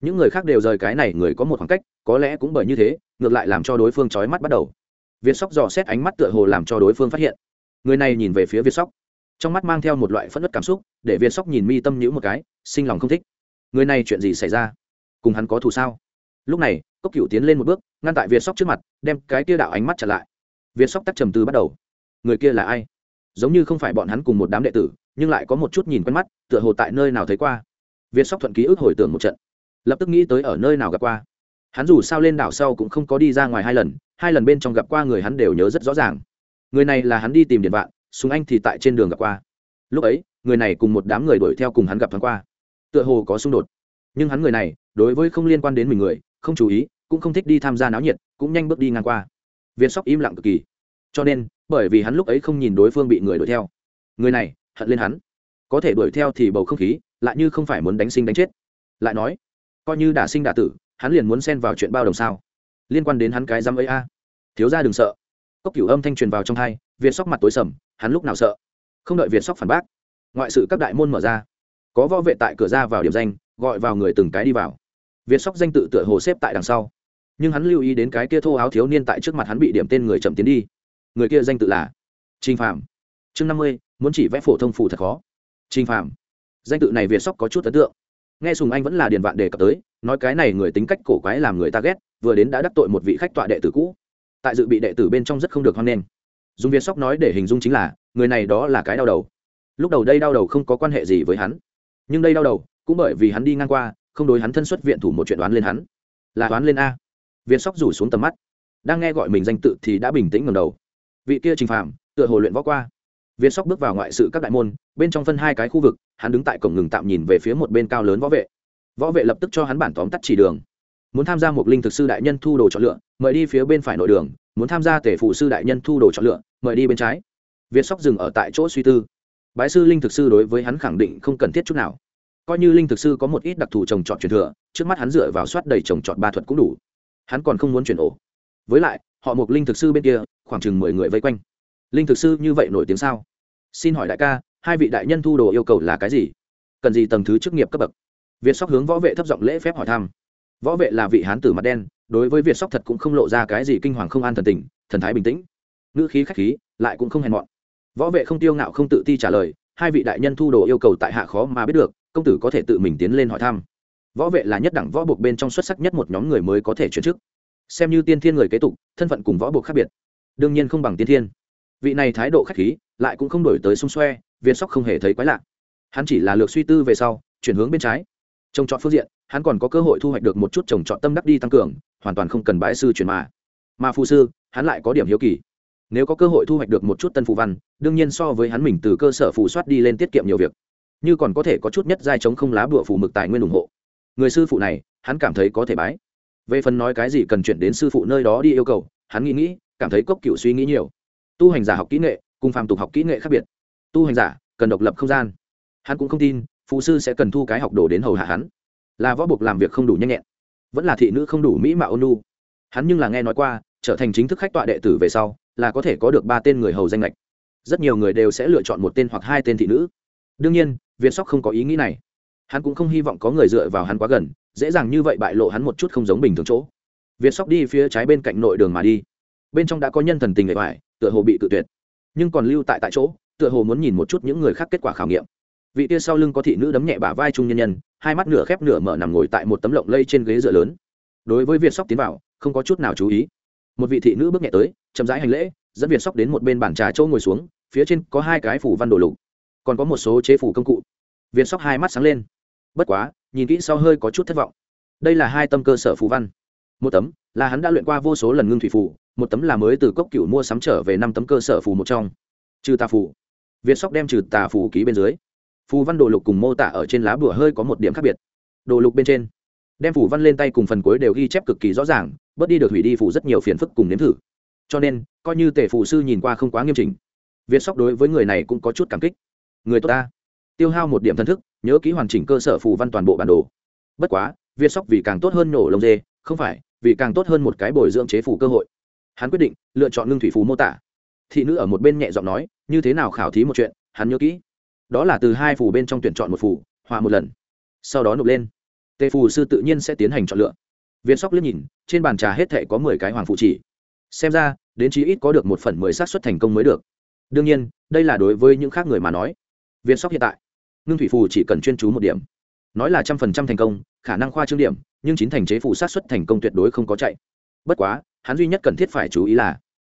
Những người khác đều rời cái này người có một khoảng cách, có lẽ cũng bởi như thế, ngược lại làm cho đối phương trói mắt bắt đầu việt sóc dò xét ánh mắt tựa hồ làm cho đối phương phát hiện. Người này nhìn về phía việt sóc. Trong mắt mang theo một loại phẫn nộ cảm xúc, để việt sóc nhìn mi tâm nhữ một cái, sinh lòng không thích. Người này chuyện gì xảy ra? Cùng hắn có thù sao? Lúc này, cốc cựu tiến lên một bước, ngăn tại việt sóc trước mặt, đem cái kia đạo ánh mắt chặn lại. Việt sóc tắt trầm tư bắt đầu. Người kia là ai? Giống như không phải bọn hắn cùng một đám đệ tử, nhưng lại có một chút nhìn quen mắt, tựa hồ tại nơi nào thấy qua. Việt sóc thuận ký ức hồi tưởng một trận. Lập tức nghĩ tới ở nơi nào gặp qua hắn dù sao lên đảo sau cũng không có đi ra ngoài hai lần hai lần bên trong gặp qua người hắn đều nhớ rất rõ ràng. Người này là hắn đi tìm điện vạn, súng anh thì tại trên đường gặp qua. Lúc ấy, người này cùng một đám người đuổi theo cùng hắn gặp thoáng qua. Tựa hồ có xung đột. Nhưng hắn người này, đối với không liên quan đến mình người, không chú ý, cũng không thích đi tham gia náo nhiệt, cũng nhanh bước đi ngang qua. Việt sóc im lặng cực kỳ. Cho nên, bởi vì hắn lúc ấy không nhìn đối phương bị người đuổi theo. Người này, hận lên hắn. Có thể đuổi theo thì bầu không khí, lại như không phải muốn đánh sinh đánh chết. Lại nói, coi như đả sinh đả tử hắn liền muốn xen vào chuyện bao đồng sao? Liên quan đến hắn cái dám ấy a. Thiếu ra đừng sợ. Cốc cửu âm thanh truyền vào trong hai việt sóc mặt tối sầm, hắn lúc nào sợ? Không đợi việt sóc phản bác, ngoại sự các đại môn mở ra. Có võ vệ tại cửa ra vào điểm danh, gọi vào người từng cái đi vào. Việt sóc danh tự tựa hồ xếp tại đằng sau. Nhưng hắn lưu ý đến cái kia thô áo thiếu niên tại trước mặt hắn bị điểm tên người chậm tiến đi. Người kia danh tự là trinh phạm chương năm mươi, muốn chỉ vẽ phổ thông phù thật khó. Trinh phạm danh tự này việt sóc có chút ấn tượng nghe sùng anh vẫn là điền vạn đề cập tới, nói cái này người tính cách cổ quái làm người ta ghét, vừa đến đã đắc tội một vị khách tọa đệ tử cũ. Tại dự bị đệ tử bên trong rất không được hoan nghênh. Dùng việt sóc nói để hình dung chính là, người này đó là cái đau đầu. Lúc đầu đây đau đầu không có quan hệ gì với hắn. Nhưng đây đau đầu, cũng bởi vì hắn đi ngang qua, không đối hắn thân xuất viện thủ một chuyện đoán lên hắn. Là đoán lên a. Việt sóc rủ xuống tầm mắt. Đang nghe gọi mình danh tự thì đã bình tĩnh ngầm đầu. Vị kia trình phạm tựa hồ luyện võ qua việt sóc bước vào ngoại sự các đại môn, bên trong phân hai cái khu vực, hắn đứng tại cổng ngừng tạm nhìn về phía một bên cao lớn võ vệ. Võ vệ lập tức cho hắn bản tóm tắt chỉ đường. Muốn tham gia một linh thực sư đại nhân thu đồ chọn lựa, mời đi phía bên phải nội đường. Muốn tham gia tể phụ sư đại nhân thu đồ chọn lựa, mời đi bên trái. Việt sóc dừng ở tại chỗ suy tư. Bái sư linh thực sư đối với hắn khẳng định không cần thiết chút nào. Coi như linh thực sư có một ít đặc thù trồng trọt truyền thừa, trước mắt hắn dựa vào soát đầy trồng trọt ba thuật cũng đủ. Hắn còn không muốn chuyển ổ. Với lại, họ một linh thực sư bên kia, khoảng chừng mười người vây quanh linh thực sư như vậy nổi tiếng sao? Xin hỏi đại ca, hai vị đại nhân thu đồ yêu cầu là cái gì? Cần gì tầng thứ chức nghiệp cấp bậc? Việt sóc hướng võ vệ thấp giọng lễ phép hỏi thăm. Võ vệ là vị hán tử mặt đen, đối với việt sóc thật cũng không lộ ra cái gì kinh hoàng không an thần tình, thần thái bình tĩnh. Ngữ khí khách khí, lại cũng không hèn mọn. Võ vệ không tiêu ngạo không tự ti trả lời, hai vị đại nhân thu đồ yêu cầu tại hạ khó mà biết được, công tử có thể tự mình tiến lên hỏi thăm. Võ vệ là nhất đẳng võ buộc bên trong xuất sắc nhất một nhóm người mới có thể chuyển chức. Xem như tiên thiên người kế tục, thân phận cùng võ buộc khác biệt. Đương nhiên không bằng tiên thiên vị này thái độ khách khí, lại cũng không đổi tới xung xoe, viên sóc không hề thấy quái lạ. Hắn chỉ là lược suy tư về sau, chuyển hướng bên trái. Trồng trọt phương diện, hắn còn có cơ hội thu hoạch được một chút trồng trọt tâm đắc đi tăng cường, hoàn toàn không cần bãi sư chuyển mà. Mà phù sư, hắn lại có điểm hiếu kỳ. Nếu có cơ hội thu hoạch được một chút tân phù văn, đương nhiên so với hắn mình từ cơ sở phù soát đi lên tiết kiệm nhiều việc. Như còn có thể có chút nhất giai chống không lá bụa phù mực tài nguyên ủng hộ. Người sư phụ này, hắn cảm thấy có thể bái. Về phần nói cái gì cần chuyển đến sư phụ nơi đó đi yêu cầu, hắn nghĩ nghĩ, cảm thấy cốc cựu suy nghĩ nhiều tu hành giả học kỹ nghệ cùng phàm tục học kỹ nghệ khác biệt. Tu hành giả cần độc lập không gian. Hắn cũng không tin phụ sư sẽ cần thu cái học đồ đến hầu hạ hắn. Là võ buộc làm việc không đủ nhanh nhẹn, vẫn là thị nữ không đủ mỹ mạo ôn hắn nhưng là nghe nói qua, trở thành chính thức khách tọa đệ tử về sau, là có thể có được ba tên người hầu danh lệch rất nhiều người đều sẽ lựa chọn một tên hoặc hai tên thị nữ. Đương nhiên, việt sóc không có ý nghĩ này. Hắn cũng không hy vọng có người dựa vào hắn quá gần, dễ dàng như vậy bại lộ hắn một chút không giống bình thường chỗ. Việt sóc đi phía trái bên cạnh nội đường mà đi. Bên trong đã có nhân thần tình nghệ hoài tựa hồ bị tự tuyệt. Nhưng còn lưu tại tại chỗ, tựa hồ muốn nhìn một chút những người khác kết quả khảo nghiệm. Vị kia sau lưng có thị nữ đấm nhẹ bả vai trung nhân nhân, hai mắt nửa khép nửa mở nằm ngồi tại một tấm lộng lây trên ghế dựa lớn. Đối với việt sóc tiến vào, không có chút nào chú ý. Một vị thị nữ bước nhẹ tới, chậm rãi hành lễ, dẫn việt sóc đến một bên bàn trà châu ngồi xuống, phía trên có hai cái phủ văn đồ lục, còn có một số chế phủ công cụ. Việt sóc hai mắt sáng lên. Bất quá, nhìn kỹ sau hơi có chút thất vọng. Đây là hai tâm cơ sở phù văn. Một tấm là hắn đã luyện qua vô số lần ngưng thủy phủ một tấm là mới từ cốc cựu mua sắm trở về năm tấm cơ sở phù một trong. Trừ tà phù, việt sóc đem trừ tà phù ký bên dưới. Phù văn đồ lục cùng mô tả ở trên lá bửa hơi có một điểm khác biệt. Đồ lục bên trên, đem phù văn lên tay cùng phần cuối đều ghi chép cực kỳ rõ ràng, bớt đi được hủy đi phù rất nhiều phiền phức cùng nếm thử. Cho nên, coi như tể phù sư nhìn qua không quá nghiêm chỉnh, việt sóc đối với người này cũng có chút cảm kích. Người tốt ta. Tiêu hao một điểm thân thức, nhớ kỹ hoàn chỉnh cơ sở phù văn toàn bộ bản đồ. Bất quá, việt sóc vì càng tốt hơn nổ lông dê, không phải, vì càng tốt hơn một cái bồi dưỡng chế phù cơ hội hắn quyết định lựa chọn ngưng thủy phù mô tả. Thị nữ ở một bên nhẹ giọng nói, như thế nào khảo thí một chuyện, hắn nhớ kỹ. Đó là từ hai phù bên trong tuyển chọn một phù hòa một lần. Sau đó nộp lên. Tề phù sư tự nhiên sẽ tiến hành chọn lựa. Viên sóc liếc nhìn, trên bàn trà hết thệ có mười cái hoàng phụ chỉ. Xem ra, đến chí ít có được một phần mười xác suất thành công mới được. Đương nhiên, đây là đối với những khác người mà nói. Viên sóc hiện tại, ngưng thủy phù chỉ cần chuyên chú một điểm. Nói là trăm phần trăm thành công, khả năng khoa trương điểm, nhưng chín thành chế phù sát xuất thành công tuyệt đối không có chạy. Bất quá hắn duy nhất cần thiết phải chú ý là,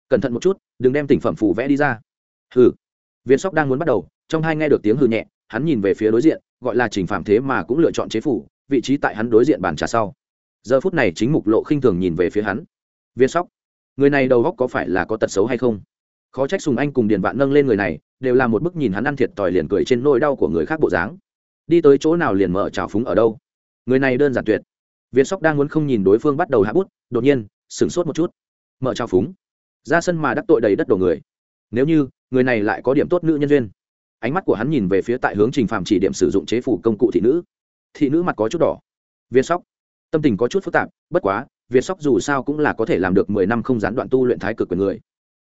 cẩn thận một chút, đừng đem tỉnh phẩm phù vẽ đi ra. Hừ. Viên sóc đang muốn bắt đầu, trong hai nghe được tiếng hừ nhẹ, hắn nhìn về phía đối diện, gọi là trình phạm thế mà cũng lựa chọn chế phủ, vị trí tại hắn đối diện bàn trà sau. Giờ phút này chính mục lộ khinh thường nhìn về phía hắn. Viên sóc, người này đầu góc có phải là có tật xấu hay không? Khó trách sùng anh cùng điền vạn nâng lên người này, đều là một bức nhìn hắn ăn thiệt tỏi liền cười trên nỗi đau của người khác bộ dáng. Đi tới chỗ nào liền mở trào phúng ở đâu? Người này đơn giản tuyệt. Viên sóc đang muốn không nhìn đối phương bắt đầu hạ bút, đột nhiên sửng sốt một chút. Mở trao phúng. Ra sân mà đắc tội đầy đất đổ người. Nếu như, người này lại có điểm tốt nữ nhân duyên. Ánh mắt của hắn nhìn về phía tại hướng trình phạm chỉ điểm sử dụng chế phủ công cụ thị nữ. Thị nữ mặt có chút đỏ. Việt sóc. Tâm tình có chút phức tạp, bất quá việt sóc dù sao cũng là có thể làm được mười năm không gián đoạn tu luyện thái cực quyền người.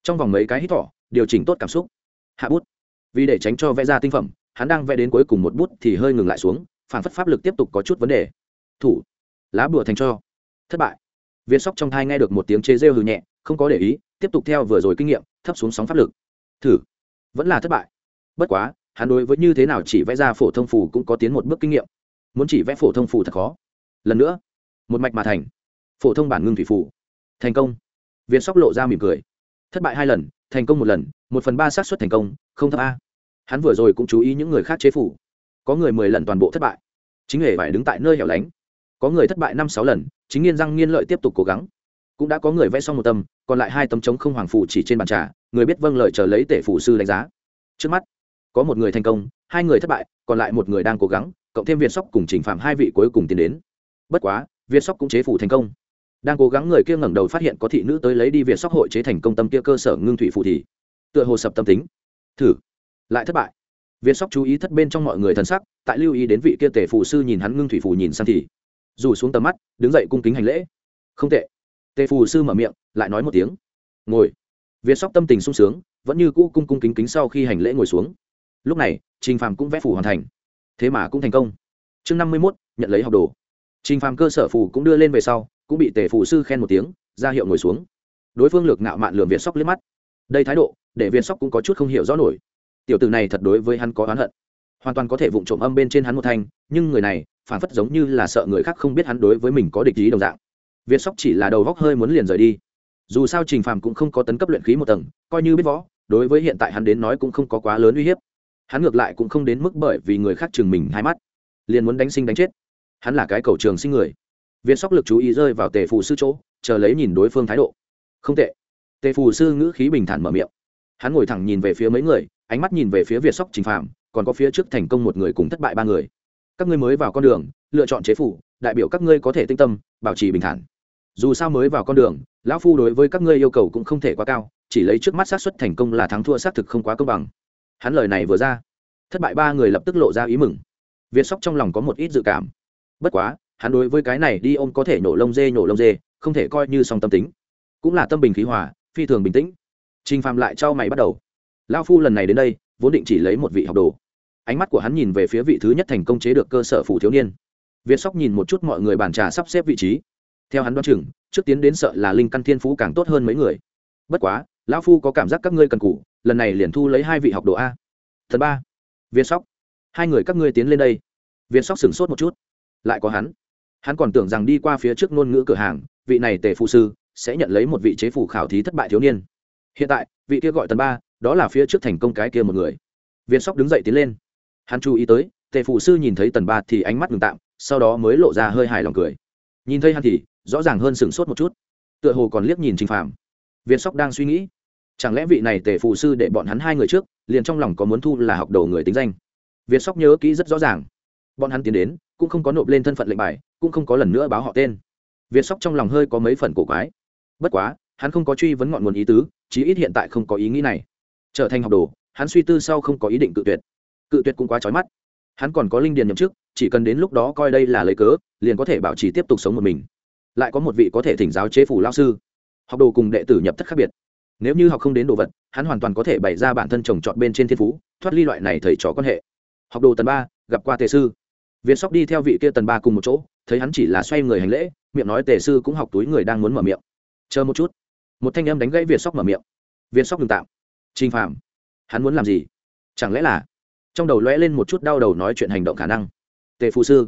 Trong vòng mấy cái hít thỏ điều chỉnh tốt cảm xúc. Hạ bút. Vì để tránh cho vẽ ra tinh phẩm, hắn đang vẽ đến cuối cùng một bút thì hơi ngừng lại xuống, phản phất pháp lực tiếp tục có chút vấn đề. Thủ. Lá bùa thành cho. Thất bại. Viên sóc trong thai nghe được một tiếng chế rêu hừ nhẹ, không có để ý, tiếp tục theo vừa rồi kinh nghiệm, thấp xuống sóng pháp lực. Thử. Vẫn là thất bại. Bất quá, hắn đối với như thế nào chỉ vẽ ra phổ thông phù cũng có tiến một bước kinh nghiệm. Muốn chỉ vẽ phổ thông phù thật khó. Lần nữa, một mạch mà thành. Phổ thông bản ngưng thủy phù. Thành công. Viên sóc lộ ra mỉm cười. Thất bại hai lần, thành công một lần, một phần ba xác suất thành công, không thấp a. Hắn vừa rồi cũng chú ý những người khác chế phủ có người mười lần toàn bộ thất bại. Chính hề phải đứng tại nơi hẻo lánh. Có người thất bại năm sáu lần chính nghiên răng nghiên lợi tiếp tục cố gắng. Cũng đã có người vẽ xong một tâm còn lại hai tấm chống không hoàng phủ chỉ trên bàn trà, người biết vâng lời chờ lấy tể phủ sư đánh giá. Trước mắt, có một người thành công, hai người thất bại, còn lại một người đang cố gắng, cộng thêm việt sóc cùng trình phạm hai vị cuối cùng tiến đến. Bất quá, việt sóc cũng chế phủ thành công. Đang cố gắng người kia ngẩng đầu phát hiện có thị nữ tới lấy đi việt sóc hội chế thành công tâm kia cơ sở ngưng thủy phụ thì, tựa hồ sập tâm tính. Thử, lại thất bại. Việt sóc chú ý thất bên trong mọi người thân sắc, tại lưu ý đến vị kia tể phù sư nhìn hắn ngưng thủy phù nhìn sang thì rủ xuống tầm mắt, đứng dậy cung kính hành lễ. Không tệ. Tề phù sư mở miệng, lại nói một tiếng. Ngồi. Việt sóc tâm tình sung sướng, vẫn như cũ cung cung kính kính sau khi hành lễ ngồi xuống. Lúc này, trình phàm cũng vẽ phù hoàn thành. Thế mà cũng thành công. Chương năm mươi mốt, nhận lấy học đồ. Trình phàm cơ sở phù cũng đưa lên về sau, cũng bị tề phù sư khen một tiếng, ra hiệu ngồi xuống. Đối phương lược ngạo mạn lường việt sóc liếc mắt. Đây thái độ, để Viên sóc cũng có chút không hiểu rõ nổi. Tiểu tử này thật đối với hắn có oán hận. Hoàn toàn có thể vụng trộm âm bên trên hắn một thanh, nhưng người này phản phất giống như là sợ người khác không biết hắn đối với mình có địch ý đồng dạng. Việt sóc chỉ là đầu góc hơi muốn liền rời đi. Dù sao trình phàm cũng không có tấn cấp luyện khí một tầng, coi như biết võ, đối với hiện tại hắn đến nói cũng không có quá lớn uy hiếp. Hắn ngược lại cũng không đến mức bởi vì người khác chừng mình hai mắt, liền muốn đánh sinh đánh chết. Hắn là cái cầu trường sinh người. Viên sóc lực chú ý rơi vào tề phù sư chỗ, chờ lấy nhìn đối phương thái độ. Không tệ. Tề phù sư ngữ khí bình thản mở miệng. Hắn ngồi thẳng nhìn về phía mấy người, ánh mắt nhìn về phía việt sóc trình phạm còn có phía trước thành công một người cùng thất bại ba người các ngươi mới vào con đường, lựa chọn chế phủ, đại biểu các ngươi có thể tinh tâm, bảo trì bình thản. Dù sao mới vào con đường, lão phu đối với các ngươi yêu cầu cũng không thể quá cao, chỉ lấy trước mắt xác suất thành công là thắng thua xác thực không quá công bằng. Hắn lời này vừa ra, thất bại ba người lập tức lộ ra ý mừng. Việt sóc trong lòng có một ít dự cảm. Bất quá, hắn đối với cái này đi ôm có thể nổ lông dê nổ lông dê, không thể coi như song tâm tính. Cũng là tâm bình khí hòa, phi thường bình tĩnh. Trình phàm lại cho mày bắt đầu. Lao phu lần này đến đây, vốn định chỉ lấy một vị học đồ ánh mắt của hắn nhìn về phía vị thứ nhất thành công chế được cơ sở phủ thiếu niên. Việt sóc nhìn một chút mọi người bàn trà sắp xếp vị trí. Theo hắn đoán chừng, trước tiến đến sợ là linh căn thiên phú càng tốt hơn mấy người. Bất quá, lão phu có cảm giác các ngươi cần cũ lần này liền thu lấy hai vị học đồ a. Thần ba. Việt sóc. Hai người các ngươi tiến lên đây. Việt sóc sửng sốt một chút. Lại có hắn. Hắn còn tưởng rằng đi qua phía trước ngôn ngữ cửa hàng, vị này tề phụ sư sẽ nhận lấy một vị chế phủ khảo thí thất bại thiếu niên. Hiện tại, vị kia gọi tần ba, đó là phía trước thành công cái kia một người. Viên sóc đứng dậy tiến lên hắn chú ý tới, tề phụ sư nhìn thấy tần ba thì ánh mắt ngừng tạm, sau đó mới lộ ra hơi hài lòng cười. Nhìn thấy hắn thì, rõ ràng hơn sửng sốt một chút. Tựa hồ còn liếc nhìn trình phạm viên sóc đang suy nghĩ, chẳng lẽ vị này tề phụ sư để bọn hắn hai người trước, liền trong lòng có muốn thu là học đầu người tính danh? Viên sóc nhớ kỹ rất rõ ràng. Bọn hắn tiến đến, cũng không có nộp lên thân phận lệnh bài, cũng không có lần nữa báo họ tên. Viên sóc trong lòng hơi có mấy phần cổ quái. Bất quá, hắn không có truy vấn ngọn nguồn ý tứ, chí ít hiện tại không có ý nghĩ này. Trở thành học đồ, hắn suy tư sau không có ý định cự tuyệt cự tuyệt cũng quá trói mắt. Hắn còn có linh điền nhậm chức, chỉ cần đến lúc đó coi đây là lấy cớ, liền có thể bảo trì tiếp tục sống một mình. Lại có một vị có thể thỉnh giáo chế phủ lao sư. Học đồ cùng đệ tử nhập thất khác biệt. Nếu như học không đến đồ vật, hắn hoàn toàn có thể bày ra bản thân trồng trọt bên trên thiên phú, thoát ly loại này thầy trò quan hệ. Học đồ tần ba, gặp qua tề sư. Việt sóc đi theo vị kia tần ba cùng một chỗ, thấy hắn chỉ là xoay người hành lễ, miệng nói tề sư cũng học túi người đang muốn mở miệng. Chờ một chút. Một thanh âm đánh gãy việt sóc mở miệng. Việt sóc ngừng tạm. Trinh phạm hắn muốn làm gì? Chẳng lẽ là trong đầu lóe lên một chút đau đầu nói chuyện hành động khả năng. Tề phụ sư,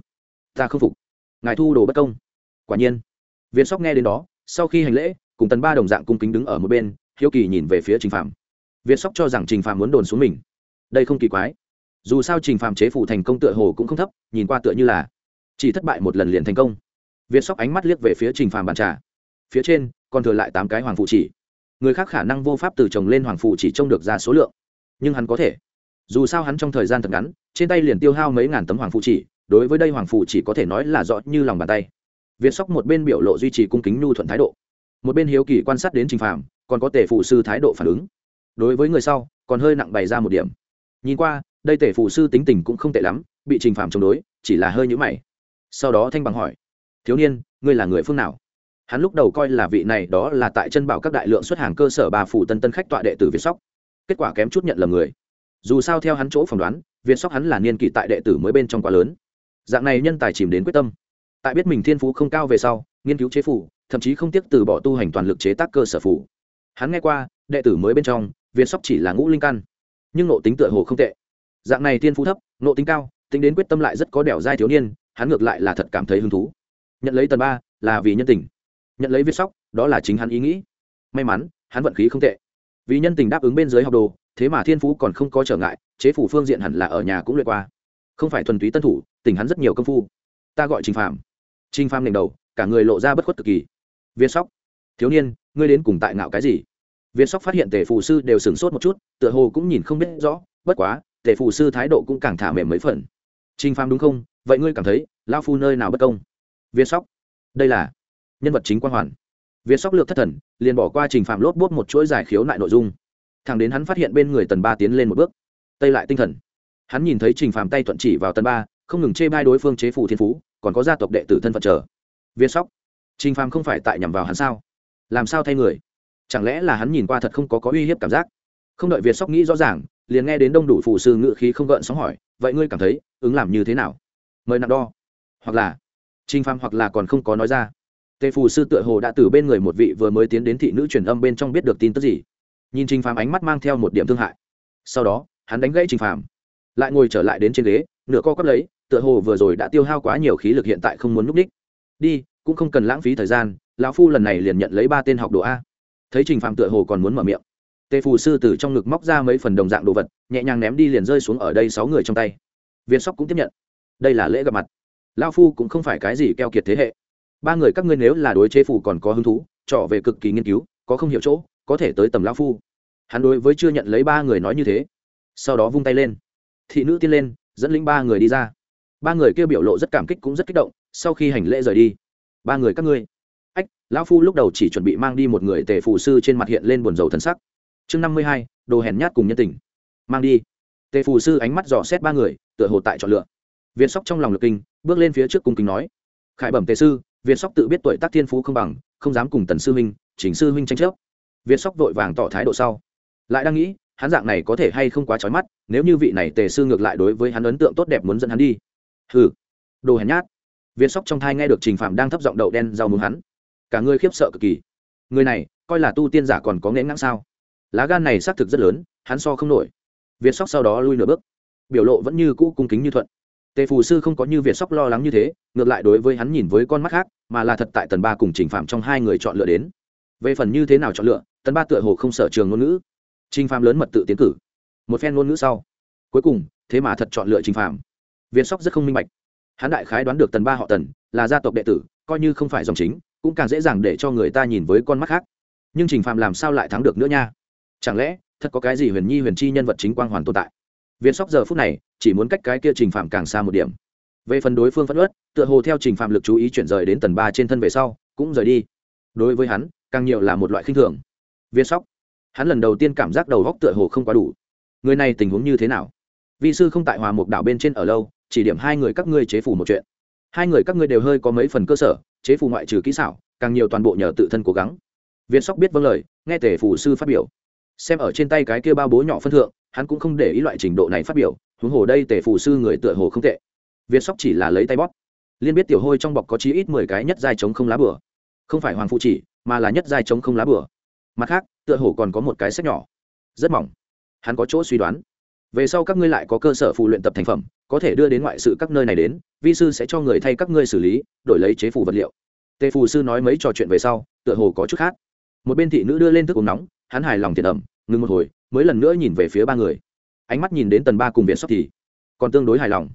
ta không phục. Ngài thu đồ bất công. Quả nhiên. Việt sóc nghe đến đó, sau khi hành lễ, cùng tần ba đồng dạng cung kính đứng ở một bên, hiếu kỳ nhìn về phía trình phạm việt sóc cho rằng trình phạm muốn đồn xuống mình. Đây không kỳ quái. Dù sao trình phạm chế phủ thành công tựa hồ cũng không thấp, nhìn qua tựa như là chỉ thất bại một lần liền thành công. Việt sóc ánh mắt liếc về phía trình phạm bàn trà. Phía trên, còn thừa lại tám cái hoàng phụ chỉ. Người khác khả năng vô pháp từ chồng lên hoàng phụ chỉ trông được ra số lượng. Nhưng hắn có thể dù sao hắn trong thời gian thật ngắn, trên tay liền tiêu hao mấy ngàn tấm hoàng phụ chỉ, đối với đây hoàng phụ chỉ có thể nói là rõ như lòng bàn tay. Việt sóc một bên biểu lộ duy trì cung kính nhu thuận thái độ, một bên hiếu kỳ quan sát đến trình phạm còn có tể phụ sư thái độ phản ứng. Đối với người sau, còn hơi nặng bày ra một điểm. Nhìn qua, đây tể phụ sư tính tình cũng không tệ lắm, bị trình phạm chống đối, chỉ là hơi nhũ mày. Sau đó thanh bằng hỏi, thiếu niên, ngươi là người phương nào? Hắn lúc đầu coi là vị này đó là tại chân bảo các đại lượng xuất hàng cơ sở bà phủ tân tân khách tọa đệ tử việt sóc. Kết quả kém chút nhận lầm người dù sao theo hắn chỗ phỏng đoán, việt sóc hắn là niên kỷ tại đệ tử mới bên trong quá lớn. Dạng này nhân tài chìm đến quyết tâm. Tại biết mình thiên phú không cao về sau, nghiên cứu chế phủ, thậm chí không tiếc từ bỏ tu hành toàn lực chế tác cơ sở phủ. Hắn nghe qua, đệ tử mới bên trong, việt sóc chỉ là ngũ linh căn, nhưng nộ tính tựa hồ không tệ. Dạng này thiên phú thấp, nộ tính cao, tính đến quyết tâm lại rất có đẻo dai thiếu niên, hắn ngược lại là thật cảm thấy hứng thú. Nhận lấy tần ba là vì nhân tình. Nhận lấy viết sóc, đó là chính hắn ý nghĩ. May mắn, hắn vận khí không tệ. Vì nhân tình đáp ứng bên dưới học đồ thế mà thiên phú còn không có trở ngại, chế phủ phương diện hẳn là ở nhà cũng luyện qua. Không phải thuần túy tân thủ, tỉnh hắn rất nhiều công phu. Ta gọi trình phạm trình phạm lên đầu, cả người lộ ra bất khuất cực kỳ. Viên sóc. Thiếu niên, ngươi đến cùng tại ngạo cái gì? Viên sóc phát hiện tề phù sư đều sửng sốt một chút, tựa hồ cũng nhìn không biết rõ, bất quá, tề phù sư thái độ cũng càng thả mềm mấy phần. Trình phạm đúng không? Vậy ngươi cảm thấy lao phu nơi nào bất công? Viên sóc. Đây là nhân vật chính quan hoàn. Viên sóc lược thất thần, liền bỏ qua trình phạm lốp bốt một chuỗi giải khiếu nại nội dung thằng đến hắn phát hiện bên người tần ba tiến lên một bước. Tây lại tinh thần. Hắn nhìn thấy trình phàm tay thuận chỉ vào tần ba, không ngừng chê bai đối phương chế phủ thiên phú, còn có gia tộc đệ tử thân phận trở việt sóc. Trình phàm không phải tại nhằm vào hắn sao? Làm sao thay người? Chẳng lẽ là hắn nhìn qua thật không có có uy hiếp cảm giác? Không đợi việt sóc nghĩ rõ ràng, liền nghe đến đông đủ phụ sư ngự khí không gợn sóng hỏi, vậy ngươi cảm thấy ứng làm như thế nào? Mời nặng đo. Hoặc là, trình phàm hoặc là còn không có nói ra. Tề phù sư tựa hồ đã từ bên người một vị vừa mới tiến đến thị nữ truyền âm bên trong biết được tin tức gì nhìn trình phàm ánh mắt mang theo một điểm thương hại. Sau đó, hắn đánh gãy trình phàm. Lại ngồi trở lại đến trên ghế, nửa co cắp lấy, tựa hồ vừa rồi đã tiêu hao quá nhiều khí lực hiện tại không muốn núp đích. Đi, cũng không cần lãng phí thời gian, lão phu lần này liền nhận lấy ba tên học đồ a. Thấy trình phạm tựa hồ còn muốn mở miệng, tề phù sư từ trong ngực móc ra mấy phần đồng dạng đồ vật, nhẹ nhàng ném đi liền rơi xuống ở đây sáu người trong tay. Viên sóc cũng tiếp nhận. Đây là lễ gặp mặt. Lao phu cũng không phải cái gì keo kiệt thế hệ. Ba người các ngươi nếu là đối chế phủ còn có hứng thú trọ về cực kỳ nghiên cứu, có không hiểu chỗ có thể tới tầm lão phu. Hắn đối với chưa nhận lấy ba người nói như thế. Sau đó vung tay lên. Thị nữ tiên lên, dẫn lĩnh ba người đi ra. Ba người kia biểu lộ rất cảm kích cũng rất kích động, sau khi hành lễ rời đi. Ba người các ngươi. Ách, lão phu lúc đầu chỉ chuẩn bị mang đi một người tề phù sư trên mặt hiện lên buồn rầu thân sắc. Chương năm mươi hai, đồ hèn nhát cùng nhân tình. Mang đi. Tề phù sư ánh mắt dò xét ba người, tựa hồ tại chọn lựa. Việt sóc trong lòng lực kinh, bước lên phía trước cung kính nói. Khải bẩm tề sư việt sóc tự biết tuổi tác thiên phú không bằng, không dám cùng tần sư huynh, chỉnh sư huynh tranh chấp việt sóc vội vàng tỏ thái độ sau. Lại đang nghĩ, hắn dạng này có thể hay không quá chói mắt, nếu như vị này tề sư ngược lại đối với hắn ấn tượng tốt đẹp muốn dẫn hắn đi. Hừ. Đồ hèn nhát. Việt sóc trong thai nghe được trình phạm đang thấp giọng đậu đen rau muốn hắn. Cả người khiếp sợ cực kỳ. Người này, coi là tu tiên giả còn có nghẽn ngãng sao? Lá gan này xác thực rất lớn, hắn so không nổi. Việt sóc sau đó lui nửa bước. Biểu lộ vẫn như cũ cung kính như thuận. Tề phù sư không có như việt sóc lo lắng như thế, ngược lại đối với hắn nhìn với con mắt khác, mà là thật tại tần ba cùng trình phạm trong hai người chọn lựa đến. Về phần như thế nào chọn lựa tần ba tựa hồ không sở trường ngôn ngữ. Trình phạm lớn mật tự tiến cử. Một phen ngôn ngữ sau, cuối cùng, thế mà thật chọn lựa trình phạm Viên sóc rất không minh bạch. Hắn đại khái đoán được tần ba họ tần là gia tộc đệ tử, coi như không phải dòng chính, cũng càng dễ dàng để cho người ta nhìn với con mắt khác. Nhưng trình phạm làm sao lại thắng được nữa nha? Chẳng lẽ, thật có cái gì huyền nhi huyền chi nhân vật chính quang hoàn tồn tại? Viên sóc giờ phút này, chỉ muốn cách cái kia trình phạm càng xa một điểm. Về phần đối phương phất ớt tựa hồ theo trình phạm lực chú ý chuyển rời đến tần ba trên thân về sau, cũng rời đi. Đối với hắn, càng nhiều là một loại khinh thường viên sóc. Hắn lần đầu tiên cảm giác đầu góc tựa hồ không quá đủ. Người này tình huống như thế nào? Vi sư không tại hòa mục đảo bên trên ở lâu chỉ điểm hai người các ngươi chế phủ một chuyện. Hai người các ngươi đều hơi có mấy phần cơ sở chế phủ ngoại trừ kỹ xảo càng nhiều toàn bộ nhờ tự thân cố gắng. Viên sóc biết vâng lời nghe tể phủ sư phát biểu. Xem ở trên tay cái kia bao bố nhỏ phân thượng hắn cũng không để ý loại trình độ này phát biểu huống hồ đây tể phủ sư người tựa hồ không tệ. Việt sóc chỉ là lấy tay bóp. Liên biết tiểu hôi trong bọc có chí ít mười cái nhất giai chống không lá bừa, không phải hoàng phụ chỉ mà là nhất giai chống không lá bừa mặt khác, tựa hồ còn có một cái sách nhỏ. Rất mỏng. Hắn có chỗ suy đoán. Về sau các ngươi lại có cơ sở phụ luyện tập thành phẩm, có thể đưa đến ngoại sự các nơi này đến, vi sư sẽ cho người thay các ngươi xử lý, đổi lấy chế phủ vật liệu. Tề phù sư nói mấy trò chuyện về sau, tựa hồ có chút khác. Một bên thị nữ đưa lên thức uống nóng, hắn hài lòng thiệt ẩm, ngừng một hồi, mới lần nữa nhìn về phía ba người. Ánh mắt nhìn đến tần ba cùng việt sóc thì còn tương đối hài lòng.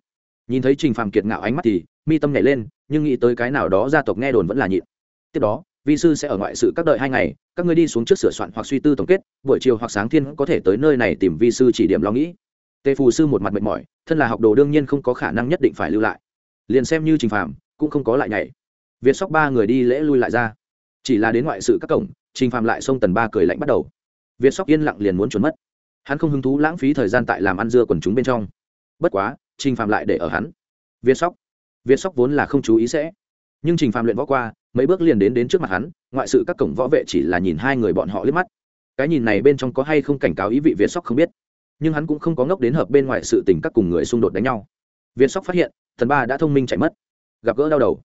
Nhìn thấy trình phàm kiệt ngạo ánh mắt thì mi tâm nhảy lên, nhưng nghĩ tới cái nào đó gia tộc nghe đồn vẫn là nhịn. Tiếp đó, vi sư sẽ ở ngoại sự các đợi hai ngày các ngươi đi xuống trước sửa soạn hoặc suy tư tổng kết, buổi chiều hoặc sáng thiên có thể tới nơi này tìm vi sư chỉ điểm lo nghĩ. Tề phù sư một mặt mệt mỏi, thân là học đồ đương nhiên không có khả năng nhất định phải lưu lại. Liền xem như trình phàm, cũng không có lại nhảy. Việt sóc ba người đi lễ lui lại ra. Chỉ là đến ngoại sự các cổng, trình phàm lại xông tần ba cười lạnh bắt đầu. Việt sóc yên lặng liền muốn trốn mất. Hắn không hứng thú lãng phí thời gian tại làm ăn dưa quần chúng bên trong. Bất quá, trình phàm lại để ở hắn. Việt sóc. Việt sóc vốn là không chú ý sẽ. Nhưng trình phàm luyện võ qua mấy bước liền đến đến trước mặt hắn, ngoại sự các cổng võ vệ chỉ là nhìn hai người bọn họ liếc mắt. Cái nhìn này bên trong có hay không cảnh cáo ý vị việt sóc không biết. Nhưng hắn cũng không có ngốc đến hợp bên ngoài sự tình các cùng người xung đột đánh nhau. Việt sóc phát hiện, thần ba đã thông minh chạy mất. Gặp gỡ đau đầu.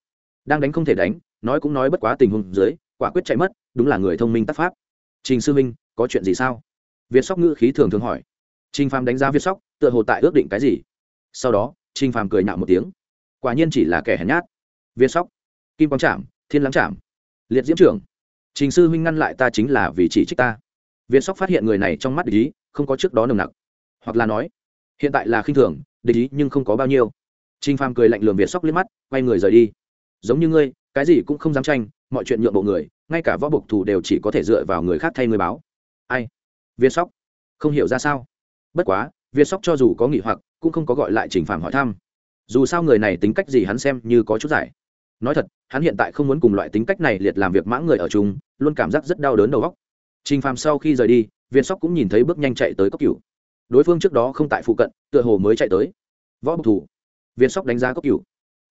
Đang đánh không thể đánh, nói cũng nói bất quá tình huống dưới, quả quyết chạy mất, đúng là người thông minh tác pháp. Trình sư minh, có chuyện gì sao? Việt sóc ngữ khí thường thường hỏi. Trình phàm đánh giá việt sóc, tựa hồ tại ước định cái gì? Sau đó, trình phàm cười nhạo một tiếng. Quả nhiên chỉ là kẻ hèn nhát. Việt sóc, kim quang trạm thiên lãng chạm, liệt diễm trưởng trình sư huynh ngăn lại ta chính là vì chỉ trích ta. Việt sóc phát hiện người này trong mắt ý không có trước đó nồng nặc. Hoặc là nói hiện tại là khinh thường địch ý nhưng không có bao nhiêu. Trinh phàm cười lạnh lường việt sóc liếc mắt quay người rời đi. Giống như ngươi cái gì cũng không dám tranh mọi chuyện nhượng bộ người ngay cả võ bộc thủ đều chỉ có thể dựa vào người khác thay người báo. Ai? Việt sóc. Không hiểu ra sao. Bất quá việt sóc cho dù có nghỉ hoặc cũng không có gọi lại trình phàm hỏi thăm. Dù sao người này tính cách gì hắn xem như có chút giải nói thật, hắn hiện tại không muốn cùng loại tính cách này liệt làm việc mã người ở chung, luôn cảm giác rất đau đớn đầu góc trình phàm sau khi rời đi, Viên sóc cũng nhìn thấy bước nhanh chạy tới cốc cửu. Đối phương trước đó không tại phụ cận, tựa hồ mới chạy tới. Võ bộc thủ. Viên sóc đánh giá cốc cửu.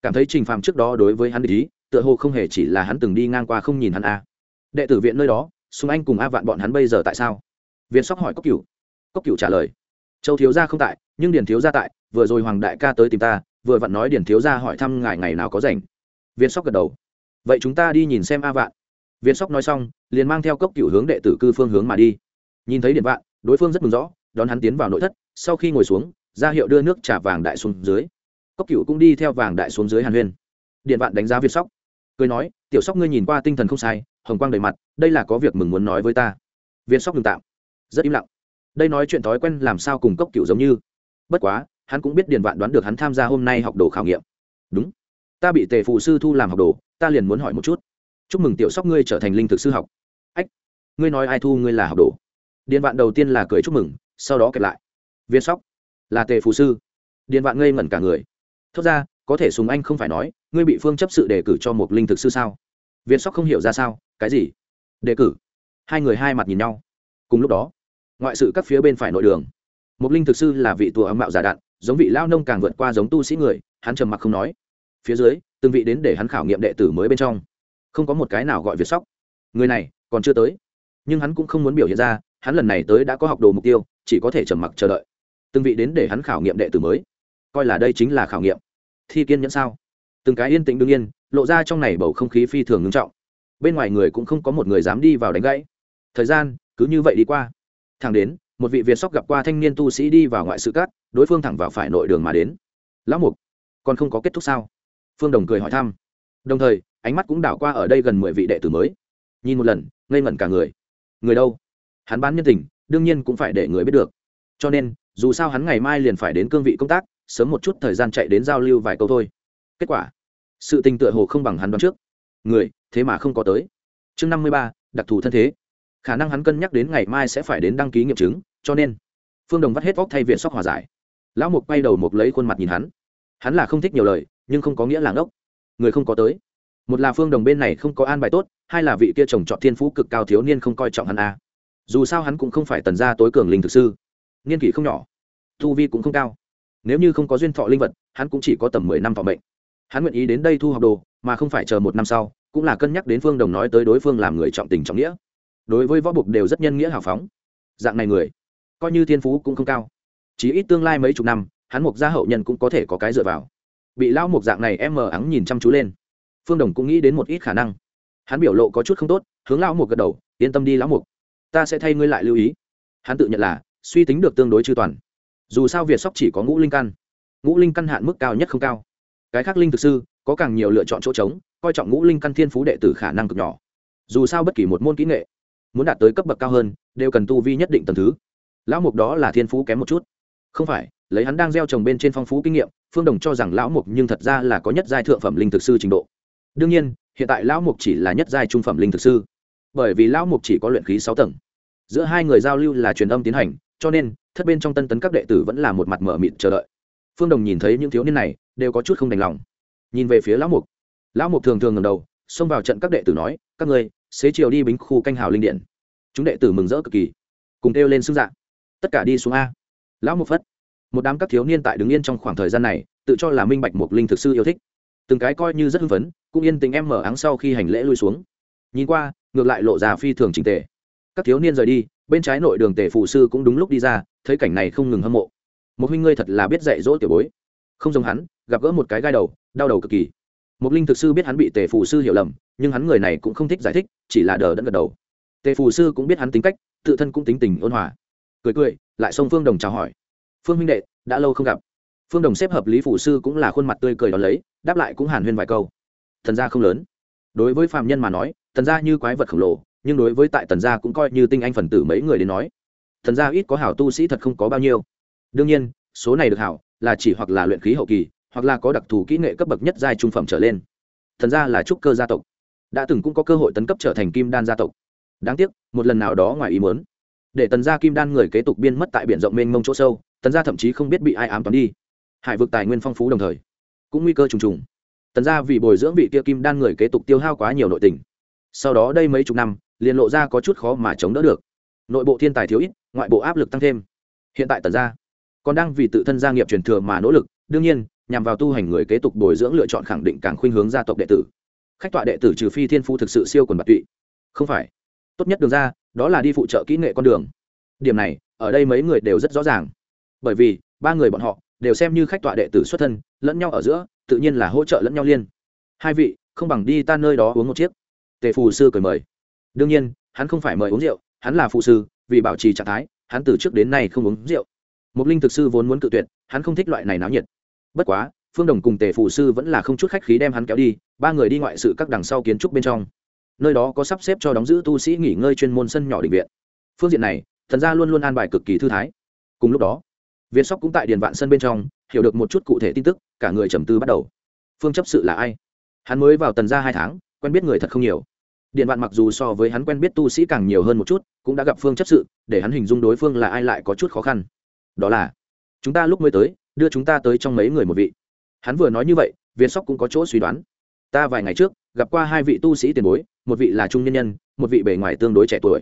Cảm thấy trình phàm trước đó đối với hắn ý, tựa hồ không hề chỉ là hắn từng đi ngang qua không nhìn hắn a. Đệ tử viện nơi đó, sùng anh cùng a vạn bọn hắn bây giờ tại sao? Viên sóc hỏi cốc cửu. Cốc cửu trả lời. Châu thiếu gia không tại, nhưng điền thiếu gia tại, vừa rồi hoàng đại ca tới tìm ta, vừa vặn nói điền thiếu gia hỏi thăm ngài ngày nào có rảnh việt sóc gật đầu. Vậy chúng ta đi nhìn xem a vạn. Viên sóc nói xong, liền mang theo cốc Cựu hướng đệ tử cư phương hướng mà đi. Nhìn thấy điện vạn, đối phương rất mừng rõ, đón hắn tiến vào nội thất, sau khi ngồi xuống, ra hiệu đưa nước trà vàng đại xuống dưới. Cốc cựu cũng đi theo vàng đại xuống dưới hàn huyên. Điện vạn đánh giá viên sóc. Cười nói, tiểu sóc ngươi nhìn qua tinh thần không sai, hồng quang đầy mặt, đây là có việc mừng muốn nói với ta. Viên sóc ngừng tạm. Rất im lặng. Đây nói chuyện thói quen làm sao cùng cốc cựu giống như. Bất quá, hắn cũng biết điền vạn đoán được hắn tham gia hôm nay học đồ khảo nghiệm. Đúng ta bị tề phụ sư thu làm học đồ, ta liền muốn hỏi một chút. Chúc mừng tiểu sóc ngươi trở thành linh thực sư học. Ách, ngươi nói ai thu ngươi là học đồ? Điền vạn đầu tiên là cười chúc mừng, sau đó kẹp lại. Viên sóc, là tề phụ sư. Điền vạn ngây ngẩn cả người. Thốt ra, có thể sùng anh không phải nói, ngươi bị phương chấp sự đề cử cho một linh thực sư sao? Viên sóc không hiểu ra sao, cái gì? Đề cử? Hai người hai mặt nhìn nhau. Cùng lúc đó, ngoại sự các phía bên phải nội đường. Một linh thực sư là vị tùa âm mạo giả đạn, giống vị lao nông càng vượt qua giống tu sĩ người, hắn trầm mặc không nói phía dưới, từng vị đến để hắn khảo nghiệm đệ tử mới bên trong. Không có một cái nào gọi việt sóc. Người này, còn chưa tới. Nhưng hắn cũng không muốn biểu hiện ra, hắn lần này tới đã có học đồ mục tiêu, chỉ có thể trầm mặc chờ đợi. Từng vị đến để hắn khảo nghiệm đệ tử mới. Coi là đây chính là khảo nghiệm. Thi kiên nhẫn sao? Từng cái yên tĩnh đương nhiên lộ ra trong này bầu không khí phi thường ngưng trọng. Bên ngoài người cũng không có một người dám đi vào đánh gãy. Thời gian, cứ như vậy đi qua. Thẳng đến, một vị việt sóc gặp qua thanh niên tu sĩ đi vào ngoại sự cát đối phương thẳng vào phải nội đường mà đến. Lão mục, còn không có kết thúc sao? Phương đồng cười hỏi thăm. Đồng thời, ánh mắt cũng đảo qua ở đây gần mười vị đệ tử mới. Nhìn một lần, ngây ngẩn cả người. Người đâu? Hắn bán nhân tình, đương nhiên cũng phải để người biết được. Cho nên, dù sao hắn ngày mai liền phải đến cương vị công tác, sớm một chút thời gian chạy đến giao lưu vài câu thôi. Kết quả, sự tình tựa hồ không bằng hắn đoán trước. Người, thế mà không có tới. Chương năm mươi ba, đặc thù thân thế. Khả năng hắn cân nhắc đến ngày mai sẽ phải đến đăng ký nghiệm chứng, cho nên, phương đồng vắt hết vóc thay viện sóc hòa giải. Lão mục quay đầu một lấy khuôn mặt nhìn hắn. Hắn là không thích nhiều lời nhưng không có nghĩa là ngốc. Người không có tới. Một là phương đồng bên này không có an bài tốt, hai là vị kia chồng chọn thiên phú cực cao thiếu niên không coi trọng hắn a. Dù sao hắn cũng không phải tần gia tối cường linh thực sư. Niên kỷ không nhỏ thu vi cũng không cao. Nếu như không có duyên thọ linh vật, hắn cũng chỉ có tầm mười năm thọ mệnh. Hắn nguyện ý đến đây thu học đồ, mà không phải chờ một năm sau, cũng là cân nhắc đến phương đồng nói tới đối phương làm người trọng tình trọng nghĩa. Đối với võ bục đều rất nhân nghĩa hào phóng. Dạng này người, coi như thiên phú cũng không cao. Chỉ ít tương lai mấy chục năm, hắn mục gia hậu nhân cũng có thể có cái dựa vào bị lão mục dạng này em mờ ắng nhìn chăm chú lên. Phương đồng cũng nghĩ đến một ít khả năng. Hắn biểu lộ có chút không tốt, hướng lão mục gật đầu, yên tâm đi lão mục, ta sẽ thay ngươi lại lưu ý. Hắn tự nhận là suy tính được tương đối chư toàn. Dù sao việt sóc chỉ có ngũ linh căn, ngũ linh căn hạn mức cao nhất không cao. Cái khác linh thực sư, có càng nhiều lựa chọn chỗ trống, coi trọng ngũ linh căn thiên phú đệ tử khả năng cực nhỏ. Dù sao bất kỳ một môn kỹ nghệ, muốn đạt tới cấp bậc cao hơn, đều cần tu vi nhất định tầm thứ. Lão mục đó là thiên phú kém một chút. Không phải lấy hắn đang gieo trồng bên trên phong phú kinh nghiệm, phương đồng cho rằng lão mục nhưng thật ra là có nhất giai thượng phẩm linh thực sư trình độ. Đương nhiên, hiện tại lão mục chỉ là nhất giai trung phẩm linh thực sư, bởi vì lão mục chỉ có luyện khí sáu tầng. Giữa hai người giao lưu là truyền âm tiến hành, cho nên, thất bên trong tân tấn các đệ tử vẫn là một mặt mở mịt chờ đợi. Phương đồng nhìn thấy những thiếu niên này, đều có chút không đành lòng. Nhìn về phía lão mục lão mục thường thường ngầm đầu, xông vào trận các đệ tử nói, các ngươi, xế chiều đi bính khu canh hào linh điện. Chúng đệ tử mừng rỡ cực kỳ, cùng kêu lên xưng dạ. Tất cả đi xuống a. Lão mục phất một đám các thiếu niên tại đứng yên trong khoảng thời gian này, tự cho là minh bạch mục linh thực sư yêu thích. Từng cái coi như rất hưng phấn, cũng yên tình em mở áng sau khi hành lễ lui xuống. Nhìn qua, ngược lại lộ ra phi thường trình tề. Các thiếu niên rời đi, bên trái nội đường tề phụ sư cũng đúng lúc đi ra, thấy cảnh này không ngừng hâm mộ. Một huynh ngươi thật là biết dạy dỗ tiểu bối. Không giống hắn, gặp gỡ một cái gai đầu, đau đầu cực kỳ. Một linh thực sư biết hắn bị tề phụ sư hiểu lầm, nhưng hắn người này cũng không thích giải thích, chỉ là đờ đẫn gật đầu. Tề phụ sư cũng biết hắn tính cách, tự thân cũng tính tình ôn hòa. Cười cười, lại xông phương đồng chào hỏi phương huynh đệ, đã lâu không gặp. Phương đồng xếp hợp lý phụ sư cũng là khuôn mặt tươi cười đón lấy, đáp lại cũng hàn huyên vài câu. Thần gia không lớn. Đối với phạm nhân mà nói thần gia như quái vật khổng lồ, nhưng đối với tại tần gia cũng coi như tinh anh phần tử mấy người đến nói thần gia ít có hảo tu sĩ thật không có bao nhiêu. Đương nhiên, số này được hảo là chỉ hoặc là luyện khí hậu kỳ, hoặc là có đặc thù kỹ nghệ cấp bậc nhất giai trung phẩm trở lên. Thần gia là trúc cơ gia tộc, đã từng cũng có cơ hội tấn cấp trở thành kim đan gia tộc. Đáng tiếc, một lần nào đó ngoài ý muốn để tần gia kim đan người kế tục biên mất tại biển rộng mênh mông chỗ sâu, tần gia thậm chí không biết bị ai ám toán đi. Hải vực tài nguyên phong phú đồng thời, cũng nguy cơ trùng trùng. Tần gia vì bồi dưỡng vị kia kim đan người kế tục tiêu hao quá nhiều nội tình. Sau đó đây mấy chục năm, liền lộ ra có chút khó mà chống đỡ được. Nội bộ thiên tài thiếu ít, ngoại bộ áp lực tăng thêm. Hiện tại tần gia còn đang vì tự thân gia nghiệp truyền thừa mà nỗ lực, đương nhiên, nhằm vào tu hành người kế tục bồi dưỡng lựa chọn khẳng định càng khuynh hướng gia tộc đệ tử. Khách tọa đệ tử trừ phi thiên phu thực sự siêu quần bạc tụy. Không phải tốt nhất đường ra, đó là đi phụ trợ kỹ nghệ con đường. Điểm này, ở đây mấy người đều rất rõ ràng. Bởi vì, ba người bọn họ đều xem như khách tọa đệ tử xuất thân, lẫn nhau ở giữa, tự nhiên là hỗ trợ lẫn nhau liên. Hai vị, không bằng đi ta nơi đó uống một chiếc. Tề phù sư cười mời. Đương nhiên, hắn không phải mời uống rượu, hắn là phụ sư, vì bảo trì trạng thái, hắn từ trước đến nay không uống rượu. Mục linh thực sư vốn muốn cự tuyệt, hắn không thích loại này náo nhiệt. Bất quá, phương đồng cùng tề phù sư vẫn là không chút khách khí đem hắn kéo đi, ba người đi ngoại sự các đằng sau kiến trúc bên trong nơi đó có sắp xếp cho đóng giữ tu sĩ nghỉ ngơi chuyên môn sân nhỏ định viện. Phương diện này, thần gia luôn luôn an bài cực kỳ thư thái. Cùng lúc đó viên sóc cũng tại điền vạn sân bên trong, hiểu được một chút cụ thể tin tức, cả người trầm tư bắt đầu. Phương chấp sự là ai? Hắn mới vào tần gia hai tháng, quen biết người thật không nhiều. Điện vạn mặc dù so với hắn quen biết tu sĩ càng nhiều hơn một chút, cũng đã gặp phương chấp sự, để hắn hình dung đối phương là ai lại có chút khó khăn. Đó là, chúng ta lúc mới tới, đưa chúng ta tới trong mấy người một vị. Hắn vừa nói như vậy viên sóc cũng có chỗ suy đoán. Ta vài ngày trước gặp qua hai vị tu sĩ tiền bối, một vị là trung nhân nhân, một vị bề ngoài tương đối trẻ tuổi.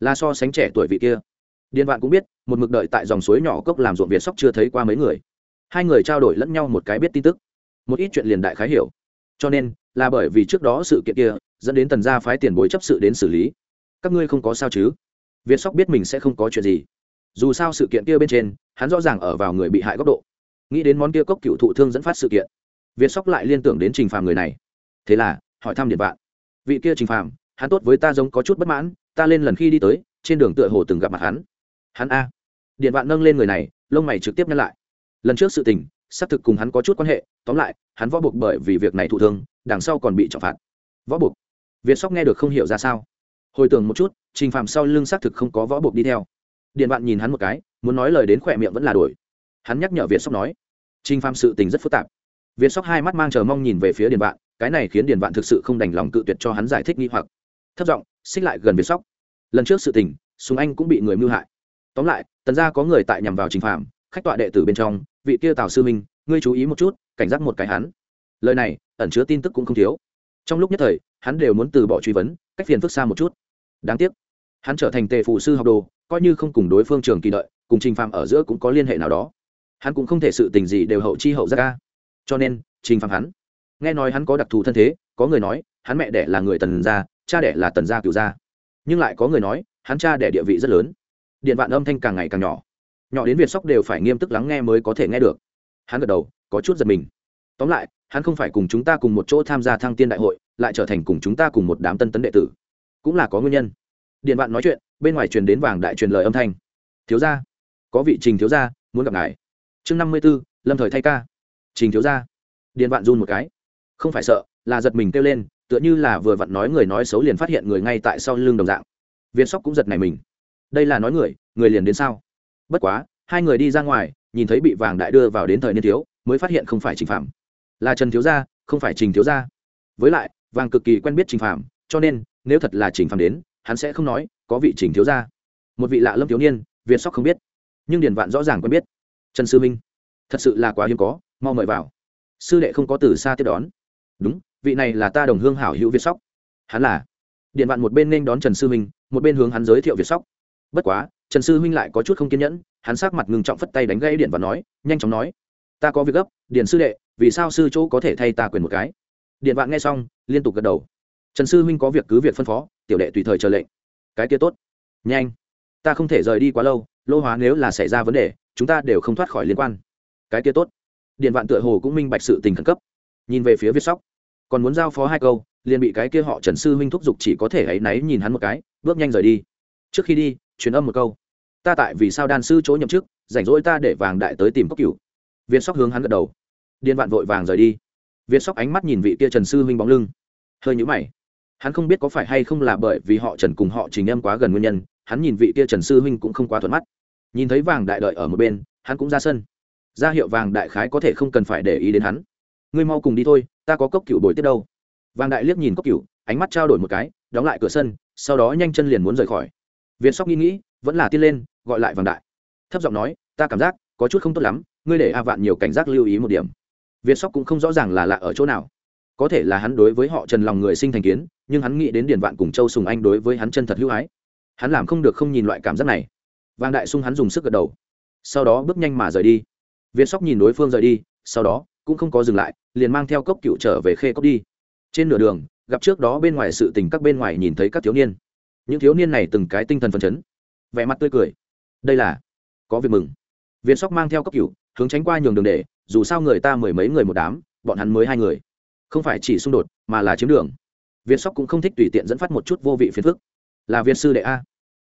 Là so sánh trẻ tuổi vị kia. Điền vạn cũng biết, một mực đợi tại dòng suối nhỏ cốc làm ruộng việt sóc chưa thấy qua mấy người. Hai người trao đổi lẫn nhau một cái biết tin tức. Một ít chuyện liền đại khái hiểu. Cho nên, là bởi vì trước đó sự kiện kia, dẫn đến tần gia phái tiền bối chấp sự đến xử lý. Các ngươi không có sao chứ? Việt sóc biết mình sẽ không có chuyện gì. Dù sao sự kiện kia bên trên, hắn rõ ràng ở vào người bị hại góc độ. Nghĩ đến món kia cốc cựu thụ thương dẫn phát sự kiện, việt sóc lại liên tưởng đến trình phàm người này. Thế là hỏi thăm điện vạn. Vị kia trình phàm, hắn tốt với ta giống có chút bất mãn, ta lên lần khi đi tới, trên đường tựa hồ từng gặp mặt hắn. Hắn a. Điện vạn nâng lên người này, lông mày trực tiếp nhắc lại. Lần trước sự tình, xác thực cùng hắn có chút quan hệ, tóm lại, hắn võ buộc bởi vì việc này thụ thương, đằng sau còn bị trọng phạt. Võ buộc? Việt sóc nghe được không hiểu ra sao. Hồi tưởng một chút, trình phạm sau lưng xác thực không có võ buộc đi theo. Điện bạn nhìn hắn một cái, muốn nói lời đến khỏe miệng vẫn là đổi. Hắn nhắc nhở việt sóc nói, trình phạm sự tình rất phức tạp việt sóc hai mắt mang chờ mong nhìn về phía Điền Vạn, cái này khiến Điền Vạn thực sự không đành lòng cự tuyệt cho hắn giải thích nghi hoặc. Thất giọng xích lại gần việt sóc. Lần trước sự tình súng anh cũng bị người mưu hại. Tóm lại tần ra có người tại nhằm vào trình phạm khách tọa đệ tử bên trong vị kia tào sư minh ngươi chú ý một chút cảnh giác một cái hắn. Lời này ẩn chứa tin tức cũng không thiếu. Trong lúc nhất thời hắn đều muốn từ bỏ truy vấn cách phiền phức xa một chút. Đáng tiếc hắn trở thành tề phụ sư học đồ coi như không cùng đối phương trường kỳ đợi cùng trình phạm ở giữa cũng có liên hệ nào đó. Hắn cũng không thể sự tình gì đều hậu chi hậu ra ca cho nên, trình phạm hắn. Nghe nói hắn có đặc thù thân thế, có người nói, hắn mẹ đẻ là người tần gia, cha đẻ là tần gia cựu gia. Nhưng lại có người nói, hắn cha đẻ địa vị rất lớn. Điện vạn âm thanh càng ngày càng nhỏ. Nhỏ đến việt sóc đều phải nghiêm túc lắng nghe mới có thể nghe được. Hắn gật đầu, có chút giật mình. Tóm lại, hắn không phải cùng chúng ta cùng một chỗ tham gia thăng tiên đại hội, lại trở thành cùng chúng ta cùng một đám tân tấn đệ tử. Cũng là có nguyên nhân. Điện vạn nói chuyện, bên ngoài truyền đến vàng đại truyền lời âm thanh. Thiếu gia, có vị trình thiếu gia, muốn gặp ngài. Chương năm mươi b ố lâm thời thay ca trình thiếu gia. Điền bạn run một cái. Không phải sợ, là giật mình kêu lên, tựa như là vừa vặn nói người nói xấu liền phát hiện người ngay tại sau lưng đồng dạng. Viên sóc cũng giật này mình. Đây là nói người người liền đến sao? Bất quá, hai người đi ra ngoài, nhìn thấy bị vàng đại đưa vào đến thời niên thiếu, mới phát hiện không phải trình phạm là trần thiếu gia, không phải trình thiếu gia. Với lại, vàng cực kỳ quen biết trình phạm cho nên, nếu thật là trình phạm đến, hắn sẽ không nói, có vị trình thiếu gia. Một vị lạ lâm thiếu niên việt sóc không biết. Nhưng điền vạn rõ ràng quen biết. Trần sư minh, thật sự là quá hiếm có mau mời vào. Sư đệ không có từ xa tiếp đón. Đúng, vị này là ta đồng hương hảo hữu việt sóc. Hắn là. Điện vạn một bên nên đón trần sư minh, một bên hướng hắn giới thiệu việt sóc. Bất quá, trần sư huynh lại có chút không kiên nhẫn, hắn sát mặt ngừng trọng phất tay đánh gây điện và nói, nhanh chóng nói. Ta có việc gấp, điện sư đệ, vì sao sư chỗ có thể thay ta quyền một cái? Điện vạn nghe xong, liên tục gật đầu. Trần sư huynh có việc cứ việc phân phó, tiểu đệ tùy thời chờ lệnh. Cái kia tốt. Nhanh. Ta không thể rời đi quá lâu, lô hóa nếu là xảy ra vấn đề, chúng ta đều không thoát khỏi liên quan. Cái kia tốt điện vạn tựa hồ cũng minh bạch sự tình khẩn cấp. Nhìn về phía viết sóc, còn muốn giao phó hai câu, liền bị cái kia họ trần sư huynh thúc giục chỉ có thể áy náy nhìn hắn một cái, bước nhanh rời đi. Trước khi đi, truyền âm một câu. Ta tại vì sao đan sư chỗ nhậm chức, rảnh rỗi ta để vàng đại tới tìm cốc cửu. Viên sóc hướng hắn gật đầu. Điên vạn vội vàng rời đi. Viên sóc ánh mắt nhìn vị kia trần sư huynh bóng lưng. Hơi nhũ mày. Hắn không biết có phải hay không là bởi vì họ trần cùng họ trình em quá gần nguyên nhân, hắn nhìn vị kia trần sư huynh cũng không quá thuận mắt. Nhìn thấy vàng đại đợi ở một bên, hắn cũng ra sân ra hiệu vàng đại khái có thể không cần phải để ý đến hắn. Ngươi mau cùng đi thôi, ta có cốc cựu bồi tiếp đâu. Vàng đại liếc nhìn cốc cựu ánh mắt trao đổi một cái, đóng lại cửa sân, sau đó nhanh chân liền muốn rời khỏi. Việt sóc nghĩ nghĩ, vẫn là tiên lên, gọi lại vàng đại. Thấp giọng nói, ta cảm giác có chút không tốt lắm, ngươi để a vạn nhiều cảnh giác lưu ý một điểm. Việt sóc cũng không rõ ràng là lạ ở chỗ nào. Có thể là hắn đối với họ trần lòng người sinh thành kiến, nhưng hắn nghĩ đến điền vạn cùng châu sùng anh đối với hắn chân thật hữu ái. Hắn làm không được không nhìn loại cảm giác này. Vàng đại sung hắn dùng sức gật đầu. Sau đó bước nhanh mà rời đi việt sóc nhìn đối phương rời đi, sau đó, cũng không có dừng lại, liền mang theo cốc cựu trở về khê cốc đi. Trên nửa đường, gặp trước đó bên ngoài sự tình các bên ngoài nhìn thấy các thiếu niên. Những thiếu niên này từng cái tinh thần phấn chấn, vẻ mặt tươi cười. Đây là, có việc mừng. Viên sóc mang theo cốc cựu, hướng tránh qua nhường đường để, dù sao người ta mười mấy người một đám, bọn hắn mới hai người. Không phải chỉ xung đột, mà là chiếm đường. Viên sóc cũng không thích tùy tiện dẫn phát một chút vô vị phiền phức. Là viên sư đệ a.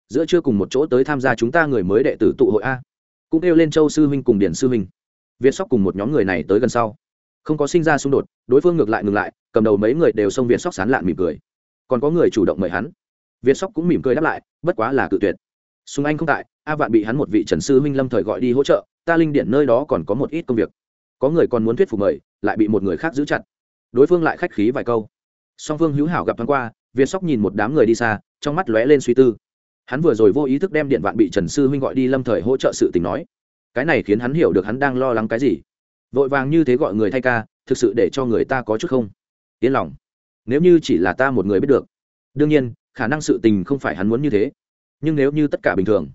Giữa chưa cùng một chỗ tới tham gia chúng ta người mới đệ tử tụ hội a cũng kêu lên châu sư huynh cùng điển sư huynh. Việt sóc cùng một nhóm người này tới gần sau. Không có sinh ra xung đột, đối phương ngược lại ngừng lại, cầm đầu mấy người đều xông việt sóc sán lạn mỉm cười. Còn có người chủ động mời hắn. Việt sóc cũng mỉm cười đáp lại, bất quá là cự tuyệt. Sùng anh không tại, a vạn bị hắn một vị trần sư huynh lâm thời gọi đi hỗ trợ, ta linh điện nơi đó còn có một ít công việc. Có người còn muốn thuyết phục mời, lại bị một người khác giữ chặt. Đối phương lại khách khí vài câu. Song phương hữu hảo gặp thoáng qua việt sóc nhìn một đám người đi xa, trong mắt lóe lên suy tư hắn vừa rồi vô ý thức đem điện vạn bị trần sư huynh gọi đi lâm thời hỗ trợ sự tình nói. Cái này khiến hắn hiểu được hắn đang lo lắng cái gì. Vội vàng như thế gọi người thay ca, thực sự để cho người ta có chút không. Yên lòng. Nếu như chỉ là ta một người biết được. Đương nhiên, khả năng sự tình không phải hắn muốn như thế. Nhưng nếu như tất cả bình thường,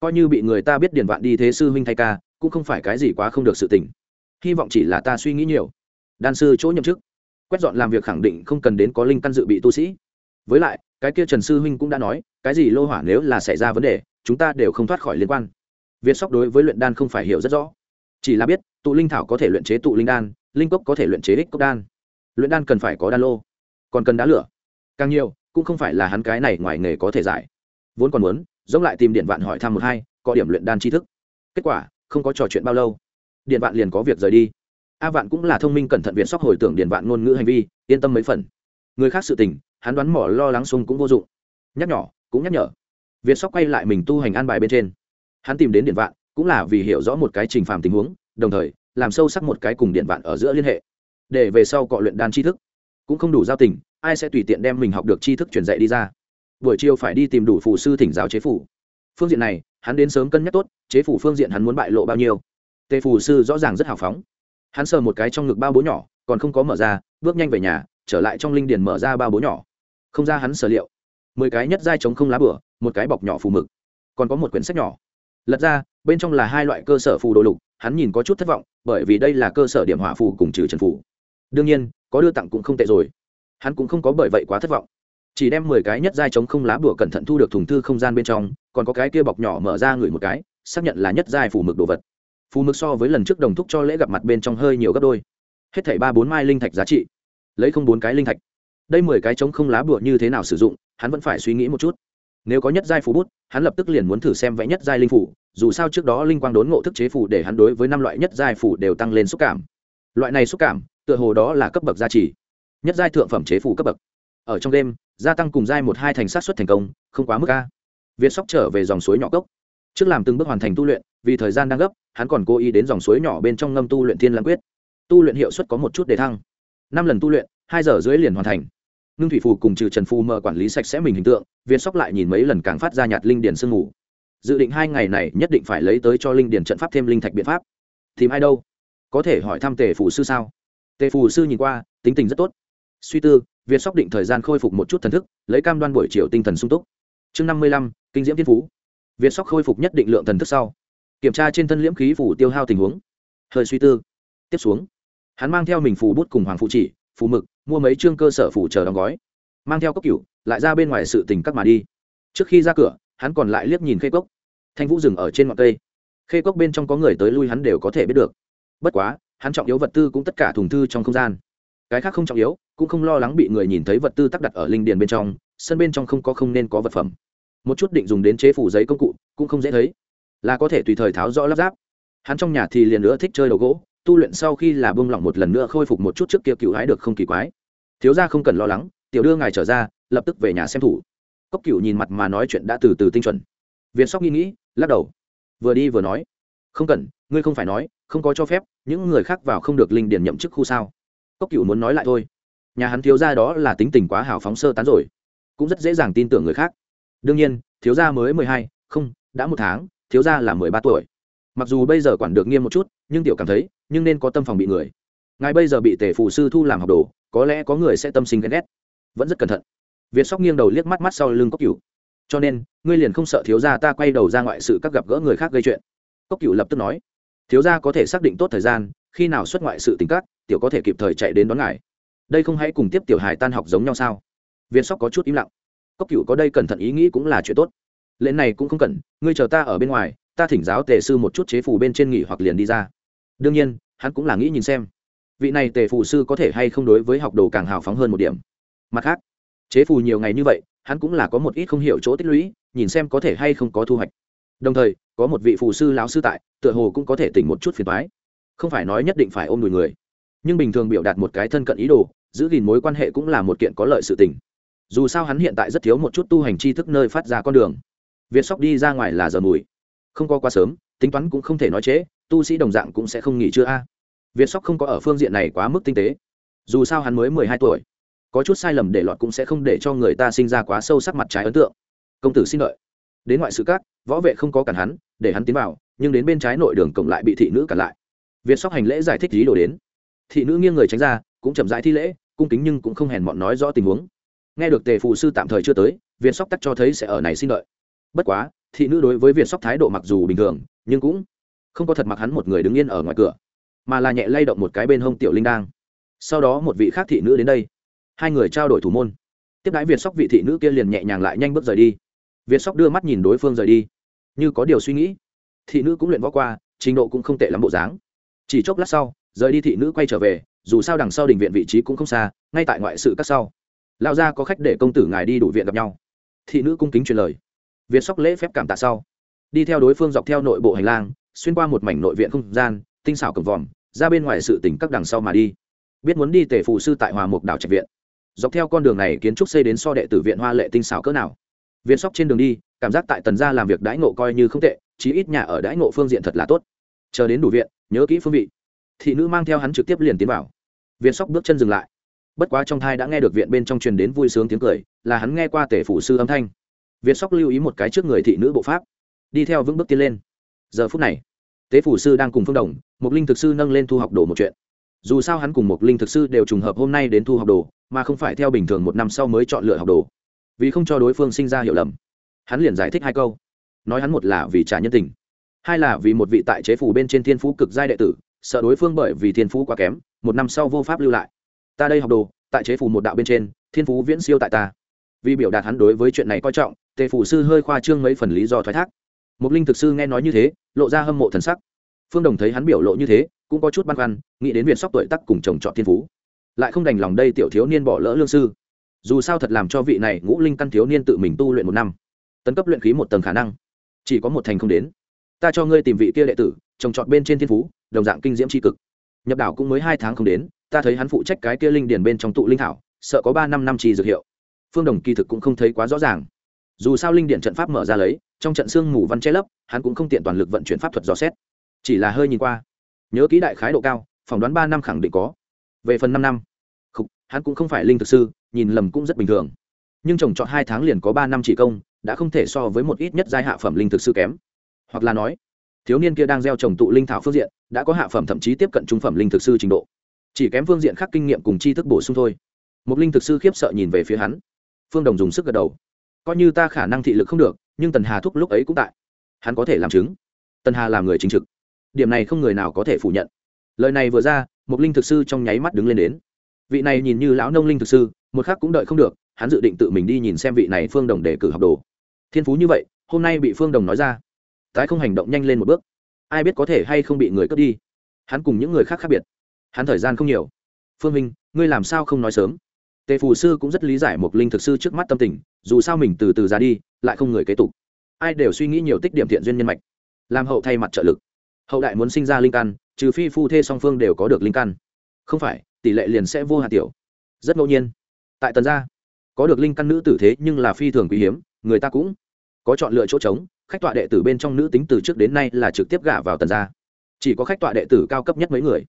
coi như bị người ta biết điền vạn đi thế sư huynh thay ca, cũng không phải cái gì quá không được sự tình. Hy vọng chỉ là ta suy nghĩ nhiều. Đan sư chỗ nhậm chức, quét dọn làm việc khẳng định không cần đến có linh căn dự bị tu sĩ. Với lại, cái kia trần sư huynh cũng đã nói cái gì lô hỏa nếu là xảy ra vấn đề, chúng ta đều không thoát khỏi liên quan. Việt sóc đối với luyện đan không phải hiểu rất rõ. Chỉ là biết, tụ linh thảo có thể luyện chế tụ linh đan, linh cốc có thể luyện chế ích cốc đan. Luyện đan cần phải có đan lô, còn cần đá lửa. Càng nhiều, cũng không phải là hắn cái này ngoài nghề có thể giải. Vốn còn muốn, giống lại tìm điện vạn hỏi thăm một hai, có điểm luyện đan tri thức. Kết quả, không có trò chuyện bao lâu, điện vạn liền có việc rời đi. A vạn cũng là thông minh cẩn thận viện sóc hồi tưởng điện vạn ngôn ngữ hành vi, yên tâm mấy phần. Người khác sự tình, hắn đoán mỏ lo lắng xung cũng vô dụng. Nhắc nhỏ cũng nhắc nhở. Việt sóc quay lại mình tu hành an bài bên trên. Hắn tìm đến điện vạn, cũng là vì hiểu rõ một cái trình phàm tình huống, đồng thời, làm sâu sắc một cái cùng điện vạn ở giữa liên hệ. Để về sau cọ luyện đan tri thức. Cũng không đủ giao tình, ai sẽ tùy tiện đem mình học được tri thức truyền dạy đi ra. Buổi chiều phải đi tìm đủ phụ sư thỉnh giáo chế phủ. Phương diện này, hắn đến sớm cân nhắc tốt, chế phủ phương diện hắn muốn bại lộ bao nhiêu. Tề phù sư rõ ràng rất hào phóng. Hắn sờ một cái trong ngực bao bố nhỏ, còn không có mở ra, bước nhanh về nhà, trở lại trong linh điền mở ra bao bố nhỏ. Không ra hắn sở liệu mười cái nhất giai chống không lá bửa, một cái bọc nhỏ phù mực, còn có một quyển sách nhỏ. Lật ra, bên trong là hai loại cơ sở phù đồ lục, hắn nhìn có chút thất vọng, bởi vì đây là cơ sở điểm hỏa phù cùng trừ trần phù. Đương nhiên, có đưa tặng cũng không tệ rồi. Hắn cũng không có bởi vậy quá thất vọng. Chỉ đem mười cái nhất giai chống không lá bùa cẩn thận thu được thùng thư không gian bên trong, còn có cái kia bọc nhỏ mở ra ngửi một cái, xác nhận là nhất giai phù mực đồ vật. Phù mực so với lần trước đồng thúc cho lễ gặp mặt bên trong hơi nhiều gấp đôi. Hết thảy ba bốn mai linh thạch giá trị. Lấy không bốn cái linh thạch. Đây mười cái chống không lá bùa như thế nào sử dụng hắn vẫn phải suy nghĩ một chút. Nếu có nhất giai phú bút, hắn lập tức liền muốn thử xem vẽ nhất giai linh phủ dù sao trước đó linh quang đốn ngộ thức chế phủ để hắn đối với năm loại nhất giai phủ đều tăng lên xúc cảm. Loại này xúc cảm, tựa hồ đó là cấp bậc gia trì. Nhất giai thượng phẩm chế phủ cấp bậc. Ở trong đêm, gia tăng cùng giai một hai thành sát xuất thành công, không quá mức a. Việt sóc trở về dòng suối nhỏ cốc. Trước làm từng bước hoàn thành tu luyện, vì thời gian đang gấp, hắn còn cố ý đến dòng suối nhỏ bên trong ngâm tu luyện thiên lãng quyết. Tu luyện hiệu suất có một chút để thăng. Năm lần tu luyện, hai giờ dưới liền hoàn thành ngưng thủy phù cùng trừ trần phù mờ quản lý sạch sẽ mình hình tượng việt sóc lại nhìn mấy lần càng phát ra nhạt linh điển sương ngủ dự định hai ngày này nhất định phải lấy tới cho linh điển trận pháp thêm linh thạch biện pháp. Tìm ai đâu? Có thể hỏi thăm tề phù sư sao? Tề phù sư nhìn qua, tính tình rất tốt. Suy tư việt sóc định thời gian khôi phục một chút thần thức, lấy cam đoan buổi chiều tinh thần sung túc. Chương năm mươi lăm, kinh diễm thiên phú. Viên sóc khôi phục nhất định lượng thần thức sau. Kiểm tra trên thân liễm khí phủ tiêu hao tình huống. Hơi suy tư. Tiếp xuống, hắn mang theo mình phù bút cùng hoàng phụ chỉ, phù mực mua mấy chương cơ sở phủ chờ đóng gói, mang theo cốc cựu lại ra bên ngoài sự tình các mà đi. Trước khi ra cửa, hắn còn lại liếc nhìn khê cốc. Thanh vũ dừng ở trên ngọn cây. Khê cốc bên trong có người tới lui hắn đều có thể biết được. Bất quá, hắn trọng yếu vật tư cũng tất cả thùng thư trong không gian. Cái khác không trọng yếu, cũng không lo lắng bị người nhìn thấy vật tư tắc đặt ở linh điền bên trong, sân bên trong không có không nên có vật phẩm. Một chút định dùng đến chế phủ giấy công cụ cũng không dễ thấy. Là có thể tùy thời tháo rõ lắp ráp. Hắn trong nhà thì liền nữa thích chơi đầu gỗ tu luyện sau khi là bông lỏng một lần nữa khôi phục một chút trước kia cựu hái được không kỳ quái. Thiếu ra không cần lo lắng, tiểu đưa ngài trở ra, lập tức về nhà xem thủ. Cốc cựu nhìn mặt mà nói chuyện đã từ từ tinh chuẩn. Viên sóc nghĩ nghĩ, lắc đầu. Vừa đi vừa nói. Không cần, ngươi không phải nói, không có cho phép, những người khác vào không được linh điền nhậm chức khu sao? Cốc cựu muốn nói lại thôi. Nhà hắn thiếu ra đó là tính tình quá hào phóng sơ tán rồi, cũng rất dễ dàng tin tưởng người khác. Đương nhiên, thiếu gia mới mười hai, không, đã một tháng, thiếu gia là mười ba tuổi. Mặc dù bây giờ quản được nghiêm một chút, nhưng tiểu cảm thấy nhưng nên có tâm phòng bị người. Ngài bây giờ bị tể phụ sư thu làm học đồ, có lẽ có người sẽ tâm sinh ghen ghét. Vẫn rất cẩn thận. Việt sóc nghiêng đầu liếc mắt mắt sau lưng cốc cửu. Cho nên, ngươi liền không sợ thiếu gia ta quay đầu ra ngoại sự các gặp gỡ người khác gây chuyện. Cốc cửu lập tức nói. Thiếu gia có thể xác định tốt thời gian, khi nào xuất ngoại sự tính các, tiểu có thể kịp thời chạy đến đón ngài. Đây không hãy cùng tiếp tiểu hài tan học giống nhau sao? Việt sóc có chút im lặng. Cốc cựu có đây cẩn thận ý nghĩ cũng là chuyện tốt. Lễ này cũng không cần, ngươi chờ ta ở bên ngoài, ta thỉnh giáo tề sư một chút chế phù bên trên nghỉ hoặc liền đi ra đương nhiên hắn cũng là nghĩ nhìn xem. Vị này tề phù sư có thể hay không đối với học đồ càng hào phóng hơn một điểm. Mặt khác chế phù nhiều ngày như vậy hắn cũng là có một ít không hiểu chỗ tích lũy nhìn xem có thể hay không có thu hoạch. Đồng thời có một vị phù sư lão sư tại tựa hồ cũng có thể tỉnh một chút phiền thoái không phải nói nhất định phải ôm đùi người nhưng bình thường biểu đạt một cái thân cận ý đồ giữ gìn mối quan hệ cũng là một kiện có lợi sự tình. Dù sao hắn hiện tại rất thiếu một chút tu hành tri thức nơi phát ra con đường. Việt sóc đi ra ngoài là giờ mùi. Không có quá sớm tính toán cũng không thể nói chế, tu sĩ đồng dạng cũng sẽ không nghỉ chưa a. Việt sóc không có ở phương diện này quá mức tinh tế. Dù sao hắn mới mười hai tuổi. Có chút sai lầm để lọt cũng sẽ không để cho người ta sinh ra quá sâu sắc mặt trái ấn tượng. Công tử xin lợi đến ngoại sự các, võ vệ không có cản hắn, để hắn tiến vào, nhưng đến bên trái nội đường cổng lại bị thị nữ cản lại. Việt sóc hành lễ giải thích lý đồ đến. Thị nữ nghiêng người tránh ra, cũng chậm rãi thi lễ, cung kính nhưng cũng không hèn mọn nói rõ tình huống. Nghe được tề phụ sư tạm thời chưa tới, việt sóc tắc cho thấy sẽ ở này xin lợi bất quá, thị nữ đối với việt sóc thái độ mặc dù bình thường, nhưng cũng không có thật mặc hắn một người đứng yên ở ngoài cửa, mà là nhẹ lay động một cái bên hông tiểu linh đang. Sau đó một vị khác thị nữ đến đây. Hai người trao đổi thủ môn. Tiếp đãi việt sóc vị thị nữ kia liền nhẹ nhàng lại nhanh bước rời đi. Việt sóc đưa mắt nhìn đối phương rời đi. Như có điều suy nghĩ, thị nữ cũng luyện võ qua, trình độ cũng không tệ lắm bộ dáng. Chỉ chốc lát sau, rời đi thị nữ quay trở về, dù sao đằng sau đình viện vị trí cũng không xa, ngay tại ngoại sự các sau. Lao ra có khách để công tử ngài đi đủ viện gặp nhau. Thị nữ cung kính truyền lời. Việt sóc lễ phép cảm tạ sau. Đi theo đối phương dọc theo nội bộ hành lang xuyên qua một mảnh nội viện không gian, tinh xảo cầm vòm, ra bên ngoài sự tỉnh các đằng sau mà đi. Biết muốn đi tể phụ sư tại hòa mục đảo trạch viện. Dọc theo con đường này kiến trúc xây đến so đệ tử viện hoa lệ tinh xảo cỡ nào. Việt sóc trên đường đi, cảm giác tại tần gia làm việc đãi ngộ coi như không tệ, chí ít nhà ở đãi ngộ phương diện thật là tốt. Chờ đến đủ viện, nhớ kỹ phương vị. Thị nữ mang theo hắn trực tiếp liền tiến vào. Việt sóc bước chân dừng lại. Bất quá trong thai đã nghe được viện bên trong truyền đến vui sướng tiếng cười, là hắn nghe qua tể phủ sư âm thanh. Việt sóc lưu ý một cái trước người thị nữ bộ pháp. Đi theo vững bước tiến lên giờ phút này, tế phủ sư đang cùng phương đồng một linh thực sư nâng lên thu học đồ một chuyện. Dù sao hắn cùng một linh thực sư đều trùng hợp hôm nay đến thu học đồ, mà không phải theo bình thường một năm sau mới chọn lựa học đồ. Vì không cho đối phương sinh ra hiểu lầm, hắn liền giải thích hai câu. Nói hắn một là vì trả nhân tình, hai là vì một vị tại chế phủ bên trên thiên phú cực giai đệ tử, sợ đối phương bởi vì thiên phú quá kém, một năm sau vô pháp lưu lại. Ta đây học đồ, tại chế phủ một đạo bên trên, thiên phú viễn siêu tại ta. Vì biểu đạt hắn đối với chuyện này coi trọng tề phủ sư hơi khoa trương mấy phần lý do thoái thác. Một linh thực sư nghe nói như thế lộ ra hâm mộ thần sắc. Phương đồng thấy hắn biểu lộ như thế, cũng có chút băn khoăn, nghĩ đến việc sóc tuổi tắc cùng chồng chọn thiên phú. Lại không đành lòng đây tiểu thiếu niên bỏ lỡ lương sư. Dù sao thật làm cho vị này ngũ linh căn thiếu niên tự mình tu luyện một năm, tấn cấp luyện khí một tầng khả năng, chỉ có một thành không đến. Ta cho ngươi tìm vị kia đệ tử trồng trọt bên trên thiên phú, đồng dạng kinh diễm tri cực. Nhập đảo cũng mới hai tháng không đến, ta thấy hắn phụ trách cái kia linh điền bên trong tụ linh thảo, sợ có ba năm năm trì dược hiệu. Phương đồng kỳ thực cũng không thấy quá rõ ràng dù sao linh điện trận pháp mở ra lấy trong trận xương mù văn che lấp hắn cũng không tiện toàn lực vận chuyển pháp thuật dò xét. Chỉ là hơi nhìn qua. Nhớ kỹ đại khái độ cao phỏng đoán ba năm khẳng định có. Về phần năm năm không, hắn cũng không phải linh thực sư nhìn lầm cũng rất bình thường. Nhưng trồng trọt hai tháng liền có ba năm chỉ công đã không thể so với một ít nhất giai hạ phẩm linh thực sư kém. Hoặc là nói thiếu niên kia đang gieo trồng tụ linh thảo phương diện đã có hạ phẩm thậm chí tiếp cận trung phẩm linh thực sư trình độ. Chỉ kém phương diện khác kinh nghiệm cùng tri thức bổ sung thôi. Một linh thực sư khiếp sợ nhìn về phía hắn. Phương đồng dùng sức gật đầu coi như ta khả năng thị lực không được, nhưng tần hà thúc lúc ấy cũng tại. Hắn có thể làm chứng. Tần hà làm người chính trực. Điểm này không người nào có thể phủ nhận. Lời này vừa ra một linh thực sư trong nháy mắt đứng lên đến. Vị này nhìn như lão nông linh thực sư, một khác cũng đợi không được, hắn dự định tự mình đi nhìn xem vị này phương đồng để cử học đồ. Thiên phú như vậy, hôm nay bị phương đồng nói ra, tái không hành động nhanh lên một bước. Ai biết có thể hay không bị người cướp đi. Hắn cùng những người khác khác biệt. Hắn thời gian không nhiều. Phương minh, ngươi làm sao không nói sớm? Tề phù sư cũng rất lý giải một linh thực sư trước mắt tâm tình, dù sao mình từ từ ra đi, lại không người kế tục. Ai đều suy nghĩ nhiều tích điểm thiện duyên nhân mạch. Làm hậu thay mặt trợ lực. Hậu đại muốn sinh ra linh căn, trừ phi phu thê song phương đều có được linh căn. Không phải, tỷ lệ liền sẽ vô hạt tiểu. Rất ngẫu nhiên. Tại tần gia, có được linh căn nữ tử thế nhưng là phi thường quý hiếm, người ta cũng có chọn lựa chỗ trống, khách tọa đệ tử bên trong nữ tính từ trước đến nay là trực tiếp gả vào tần gia. Chỉ có khách tọa đệ tử cao cấp nhất mấy người,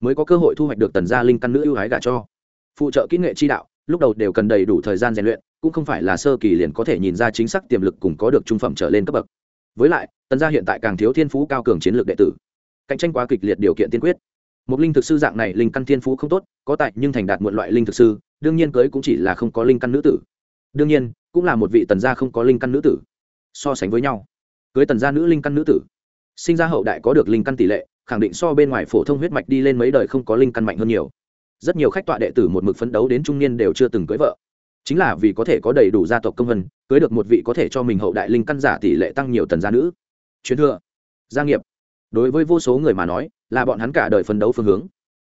mới có cơ hội thu hoạch được tần gia linh căn nữ ưu ái gả cho phụ trợ kỹ nghệ chi đạo, lúc đầu đều cần đầy đủ thời gian rèn luyện, cũng không phải là sơ kỳ liền có thể nhìn ra chính xác tiềm lực cùng có được trung phẩm trở lên cấp bậc. Với lại, tần gia hiện tại càng thiếu thiên phú cao cường chiến lược đệ tử. Cạnh tranh quá kịch liệt điều kiện tiên quyết. Một linh thực sư dạng này linh căn thiên phú không tốt, có tại nhưng thành đạt một loại linh thực sư, đương nhiên cưới cũng chỉ là không có linh căn nữ tử. Đương nhiên, cũng là một vị tần gia không có linh căn nữ tử. So sánh với nhau, cưới tần gia nữ linh căn nữ tử, sinh ra hậu đại có được linh căn tỷ lệ, khẳng định so bên ngoài phổ thông huyết mạch đi lên mấy đời không có linh căn mạnh hơn nhiều rất nhiều khách tọa đệ tử một mực phấn đấu đến trung niên đều chưa từng cưới vợ. Chính là vì có thể có đầy đủ gia tộc công vân, cưới được một vị có thể cho mình hậu đại linh căn giả tỷ lệ tăng nhiều tần gia nữ. Chuyến thừa. Gia nghiệp. Đối với vô số người mà nói, là bọn hắn cả đời phấn đấu phương hướng.